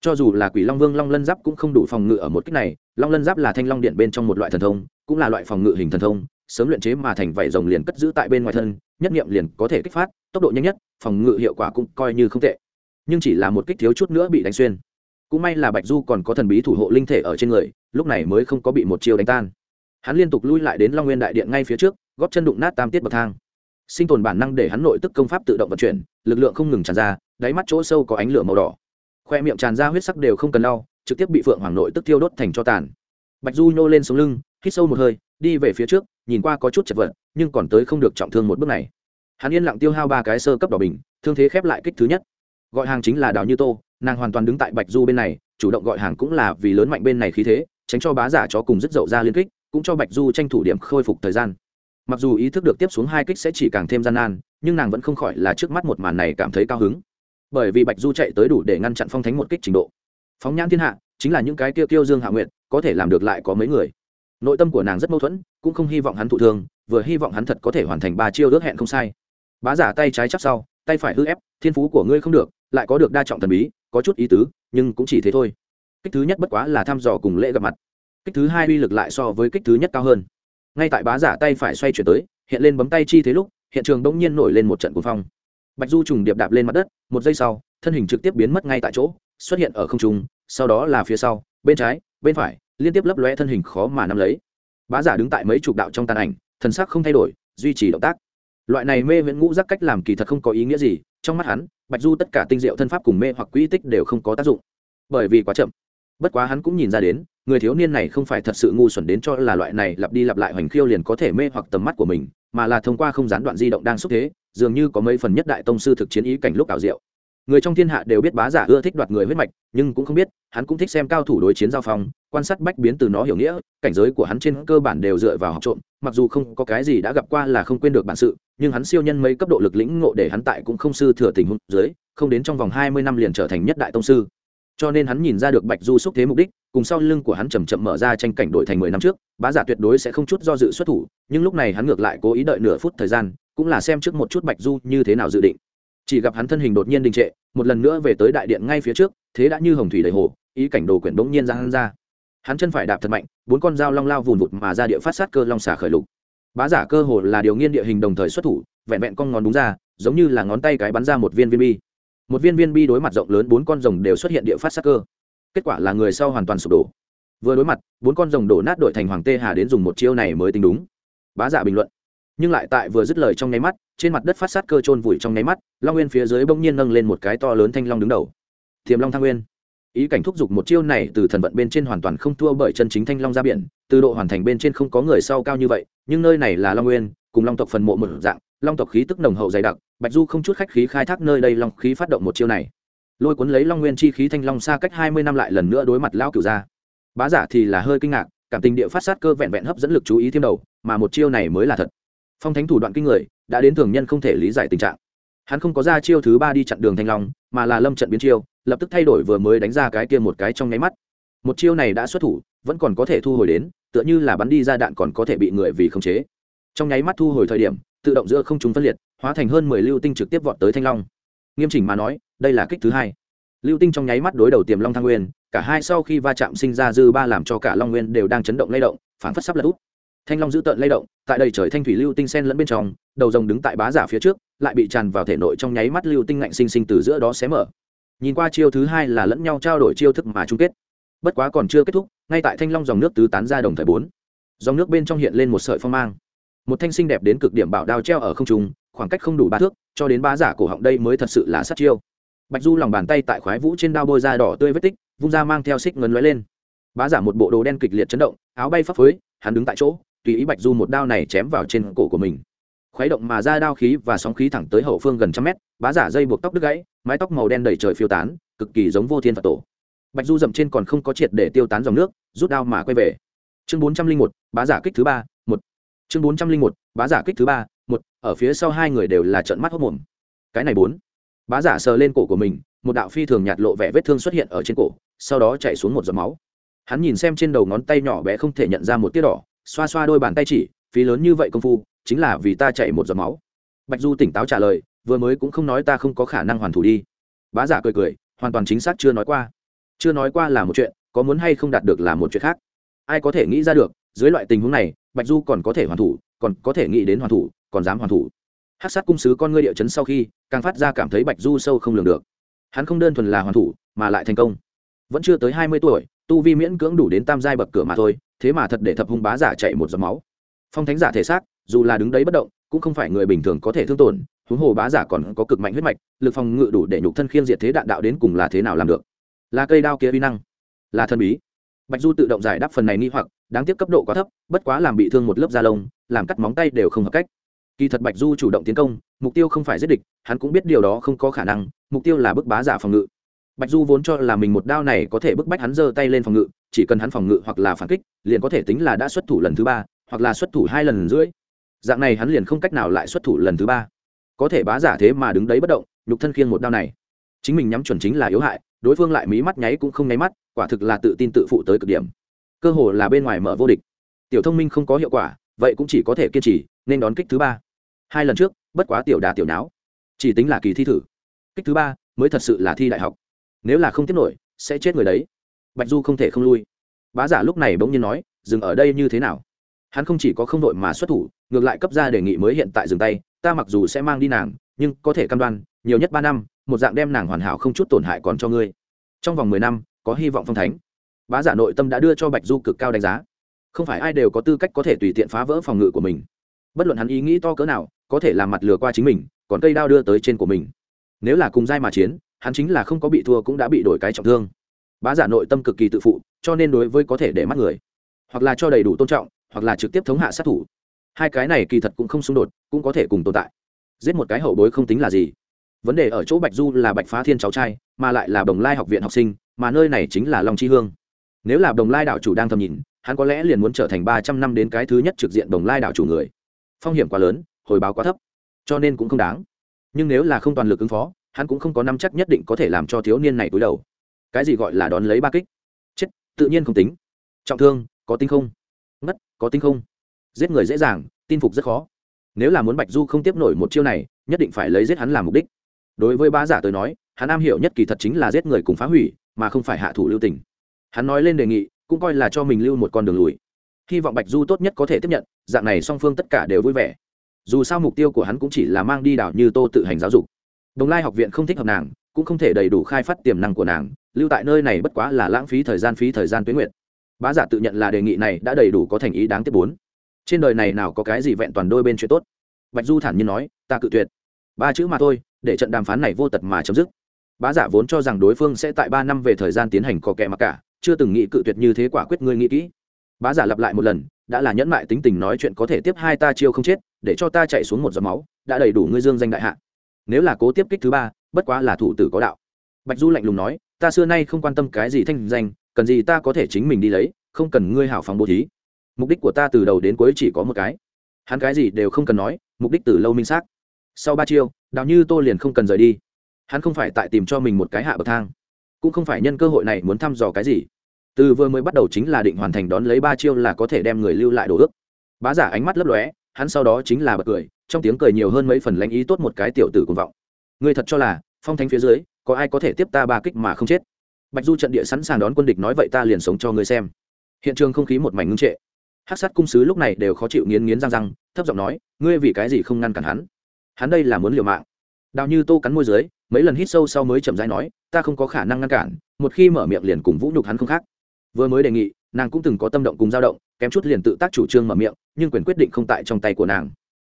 Cho dù là quỷ long vương long lân giáp cũng không đủ phòng ngự ở một kích này, long lân giáp là thanh long điện bên trong một loại thần thông, cũng là loại phòng ngự hình thần thông sớm luyện chế mà thành vảy rồng liền cất giữ tại bên ngoài thân, nhất nghiệm liền có thể kích phát, tốc độ nhanh nhất, phòng ngự hiệu quả cũng coi như không tệ. Nhưng chỉ là một kích thiếu chút nữa bị đánh xuyên. Cũng may là bạch du còn có thần bí thủ hộ linh thể ở trên người, lúc này mới không có bị một chiêu đánh tan. Hắn liên tục lui lại đến long nguyên đại điện ngay phía trước, góp chân đụng nát tam tiết bậc thang. Sinh tồn bản năng để hắn nội tức công pháp tự động vận chuyển, lực lượng không ngừng tràn ra, đáy mắt chỗ sâu có ánh lửa màu đỏ. Khoe miệng tràn ra huyết sắc đều không cần lau, trực tiếp bị phượng hoàng nội tức tiêu đốt thành cho tàn. Bạch du nhô lên sống lưng, hít sâu một hơi đi về phía trước, nhìn qua có chút chật vật, nhưng còn tới không được trọng thương một bước này. Hắn yên lặng tiêu hao ba cái sơ cấp đỏ bình, thương thế khép lại kích thứ nhất. Gọi hàng chính là đào như tô, nàng hoàn toàn đứng tại bạch du bên này, chủ động gọi hàng cũng là vì lớn mạnh bên này khí thế, tránh cho bá giả chó cùng rất dậu ra liên kích, cũng cho bạch du tranh thủ điểm khôi phục thời gian. Mặc dù ý thức được tiếp xuống hai kích sẽ chỉ càng thêm gian nan, nhưng nàng vẫn không khỏi là trước mắt một màn này cảm thấy cao hứng. Bởi vì bạch du chạy tới đủ để ngăn chặn phong thánh một kích trình độ. Phóng nhãn thiên hạ, chính là những cái tiêu kiêu dương hạ nguyện có thể làm được lại có mấy người nội tâm của nàng rất mâu thuẫn, cũng không hy vọng hắn thụ thương, vừa hy vọng hắn thật có thể hoàn thành ba chiêu ước hẹn không sai. Bá giả tay trái chắc sau, tay phải hư ép, thiên phú của ngươi không được, lại có được đa trọng thần bí, có chút ý tứ, nhưng cũng chỉ thế thôi. Kích thứ nhất bất quá là thăm dò cùng lễ gặp mặt. Kích thứ hai uy lực lại so với kích thứ nhất cao hơn. Ngay tại bá giả tay phải xoay chuyển tới, hiện lên bấm tay chi thế lúc, hiện trường bỗng nhiên nổi lên một trận cuồng phong. Bạch du trùng điệp đạp lên mặt đất, một giây sau, thân hình trực tiếp biến mất ngay tại chỗ, xuất hiện ở không trung, sau đó là phía sau, bên trái, bên phải liên tiếp lấp lóe thân hình khó mà nắm lấy. Bá giả đứng tại mấy chục đạo trong tàn ảnh, thần sắc không thay đổi, duy trì động tác. Loại này mê viễn ngũ giác cách làm kỳ thật không có ý nghĩa gì, trong mắt hắn, bạch du tất cả tinh diệu thân pháp cùng mê hoặc quỹ tích đều không có tác dụng. Bởi vì quá chậm. Bất quá hắn cũng nhìn ra đến, người thiếu niên này không phải thật sự ngu xuẩn đến cho là loại này lặp đi lặp lại hoành khiêu liền có thể mê hoặc tầm mắt của mình, mà là thông qua không gián đoạn di động đang xúc thế, dường như có mấy phần nhất đại tông sư thực chiến ý cảnh lúc ảo diệu người trong thiên hạ đều biết bá giả ưa thích đoạt người huyết mạch, nhưng cũng không biết, hắn cũng thích xem cao thủ đối chiến giao phong, quan sát bách biến từ nó hiểu nghĩa, cảnh giới của hắn trên cơ bản đều dựa vào học trộm, mặc dù không có cái gì đã gặp qua là không quên được bản sự, nhưng hắn siêu nhân mấy cấp độ lực lĩnh ngộ để hắn tại cũng không sư thừa tình huống dưới, không đến trong vòng hai mươi năm liền trở thành nhất đại tông sư. Cho nên hắn nhìn ra được bạch du xúc thế mục đích, cùng sau lưng của hắn chầm chậm mở ra tranh cảnh đổi thành mười năm trước, bá giả tuyệt đối sẽ không chút do dự xuất thủ, nhưng lúc này hắn ngược lại cố ý đợi nửa phút thời gian, cũng là xem trước một chút bạch du như thế nào dự định chỉ gặp hắn thân hình đột nhiên đình trệ, một lần nữa về tới đại điện ngay phía trước, thế đã như hồng thủy đầy hồ, ý cảnh đồ quyển bỗng nhiên ra hắn ra. Hắn chân phải đạp thật mạnh, bốn con dao long lao vùn vụt mà ra địa phát sát cơ long xả khởi lục. Bá giả cơ hồ là điều nghiên địa hình đồng thời xuất thủ, vẹn vẹn con ngón đúng ra, giống như là ngón tay cái bắn ra một viên viên bi. Một viên viên bi đối mặt rộng lớn bốn con rồng đều xuất hiện địa phát sát cơ. Kết quả là người sau hoàn toàn sụp đổ. Vừa đối mặt, bốn con rồng đổ nát đội thành hoàng tê hà đến dùng một chiêu này mới tính đúng. Bá giả bình luận nhưng lại tại vừa dứt lời trong nháy mắt, trên mặt đất phát sát cơ trôn vùi trong nháy mắt, long nguyên phía dưới bỗng nhiên nâng lên một cái to lớn thanh long đứng đầu. Thiềm long thăng nguyên. Ý cảnh thúc giục một chiêu này từ thần vận bên trên hoàn toàn không thua bởi chân chính thanh long ra biển, từ độ hoàn thành bên trên không có người sau cao như vậy, nhưng nơi này là long nguyên, cùng long tộc phần mộ một dạng, long tộc khí tức nồng hậu dày đặc, bạch du không chút khách khí khai thác nơi đây long khí phát động một chiêu này. Lôi cuốn lấy long nguyên chi khí thanh long xa cách hai mươi năm lại lần nữa đối mặt lão cửu ra bá giả thì là hơi kinh ngạc, cảm tình địa phát sát cơ vẹn vẹn hấp dẫn lực chú ý thêm đầu, mà một chiêu này mới là thật phong thánh thủ đoạn kinh người, đã đến thường nhân không thể lý giải tình trạng. Hắn không có ra chiêu thứ ba đi chặn đường thanh long, mà là lâm trận biến chiêu, lập tức thay đổi vừa mới đánh ra cái kia một cái trong nháy mắt. Một chiêu này đã xuất thủ, vẫn còn có thể thu hồi đến, tựa như là bắn đi ra đạn còn có thể bị người vì khống chế. Trong nháy mắt thu hồi thời điểm, tự động giữa không chúng phân liệt, hóa thành hơn mười lưu tinh trực tiếp vọt tới thanh long. Nghiêm chỉnh mà nói, đây là kích thứ hai. Lưu tinh trong nháy mắt đối đầu tiềm long thăng nguyên, cả hai sau khi va chạm sinh ra dư ba làm cho cả long nguyên đều đang chấn động lay động phản phất sắp lật úp thanh long giữ tợn lay động, tại đầy trời thanh thủy lưu tinh sen lẫn bên trong, đầu rồng đứng tại bá giả phía trước, lại bị tràn vào thể nội trong nháy mắt lưu tinh ngạnh sinh sinh từ giữa đó xé mở. Nhìn qua chiêu thứ hai là lẫn nhau trao đổi chiêu thức mà chung kết. Bất quá còn chưa kết thúc, ngay tại thanh long dòng nước tứ tán ra đồng thời bốn. Dòng nước bên trong hiện lên một sợi phong mang. Một thanh sinh đẹp đến cực điểm bảo đao treo ở không trung, khoảng cách không đủ ba thước, cho đến bá giả cổ họng đây mới thật sự là sát chiêu. Bạch du lòng bàn tay tại khoái vũ trên đao bôi da đỏ tươi vết tích, vung ra mang theo xích ngấn lóe lên. Bá giả một bộ đồ đen kịch liệt chấn động, áo bay phấp phới, hắn đứng tại chỗ tùy ý bạch du một đao này chém vào trên cổ của mình. Khuấy động mà ra đao khí và sóng khí thẳng tới hậu phương gần trăm mét, bá giả dây buộc tóc đứt gãy, mái tóc màu đen đầy trời phiêu tán, cực kỳ giống vô thiên phật tổ. Bạch du dậm trên còn không có triệt để tiêu tán dòng nước, rút đao mà quay về. Chương bốn trăm linh một, bá giả kích thứ ba, một. Chương bốn trăm linh một, bá giả kích thứ ba, một. Ở phía sau hai người đều là trận mắt hốc mồm. Cái này bốn. Bá giả sờ lên cổ của mình, một đạo phi thường nhạt lộ vẻ vết thương xuất hiện ở trên cổ, sau đó chạy xuống một giọt máu. Hắn nhìn xem trên đầu ngón tay nhỏ bé không thể nhận ra một tiết đỏ xoa xoa đôi bàn tay chỉ, phí lớn như vậy công phu, chính là vì ta chạy một giọt máu. Bạch du tỉnh táo trả lời, vừa mới cũng không nói ta không có khả năng hoàn thủ đi. Bá giả cười cười, hoàn toàn chính xác chưa nói qua. Chưa nói qua là một chuyện, có muốn hay không đạt được là một chuyện khác. Ai có thể nghĩ ra được, dưới loại tình huống này, bạch du còn có thể hoàn thủ, còn có thể nghĩ đến hoàn thủ, còn dám hoàn thủ. Hát sát cung sứ con ngươi địa chấn sau khi, càng phát ra cảm thấy bạch du sâu không lường được. Hắn không đơn thuần là hoàn thủ, mà lại thành công. Vẫn chưa tới hai mươi tuổi, tu vi miễn cưỡng đủ đến tam giai bậc cửa mà thôi thế mà thật để thập hung bá giả chạy một giọt máu. Phong thánh giả thể xác, dù là đứng đấy bất động, cũng không phải người bình thường có thể thương tổn, huống hồ bá giả còn có cực mạnh huyết mạch, lực phòng ngự đủ để nhục thân khiên diệt thế đạn đạo đến cùng là thế nào làm được? Là cây đao kia vi năng, là thân bí. Bạch du tự động giải đáp phần này nghi hoặc, đáng tiếc cấp độ quá thấp, bất quá làm bị thương một lớp da lông, làm cắt móng tay đều không hợp cách. Kỳ thật bạch du chủ động tiến công, mục tiêu không phải giết địch, hắn cũng biết điều đó không có khả năng, mục tiêu là bức bá giả phòng ngự. Bạch du vốn cho là mình một đao này có thể bức bách hắn giơ tay lên phòng ngự chỉ cần hắn phòng ngự hoặc là phản kích, liền có thể tính là đã xuất thủ lần thứ ba, hoặc là xuất thủ hai lần rưỡi. Dạng này hắn liền không cách nào lại xuất thủ lần thứ ba. Có thể bá giả thế mà đứng đấy bất động, nhục thân khiêng một đao này. Chính mình nhắm chuẩn chính là yếu hại, đối phương lại mí mắt nháy cũng không nháy mắt, quả thực là tự tin tự phụ tới cực điểm. Cơ hồ là bên ngoài mở vô địch. Tiểu thông minh không có hiệu quả, vậy cũng chỉ có thể kiên trì, nên đón kích thứ ba. Hai lần trước, bất quá tiểu đà tiểu não chỉ tính là kỳ thi thử. Kích thứ ba, mới thật sự là thi đại học. Nếu là không tiếp nổi, sẽ chết người đấy bạch du không thể không lui. Bá giả lúc này bỗng nhiên nói, dừng ở đây như thế nào? Hắn không chỉ có không đội mà xuất thủ, ngược lại cấp ra đề nghị mới hiện tại dừng tay, ta mặc dù sẽ mang đi nàng, nhưng có thể cam đoan, nhiều nhất ba năm, một dạng đem nàng hoàn hảo không chút tổn hại còn cho ngươi. Trong vòng mười năm, có hy vọng phong thánh. Bá giả nội tâm đã đưa cho bạch du cực cao đánh giá. Không phải ai đều có tư cách có thể tùy tiện phá vỡ phòng ngự của mình. Bất luận hắn ý nghĩ to cỡ nào, có thể làm mặt lừa qua chính mình, còn cây đao đưa tới trên của mình. Nếu là cùng giai mà chiến, hắn chính là không có bị thua cũng đã bị đổi cái trọng thương bá giả nội tâm cực kỳ tự phụ, cho nên đối với có thể để mắt người, hoặc là cho đầy đủ tôn trọng, hoặc là trực tiếp thống hạ sát thủ. Hai cái này kỳ thật cũng không xung đột, cũng có thể cùng tồn tại. Giết một cái hậu bối không tính là gì. Vấn đề ở chỗ bạch du là bạch phá thiên cháu trai, mà lại là đồng lai học viện học sinh, mà nơi này chính là long chi hương. Nếu là đồng lai đạo chủ đang thầm nhìn, hắn có lẽ liền muốn trở thành ba trăm năm đến cái thứ nhất trực diện đồng lai đạo chủ người. Phong hiểm quá lớn, hồi báo quá thấp, cho nên cũng không đáng. Nhưng nếu là không toàn lực ứng phó, hắn cũng không có năm chắc nhất định có thể làm cho thiếu niên này túi đầu cái gì gọi là đón lấy ba kích? Chết, tự nhiên không tính. Trọng thương, có tính không? Ngất, có tính không? Giết người dễ dàng, tin phục rất khó. Nếu là muốn bạch du không tiếp nổi một chiêu này, nhất định phải lấy giết hắn làm mục đích. Đối với bá giả tới nói, hắn am hiểu nhất kỳ thật chính là giết người cùng phá hủy, mà không phải hạ thủ lưu tình. Hắn nói lên đề nghị, cũng coi là cho mình lưu một con đường lùi. Hy vọng bạch du tốt nhất có thể tiếp nhận, dạng này song phương tất cả đều vui vẻ. Dù sao mục tiêu của hắn cũng chỉ là mang đi đảo như tô tự hành giáo dục. Đồng lai học viện không thích hợp nàng cũng không thể đầy đủ khai phát tiềm năng của nàng, lưu tại nơi này bất quá là lãng phí thời gian phí thời gian tuyến nguyện bá giả tự nhận là đề nghị này đã đầy đủ có thành ý đáng tiếc bốn. Trên đời này nào có cái gì vẹn toàn đôi bên chuyện tốt? Bạch du thản nhiên nói, ta cự tuyệt. Ba chữ mà thôi, để trận đàm phán này vô tật mà chấm dứt. Bá giả vốn cho rằng đối phương sẽ tại ba năm về thời gian tiến hành có kẻ mặc cả, chưa từng nghĩ cự tuyệt như thế quả quyết ngươi nghĩ kỹ. Bá giả lặp lại một lần, đã là nhẫn mại tính tình nói chuyện có thể tiếp hai ta chiêu không chết, để cho ta chạy xuống một giọt máu, đã đầy đủ ngươi dương danh đại hạ. Nếu là cố tiếp kích thứ ba bất quá là thủ tử có đạo. Bạch du lạnh lùng nói, ta xưa nay không quan tâm cái gì thanh danh, cần gì ta có thể chính mình đi lấy, không cần ngươi hảo phóng bố thí. Mục đích của ta từ đầu đến cuối chỉ có một cái. Hắn cái gì đều không cần nói, mục đích từ lâu minh xác. Sau ba chiêu đào như tô liền không cần rời đi. Hắn không phải tại tìm cho mình một cái hạ bậc thang, cũng không phải nhân cơ hội này muốn thăm dò cái gì. Từ vừa mới bắt đầu chính là định hoàn thành đón lấy ba chiêu là có thể đem người lưu lại đồ ước. Bá giả ánh mắt lấp lóe, hắn sau đó chính là bật cười, trong tiếng cười nhiều hơn mấy phần lãnh ý tốt một cái tiểu tử cuồng vọng. Ngươi thật cho là, phong thánh phía dưới, có ai có thể tiếp ta ba kích mà không chết? Bạch du trận địa sẵn sàng đón quân địch nói vậy ta liền sống cho ngươi xem. Hiện trường không khí một mảnh ngưng trệ. Hát sát cung sứ lúc này đều khó chịu nghiến nghiến răng răng, thấp giọng nói, ngươi vì cái gì không ngăn cản hắn? Hắn đây là muốn liều mạng. Đào như tô cắn môi dưới, mấy lần hít sâu sau mới chậm rãi nói, ta không có khả năng ngăn cản, một khi mở miệng liền cùng vũ nhục hắn không khác. Vừa mới đề nghị, nàng cũng từng có tâm động cùng dao động, kém chút liền tự tác chủ trương mở miệng, nhưng quyền quyết định không tại trong tay của nàng.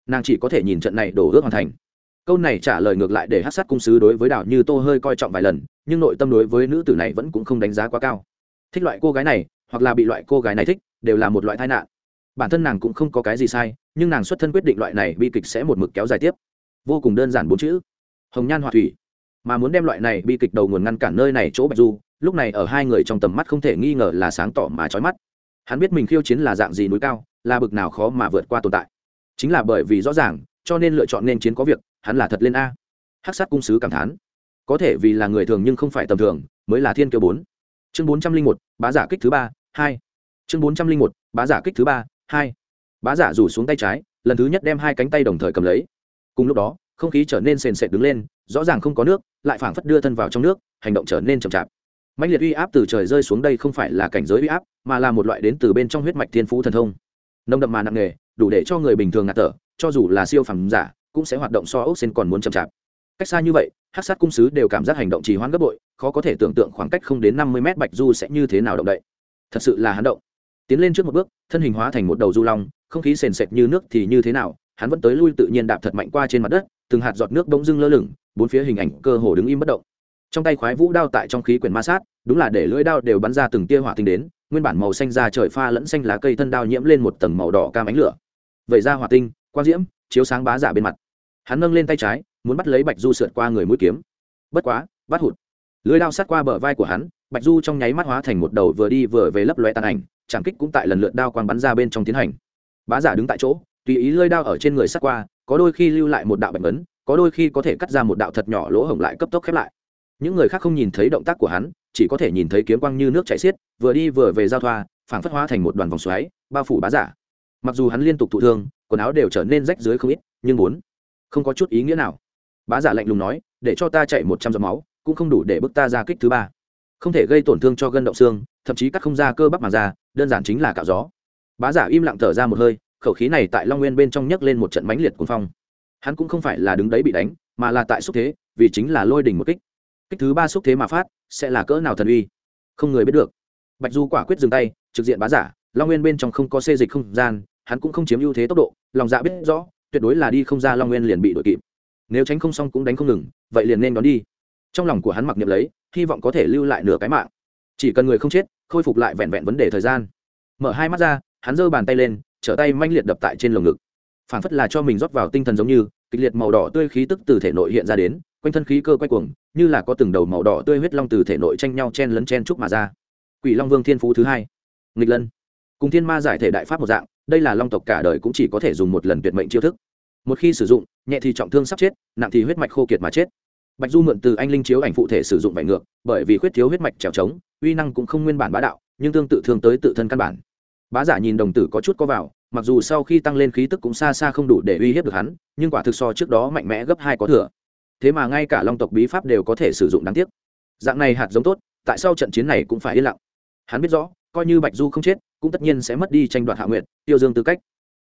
Nàng chỉ có thể nhìn trận này đổ ước hoàn thành câu này trả lời ngược lại để hát sát cung sứ đối với đảo như tô hơi coi trọng vài lần, nhưng nội tâm đối với nữ tử này vẫn cũng không đánh giá quá cao. Thích loại cô gái này, hoặc là bị loại cô gái này thích, đều là một loại tai nạn. Bản thân nàng cũng không có cái gì sai, nhưng nàng xuất thân quyết định loại này bi kịch sẽ một mực kéo dài tiếp. Vô cùng đơn giản bốn chữ. Hồng nhan họa thủy. Mà muốn đem loại này bi kịch đầu nguồn ngăn cản nơi này chỗ bạch du, lúc này ở hai người trong tầm mắt không thể nghi ngờ là sáng tỏ mà trói mắt. Hắn biết mình khiêu chiến là dạng gì núi cao, là bực nào khó mà vượt qua tồn tại. Chính là bởi vì rõ ràng, cho nên lựa chọn nên chiến có việc hắn là thật lên a. Hắc sát cung sứ cảm thán. Có thể vì là người thường nhưng không phải tầm thường, mới là thiên kiêu bốn. Chương bốn trăm linh một, bá giả kích thứ ba, hai. Chương bốn trăm linh một, bá giả kích thứ ba, hai. Bá giả rủ xuống tay trái, lần thứ nhất đem hai cánh tay đồng thời cầm lấy. Cùng lúc đó, không khí trở nên sền sệt đứng lên, rõ ràng không có nước, lại phảng phất đưa thân vào trong nước, hành động trở nên chậm chạp. Mạnh liệt uy áp từ trời rơi xuống đây không phải là cảnh giới uy áp, mà là một loại đến từ bên trong huyết mạch thiên phú thần thông. Nông đậm mà nặng nề, đủ để cho người bình thường ngạt thở, cho dù là siêu phẩm giả cũng sẽ hoạt động so ốc sen còn muốn chậm chạp. Cách xa như vậy hát sát cung sứ đều cảm giác hành động trì hoãn gấp bội, khó có thể tưởng tượng khoảng cách không đến năm mươi mét bạch du sẽ như thế nào động đậy. Thật sự là hắn động. Tiến lên trước một bước, thân hình hóa thành một đầu du long, không khí sền sệt như nước thì như thế nào, hắn vẫn tới lui tự nhiên đạp thật mạnh qua trên mặt đất, từng hạt giọt nước bỗng dưng lơ lửng, bốn phía hình ảnh cơ hồ đứng im bất động. Trong tay khoái vũ đao tại trong khí quyển ma sát, đúng là để lưỡi đao đều bắn ra từng tia hỏa tinh đến, nguyên bản màu xanh ra trời pha lẫn xanh lá cây thân đao nhiễm lên một tầng màu đỏ cam ánh lửa. Vậy ra hỏa tinh, quang diễm, chiếu sáng bá giả bên mặt hắn nâng lên tay trái, muốn bắt lấy bạch du sượt qua người mũi kiếm. Bất quá, bắt hụt. Lưỡi đao sát qua bờ vai của hắn, bạch du trong nháy mắt hóa thành một đầu vừa đi vừa về lấp loe tàn ảnh, trảm kích cũng tại lần lượt đao quang bắn ra bên trong tiến hành. Bá giả đứng tại chỗ, tùy ý lơi đao ở trên người sát qua, có đôi khi lưu lại một đạo bệnh ấn, có đôi khi có thể cắt ra một đạo thật nhỏ lỗ hổng lại cấp tốc khép lại. Những người khác không nhìn thấy động tác của hắn, chỉ có thể nhìn thấy kiếm quang như nước chảy xiết, vừa đi vừa về giao thoa, phảng phất hóa thành một đoàn vòng xoáy, bao phủ bá giả. Mặc dù hắn liên tục thụ thương, quần áo đều trở nên rách dưới không ít, nhưng muốn không có chút ý nghĩa nào. Bá giả lạnh lùng nói, để cho ta chạy một trăm giọt máu, cũng không đủ để bước ta ra kích thứ ba. Không thể gây tổn thương cho gân động xương, thậm chí cắt không ra cơ bắp mà ra đơn giản chính là cạo gió. Bá giả im lặng thở ra một hơi, khẩu khí này tại long nguyên bên trong nhấc lên một trận mãnh liệt cuồng phong. Hắn cũng không phải là đứng đấy bị đánh, mà là tại xúc thế, vì chính là lôi đỉnh một kích. Kích thứ ba xúc thế mà phát, sẽ là cỡ nào thần uy? Không người biết được. Bạch du quả quyết dừng tay, trực diện bá giả, long nguyên bên trong không có xê dịch không gian, hắn cũng không chiếm ưu thế tốc độ, lòng dạ biết rõ tuyệt đối là đi không ra long nguyên liền bị đội kịp. Nếu tránh không xong cũng đánh không ngừng, vậy liền nên đón đi. Trong lòng của hắn mặc niệm lấy, hy vọng có thể lưu lại nửa cái mạng. Chỉ cần người không chết, khôi phục lại vẹn vẹn vấn đề thời gian. Mở hai mắt ra, hắn giơ bàn tay lên, trở tay manh liệt đập tại trên lồng ngực. Phản phất là cho mình rót vào tinh thần giống như, kịch liệt màu đỏ tươi khí tức từ thể nội hiện ra đến, quanh thân khí cơ quay cuồng, như là có từng đầu màu đỏ tươi huyết long từ thể nội tranh nhau chen lấn chen trúc mà ra. Quỷ long vương thiên phú thứ hai. Nghịch lân. Cùng thiên ma giải thể đại pháp một dạng đây là long tộc cả đời cũng chỉ có thể dùng một lần tuyệt mệnh chiêu thức. Một khi sử dụng, nhẹ thì trọng thương sắp chết, nặng thì huyết mạch khô kiệt mà chết. Bạch du mượn từ anh linh chiếu ảnh phụ thể sử dụng vải ngược, bởi vì khuyết thiếu huyết mạch trèo trống, uy năng cũng không nguyên bản bá đạo, nhưng tương tự thương tới tự thân căn bản. Bá giả nhìn đồng tử có chút có vào, mặc dù sau khi tăng lên khí tức cũng xa xa không đủ để uy hiếp được hắn, nhưng quả thực so trước đó mạnh mẽ gấp hai có thừa. Thế mà ngay cả long tộc bí pháp đều có thể sử dụng đáng tiếc. Dạng này hạt giống tốt, tại sao trận chiến này cũng phải yên lặng. Hắn biết rõ, coi như bạch du không chết cũng tất nhiên sẽ mất đi tranh đoạt hạ nguyện tiêu dương tư cách.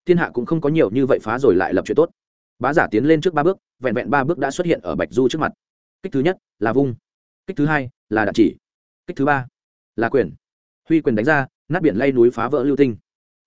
Thiên hạ cũng không có nhiều như vậy phá rồi lại lập chuyện tốt. Bá giả tiến lên trước ba bước, vẹn vẹn ba bước đã xuất hiện ở bạch du trước mặt. Kích thứ nhất là vung, kích thứ hai là đạn chỉ, kích thứ ba là quyền. Huy quyền đánh ra, nát biển lay núi phá vỡ lưu tinh.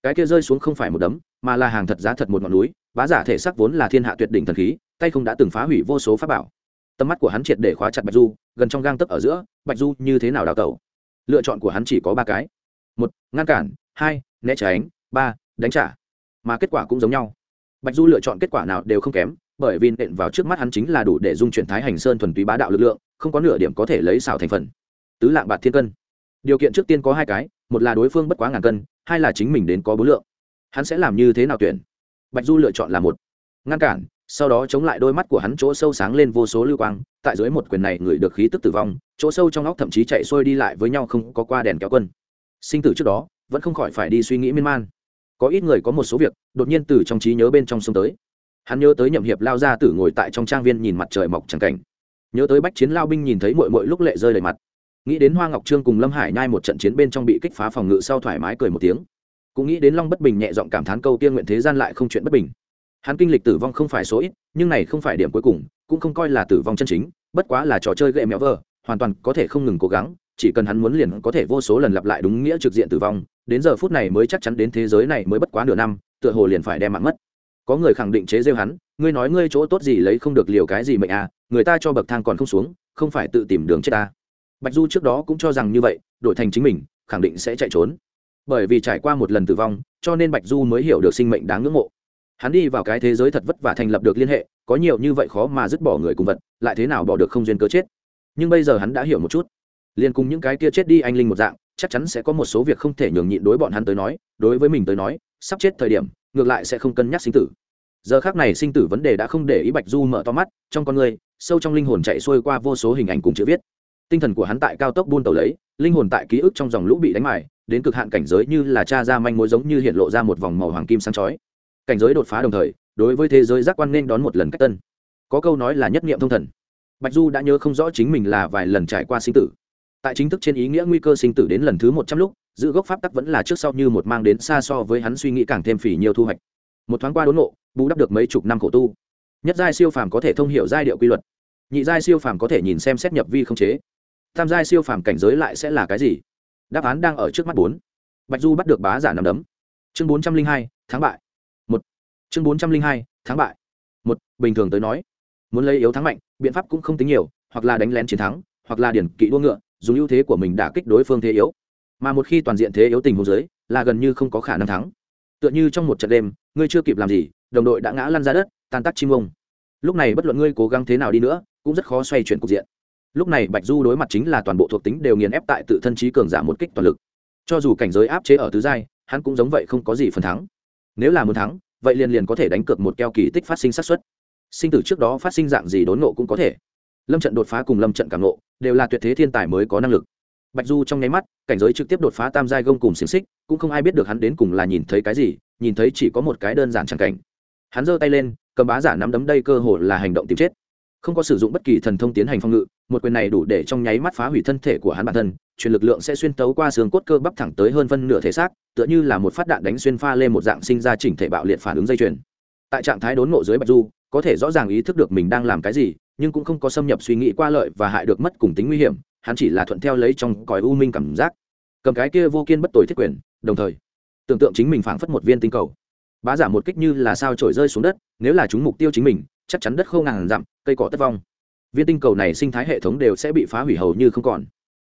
Cái kia rơi xuống không phải một đấm, mà là hàng thật giá thật một ngọn núi, bá giả thể sắc vốn là thiên hạ tuyệt đỉnh thần khí, tay không đã từng phá hủy vô số pháp bảo. Tầm mắt của hắn triệt để khóa chặt bạch du, gần trong gang tấc ở giữa, bạch du như thế nào đào tẩu? Lựa chọn của hắn chỉ có ba cái. Một, ngăn cản hai, né tránh ba, đánh trả. Mà kết quả cũng giống nhau. Bạch du lựa chọn kết quả nào đều không kém, bởi vì nện vào trước mắt hắn chính là đủ để dung chuyển thái hành sơn thuần túy bá đạo lực lượng, không có nửa điểm có thể lấy xảo thành phần. Tứ lạng bạc thiên cân. Điều kiện trước tiên có hai cái, một là đối phương bất quá ngàn cân, hai là chính mình đến có bốn lượng. Hắn sẽ làm như thế nào tuyển? Bạch du lựa chọn là một. Ngăn cản, sau đó chống lại đôi mắt của hắn chỗ sâu sáng lên vô số lưu quang, tại dưới một quyền này người được khí tức tử vong, chỗ sâu trong óc thậm chí chạy xuôi đi lại với nhau không có qua đèn kéo quân. Sinh tử trước đó vẫn không khỏi phải đi suy nghĩ miên man. Có ít người có một số việc, đột nhiên từ trong trí nhớ bên trong sông tới. Hắn nhớ tới nhậm hiệp lao ra tử ngồi tại trong trang viên nhìn mặt trời mọc trắng cảnh. Nhớ tới bách chiến lao binh nhìn thấy mội mội lúc lệ rơi đầy mặt. Nghĩ đến hoa ngọc trương cùng lâm hải nhai một trận chiến bên trong bị kích phá phòng ngự sau thoải mái cười một tiếng. Cũng nghĩ đến long bất bình nhẹ giọng cảm thán câu tiên nguyện thế gian lại không chuyện bất bình. Hắn kinh lịch tử vong không phải số ít, nhưng này không phải điểm cuối cùng, cũng không coi là tử vong chân chính, bất quá là trò chơi gậy mẹo vờ, hoàn toàn có thể không ngừng cố gắng, chỉ cần hắn muốn liền có thể vô số lần lặp lại đúng nghĩa trực diện tử vong đến giờ phút này mới chắc chắn đến thế giới này mới bất quá nửa năm, tựa hồ liền phải đem mạng mất. Có người khẳng định chế rêu hắn, ngươi nói ngươi chỗ tốt gì lấy không được liều cái gì mệnh à người ta cho bậc thang còn không xuống, không phải tự tìm đường chết ta. Bạch du trước đó cũng cho rằng như vậy, đổi thành chính mình, khẳng định sẽ chạy trốn. Bởi vì trải qua một lần tử vong, cho nên bạch du mới hiểu được sinh mệnh đáng ngưỡng mộ. Hắn đi vào cái thế giới thật vất vả thành lập được liên hệ, có nhiều như vậy khó mà dứt bỏ người cùng vật, lại thế nào bỏ được không duyên cớ chết. Nhưng bây giờ hắn đã hiểu một chút. Liền cùng những cái kia chết đi anh linh một dạng chắc chắn sẽ có một số việc không thể nhường nhịn đối bọn hắn tới nói, đối với mình tới nói, sắp chết thời điểm, ngược lại sẽ không cân nhắc sinh tử. Giờ khác này sinh tử vấn đề đã không để ý bạch du mở to mắt, trong con người, sâu trong linh hồn chạy xuôi qua vô số hình ảnh cùng chữ viết. Tinh thần của hắn tại cao tốc buôn tàu lấy, linh hồn tại ký ức trong dòng lũ bị đánh mài, đến cực hạn cảnh giới như là cha ra manh mối giống như hiện lộ ra một vòng màu hoàng kim sáng chói. Cảnh giới đột phá đồng thời, đối với thế giới giác quan nên đón một lần cách tân. Có câu nói là nhất niệm thông thần. Bạch du đã nhớ không rõ chính mình là vài lần trải qua sinh tử tại chính thức trên ý nghĩa nguy cơ sinh tử đến lần thứ một trăm lúc, giữ gốc pháp tắc vẫn là trước sau như một mang đến xa so với hắn suy nghĩ càng thêm phỉ nhiều thu hoạch. Một thoáng qua đốn nộ bù đắp được mấy chục năm khổ tu. Nhất giai siêu phàm có thể thông hiểu giai điệu quy luật. Nhị giai siêu phàm có thể nhìn xem xét nhập vi không chế. Tam giai siêu phàm cảnh giới lại sẽ là cái gì? Đáp án đang ở trước mắt bốn. Bạch du bắt được bá giả nằm đấm. Chương bốn trăm linh hai tháng bại. Một. Chương bốn trăm linh hai tháng bại. Một, bình thường tới nói, muốn lấy yếu thắng mạnh, biện pháp cũng không tính nhiều, hoặc là đánh lén chiến thắng, hoặc là điển kỵ đua ngựa dùng ưu thế của mình đã kích đối phương thế yếu. Mà một khi toàn diện thế yếu tình huống dưới, là gần như không có khả năng thắng. Tựa như trong một trận đêm, ngươi chưa kịp làm gì, đồng đội đã ngã lăn ra đất, tan tác chim ông. Lúc này bất luận ngươi cố gắng thế nào đi nữa, cũng rất khó xoay chuyển cục diện. Lúc này bạch du đối mặt chính là toàn bộ thuộc tính đều nghiền ép tại tự thân trí cường giả một kích toàn lực. Cho dù cảnh giới áp chế ở tứ giai, hắn cũng giống vậy không có gì phần thắng. Nếu là muốn thắng, vậy liền liền có thể đánh cược một keo kỳ tích phát sinh sát suất. Sinh tử trước đó phát sinh dạng gì đốn nộ cũng có thể. Lâm trận đột phá cùng lâm trận cảm nộ đều là tuyệt thế thiên tài mới có năng lực. Bạch du trong nháy mắt, cảnh giới trực tiếp đột phá tam giai gông cùng xiềng xích, cũng không ai biết được hắn đến cùng là nhìn thấy cái gì, nhìn thấy chỉ có một cái đơn giản chẳng cảnh. Hắn giơ tay lên, cầm bá giả nắm đấm đây cơ hội là hành động tìm chết. Không có sử dụng bất kỳ thần thông tiến hành phong ngự, một quyền này đủ để trong nháy mắt phá hủy thân thể của hắn bản thân, truyền lực lượng sẽ xuyên tấu qua xương cốt cơ bắp thẳng tới hơn phân nửa thể xác, tựa như là một phát đạn đánh xuyên pha lên một dạng sinh ra chỉnh thể bạo liệt phản ứng dây chuyền. Tại trạng thái đốn nộ dưới bạch du, có thể rõ ràng ý thức được mình đang làm cái gì nhưng cũng không có xâm nhập suy nghĩ qua lợi và hại được mất cùng tính nguy hiểm, hắn chỉ là thuận theo lấy trong còi u minh cảm giác. Cầm cái kia vô kiên bất tội thiết quyền, đồng thời, tưởng tượng chính mình phảng phất một viên tinh cầu. Bá giả một kích như là sao trổi rơi xuống đất, nếu là chúng mục tiêu chính mình, chắc chắn đất khô ngàn dặm, cây cỏ tất vong. Viên tinh cầu này sinh thái hệ thống đều sẽ bị phá hủy hầu như không còn.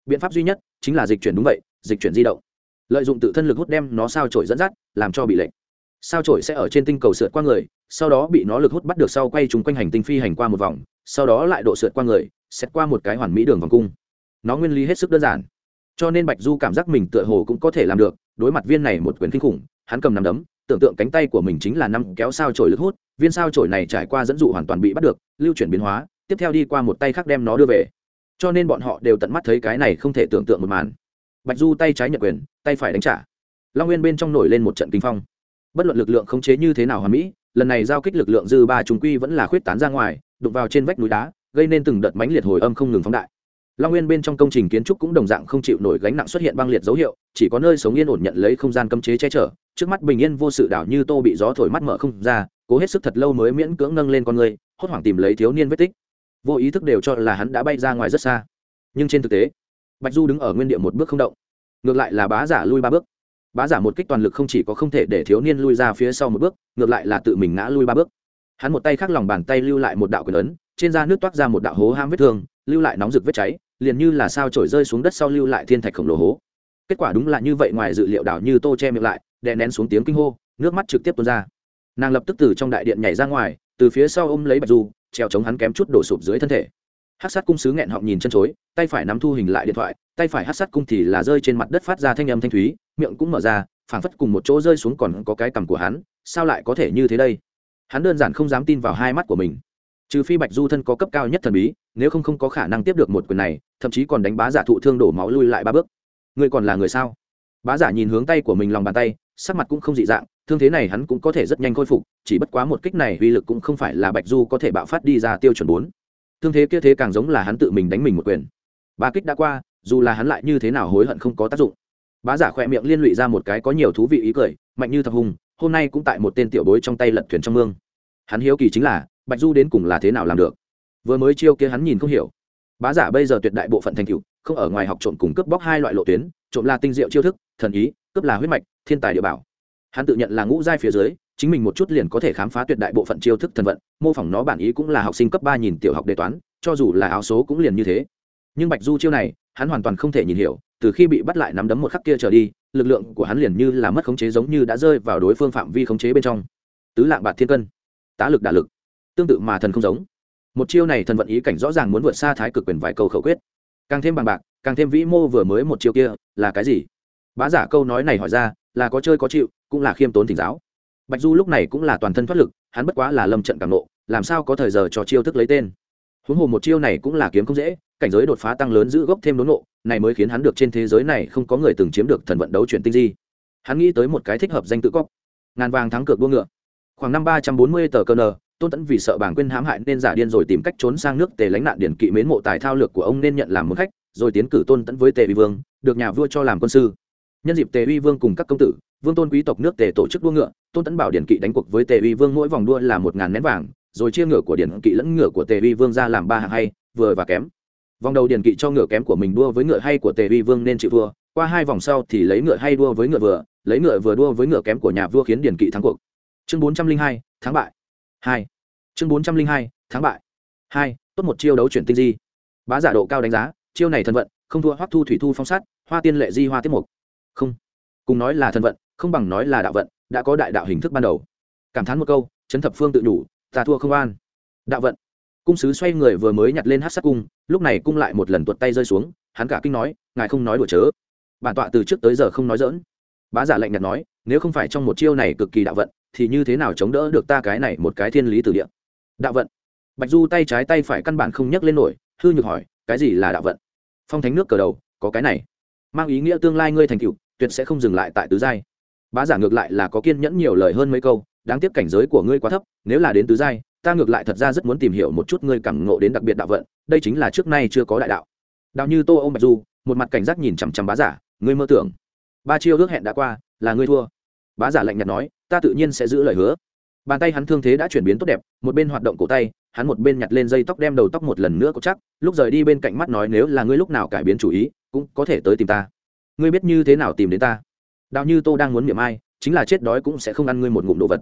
Biện pháp duy nhất chính là dịch chuyển đúng vậy, dịch chuyển di động. Lợi dụng tự thân lực hút đem nó sao trổi dẫn dắt, làm cho bị lệnh sao trổi sẽ ở trên tinh cầu sượt qua người, sau đó bị nó lực hút bắt được sau quay chúng quanh hành tinh phi hành qua một vòng, sau đó lại độ sượt qua người, xét qua một cái hoàn mỹ đường vòng cung. Nó nguyên lý hết sức đơn giản. Cho nên bạch du cảm giác mình tựa hồ cũng có thể làm được, đối mặt viên này một quyền kinh khủng, hắn cầm nắm đấm, tưởng tượng cánh tay của mình chính là năm kéo sao trổi lực hút, viên sao trổi này trải qua dẫn dụ hoàn toàn bị bắt được, lưu chuyển biến hóa, tiếp theo đi qua một tay khác đem nó đưa về. Cho nên bọn họ đều tận mắt thấy cái này không thể tưởng tượng một màn. Bạch du tay trái nhận quyền, tay phải đánh trả. Long nguyên bên trong nổi lên một trận kinh phong bất luận lực lượng khống chế như thế nào hoàn mỹ, lần này giao kích lực lượng dư ba chúng quy vẫn là khuyết tán ra ngoài, đụng vào trên vách núi đá, gây nên từng đợt mánh liệt hồi âm không ngừng phóng đại. Long nguyên bên trong công trình kiến trúc cũng đồng dạng không chịu nổi gánh nặng xuất hiện băng liệt dấu hiệu, chỉ có nơi sống yên ổn nhận lấy không gian cấm chế che chở, trước mắt bình yên vô sự đảo như tô bị gió thổi mắt mở không ra, cố hết sức thật lâu mới miễn cưỡng nâng lên con người, hốt hoảng tìm lấy thiếu niên vết tích. Vô ý thức đều cho là hắn đã bay ra ngoài rất xa. Nhưng trên thực tế, bạch du đứng ở nguyên địa một bước không động. Ngược lại là bá giả lui ba bước bá giả một kích toàn lực không chỉ có không thể để thiếu niên lui ra phía sau một bước, ngược lại là tự mình ngã lui ba bước. Hắn một tay khác lòng bàn tay lưu lại một đạo quyền ấn, trên da nước toát ra một đạo hố ham vết thương, lưu lại nóng rực vết cháy, liền như là sao trổi rơi xuống đất sau lưu lại thiên thạch khổng lồ hố. Kết quả đúng là như vậy ngoài dự liệu đảo như tô che miệng lại, đè nén xuống tiếng kinh hô, nước mắt trực tiếp tuôn ra. Nàng lập tức từ trong đại điện nhảy ra ngoài, từ phía sau ôm lấy bạch du, treo chống hắn kém chút đổ sụp dưới thân thể. Hát sát cung sứ nghẹn họng nhìn chân chối, tay phải nắm thu hình lại điện thoại, tay phải hát sát cung thì là rơi trên mặt đất phát ra thanh âm thanh thúy miệng cũng mở ra, phảng phất cùng một chỗ rơi xuống còn có cái cằm của hắn, sao lại có thể như thế đây? Hắn đơn giản không dám tin vào hai mắt của mình. Trừ phi bạch du thân có cấp cao nhất thần bí, nếu không không có khả năng tiếp được một quyền này, thậm chí còn đánh bá giả thụ thương đổ máu lui lại ba bước. Ngươi còn là người sao? Bá giả nhìn hướng tay của mình lòng bàn tay, sắc mặt cũng không dị dạng, thương thế này hắn cũng có thể rất nhanh khôi phục, chỉ bất quá một kích này uy lực cũng không phải là bạch du có thể bạo phát đi ra tiêu chuẩn bốn. Thương thế kia thế càng giống là hắn tự mình đánh mình một quyền. Ba kích đã qua, dù là hắn lại như thế nào hối hận không có tác dụng bá giả khỏe miệng liên lụy ra một cái có nhiều thú vị ý cười, mạnh như thập hùng, hôm nay cũng tại một tên tiểu bối trong tay lật thuyền trong mương. Hắn hiếu kỳ chính là, bạch du đến cùng là thế nào làm được? Vừa mới chiêu kia hắn nhìn không hiểu. Bá giả bây giờ tuyệt đại bộ phận thành cựu không ở ngoài học trộm cùng cướp bóc hai loại lộ tuyến, trộm là tinh diệu chiêu thức, thần ý, cướp là huyết mạch, thiên tài địa bảo. Hắn tự nhận là ngũ giai phía dưới, chính mình một chút liền có thể khám phá tuyệt đại bộ phận chiêu thức thần vận, mô phỏng nó bản ý cũng là học sinh cấp ba nhìn tiểu học đề toán, cho dù là áo số cũng liền như thế. Nhưng bạch du chiêu này, hắn hoàn toàn không thể nhìn hiểu từ khi bị bắt lại nắm đấm một khắc kia trở đi, lực lượng của hắn liền như là mất khống chế giống như đã rơi vào đối phương phạm vi khống chế bên trong. Tứ lạng bạt thiên cân, tá lực đả lực, tương tự mà thần không giống. Một chiêu này thần vận ý cảnh rõ ràng muốn vượt xa thái cực quyền vài câu khẩu quyết. Càng thêm bằng bạc, càng thêm vĩ mô vừa mới một chiêu kia, là cái gì? Bá giả câu nói này hỏi ra, là có chơi có chịu, cũng là khiêm tốn thỉnh giáo. Bạch du lúc này cũng là toàn thân thoát lực, hắn bất quá là lâm trận càng nộ, làm sao có thời giờ cho chiêu thức lấy tên? Huống hồ một chiêu này cũng là kiếm không dễ cảnh giới đột phá tăng lớn giữ gốc thêm đốn nộ, này mới khiến hắn được trên thế giới này không có người từng chiếm được thần vận đấu chuyển tinh di. Hắn nghĩ tới một cái thích hợp danh tự cóc. Ngàn vàng thắng cược đua ngựa. Khoảng năm ba trăm bốn mươi tờ cơ nờ, tôn tẫn vì sợ bảng quên hãm hại nên giả điên rồi tìm cách trốn sang nước tề lánh nạn điển kỵ mến mộ tài thao lược của ông nên nhận làm một khách, rồi tiến cử tôn tẫn với tề uy vương, được nhà vua cho làm quân sư. Nhân dịp tề uy vương cùng các công tử, vương tôn quý tộc nước tề tổ chức đua ngựa, tôn tẫn bảo điển kỵ đánh cuộc với tề uy vương mỗi vòng đua là một ngàn nén vàng, rồi chia ngựa của điển kỵ lẫn ngựa của tề uy vương ra làm ba hạng hay, vừa và kém vòng đầu Điền kỵ cho ngựa kém của mình đua với ngựa hay của tề uy vương nên chịu vua qua hai vòng sau thì lấy ngựa hay đua với ngựa vừa, lấy ngựa vừa đua với ngựa kém của nhà vua khiến Điền kỵ thắng cuộc. Chương bốn trăm linh hai, thắng bại. Hai. Chương bốn trăm linh hai, thắng bại. Hai, tốt một chiêu đấu chuyển tinh di. Bá giả độ cao đánh giá, chiêu này thần vận, không thua hoắc thu thủy thu phong sát, hoa tiên lệ di hoa tiết mục. Không. Cùng nói là thần vận, không bằng nói là đạo vận, đã có đại đạo hình thức ban đầu. Cảm thán một câu, chấn thập phương tự đủ, ta thua không an. Đạo vận cung sứ xoay người vừa mới nhặt lên hát sắc cung, lúc này cung lại một lần tuột tay rơi xuống, hắn cả kinh nói, ngài không nói đùa chớ. Bản tọa từ trước tới giờ không nói dỡn bá giả lạnh nhạt nói, nếu không phải trong một chiêu này cực kỳ đạo vận, thì như thế nào chống đỡ được ta cái này một cái thiên lý từ địa? Đạo vận? Bạch du tay trái tay phải căn bản không nhấc lên nổi, hư nhược hỏi, cái gì là đạo vận? Phong thánh nước cờ đầu, có cái này. Mang ý nghĩa tương lai ngươi thành cựu tuyệt sẽ không dừng lại tại tứ giai. Bá giả ngược lại là có kiên nhẫn nhiều lời hơn mấy câu, đáng tiếc cảnh giới của ngươi quá thấp, nếu là đến tứ giai ta ngược lại thật ra rất muốn tìm hiểu một chút ngươi cảm ngộ đến đặc biệt đạo vận, đây chính là trước nay chưa có đại đạo. Đạo như tô ông bạch du, một mặt cảnh giác nhìn chằm chằm bá giả, ngươi mơ tưởng. Ba chiêu ước hẹn đã qua, là ngươi thua. Bá giả lạnh nhạt nói, ta tự nhiên sẽ giữ lời hứa. Bàn tay hắn thương thế đã chuyển biến tốt đẹp, một bên hoạt động cổ tay, hắn một bên nhặt lên dây tóc đem đầu tóc một lần nữa có chắc, lúc rời đi bên cạnh mắt nói nếu là ngươi lúc nào cải biến chủ ý, cũng có thể tới tìm ta. Ngươi biết như thế nào tìm đến ta? Đạo như tô đang muốn miệng ai, chính là chết đói cũng sẽ không ăn ngươi một ngụm đồ vật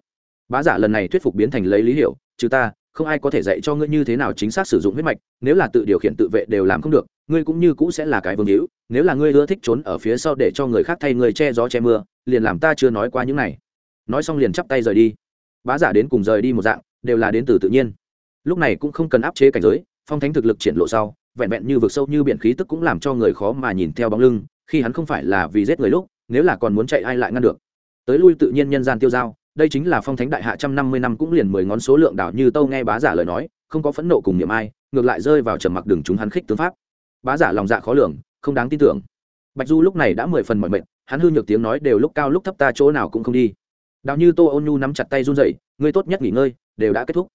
bá giả lần này thuyết phục biến thành lấy lý hiểu, trừ ta, không ai có thể dạy cho ngươi như thế nào chính xác sử dụng huyết mạch, nếu là tự điều khiển tự vệ đều làm không được, ngươi cũng như cũ sẽ là cái vương hữu, nếu là ngươi ưa thích trốn ở phía sau để cho người khác thay ngươi che gió che mưa, liền làm ta chưa nói qua những này. Nói xong liền chắp tay rời đi. Bá giả đến cùng rời đi một dạng, đều là đến từ tự nhiên. Lúc này cũng không cần áp chế cảnh giới, phong thánh thực lực triển lộ sau, vẹn vẹn như vực sâu như biển khí tức cũng làm cho người khó mà nhìn theo bóng lưng, khi hắn không phải là vì giết người lúc, nếu là còn muốn chạy ai lại ngăn được. Tới lui tự nhiên nhân gian tiêu dao đây chính là phong thánh đại hạ trăm năm mươi năm cũng liền mười ngón số lượng đảo như tâu nghe bá giả lời nói, không có phẫn nộ cùng niệm ai, ngược lại rơi vào trầm mặc đường chúng hắn khích tướng pháp. Bá giả lòng dạ khó lường, không đáng tin tưởng. Bạch du lúc này đã mười phần mọi mệnh hắn hư nhược tiếng nói đều lúc cao lúc thấp ta chỗ nào cũng không đi. Đào như tô ôn nhu nắm chặt tay run dậy người tốt nhất nghỉ ngơi, đều đã kết thúc.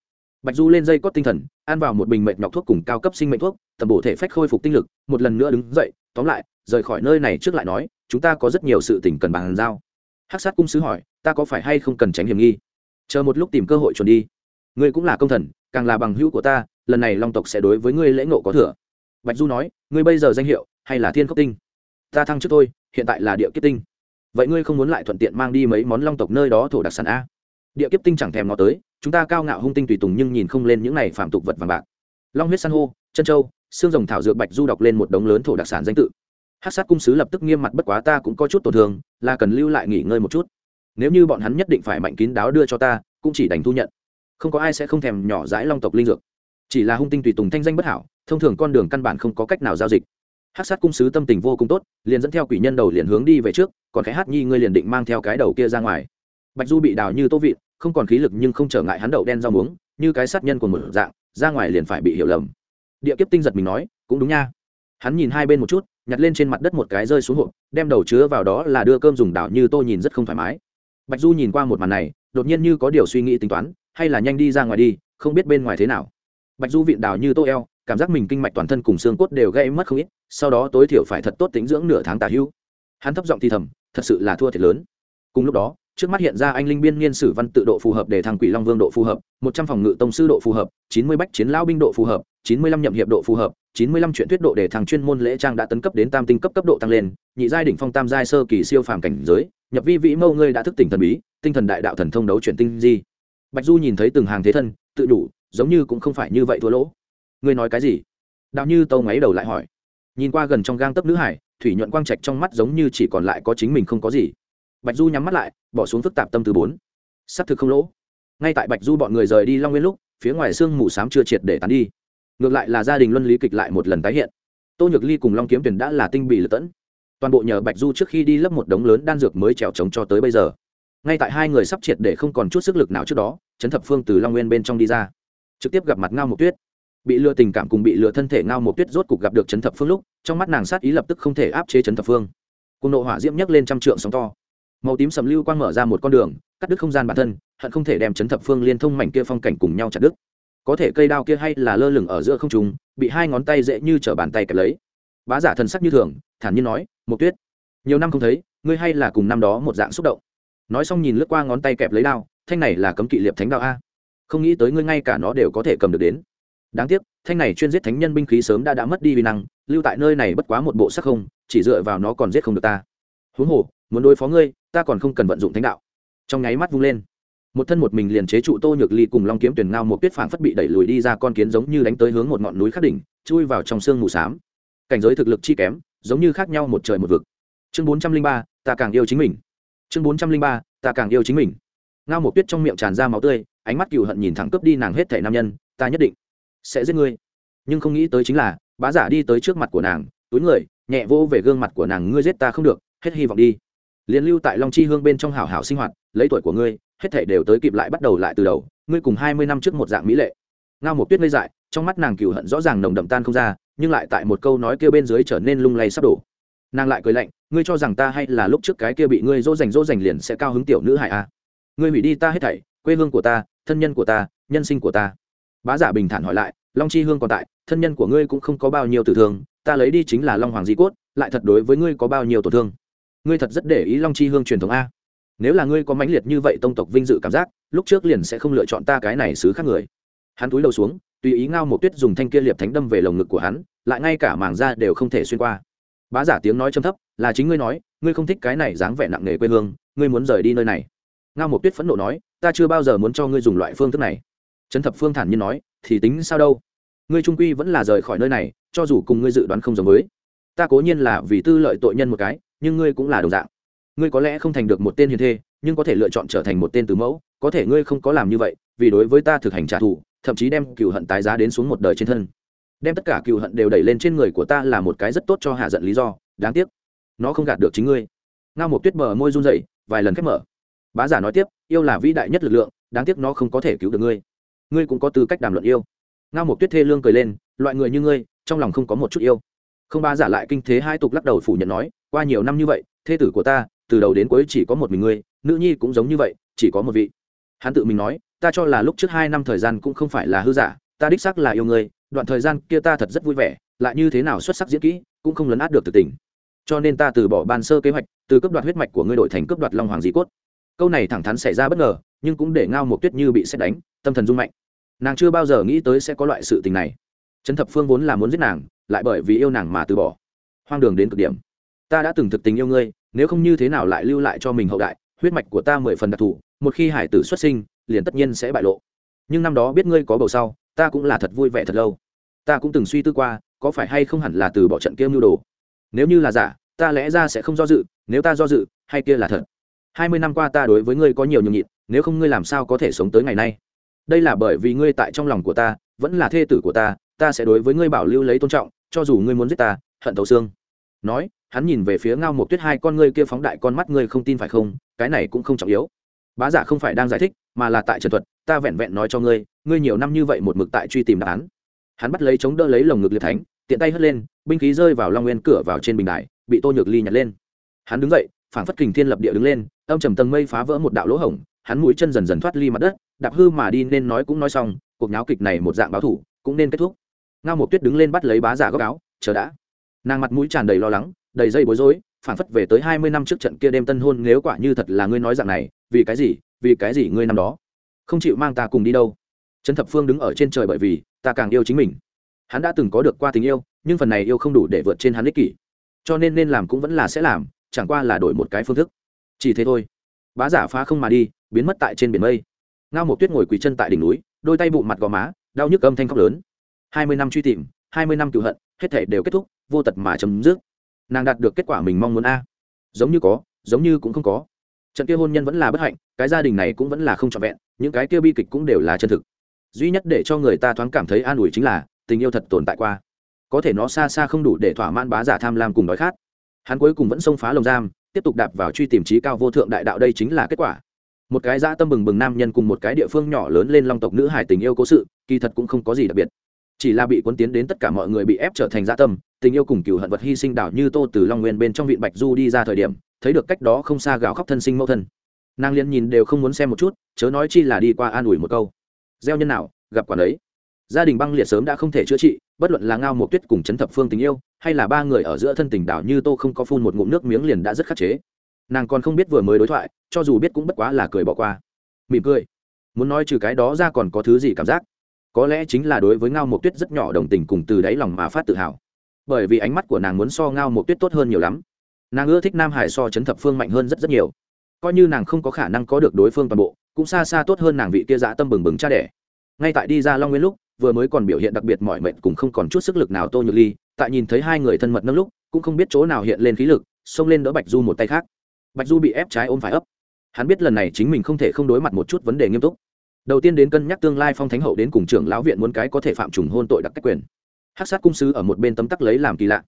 Bạch du lên dây cót tinh thần, ăn vào một bình mệnh nhọc thuốc cùng cao cấp sinh mệnh thuốc, tầm bổ thể phách khôi phục tinh lực, một lần nữa đứng dậy, tóm lại, rời khỏi nơi này trước lại nói, chúng ta có rất nhiều sự tình cần bàn giao. Hắc sát cung sứ hỏi ta có phải hay không cần tránh hiểm nghi? Chờ một lúc tìm cơ hội chuẩn đi. Ngươi cũng là công thần càng là bằng hữu của ta lần này long tộc sẽ đối với ngươi lễ ngộ có thừa. Bạch du nói ngươi bây giờ danh hiệu hay là thiên cốc tinh? Ta thăng trước tôi, hiện tại là địa kiếp tinh. Vậy ngươi không muốn lại thuận tiện mang đi mấy món long tộc nơi đó thổ đặc sản a? Địa kiếp tinh chẳng thèm nó tới chúng ta cao ngạo hung tinh tùy tùng nhưng nhìn không lên những này phạm tục vật vàng bạc. Long huyết san hô chân châu xương rồng thảo dược bạch du đọc lên một đống lớn thổ đặc sản danh tự. Hát sát cung sứ lập tức nghiêm mặt bất quá ta cũng có chút tổn thương là cần lưu lại nghỉ ngơi một chút nếu như bọn hắn nhất định phải mạnh kín đáo đưa cho ta, cũng chỉ đành thu nhận. Không có ai sẽ không thèm nhỏ dãi long tộc linh dược. Chỉ là hung tinh tùy tùng thanh danh bất hảo, thông thường con đường căn bản không có cách nào giao dịch. Hát sát cung sứ tâm tình vô cùng tốt, liền dẫn theo quỷ nhân đầu liền hướng đi về trước, còn cái hát nhi ngươi liền định mang theo cái đầu kia ra ngoài. Bạch du bị đào như tô vịt, không còn khí lực nhưng không trở ngại hắn đậu đen rau muống, như cái sát nhân của một dạng, ra ngoài liền phải bị hiểu lầm. Địa kiếp tinh giật mình nói, cũng đúng nha. Hắn nhìn hai bên một chút, nhặt lên trên mặt đất một cái rơi xuống hộp, đem đầu chứa vào đó là đưa cơm dùng đảo như tô nhìn rất không thoải mái bạch du nhìn qua một màn này, đột nhiên như có điều suy nghĩ tính toán, hay là nhanh đi ra ngoài đi, không biết bên ngoài thế nào. Bạch du vịn đào như tô eo, cảm giác mình kinh mạch toàn thân cùng xương cốt đều gây mất không ít, sau đó tối thiểu phải thật tốt tính dưỡng nửa tháng tà hưu. Hắn thấp giọng thì thầm, thật sự là thua thiệt lớn. Cùng lúc đó, trước mắt hiện ra anh linh biên niên sử văn tự độ phù hợp để thằng quỷ long vương độ phù hợp, một trăm phòng ngự tông sư độ phù hợp, chín mươi bách chiến lão binh độ phù hợp, chín mươi lăm nhậm hiệp độ phù hợp, chín mươi lăm chuyện thuyết độ để thằng chuyên môn lễ trang đã tấn cấp đến tam tinh cấp cấp độ tăng lên, nhị giai đỉnh phong tam giai sơ kỳ siêu phàm cảnh giới nhập vi vĩ mâu ngươi đã thức tỉnh thần bí, tinh thần đại đạo thần thông đấu chuyển tinh di. Bạch du nhìn thấy từng hàng thế thân, tự đủ, giống như cũng không phải như vậy thua lỗ. Ngươi nói cái gì? Đạo như tâu ngáy đầu lại hỏi. Nhìn qua gần trong gang tấc nữ hải, thủy nhuận quang trạch trong mắt giống như chỉ còn lại có chính mình không có gì. Bạch du nhắm mắt lại, bỏ xuống phức tạp tâm từ bốn. S ắ c thực không lỗ. Ngay tại bạch du bọn người rời đi long nguyên lúc, phía ngoài sương mù s á m chưa triệt để tán đi. Ngược lại là gia đình luân lý kịch lại một lần tái hiện. Tô nhược ly cùng long kiếm tuyển đã là tinh bị lật tẫn toàn bộ nhờ bạch du trước khi đi lấp một đống lớn đan dược mới trèo trống cho tới bây giờ. Ngay tại hai người sắp triệt để không còn chút sức lực nào trước đó, trấn thập phương từ long nguyên bên trong đi ra, trực tiếp gặp mặt ngao Mộc tuyết. Bị lừa tình cảm cùng bị lừa thân thể ngao Mộc tuyết rốt cục gặp được trấn thập phương lúc, trong mắt nàng sát ý lập tức không thể áp chế trấn thập phương. Cùng nộ hỏa diễm nhấc lên trăm trượng sóng to. Màu tím sầm lưu quang mở ra một con đường, cắt đứt không gian bản thân, hận không thể đem Trấn thập phương liên thông mảnh kia phong cảnh cùng nhau chặt đứt. Có thể cây đao kia hay là lơ lửng ở giữa không trung, bị hai ngón tay dễ như trở bàn tay kẹp lấy bá giả thần sắc như thường, thản nhiên nói một tuyết, nhiều năm không thấy, ngươi hay là cùng năm đó một dạng xúc động. Nói xong nhìn lướt qua ngón tay kẹp lấy đao, thanh này là cấm kỵ liệp thánh đạo a. Không nghĩ tới ngươi ngay cả nó đều có thể cầm được đến. Đáng tiếc, thanh này chuyên giết thánh nhân binh khí sớm đã đã mất đi vi năng, lưu tại nơi này bất quá một bộ sắc không, chỉ dựa vào nó còn giết không được ta. Huống hồ, muốn đối phó ngươi, ta còn không cần vận dụng thánh đạo. Trong nháy mắt vung lên, một thân một mình liền chế trụ tô nhược ly cùng long kiếm tuyển ngao một tuyết phảng phất bị đẩy lùi đi ra con kiến giống như đánh tới hướng một ngọn núi khắc đỉnh, chui vào trong sương mù xám cảnh giới thực lực chi kém, giống như khác nhau một trời một vực. Chương bốn trăm linh ba, ta càng yêu chính mình. Chương bốn trăm linh ba, ta càng yêu chính mình. Ngao một tuyết trong miệng tràn ra máu tươi, ánh mắt cựu hận nhìn thẳng cướp đi nàng hết thể nam nhân, ta nhất định sẽ giết ngươi. Nhưng không nghĩ tới chính là, bá giả đi tới trước mặt của nàng, túi người, nhẹ vô về gương mặt của nàng, ngươi giết ta không được, hết hy vọng đi. Liền lưu tại long chi hương bên trong hảo hảo sinh hoạt, lấy tuổi của ngươi, hết thể đều tới kịp lại bắt đầu lại từ đầu, ngươi cùng hai mươi năm trước một dạng mỹ lệ. Ngao một tuyết ngây dại, trong mắt nàng cựu hận rõ ràng nồng đậm tan không ra nhưng lại tại một câu nói kia bên dưới trở nên lung lay sắp đổ. Nàng lại cười lạnh, ngươi cho rằng ta hay là lúc trước cái kia bị ngươi dỗ dành dỗ dành liền sẽ cao hứng tiểu nữ hại a à. ngươi hủy đi ta hết thảy, quê hương của ta, thân nhân của ta, nhân sinh của ta. Bá giả bình thản hỏi lại, long chi hương còn tại, thân nhân của ngươi cũng không có bao nhiêu tử thương, ta lấy đi chính là long hoàng di cốt, lại thật đối với ngươi có bao nhiêu tổn thương? Ngươi thật rất để ý long chi hương truyền thống a. Nếu là ngươi có mãnh liệt như vậy tông tộc vinh dự cảm giác, lúc trước liền sẽ không lựa chọn ta cái này xứ khác người. Hắn túi đầu xuống tùy ý ngao một tuyết dùng thanh kia liệp thánh đâm về lồng ngực của hắn, lại ngay cả màng da đều không thể xuyên qua. Bá giả tiếng nói châm thấp, là chính ngươi nói, ngươi không thích cái này dáng vẻ nặng nề quê hương, ngươi muốn rời đi nơi này. Ngao một tuyết phẫn nộ nói, ta chưa bao giờ muốn cho ngươi dùng loại phương thức này. Trấn thập phương thản nhiên nói, thì tính sao đâu? Ngươi trung quy vẫn là rời khỏi nơi này, cho dù cùng ngươi dự đoán không giống với. Ta cố nhiên là vì tư lợi tội nhân một cái, nhưng ngươi cũng là đồng dạng ngươi có lẽ không thành được một tên hiền thê, nhưng có thể lựa chọn trở thành một tên từ mẫu, có thể ngươi không có làm như vậy, vì đối với ta thực hành trả thù, thậm chí đem cựu hận tái giá đến xuống một đời trên thân. Đem tất cả cựu hận đều đẩy lên trên người của ta là một cái rất tốt cho hạ giận lý do, đáng tiếc, nó không gạt được chính ngươi. Ngao một tuyết mở môi run rẩy, vài lần khép mở. Bá giả nói tiếp, yêu là vĩ đại nhất lực lượng, đáng tiếc nó không có thể cứu được ngươi. Ngươi cũng có tư cách đàm luận yêu. Ngao một tuyết thê lương cười lên, loại người như ngươi, trong lòng không có một chút yêu. Không ba giả lại kinh thế hai tục lắc đầu phủ nhận nói, qua nhiều năm như vậy, thê tử của ta từ đầu đến cuối chỉ có một mình ngươi, nữ nhi cũng giống như vậy, chỉ có một vị. Hắn tự mình nói, ta cho là lúc trước hai năm thời gian cũng không phải là hư giả, ta đích xác là yêu ngươi, đoạn thời gian kia ta thật rất vui vẻ, lại như thế nào xuất sắc diễn kỹ, cũng không lấn át được thực tình. Cho nên ta từ bỏ ban sơ kế hoạch, từ cấp đoạt huyết mạch của ngươi đổi thành cấp đoạt long hoàng dị cốt. Câu này thẳng thắn xảy ra bất ngờ, nhưng cũng để ngao một tuyết như bị xét đánh, tâm thần rung mạnh. Nàng chưa bao giờ nghĩ tới sẽ có loại sự tình này. Trấn thập phương vốn là muốn giết nàng, lại bởi vì yêu nàng mà từ bỏ. Hoang đường đến cực điểm. Ta đã từng thực tình yêu ngươi nếu không như thế nào lại lưu lại cho mình hậu đại, huyết mạch của ta mười phần đặc thù, một khi hải tử xuất sinh, liền tất nhiên sẽ bại lộ. Nhưng năm đó biết ngươi có bầu sau, ta cũng là thật vui vẻ thật lâu. Ta cũng từng suy tư qua, có phải hay không hẳn là từ bỏ trận kia mưu đồ? Nếu như là giả, ta lẽ ra sẽ không do dự, nếu ta do dự, hay kia là thật? Hai mươi năm qua ta đối với ngươi có nhiều nhường nhịn, nếu không ngươi làm sao có thể sống tới ngày nay? Đây là bởi vì ngươi tại trong lòng của ta, vẫn là thê tử của ta ta sẽ đối với ngươi bảo lưu lấy tôn trọng, cho dù ngươi muốn giết ta, hận thấu xương. Nói hắn nhìn về phía ngao một tuyết hai con ngươi kia phóng đại con mắt ngươi không tin phải không? Cái này cũng không trọng yếu. Bá giả không phải đang giải thích, mà là tại trần thuật, ta vẹn vẹn nói cho ngươi ngươi nhiều năm như vậy một mực tại truy tìm đáp án. Hắn bắt lấy chống đỡ lấy lồng ngực liệt thánh, tiện tay hất lên, binh khí rơi vào long nguyên cửa vào trên bình đài, bị tô nhược ly nhặt lên. Hắn đứng dậy, phảng phất kình thiên lập địa đứng lên, âm trầm tầng mây phá vỡ một đạo lỗ hổng, hắn mũi chân dần dần thoát ly mặt đất, đạp hư mà đi nên nói cũng nói xong, cuộc nháo kịch này một dạng báo thủ, cũng nên kết thúc. Ngao một tuyết đứng lên bắt lấy bá giả góc áo, chờ đã. Nàng mặt mũi tràn đầy lo lắng đầy dây bối rối, phản phất về tới hai mươi năm trước trận kia đêm tân hôn nếu quả như thật là ngươi nói dạng này, vì cái gì, vì cái gì ngươi năm đó không chịu mang ta cùng đi đâu? Trấn thập phương đứng ở trên trời bởi vì ta càng yêu chính mình. Hắn đã từng có được qua tình yêu, nhưng phần này yêu không đủ để vượt trên hắn ích kỷ. Cho nên nên làm cũng vẫn là sẽ làm, chẳng qua là đổi một cái phương thức. Chỉ thế thôi. Bá giả phá không mà đi, biến mất tại trên biển mây. Ngao một tuyết ngồi quỳ chân tại đỉnh núi, đôi tay bụng mặt gò má, đau nhức âm thanh khóc lớn. Hai mươi năm truy tìm, hai mươi năm cựu hận, hết thể đều kết thúc, vô tật mà chấm dứt nàng đạt được kết quả mình mong muốn a. À. Giống như có, giống như cũng không có. Trận kia hôn nhân vẫn là bất hạnh, cái gia đình này cũng vẫn là không trọn vẹn, những cái kia bi kịch cũng đều là chân thực. Duy nhất để cho người ta thoáng cảm thấy an ủi chính là, tình yêu thật tồn tại qua. Có thể nó xa xa không đủ để thỏa mãn bá giả tham lam cùng đói khát. Hắn cuối cùng vẫn xông phá lồng giam, tiếp tục đạp vào truy tìm trí cao vô thượng đại đạo đây chính là kết quả. Một cái dã tâm bừng bừng nam nhân cùng một cái địa phương nhỏ lớn lên long tộc nữ hải tình yêu cố sự, kỳ thật cũng không có gì đặc biệt chỉ là bị cuốn tiến đến tất cả mọi người bị ép trở thành gia tâm, tình yêu cùng cựu hận vật hy sinh đảo như tô từ long nguyên bên trong vịn bạch du đi ra thời điểm, thấy được cách đó không xa gào khóc thân sinh mẫu thân. Nàng liên nhìn đều không muốn xem một chút, chớ nói chi là đi qua an ủi một câu. Gieo nhân nào, gặp quản ấy gia đình băng liệt sớm đã không thể chữa trị, bất luận là ngao một tuyết cùng chấn thập phương tình yêu, hay là ba người ở giữa thân tình đảo như tô không có phun một ngụm nước miếng liền đã rất khắc chế. Nàng còn không biết vừa mới đối thoại, cho dù biết cũng bất quá là cười bỏ qua. Mỉm cười. Muốn nói trừ cái đó ra còn có thứ gì cảm giác? Có lẽ chính là đối với ngao một tuyết rất nhỏ đồng tình cùng từ đáy lòng mà phát tự hào. Bởi vì ánh mắt của nàng muốn so ngao một tuyết tốt hơn nhiều lắm. Nàng ưa thích nam hải so chấn thập phương mạnh hơn rất rất nhiều. Coi như nàng không có khả năng có được đối phương toàn bộ, cũng xa xa tốt hơn nàng vị kia dã tâm bừng bừng cha đẻ. Ngay tại đi ra long nguyên lúc, vừa mới còn biểu hiện đặc biệt mọi mệnh cùng không còn chút sức lực nào tô nhược ly, tại nhìn thấy hai người thân mật nâng lúc, cũng không biết chỗ nào hiện lên khí lực, xông lên đỡ bạch du một tay khác. Bạch du bị ép trái ôm phải ấp. Hắn biết lần này chính mình không thể không đối mặt một chút vấn đề nghiêm túc đầu tiên đến cân nhắc tương lai phong thánh hậu đến cùng trưởng lão viện muốn cái có thể phạm trùng hôn tội đặc cách quyền. Hát sát cung sứ ở một bên tấm tắc lấy làm kỳ lạ.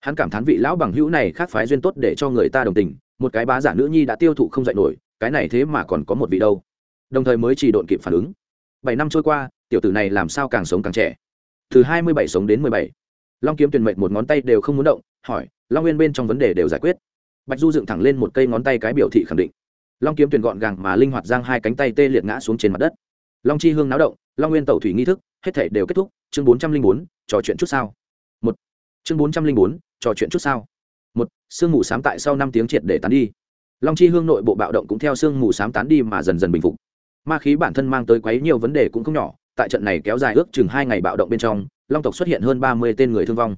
Hắn cảm thán vị lão bằng hữu này khác phái duyên tốt để cho người ta đồng tình, một cái bá giả nữ nhi đã tiêu thụ không dạy nổi, cái này thế mà còn có một vị đâu. Đồng thời mới chỉ độn kịp phản ứng. Bảy năm trôi qua, tiểu tử này làm sao càng sống càng trẻ? Từ hai mươi bảy sống đến mười bảy. Long kiếm tuyển mệnh một ngón tay đều không muốn động, hỏi, long nguyên bên trong vấn đề đều giải quyết. Bạch du dựng thẳng lên một cây ngón tay cái biểu thị khẳng định long kiếm tuyển gọn gàng mà linh hoạt giang hai cánh tay tê liệt ngã xuống trên mặt đất. Long chi hương náo động, long nguyên tẩu thủy nghi thức, hết thể đều kết thúc. Chương bốn trăm linh bốn, trò chuyện chút sao. Một. Chương bốn trăm linh bốn, trò chuyện chút sao. Một, sương mù sám tại sau năm tiếng triệt để tán đi. Long chi hương nội bộ bạo động cũng theo sương mù sám tán đi mà dần dần bình phục. Ma khí bản thân mang tới quấy nhiều vấn đề cũng không nhỏ, tại trận này kéo dài ước chừng hai ngày bạo động bên trong, long tộc xuất hiện hơn ba mươi tên người thương vong.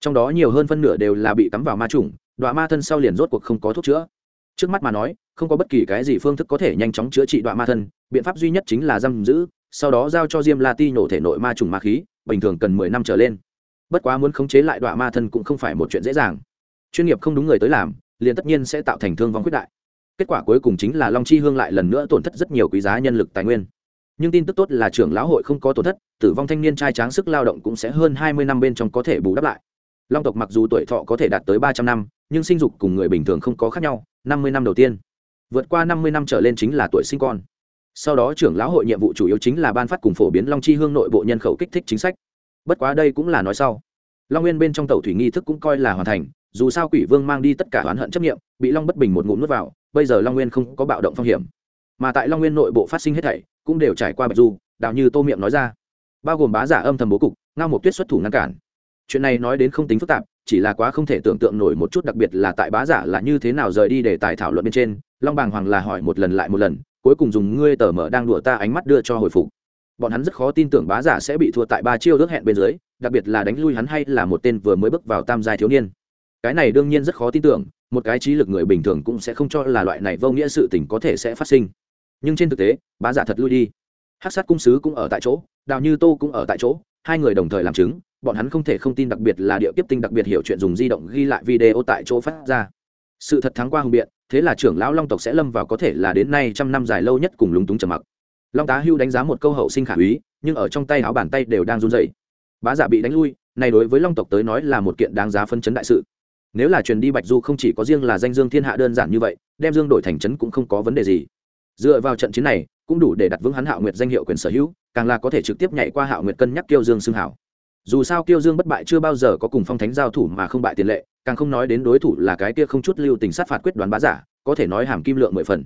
Trong đó nhiều hơn phân nửa đều là bị cắm vào ma trùng đoạn ma thân sau liền rốt cuộc không có thuốc chữa. Trước mắt mà nói không có bất kỳ cái gì phương thức có thể nhanh chóng chữa trị đoạn ma thân, biện pháp duy nhất chính là giam giữ, sau đó giao cho diêm la ti nổ thể nội ma trùng ma khí, bình thường cần mười năm trở lên. Bất quá muốn khống chế lại đoạn ma thân cũng không phải một chuyện dễ dàng. Chuyên nghiệp không đúng người tới làm, liền tất nhiên sẽ tạo thành thương vong quyết đại. Kết quả cuối cùng chính là long chi hương lại lần nữa tổn thất rất nhiều quý giá nhân lực tài nguyên. Nhưng tin tức tốt là trưởng lão hội không có tổn thất, tử vong thanh niên trai tráng sức lao động cũng sẽ hơn hai mươi năm bên trong có thể bù đắp lại. Long tộc mặc dù tuổi thọ có thể đạt tới ba trăm năm, nhưng sinh dục cùng người bình thường không có khác nhau, năm mươi năm đầu tiên vượt qua năm mươi năm trở lên chính là tuổi sinh con. Sau đó trưởng lão hội nhiệm vụ chủ yếu chính là ban phát cùng phổ biến long chi hương nội bộ nhân khẩu kích thích chính sách. Bất quá đây cũng là nói sau. Long nguyên bên trong tàu thủy nghi thức cũng coi là hoàn thành, dù sao quỷ vương mang đi tất cả oán hận chấp nghiệm bị long bất bình một ngụm nuốt vào, bây giờ long nguyên không có bạo động phong hiểm. Mà tại long nguyên nội bộ phát sinh hết thảy, cũng đều trải qua bạch du Đạo như tô miệng nói ra. Bao gồm bá giả âm thầm bố cục, ngao một tuyết xuất thủ ngăn cản. Chuyện này nói đến không tính phức tạp, chỉ là quá không thể tưởng tượng nổi một chút, đặc biệt là tại bá giả là như thế nào rời đi để tài thảo luận bên trên long bàng hoàng là hỏi một lần lại một lần, cuối cùng dùng ngươi tờ mở đang đùa ta ánh mắt đưa cho hồi phục. Bọn hắn rất khó tin tưởng bá giả sẽ bị thua tại ba chiêu ước hẹn bên dưới, đặc biệt là đánh lui hắn hay là một tên vừa mới bước vào tam giai thiếu niên. Cái này đương nhiên rất khó tin tưởng, một cái trí lực người bình thường cũng sẽ không cho là loại này vô nghĩa sự tình có thể sẽ phát sinh. Nhưng trên thực tế, bá giả thật lui đi. Hát sát cung sứ cũng ở tại chỗ, đào như tô cũng ở tại chỗ, hai người đồng thời làm chứng, bọn hắn không thể không tin đặc biệt là địa kiếp tinh đặc biệt hiểu chuyện dùng di động ghi lại video tại chỗ phát ra. Sự thật thắng qua hùng biện thế là trưởng lão long tộc sẽ lâm vào có thể là đến nay trăm năm dài lâu nhất cùng lúng túng trầm mặc. Long tá hưu đánh giá một câu hậu sinh khả úy, nhưng ở trong tay áo bàn tay đều đang run dậy bá giả bị đánh lui, này đối với long tộc tới nói là một kiện đáng giá phân chấn đại sự. Nếu là truyền đi bạch du không chỉ có riêng là danh dương thiên hạ đơn giản như vậy, đem dương đổi thành trấn cũng không có vấn đề gì. Dựa vào trận chiến này, cũng đủ để đặt vững hắn hạo nguyệt danh hiệu quyền sở hữu, càng là có thể trực tiếp nhảy qua hạo nguyệt cân nhắc tiêu dương xưng hảo dù sao kiêu dương bất bại chưa bao giờ có cùng phong thánh giao thủ mà không bại tiền lệ, càng không nói đến đối thủ là cái kia không chút lưu tình sát phạt quyết đoán bá giả, có thể nói hàm kim lượng mười phần.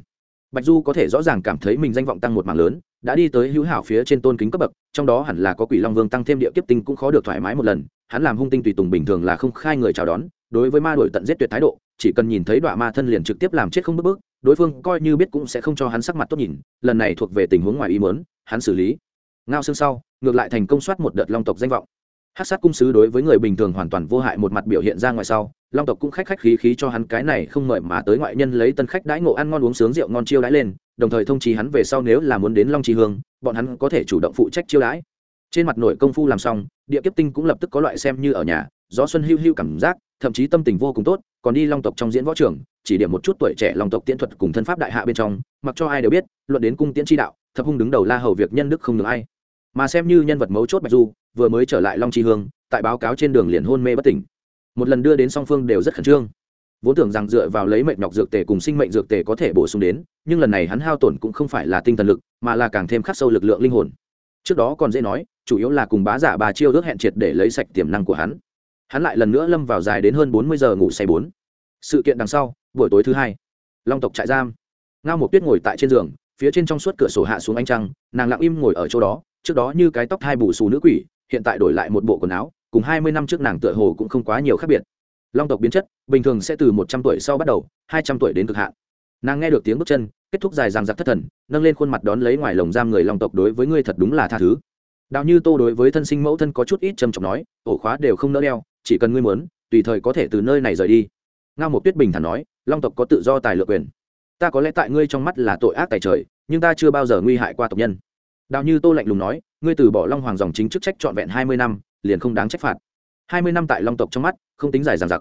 Bạch du có thể rõ ràng cảm thấy mình danh vọng tăng một mảng lớn, đã đi tới hữu hảo phía trên tôn kính cấp bậc, trong đó hẳn là có quỷ long vương tăng thêm địa kiếp tinh cũng khó được thoải mái một lần, hắn làm hung tinh tùy tùng bình thường là không khai người chào đón, đối với ma đổi tận giết tuyệt thái độ, chỉ cần nhìn thấy đọa ma thân liền trực tiếp làm chết không bước bước, đối phương coi như biết cũng sẽ không cho hắn sắc mặt tốt nhìn, lần này thuộc về tình huống ngoài ý mớn hắn xử lý. Ngao xương sau, ngược lại thành công soát một đợt long tộc danh vọng hát sát cung sứ đối với người bình thường hoàn toàn vô hại một mặt biểu hiện ra ngoài sau, long tộc cũng khách khách khí khí cho hắn cái này không mời mà tới ngoại nhân lấy tân khách đãi ngộ ăn ngon uống sướng rượu ngon chiêu đãi lên, đồng thời thông trí hắn về sau nếu là muốn đến long trì hương, bọn hắn có thể chủ động phụ trách chiêu đãi. Trên mặt nội công phu làm xong, địa kiếp tinh cũng lập tức có loại xem như ở nhà, gió xuân hưu hưu cảm giác, thậm chí tâm tình vô cùng tốt, còn đi long tộc trong diễn võ trường, chỉ điểm một chút tuổi trẻ long tộc tiễn thuật cùng thân pháp đại hạ bên trong, mặc cho ai đều biết, luận đến cung tiễn tri đạo, thập hung đứng đầu la hầu việc nhân đức không được ai. Mà xem như nhân vật mấu chốt bạch du vừa mới trở lại long tri hương, tại báo cáo trên đường liền hôn mê bất tỉnh. Một lần đưa đến song phương đều rất khẩn trương. Vốn tưởng rằng dựa vào lấy mệnh nhọc dược tề cùng sinh mệnh dược tề có thể bổ sung đến, nhưng lần này hắn hao tổn cũng không phải là tinh thần lực, mà là càng thêm khắc sâu lực lượng linh hồn. Trước đó còn dễ nói, chủ yếu là cùng bá giả bà chiêu ước hẹn triệt để lấy sạch tiềm năng của hắn. Hắn lại lần nữa lâm vào dài đến hơn bốn mươi giờ ngủ say bốn. Sự kiện đằng sau, buổi tối thứ hai, long tộc trại giam. Ngao một tuyết ngồi tại trên giường, phía trên trong suốt cửa sổ hạ xuống anh trăng, nàng lặng im ngồi ở chỗ đó, trước đó như cái tóc hai bù xù nữ quỷ hiện tại đổi lại một bộ quần áo, cùng hai mươi năm trước nàng tựa hồ cũng không quá nhiều khác biệt. Long tộc biến chất, bình thường sẽ từ một trăm tuổi sau bắt đầu, hai trăm tuổi đến cực hạn. Nàng nghe được tiếng bước chân, kết thúc dài ràng giặc thất thần, nâng lên khuôn mặt đón lấy ngoài lồng giam người long tộc đối với ngươi thật đúng là tha thứ. Đạo như tô đối với thân sinh mẫu thân có chút ít trầm trọng nói, ổ khóa đều không nỡ đeo, chỉ cần ngươi muốn, tùy thời có thể từ nơi này rời đi. Ngao một tuyết bình thản nói, long tộc có tự do tài lược quyền. Ta có lẽ tại ngươi trong mắt là tội ác tài trời, nhưng ta chưa bao giờ nguy hại qua tộc nhân. Đạo như tô lạnh lùng nói ngươi từ bỏ long hoàng dòng chính chức trách trọn vẹn hai mươi năm, liền không đáng trách phạt. hai mươi năm tại long tộc trong mắt, không tính dài dằng dặc.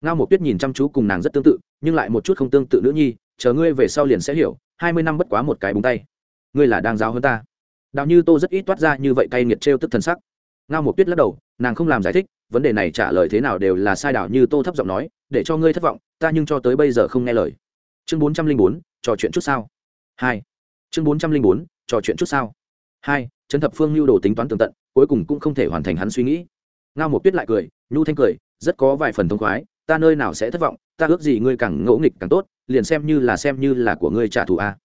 Ngao một tuyết nhìn chăm chú cùng nàng rất tương tự, nhưng lại một chút không tương tự nữ nhi, chờ ngươi về sau liền sẽ hiểu, hai mươi năm bất quá một cái búng tay. Ngươi là đang giáo hơn ta. Đạo như tô rất ít toát ra như vậy cay nghiệt trêu tức thần sắc. Ngao một tuyết lắc đầu, nàng không làm giải thích, vấn đề này trả lời thế nào đều là sai đảo như tô thấp giọng nói, để cho ngươi thất vọng, ta nhưng cho tới bây giờ không nghe lời. Chương bốn trăm linh bốn, trò chuyện chút sao. Hai. Chương bốn trăm linh bốn, trò chuyện chút sao. Hai trấn thập phương lưu đồ tính toán tường tận, cuối cùng cũng không thể hoàn thành hắn suy nghĩ. Ngao một tuyết lại cười, nhu thanh cười, rất có vài phần thông khoái, ta nơi nào sẽ thất vọng, ta ước gì ngươi càng ngỗ nghịch càng tốt, liền xem như là xem như là của ngươi trả thù a.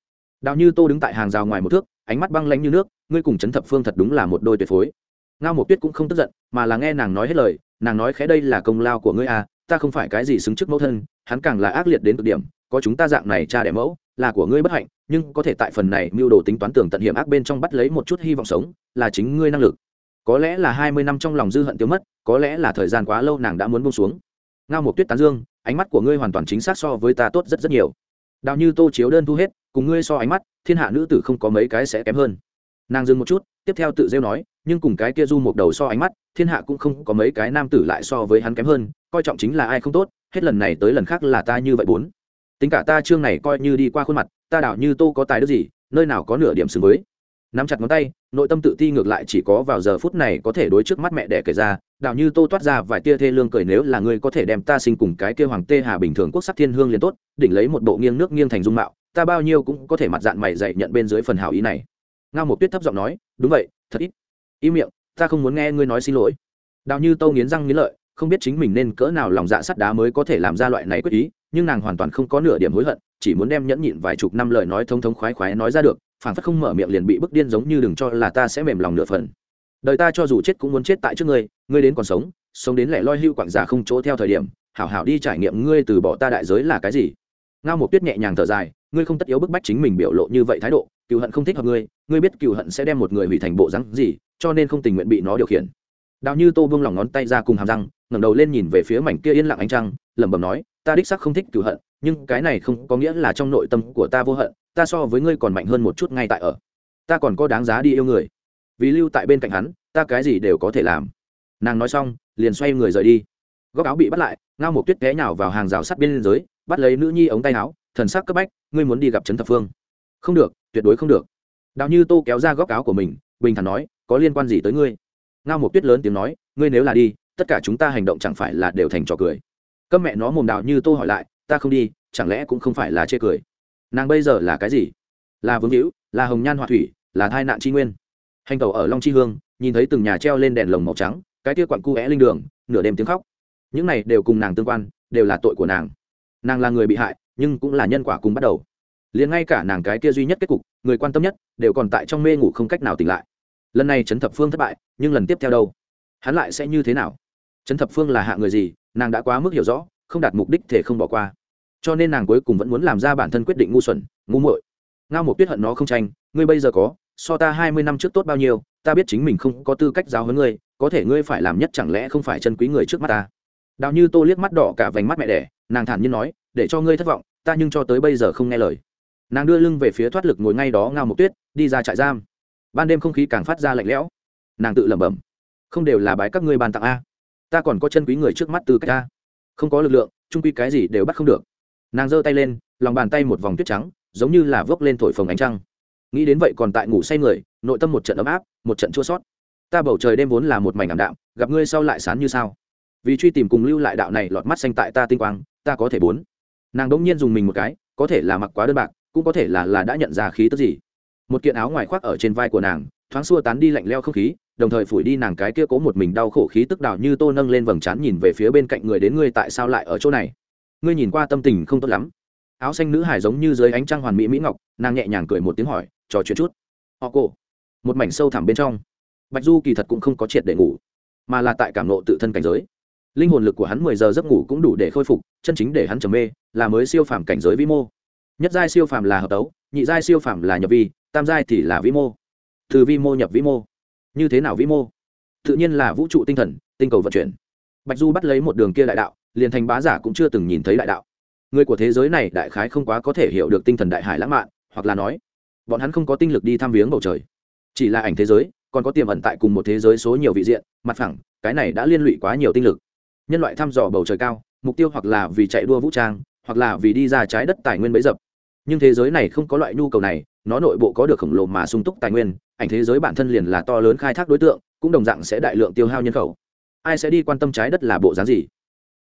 Đào như tô đứng tại hàng rào ngoài một thước, ánh mắt băng lanh như nước, ngươi cùng trấn thập phương thật đúng là một đôi tuyệt phối. Ngao một tuyết cũng không tức giận, mà là nghe nàng nói hết lời, nàng nói khẽ đây là công lao của ngươi à ta không phải cái gì xứng trước mẫu thân, hắn càng là ác liệt đến cực điểm, có chúng ta dạng này cha đẻ mẫu là của ngươi bất hạnh, nhưng có thể tại phần này mưu đồ tính toán tưởng tận hiểm ác bên trong bắt lấy một chút hy vọng sống, là chính ngươi năng lực. Có lẽ là hai mươi năm trong lòng dư hận tiêu mất, có lẽ là thời gian quá lâu nàng đã muốn buông xuống. Ngao một tuyết tán dương, ánh mắt của ngươi hoàn toàn chính xác so với ta tốt rất rất nhiều. Đào như tô chiếu đơn thu hết, cùng ngươi so ánh mắt, thiên hạ nữ tử không có mấy cái sẽ kém hơn. Nàng dừng một chút, tiếp theo tự rêu nói, nhưng cùng cái kia du một đầu so ánh mắt, thiên hạ cũng không có mấy cái nam tử lại so với hắn kém hơn, coi trọng chính là ai không tốt, hết lần này tới lần khác là ta như vậy bốn tính cả ta chương này coi như đi qua khuôn mặt, ta đảo như tô có tài đức gì, nơi nào có nửa điểm xứng với. Nắm chặt ngón tay, nội tâm tự ti ngược lại chỉ có vào giờ phút này có thể đối trước mắt mẹ đẻ kể ra, đảo như tô toát ra vài tia thê lương cười nếu là ngươi có thể đem ta sinh cùng cái kia hoàng tê hà bình thường quốc sắc thiên hương liền tốt, đỉnh lấy một bộ nghiêng nước nghiêng thành dung mạo, ta bao nhiêu cũng có thể mặt dạng mày dạy nhận bên dưới phần hảo ý này. Ngao một tuyết thấp giọng nói, đúng vậy, thật ít. Im miệng, ta không muốn nghe ngươi nói xin lỗi. Đào như tô nghiến răng nghiến lợi, không biết chính mình nên cỡ nào lòng dạ sắt đá mới có thể làm ra loại này quyết ý nhưng nàng hoàn toàn không có nửa điểm hối hận, chỉ muốn đem nhẫn nhịn vài chục năm lời nói thông thống khoái khoái nói ra được phản phất không mở miệng liền bị bức điên giống như đừng cho là ta sẽ mềm lòng nửa phần. Đời ta cho dù chết cũng muốn chết tại trước ngươi ngươi đến còn sống sống đến lẻ loi hưu quảng giả không chỗ theo thời điểm, hảo hảo đi trải nghiệm ngươi từ bỏ ta đại giới là cái gì. Ngao một tuyết nhẹ nhàng thở dài, ngươi không tất yếu bức bách chính mình biểu lộ như vậy thái độ cựu hận không thích hợp ngươi ngươi biết cựu hận sẽ đem một người hủy thành bộ rắn gì, cho nên không tình nguyện bị nó điều khiển đào như tô buông lỏng ngón tay ra cùng hàm răng, ngẩng đầu lên nhìn về phía mảnh kia yên lặng ánh trăng, lẩm bẩm nói, ta đích sắc không thích cửu hận, nhưng cái này không có nghĩa là trong nội tâm của ta vô hận, ta so với ngươi còn mạnh hơn một chút ngay tại ở. Ta còn có đáng giá đi yêu người. Vì lưu tại bên cạnh hắn, ta cái gì đều có thể làm. Nàng nói xong, liền xoay người rời đi. Góc áo bị bắt lại, ngao một tuyết té nhào vào hàng rào sắt bên dưới, bắt lấy nữ nhi ống tay áo, thần sắc cấp bách, ngươi muốn đi gặp trấn thập phương? Không được, tuyệt đối không được. Đạo như tô kéo ra góc áo của mình, bình thản nói, có liên quan gì tới ngươi? Ngao một tuyết lớn tiếng nói, ngươi nếu là đi, tất cả chúng ta hành động chẳng phải là đều thành trò cười. Câm mẹ nó mồm đạo như tô hỏi lại, ta không đi, chẳng lẽ cũng không phải là chê cười? Nàng bây giờ là cái gì? Là vương hữu, là hồng nhan họa thủy, là thai nạn tri nguyên. Hành tàu ở long tri hương, nhìn thấy từng nhà treo lên đèn lồng màu trắng, cái tia quặn cu é linh đường, nửa đêm tiếng khóc. Những này đều cùng nàng tương quan, đều là tội của nàng. Nàng là người bị hại, nhưng cũng là nhân quả cùng bắt đầu. Liền ngay cả nàng cái kia duy nhất kết cục, người quan tâm nhất, đều còn tại trong mê ngủ không cách nào tỉnh lại lần này trấn thập phương thất bại, nhưng lần tiếp theo đâu? Hắn lại sẽ như thế nào? Trấn thập phương là hạ người gì? Nàng đã quá mức hiểu rõ, không đạt mục đích thể không bỏ qua. Cho nên nàng cuối cùng vẫn muốn làm ra bản thân quyết định ngu xuẩn, ngu muội. Ngao một tuyết hận nó không tranh, ngươi bây giờ có, so ta hai mươi năm trước tốt bao nhiêu, ta biết chính mình không có tư cách giáo huấn ngươi, có thể ngươi phải làm nhất chẳng lẽ không phải chân quý người trước mắt ta? Đào như tô liếc mắt đỏ cả vành mắt mẹ đẻ, nàng thản nhiên nói, để cho ngươi thất vọng, ta nhưng cho tới bây giờ không nghe lời. Nàng đưa lưng về phía thoát lực ngồi ngay đó ngao một tuyết, đi ra trại giam ban đêm không khí càng phát ra lạnh lẽo. Nàng tự lẩm bẩm, không đều là bái các ngươi ban tặng a? Ta còn có chân quý người trước mắt từ cách a. Không có lực lượng trung quy cái gì đều bắt không được. Nàng giơ tay lên, lòng bàn tay một vòng tuyết trắng, giống như là vốc lên thổi phồng ánh trăng. Nghĩ đến vậy còn tại ngủ say người, nội tâm một trận ấm áp, một trận chua sót. Ta bầu trời đêm vốn là một mảnh ảm đạm, gặp ngươi sau lại sán như sao? Vì truy tìm cùng lưu lại đạo này lọt mắt xanh tại ta tinh quang, ta có thể bốn. Nàng đ ỗ n g nhiên dùng mình một cái, có thể là mặc quá đơn bạc, cũng có thể là là đã nhận ra khí tức gì một kiện áo ngoài khoác ở trên vai của nàng, thoáng xua tán đi lạnh leo không khí, đồng thời phủi đi nàng cái kia cố một mình đau khổ khí tức đào như tô nâng lên vầng trán nhìn về phía bên cạnh người đến ngươi tại sao lại ở chỗ này? Ngươi nhìn qua tâm tình không tốt lắm. Áo xanh nữ hải giống như dưới ánh trăng hoàn mỹ mỹ ngọc, nàng nhẹ nhàng cười một tiếng hỏi, trò chuyện chút. Họ cổ một mảnh sâu thẳm bên trong, bạch du kỳ thật cũng không có triệt để ngủ, mà là tại cảm nộ tự thân cảnh giới. Linh hồn lực của hắn mười giờ giấc ngủ cũng đủ để khôi phục, chân chính để hắn trầm mê, là mới siêu phàm cảnh giới vĩ mô. Nhất giai siêu phàm là hợp tấu, nhị giai siêu phàm là nhập vi tam giai thì là vĩ mô. Từ vi mô nhập vĩ mô. Như thế nào vĩ mô? Tự nhiên là vũ trụ tinh thần, tinh cầu vận chuyển. Bạch du bắt lấy một đường kia đại đạo, liền thành bá giả cũng chưa từng nhìn thấy đại đạo. Người của thế giới này đại khái không quá có thể hiểu được tinh thần đại hải lãng mạn, hoặc là nói, bọn hắn không có tinh lực đi thăm viếng bầu trời. Chỉ là ảnh thế giới, còn có tiềm ẩn tại cùng một thế giới số nhiều vị diện, mặt phẳng, cái này đã liên lụy quá nhiều tinh lực. Nhân loại thăm dò bầu trời cao, mục tiêu hoặc là vì chạy đua vũ trang, hoặc là vì đi ra trái đất tài nguyên bấy dập nhưng thế giới này không có loại nhu cầu này, nó nội bộ có được khổng lồ mà sung túc tài nguyên, ảnh thế giới bản thân liền là to lớn khai thác đối tượng, cũng đồng dạng sẽ đại lượng tiêu hao nhân khẩu. Ai sẽ đi quan tâm trái đất là bộ dáng gì?